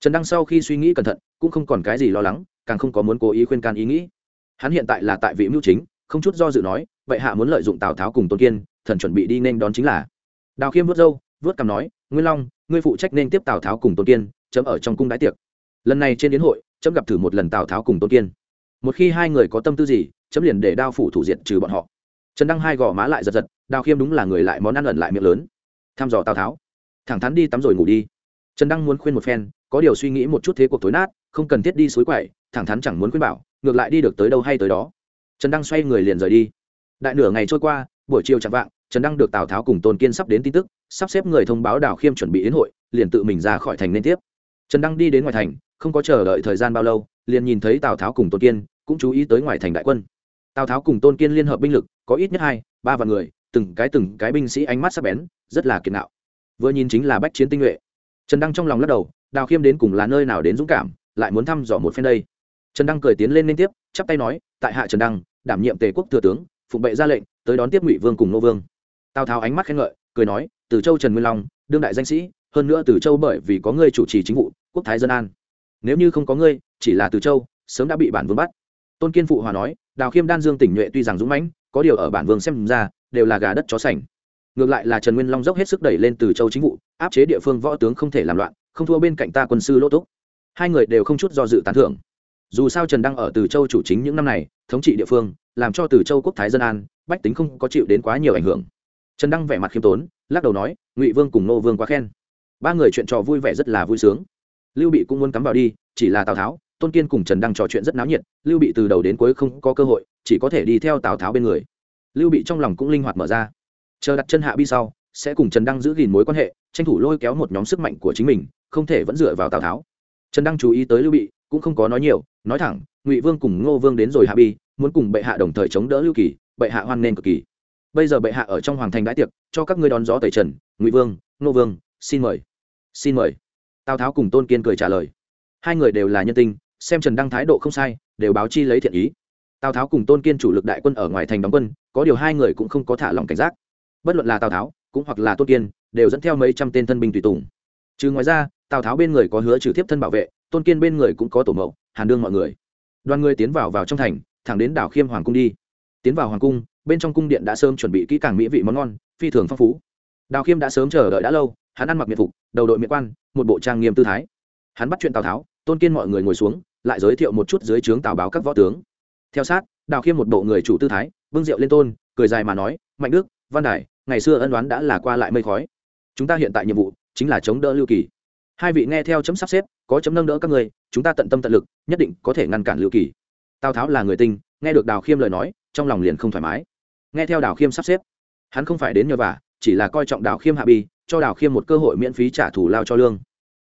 Trần đăng sau khi suy nghĩ cẩn thận, cũng không còn cái gì lo lắng, càng không có muốn cố ý khuyên can ý nghĩ. Hắn hiện tại là tại vị mưu chính, không chút do dự nói, vậy hạ muốn lợi dụng tào tháo cùng tôn kiên, thần chuẩn bị đi nên đón chính là. Đào khiêm vớt râu, vớt cằm nói, nguyên long, ngươi phụ trách nên tiếp tào tháo cùng tôn kiên, chấm ở trong cung đái tiệc. Lần này trên đến hội, chấm gặp thử một lần tào tháo cùng tôn kiên. Một khi hai người có tâm tư gì, chấm liền để đao phủ thủ diện trừ bọn họ. Trần đăng hai gò má lại giật giật đào khiêm đúng là người lại món ăn ẩn lại miệng lớn. Thăm dò tào tháo. Thẳng thắn đi tắm rồi ngủ đi. Trần đăng muốn khuyên một phen, có điều suy nghĩ một chút thế cuộc tối nát, không cần thiết đi suối quậy, thẳng thắn chẳng muốn khuyên bảo, ngược lại đi được tới đâu hay tới đó. Trần đăng xoay người liền rời đi. Đại nửa ngày trôi qua, buổi chiều chạm vạng, trần đăng được tào tháo cùng tôn kiên sắp đến tin tức, sắp xếp người thông báo đào khiêm chuẩn bị đến hội, liền tự mình ra khỏi thành nên tiếp. Trần đăng đi đến ngoài thành, không có chờ đợi thời gian bao lâu, liền nhìn thấy tào tháo cùng tôn kiên, cũng chú ý tới ngoài thành đại quân. Tào tháo cùng tôn kiên liên hợp binh lực, có ít nhất hai, ba vạn người từng cái từng cái binh sĩ ánh mắt sắc bén, rất là kiệt nạo vừa nhìn chính là bách chiến tinh nhuệ. Trần đăng trong lòng lắc đầu, đào khiêm đến cùng là nơi nào đến dũng cảm, lại muốn thăm dò một phen đây. Trần đăng cười tiến lên liên tiếp, chắp tay nói, tại hạ trần đăng, đảm nhiệm tề quốc thừa tướng, phụng bệ ra lệnh, tới đón tiếp ngụy vương cùng nô vương. Tào tháo ánh mắt khen ngợi, cười nói, từ châu trần nguyên long, đương đại danh sĩ, hơn nữa từ châu bởi vì có ngươi chủ trì chính vụ, quốc thái dân an. Nếu như không có ngươi, chỉ là từ châu, sớm đã bị bản vương bắt. Tôn kiên phụ hòa nói, đào khiêm đan dương tỉnh nhuệ tuy rằng dũng mãnh có điều ở bản vương xem ra, đều là gà đất chó sành. Ngược lại là trần nguyên long dốc hết sức đẩy lên từ châu chính vụ, áp chế địa phương võ tướng không thể làm loạn, không thua bên cạnh ta quân sư lỗ túc. Hai người đều không chút do dự tán thưởng. Dù sao trần đăng ở từ châu chủ chính những năm này, thống trị địa phương, làm cho từ châu quốc thái dân an, bách tính không có chịu đến quá nhiều ảnh hưởng. Trần đăng vẻ mặt khiêm tốn, lắc đầu nói, ngụy vương cùng nô vương quá khen. Ba người chuyện trò vui vẻ rất là vui sướng. Lưu bị cũng muốn cắm vào đi, chỉ là tào tháo tôn kiên cùng trần đăng trò chuyện rất náo nhiệt lưu bị từ đầu đến cuối không có cơ hội chỉ có thể đi theo tào tháo bên người lưu bị trong lòng cũng linh hoạt mở ra chờ đặt chân hạ bi sau sẽ cùng trần đăng giữ gìn mối quan hệ tranh thủ lôi kéo một nhóm sức mạnh của chính mình không thể vẫn dựa vào tào tháo trần đăng chú ý tới lưu bị cũng không có nói nhiều nói thẳng ngụy vương cùng ngô vương đến rồi hạ bi muốn cùng bệ hạ đồng thời chống đỡ lưu kỳ bệ hạ hoan nghênh cực kỳ bây giờ bệ hạ ở trong hoàng thành đãi tiệc cho các ngươi đón gió tẩy trần ngụy vương ngô vương xin mời xin mời tào tháo cùng tôn kiên cười trả lời hai người đều là nhân tinh xem trần đăng thái độ không sai, đều báo chi lấy thiện ý. Tào tháo cùng tôn kiên chủ lực đại quân ở ngoài thành đóng quân, có điều hai người cũng không có thả lòng cảnh giác. Bất luận là tào tháo, cũng hoặc là tôn kiên, đều dẫn theo mấy trăm tên thân binh tùy tùng. Trừ ngoài ra, tào tháo bên người có hứa trừ tiếp thân bảo vệ, tôn kiên bên người cũng có tổ mẫu, hàn đương mọi người. Đoàn người tiến vào vào trong thành, thẳng đến đảo khiêm hoàng cung đi. Tiến vào hoàng cung, bên trong cung điện đã sớm chuẩn bị kỹ càng mỹ vị món ngon, phi thường phong phú. Đào khiêm đã sớm chờ đợi đã lâu, hắn ăn mặc miệt phục, đầu đội miệng quan, một bộ trang nghiêm tư thái. Hắn bắt chuyện tào tháo tôn kiên mọi người ngồi xuống, lại giới thiệu một chút dưới trướng tào báo các võ tướng. Theo sát, đào khiêm một bộ người chủ tư thái vương diệu lên tôn, cười dài mà nói, mạnh đức, văn đài, ngày xưa ân đoán đã là qua lại mây khói. Chúng ta hiện tại nhiệm vụ chính là chống đỡ lưu kỳ. Hai vị nghe theo chấm sắp xếp, có chấm nâng đỡ các người, chúng ta tận tâm tận lực, nhất định có thể ngăn cản lưu kỳ. Tào tháo là người tinh, nghe được đào khiêm lời nói, trong lòng liền không thoải mái. Nghe theo đào khiêm sắp xếp, hắn không phải đến nhờ vả, chỉ là coi trọng đào khiêm hạ bi cho đào khiêm một cơ hội miễn phí trả thù lao cho lương.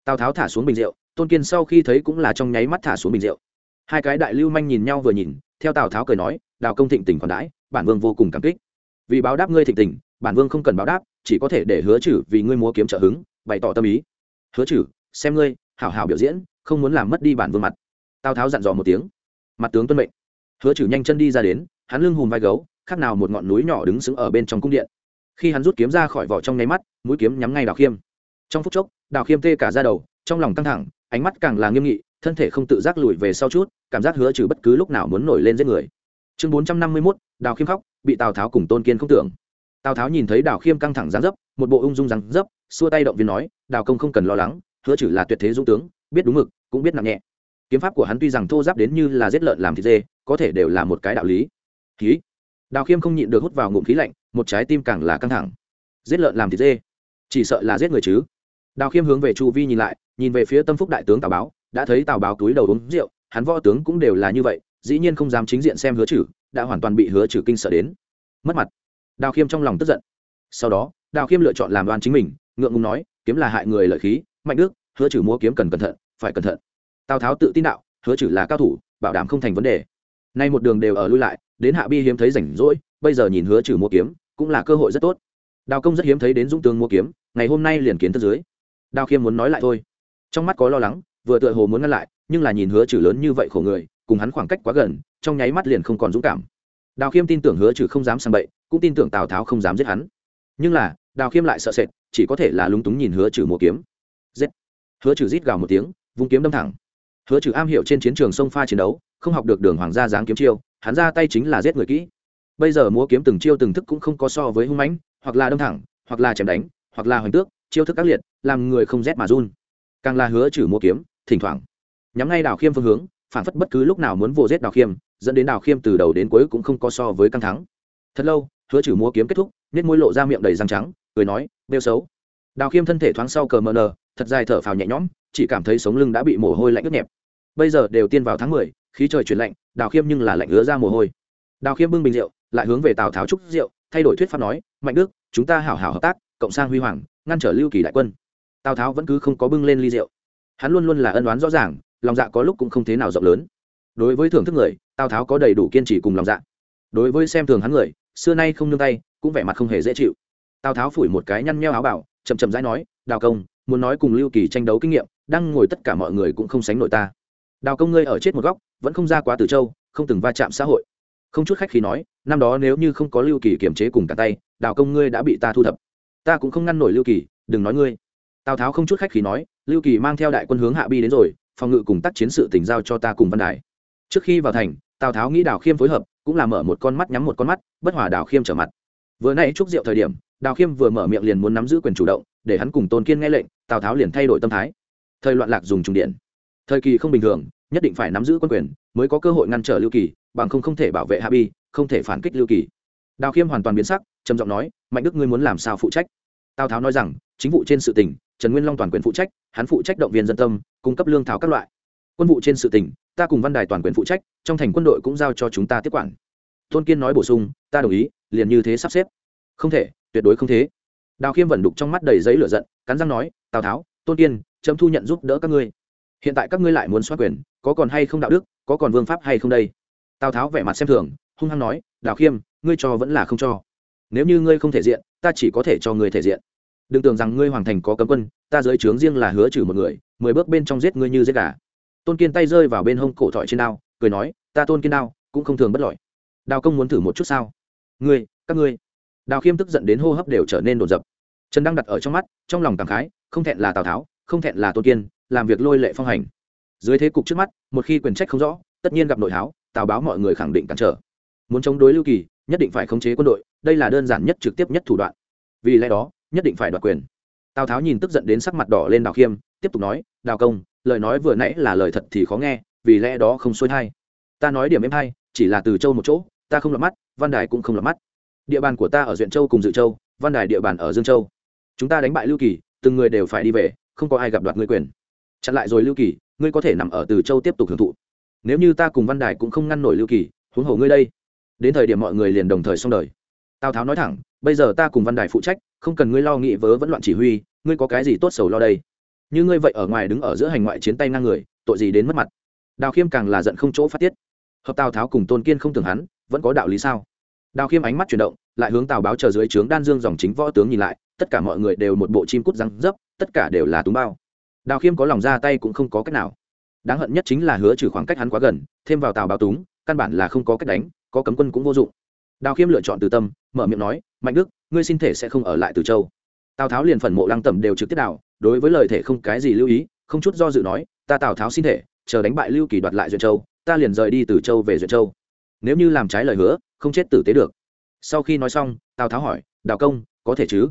Tào tháo thả xuống bình rượu tôn kiên sau khi thấy cũng là trong nháy mắt thả xuống bình rượu. Hai cái đại lưu manh nhìn nhau vừa nhìn, theo tào tháo cười nói, đào công thịnh tình còn đãi, bản vương vô cùng cảm kích. Vì báo đáp ngươi thịnh tình, bản vương không cần báo đáp, chỉ có thể để hứa chử vì ngươi múa kiếm trợ hứng, bày tỏ tâm ý. Hứa chử xem ngươi, hảo hảo biểu diễn, không muốn làm mất đi bản vương mặt. Tào tháo dặn dò một tiếng. Mặt tướng tuân mệnh. Hứa chử nhanh chân đi ra đến, hắn lưng hùm vai gấu, khác nào một ngọn núi nhỏ đứng sững ở bên trong cung điện. Khi hắn rút kiếm ra khỏi vỏ trong nháy mắt, mũi kiếm nhắm ngay đào khiêm. Trong phút chốc, đào khiêm tê cả ra đầu, trong lòng căng thẳng ánh mắt càng là nghiêm nghị, thân thể không tự giác lùi về sau chút, cảm giác hứa trừ bất cứ lúc nào muốn nổi lên giết người. Chương bốn trăm năm mươi mốt, đào khiêm khóc, bị tào tháo cùng tôn kiên không tưởng. Tào tháo nhìn thấy đào khiêm căng thẳng dáng dấp, một bộ ung dung dáng dấp, xua tay động viên nói, đào công không cần lo lắng, hứa trừ là tuyệt thế dũng tướng, biết đúng mực, cũng biết nặng nhẹ. Kiếm pháp của hắn tuy rằng thô giáp đến như là giết lợn làm thịt dê, có thể đều là một cái đạo lý. Khí đào khiêm không nhịn được hút vào ngụm khí lạnh, một trái tim càng là căng thẳng. Giết lợn làm thịt dê? Chỉ sợ là giết người chứ? Đào khiêm hướng về chu vi nhìn lại, nhìn về phía tâm phúc đại tướng tào báo, đã thấy tào báo túi đầu uống rượu, hắn võ tướng cũng đều là như vậy, dĩ nhiên không dám chính diện xem hứa chử, đã hoàn toàn bị hứa chử kinh sợ đến. Mất mặt. Đào khiêm trong lòng tức giận. Sau đó, đào khiêm lựa chọn làm đoan chính mình, ngượng ngùng nói, kiếm là hại người lợi khí, mạnh đức, hứa chử mua kiếm cần cẩn thận, phải cẩn thận. Tào tháo tự tin đạo, hứa chử là cao thủ, bảo đảm không thành vấn đề. Nay một đường đều ở lui lại, đến hạ bi hiếm thấy rảnh rỗi, bây giờ nhìn hứa chử mua kiếm, cũng là cơ hội rất tốt. Đào công rất hiếm thấy đến dũng tướng mua kiếm, ngày hôm nay liền kiến thức dưới đào khiêm muốn nói lại thôi. Trong mắt có lo lắng, vừa tựa hồ muốn ngăn lại, nhưng là nhìn hứa trừ lớn như vậy khổ người, cùng hắn khoảng cách quá gần, trong nháy mắt liền không còn dũng cảm. Đào khiêm tin tưởng hứa trừ không dám sang bậy, cũng tin tưởng tào tháo không dám giết hắn. Nhưng là đào khiêm lại sợ sệt, chỉ có thể là lúng túng nhìn hứa trừ mùa kiếm. Giết. Hứa trừ rít gào một tiếng, vung kiếm đâm thẳng. Hứa trừ am hiểu trên chiến trường sông pha chiến đấu, không học được đường hoàng gia dáng kiếm chiêu, hắn ra tay chính là giết người kỹ. Bây giờ múa kiếm từng chiêu từng thức cũng không có so với hung mãnh, hoặc là đâm thẳng, hoặc là chém đánh, hoặc là hoành tước chiêu thức các liệt, làm người không rét mà run. Càng là hứa trừ mua kiếm, thỉnh thoảng. Nhắm ngay đào khiêm phương hướng, phản phất bất cứ lúc nào muốn vô giết đào khiêm, dẫn đến đào khiêm từ đầu đến cuối cũng không có so với căng thắng thật lâu, hứa trừ mua kiếm kết thúc nết môi lộ ra miệng đầy răng trắng, cười nói, bêu xấu. Đào khiêm thân thể thoáng sau cờ mờ nờ, thật dài thở phào nhẹ nhõm, chỉ cảm thấy sống lưng đã bị mồ hôi lạnh ướt nhẹp. Bây giờ đều tiên vào tháng mười, khí trời chuyển lạnh, đào khiêm nhưng là lạnh ứa ra mồ hôi. Đào khiêm bưng bình rượu, lại hướng về tào tháo trúc rượu, thay đổi thuyết pháp nói, mạnh đức, chúng ta hảo hảo hợp tác, cộng sang huy hoàng ngăn trở lưu kỳ đại quân. Tào tháo vẫn cứ không có bưng lên ly rượu. Hắn luôn luôn là ân đoán rõ ràng, lòng dạ có lúc cũng không thế nào rộng lớn. Đối với thưởng thức người, tào tháo có đầy đủ kiên trì cùng lòng dạ. Đối với xem thường hắn người, xưa nay không nương tay, cũng vẻ mặt không hề dễ chịu. Tào tháo phủi một cái nhăn nheo áo bảo, chậm chậm rãi nói, đào công, muốn nói cùng lưu kỳ tranh đấu kinh nghiệm, đang ngồi tất cả mọi người cũng không sánh nổi ta. Đào công ngươi ở chết một góc, vẫn không ra quá từ châu, không từng va chạm xã hội. Không chút khách khi nói, năm đó nếu như không có lưu kỳ kiềm chế cùng cả tay, đào công ngươi đã bị ta thu thập ta cũng không ngăn nổi lưu kỳ, đừng nói ngươi. Tào tháo không chút khách khí nói, lưu kỳ mang theo đại quân hướng hạ bi đến rồi, phòng ngự cùng tác chiến sự tỉnh giao cho ta cùng văn đài. Trước khi vào thành, tào tháo nghĩ đào khiêm phối hợp, cũng là mở một con mắt nhắm một con mắt, bất hòa đào khiêm trở mặt. Vừa nay chúc rượu thời điểm, đào khiêm vừa mở miệng liền muốn nắm giữ quyền chủ động, để hắn cùng tôn kiên nghe lệnh, tào tháo liền thay đổi tâm thái. Thời loạn lạc dùng trùng điện. Thời kỳ không bình thường, nhất định phải nắm giữ quân quyền, mới có cơ hội ngăn trở lưu kỳ, bằng không không thể bảo vệ hạ bi, không thể phản kích lưu kỳ. Đào khiêm hoàn toàn biến sắc trầm giọng nói, mạnh đức ngươi muốn làm sao phụ trách? Tào tháo nói rằng, chính vụ trên sự tỉnh trần nguyên long toàn quyền phụ trách, hắn phụ trách động viên dân tâm, cung cấp lương thảo các loại. Quân vụ trên sự tỉnh ta cùng văn đài toàn quyền phụ trách, trong thành quân đội cũng giao cho chúng ta tiếp quản. Tôn kiên nói bổ sung, ta đồng ý, liền như thế sắp xếp. Không thể, tuyệt đối không thế. Đào khiêm vẩn đục trong mắt đầy giấy lửa giận, cắn răng nói, tào tháo, tôn kiên trâm thu nhận giúp đỡ các ngươi. Hiện tại các ngươi lại muốn xoát quyền, có còn hay không đạo đức, có còn vương pháp hay không đây? Tào tháo vẻ mặt xem thường, hung hăng nói, đào khiêm, ngươi cho vẫn là không cho nếu như ngươi không thể diện, ta chỉ có thể cho ngươi thể diện. Đừng tưởng rằng ngươi hoàng thành có cấm quân, ta giới trướng riêng là hứa trừ một người, mười bước bên trong giết ngươi như giết gà. Tôn kiên tay rơi vào bên hông cổ thỏi trên đao, cười nói, ta tôn kiên đao cũng không thường bất lỏi đào công muốn thử một chút sao? Ngươi, các ngươi. Đào khiêm tức giận đến hô hấp đều trở nên đột dập. Trần đang đặt ở trong mắt, trong lòng cảm khái, không thẹn là tào tháo, không thẹn là tôn kiên, làm việc lôi lệ phong hành. Dưới thế cục trước mắt, một khi quyền trách không rõ, tất nhiên gặp nội háo, tào báo mọi người khẳng định cản trở. Muốn chống đối lưu kỳ nhất định phải khống chế quân đội, đây là đơn giản nhất trực tiếp nhất thủ đoạn. Vì lẽ đó, nhất định phải đoạt quyền. Tào tháo nhìn tức giận đến sắc mặt đỏ lên đào khiêm, tiếp tục nói, đào công, lời nói vừa nãy là lời thật thì khó nghe, vì lẽ đó không xuôi thai. Ta nói điểm em hay, chỉ là từ châu một chỗ, ta không lọt mắt, văn đài cũng không lọt mắt. Địa bàn của ta ở duyện châu cùng dự châu, văn đài địa bàn ở dương châu. Chúng ta đánh bại lưu kỳ, từng người đều phải đi về, không có ai gặp đoạt ngươi quyền. Chặn lại rồi lưu kỳ, ngươi có thể nằm ở từ châu tiếp tục hưởng thụ. Nếu như ta cùng văn đài cũng không ngăn nổi lưu kỳ, huống hồ ngươi đây đến thời điểm mọi người liền đồng thời xong đời. Tào tháo nói thẳng, bây giờ ta cùng văn đài phụ trách, không cần ngươi lo nghĩ vớ vẫn loạn chỉ huy, ngươi có cái gì tốt sầu lo đây? Như ngươi vậy ở ngoài đứng ở giữa hành ngoại chiến tay ngang người, tội gì đến mất mặt? Đào khiêm càng là giận không chỗ phát tiết. Hợp tào tháo cùng tôn kiên không tưởng hắn, vẫn có đạo lý sao? Đào khiêm ánh mắt chuyển động, lại hướng tào báo chờ dưới trướng đan dương dòng chính võ tướng nhìn lại, tất cả mọi người đều một bộ chim cút răng dấp, tất cả đều là túng bao. Đào khiêm có lòng ra tay cũng không có cách nào. Đáng hận nhất chính là hứa trừ khoảng cách hắn quá gần, thêm vào tào báo túng, căn bản là không có cách đánh có cấm quân cũng vô dụng. Đào khiêm lựa chọn từ tâm, mở miệng nói, mạnh đức, ngươi xin thể sẽ không ở lại từ châu. Tào tháo liền phần mộ lăng tẩm đều trực tiếp đào, đối với lời thể không cái gì lưu ý, không chút do dự nói, ta tào tháo xin thể, chờ đánh bại lưu kỳ đoạt lại duyện châu, ta liền rời đi từ châu về duyện châu. Nếu như làm trái lời hứa, không chết tử tế được. Sau khi nói xong, tào tháo hỏi, đào công, có thể chứ?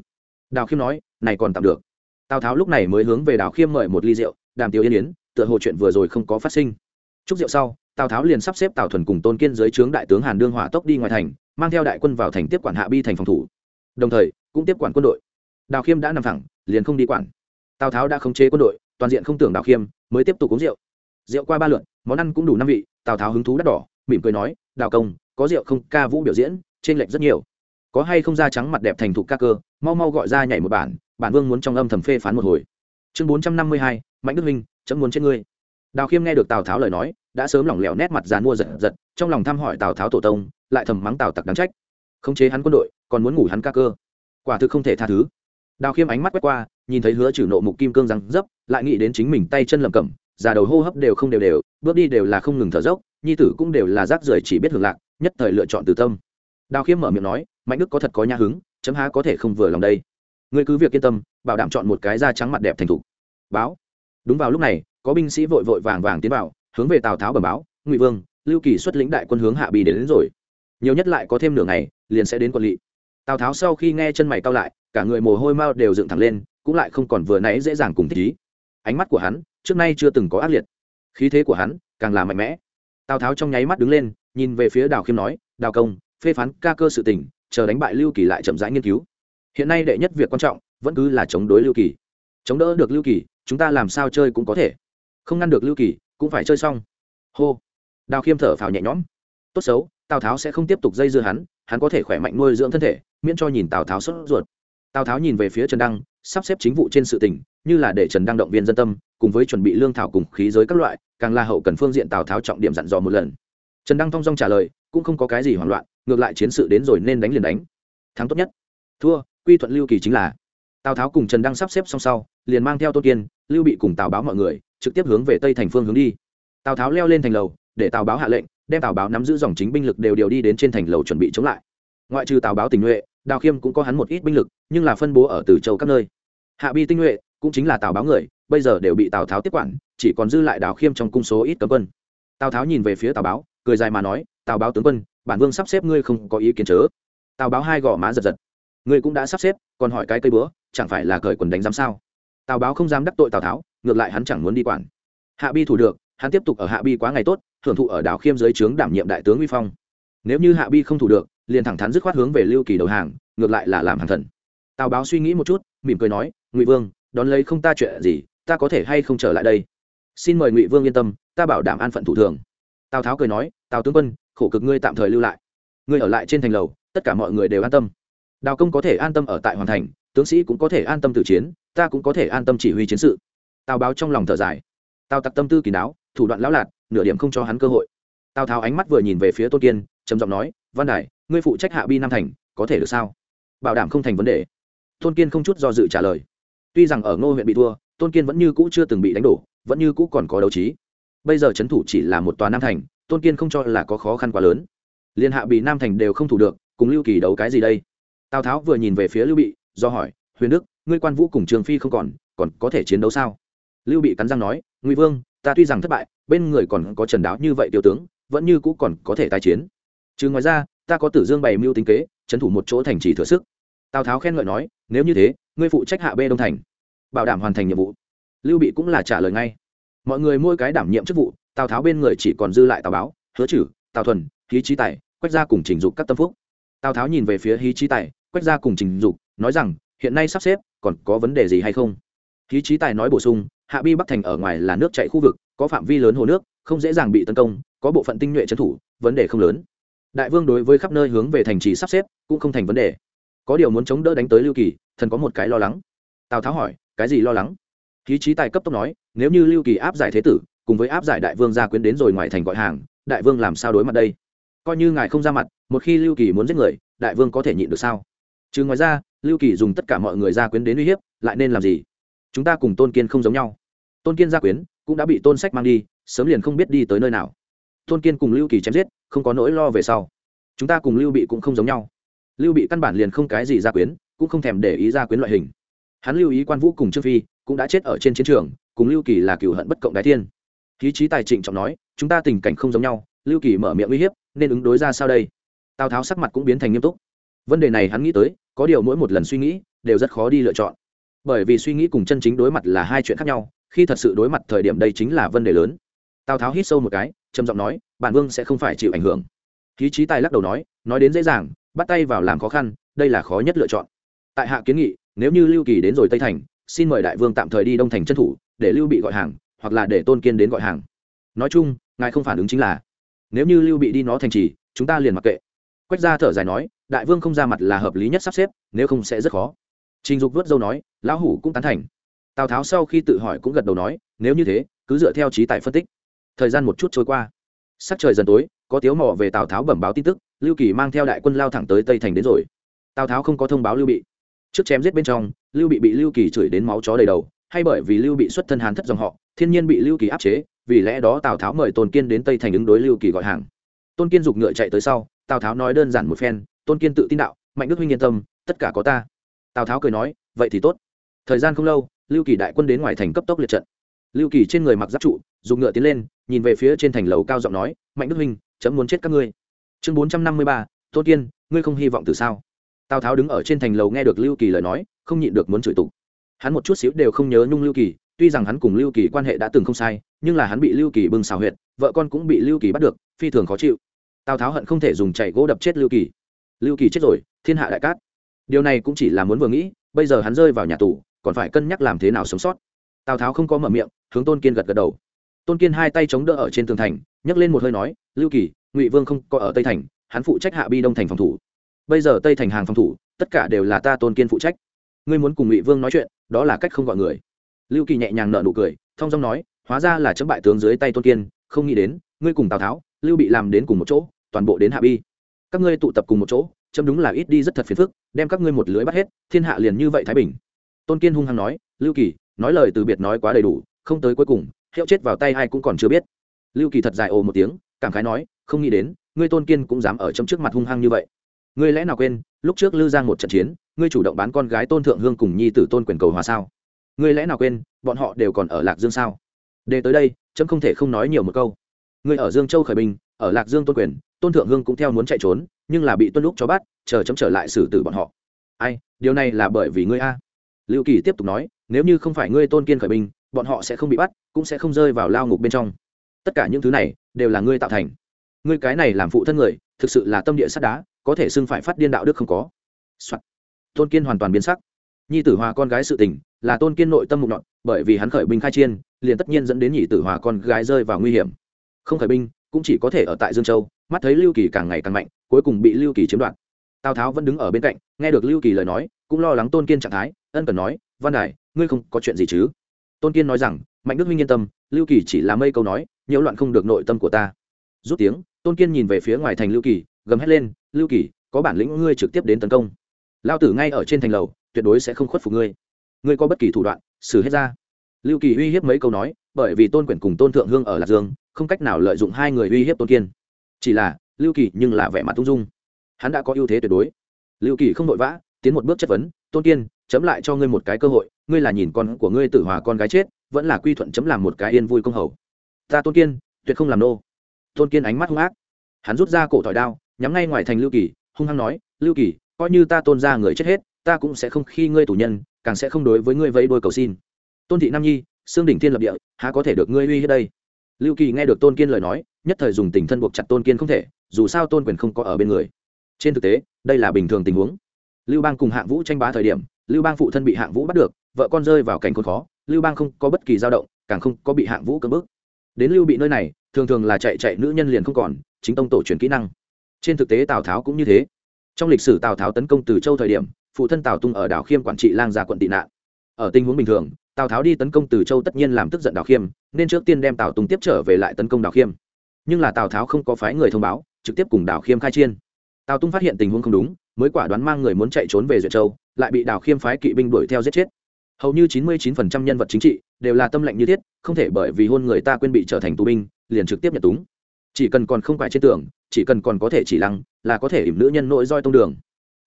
Đào khiêm nói, này còn tạm được. Tào tháo lúc này mới hướng về đào khiêm mời một ly rượu, đàm tiêu yên yến, tựa hồ chuyện vừa rồi không có phát sinh. Chúc rượu sau tào tháo liền sắp xếp tào thuần cùng tôn kiên dưới trướng đại tướng hàn đương hỏa tốc đi ngoài thành, mang theo đại quân vào thành tiếp quản hạ bi thành phòng thủ. Đồng thời, cũng tiếp quản quân đội. Đào khiêm đã nằm thẳng, liền không đi quản. Tào tháo đã khống chế quân đội, toàn diện không tưởng đào khiêm, mới tiếp tục uống rượu. Rượu qua ba lượn món ăn cũng đủ năm vị, tào tháo hứng thú đắt đỏ, mỉm cười nói, đào công, có rượu không? Ca vũ biểu diễn trên lệch rất nhiều. Có hay không da trắng mặt đẹp thành thục ca cơ, mau mau gọi ra nhảy một bản bản vương muốn trong âm thầm phê phán một hồi. Chương bốn trăm năm mươi hai, mạnh đức minh chấm muốn trên ngươi đào khiêm nghe được tào tháo lời nói, đã sớm lỏng lẻo nét mặt dàn mua giật giật, trong lòng thăm hỏi tào tháo tổ tông, lại thầm mắng tào tặc đáng trách. Khống chế hắn quân đội, còn muốn ngủ hắn ca cơ. Quả thực không thể tha thứ. Đào khiêm ánh mắt quét qua, nhìn thấy hứa trừ nộ mục kim cương răng dấp, lại nghĩ đến chính mình tay chân lầm cẩm, già đầu hô hấp đều không đều đều, bước đi đều là không ngừng thở dốc, nhi tử cũng đều là rác rưởi chỉ biết hưởng lạc, nhất thời lựa chọn từ tâm. Đào khiêm mở miệng nói, mạnh đức có thật có nhã hứng, chấm há có thể không vừa lòng đây. Ngươi cứ việc yên tâm, bảo đảm chọn một cái da trắng mặt đẹp thành thục. Báo. Đúng vào lúc này có binh sĩ vội vội vàng vàng tiến vào hướng về tào tháo bẩm báo ngụy vương lưu kỳ xuất lĩnh đại quân hướng hạ bì đến, đến rồi. Nhiều nhất lại có thêm nửa ngày liền sẽ đến quận lỵ tào tháo sau khi nghe chân mày cao lại cả người mồ hôi mao đều dựng thẳng lên cũng lại không còn vừa nãy dễ dàng cùng thích ý. Ánh mắt của hắn trước nay chưa từng có ác liệt. Khí thế của hắn càng là mạnh mẽ. Tào tháo trong nháy mắt đứng lên nhìn về phía đào khiêm nói đào công phê phán ca cơ sự tình chờ đánh bại lưu kỳ lại chậm rãi nghiên cứu. Hiện nay đệ nhất việc quan trọng vẫn cứ là chống đối lưu kỳ. Chống đỡ được lưu kỳ chúng ta làm sao chơi cũng có thể không ngăn được lưu kỳ, cũng phải chơi xong. Hô. Đào khiêm thở phào nhẹ nhõm. Tốt xấu, tào tháo sẽ không tiếp tục dây dưa hắn hắn có thể khỏe mạnh nuôi dưỡng thân thể, miễn cho nhìn tào tháo sốt ruột. Tào tháo nhìn về phía trần đăng, sắp xếp chính vụ trên sự tình, như là để trần đăng động viên dân tâm, cùng với chuẩn bị lương thảo cùng khí giới các loại, càng là hậu cần phương diện tào tháo trọng điểm dặn dò một lần. Trần đăng thong dong trả lời, cũng không có cái gì hoảng loạn, ngược lại chiến sự đến rồi nên đánh liền đánh. Thắng tốt nhất. Thua, quy thuận lưu kỳ chính là tào tháo cùng trần đăng sắp xếp xong sau, liền mang theo Tô kiên, lưu bị cùng tào báo mọi người, trực tiếp hướng về tây thành phương hướng đi. Tào tháo leo lên thành lầu, để tào báo hạ lệnh, đem tào báo nắm giữ dòng chính binh lực đều điều đi đến trên thành lầu chuẩn bị chống lại. Ngoại trừ tào báo tình nhuệ, đào khiêm cũng có hắn một ít binh lực, nhưng là phân bố ở từ châu các nơi. Hạ bi tinh nhuệ cũng chính là tào báo người, bây giờ đều bị tào tháo tiếp quản, chỉ còn dư lại đào khiêm trong cung số ít cấm quân. Tào tháo nhìn về phía tào báo, cười dài mà nói, tào báo tướng quân, bản vương sắp xếp ngươi không có ý kiến chớ. Tào báo hai gò má giật giật. Ngươi cũng đã sắp xếp, còn hỏi cái cây bữa chẳng phải là cởi quần đánh giám sao? Tào báo không dám đắc tội tào tháo, ngược lại hắn chẳng muốn đi quản. Hạ bi thủ được, hắn tiếp tục ở hạ bi quá ngày tốt, hưởng thụ ở đảo khiêm dưới trướng đảm nhiệm đại tướng uy phong. Nếu như hạ bi không thủ được, liền thẳng thắn dứt khoát hướng về lưu kỳ đầu hàng, ngược lại là làm hàng thần. Tào báo suy nghĩ một chút, mỉm cười nói, ngụy vương, đón lấy không ta chuyện gì, ta có thể hay không trở lại đây? Xin mời ngụy vương yên tâm, ta bảo đảm an phận thủ thường. Tào tháo cười nói, tào tướng quân, khổ cực ngươi tạm thời lưu lại. Ngươi ở lại trên thành lầu, tất cả mọi người đều an tâm. Đào công có thể an tâm ở tại hoàn thành tướng sĩ cũng có thể an tâm tử chiến, ta cũng có thể an tâm chỉ huy chiến sự. Tào báo trong lòng thở dài. Tào tặc tâm tư kỳ đáo, thủ đoạn lão lạt, nửa điểm không cho hắn cơ hội. Tào tháo ánh mắt vừa nhìn về phía tôn kiên, trầm giọng nói, văn đài, ngươi phụ trách hạ bi nam thành, có thể được sao? Bảo đảm không thành vấn đề. Tôn kiên không chút do dự trả lời. Tuy rằng ở ngô huyện bị thua, tôn kiên vẫn như cũ chưa từng bị đánh đổ, vẫn như cũ còn có đấu trí. Bây giờ trấn thủ chỉ là một tòa nam thành, tôn kiên không cho là có khó khăn quá lớn. Liên hạ bị nam thành đều không thủ được, cùng lưu kỳ đấu cái gì đây? Tào tháo vừa nhìn về phía lưu bị do hỏi, huyền đức, ngươi quan vũ cùng trường phi không còn còn có thể chiến đấu sao? Lưu bị cắn răng nói, ngụy vương, ta tuy rằng thất bại, bên người còn có trần đáo như vậy tiêu tướng, vẫn như cũ còn có thể tái chiến. Chứ ngoài ra, ta có tử dương bày mưu tính kế, trấn thủ một chỗ thành trì thừa sức. Tào tháo khen ngợi nói, nếu như thế, ngươi phụ trách hạ bê đông thành, bảo đảm hoàn thành nhiệm vụ. Lưu bị cũng là trả lời ngay. Mọi người mỗi cái đảm nhiệm chức vụ, tào tháo bên người chỉ còn dư lại tào báo, hứa chử tào thuần, hí trí tài, quách ra cùng trình dục các tâm phúc. Tào tháo nhìn về phía hí trí tài, quách ra cùng trình dục nói rằng, hiện nay sắp xếp, còn có vấn đề gì hay không? Khí trí tài nói bổ sung, hạ bi bắc thành ở ngoài là nước chạy khu vực, có phạm vi lớn hồ nước, không dễ dàng bị tấn công, có bộ phận tinh nhuệ trấn thủ, vấn đề không lớn. Đại vương đối với khắp nơi hướng về thành trì sắp xếp cũng không thành vấn đề. Có điều muốn chống đỡ đánh tới lưu kỳ, thần có một cái lo lắng. Tào tháo hỏi, cái gì lo lắng? Khí trí tài cấp tốc nói, nếu như lưu kỳ áp giải thế tử, cùng với áp giải đại vương gia quyến đến rồi ngoài thành gọi hàng, đại vương làm sao đối mặt đây? Coi như ngài không ra mặt, một khi lưu kỳ muốn giết người, đại vương có thể nhịn được sao? Chứ ngoài ra, lưu kỳ dùng tất cả mọi người gia quyến đến uy hiếp, lại nên làm gì? Chúng ta cùng tôn kiên không giống nhau. Tôn kiên gia quyến cũng đã bị tôn sách mang đi, sớm liền không biết đi tới nơi nào. Tôn kiên cùng lưu kỳ chém giết, không có nỗi lo về sau. Chúng ta cùng lưu bị cũng không giống nhau. Lưu bị căn bản liền không cái gì gia quyến, cũng không thèm để ý gia quyến loại hình. Hắn lưu ý quan vũ cùng trương phi, cũng đã chết ở trên chiến trường, cùng lưu kỳ là cựu hận bất cộng đái thiên. Khí trí tài trịnh trọng nói, chúng ta tình cảnh không giống nhau. Lưu kỳ mở miệng uy hiếp, nên ứng đối ra sao đây? Tào tháo sắc mặt cũng biến thành nghiêm túc vấn đề này hắn nghĩ tới, có điều mỗi một lần suy nghĩ, đều rất khó đi lựa chọn. Bởi vì suy nghĩ cùng chân chính đối mặt là hai chuyện khác nhau, khi thật sự đối mặt thời điểm đây chính là vấn đề lớn. Tào tháo hít sâu một cái, trầm giọng nói, bản vương sẽ không phải chịu ảnh hưởng. Khí trí tài lắc đầu nói nói đến dễ dàng, bắt tay vào làm khó khăn, đây là khó nhất lựa chọn. Tại hạ kiến nghị, nếu như lưu kỳ đến rồi tây thành, xin mời đại vương tạm thời đi đông thành chân thủ, để lưu bị gọi hàng, hoặc là để tôn kiên đến gọi hàng. Nói chung, ngài không phản ứng chính là, nếu như lưu bị đi nó thành trì, chúng ta liền mặc kệ. Quách gia thở dài nói đại vương không ra mặt là hợp lý nhất sắp xếp, nếu không sẽ rất khó. Trình dục vớt dâu nói, lão hủ cũng tán thành. Tào tháo sau khi tự hỏi cũng gật đầu nói, nếu như thế, cứ dựa theo trí tài phân tích. Thời gian một chút trôi qua. Sắc trời dần tối, có tiếu mò về tào tháo bẩm báo tin tức, lưu kỳ mang theo đại quân lao thẳng tới tây thành đến rồi. Tào tháo không có thông báo lưu bị. Trước chém giết bên trong, lưu bị bị lưu kỳ chửi đến máu chó đầy đầu, hay bởi vì lưu bị xuất thân hán thất dòng họ, thiên nhiên bị lưu kỳ áp chế, vì lẽ đó tào tháo mời tôn kiên đến tây thành ứng đối lưu kỳ gọi hàng. Tôn kiên giục ngựa chạy tới sau, tào tháo nói đơn giản một phen tôn kiên tự tin đạo, mạnh đức huynh yên tâm, tất cả có ta. Tào tháo cười nói, vậy thì tốt. Thời gian không lâu, lưu kỳ đại quân đến ngoài thành cấp tốc liệt trận. Lưu kỳ trên người mặc giáp trụ, dùng ngựa tiến lên, nhìn về phía trên thành lầu cao giọng nói, mạnh đức huynh, chấm muốn chết các ngươi. Chương bốn trăm năm mươi ba, tôn kiên, ngươi không hy vọng từ sao? Tào tháo đứng ở trên thành lầu nghe được lưu kỳ lời nói, không nhịn được muốn chửi tục. Hắn một chút xíu đều không nhớ nhung lưu kỳ, tuy rằng hắn cùng lưu kỳ quan hệ đã từng không sai, nhưng là hắn bị lưu kỳ bưng xào huyệt, vợ con cũng bị lưu kỳ bắt được, phi thường khó chịu. Tào tháo hận không thể dùng chạy gỗ đập chết lưu kỳ lưu kỳ chết rồi, thiên hạ đại cát. Điều này cũng chỉ là muốn vừa nghĩ, bây giờ hắn rơi vào nhà tù, còn phải cân nhắc làm thế nào sống sót. Tào tháo không có mở miệng, hướng tôn kiên gật gật đầu. Tôn kiên hai tay chống đỡ ở trên tường thành, nhấc lên một hơi nói, lưu kỳ, ngụy vương không có ở tây thành, hắn phụ trách hạ bi đông thành phòng thủ. Bây giờ tây thành hàng phòng thủ, tất cả đều là ta tôn kiên phụ trách. Ngươi muốn cùng ngụy vương nói chuyện, đó là cách không gọi người. Lưu kỳ nhẹ nhàng nợ nụ cười, thong dong nói, hóa ra là chấm bại tướng dưới tay tôn kiên, không nghĩ đến, ngươi cùng tào tháo, lưu bị làm đến cùng một chỗ, toàn bộ đến hạ bi các ngươi tụ tập cùng một chỗ, chấm đúng là ít đi rất thật phiền phức, đem các ngươi một lưới bắt hết, thiên hạ liền như vậy thái bình. Tôn kiên hung hăng nói, lưu kỳ, nói lời từ biệt nói quá đầy đủ, không tới cuối cùng, hiệu chết vào tay ai cũng còn chưa biết. Lưu kỳ thật dài ồ một tiếng, cảm khái nói, không nghĩ đến, ngươi tôn kiên cũng dám ở trong trước mặt hung hăng như vậy. Ngươi lẽ nào quên, lúc trước lư giang một trận chiến, ngươi chủ động bán con gái tôn thượng hương cùng nhi tử tôn quyền cầu hòa sao? Ngươi lẽ nào quên, bọn họ đều còn ở lạc dương sao? Để tới đây trẫm không thể không nói nhiều một câu. Ngươi ở dương châu khởi binh, ở lạc dương tôn quyền tôn thượng hương cũng theo muốn chạy trốn, nhưng là bị tuân lúc cho bắt, chờ chấm trở lại xử tử bọn họ. Ai, điều này là bởi vì ngươi a? Lưu kỳ tiếp tục nói, nếu như không phải ngươi tôn kiên khởi binh, bọn họ sẽ không bị bắt, cũng sẽ không rơi vào lao ngục bên trong. Tất cả những thứ này, đều là ngươi tạo thành. Ngươi cái này làm phụ thân người, thực sự là tâm địa sắt đá, có thể xưng phải phát điên đạo đức không có、Soạn. tôn kiên hoàn toàn biến sắc. Nhi tử hòa con gái sự tình, là tôn kiên nội tâm mục nhọn bởi vì hắn khởi binh khai chiên liền tất nhiên dẫn đến nhị tử hòa con gái rơi vào nguy hiểm. Không khởi binh, cũng chỉ có thể ở tại dương châu mắt thấy lưu kỳ càng ngày càng mạnh, cuối cùng bị lưu kỳ chiếm đoạt. Tào tháo vẫn đứng ở bên cạnh, nghe được lưu kỳ lời nói, cũng lo lắng tôn kiên trạng thái, ân cần nói, văn đài, ngươi không có chuyện gì chứ? Tôn kiên nói rằng, mạnh đức minh yên tâm, lưu kỳ chỉ là mây câu nói, nhiễu loạn không được nội tâm của ta. Rút tiếng, tôn kiên nhìn về phía ngoài thành lưu kỳ, gầm hét lên, lưu kỳ, có bản lĩnh ngươi trực tiếp đến tấn công. Lao tử ngay ở trên thành lầu, tuyệt đối sẽ không khuất phục ngươi. Ngươi có bất kỳ thủ đoạn, xử hết ra. Lưu kỳ uy hiếp mấy câu nói, bởi vì tôn quyển cùng tôn thượng hương ở lạc dương, không cách nào lợi dụng hai người uy hiếp tôn kiên chỉ là, lưu kỳ nhưng là vẻ mặt tung dung. Hắn đã có ưu thế tuyệt đối. Lưu kỳ không vội vã, tiến một bước chất vấn, tôn kiên, chấm lại cho ngươi một cái cơ hội, ngươi là nhìn con của ngươi tử hòa con gái chết, vẫn là quy thuận chấm làm một cái yên vui công hầu. Ta tôn kiên, tuyệt không làm nô. Tôn kiên ánh mắt hung ác. Hắn rút ra cổ thỏi đao, nhắm ngay ngoài thành lưu kỳ, hung hăng nói, lưu kỳ, coi như ta tôn ra người chết hết, ta cũng sẽ không khi ngươi tù nhân, càng sẽ không đối với ngươi vẫy đôi cầu xin. Tôn thị nam nhi xương đỉnh thiên lập địa, há có thể được ngươi uy hết đây? Lưu kỳ nghe được tôn kiên lời nói nhất thời dùng tình thân buộc chặt tôn kiên không thể, dù sao tôn quyền không có ở bên người. Trên thực tế, đây là bình thường tình huống. Lưu bang cùng hạng vũ tranh bá thời điểm, lưu bang phụ thân bị hạng vũ bắt được, vợ con rơi vào cảnh khốn khó, lưu bang không có bất kỳ dao động, càng không có bị hạng vũ cưỡng bức. Đến lưu bị nơi này, thường thường là chạy chạy nữ nhân liền không còn, chính tông tổ truyền kỹ năng. Trên thực tế tào tháo cũng như thế. Trong lịch sử tào tháo tấn công từ châu thời điểm, phụ thân tào tung ở đảo khiêm quản trị lang gia quận tị nạn. Ở tình huống bình thường, tào tháo đi tấn công từ châu tất nhiên làm tức giận đảo khiêm, nên trước tiên đem tào tung tiếp trở về lại tấn công đảo khiêm nhưng là tào tháo không có phái người thông báo trực tiếp cùng Đào khiêm khai chiên tào tung phát hiện tình huống không đúng mới quả đoán mang người muốn chạy trốn về duyệt châu lại bị Đào khiêm phái kỵ binh đuổi theo giết chết hầu như chín mươi 99% nhân vật chính trị đều là tâm lệnh như thiết không thể bởi vì hôn người ta quên bị trở thành tù binh liền trực tiếp nhận túng chỉ cần còn không phải trên tường chỉ cần còn có thể chỉ lăng là có thể ỉm nữ nhân nội roi tông đường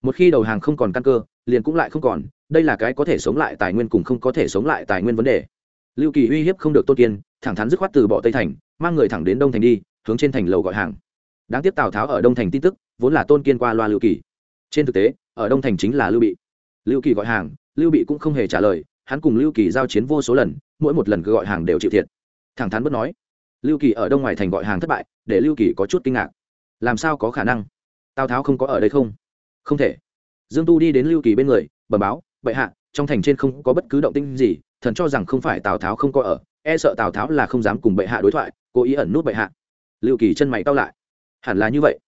một khi đầu hàng không còn căn cơ liền cũng lại không còn đây là cái có thể sống lại tài nguyên cùng không có thể sống lại tài nguyên vấn đề lưu kỳ uy hiếp không được tôn kiên thẳng thắn dứt khoát từ bỏ tây thành mang người thẳng đến đông thành đi, hướng trên thành lầu gọi hàng. Đáng tiếc tào tháo ở đông thành tin tức, vốn là tôn kiên qua loa lưu kỳ. Trên thực tế, ở đông thành chính là lưu bị. Lưu kỳ gọi hàng, lưu bị cũng không hề trả lời, hắn cùng lưu kỳ giao chiến vô số lần, mỗi một lần cứ gọi hàng đều chịu thiệt. Thẳng thắn bất nói, lưu kỳ ở đông ngoài thành gọi hàng thất bại, để lưu kỳ có chút kinh ngạc. Làm sao có khả năng? Tào tháo không có ở đây không? Không thể. Dương tu đi đến lưu kỳ bên người, bẩm báo, bệ hạ, trong thành trên không có bất cứ động tinh gì, thần cho rằng không phải tào tháo không có ở e sợ tào tháo là không dám cùng bệ hạ đối thoại cố ý ẩn nút bệ hạ. Lưu kỳ chân mày cao lại. Hẳn là như vậy.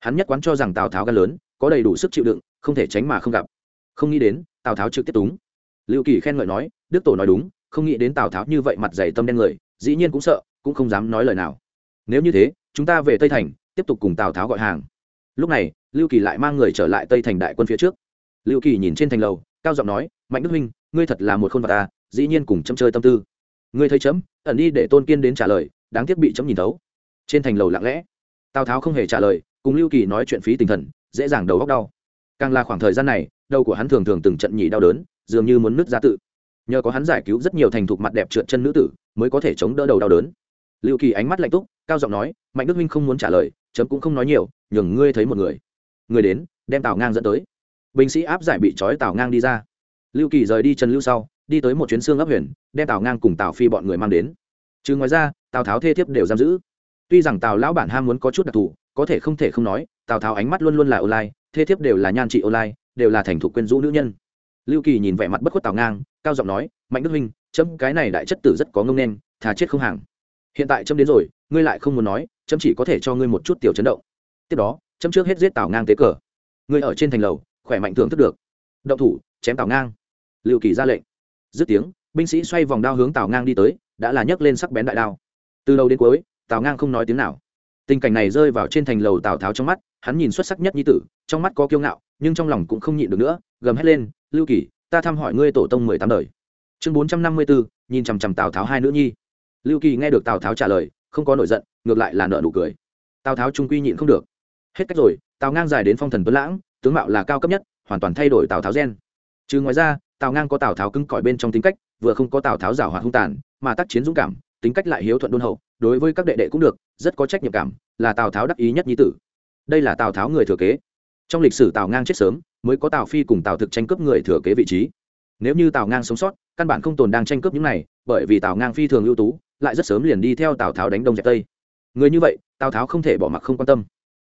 Hắn nhất quán cho rằng tào tháo gan lớn, có đầy đủ sức chịu đựng, không thể tránh mà không gặp. Không nghĩ đến, tào tháo trực tiếp túng. Lưu kỳ khen ngợi nói, đức tổ nói đúng, không nghĩ đến tào tháo như vậy mặt dày tâm đen người, dĩ nhiên cũng sợ, cũng không dám nói lời nào. Nếu như thế, chúng ta về tây thành, tiếp tục cùng tào tháo gọi hàng. Lúc này, lưu kỳ lại mang người trở lại tây thành đại quân phía trước. Lưu kỳ nhìn trên thành lầu, cao giọng nói, mạnh đức huynh, ngươi thật là một khôn vật ta, dĩ nhiên cùng chấm chơi tâm tư. Ngươi thấy chấm, ẩn đi để tôn kiên đến trả lời đáng tiếc bị chấm nhìn thấu. Trên thành lầu lặng lẽ. Tào tháo không hề trả lời, cùng lưu kỳ nói chuyện phí tinh thần, dễ dàng đầu góc đau. Càng là khoảng thời gian này, đầu của hắn thường thường từng trận nhỉ đau đớn, dường như muốn nứt ra tự. Nhờ có hắn giải cứu rất nhiều thành thục mặt đẹp trượt chân nữ tử, mới có thể chống đỡ đầu đau đớn. Lưu kỳ ánh mắt lạnh túc, cao giọng nói, mạnh đức huynh không muốn trả lời, chấm cũng không nói nhiều, nhường ngươi thấy một người. Người đến, đem tào ngang dẫn tới. Binh sĩ áp giải bị trói tào ngang đi ra. Lưu kỳ rời đi trần lưu sau, đi tới một chuyến xương ấp huyền, đem tào ngang cùng tào phi bọn người mang đến. Trừ ngoài ra tào tháo thê thiếp đều giam giữ. Tuy rằng tào lão bản ham muốn có chút đặc thù, có thể không thể không nói, tào tháo ánh mắt luôn luôn là online, thê thiếp đều là nhan trị online, đều là thành thục quyên rũ nữ nhân. Lưu kỳ nhìn vẻ mặt bất khuất tào ngang, cao giọng nói, mạnh đức huynh, chấm cái này đại chất tử rất có ngông nên, thà chết không hàng. Hiện tại chấm đến rồi, ngươi lại không muốn nói, chấm chỉ có thể cho ngươi một chút tiểu chấn động. Tiếp đó, chấm trước hết giết tào ngang tế cờ. Ngươi ở trên thành lầu, khỏe mạnh thưởng thức được. Động thủ, chém tào ngang. Lưu kỳ ra lệnh. Dứt tiếng, binh sĩ xoay vòng đao hướng tào ngang đi tới, đã là nhấc lên sắc bén đại đao từ đầu đến cuối, tào ngang không nói tiếng nào. Tình cảnh này rơi vào trên thành lầu tào tháo trong mắt, hắn nhìn xuất sắc nhất nhi tử, trong mắt có kiêu ngạo, nhưng trong lòng cũng không nhịn được nữa, gầm hét lên, lưu kỳ, ta thăm hỏi ngươi tổ tông mười tám đời. Chương bốn trăm năm mươi bốn nhìn chằm chằm tào tháo hai nữ nhi. Lưu kỳ nghe được tào tháo trả lời, không có nổi giận, ngược lại là nợ nụ cười. Tào tháo trung quy nhịn không được. Hết cách rồi, tào ngang dài đến phong thần tuấn lãng, tướng mạo là cao cấp nhất, hoàn toàn thay đổi tào tháo gen. Chứ ngoài ra, tào ngang có tào tháo cứng cỏi bên trong tính cách, vừa không có tào tháo giảo hoạt hung tàn, mà tác chiến dũng cảm tính cách lại hiếu thuận đôn hậu, đối với các đệ đệ cũng được, rất có trách nhiệm cảm, là tào tháo đắc ý nhất nhi tử. Đây là tào tháo người thừa kế. Trong lịch sử tào ngang chết sớm, mới có tào phi cùng tào thực tranh cướp người thừa kế vị trí. Nếu như tào ngang sống sót, căn bản không tồn đang tranh cướp những này, bởi vì tào ngang phi thường ưu tú, lại rất sớm liền đi theo tào tháo đánh đông dẹp tây. Người như vậy, tào tháo không thể bỏ mặc không quan tâm.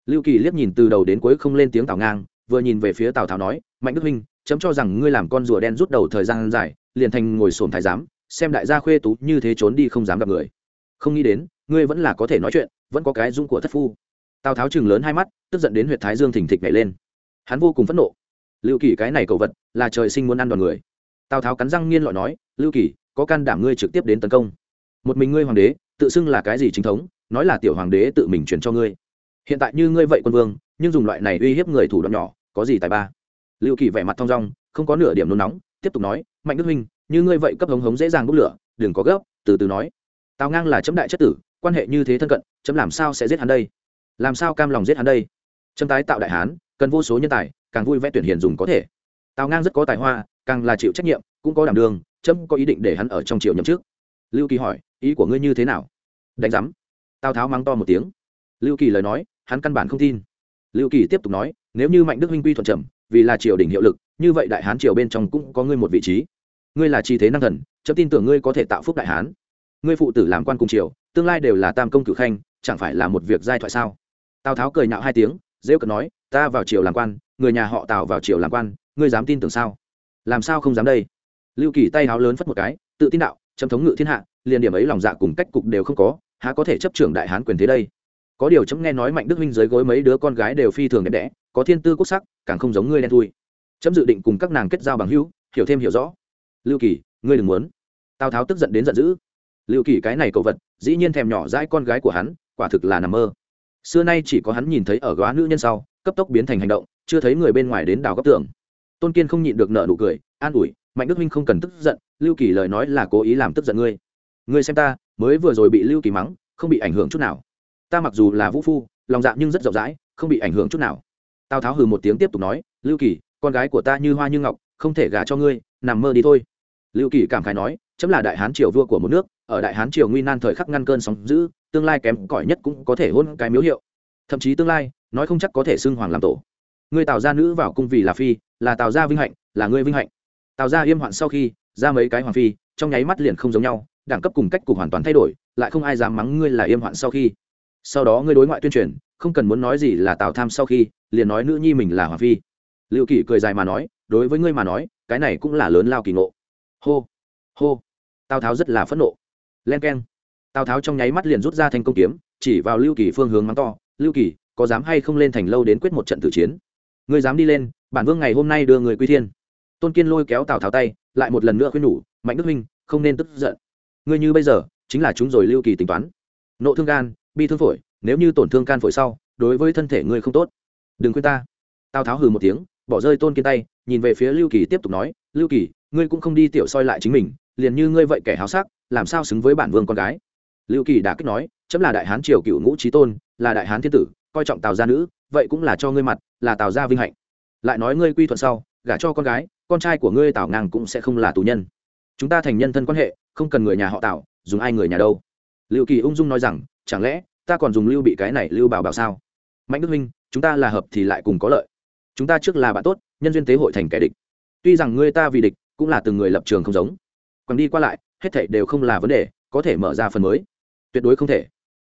Lưu kỳ liếc nhìn từ đầu đến cuối không lên tiếng tào ngang, vừa nhìn về phía tào tháo nói, mạnh đức huynh, chấm cho rằng ngươi làm con rùa đen rút đầu thời gian dài, liền thành ngồi sổm thái giám xem đại gia khuê tú như thế trốn đi không dám gặp người. Không nghĩ đến, ngươi vẫn là có thể nói chuyện, vẫn có cái dung của thất phu. Tào tháo chừng lớn hai mắt, tức giận đến huyện thái dương thỉnh thịch nhảy lên. Hắn vô cùng phẫn nộ. Lưu kỳ cái này cầu vật, là trời sinh muốn ăn đòn người. Tào tháo cắn răng nghiên lọi nói, lưu kỳ, có can đảm ngươi trực tiếp đến tấn công. Một mình ngươi hoàng đế, tự xưng là cái gì chính thống, nói là tiểu hoàng đế tự mình truyền cho ngươi. Hiện tại như ngươi vậy quân vương, nhưng dùng loại này uy hiếp người thủ đoạn nhỏ, có gì tài ba? Lưu kỳ vẻ mặt thong dong, không có nửa điểm nôn nóng, tiếp tục nói, mạnh đức huynh như ngươi vậy cấp hống hống dễ dàng bốc lửa, đừng có gấp, từ từ nói. Tào ngang là chấm đại chất tử, quan hệ như thế thân cận, chấm làm sao sẽ giết hắn đây? Làm sao cam lòng giết hắn đây? Chấm tái tạo đại hán, cần vô số nhân tài, càng vui vẻ tuyển hiền dùng có thể. Tào ngang rất có tài hoa, càng là chịu trách nhiệm, cũng có đảm đường chấm có ý định để hắn ở trong triều nhậm trước lưu kỳ hỏi, ý của ngươi như thế nào? Đánh giám. Tào tháo mắng to một tiếng. Lưu kỳ lời nói, hắn căn bản không tin. Lưu kỳ tiếp tục nói, nếu như mạnh đức huynh quy thuận trầm, vì là triều đình hiệu lực, như vậy đại hán triều bên trong cũng có ngươi một vị trí ngươi là chi thế năng thần chấm tin tưởng ngươi có thể tạo phúc đại hán. Ngươi phụ tử làm quan cùng triều, tương lai đều là tam công cử khanh, chẳng phải là một việc giai thoại sao? Tào tháo cười nhạo hai tiếng, rêu cợt nói, ta vào triều làm quan, người nhà họ tào vào triều làm quan, ngươi dám tin tưởng sao? Làm sao không dám đây? Lưu kỳ tay háo lớn phất một cái, tự tin đạo, chấm thống ngự thiên hạ, liền điểm ấy lòng dạ cùng cách cục đều không có, há có thể chấp trưởng đại hán quyền thế đây? Có điều chấm nghe nói mạnh đức huynh dưới gối mấy đứa con gái đều phi thường đẹp đẽ, có thiên tư quốc sắc, càng không giống ngươi đen thui. Chấm dự định cùng các nàng kết giao bằng hữu, hiểu thêm hiểu rõ lưu kỳ, ngươi đừng muốn. Tào tháo tức giận đến giận dữ. Lưu kỳ cái này cậu vật, dĩ nhiên thèm nhỏ dãi con gái của hắn, quả thực là nằm mơ. Xưa nay chỉ có hắn nhìn thấy ở góa nữ nhân sau, cấp tốc biến thành hành động, chưa thấy người bên ngoài đến đào góc tường. Tôn kiên không nhịn được nợ nụ cười, an ủi, mạnh đức huynh không cần tức giận, lưu kỳ lời nói là cố ý làm tức giận ngươi. Ngươi xem ta, mới vừa rồi bị lưu kỳ mắng, không bị ảnh hưởng chút nào. Ta mặc dù là vũ phu, lòng dạ nhưng rất rộng rãi, không bị ảnh hưởng chút nào. Tào tháo hừ một tiếng tiếp tục nói, lưu kỳ, con gái của ta như hoa như ngọc, không thể gả cho ngươi, nằm mơ đi thôi lưu kỳ cảm khái nói, chấm là đại hán triều vua của một nước, ở đại hán triều nguy nan thời khắc ngăn cơn sóng giữ tương lai kém cỏi nhất cũng có thể hôn cái miếu hiệu. Thậm chí tương lai, nói không chắc có thể xưng hoàng làm tổ. Ngươi tào gia nữ vào cung vì là phi, là tào gia vinh hạnh, là ngươi vinh hạnh. Tào gia yêm hoạn sau khi, ra mấy cái hoàng phi, trong nháy mắt liền không giống nhau, đẳng cấp cùng cách cục hoàn toàn thay đổi, lại không ai dám mắng ngươi là yêm hoạn sau khi. Sau đó ngươi đối ngoại tuyên truyền, không cần muốn nói gì là tào tham sau khi, liền nói nữ nhi mình là hoàng phi. Liệu kỷ cười dài mà nói, đối với ngươi mà nói, cái này cũng là lớn lao kỳ ngộ hô. Hô. Tào tháo rất là phẫn nộ. Len k e n tào tháo trong nháy mắt liền rút ra thành công kiếm, chỉ vào lưu kỳ phương hướng mắng to, lưu kỳ, có dám hay không lên thành lâu đến quyết một trận tử chiến? Ngươi dám đi lên, bản vương ngày hôm nay đưa người quy thiên. Tôn kiên lôi kéo tào tháo tay, lại một lần nữa khuyên nhủ, mạnh đức huynh, không nên tức giận. Ngươi như bây giờ, chính là chúng rồi lưu kỳ tính toán. Nộ thương gan, bi thương phổi, nếu như tổn thương can phổi sau, đối với thân thể ngươi không tốt. Đừng khuyên ta. Tào tháo hừ một tiếng, bỏ rơi tôn kiên tay, nhìn về phía lưu kỳ tiếp tục nói, lưu kỳ ngươi cũng không đi tiểu soi lại chính mình, liền như ngươi vậy kẻ háo sắc, làm sao xứng với bản vương con gái? Lưu kỳ đã kích nói, chấm là đại hán triều cựu ngũ trí tôn, là đại hán thiên tử, coi trọng tào gia nữ, vậy cũng là cho ngươi mặt, là tào gia vinh hạnh. Lại nói ngươi quy thuận sau, gả cho con gái, con trai của ngươi tào ngang cũng sẽ không là tù nhân. Chúng ta thành nhân thân quan hệ, không cần người nhà họ tào, dùng ai người nhà đâu. Lưu kỳ ung dung nói rằng, chẳng lẽ ta còn dùng lưu bị cái này lưu bảo bảo sao? Mạnh đức huynh chúng ta là hợp thì lại cùng có lợi. Chúng ta trước là bạn tốt, nhân duyên tế hội thành kẻ địch. Tuy rằng ngươi ta vì địch cũng là từng người lập trường không giống. Còn đi qua lại hết thảy đều không là vấn đề có thể mở ra phần mới. Tuyệt đối không thể.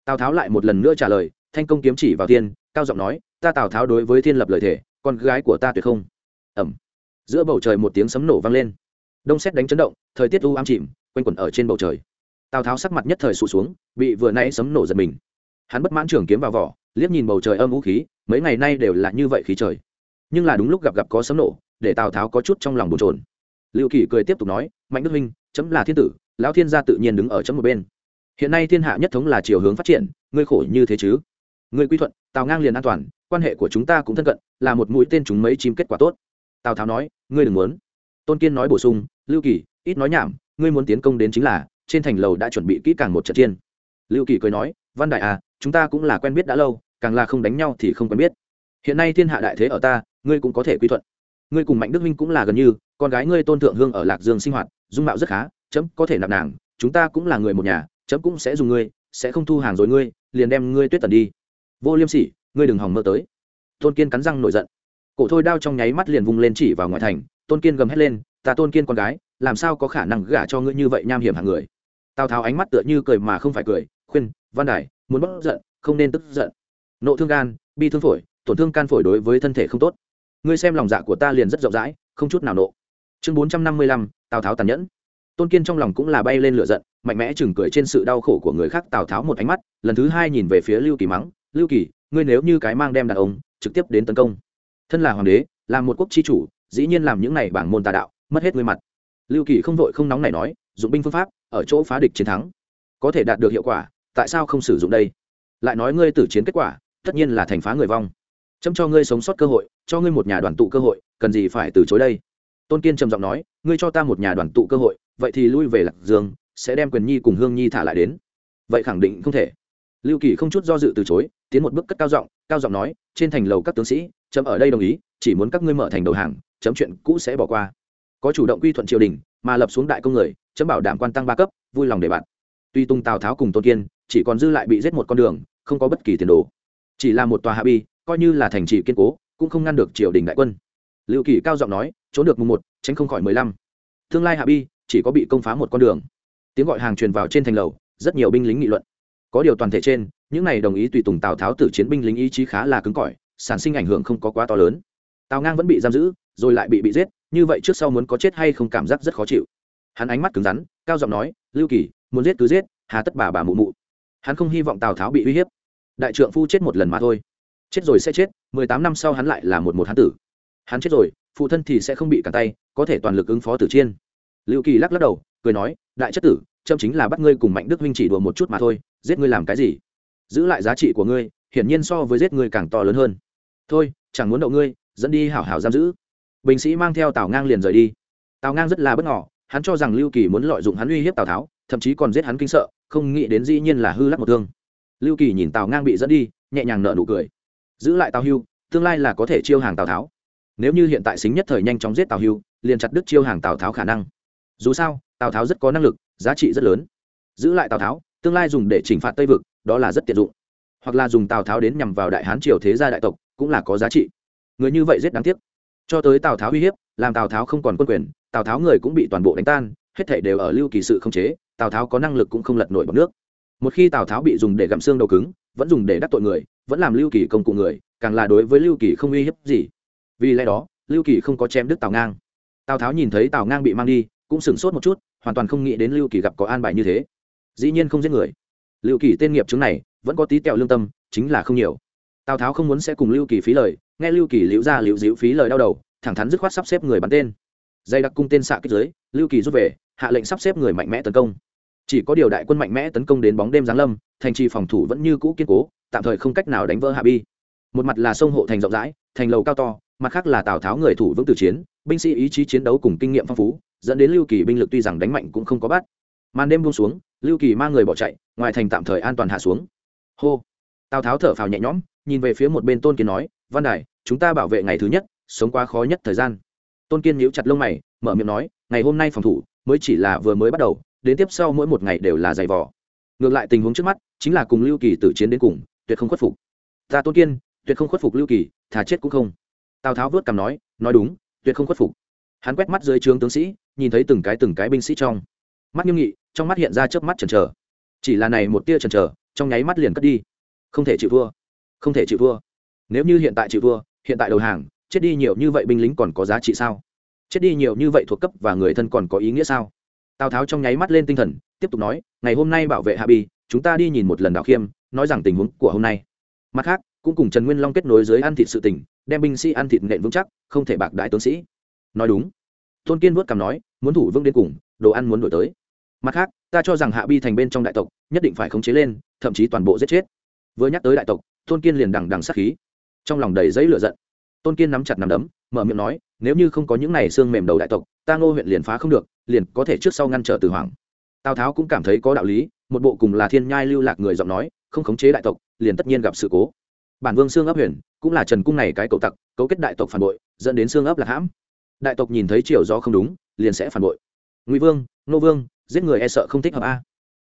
Tào tháo lại một lần nữa trả lời thanh công kiếm chỉ vào thiên, cao giọng nói ta tào tháo đối với thiên lập lời thể con gái của ta tuyệt không. Ẩm giữa bầu trời một tiếng sấm nổ vang lên. Đông xét đánh chấn động thời tiết u ám chìm quanh quẩn ở trên bầu trời. Tào tháo sắc mặt nhất thời sụt xuống bị vừa nãy sấm nổ giật mình. Hắn bất mãn trường kiếm vào vỏ liếc nhìn bầu trời âm vũ khí mấy ngày nay đều là như vậy khí trời. Nhưng là đúng lúc gặp gặp có sấm nổ để tào tháo có chút trong lòng bồn trồn liệu Kỳ cười tiếp tục nói, mạnh đức minh, chấm là thiên tử, lão thiên gia tự nhiên đứng ở chấm một bên. Hiện nay thiên hạ nhất thống là chiều hướng phát triển, ngươi khổ như thế chứ? Ngươi quy thuận, tào ngang liền an toàn, quan hệ của chúng ta cũng thân cận, là một mũi tên chúng mấy chim kết quả tốt. Tào tháo nói, ngươi đừng muốn. Tôn kiên nói bổ sung, lưu kỳ, ít nói nhảm, ngươi muốn tiến công đến chính là, trên thành lầu đã chuẩn bị kỹ càng một trận chiến. Lưu kỳ cười nói, văn đại à chúng ta cũng là quen biết đã lâu, càng là không đánh nhau thì không quen biết. Hiện nay thiên hạ đại thế ở ta, ngươi cũng có thể quy thuận. Ngươi cùng mạnh đức minh cũng là gần như con gái ngươi tôn thượng hương ở lạc dương sinh hoạt, dung mạo rất khá, chấm có thể nạp nàng, chúng ta cũng là người một nhà, chấm cũng sẽ dùng ngươi, sẽ không thu hàng rồi ngươi, liền đem ngươi tuyết tần đi. Vô liêm sỉ, ngươi đừng hòng mơ tới. Tôn kiên cắn răng nổi giận. Cổ thôi đao trong nháy mắt liền vung lên chỉ vào ngoại thành, tôn kiên gầm hét lên, ta tôn kiên con gái, làm sao có khả năng gả cho ngươi như vậy nham hiểm hàng người? Tào tháo ánh mắt tựa như cười mà không phải cười, khuyên, văn đài, muốn bất giận, không nên tức giận. Nộ thương gan, bi thương phổi, tổn thương can phổi đối với thân thể không tốt. Ngươi xem lòng dạ của ta liền rất rộng rãi, không chút nào nộ chương bốn trăm năm mươi lăm, tào tháo tàn nhẫn. Tôn kiên trong lòng cũng là bay lên lửa giận, mạnh mẽ chừng cười trên sự đau khổ của người khác tào tháo một ánh mắt, lần thứ hai nhìn về phía lưu kỳ mắng, lưu kỳ, ngươi nếu như cái mang đem đàn ông, trực tiếp đến tấn công. Thân là hoàng đế, là một quốc chi chủ, dĩ nhiên làm những này bảng môn tà đạo, mất hết ngươi mặt. Lưu kỳ không vội không nóng này nói, dụng binh phương pháp, ở chỗ phá địch chiến thắng, có thể đạt được hiệu quả, tại sao không sử dụng đây? Lại nói ngươi tử chiến kết quả, tất nhiên là thành phá người vong. Chấm cho ngươi sống sót cơ hội, cho ngươi một nhà đoàn tụ cơ hội, cần gì phải từ chối đây? Tôn kiên trầm giọng nói, ngươi cho ta một nhà đoàn tụ cơ hội, vậy thì lui về lạc dương, sẽ đem quyền nhi cùng hương nhi thả lại đến. Vậy khẳng định không thể. Lưu kỳ không chút do dự từ chối, tiến một bước cất cao giọng cao giọng nói, trên thành lầu các tướng sĩ, chấm ở đây đồng ý, chỉ muốn các ngươi mở thành đầu hàng, chấm chuyện cũ sẽ bỏ qua. Có chủ động quy thuận triều đình, mà lập xuống đại công người, chấm bảo đảm quan tăng ba cấp, vui lòng để bạn. Tuy tung tào tháo cùng tôn kiên chỉ còn dư lại bị giết một con đường, không có bất kỳ tiền đồ. Chỉ là một tòa hạ bi, coi như là thành trì kiên cố, cũng không ngăn được triều đình đại quân. Lưu kỳ cao giọng nói trốn được mùng một, tránh không khỏi mười lăm. Tương lai hạ bi chỉ có bị công phá một con đường. Tiếng gọi hàng truyền vào trên thành lầu, rất nhiều binh lính nghị luận. Có điều toàn thể trên, những này đồng ý tùy tùng tào tháo tử chiến binh lính ý chí khá là cứng cỏi, sản sinh ảnh hưởng không có quá to lớn. Tào ngang vẫn bị giam giữ, rồi lại bị bị giết, như vậy trước sau muốn có chết hay không cảm giác rất khó chịu. Hắn ánh mắt cứng rắn, cao giọng nói, lưu kỳ, muốn giết cứ giết, hà tất bà bà mụ mụ. Hắn không hy vọng tào tháo bị uy hiếp. Đại trượng phu chết một lần mà thôi. Chết rồi sẽ chết, mười tám năm sau hắn lại là một một hán tử. Hắn chết rồi phụ thân thì sẽ không bị cản tay, có thể toàn lực ứng phó tử chiên. Lưu kỳ lắc lắc đầu, cười nói, đại chất tử trâm chính là bắt ngươi cùng mạnh đức huynh chỉ đùa một chút mà thôi, giết ngươi làm cái gì? Giữ lại giá trị của ngươi, hiển nhiên so với giết ngươi càng to lớn hơn. Thôi, chẳng muốn đậu ngươi, dẫn đi hảo hảo giam giữ. Bình sĩ mang theo tào ngang liền rời đi. Tào ngang rất là bất ngỏ hắn cho rằng lưu kỳ muốn lợi dụng hắn uy hiếp tào tháo, thậm chí còn giết hắn kinh sợ, không nghĩ đến dĩ nhiên là hư lắc một thương. Lưu kỳ nhìn tào ngang bị dẫn đi, nhẹ nhàng nợ nụ cười. Giữ lại tào hưu, tương lai là có thể chiêu hàng tào tháo nếu như hiện tại xính nhất thời nhanh chóng giết tào hưu, liền chặt đứt chiêu hàng tào tháo khả năng. Dù sao, tào tháo rất có năng lực, giá trị rất lớn. Giữ lại tào tháo, tương lai dùng để chỉnh phạt tây vực, đó là rất tiện dụng. Hoặc là dùng tào tháo đến nhằm vào đại hán triều thế gia đại tộc, cũng là có giá trị. Người như vậy rất đáng tiếc. Cho tới tào tháo uy hiếp, làm tào tháo không còn quân quyền, tào tháo người cũng bị toàn bộ đánh tan, hết thể đều ở lưu kỳ sự không chế, tào tháo có năng lực cũng không lật nổi bọc nước. Một khi tào tháo bị dùng để gặm xương đầu cứng, vẫn dùng để đắc tội người, vẫn làm lưu kỳ công cụ người, càng là đối với lưu kỳ không uy hiếp gì vì lẽ đó, lưu kỳ không có chém đứt tào ngang. Tào tháo nhìn thấy tào ngang bị mang đi, cũng sửng sốt một chút, hoàn toàn không nghĩ đến lưu kỳ gặp có an bài như thế. Dĩ nhiên không giết người. Lưu kỳ tên nghiệp chứng này, vẫn có tí tẹo lương tâm, chính là không nhiều. Tào tháo không muốn sẽ cùng lưu kỳ phí lời, nghe lưu kỳ liễu ra liễu diễu phí lời đau đầu, thẳng thắn dứt khoát sắp xếp người bắn tên. Dây đặc cung tên xạ kích giới, lưu kỳ rút về, hạ lệnh sắp xếp người mạnh mẽ tấn công. Chỉ có điều đại quân mạnh mẽ tấn công đến bóng đêm giáng lâm, thành trì phòng thủ vẫn như cũ kiên cố, tạm thời không cách nào đánh vỡ hạ bi. Một mặt là sông hộ thành rộng rãi, thành lầu cao to mặt khác là tào tháo người thủ vững từ chiến binh sĩ ý chí chiến đấu cùng kinh nghiệm phong phú dẫn đến lưu kỳ binh lực tuy rằng đánh mạnh cũng không có bắt màn đêm buông xuống lưu kỳ mang người bỏ chạy ngoài thành tạm thời an toàn hạ xuống hô tào tháo thở phào nhẹ nhõm nhìn về phía một bên tôn kiên nói văn đài chúng ta bảo vệ ngày thứ nhất sống quá khó nhất thời gian tôn kiên nhíu chặt lông mày mở miệng nói ngày hôm nay phòng thủ mới chỉ là vừa mới bắt đầu đến tiếp sau mỗi một ngày đều là giày vò ngược lại tình huống trước mắt chính là cùng lưu kỳ tử chiến đến cùng tuyệt không khuất phục ta tôn kiên tuyệt không khuất phục lưu kỳ thà chết cũng không tào tháo vớt cằm nói nói đúng, tuyệt không khuất phục. Hắn quét mắt dưới trướng tướng sĩ, nhìn thấy từng cái từng cái binh sĩ trong. Mắt nghiêm nghị, trong mắt hiện ra chớp mắt chần chờ. Chỉ là này một tia chần chờ, trong nháy mắt liền cất đi. Không thể chịu thua, không thể chịu thua. Nếu như hiện tại chịu thua, hiện tại đầu hàng, chết đi nhiều như vậy binh lính còn có giá trị sao? Chết đi nhiều như vậy thuộc cấp và người thân còn có ý nghĩa sao? Tào tháo trong nháy mắt lên tinh thần, tiếp tục nói, ngày hôm nay bảo vệ hạ bi chúng ta đi nhìn một lần đào khiêm, nói rằng tình huống của hôm nay. Mặt khác, cũng cùng trần nguyên long kết nối dưới ăn thịt sự tỉnh đem binh sĩ ăn thịt nện vững chắc, không thể bạc đại tướng sĩ. Nói đúng. Tôn kiên vuốt cằm nói, muốn thủ vương đến cùng, đồ ăn muốn đổi tới. Mặt khác, ta cho rằng hạ bi thành bên trong đại tộc, nhất định phải khống chế lên, thậm chí toàn bộ giết chết. Vừa nhắc tới đại tộc, tôn kiên liền đằng đằng sát khí. Trong lòng đầy giấy lửa giận. Tôn kiên nắm chặt nắm đấm, mở miệng nói, nếu như không có những này xương mềm đầu đại tộc, ta ngô huyện liền phá không được, liền có thể trước sau ngăn trở từ hoàng. Tào tháo cũng cảm thấy có đạo lý, một bộ cùng là thiên nhai lưu lạc người giọng nói, không khống chế đại tộc, liền tất nhiên gặp sự cố. Bản vương xương ấp huyền cũng là trần cung này cái cậu tặc, cấu kết đại tộc phản bội, dẫn đến xương ấp lạc hãm. Đại tộc nhìn thấy chiều do không đúng, liền sẽ phản bội. Ngụy vương, nô vương, giết người e sợ không thích hợp a.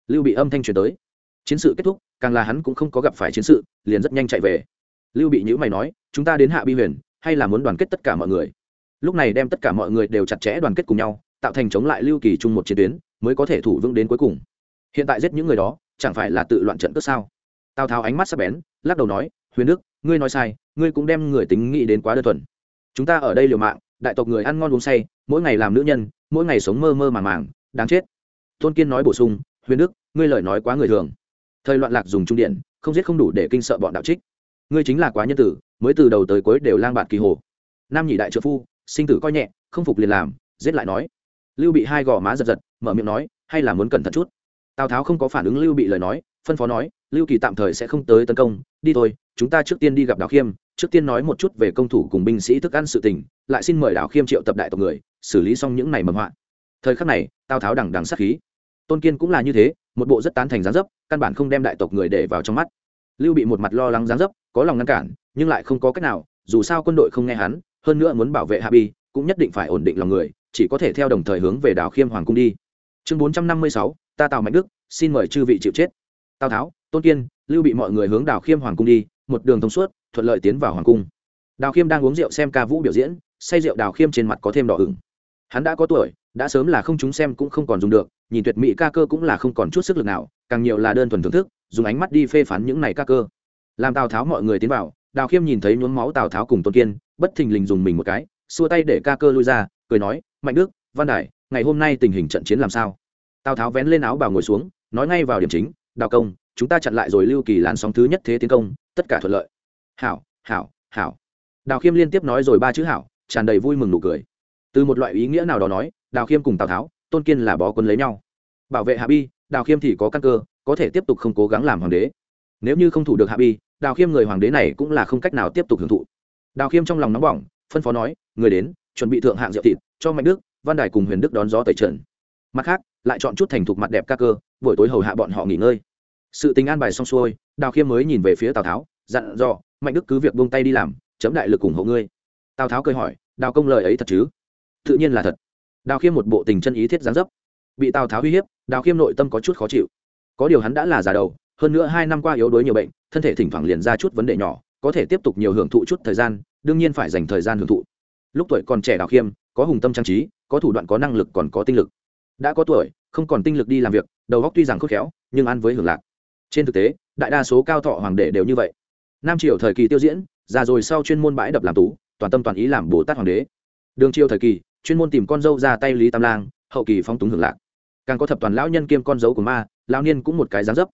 Lưu bị âm thanh truyền tới. Chiến sự kết thúc, càng là hắn cũng không có gặp phải chiến sự, liền rất nhanh chạy về. Lưu bị nhữ mày nói, chúng ta đến hạ bi huyền, hay là muốn đoàn kết tất cả mọi người? Lúc này đem tất cả mọi người đều chặt chẽ đoàn kết cùng nhau, tạo thành chống lại lưu kỳ chung một chiến tuyến, mới có thể thủ vững đến cuối cùng. Hiện tại giết những người đó, chẳng phải là tự loạn trận cướp sao? Tào tháo ánh mắt sắp bén, lắc đầu nói huyền đức, ngươi nói sai, ngươi cũng đem người tính nghĩ đến quá đơn thuần. Chúng ta ở đây liều mạng, đại tộc người ăn ngon uống say, mỗi ngày làm nữ nhân, mỗi ngày sống mơ mơ màng màng, đáng chết. Tôn kiên nói bổ sung, huyền đức, ngươi lời nói quá người thường. Thời loạn lạc dùng trung điện, không giết không đủ để kinh sợ bọn đạo trích. Ngươi chính là quá nhân tử, mới từ đầu tới cuối đều lang bạt kỳ hồ. Nam nhị đại trợ phu, sinh tử coi nhẹ, không phục liền làm, giết lại nói. Lưu bị hai gò má giật giật, mở miệng nói, hay là muốn cẩn thận chút. Tào tháo không có phản ứng lưu bị lời nói phân phó nói, lưu kỳ tạm thời sẽ không tới tấn công, đi thôi, chúng ta trước tiên đi gặp đào khiêm, trước tiên nói một chút về công thủ cùng binh sĩ thức ăn sự tình, lại xin mời đào khiêm triệu tập đại tộc người, xử lý xong những này mầm họa. Thời khắc này, tào tháo đằng đằng sát khí. Tôn kiên cũng là như thế, một bộ rất tán thành gián dấp, căn bản không đem đại tộc người để vào trong mắt. Lưu bị một mặt lo lắng gián dấp, có lòng ngăn cản, nhưng lại không có cách nào, dù sao quân đội không nghe hắn, hơn nữa muốn bảo vệ hạ bi, cũng nhất định phải ổn định lòng người, chỉ có thể theo đồng thời hướng về đảo khiêm hoàng cung đi. Chương bốn trăm năm mươi sáu, ta tào mạnh đức, xin mời chư vị chịu chết tào tháo, tôn kiên, lưu bị mọi người hướng đào khiêm hoàng cung đi, một đường thông suốt, thuận lợi tiến vào hoàng cung. Đào khiêm đang uống rượu xem ca vũ biểu diễn, say rượu đào khiêm trên mặt có thêm đỏ ửng. Hắn đã có tuổi, đã sớm là không chúng xem cũng không còn dùng được, nhìn tuyệt mỹ ca cơ cũng là không còn chút sức lực nào, càng nhiều là đơn thuần thưởng thức, dùng ánh mắt đi phê phán những này ca cơ. Làm tào tháo mọi người tiến vào, đào khiêm nhìn thấy nhuốm máu tào tháo cùng tôn kiên, bất thình lình dùng mình một cái, xua tay để ca cơ lui ra, cười nói, mạnh đức, văn đại ngày hôm nay tình hình trận chiến làm sao? Tào tháo vén lên áo bảo ngồi xuống, nói ngay vào điểm chính đào công, chúng ta chặn lại rồi lưu kỳ làn sóng thứ nhất thế tiến công, tất cả thuận lợi. Hảo hảo hảo. Đào khiêm liên tiếp nói rồi ba chữ hảo, tràn đầy vui mừng nụ cười. Từ một loại ý nghĩa nào đó nói, đào khiêm cùng tào tháo, tôn kiên là bó quân lấy nhau. Bảo vệ hạ bi, đào khiêm thì có căn cơ, có thể tiếp tục không cố gắng làm hoàng đế. Nếu như không thủ được hạ bi, đào khiêm người hoàng đế này cũng là không cách nào tiếp tục hưởng thụ. Đào khiêm trong lòng nóng bỏng, phân phó nói, người đến, chuẩn bị thượng hạng rượu thịt, cho mạnh đức, văn đài cùng huyền đức đón gió tẩy trần mặt khác, lại chọn chút thành thục mặt đẹp ca cơ buổi tối hầu hạ bọn họ nghỉ ngơi. Sự tình an bài xong xuôi, đào khiêm mới nhìn về phía tào tháo, dặn dò, mạnh đức cứ việc buông tay đi làm, chấm đại lực ủng hộ ngươi. Tào tháo cười hỏi, đào công lời ấy thật chứ? Tự nhiên là thật. Đào khiêm một bộ tình chân ý thiết gián dấp. Bị tào tháo uy hiếp, đào khiêm nội tâm có chút khó chịu. Có điều hắn đã là già đầu, hơn nữa hai năm qua yếu đuối nhiều bệnh, thân thể thỉnh thoảng liền ra chút vấn đề nhỏ, có thể tiếp tục nhiều hưởng thụ chút thời gian, đương nhiên phải dành thời gian hưởng thụ. Lúc tuổi còn trẻ đào khiêm, có hùng tâm trang trí, có thủ đoạn có năng lực còn có tinh lực. Đã có tuổi không còn tinh lực đi làm việc, đầu góc tuy rằng khôn khéo, nhưng ăn với hưởng lạc. Trên thực tế, đại đa số cao thọ hoàng đệ đều như vậy. Nam triều thời kỳ tiêu diễn già rồi sau chuyên môn bãi đập làm tú, toàn tâm toàn ý làm bồ tát hoàng đế. Đường triều thời kỳ, chuyên môn tìm con dâu ra tay lý tam lang, hậu kỳ phong túng hưởng lạc. Càng có thập toàn lão nhân kiêm con dấu của ma, lão niên cũng một cái dáng dấp.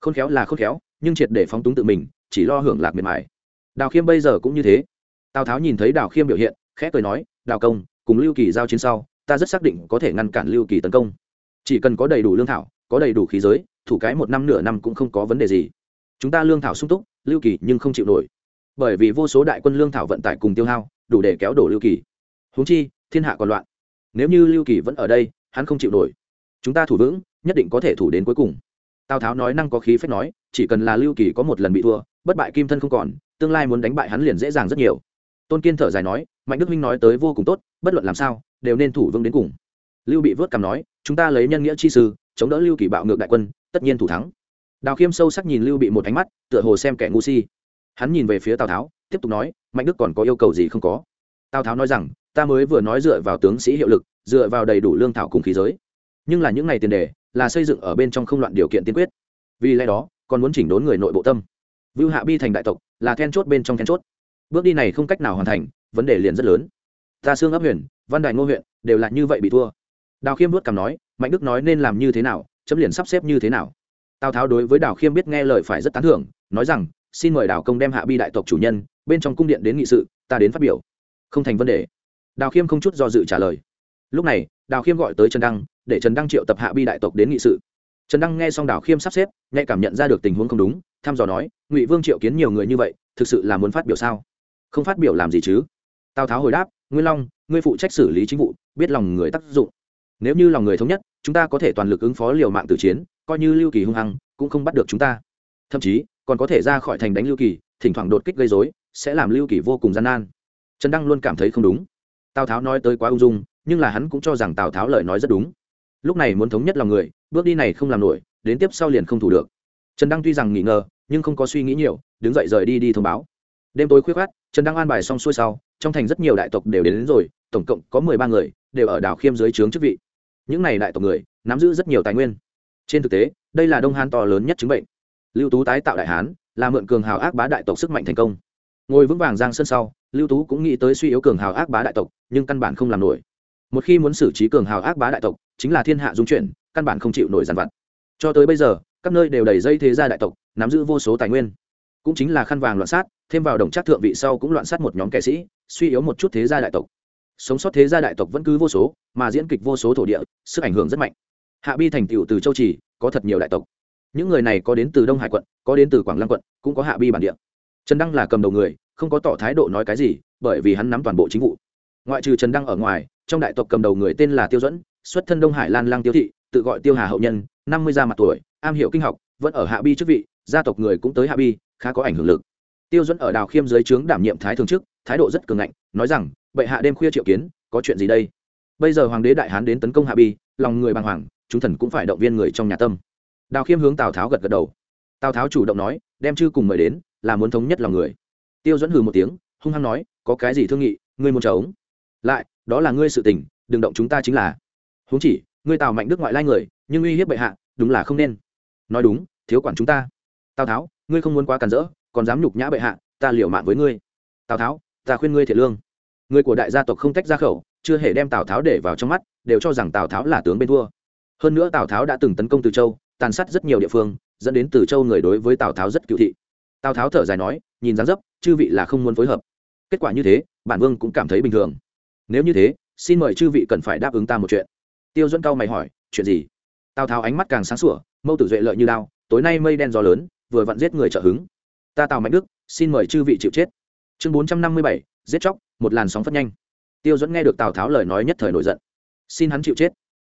Khôn khéo là khôn khéo, nhưng triệt để phóng túng tự mình, chỉ lo hưởng lạc miệt mài. Đào khiêm bây giờ cũng như thế. Tào tháo nhìn thấy đào khiêm biểu hiện, khẽ cười nói, đào công, cùng lưu kỳ giao chiến sau, ta rất xác định có thể ngăn cản lưu kỳ tấn công chỉ cần có đầy đủ lương thảo, có đầy đủ khí giới, thủ cái một năm nửa năm cũng không có vấn đề gì. Chúng ta lương thảo sung túc, lưu kỳ nhưng không chịu nổi. Bởi vì vô số đại quân lương thảo vận tải cùng tiêu hao, đủ để kéo đổ lưu kỳ. Húng chi, thiên hạ còn loạn. Nếu như lưu kỳ vẫn ở đây, hắn không chịu nổi. Chúng ta thủ vững, nhất định có thể thủ đến cuối cùng. Tào tháo nói năng có khí phép nói, chỉ cần là lưu kỳ có một lần bị thua, bất bại kim thân không còn, tương lai muốn đánh bại hắn liền dễ dàng rất nhiều. Tôn kiên thở dài nói, mạnh đức minh nói tới vô cùng tốt, bất luận làm sao, đều nên thủ vững đến cùng lưu bị vớt cằm nói, chúng ta lấy nhân nghĩa chi sư, chống đỡ lưu kỳ bạo ngược đại quân, tất nhiên thủ thắng. Đào khiêm sâu sắc nhìn lưu bị một ánh mắt, tựa hồ xem kẻ ngu si. Hắn nhìn về phía tào tháo, tiếp tục nói, mạnh đức còn có yêu cầu gì không có? Tào tháo nói rằng, ta mới vừa nói dựa vào tướng sĩ hiệu lực, dựa vào đầy đủ lương thảo cùng khí giới. Nhưng là những ngày tiền đề, là xây dựng ở bên trong không loạn điều kiện tiên quyết. Vì lẽ đó, còn muốn chỉnh đốn người nội bộ tâm. Vưu hạ bi thành đại tộc, là then chốt bên trong then chốt. Bước đi này không cách nào hoàn thành, vấn đề liền rất lớn. Ta xương ấp huyền, văn đại ngô huyện, đều là như vậy bị thua đào khiêm vuốt cằm nói, mạnh đức nói nên làm như thế nào, chấm liền sắp xếp như thế nào. Tào tháo đối với đào khiêm biết nghe lời phải rất tán thưởng, nói rằng, xin mời đào công đem hạ bi đại tộc chủ nhân, bên trong cung điện đến nghị sự, ta đến phát biểu. Không thành vấn đề. Đào khiêm không chút do dự trả lời. Lúc này, đào khiêm gọi tới trần đăng, để trần đăng triệu tập hạ bi đại tộc đến nghị sự. Trần đăng nghe xong đào khiêm sắp xếp nghe cảm nhận ra được tình huống không đúng, thăm dò nói, ngụy vương triệu kiến nhiều người như vậy, thực sự là muốn phát biểu sao? Không phát biểu làm gì chứ? Tào tháo hồi đáp, nguyên long, ngươi phụ trách xử lý chính vụ, biết lòng người tác dụng nếu như lòng người thống nhất chúng ta có thể toàn lực ứng phó liều mạng tử chiến coi như lưu kỳ hung hăng cũng không bắt được chúng ta. Thậm chí còn có thể ra khỏi thành đánh lưu kỳ thỉnh thoảng đột kích gây dối sẽ làm lưu kỳ vô cùng gian nan. Trần đăng luôn cảm thấy không đúng. Tào tháo nói tới quá ung dung nhưng là hắn cũng cho rằng tào tháo lời nói rất đúng. Lúc này muốn thống nhất lòng người bước đi này không làm nổi đến tiếp sau liền không thủ được. Trần đăng tuy rằng nghỉ ngờ nhưng không có suy nghĩ nhiều đứng dậy rời đi đi thông báo. Đêm tối khuyết khát trần đăng an bài xong xuôi sau trong thành rất nhiều đại tộc đều đến, đến rồi tổng cộng có mười ba người đều ở đảo khiêm dưới trướng chức vị những này đại tộc người, nắm giữ rất nhiều tài nguyên. Trên thực tế, đây là đông hán to lớn nhất chứng bệnh. Lưu tú tái tạo đại hán, là mượn cường hào ác bá đại tộc sức mạnh thành công. Ngồi vững vàng giang sân sau, lưu tú cũng nghĩ tới suy yếu cường hào ác bá đại tộc, nhưng căn bản không làm nổi. Một khi muốn xử trí cường hào ác bá đại tộc, chính là thiên hạ dung chuyển, căn bản không chịu nổi dàn vặt. Cho tới bây giờ, các nơi đều đầy dây thế gia đại tộc, nắm giữ vô số tài nguyên. Cũng chính là khăn vàng loạn sát, thêm vào đồng trác thượng vị sau cũng loạn sát một nhóm kẻ sĩ, suy yếu một chút thế gia đại tộc sống sót thế gia đại tộc vẫn cứ vô số, mà diễn kịch vô số thổ địa, sức ảnh hưởng rất mạnh. Hạ bi thành tựu từ châu trì, có thật nhiều đại tộc. Những người này có đến từ đông hải quận, có đến từ quảng lăng quận, cũng có hạ bi bản địa. Trần đăng là cầm đầu người, không có tỏ thái độ nói cái gì, bởi vì hắn nắm toàn bộ chính vụ. Ngoại trừ trần đăng ở ngoài, trong đại tộc cầm đầu người tên là tiêu dẫn xuất thân đông hải lan lang tiêu thị, tự gọi tiêu hà hậu nhân, năm mươi gia mặt tuổi, am hiểu kinh học, vẫn ở hạ bi chức vị, gia tộc người cũng tới hạ bi, khá có ảnh hưởng lực. Tiêu dẫn ở đào khiêm dưới trướng đảm nhiệm thái thường chức thái độ rất cường ngạnh, nói rằng bệ hạ đêm khuya triệu kiến, có chuyện gì đây? Bây giờ hoàng đế đại hán đến tấn công hạ bi, lòng người bàng hoàng, chúng thần cũng phải động viên người trong nhà tâm. Đào khiêm hướng tào tháo gật gật đầu. Tào tháo chủ động nói, đem chư cùng mời đến, là muốn thống nhất lòng người. Tiêu dẫn hừ một tiếng, hung hăng nói, có cái gì thương nghị, ngươi muốn trống lại, đó là ngươi sự tình, đừng động chúng ta chính là. Huống chỉ, ngươi tào mạnh đức ngoại lai người, nhưng uy hiếp bệ hạ, đúng là không nên. Nói đúng, thiếu quản chúng ta. Tào tháo, ngươi không muốn quá cản rỡ, còn dám nhục nhã bệ hạ, ta liều mạng với ngươi. Tào tháo, ta khuyên ngươi thiệt lương người của đại gia tộc không tách ra khẩu, chưa hề đem tào tháo để vào trong mắt, đều cho rằng tào tháo là tướng bên thua. Hơn nữa tào tháo đã từng tấn công từ châu, tàn sát rất nhiều địa phương, dẫn đến từ châu người đối với tào tháo rất cựu thị. Tào tháo thở dài nói, nhìn dáng dấp, chư vị là không muốn phối hợp. Kết quả như thế, bản vương cũng cảm thấy bình thường. Nếu như thế, xin mời chư vị cần phải đáp ứng ta một chuyện. Tiêu dẫn cao mày hỏi, chuyện gì? Tào tháo ánh mắt càng sáng sủa, mâu tử duệ lợi như đao, tối nay mây đen gió lớn, vừa vặn giết người trợ hứng. Ta tào mạnh đức, xin mời chư vị chịu chết. Chương bốn trăm năm mươi bảy, giết chóc một làn sóng phất nhanh. Tiêu dẫn nghe được tào tháo lời nói nhất thời nổi giận. Xin hắn chịu chết.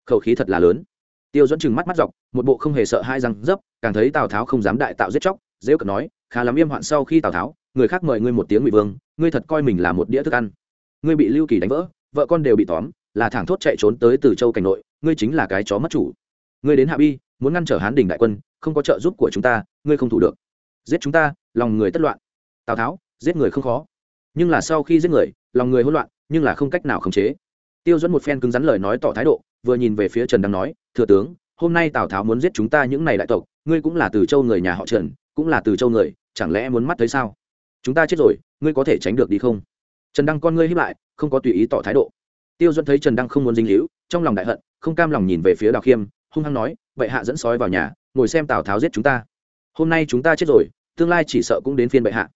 Khẩu khí thật là lớn. Tiêu dẫn chừng mắt mắt dọc, một bộ không hề sợ hai răng dấp, càng thấy tào tháo không dám đại tạo giết chóc dễ cận nói, khá lắm im hoạn sau khi tào tháo, người khác mời ngươi một tiếng ngụy vương, ngươi thật coi mình là một đĩa thức ăn. Ngươi bị lưu kỳ đánh vỡ, vợ con đều bị tóm, là thẳng thốt chạy trốn tới từ châu cảnh nội, ngươi chính là cái chó mất chủ. Ngươi đến hạ bi, muốn ngăn trở hán đình đại quân, không có trợ giúp của chúng ta, ngươi không thủ được. Giết chúng ta, lòng người tất loạn. Tào tháo, giết người không khó nhưng là sau khi giết người, lòng người hỗn loạn, nhưng là không cách nào khống chế. Tiêu dẫn một phen cứng rắn lời nói tỏ thái độ, vừa nhìn về phía trần đang nói, thừa tướng, hôm nay tào tháo muốn giết chúng ta những này đại tộc, ngươi cũng là từ châu người nhà họ trần, cũng là từ châu người, chẳng lẽ muốn mắt thấy sao? Chúng ta chết rồi, ngươi có thể tránh được đi không? Trần đăng con ngươi hiếp lại, không có tùy ý tỏ thái độ. Tiêu dẫn thấy trần đăng không muốn dinh hữu trong lòng đại hận, không cam lòng nhìn về phía đào khiêm, hung hăng nói, bệ hạ dẫn sói vào nhà, ngồi xem tào tháo giết chúng ta. Hôm nay chúng ta chết rồi, tương lai chỉ sợ cũng đến phiên bệ hạ.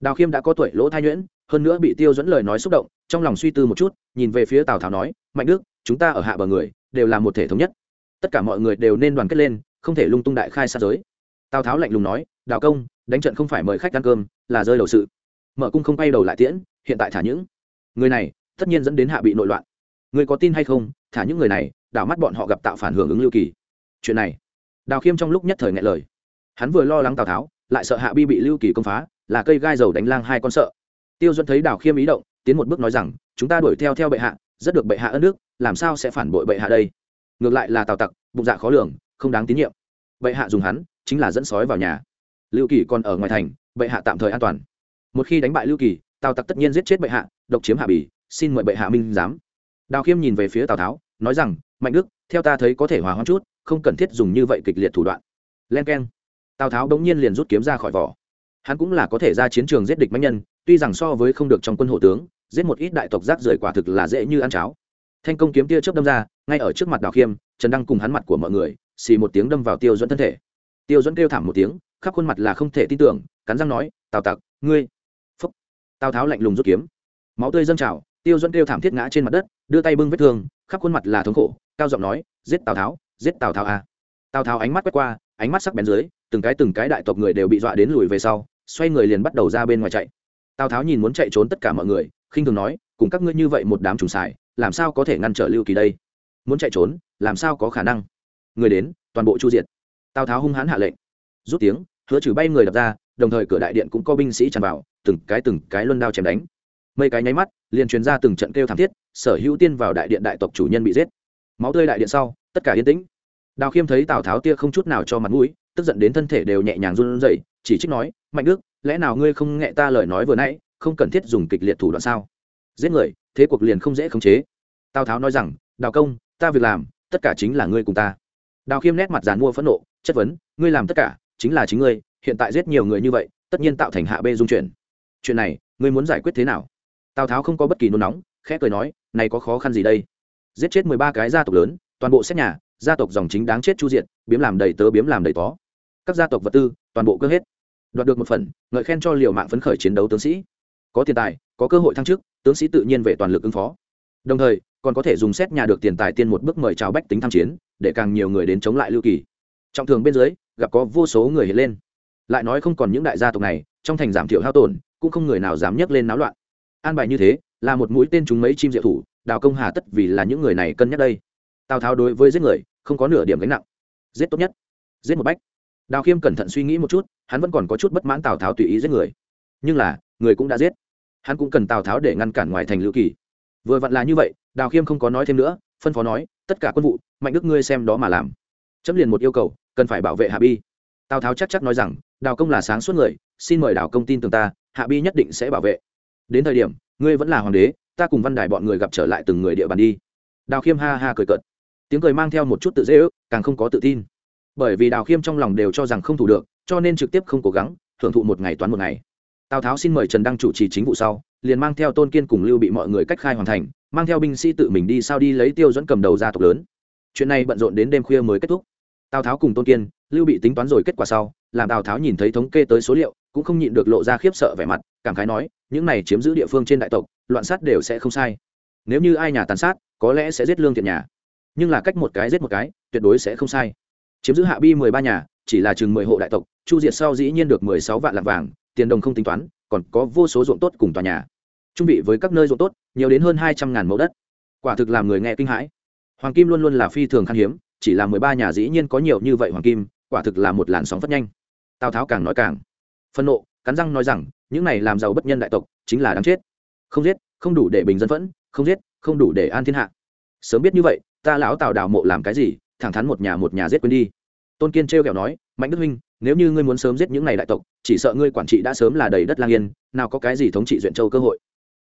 Đào khiêm đã có tuổi lỗ thai nhuyễn hơn nữa bị tiêu dẫn lời nói xúc động, trong lòng suy tư một chút, nhìn về phía tào tháo nói, mạnh đức, chúng ta ở hạ bờ người, đều là một thể thống nhất. Tất cả mọi người đều nên đoàn kết lên, không thể lung tung đại khai xa giới. Tào tháo lạnh lùng nói, đào công, đánh trận không phải mời khách ăn cơm, là rơi đầu sự. Mở cung không bay đầu lại tiễn, hiện tại thả những người này, tất nhiên dẫn đến hạ bị nội loạn. Người có tin hay không? Thả những người này, đảo mắt bọn họ gặp tạo phản hưởng ứng lưu kỳ. Chuyện này, đào khiêm trong lúc nhất thời ngại lời. Hắn vừa lo lắng tào tháo, lại sợ hạ bi bị lưu kỳ công phá, là cây gai dầu đánh lang hai con sợ tiêu duẫn thấy đào khiêm ý động, tiến một bước nói rằng, chúng ta đuổi theo theo bệ hạ, rất được bệ hạ ân nước làm sao sẽ phản bội bệ hạ đây? Ngược lại là tào tặc, bụng dạ khó lường, không đáng tín nhiệm. Bệ hạ dùng hắn, chính là dẫn sói vào nhà. Lưu kỳ còn ở ngoài thành, bệ hạ tạm thời an toàn. Một khi đánh bại lưu kỳ, tào tặc tất nhiên giết chết bệ hạ, độc chiếm hạ bỉ xin mời bệ hạ minh giám. Đào khiêm nhìn về phía tào tháo, nói rằng, mạnh đức, theo ta thấy có thể hòa hoãn chút, không cần thiết dùng như vậy kịch liệt thủ đoạn. Len k e n tào tháo bỗng nhiên liền rút kiếm ra khỏi vỏ. Hắn cũng là có thể ra chiến trường giết địch mạnh nhân tuy rằng so với không được trong quân hộ tướng, giết một ít đại tộc rác rưởi quả thực là dễ như ăn cháo. Thanh công kiếm tia chớp đâm ra, ngay ở trước mặt đào khiêm, trần đăng cùng hắn mặt của mọi người, xì một tiếng đâm vào tiêu dẫn thân thể. Tiêu dẫn kêu thảm một tiếng, khắp khuôn mặt là không thể tin tưởng, cắn răng nói, tào tặc, ngươi phúc. Tào tháo lạnh lùng rút kiếm. Máu tươi dâng trào, tiêu dẫn kêu thảm thiết ngã trên mặt đất, đưa tay bưng vết thương, khắp khuôn mặt là thống khổ, cao giọng nói, giết tào tháo, giết tào tháo à. tào tháo ánh mắt quét qua, ánh mắt sắc bén dưới, từng cái từng cái đại tộc người đều bị dọa đến lùi về sau, xoay người liền bắt đầu ra bên ngoài chạy tào tháo nhìn muốn chạy trốn tất cả mọi người, khinh thường nói, cùng các ngươi như vậy một đám trùng xài, làm sao có thể ngăn trở lưu kỳ đây? Muốn chạy trốn, làm sao có khả năng? Người đến, toàn bộ chu diệt. Tào tháo hung hãn hạ lệnh. Rút tiếng, hứa trừ bay người đập ra, đồng thời cửa đại điện cũng có binh sĩ tràn vào, từng cái từng cái luân đao chém đánh. Mấy cái nháy mắt, liền truyền ra từng trận kêu thảm thiết, sở hữu tiên vào đại điện đại tộc chủ nhân bị giết. Máu tươi đại điện sau, tất cả yên tĩnh. Đào khiêm thấy tào tháo tia không chút nào cho mặt mũi, tức giận đến thân thể đều nhẹ nhàng run rẩy, chỉ trích nói, mạnh đức lẽ nào ngươi không nghe ta lời nói vừa nãy, không cần thiết dùng kịch liệt thủ đoạn sao? Giết người, thế cuộc liền không dễ khống chế. Tào tháo nói rằng, đào công, ta việc làm, tất cả chính là ngươi cùng ta. Đào khiêm nét mặt dàn mua phẫn nộ, chất vấn, ngươi làm tất cả, chính là chính ngươi, hiện tại giết nhiều người như vậy, tất nhiên tạo thành hạ bê dung chuyển chuyện này, ngươi muốn giải quyết thế nào? Tào tháo không có bất kỳ nôn nóng, khẽ cười nói, này có khó khăn gì đây? Giết chết mười ba cái gia tộc lớn, toàn bộ xét nhà, gia tộc dòng chính đáng chết chu diện biếm làm đầy tớ biếm làm đầy tó. Các gia tộc vật tư, toàn bộ cơ hết đoạt được một phần, ngợi khen cho liều mạng phấn khởi chiến đấu tướng sĩ. Có tiền tài, có cơ hội thăng chức, tướng sĩ tự nhiên về toàn lực ứng phó. Đồng thời, còn có thể dùng xét nhà được tiền tài tiên một bước mời chào bách tính tham chiến, để càng nhiều người đến chống lại lưu kỳ. Trọng thường bên dưới, gặp có vô số người hiện lên. Lại nói không còn những đại gia tộc này, trong thành giảm thiểu hao tổn, cũng không người nào dám nhấc lên náo loạn. An bài như thế, là một mũi tên chúng mấy chim diệu thủ, đào công hà tất vì là những người này cân nhắc đây. Tào tháo đối với giết người, không có nửa điểm gánh nặng. Giết tốt nhất. Giết một bách đào khiêm cẩn thận suy nghĩ một chút, hắn vẫn còn có chút bất mãn tào tháo tùy ý giết người. Nhưng là, người cũng đã giết. Hắn cũng cần tào tháo để ngăn cản ngoài thành lưu kỳ. Vừa vặn là như vậy, đào khiêm không có nói thêm nữa, phân phó nói, tất cả quân vụ, mạnh đức ngươi xem đó mà làm. Chấm liền một yêu cầu, cần phải bảo vệ hạ bi. Tào tháo chắc chắc nói rằng, đào công là sáng suốt người, xin mời đào công tin tưởng ta, hạ bi nhất định sẽ bảo vệ. Đến thời điểm, ngươi vẫn là hoàng đế, ta cùng văn đài bọn người gặp trở lại từng người địa bàn đi. Đào khiêm ha ha cười cợt. Tiếng cười mang theo một chút tự dễ ước, càng không có tự tin bởi vì đào khiêm trong lòng đều cho rằng không thủ được, cho nên trực tiếp không cố gắng, thưởng thụ một ngày toán một ngày. Tào tháo xin mời trần đăng chủ trì chính vụ sau, liền mang theo tôn kiên cùng lưu bị mọi người cách khai hoàn thành, mang theo binh sĩ tự mình đi sao đi lấy tiêu dẫn cầm đầu gia tộc lớn. Chuyện này bận rộn đến đêm khuya mới kết thúc. Tào tháo cùng tôn kiên, lưu bị tính toán rồi kết quả sau, làm tào tháo nhìn thấy thống kê tới số liệu, cũng không nhịn được lộ ra khiếp sợ vẻ mặt, cảm khái nói, những này chiếm giữ địa phương trên đại tộc, loạn sát đều sẽ không sai. Nếu như ai nhà tàn sát, có lẽ sẽ giết lương thiện nhà. Nhưng là cách một cái giết một cái, tuyệt đối sẽ không sai chiếm giữ hạ bi mười ba nhà, chỉ là chừng mười hộ đại tộc, chu diệt sau dĩ nhiên được mười sáu vạn lạc vàng, tiền đồng không tính toán, còn có vô số ruộng tốt cùng tòa nhà. Trung bị với các nơi ruộng tốt, nhiều đến hơn hai trăm ngàn mẫu đất. Quả thực làm người nghe kinh hãi. Hoàng kim luôn luôn là phi thường khan hiếm, chỉ là mười ba nhà dĩ nhiên có nhiều như vậy hoàng kim, quả thực là một làn sóng rất nhanh. Tào tháo càng nói càng. Phân nộ, cắn răng nói rằng, những này làm giàu bất nhân đại tộc, chính là đáng chết. Không giết, không đủ để bình dân phẫn, không giết, không đủ để an thiên hạ. Sớm biết như vậy, ta lão tào đào mộ làm cái gì thẳng thắn một nhà một nhà giết quên đi. Tôn kiên trêu kẹo nói, mạnh đức huynh, nếu như ngươi muốn sớm giết những này đại tộc, chỉ sợ ngươi quản trị đã sớm là đầy đất lang yên, nào có cái gì thống trị duyện châu cơ hội?